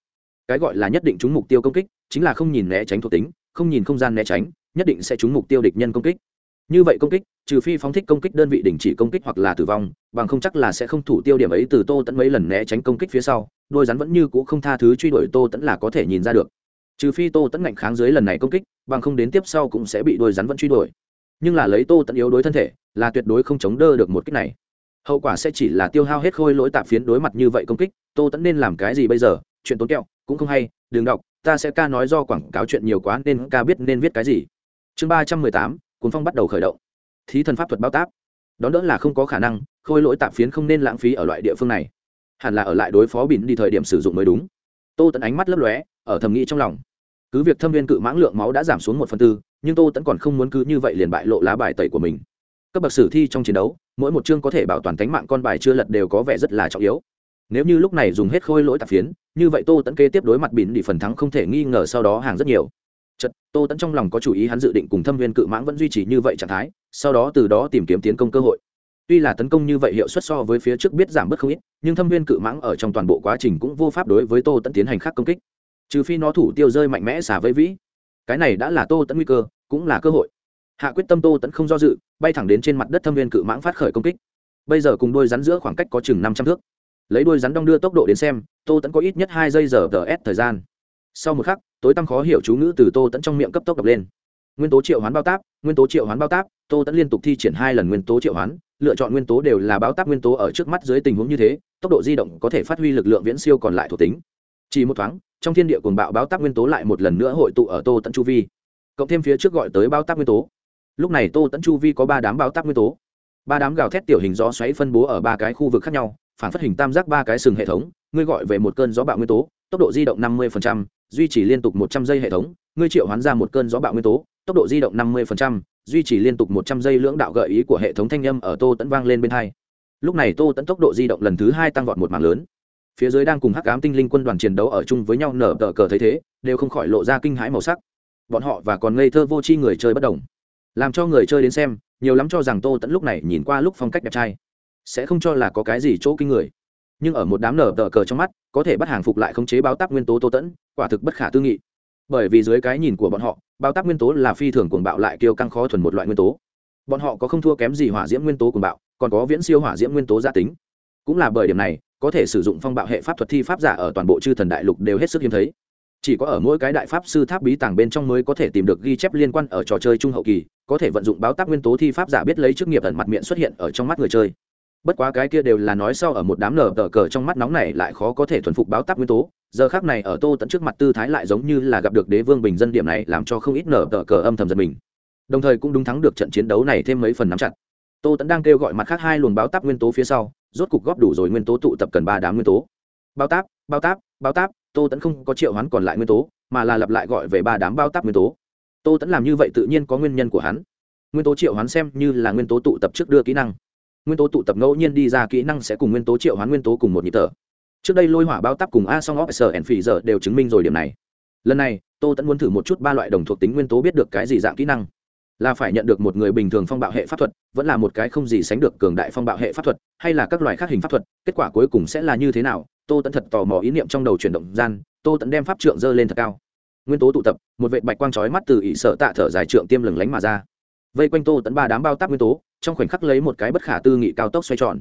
Cái gọi là nhất định chúng mục tiêu công kích, chính là không nhìn né tránh thuộc tính, không nhìn không gian né tránh, nhất định sẽ trúng mục tiêu địch nhân công kích. Như vậy công kích, trừ phi phóng thích công kích đơn vị đình chỉ công kích hoặc là tử vong, bằng không chắc là sẽ không thủ tiêu điểm ấy từ tô tẫn mấy lần né tránh công kích phía sau, đôi rắn vẫn như c ũ không tha thứ truy đuổi tô tẫn là có thể nhìn ra được. Trừ phi tô tẫn ngạnh kháng dưới lần này công kích, bằng không đến tiếp sau cũng sẽ bị đôi rắn vẫn truy đuổi. Nhưng là lấy tô tẫn yếu đối thân thể, là tuyệt đối không chống đỡ được một kích này hậu quả sẽ chỉ là tiêu hao hết khôi lỗi tạp phiến đối mặt như vậy công kích, tô tẫn nên làm cái gì bây giờ? Chuyện tốn kẹo, cũng không hay, đừng đọc, ta sẽ ca nói do quảng cáo chuyện nhiều quá nên ca biết nên viết cái gì. Chương ba trăm mười tám, cuốn phong bắt đầu khởi động. Thí thần pháp thuật bao táp đón đỡ là không có khả năng, khôi lỗi tạp phiến không nên lãng phí ở loại địa phương này. Hẳn là ở lại đối phó bỉn đi thời điểm sử dụng mới đúng. Tô tẫn ánh mắt lấp lóe, ở thầm nghĩ trong lòng. Cứ việc thâm viên cự mãng lượng máu đã giảm xuống một phần tư, nhưng tô tẫn còn không muốn cứ như vậy liền bại lộ lá bài tẩy của mình. Cấp bậc sử thi trong chiến đấu mỗi một chương có thể bảo toàn tánh mạng con bài chưa lật đều có vẻ rất là trọng yếu. Nếu như lúc này dùng hết khôi lỗi tạp phiến, như vậy tô tẫn kế tiếp đối mặt bỉn đi phần thắng không thể nghi ngờ sau đó hàng rất nhiều. Chật tô tẫn trong lòng có chủ ý hắn dự định cùng thâm viên cự mãng vẫn duy trì như vậy trạng thái, sau đó từ đó tìm kiếm tiến công cơ hội. Tuy là tấn công như vậy hiệu suất so với phía trước biết giảm bớt không ít, nhưng thâm viên cự mãng ở trong toàn bộ quá trình cũng vô pháp đối với tô tẫn tiến hành khác công kích. Trừ phi nó thủ tiêu rơi mạnh mẽ xả với vĩ. Cái này đã là tô tẫn nguy cơ, cũng là cơ hội hạ quyết tâm tô tẫn không do dự, bay thẳng đến trên mặt đất thâm viên cự mãng phát khởi công kích. Bây giờ cùng đôi rắn giữa khoảng cách có chừng năm trăm thước. Lấy đôi rắn đong đưa tốc độ đến xem, tô tẫn có ít nhất hai giây giờ tờ s thời gian. Sau một khắc, tối tăm khó hiểu chú ngữ từ tô tẫn trong miệng cấp tốc đập lên. Nguyên tố triệu hoán bao táp, nguyên tố triệu hoán bao táp, tô tẫn liên tục thi triển hai lần nguyên tố triệu hoán, lựa chọn nguyên tố đều là bao táp nguyên tố ở trước mắt dưới tình huống như thế, tốc độ di động có thể phát huy lực lượng viễn siêu còn lại thuộc tính. Chỉ một thoáng, trong thiên địa cuồng bạo bao táp nguyên tố lại một lần nữa hội tụ ở tô tẫn chu vi. Cộng thêm phía trước gọi tới bao táp nguyên tố lúc này tô tẫn chu vi có ba đám bao tác nguyên tố. Ba đám gào thét tiểu hình gió xoáy phân bố ở ba cái khu vực khác nhau, phản phát hình tam giác ba cái sừng hệ thống, ngươi gọi về một cơn gió bạo nguyên tố, tốc độ di động năm mươi duy trì liên tục một trăm giây hệ thống, ngươi triệu hoán ra một cơn gió bạo nguyên tố, tốc độ di động năm mươi duy trì liên tục một trăm giây lưỡng đạo gợi ý của hệ thống thanh â m ở tô tẫn vang lên bên hai. Lúc này tô tẫn tốc độ di động lần thứ hai tăng vọt một mảng lớn. Phía dưới đang cùng hắc ám tinh linh quân đoàn chiến đấu ở chung với nhau nở tờ cờ thấy thế, đều không khỏi lộ ra kinh hãi màu sắc. Bọn họ và còn ngây thơ vô tri người chơi bất đồng làm cho người chơi đến xem, nhiều lắm cho rằng tô tẫn lúc này nhìn qua lúc phong cách đẹp trai, sẽ không cho là có cái gì chỗ kinh người. Nhưng ở một đám nở tờ cờ trong mắt, có thể bắt hàng phục lại khống chế báo tác nguyên tố tô tẫn quả thực bất khả tư nghị. Bởi vì dưới cái nhìn của bọn họ, báo tác nguyên tố là phi thường cuồng bạo lại kiêu căng khó thuần một loại nguyên tố. Bọn họ có không thua kém gì hỏa diễm nguyên tố cuồng bạo, còn có viễn siêu hỏa diễm nguyên tố gia tính. Cũng là bởi điểm này, có thể sử dụng phong bạo hệ pháp thuật thi pháp giả ở toàn bộ chư thần đại lục đều hết sức hiếm thấy. Chỉ có ở mỗi cái đại pháp sư tháp bí tàng bên trong mới có thể tìm được ghi chép liên quan ở trò chơi trung hậu kỳ có thể vận dụng báo tác nguyên tố thi pháp giả biết lấy chức nghiệp ẩn mặt miệng xuất hiện ở trong mắt người chơi. Bất quá cái kia đều là nói sau ở một đám nở tờ cờ trong mắt nóng này lại khó có thể thuần phục báo tác nguyên tố. Giờ khác này ở tô tận trước mặt tư thái lại giống như là gặp được đế vương bình dân điểm này làm cho không ít nở tờ cờ âm thầm giật mình. Đồng thời cũng đúng thắng được trận chiến đấu này thêm mấy phần nắm chặt. Tô tẫn đang kêu gọi mặt khác hai luồng báo táp nguyên tố phía sau, rốt cục góp đủ rồi nguyên tố tụ tập cần ba đám nguyên tố. Bao táp bao táp bao táp, tô tẫn không có triệu hoán còn lại nguyên tố, mà là lặp lại gọi về ba đám bao táp nguyên tố tô tẫn làm như vậy tự nhiên có nguyên nhân của hắn. Nguyên tố triệu hoán xem như là nguyên tố tụ tập trước đưa kỹ năng. Nguyên tố tụ tập ngẫu nhiên đi ra kỹ năng sẽ cùng nguyên tố triệu hoán nguyên tố cùng một nhịp tở trước đây lôi hỏa bao tắp cùng a song óc sở n phì giờ đều chứng minh rồi điểm này. Lần này, tô tẫn muốn thử một chút ba loại đồng thuộc tính nguyên tố biết được cái gì dạng kỹ năng. Là phải nhận được một người bình thường phong bạo hệ pháp thuật, vẫn là một cái không gì sánh được cường đại phong bạo hệ pháp thuật, hay là các loại khác hình pháp thuật, kết quả cuối cùng sẽ là như thế nào? Tô tẫn thật tò mò ý niệm trong đầu chuyển động gian, tô tẫn đem pháp trượng dơ lên thật cao nguyên tố tụ tập, một vệ bạch quang trói mắt từ ỷ sợ tạ thở dài trượng tiêm lừng lánh mà ra. Vây quanh tô tẫn ba đám bao tác nguyên tố, trong khoảnh khắc lấy một cái bất khả tư nghị cao tốc xoay tròn.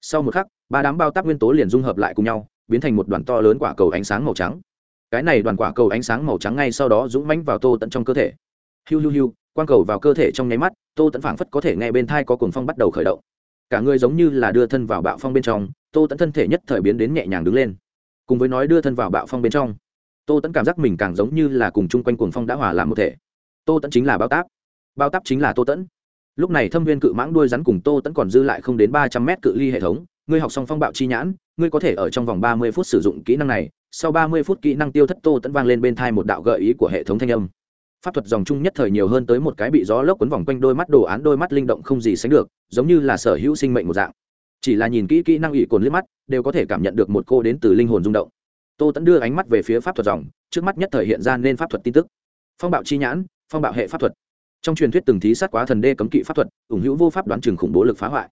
Sau một khắc, ba đám bao tác nguyên tố liền dung hợp lại cùng nhau, biến thành một đoàn to lớn quả cầu ánh sáng màu trắng. Cái này đoàn quả cầu ánh sáng màu trắng ngay sau đó dũng mánh vào tô tận trong cơ thể. Hiu hiu hiu, quang cầu vào cơ thể trong nháy mắt, tô tận phảng phất có thể nghe bên thai có cuồng phong bắt đầu khởi động. Cả người giống như là đưa thân vào bạo phong bên trong, tô tận thân thể nhất thời biến đến nhẹ nhàng đứng lên. Cùng với nói đưa thân vào bạo phong bên trong tô tẫn cảm giác mình càng giống như là cùng chung quanh cuồng phong đã hòa làm một thể. Tô tẫn chính là bao táp. Bao táp chính là tô tẫn lúc này thâm viên cự mãng đuôi rắn cùng tô tẫn còn dư lại không đến ba trăm mét cự ly hệ thống, ngươi học xong phong bạo chi nhãn, ngươi có thể ở trong vòng ba mươi phút sử dụng kỹ năng này, sau ba mươi phút kỹ năng tiêu thất tô tẫn vang lên bên thai một đạo gợi ý của hệ thống thanh âm. Pháp thuật dòng chung nhất thời nhiều hơn tới một cái bị gió lốc quấn vòng quanh đôi mắt đồ án đôi mắt linh động không gì sánh được, giống như là sở hữu sinh mệnh một dạng. Chỉ là nhìn kỹ kỹ năng ủy cồn liếc mắt, đều có thể cảm nhận được một cô đến từ linh hồn rung động tô tẫn đưa ánh mắt về phía pháp thuật dòng trước mắt nhất thời hiện ra nên pháp thuật tin tức. Phong bạo chi nhãn phong bạo hệ pháp thuật. Trong truyền thuyết từng thí sát quá thần đê cấm kỵ pháp thuật ủng hữu vô pháp đoán chừng khủng bố lực phá hoại.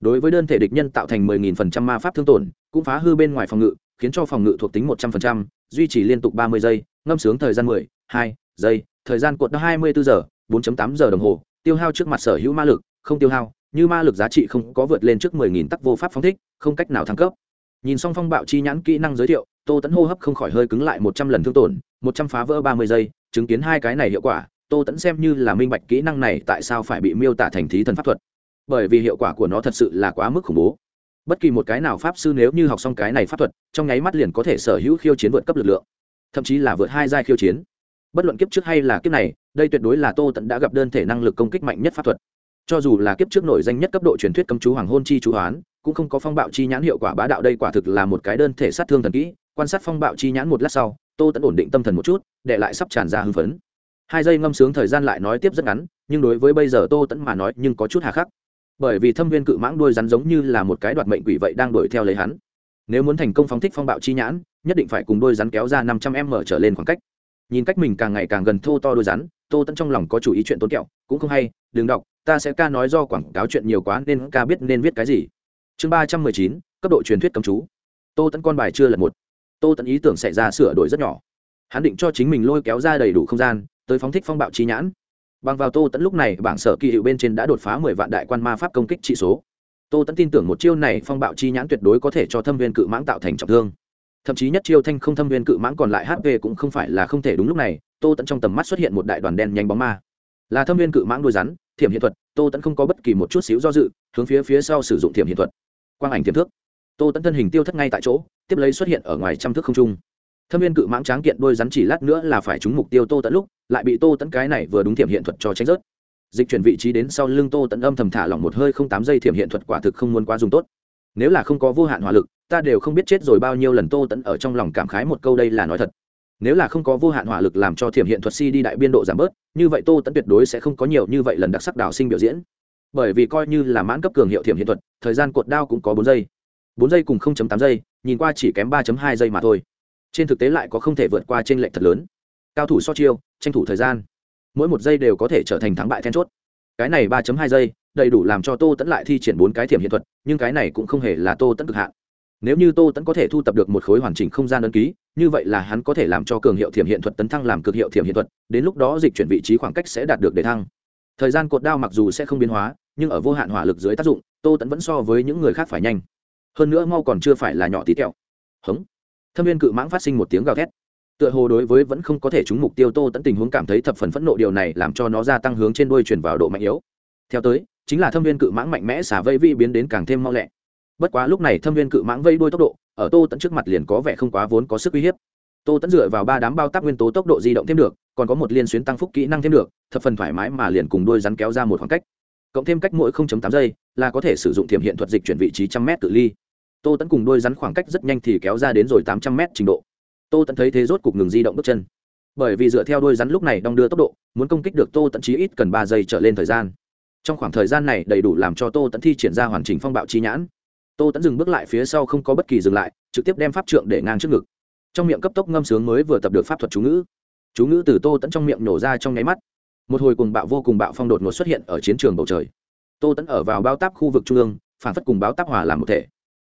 Đối với đơn thể địch nhân tạo thành 10.000% ma pháp thương tổn cũng phá hư bên ngoài phòng ngự khiến cho phòng ngự thuộc tính 100%, duy trì liên tục 30 giây ngâm sướng thời gian 10, 2 giây thời gian cuộn 24 giờ 4.8 giờ đồng hồ tiêu hao trước mặt sở hữu ma lực không tiêu hao như ma lực giá trị không có vượt lên trước mười nghìn tắc vô pháp phóng thích không cách nào thăng cấp. Nhìn xong phong bạo chi nhãn kỹ năng giới thiệu tô tẫn hô hấp không khỏi hơi cứng lại một trăm lần thương tổn, một trăm phá vỡ ba mươi giây, chứng kiến hai cái này hiệu quả, tô tẫn xem như là minh bạch kỹ năng này tại sao phải bị miêu tả thành thí thần pháp thuật. Bởi vì hiệu quả của nó thật sự là quá mức khủng bố. Bất kỳ một cái nào pháp sư nếu như học xong cái này pháp thuật, trong nháy mắt liền có thể sở hữu khiêu chiến vượt cấp lực lượng. Thậm chí là vượt hai giai khiêu chiến. Bất luận kiếp trước hay là kiếp này, đây tuyệt đối là tô tẫn đã gặp đơn thể năng lực công kích mạnh nhất pháp thuật. Cho dù là kiếp trước nổi danh nhất cấp độ truyền thuyết cấm chú hoàng hôn chi chú hoán, cũng không có phong bạo chi nhãn hiệu quả bá đạo đây quả thực là một cái đơn thể sát thương thần kỹ quan sát phong bạo chi nhãn một lát sau, tô tẫn ổn định tâm thần một chút, để lại sắp tràn ra hưng phấn. Hai giây ngâm sướng thời gian lại nói tiếp rất ngắn, nhưng đối với bây giờ tô tẫn mà nói nhưng có chút hà khắc. Bởi vì thâm viên cự mãng đuôi rắn giống như là một cái đoạt mệnh quỷ vậy đang đuổi theo lấy hắn. Nếu muốn thành công phóng thích phong bạo chi nhãn, nhất định phải cùng đôi rắn kéo ra năm trăm m trở lên khoảng cách. Nhìn cách mình càng ngày càng gần thô to đôi rắn, tô tẫn trong lòng có chủ ý chuyện tốn kẹo, cũng không hay, đừng đọc, ta sẽ ca nói do quảng cáo chuyện nhiều quá nên ca biết nên viết cái gì. Chương ba trăm mười chín, cấp độ truyền thuyết cầm chú. Tô tẫn con bài chưa lần một tô tẫn ý tưởng xảy ra sửa đổi rất nhỏ. Hắn định cho chính mình lôi kéo ra đầy đủ không gian, tới phóng thích phong bạo trí nhãn. Bằng vào tô tẫn lúc này, bảng sở kỳ hiệu bên trên đã đột phá mười vạn đại quan ma pháp công kích trị số. Tô tẫn tin tưởng một chiêu này phong bạo chi nhãn tuyệt đối có thể cho thâm viên cự mãng tạo thành trọng thương. Thậm chí nhất chiêu thanh không thâm viên cự mãng còn lại hp cũng không phải là không thể đúng lúc này, tô tẫn trong tầm mắt xuất hiện một đại đoàn đen nhanh bóng ma. Là thâm viên cự mãng đôi rắn, thiểm hiện thuật, tô tẫn không có bất kỳ một chút xíu do dự, hướng phía phía sau sử dụng thiểm hiện thuật. Quang ảnh thiểm thước tô tẫn thân hình tiêu thất ngay tại chỗ, tiếp lấy xuất hiện ở ngoài trăm thước không trung. Thâm viên cự mãng tráng kiện đôi rắn chỉ lát nữa là phải trúng mục tiêu tô tẫn lúc, lại bị tô tẫn cái này vừa đúng thiểm hiện thuật cho tránh rớt. Dịch chuyển vị trí đến sau lưng tô tẫn âm thầm thả lỏng một hơi không tám giây thiểm hiện thuật quả thực không muốn quá dùng tốt. Nếu là không có vô hạn hỏa lực, ta đều không biết chết rồi bao nhiêu lần tô tẫn ở trong lòng cảm khái một câu đây là nói thật. Nếu là không có vô hạn hỏa lực làm cho thiểm hiện thuật si đi đại biên độ giảm bớt, như vậy tô tẫn tuyệt đối sẽ không có nhiều như vậy lần đặc sắc đào sinh biểu diễn. Bởi vì coi như là mãn cấp cường hiệu thiểm hiện thuật, thời gian cột đao cũng có bốn giây bốn giây cùng tám giây, nhìn qua chỉ kém ba hai giây mà thôi. Trên thực tế lại có không thể vượt qua trên lệnh thật lớn. Cao thủ so chiêu, tranh thủ thời gian. Mỗi một giây đều có thể trở thành thắng bại then chốt. Cái này ba hai giây, đầy đủ làm cho tô tẫn lại thi triển bốn cái thiểm hiện thuật, nhưng cái này cũng không hề là tô tẫn cực hạn. Nếu như tô tẫn có thể thu tập được một khối hoàn chỉnh không gian ấn ký, như vậy là hắn có thể làm cho cường hiệu thiểm hiện thuật tấn thăng làm cực hiệu thiểm hiện thuật, đến lúc đó dịch chuyển vị trí khoảng cách sẽ đạt được để thăng. Thời gian cột đao mặc dù sẽ không biến hóa, nhưng ở vô hạn hỏa lực dưới tác dụng, tô tẫn vẫn so với những người khác phải nhanh hơn nữa mau còn chưa phải là nhỏ tí tẹo. Hống. Thâm viên cự mãng phát sinh một tiếng gào thét. Tựa hồ đối với vẫn không có thể trúng mục tiêu tô tẫn tình huống cảm thấy thập phần phẫn nộ, điều này làm cho nó gia tăng hướng trên đuôi chuyển vào độ mạnh yếu. Theo tới, chính là thâm viên cự mãng mạnh mẽ xả vây vi biến đến càng thêm mau lẹ. Bất quá lúc này thâm viên cự mãng vây đuôi tốc độ, ở tô tẫn trước mặt liền có vẻ không quá vốn có sức uy hiếp. Tô tẫn dựa vào ba đám bao tác nguyên tố tốc độ di động thêm được, còn có một liên xuyến tăng phúc kỹ năng thêm được, thập phần thoải mái mà liền cùng đuôi rắn kéo ra một khoảng cách cộng thêm cách mỗi 0.8 giây là có thể sử dụng thiểm hiện thuật dịch chuyển vị trí trăm mét tự ly. Tô tẫn cùng đôi rắn khoảng cách rất nhanh thì kéo ra đến rồi tám trăm mét trình độ. Tô tẫn thấy thế rốt cục ngừng di động bước chân. Bởi vì dựa theo đôi rắn lúc này đong đưa tốc độ, muốn công kích được tô tẫn chí ít cần ba giây trở lên thời gian. Trong khoảng thời gian này đầy đủ làm cho tô tẫn thi triển ra hoàn chỉnh phong bạo chi nhãn. Tô tẫn dừng bước lại phía sau không có bất kỳ dừng lại, trực tiếp đem pháp trượng để ngang trước ngực. Trong miệng cấp tốc ngâm sướng mới vừa tập được pháp thuật chú ngữ. Chú ngữ từ tô tẫn trong miệng nổ ra trong nháy mắt một hồi cùng bạo vô cùng bạo phong đột ngột xuất hiện ở chiến trường bầu trời. Tô tẫn ở vào bao táp khu vực trung ương, phản phất cùng báo táp hòa làm một thể.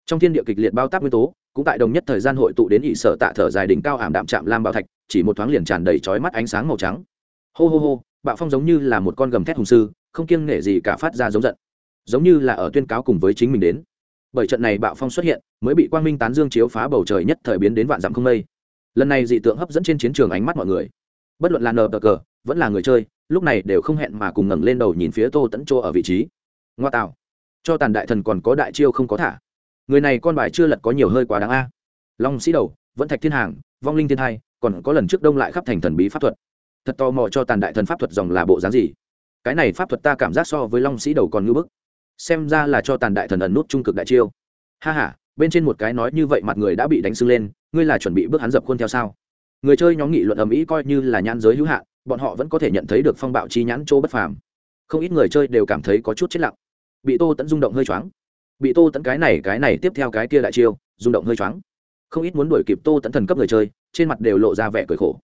Trong thiên địa kịch liệt bao táp nguyên tố, cũng tại đồng nhất thời gian hội tụ đến ỵ sở tạ thở dài đỉnh cao ảm đạm chạm lam bảo thạch, chỉ một thoáng liền tràn đầy trói mắt ánh sáng màu trắng. Hô hô hô, bạo phong giống như là một con gầm thét hùng sư, không kiêng nể gì cả phát ra giống giận. Giống như là ở tuyên cáo cùng với chính mình đến. Bởi trận này bạo phong xuất hiện, mới bị quang minh tán dương chiếu phá bầu trời nhất thời biến đến vạn dặm không mây. Lần này dị tượng hấp dẫn trên chiến trường ánh mắt mọi người. Bất luận là nờ cờ cờ, vẫn là người chơi lúc này đều không hẹn mà cùng ngẩng lên đầu nhìn phía tô tẫn chỗ ở vị trí. Ngoa tạo. Cho tàn đại thần còn có đại chiêu không có thả. Người này con bài chưa lật có nhiều hơi quá đáng a. Long sĩ đầu, vẫn thạch thiên hàng, vong linh thiên hai, còn có lần trước đông lại khắp thành thần bí pháp thuật. Thật tò mò cho tàn đại thần pháp thuật dòng là bộ dáng gì? Cái này pháp thuật ta cảm giác so với long sĩ đầu còn ngưỡng bức. Xem ra là cho tàn đại thần ẩn nút trung cực đại chiêu. Ha ha, bên trên một cái nói như vậy mặt người đã bị đánh sưng lên, ngươi là chuẩn bị bước hắn dập khuôn theo sao? Người chơi nhóm nghị luận ầm ĩ coi như là nhãn giới hữu hạn, bọn họ vẫn có thể nhận thấy được phong bạo chi nhãn chỗ bất phàm. Không ít người chơi đều cảm thấy có chút chết lặng. Bị tô tẫn rung động hơi choáng. Bị tô tẫn cái này cái này tiếp theo cái kia đại chiêu, rung động hơi choáng. Không ít muốn đuổi kịp tô tẫn thần cấp người chơi, trên mặt đều lộ ra vẻ cười khổ.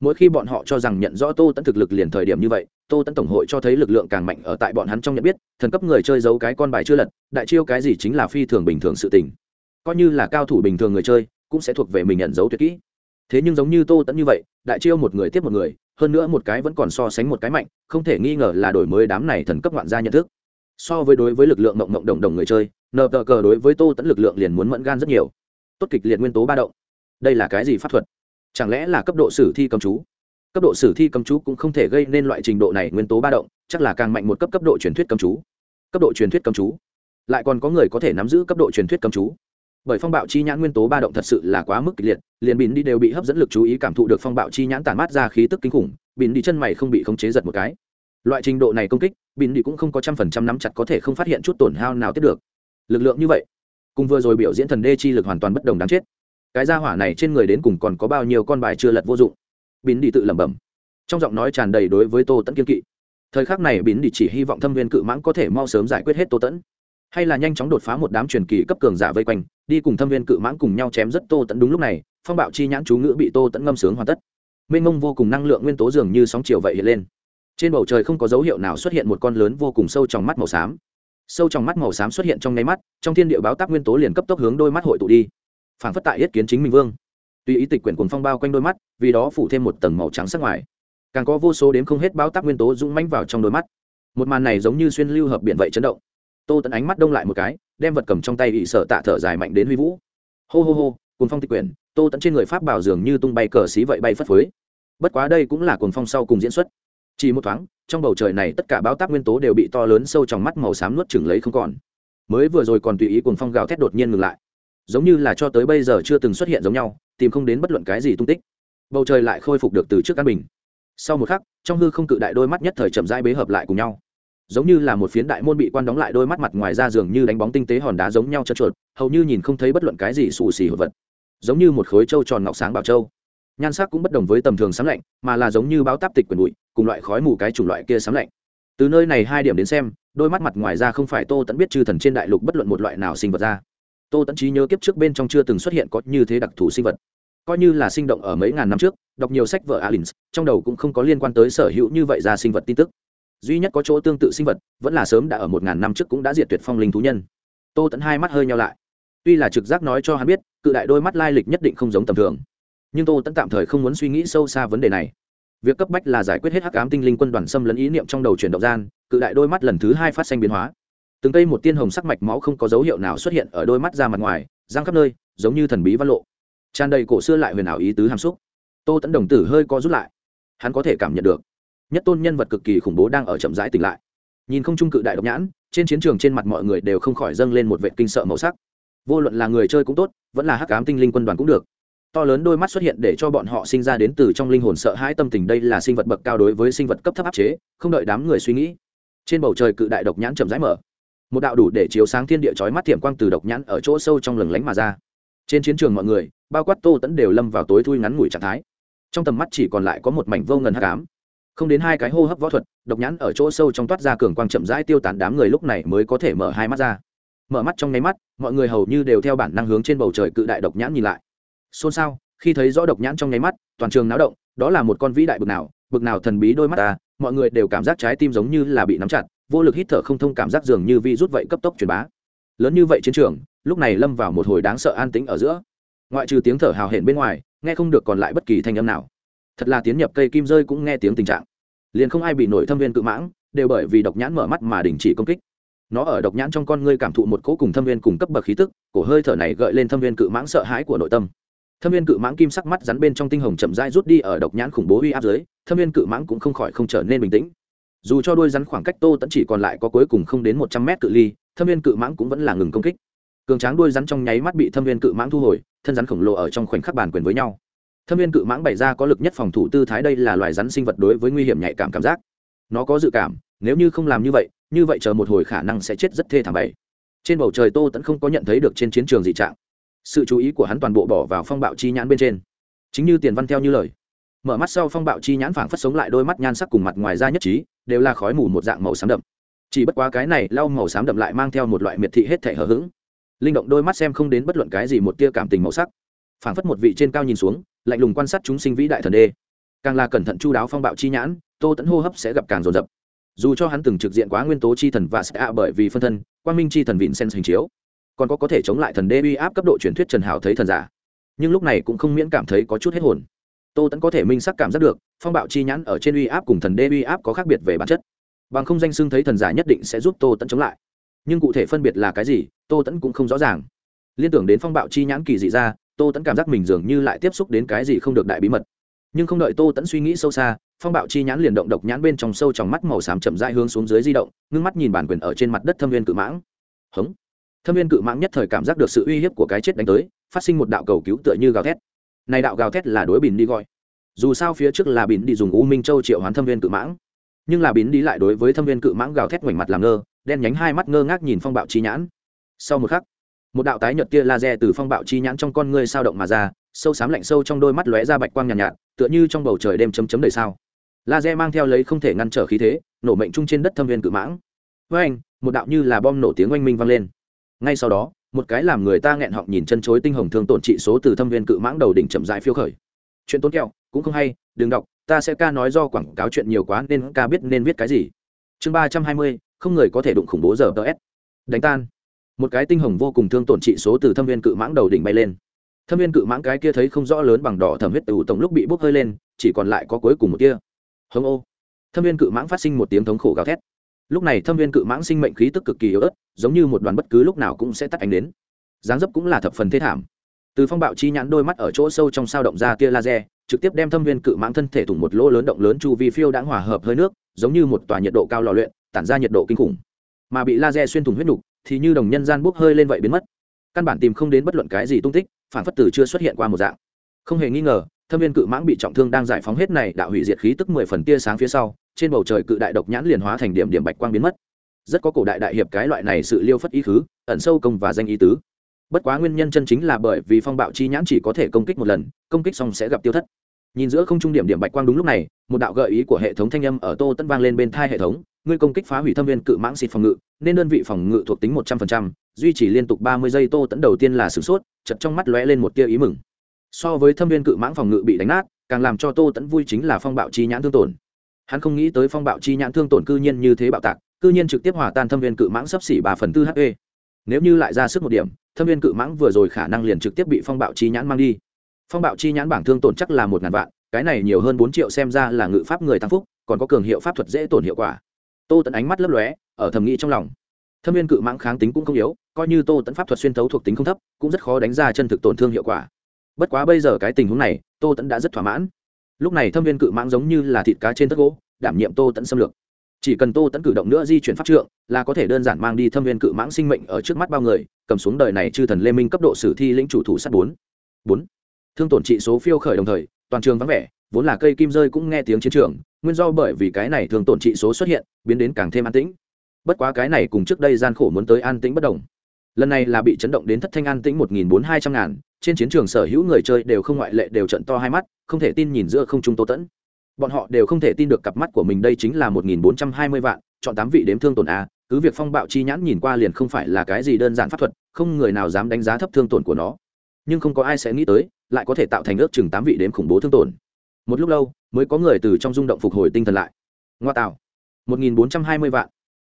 Mỗi khi bọn họ cho rằng nhận rõ tô tẫn thực lực liền thời điểm như vậy, tô tẫn tổng hội cho thấy lực lượng càng mạnh ở tại bọn hắn trong nhận biết, thần cấp người chơi giấu cái con bài chưa lật, đại chiêu cái gì chính là phi thường bình thường sự tình. Coi như là cao thủ bình thường người chơi, cũng sẽ thuộc về mình nhận dấu tuyệt kỹ thế nhưng giống như tô tẫn như vậy, đại chiêu một người tiếp một người, hơn nữa một cái vẫn còn so sánh một cái mạnh, không thể nghi ngờ là đổi mới đám này thần cấp ngoạn gia nhận thức. So với đối với lực lượng mộng mộng đồng đồng người chơi, nờ tờ cờ đối với tô tẫn lực lượng liền muốn mẫn gan rất nhiều. Tốt kịch liệt nguyên tố ba động. Đây là cái gì pháp thuật? Chẳng lẽ là cấp độ sử thi cầm chú? Cấp độ sử thi cầm chú cũng không thể gây nên loại trình độ này nguyên tố ba động, chắc là càng mạnh một cấp cấp độ truyền thuyết cầm chú. Cấp độ truyền thuyết cầm chú. Lại còn có người có thể nắm giữ cấp độ truyền thuyết cầm chú bởi phong bạo chi nhãn nguyên tố ba động thật sự là quá mức kịch liệt, liền bỉn đi đều bị hấp dẫn lực chú ý cảm thụ được phong bạo chi nhãn tản mát ra khí tức kinh khủng, bỉn đi chân mày không bị khống chế giật một cái. Loại trình độ này công kích, bỉn đi cũng không có trăm phần trăm nắm chặt có thể không phát hiện chút tổn hao nào tiếp được. Lực lượng như vậy, cùng vừa rồi biểu diễn thần đê chi lực hoàn toàn bất đồng đáng chết. Cái gia hỏa này trên người đến cùng còn có bao nhiêu con bài chưa lật vô dụng? Bỉn đi tự lẩm bẩm. Trong giọng nói tràn đầy đối với tô tẫn kiên kỵ. Thời khắc này bỉn đi chỉ hy vọng thâm viên cự mãng có thể mau sớm giải quyết hết tô tẫn hay là nhanh chóng đột phá một đám truyền kỳ cấp cường giả vây quanh đi cùng thâm viên cự mãng cùng nhau chém rất tô tẫn đúng lúc này, phong bạo chi nhãn chú ngữ bị tô tẫn ngâm sướng hoàn tất. Mênh mông vô cùng năng lượng nguyên tố dường như sóng chiều vậy hiện lên. Trên bầu trời không có dấu hiệu nào xuất hiện một con lớn vô cùng sâu trong mắt màu xám. Sâu trong mắt màu xám xuất hiện trong nháy mắt, trong thiên địa báo tác nguyên tố liền cấp tốc hướng đôi mắt hội tụ đi. Phản phất tại yết kiến chính minh vương. Tuy ý tịch quyển cuồng phong bao quanh đôi mắt, vì đó phủ thêm một tầng màu trắng sắc ngoài. Càng có vô số đếm không hết báo tác nguyên tố dũng manh vào trong đôi mắt. Một màn này giống như xuyên lưu hợp biện vậy chấn động tô tẫn ánh mắt đông lại một cái, đem vật cầm trong tay bị sợ tạ thở dài mạnh đến huy vũ. Hô hô hô, cuồng phong tịch quyển, tô tẫn trên người pháp bảo dường như tung bay cờ xí vậy bay phất phới. Bất quá đây cũng là cuồng phong sau cùng diễn xuất. Chỉ một thoáng, trong bầu trời này tất cả báo tác nguyên tố đều bị to lớn sâu trong mắt màu xám nuốt chừng lấy không còn. Mới vừa rồi còn tùy ý cuồng phong gào thét đột nhiên ngừng lại. Giống như là cho tới bây giờ chưa từng xuất hiện giống nhau, tìm không đến bất luận cái gì tung tích. Bầu trời lại khôi phục được từ trước căn bình. Sau một khắc, trong hư không cự đại đôi mắt nhất thời chậm rãi bế hợp lại cùng nhau giống như là một phiến đại môn bị quan đóng lại đôi mắt mặt ngoài ra dường như đánh bóng tinh tế hòn đá giống nhau trơn chuột hầu như nhìn không thấy bất luận cái gì xù xì hụt vật. Giống như một khối trâu tròn ngọc sáng bảo châu nhan sắc cũng bất đồng với tầm thường sám lạnh, mà là giống như báo táp tịch quyền bụi, cùng loại khói mù cái chủng loại kia sám lạnh. Từ nơi này hai điểm đến xem, đôi mắt mặt ngoài ra không phải tô tẫn biết chư thần trên đại lục bất luận một loại nào sinh vật ra. Tô tẫn trí nhớ kiếp trước bên trong chưa từng xuất hiện có như thế đặc thù sinh vật. Coi như là sinh động ở mấy ngàn năm trước, đọc nhiều sách vợ Alins, trong đầu cũng không có liên quan tới sở hữu như vậy ra sinh vật tin tức duy nhất có chỗ tương tự sinh vật, vẫn là sớm đã ở một ngàn năm trước cũng đã diệt tuyệt phong linh thú nhân. Tô tẫn hai mắt hơi nhau lại. Tuy là trực giác nói cho hắn biết, cự đại đôi mắt lai lịch nhất định không giống tầm thường. Nhưng tô tẫn tạm thời không muốn suy nghĩ sâu xa vấn đề này. Việc cấp bách là giải quyết hết hắc ám tinh linh quân đoàn xâm lấn ý niệm trong đầu chuyển động gian, cự đại đôi mắt lần thứ hai phát sinh biến hóa. Từng cây một tiên hồng sắc mạch máu không có dấu hiệu nào xuất hiện ở đôi mắt ra mặt ngoài giang khắp nơi, giống như thần bí văn lộ. Tràn đầy cổ xưa lại huyền ảo ý tứ hàm xúc. Tô tẫn đồng tử hơi co rút lại. Hắn có thể cảm nhận được nhất tôn nhân vật cực kỳ khủng bố đang ở chậm rãi tỉnh lại. Nhìn không trung cự đại độc nhãn, trên chiến trường trên mặt mọi người đều không khỏi dâng lên một vệ kinh sợ màu sắc. Vô luận là người chơi cũng tốt, vẫn là hắc ám tinh linh quân đoàn cũng được. To lớn đôi mắt xuất hiện để cho bọn họ sinh ra đến từ trong linh hồn sợ hãi tâm tình đây là sinh vật bậc cao đối với sinh vật cấp thấp áp chế, không đợi đám người suy nghĩ. Trên bầu trời cự đại độc nhãn chậm rãi mở. Một đạo đủ để chiếu sáng thiên địa chói mắt thiểm quang từ độc nhãn ở chỗ sâu trong lừng lánh mà ra. Trên chiến trường mọi người, bao quát tô tẫn đều lâm vào tối thui ngắn ngủi trạng thái. Trong tầm mắt chỉ còn lại có một mảnh vô ngần hắc ám không đến hai cái hô hấp võ thuật, độc nhãn ở chỗ sâu trong toát ra cường quang chậm rãi tiêu tán đám người lúc này mới có thể mở hai mắt ra. Mở mắt trong nháy mắt, mọi người hầu như đều theo bản năng hướng trên bầu trời cự đại độc nhãn nhìn lại. Xôn xao, khi thấy rõ độc nhãn trong nháy mắt, toàn trường náo động, đó là một con vĩ đại bực nào bực nào thần bí đôi mắt ta, mọi người đều cảm giác trái tim giống như là bị nắm chặt, vô lực hít thở không thông cảm giác dường như vi rút vậy cấp tốc truyền bá. Lớn như vậy chiến trường, lúc này lâm vào một hồi đáng sợ an tĩnh ở giữa. Ngoại trừ tiếng thở hào hển bên ngoài, nghe không được còn lại bất kỳ thanh âm nào. Thật là tiến nhập cây kim rơi cũng nghe tiếng tình trạng liền không ai bị nổi thâm viên cự mãng, đều bởi vì độc nhãn mở mắt mà đình chỉ công kích. Nó ở độc nhãn trong con ngươi cảm thụ một cỗ cùng thâm viên cùng cấp bậc khí tức, cổ hơi thở này gợi lên thâm viên cự mãng sợ hãi của nội tâm. Thâm viên cự mãng kim sắc mắt rắn bên trong tinh hồng chậm rãi rút đi ở độc nhãn khủng bố uy áp dưới, thâm viên cự mãng cũng không khỏi không trở nên bình tĩnh. Dù cho đôi rắn khoảng cách tô tẫn chỉ còn lại có cuối cùng không đến một trăm mét cự ly, thâm viên cự mãng cũng vẫn là ngừng công kích. Cường tráng đôi rắn trong nháy mắt bị thâm viên cự mãng thu hồi, thân rắn khổng lồ ở trong khoảnh khắc bàn quyền với nhau thâm viên cự mãng bày ra có lực nhất phòng thủ tư thái đây là loài rắn sinh vật đối với nguy hiểm nhạy cảm cảm giác. Nó có dự cảm, nếu như không làm như vậy như vậy chờ một hồi khả năng sẽ chết rất thê thảm bảy trên bầu trời tô tẫn không có nhận thấy được trên chiến trường dị trạng. Sự chú ý của hắn toàn bộ bỏ vào phong bạo chi nhãn bên trên. Chính như tiền văn theo như lời. Mở mắt sau phong bạo chi nhãn phảng phất sống lại đôi mắt nhan sắc cùng mặt ngoài ra nhất trí, đều là khói mù một dạng màu xám đậm. Chỉ bất quá cái này lau màu xám đậm lại mang theo một loại miệt thị hết thể hở h ữ g linh động đôi mắt xem không đến bất luận cái gì một tia cảm tình màu sắc phảng phất một vị trên cao nhìn xuống, lạnh lùng quan sát chúng sinh vĩ đại thần đê. Càng là cẩn thận chu đáo phong bạo chi nhãn, tô tẫn hô hấp sẽ gặp càng rồn rập dù cho hắn từng trực diện quá nguyên tố chi thần và sẽ bởi vì phân thân quan minh chi thần vịn sen hình chiếu, còn có có thể chống lại thần đê uy áp cấp độ truyền thuyết trần hảo thấy thần giả. Nhưng lúc này cũng không miễn cảm thấy có chút hết hồn. Tô tẫn có thể minh sắc cảm giác được, phong bạo chi nhãn ở trên uy áp cùng thần đê uy áp có khác biệt về bản chất. Bằng không danh xưng thấy thần giả nhất định sẽ giúp tô tẫn chống lại. Nhưng cụ thể phân biệt là cái gì, tô tẫn cũng không rõ ràng. Liên tưởng đến phong bạo chi nhãn kỳ dị ra tô tẫn cảm giác mình dường như lại tiếp xúc đến cái gì không được đại bí mật. Nhưng không đợi tô tẫn suy nghĩ sâu xa, phong bạo chi nhãn liền động độc nhãn bên trong sâu trong mắt màu xám chậm dai hướng xuống dưới di động, ngưng mắt nhìn bản quyền ở trên mặt đất thâm viên cự mãng. Hống. Thâm viên cự mãng nhất thời cảm giác được sự uy hiếp của cái chết đánh tới, phát sinh một đạo cầu cứu tựa như gào thét. Này đạo gào thét là đối bìn đi gọi. Dù sao phía trước là bìn đi dùng u minh châu triệu hoán thâm viên cự mãng. Nhưng là bìn đi lại đối với thâm viên cự mãng gào thét ngoảnh mặt làm ngơ, đen nhánh hai mắt ngơ ngác nhìn phong bạo chi nhãn. Sau một khắc một đạo tái nhợt tia laser từ phong bạo chi nhãn trong con ngươi sao động mà ra sâu xám lạnh sâu trong đôi mắt lóe ra bạch quang nhàn nhạt, nhạt tựa như trong bầu trời đêm chấm chấm đầy sao. Laser mang theo lấy không thể ngăn trở khí thế nổ mệnh trung trên đất thâm viên cự mãng. Với anh một đạo như là bom nổ tiếng oanh minh vang lên. Ngay sau đó một cái làm người ta nghẹn họng nhìn chân chối tinh hồng thương tổn trị số từ thâm viên cự mãng đầu đỉnh chậm dại phiêu khởi. Chuyện tốn kẹo cũng không hay đừng đọc ta sẽ ca nói do quảng cáo chuyện nhiều quá nên ca biết nên viết cái gì. Chương ba trăm hai mươi không người có thể đụng khủng bố giờ ts đánh tan một cái tinh hồng vô cùng thương tổn trị số từ thâm viên cự mãng đầu đỉnh bay lên. Thâm viên cự mãng cái kia thấy không rõ lớn bằng đỏ thẩm huyết từ tổng lúc bị bốc hơi lên, chỉ còn lại có cuối cùng một kia hông ô. Thâm viên cự mãng phát sinh một tiếng thống khổ gào thét. Lúc này thâm viên cự mãng sinh mệnh khí tức cực kỳ yếu ớt, giống như một đoàn bất cứ lúc nào cũng sẽ tắt ánh đến. Dáng dấp cũng là thập phần thế thảm. Từ phong bạo chi nhãn đôi mắt ở chỗ sâu trong sao động ra tia laser, trực tiếp đem thâm viên cự mãng thân thể thủng một lỗ lớn động lớn chu vi phiêu đã hòa hợp hơi nước, giống như một tòa nhiệt độ cao lò luyện, tản ra nhiệt độ kinh khủng. Mà bị laser xuyên thủng huyết nục thì như đồng nhân gian bốc hơi lên vậy biến mất. Căn bản tìm không đến bất luận cái gì tung tích, phản phất tử chưa xuất hiện qua một dạng. Không hề nghi ngờ, thâm viên cự mãng bị trọng thương đang giải phóng hết này đạo hủy diệt khí tức mười phần tia sáng phía sau, trên bầu trời cự đại độc nhãn liền hóa thành điểm điểm bạch quang biến mất. Rất có cổ đại đại hiệp cái loại này sự liêu phất ý khứ, ẩn sâu công và danh ý tứ. Bất quá nguyên nhân chân chính là bởi vì phong bạo chi nhãn chỉ có thể công kích một lần, công kích xong sẽ gặp tiêu thất. Nhìn giữa không trung điểm điểm bạch quang đúng lúc này, một đạo gợi ý của hệ thống thanh âm ở tô tân vang lên bên thai hệ thống ngươi công kích phá hủy thâm viên cự mãng xịt phòng ngự, nên đơn vị phòng ngự thuộc tính một trăm phần trăm, duy trì liên tục ba mươi giây tô tẫn đầu tiên là sửng sốt chật trong mắt lóe lên một tia ý mừng. So với thâm viên cự mãng phòng ngự bị đánh nát, càng làm cho tô tẫn vui chính là phong bạo chi nhãn thương tổn. Hắn không nghĩ tới phong bạo chi nhãn thương tổn cư nhiên như thế bạo tạc, cư nhiên trực tiếp hòa tan thâm viên cự mãng sấp xỉ ba phần tư hp nếu như lại ra sức một điểm, thâm viên cự mãng vừa rồi khả năng liền trực tiếp bị phong bạo chi nhãn mang đi. Phong bạo chi nhãn bảng thương tổn chắc là một ngàn vạn, cái này nhiều hơn bốn triệu xem ra là ngự pháp người tăng phúc, còn có cường hiệu pháp thuật dễ tổn hiệu quả tô tẫn ánh mắt lấp lóe, ở thầm nghĩ trong lòng. Thâm viên cự mãng kháng tính cũng không yếu, coi như tô tẫn pháp thuật xuyên thấu thuộc tính không thấp, cũng rất khó đánh ra chân thực tổn thương hiệu quả. Bất quá bây giờ cái tình huống này, tô tẫn đã rất thỏa mãn. Lúc này thâm viên cự mãng giống như là thịt cá trên tất gỗ, đảm nhiệm tô tẫn xâm lược. Chỉ cần tô tẫn cử động nữa di chuyển pháp trượng, là có thể đơn giản mang đi thâm viên cự mãng sinh mệnh ở trước mắt bao người, cầm xuống đời này chư thần lê minh cấp độ sử thi lĩnh chủ thủ sát bốn. Bốn. Thương tổn trị số phiêu khởi đồng thời, toàn trường vắng vẻ vốn là cây kim rơi cũng nghe tiếng chiến trường, nguyên do bởi vì cái này thường tổn trị số xuất hiện, biến đến càng thêm an tĩnh. Bất quá cái này cùng trước đây gian khổ muốn tới an tĩnh bất đồng. Lần này là bị chấn động đến thất thanh an tĩnh một nghìn bốn hai trăm ngàn, trên chiến trường sở hữu người chơi đều không ngoại lệ đều trận to hai mắt, không thể tin nhìn giữa không trung tô tẫn. Bọn họ đều không thể tin được cặp mắt của mình đây chính là một nghìn bốn trăm hai mươi vạn, chọn tám vị đếm thương tổn a, cứ việc phong bạo chi nhãn nhìn qua liền không phải là cái gì đơn giản pháp thuật, không người nào dám đánh giá thấp thương tổn của nó. Nhưng không có ai sẽ nghĩ tới, lại có thể tạo thành ước chừng tám vị đếm khủng bố thương tổn một lúc lâu mới có người từ trong rung động phục hồi tinh thần lại. Ngoa tạo. Một nghìn bốn trăm hai mươi vạn.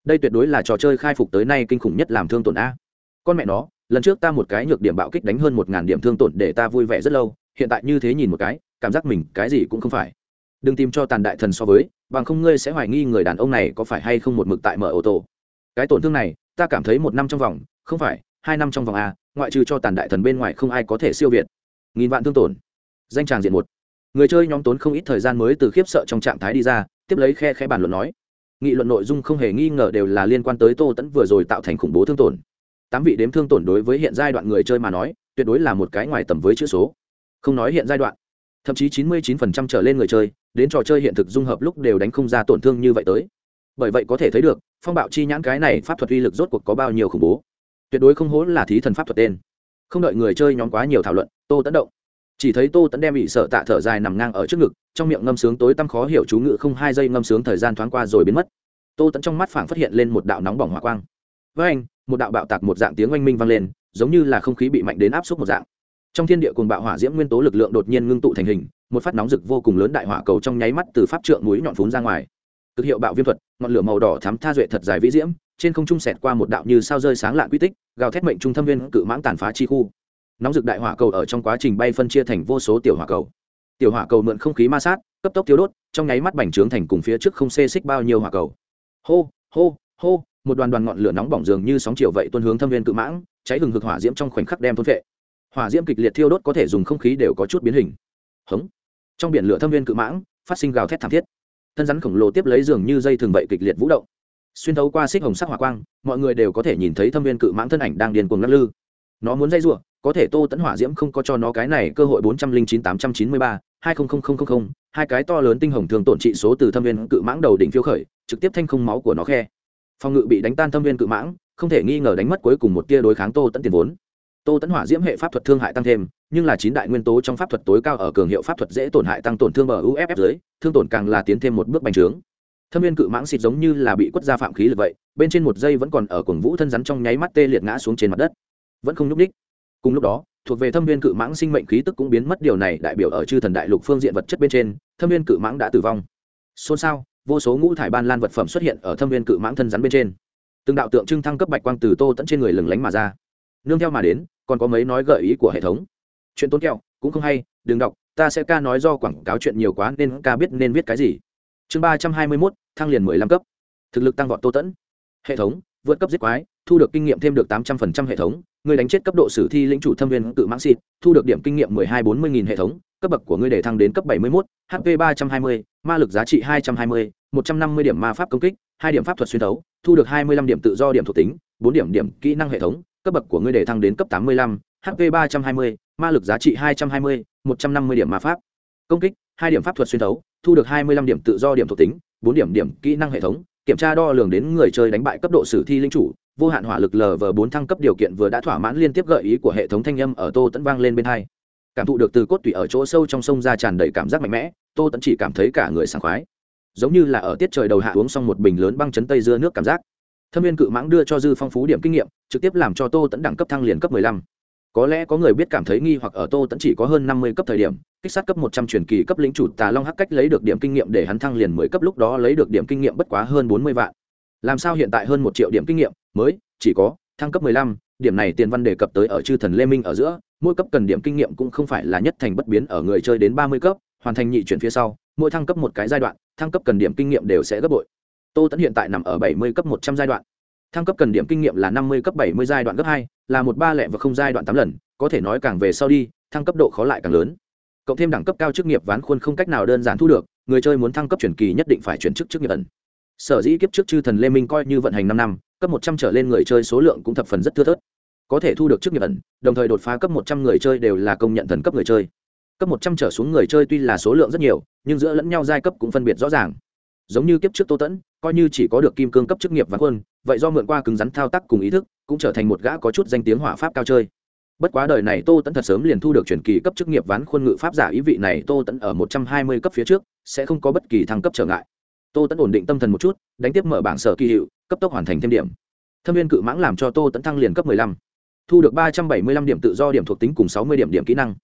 Đây tuyệt đối là trò chơi khai phục tới nay kinh khủng nhất làm thương tổn a. Con mẹ nó, lần trước ta một cái nhược điểm bạo kích đánh hơn một ngàn điểm thương tổn để ta vui vẻ rất lâu, hiện tại như thế nhìn một cái, cảm giác mình cái gì cũng không phải. Đừng tìm cho tàn đại thần so với, bằng không ngươi sẽ hoài nghi người đàn ông này có phải hay không một mực tại mở ô tô. Cái tổn thương này, ta cảm thấy một năm trong vòng, không phải, hai năm trong vòng a, ngoại trừ cho tàn đại thần bên ngoài không ai có thể siêu việt. Nghìn vạn thương tổn. Danh tràng diện một người chơi nhóm tốn không ít thời gian mới từ khiếp sợ trong trạng thái đi ra, tiếp lấy khe khẽ bàn luận nói. Nghị luận nội dung không hề nghi ngờ đều là liên quan tới tô tẫn vừa rồi tạo thành khủng bố thương tổn. Tám vị đếm thương tổn đối với hiện giai đoạn người chơi mà nói, tuyệt đối là một cái ngoài tầm với chữ số. Không nói hiện giai đoạn, thậm chí chín mươi 99% trở lên người chơi, đến trò chơi hiện thực dung hợp lúc đều đánh không ra tổn thương như vậy tới. Bởi vậy có thể thấy được, phong bạo chi nhãn cái này pháp thuật uy lực rốt cuộc có bao nhiêu khủng bố. Tuyệt đối không hố là thí thần pháp thuật tên. Không đợi người chơi nhóm quá nhiều thảo luận, tô tẫn động chỉ thấy tô tẫn đem bị sợ tạ thở dài nằm ngang ở trước ngực, trong miệng ngâm sướng tối tăm khó hiểu chú ngự không hai giây ngâm sướng thời gian thoáng qua rồi biến mất. Tô tẫn trong mắt phảng phát hiện lên một đạo nóng bỏng hỏa quang. Với anh, một đạo bạo tạc một dạng tiếng oanh minh vang lên, giống như là không khí bị mạnh đến áp suất một dạng. Trong thiên địa cùng bạo hỏa diễm nguyên tố lực lượng đột nhiên ngưng tụ thành hình, một phát nóng rực vô cùng lớn đại hỏa cầu trong nháy mắt từ pháp trượng núi nhọn phún ra ngoài. Cực hiệu bạo viêm thuật, ngọn lửa màu đỏ thắm tha duệ thật dài vĩ diễm, trên không trung sẹt qua một đạo như sao rơi sáng lạ quy tích, gào thét mệnh trung thâm viên cự mãng tàn phá chi khu nóng rực đại hỏa cầu ở trong quá trình bay phân chia thành vô số tiểu hỏa cầu. Tiểu hỏa cầu mượn không khí ma sát, cấp tốc thiếu đốt, trong nháy mắt bành trướng thành cùng phía trước không xê xích bao nhiêu hỏa cầu. Hô hô hô, một đoàn đoàn ngọn lửa nóng bỏng dường như sóng chiều vậy tuôn hướng thâm viên cự mãng, cháy hừng hực hỏa diễm trong khoảnh khắc đem thôn vệ hỏa diễm kịch liệt thiêu đốt có thể dùng không khí đều có chút biến hình. Hống. Trong biển lửa thâm viên cự mãng, phát sinh gào thét thảm thiết. Thân rắn khổng lồ tiếp lấy dường như dây thường vậy kịch liệt vũ động. Xuyên thấu qua xích hồng sắc hỏa quang, mọi người đều có thể nhìn thấy thâm viên cự mãng thân ảnh đang điên cuồng lắc lư. Nó muốn dây rủa có thể tô tẫn hỏa diễm không có cho nó cái này cơ hội bốn trăm linh chín tám trăm chín mươi ba, hai hai cái to lớn tinh hồng thường tổn trị số từ thâm viên cự mãng đầu đỉnh phiêu khởi, trực tiếp thanh không máu của nó khe. Phòng ngự bị đánh tan thâm viên cự mãng, không thể nghi ngờ đánh mất cuối cùng một tia đối kháng tô tẫn tiền vốn. Tô tẫn hỏa diễm hệ pháp thuật thương hại tăng thêm, nhưng là chín đại nguyên tố trong pháp thuật tối cao ở cường hiệu pháp thuật dễ tổn hại tăng tổn thương bờ uff dưới, thương tổn càng là tiến thêm một bước bành trướng. Thâm viên cự mãng xịt giống như là bị quất ra phạm khí lực vậy, bên trên một giây vẫn còn ở cuồng vũ thân rắn trong nháy mắt tê liệt ngã xuống trên mặt đất. Vẫn không nhúc ních cùng lúc đó, thuộc về thâm viên cự mãng sinh mệnh khí tức cũng biến mất, điều này đại biểu ở chư thần đại lục phương diện vật chất bên trên, thâm viên cự mãng đã tử vong. Xôn xao, vô số ngũ thải ban lan vật phẩm xuất hiện ở thâm viên cự mãng thân rắn bên trên. Từng đạo tượng trưng thăng cấp bạch quang từ tô tẫn trên người lừng lánh mà ra. Nương theo mà đến, còn có mấy nói gợi ý của hệ thống. Chuyện tốn kẹo, cũng không hay, đừng đọc, ta sẽ ca nói do quảng cáo chuyện nhiều quá nên ca biết nên viết cái gì. Chương ba trăm hai mươi mốt, thăng liền mười lăm cấp. Thực lực tăng vọt tô tẫn. Hệ thống, vượt cấp giết quái thu được kinh nghiệm thêm được tám trăm phần trăm hệ thống, người đánh chết cấp độ sử thi lĩnh chủ thâm viên tự mãng xịt, thu được điểm kinh nghiệm mười hai bốn mươi nghìn hệ thống, cấp bậc của ngươi để thăng đến cấp bảy mươi mốt hp ba trăm hai mươi, ma lực giá trị hai trăm hai mươi, một trăm năm mươi điểm ma pháp công kích, hai điểm pháp thuật xuyên thấu, thu được hai mươi lăm điểm tự do điểm thuộc tính, bốn điểm điểm kỹ năng hệ thống, cấp bậc của ngươi để thăng đến cấp tám mươi lăm hp ba trăm hai mươi, ma lực giá trị hai trăm hai mươi, một trăm năm mươi điểm ma pháp công kích, hai điểm pháp thuật xuyên thấu, thu được hai mươi lăm điểm tự do điểm thuộc tính, bốn điểm điểm kỹ năng hệ thống, kiểm tra đo lường đến người chơi đánh bại cấp độ sử thi linh chủ vô hạn hỏa lực lv bốn thăng cấp điều kiện vừa đã thỏa mãn liên tiếp gợi ý của hệ thống thanh âm ở tô tẫn vang lên bên hai. Cảm thụ được từ cốt tủy ở chỗ sâu trong sông ra tràn đầy cảm giác mạnh mẽ, tô tẫn chỉ cảm thấy cả người sảng khoái. Giống như là ở tiết trời đầu hạ uống xong một bình lớn băng chấn tây dưa nước cảm giác. Thâm viên cự mãng đưa cho dư phong phú điểm kinh nghiệm, trực tiếp làm cho tô tẫn đẳng cấp thăng liền cấp mười lăm. Có lẽ có người biết cảm thấy nghi hoặc ở tô tẫn chỉ có hơn năm mươi cấp thời điểm, kích sát cấp một trăm truyền kỳ cấp lĩnh chủ tà long hắc cách lấy được điểm kinh nghiệm để hắn thăng liền mười cấp lúc đó lấy được điểm kinh nghiệm bất quá hơn bốn mươi vạn làm sao hiện tại hơn một triệu điểm kinh nghiệm, mới, chỉ có, thăng cấp mười lăm, điểm này tiền văn đề cập tới ở chư thần lê minh ở giữa, mỗi cấp cần điểm kinh nghiệm cũng không phải là nhất thành bất biến ở người chơi đến ba mươi cấp, hoàn thành nhị chuyển phía sau, mỗi thăng cấp một cái giai đoạn, thăng cấp cần điểm kinh nghiệm đều sẽ gấp bội. Tô tẫn hiện tại nằm ở bảy mươi cấp một trăm giai đoạn. Thăng cấp cần điểm kinh nghiệm là năm mươi cấp bảy mươi giai đoạn gấp hai, là một ba lẻ và không giai đoạn tám lần, có thể nói càng về sau đi, thăng cấp độ khó lại càng lớn. Cộng thêm đẳng cấp cao chức nghiệp ván khuôn không cách nào đơn giản thu được, người chơi muốn thăng cấp chuyển kỳ nhất định phải chuyển chức chức nghiệp ẩn sở dĩ kiếp trước chư thần lê minh coi như vận hành năm năm, cấp một trăm trở lên người chơi số lượng cũng thập phần rất thưa thớt. Có thể thu được chức nghiệp ẩn, đồng thời đột phá cấp một trăm người chơi đều là công nhận thần cấp người chơi. Cấp một trăm trở xuống người chơi tuy là số lượng rất nhiều, nhưng giữa lẫn nhau giai cấp cũng phân biệt rõ ràng. Giống như kiếp trước tô tẫn, coi như chỉ có được kim cương cấp chức nghiệp ván quân, vậy do mượn qua cứng rắn thao tác cùng ý thức, cũng trở thành một gã có chút danh tiếng hỏa pháp cao chơi. Bất quá đời này tô tẫn thật sớm liền thu được truyền kỳ cấp chức nghiệp ván khuôn ngự pháp giả ý vị này tô tẫn ở một trăm hai mươi cấp phía trước, sẽ không có bất kỳ thăng cấp trở ngại tô tẫn ổn định tâm thần một chút, đánh tiếp mở bảng sở kỳ hiệu, cấp tốc hoàn thành thêm điểm. Thâm viên cự mãng làm cho tô tẫn thăng liền cấp mười lăm. Thu được ba trăm bảy mươi lăm điểm tự do điểm thuộc tính cùng sáu mươi điểm điểm kỹ năng.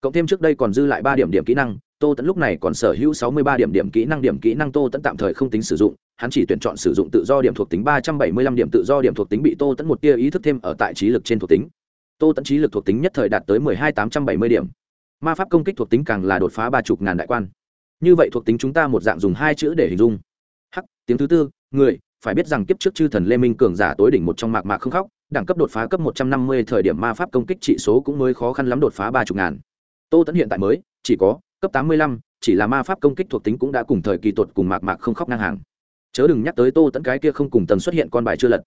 Cộng thêm trước đây còn dư lại ba điểm điểm kỹ năng, tô tẫn lúc này còn sở hữu sáu mươi ba điểm điểm kỹ năng, điểm kỹ năng tô tẫn tạm thời không tính sử dụng, hắn chỉ tuyển chọn sử dụng tự do điểm thuộc tính ba trăm bảy mươi lăm điểm tự do điểm thuộc tính bị tô tẫn một tia ý thức thêm ở tại trí lực trên thuộc tính. Tô tẫn trí lực thuộc tính nhất thời đạt tới mười hai tám trăm bảy mươi điểm. Ma pháp công kích thuộc tính càng là đột phá ba chục ngàn đại quan như vậy thuộc tính chúng ta một dạng dùng hai chữ để hình dung. Hắc, tiếng thứ tư, người, phải biết rằng kiếp trước chư thần lê minh cường giả tối đỉnh một trong mạc mạc không khóc, đẳng cấp đột phá cấp một trăm năm mươi thời điểm ma pháp công kích trị số cũng mới khó khăn lắm đột phá ba chục ngàn. Tô tẫn hiện tại mới, chỉ có cấp tám mươi lăm, chỉ là ma pháp công kích thuộc tính cũng đã cùng thời kỳ tột cùng mạc mạc không khóc ngang hàng. Chớ đừng nhắc tới tô tẫn cái kia không cùng tần xuất hiện con bài chưa lật.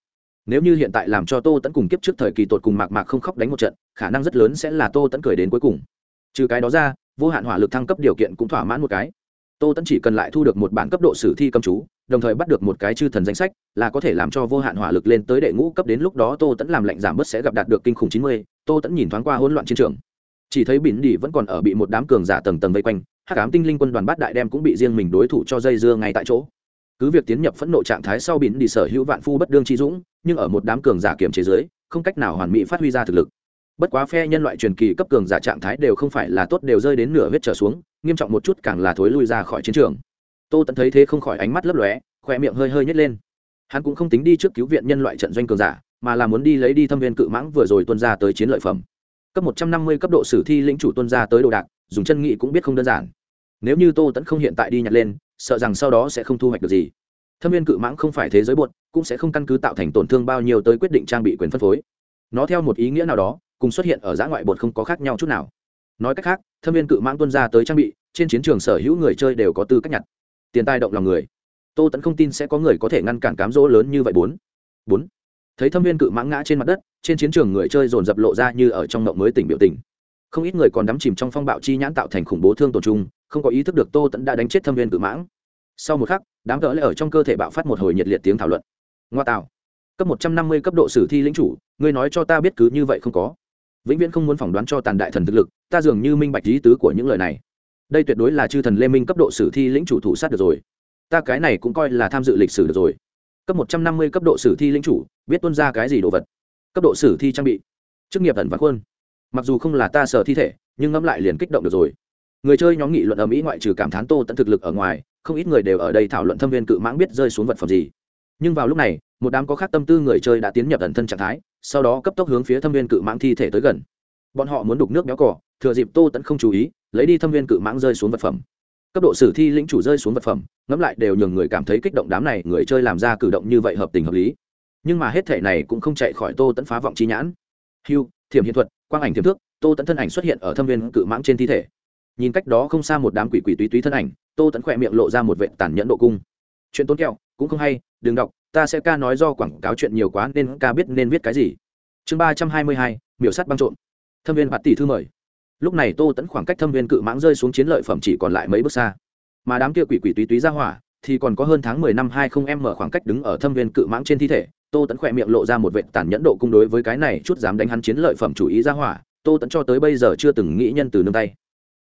Nếu như hiện tại làm cho tô tẫn cùng kiếp trước thời kỳ tột cùng mạc mạc không khóc đánh một trận, khả năng rất lớn sẽ là tô tẫn cười đến cuối cùng. Trừ cái đó ra, vô hạn hỏa lực thăng cấp điều kiện cũng thỏa mãn một cái tô tẫn chỉ cần lại thu được một bản cấp độ sử thi cầm chú, đồng thời bắt được một cái chư thần danh sách, là có thể làm cho vô hạn hỏa lực lên tới đệ ngũ cấp đến lúc đó tô tẫn làm lệnh giảm bớt sẽ gặp đạt được kinh khủng chín mươi. Tô tẫn nhìn thoáng qua hỗn loạn chiến trường. Chỉ thấy bỉn đi vẫn còn ở bị một đám cường giả tầng tầng vây quanh, hắc ám tinh linh quân đoàn bát đại đem cũng bị riêng mình đối thủ cho dây dưa ngay tại chỗ. Cứ việc tiến nhập phẫn nộ trạng thái sau bỉn đi sở hữu vạn phu bất đương chi dũng, nhưng ở một đám cường giả kiểm chế giới không cách nào hoàn mỹ phát huy ra thực lực. Bất quá phe nhân loại truyền kỳ cấp cường giả trạng thái đều không phải là tốt đều rơi đến nửa huyết trở xuống nghiêm trọng một chút càng là thối lui ra khỏi chiến trường. Tô tẫn thấy thế không khỏi ánh mắt lấp lóe khoe miệng hơi hơi nhét lên. Hắn cũng không tính đi trước cứu viện nhân loại trận doanh cường giả, mà là muốn đi lấy đi thâm viên cự mãng vừa rồi tuân ra tới chiến lợi phẩm. Cấp một trăm năm mươi cấp độ sử thi lĩnh chủ tuân ra tới đồ đạc, dùng chân nghị cũng biết không đơn giản. Nếu như tô tẫn không hiện tại đi nhặt lên, sợ rằng sau đó sẽ không thu hoạch được gì. Thâm viên cự mãng không phải thế giới buột cũng sẽ không căn cứ tạo thành tổn thương bao nhiêu tới quyết định trang bị quyền phân phối. Nó theo một ý nghĩa nào đó, cùng xuất hiện ở giã ngoại bột không có khác nhau chút nào nói cách khác, thâm viên cự mãng tuân ra tới trang bị, trên chiến trường sở hữu người chơi đều có tư cách nhặt. Tiền tài động lòng người. Tô tẫn không tin sẽ có người có thể ngăn cản cám dỗ lớn như vậy bốn. Bốn. Thấy thâm viên cự mãng ngã trên mặt đất, trên chiến trường người chơi dồn dập lộ ra như ở trong mộng mới tỉnh biểu tình. Không ít người còn đắm chìm trong phong bạo chi nhãn tạo thành khủng bố thương tổn trung không có ý thức được tô tẫn đã đánh chết thâm viên cự mãng. Sau một khắc, đám cỡ lại ở trong cơ thể bạo phát một hồi nhiệt liệt tiếng thảo luận. Ngoa tạo. Cấp một trăm năm mươi cấp độ sử thi lính chủ, ngươi nói cho ta biết cứ như vậy không có vĩnh viễn không muốn phỏng đoán cho tàn đại thần thực lực, ta dường như minh bạch lý tứ của những lời này. Đây tuyệt đối là chư thần lê minh cấp độ sử thi lĩnh chủ thủ sát được rồi. Ta cái này cũng coi là tham dự lịch sử được rồi. Cấp một trăm năm mươi cấp độ sử thi lĩnh chủ, biết tuân ra cái gì đồ vật. Cấp độ sử thi trang bị. Chức nghiệp ẩn và khuôn. Mặc dù không là ta sở thi thể, nhưng ngẫm lại liền kích động được rồi. Người chơi nhóm nghị luận ở mỹ ngoại trừ cảm thán tô tận thực lực ở ngoài, không ít người đều ở đây thảo luận thâm viên cự mãng biết rơi xuống vật phẩm gì nhưng vào lúc này, một đám có khác tâm tư người chơi đã tiến nhập ẩn thân trạng thái, sau đó cấp tốc hướng phía thâm viên cự mãng thi thể tới gần. Bọn họ muốn đục nước béo cỏ thừa dịp tô tẫn không chú ý, lấy đi thâm viên cự mãng rơi xuống vật phẩm. Cấp độ sử thi lĩnh chủ rơi xuống vật phẩm, ngẫm lại đều nhường người cảm thấy kích động đám này người chơi làm ra cử động như vậy hợp tình hợp lý. Nhưng mà hết thể này cũng không chạy khỏi tô tẫn phá vọng trí nhãn. Hiu thiểm hiện thuật, quang ảnh thiểm thước, tô tẫn thân ảnh xuất hiện ở thâm viên cự mãng trên thi thể. Nhìn cách đó không xa một đám quỷ quỷ túy túy thân ảnh, tô tẫn khỏe miệng lộ ra một vệ tàn nhẫn độ cung. Chuyện tốn kẹo cũng không hay, đừng đọc, ta sẽ ca nói do quảng cáo chuyện nhiều quá nên ca biết nên viết cái gì. Chương ba trăm hai mươi hai, miểu sắt băng trộm. Thâm viên bạt tỷ thư mời. Lúc này tô tẫn khoảng cách thâm viên cự mãng rơi xuống chiến lợi phẩm chỉ còn lại mấy bước xa. Mà đám kia quỷ quỷ túy túy ra hỏa, thì còn có hơn tháng mười năm hai không em mở khoảng cách đứng ở thâm viên cự mãng trên thi thể. Tô tẫn khỏe miệng lộ ra một vệ tàn nhẫn độ cung đối với cái này chút dám đánh hắn chiến lợi phẩm chủ ý ra hỏa, tô tẫn cho tới bây giờ chưa từng nghĩ nhân từ nương tay.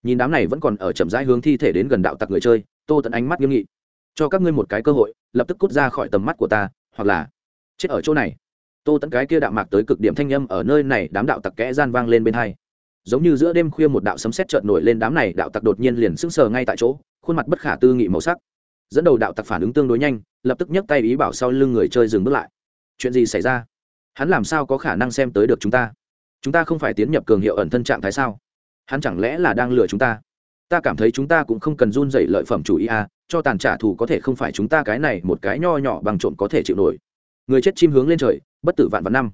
Nhìn đám này vẫn còn ở chậm rãi hướng thi thể đến gần đạo tặc người chơi, tô tẫn ánh mắt nghiêm nghị cho các ngươi một cái cơ hội, lập tức cút ra khỏi tầm mắt của ta, hoặc là chết ở chỗ này. Tô tẫn cái kia đạo mạc tới cực điểm thanh â m ở nơi này đám đạo tặc kẽ gian vang lên bên hai. Giống như giữa đêm khuya một đạo sấm sét trợn nổi lên đám này đạo tặc đột nhiên liền sững sờ ngay tại chỗ, khuôn mặt bất khả tư nghị màu sắc. Dẫn đầu đạo tặc phản ứng tương đối nhanh, lập tức nhấc tay ý bảo sau lưng người chơi dừng bước lại. Chuyện gì xảy ra? Hắn làm sao có khả năng xem tới được chúng ta? Chúng ta không phải tiến nhập cường hiệu ẩn thân trạng thái sao? Hắn chẳng lẽ là đang lừa chúng ta? Ta cảm thấy chúng ta cũng không cần run dậy lợi phẩm chủ ý à cho tàn trả thù có thể không phải chúng ta cái này một cái nho nhỏ bằng trộm có thể chịu nổi. Người chết chim hướng lên trời, bất tử vạn vạn năm.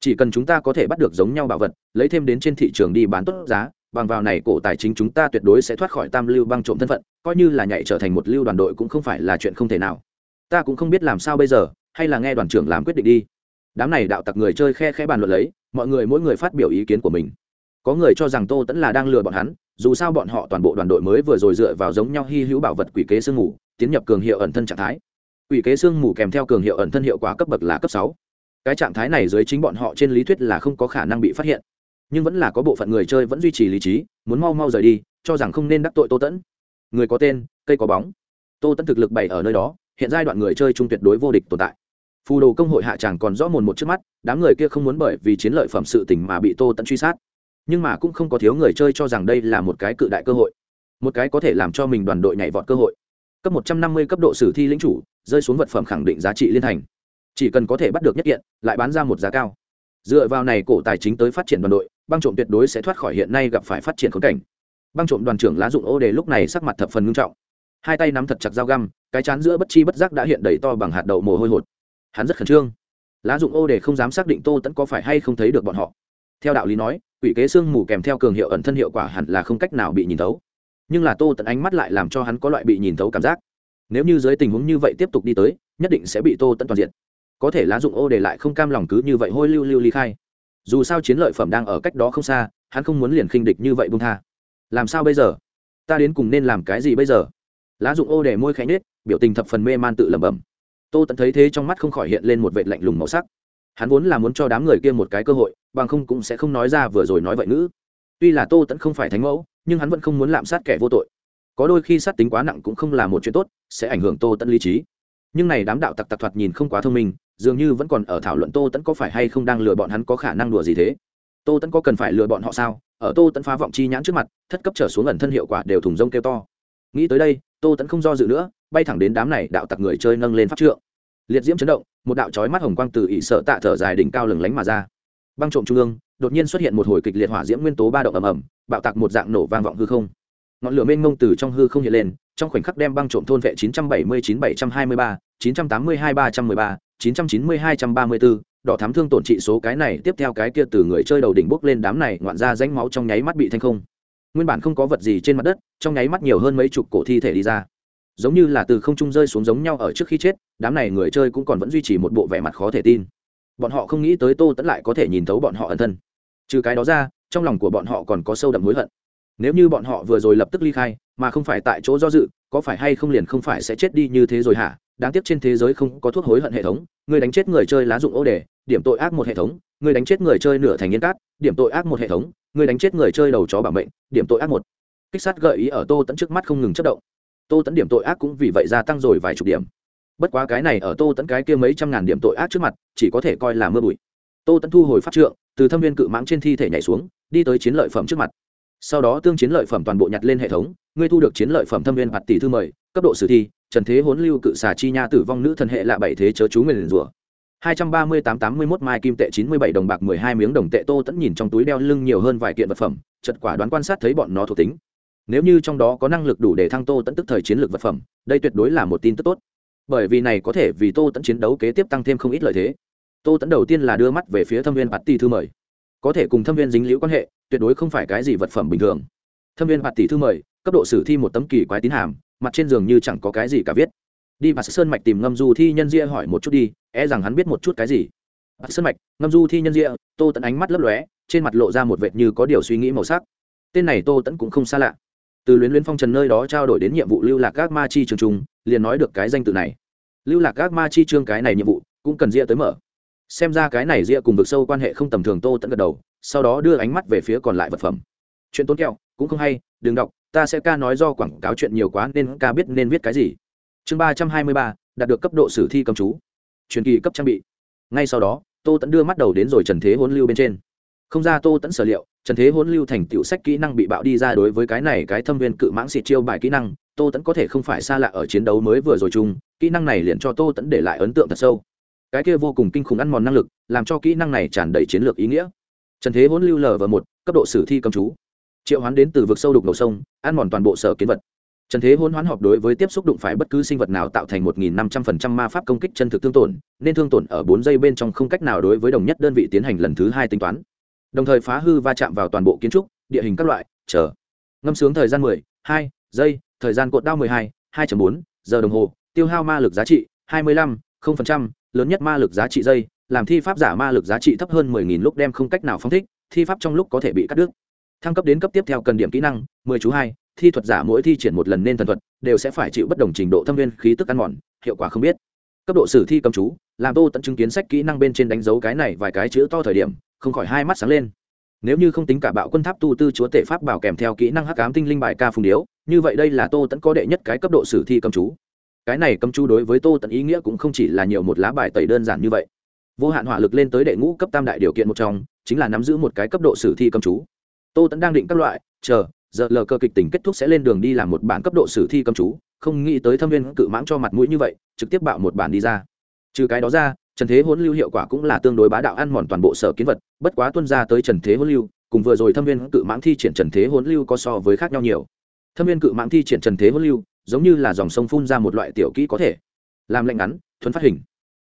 Chỉ cần chúng ta có thể bắt được giống nhau bảo vật, lấy thêm đến trên thị trường đi bán tốt giá, bằng vào này cổ tài chính chúng ta tuyệt đối sẽ thoát khỏi tam lưu băng trộm thân phận, coi như là nhảy trở thành một lưu đoàn đội cũng không phải là chuyện không thể nào. Ta cũng không biết làm sao bây giờ, hay là nghe đoàn trưởng làm quyết định đi. Đám này đạo tặc người chơi khe khe bàn luận lấy, mọi người mỗi người phát biểu ý kiến của mình. Có người cho rằng tô tẫn là đang lừa bọn hắn dù sao bọn họ toàn bộ đoàn đội mới vừa rồi dựa vào giống nhau hy hữu bảo vật quỷ kế sương mù, tiến nhập cường hiệu ẩn thân trạng thái. Quỷ kế sương mù kèm theo cường hiệu ẩn thân hiệu quả cấp bậc là cấp sáu. Cái trạng thái này dưới chính bọn họ trên lý thuyết là không có khả năng bị phát hiện. Nhưng vẫn là có bộ phận người chơi vẫn duy trì lý trí, muốn mau mau rời đi, cho rằng không nên đắc tội tô tẫn. Người có tên, cây có bóng. Tô tẫn thực lực bày ở nơi đó, hiện giai đoạn người chơi trung tuyệt đối vô địch tồn tại. Phù đồ công hội hạ tràng còn rõ mồn một trước mắt, đám người kia không muốn bởi vì chiến lợi phẩm sự tình mà bị tô tẫn truy sát nhưng mà cũng không có thiếu người chơi cho rằng đây là một cái cự đại cơ hội, một cái có thể làm cho mình đoàn đội nhảy vọt cơ hội. Cấp một trăm năm mươi cấp độ sử thi lính chủ, rơi xuống vật phẩm khẳng định giá trị liên thành. Chỉ cần có thể bắt được nhất kiện, lại bán ra một giá cao. Dựa vào này cổ tài chính tới phát triển đoàn đội, băng trộm tuyệt đối sẽ thoát khỏi hiện nay gặp phải phát triển khốn cảnh. Băng trộm đoàn trưởng lá dụng ô đề lúc này sắc mặt thập phần ngưng trọng. Hai tay nắm thật chặt dao găm, cái chán giữa bất chi bất giác đã hiện đầy to bằng hạt đậu mồ hôi hột. Hắn rất khẩn trương. Lá dụng ô để không dám xác định tô tẫn có phải hay không thấy được bọn họ. Theo đạo lý nói quỷ kế xương mù kèm theo cường hiệu ẩn thân hiệu quả hẳn là không cách nào bị nhìn thấu. Nhưng là tô tận ánh mắt lại làm cho hắn có loại bị nhìn thấu cảm giác. Nếu như dưới tình huống như vậy tiếp tục đi tới, nhất định sẽ bị tô tận toàn diện có thể lá dụng ô để lại không cam lòng cứ như vậy hôi lưu lưu ly khai. Dù sao chiến lợi phẩm đang ở cách đó không xa, hắn không muốn liền khinh địch như vậy bung tha. Làm sao bây giờ? Ta đến cùng nên làm cái gì bây giờ? Lá dụng ô để môi khẽ nhết biểu tình thập phần mê man tự lẩm bẩm. Tô tận thấy thế trong mắt không khỏi hiện lên một vệ lạnh lùng màu sắc hắn vốn là muốn cho đám người kia một cái cơ hội, bằng không cũng sẽ không nói ra vừa rồi nói vậy ngữ. Tuy là tô tẫn không phải thánh mẫu, nhưng hắn vẫn không muốn lạm sát kẻ vô tội. Có đôi khi sát tính quá nặng cũng không là một chuyện tốt, sẽ ảnh hưởng tô tẫn lý trí. Nhưng này đám đạo tặc tặc thoạt nhìn không quá thông minh, dường như vẫn còn ở thảo luận tô tẫn có phải hay không đang lừa bọn hắn có khả năng đùa gì thế. Tô tẫn có cần phải lừa bọn họ sao? Ở tô tẫn phá vọng chi nhãn trước mặt, thất cấp trở xuống ẩn thân hiệu quả đều thùng rông kêu to. Nghĩ tới đây, tô tẫn không do dự nữa, bay thẳng đến đám này đạo tặc người chơi nâng lên pháp trượng liệt diễm chấn động một đạo chói mắt hồng quang từ ỷ sợ tạ thở dài đỉnh cao lừng lánh mà ra. Băng trộm trung ương đột nhiên xuất hiện một hồi kịch liệt hỏa diễm nguyên tố ba động ầm ầm bạo tạc một dạng nổ vang vọng hư không. Ngọn lửa mênh mông từ trong hư không hiện lên trong khoảnh khắc đem băng trộm thôn vệ 979 723, 982 313, 990 234, đỏ thám thương tổn trị số cái này tiếp theo cái kia từ người chơi đầu đỉnh bốc lên đám này ngoạn ra rãnh máu trong nháy mắt bị thanh không. Nguyên bản không có vật gì trên mặt đất trong nháy mắt nhiều hơn mấy chục cổ thi thể đi ra giống như là từ không trung rơi xuống giống nhau ở trước khi chết, đám này người chơi cũng còn vẫn duy trì một bộ vẻ mặt khó thể tin. Bọn họ không nghĩ tới tô tẫn lại có thể nhìn thấu bọn họ ẩn thân. Trừ cái đó ra, trong lòng của bọn họ còn có sâu đậm hối hận. Nếu như bọn họ vừa rồi lập tức ly khai, mà không phải tại chỗ do dự, có phải hay không liền không phải sẽ chết đi như thế rồi hả? Đáng tiếc trên thế giới không có thuốc hối hận hệ thống, người đánh chết người chơi lá dụng ô đề, điểm tội ác một hệ thống, người đánh chết người chơi nửa thành nghiên cát, điểm tội ác một hệ thống, người đánh chết người chơi đầu chó bảo mệnh điểm tội ác một. Kích sát gợi ý ở tô tẫn trước mắt không ngừng chất động tô tẫn điểm tội ác cũng vì vậy gia tăng rồi vài chục điểm. Bất quá cái này ở tô tẫn cái kia mấy trăm ngàn điểm tội ác trước mặt, chỉ có thể coi là mưa bụi. Tô tẫn thu hồi pháp trượng, từ thâm viên cự mãng trên thi thể nhảy xuống, đi tới chiến lợi phẩm trước mặt. Sau đó tương chiến lợi phẩm toàn bộ nhặt lên hệ thống, ngươi thu được chiến lợi phẩm thâm viên bạt tỷ thư mời, cấp độ sử thi, trần thế hốn lưu cự xà chi nha tử vong nữ thần hệ lạ bảy thế chớ chú nguyền rủa. hai trăm ba mươi tám tám mươi mốt mai kim tệ chín mươi bảy đồng bạc mười hai miếng đồng tệ tô tẫn nhìn trong túi đeo lưng nhiều hơn vài kiện vật phẩm chật quả đoán quan sát thấy bọn nó thuộc tính nếu như trong đó có năng lực đủ để thăng tô tẫn tức thời chiến lược vật phẩm, đây tuyệt đối là một tin tức tốt. Bởi vì này có thể vì tô tẫn chiến đấu kế tiếp tăng thêm không ít lợi thế. Tô tẫn đầu tiên là đưa mắt về phía thâm viên bạt tỷ thư mời. Có thể cùng thâm viên dính liễu quan hệ, tuyệt đối không phải cái gì vật phẩm bình thường. Thâm viên bạt tỷ thư mời, cấp độ sử thi một tấm kỳ quái tín hàm, mặt trên giường như chẳng có cái gì cả viết. Đi, bạt sơn mạch tìm ngâm du thi nhân ria hỏi một chút đi e rằng hắn biết một chút cái gì. Bạt sơn mạch, ngâm du thi nhân ria tô tẫn ánh mắt lấp lóe, trên mặt lộ ra một vệt như có điều suy nghĩ màu sắc. Tên này tô tẫn cũng không xa lạ từ luyến luyến phong trần nơi đó trao đổi đến nhiệm vụ lưu lạc các ma chi trường trung, liền nói được cái danh tự này. Lưu lạc các ma chi trương cái này nhiệm vụ cũng cần ria tới mở. Xem ra cái này ria cùng vực sâu quan hệ không tầm thường, tô tẫn gật đầu, sau đó đưa ánh mắt về phía còn lại vật phẩm. Chuyện tốn kẹo, cũng không hay, đừng đọc, ta sẽ ca nói do quảng cáo chuyện nhiều quá nên ca biết nên viết cái gì. Chương ba trăm hai mươi ba, đạt được cấp độ sử thi cầm chú. Truyền kỳ cấp trang bị. Ngay sau đó, tô tẫn đưa mắt đầu đến rồi trần thế hôn lưu bên trên. Không ra tô tẫn sở liệu trần thế hôn lưu thành tựu sách kỹ năng bị bạo đi ra đối với cái này cái thâm viên cự mãng xịt chiêu bài kỹ năng, tô tẫn có thể không phải xa lạ ở chiến đấu mới vừa rồi chung, kỹ năng này liền cho tô tẫn để lại ấn tượng thật sâu. Cái kia vô cùng kinh khủng ăn mòn năng lực, làm cho kỹ năng này tràn đầy chiến lược ý nghĩa. Trần thế hôn lưu lv một, cấp độ sử thi cầm chú. Triệu hoán đến từ vực sâu đục đầu sông, ăn mòn toàn bộ sở kiến vật. Trần thế hôn hoán họp đối với tiếp xúc đụng phải bất cứ sinh vật nào tạo thành một nghìn năm trăm phần trăm ma pháp công kích chân thực thương tổn, nên thương tổn ở bốn giây bên trong không cách nào đối với đồng nhất đơn vị tiến hành lần thứ hai tính toán đồng thời phá hư va chạm vào toàn bộ kiến trúc, địa hình các loại, chờ. Ngâm sướng thời gian mười, hai giây, thời gian cột đao mười hai hai bốn, giờ đồng hồ, tiêu hao ma lực giá trị hai mươi lăm, không phần trăm, lớn nhất ma lực giá trị giây, làm thi pháp giả ma lực giá trị thấp hơn mười nghìn lúc đem không cách nào phóng thích, thi pháp trong lúc có thể bị cắt đứt. Thăng cấp đến cấp tiếp theo cần điểm kỹ năng, mười chú hai, thi thuật giả mỗi thi triển một lần nên thần thuật, đều sẽ phải chịu bất đồng trình độ thâm viên khí tức ăn mòn, hiệu quả không biết. Cấp độ sử thi cầm chú, làm tô tận chứng kiến sách kỹ năng bên trên đánh dấu cái này vài cái chữ to thời điểm không khỏi hai mắt sáng lên. Nếu như không tính cả bạo quân tháp tu tư chúa tể pháp bảo kèm theo kỹ năng hắc ám tinh linh bài ca phùng điếu, như vậy đây là tô tẫn có đệ nhất cái cấp độ sử thi cầm chú. Cái này cầm chú đối với tô tẫn ý nghĩa cũng không chỉ là nhiều một lá bài tẩy đơn giản như vậy. Vô hạn hỏa lực lên tới đệ ngũ cấp tam đại điều kiện một trong, chính là nắm giữ một cái cấp độ sử thi cầm chú. Tô tẫn đang định các loại, chờ, giờ lờ cơ kịch tình kết thúc sẽ lên đường đi làm một bản cấp độ sử thi cầm chú, không nghĩ tới thâm viên cự mãng cho mặt mũi như vậy, trực tiếp bạo một bản đi ra. Trừ cái đó ra trần thế hỗn lưu hiệu quả cũng là tương đối bá đạo ăn mòn toàn bộ sở kiến vật, bất quá tuân ra tới trần thế hỗn lưu, cùng vừa rồi thâm viên cự mãng thi triển trần thế hỗn lưu có so với khác nhau nhiều. Thâm viên cự mãng thi triển trần thế hỗn lưu, giống như là dòng sông phun ra một loại tiểu kỹ có thể làm lạnh ngắn thuấn phát hình,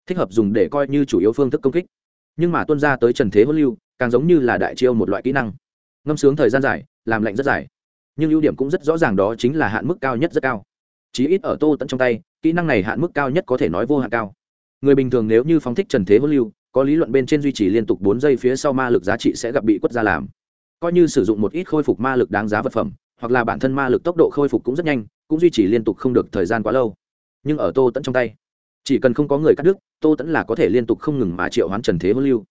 thích hợp dùng để coi như chủ yếu phương thức công kích. Nhưng mà tuân ra tới trần thế hỗn lưu, càng giống như là đại chiêu một loại kỹ năng. Ngâm sướng thời gian dài, làm lạnh rất dài. Nhưng ưu điểm cũng rất rõ ràng đó chính là hạn mức cao nhất rất cao. Chí ít ở tô tận trong tay, kỹ năng này hạn mức cao nhất có thể nói vô hạn cao người bình thường nếu như phóng thích trần thế hữu lưu, có lý luận bên trên duy trì liên tục bốn giây phía sau ma lực giá trị sẽ gặp bị quất ra làm. Coi như sử dụng một ít khôi phục ma lực đáng giá vật phẩm, hoặc là bản thân ma lực tốc độ khôi phục cũng rất nhanh, cũng duy trì liên tục không được thời gian quá lâu. Nhưng ở tô tẫn trong tay, chỉ cần không có người cắt đứt, tô tẫn là có thể liên tục không ngừng mà triệu hoán trần thế hữu lưu.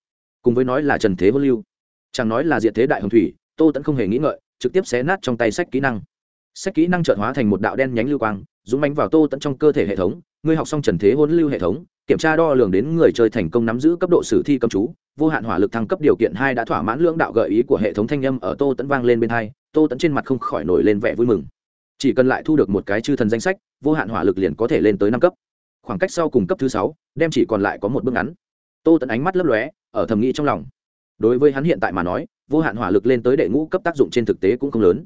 Cùng với nói là trần thế hữu lưu, chẳng nói là diện thế đại hồng thủy, tô tẫn không hề nghĩ ngợi, trực tiếp xé nát trong tay sách kỹ năng. Sách kỹ năng trợn hóa thành một đạo đen nhánh lưu quang, dũng mánh vào tô tẫn trong cơ thể hệ thống. Ngươi học xong trần thế hôn lưu hệ thống kiểm tra đo lường đến người chơi thành công nắm giữ cấp độ sử thi cầm chú, vô hạn hỏa lực thăng cấp điều kiện hai đã thỏa mãn lưỡng đạo gợi ý của hệ thống thanh âm ở tô tẫn vang lên bên hai, tô tẫn trên mặt không khỏi nổi lên vẻ vui mừng. Chỉ cần lại thu được một cái chư thần danh sách, vô hạn hỏa lực liền có thể lên tới năm cấp. Khoảng cách sau cùng cấp thứ sáu, đem chỉ còn lại có một bước ngắn. Tô tẫn ánh mắt lấp lóe, ở thầm nghĩ trong lòng. Đối với hắn hiện tại mà nói, vô hạn hỏa lực lên tới đệ ngũ cấp tác dụng trên thực tế cũng không lớn.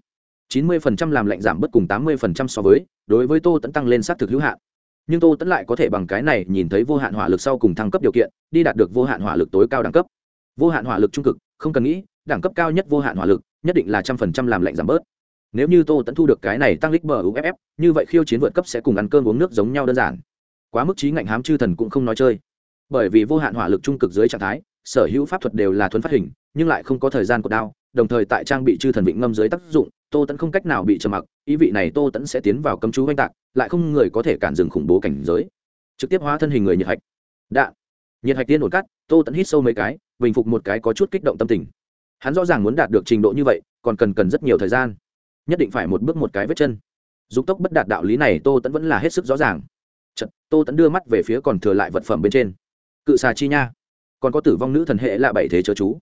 Chín mươi phần trăm làm lạnh giảm bất cùng tám mươi phần trăm so với, đối với tô tẫn tăng lên xác thực hữu hạn nhưng tô tẫn lại có thể bằng cái này nhìn thấy vô hạn hỏa lực sau cùng thăng cấp điều kiện, đi đạt được vô hạn hỏa lực tối cao đẳng cấp. Vô hạn hỏa lực trung cực, không cần nghĩ, đẳng cấp cao nhất vô hạn hỏa lực, nhất định là trăm phần trăm làm lạnh giảm bớt. Nếu như tô tẫn thu được cái này tăng lích bờ uff như vậy khiêu chiến vượt cấp sẽ cùng ăn cơm uống nước giống nhau đơn giản. Quá mức trí ngạnh hám chư thần cũng không nói chơi. Bởi vì vô hạn hỏa lực trung cực dưới trạng thái, sở hữu pháp thuật đều là thuấn phát hình, nhưng lại không có thời gian của đao, đồng thời tại trang bị chư thần vịnh ngâm dưới tác dụng tô tẫn không cách nào bị trầm mặc ý vị này tô tẫn sẽ tiến vào cấm chú oanh tạc lại không người có thể cản dừng khủng bố cảnh giới. Trực tiếp hóa thân hình người nhiệt hạch. Đạn. Nhiệt hạch tiên ổn cắt tô tẫn hít sâu mấy cái bình phục một cái có chút kích động tâm tình. Hắn rõ ràng muốn đạt được trình độ như vậy còn cần cần rất nhiều thời gian. Nhất định phải một bước một cái vết chân. Dục tốc bất đạt đạo lý này tô tẫn vẫn là hết sức rõ ràng. Chật, tô tẫn đưa mắt về phía còn thừa lại vật phẩm bên trên. Cự xà chi nha. Còn có tử vong nữ thần hệ là bảy thế chớ chú.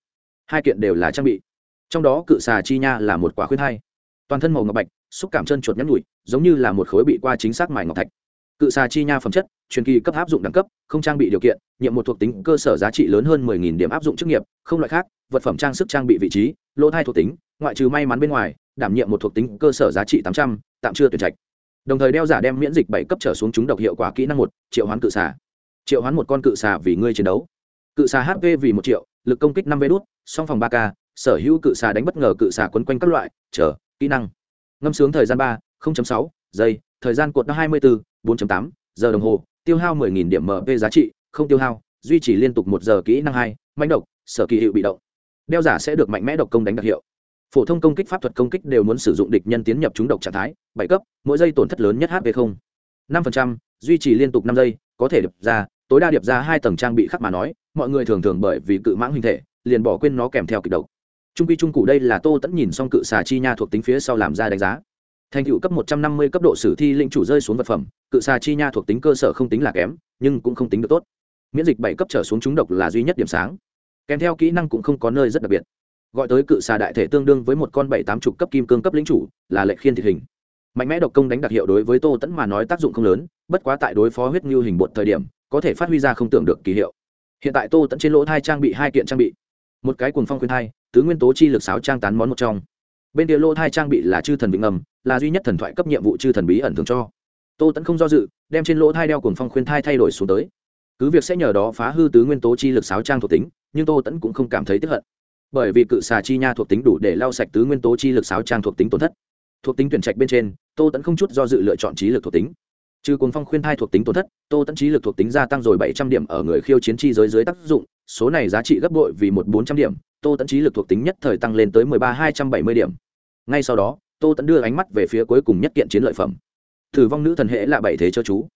Hai kiện đều là trang bị. Trong đó cự xà chi nha là một quả khuyên hay toàn thân màu ngọc bạch xúc cảm chân chuột nhắn nhụi giống như là một khối bị qua chính xác mài ngọc thạch. Cự xà chi nha phẩm chất truyền kỳ cấp áp dụng đẳng cấp không trang bị điều kiện nhiệm một thuộc tính cơ sở giá trị lớn hơn mười nghìn điểm áp dụng chức nghiệp không loại khác vật phẩm trang sức trang bị vị trí lỗ thai thuộc tính ngoại trừ may mắn bên ngoài đảm nhiệm một thuộc tính cơ sở giá trị 800, tạm chưa tuyển trạch. Đồng thời đeo giả đem miễn dịch bảy cấp trở xuống chúng độc hiệu quả kỹ năng một triệu hoán cự xà. Triệu hoán một con cự xà vì ngươi chiến đấu. Cự xà hp vì một triệu lực công kích năm v đốt song phòng ba k sở hữu cự xà đánh bất ngờ cự xà quấn quanh các loại chờ kỹ năng. Ngâm sướng thời gian ba sáu giây, thời gian cột hai mươi bốn bốn tám giờ đồng hồ, tiêu hao 10.000 điểm mp giá trị, không tiêu hao, duy trì liên tục một giờ kỹ năng hai mạnh độc, sở kỳ hiệu bị động. Đeo giả sẽ được mạnh mẽ độc công đánh đặc hiệu. Phổ thông công kích pháp thuật công kích đều muốn sử dụng địch nhân tiến nhập chúng độc trạng thái, bảy cấp, mỗi giây tổn thất lớn nhất hp không. Năm duy trì liên tục năm giây, có thể điệp ra, tối đa điệp ra hai tầng trang bị khác mà nói, mọi người thường thường bởi vì cự mãng hình thể, liền bỏ quên nó kèm theo kịch độc trung quy trung cụ đây là tô tẫn nhìn xong cự xà chi nha thuộc tính phía sau làm ra đánh giá. Thành tựu cấp một trăm năm mươi cấp độ sử thi linh chủ rơi xuống vật phẩm, cự xà chi nha thuộc tính cơ sở không tính là kém, nhưng cũng không tính được tốt. Miễn dịch bảy cấp trở xuống trúng độc là duy nhất điểm sáng. Kèm theo kỹ năng cũng không có nơi rất đặc biệt. Gọi tới cự xà đại thể tương đương với một con bảy tám chục cấp kim cương cấp lính chủ, là lệ khiên thịt hình. Mạnh mẽ độc công đánh đặc hiệu đối với tô tẫn mà nói tác dụng không lớn, bất quá tại đối phó huyết như hình bột thời điểm, có thể phát huy ra không tưởng được kỳ hiệu. Hiện tại tô tẫn trên lỗ thai trang bị hai kiện trang bị. Một cái cuồng phong khuyên thai tứ nguyên tố chi lực sáo trang tán món một trong. Bên kia lô thai trang bị là chư thần vịnh ngầm, là duy nhất thần thoại cấp nhiệm vụ chư thần bí ẩn thường cho. Tô tẫn không do dự, đem trên lỗ thai đeo cuồng phong khuyên thai thay đổi xuống tới. Cứ việc sẽ nhờ đó phá hư tứ nguyên tố chi lực sáo trang thuộc tính, nhưng tô tẫn cũng không cảm thấy tức hận. Bởi vì cự xà chi nha thuộc tính đủ để lau sạch tứ nguyên tố chi lực sáo trang thuộc tính tổn thất. Thuộc tính tuyển trạch bên trên, tô tẫn không chút do dự lựa chọn trí lực thuộc tính. Trừ cồn phong khuyên thai thuộc tính tổn thất, tô tẫn trí lực thuộc tính gia tăng rồi bảy trăm điểm ở người khiêu chiến chi giới dưới tác dụng, số này giá trị gấp bội vì một bốn trăm điểm tô tẫn trí lực thuộc tính nhất thời tăng lên tới mười ba hai trăm bảy mươi điểm. Ngay sau đó, tô tẫn đưa ánh mắt về phía cuối cùng nhất kiện chiến lợi phẩm. Thử vong nữ thần hệ là bảy thế cho chú.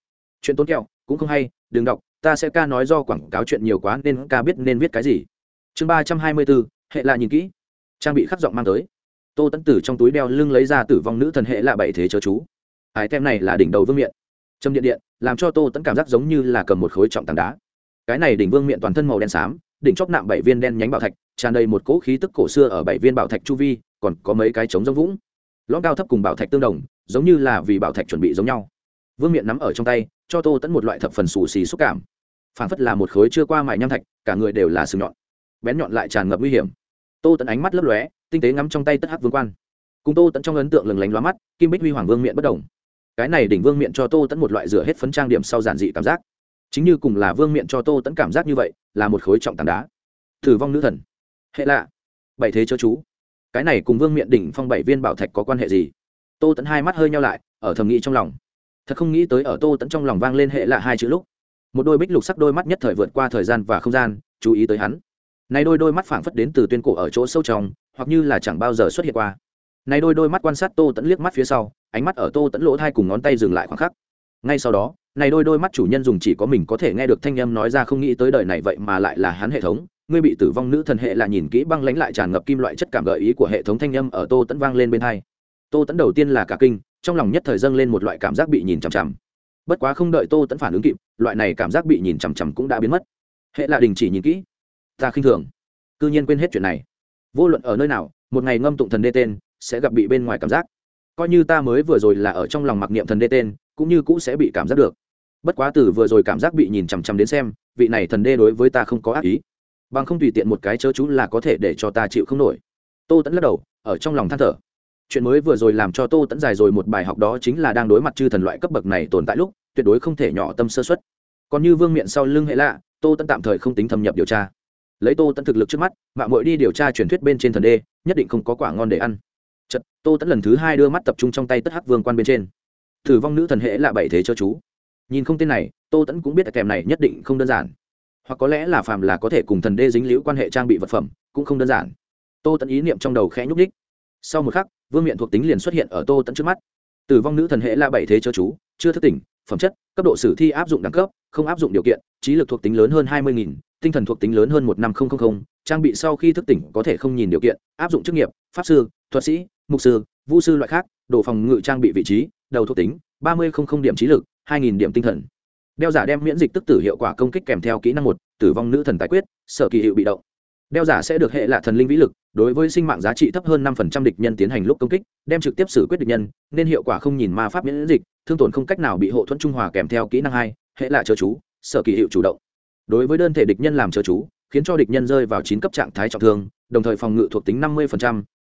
Chuyện tốn kẹo, cũng không hay, đừng đọc, ta sẽ ca nói do quảng cáo chuyện nhiều quá nên ca biết nên viết cái gì. Chương ba trăm hai mươi bốn, hệ là nhìn kỹ. Trang bị khắc giọng mang tới. Tô tẫn tử trong túi đeo lưng lấy ra tử vong nữ thần hệ là bảy thế chớ chú. Ái tem này là đỉnh đầu vương miện. Trâm điện điện, làm cho tô tẫn cảm giác giống như là cầm một khối trọng tảng đá. Cái này đỉnh vương miện toàn thân màu đen xám đỉnh chóp nạm bảy viên đen nhánh bảo thạch, tràn đầy một cỗ khí tức cổ xưa ở bảy viên bảo thạch chu vi, còn có mấy cái trống giống vũng. Lõm cao thấp cùng bảo thạch tương đồng, giống như là vì bảo thạch chuẩn bị giống nhau. Vương miện nắm ở trong tay, cho tô tẫn một loại thập phần xù xì xúc cảm. Phản phất là một khối chưa qua mại nham thạch, cả người đều là sừng nhọn. Bén nhọn lại tràn ngập nguy hiểm. Tô tẫn ánh mắt lấp lóe, tinh tế ngắm trong tay tất hắc vương quan. Cùng tô tẫn trong ấn tượng lừng lánh lóa mắt, kim bích huy hoàng vương miện bất đồng cái này đỉnh vương miện cho tô tẫn một loại rửa hết phấn trang điểm sau giản dị cảm giác. Chính như cùng là vương miện cho tô tẫn cảm giác như vậy là một khối trọng tảng đá. Thử vong nữ thần. Hệ lạ. Bảy thế chớ chú. Cái này cùng vương miện đỉnh phong bảy viên bảo thạch có quan hệ gì? Tô tẫn hai mắt hơi nhau lại, ở thầm nghĩ trong lòng. Thật không nghĩ tới ở tô tẫn trong lòng vang lên hệ lạ hai chữ lúc. Một đôi bích lục sắc đôi mắt nhất thời vượt qua thời gian và không gian, chú ý tới hắn. Này đôi đôi mắt phảng phất đến từ tuyên cổ ở chỗ sâu trong, hoặc như là chẳng bao giờ xuất hiện qua. Này đôi đôi mắt quan sát tô tẫn liếc mắt phía sau, ánh mắt ở tô tẫn lỗ thai cùng ngón tay dừng lại khoảng khắc. Ngay sau đó này đôi đôi mắt chủ nhân dùng chỉ có mình có thể nghe được thanh âm nói ra không nghĩ tới đời này vậy mà lại là hắn hệ thống. Ngươi bị tử vong nữ thần hệ là nhìn kỹ băng lánh lại tràn ngập kim loại chất cảm gợi ý của hệ thống thanh âm ở tô tẫn vang lên bên hai. Tô tẫn đầu tiên là cả kinh, trong lòng nhất thời dâng lên một loại cảm giác bị nhìn chằm chằm. Bất quá không đợi tô tẫn phản ứng kịp, loại này cảm giác bị nhìn chằm chằm cũng đã biến mất. Hệ là đình chỉ nhìn kỹ. Ta khinh thường. Cư nhiên quên hết chuyện này. Vô luận ở nơi nào, một ngày ngâm tụng thần đê tên, sẽ gặp bị bên ngoài cảm giác. Coi như ta mới vừa rồi là ở trong lòng mặc niệm thần đê tên, cũng như cũ sẽ bị cảm giác được bất quá từ vừa rồi cảm giác bị nhìn chằm chằm đến xem, vị này thần đê đối với ta không có ác ý. Bằng không tùy tiện một cái chớ chú là có thể để cho ta chịu không nổi. Tô tẫn lắc đầu, ở trong lòng than thở. Chuyện mới vừa rồi làm cho tô tẫn dài rồi một bài học đó chính là đang đối mặt chư thần loại cấp bậc này tồn tại lúc, tuyệt đối không thể nhỏ tâm sơ xuất còn như vương miện sau lưng hệ lạ, tô tẫn tạm thời không tính thâm nhập điều tra. Lấy tô tẫn thực lực trước mắt, mạng mội đi điều tra truyền thuyết bên trên thần đê, nhất định không có quả ngon để ăn. Chật tô tẫn lần thứ hai đưa mắt tập trung trong tay tất hắc vương quan bên trên. Thử vong nữ thần hệ là bảy thế cho chú nhìn không tên này, tô tẫn cũng biết kèm này nhất định không đơn giản. Hoặc có lẽ là phàm là có thể cùng thần đê dính liễu quan hệ trang bị vật phẩm, cũng không đơn giản. Tô tẫn ý niệm trong đầu khẽ nhúc ních sau một khắc, vương miện thuộc tính liền xuất hiện ở tô tẫn trước mắt. Tử vong nữ thần hệ là bảy thế chớ chú, chưa thức tỉnh, phẩm chất, cấp độ sử thi áp dụng đẳng cấp, không áp dụng điều kiện, trí lực thuộc tính lớn hơn hai mươi nghìn, tinh thần thuộc tính lớn hơn một năm nghìn trang bị sau khi thức tỉnh có thể không nhìn điều kiện, áp dụng chức nghiệp, pháp sư, thuật sĩ, mục sư vũ sư loại khác, đồ phòng ngự trang bị vị trí, đầu thuộc tính, ba mươi điểm trí lực hai nghìn điểm tinh thần. Đeo giả đem miễn dịch tức tử hiệu quả công kích kèm theo kỹ năng một, tử vong nữ thần tái quyết, sở kỳ hiệu bị động. Đeo giả sẽ được hệ lạ thần linh vĩ lực, đối với sinh mạng giá trị thấp hơn năm phần trăm địch nhân tiến hành lúc công kích, đem trực tiếp xử quyết địch nhân, nên hiệu quả không nhìn ma pháp miễn dịch, thương tổn không cách nào bị hộ thuẫn trung hòa kèm theo kỹ năng hai, hệ lạ chớ chú, sở kỳ hiệu chủ động. Đối với đơn thể địch nhân làm chớ chú, khiến cho địch nhân rơi vào chín cấp trạng thái trọng thương, đồng thời phòng ngự thuộc tính năm mươi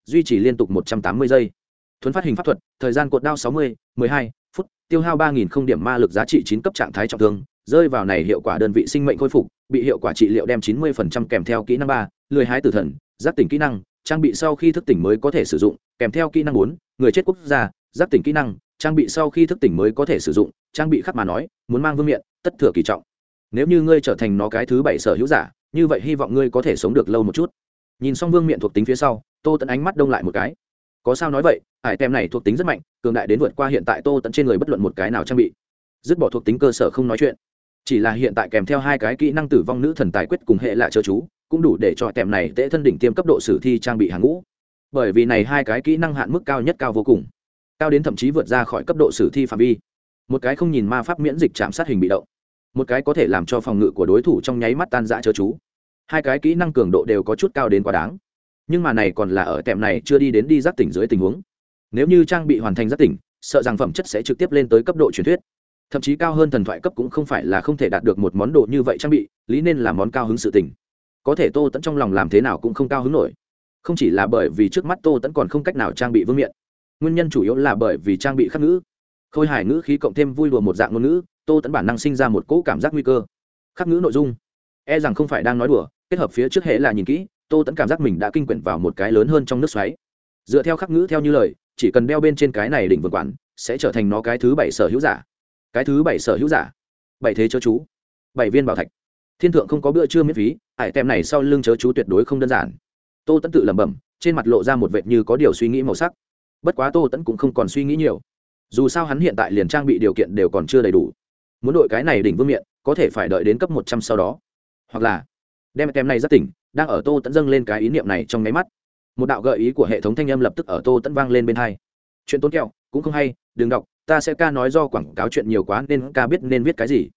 duy trì liên tục một trăm tám mươi giây. Thuấn phát hình pháp thuật, thời gian cột đao sáu mươi hai phút, tiêu hao ba nghìn không điểm ma lực giá trị chín cấp trạng thái trọng thương, rơi vào này hiệu quả đơn vị sinh mệnh khôi phục, bị hiệu quả trị liệu đem chín mươi kèm theo kỹ năng ba, lười hái tử thần, giác tỉnh kỹ năng, trang bị sau khi thức tỉnh mới có thể sử dụng, kèm theo kỹ năng bốn, người chết quốc gia, giác tỉnh kỹ năng, trang bị sau khi thức tỉnh mới có thể sử dụng, trang bị khắc mà nói, muốn mang vương miện, tất thừa kỳ trọng. Nếu như ngươi trở thành nó cái thứ bảy sở hữu giả, như vậy hy vọng ngươi có thể sống được lâu một chút. Nhìn xong vương miện thuộc tính phía sau, tô tẫn ánh mắt đông lại một cái. Có sao nói vậy? Hải tem này thuộc tính rất mạnh, cường đại đến vượt qua hiện tại tô tận trên người bất luận một cái nào trang bị. Dứt bỏ thuộc tính cơ sở không nói chuyện. Chỉ là hiện tại kèm theo hai cái kỹ năng tử vong nữ thần tài quyết cùng hệ lạ chớ chú, cũng đủ để cho tèm này tễ thân đỉnh tiêm cấp độ sử thi trang bị hàng ngũ. Bởi vì này hai cái kỹ năng hạn mức cao nhất cao vô cùng. Cao đến thậm chí vượt ra khỏi cấp độ sử thi phạm vi. Một cái không nhìn ma pháp miễn dịch chạm sát hình bị động. Một cái có thể làm cho phòng ngự của đối thủ trong nháy mắt tan dã chớ chú. Hai cái kỹ năng cường độ đều có chút cao đến quá đáng. Nhưng mà này còn là ở tèm này chưa đi đến đi giác tỉnh dưới tình huống nếu như trang bị hoàn thành rất tỉnh, sợ rằng phẩm chất sẽ trực tiếp lên tới cấp độ truyền thuyết. Thậm chí cao hơn thần thoại cấp cũng không phải là không thể đạt được một món đồ như vậy trang bị, lý nên là món cao hứng sự tình. Có thể tô tẫn trong lòng làm thế nào cũng không cao hứng nổi. Không chỉ là bởi vì trước mắt tô tẫn còn không cách nào trang bị vương miện. Nguyên nhân chủ yếu là bởi vì trang bị khắc ngữ. Khôi hài ngữ khí cộng thêm vui đùa một dạng ngôn ngữ, tô tẫn bản năng sinh ra một cỗ cảm giác nguy cơ. Khắc ngữ nội dung. E rằng không phải đang nói đùa, kết hợp phía trước hệ là nhìn kỹ, tô tẫn cảm giác mình đã kinh quyển vào một cái lớn hơn trong nước xoáy. Dựa theo khắc ngữ theo như lời chỉ cần đeo bên trên cái này đỉnh vương quản, sẽ trở thành nó cái thứ bảy sở hữu giả. Cái thứ bảy sở hữu giả. Bảy thế chớ chú. Bảy viên bảo thạch. Thiên thượng không có bữa trưa miễn phí, ải tem này sau lưng chớ chú tuyệt đối không đơn giản. Tô tẫn tự lẩm bẩm, trên mặt lộ ra một vệt như có điều suy nghĩ màu sắc. Bất quá tô tẫn cũng không còn suy nghĩ nhiều. Dù sao hắn hiện tại liền trang bị điều kiện đều còn chưa đầy đủ. Muốn đội cái này đỉnh vương miện, có thể phải đợi đến cấp một trăm sau đó. Hoặc là, đem tem này rất tỉnh, đang ở tô tẫn dâng lên cái ý niệm này trong nháy mắt một đạo gợi ý của hệ thống thanh âm lập tức ở tô tẫn vang lên bên hai. Chuyện tốn kẹo, cũng không hay, đừng đọc, ta sẽ ca nói do quảng cáo chuyện nhiều quá nên ca biết nên viết cái gì.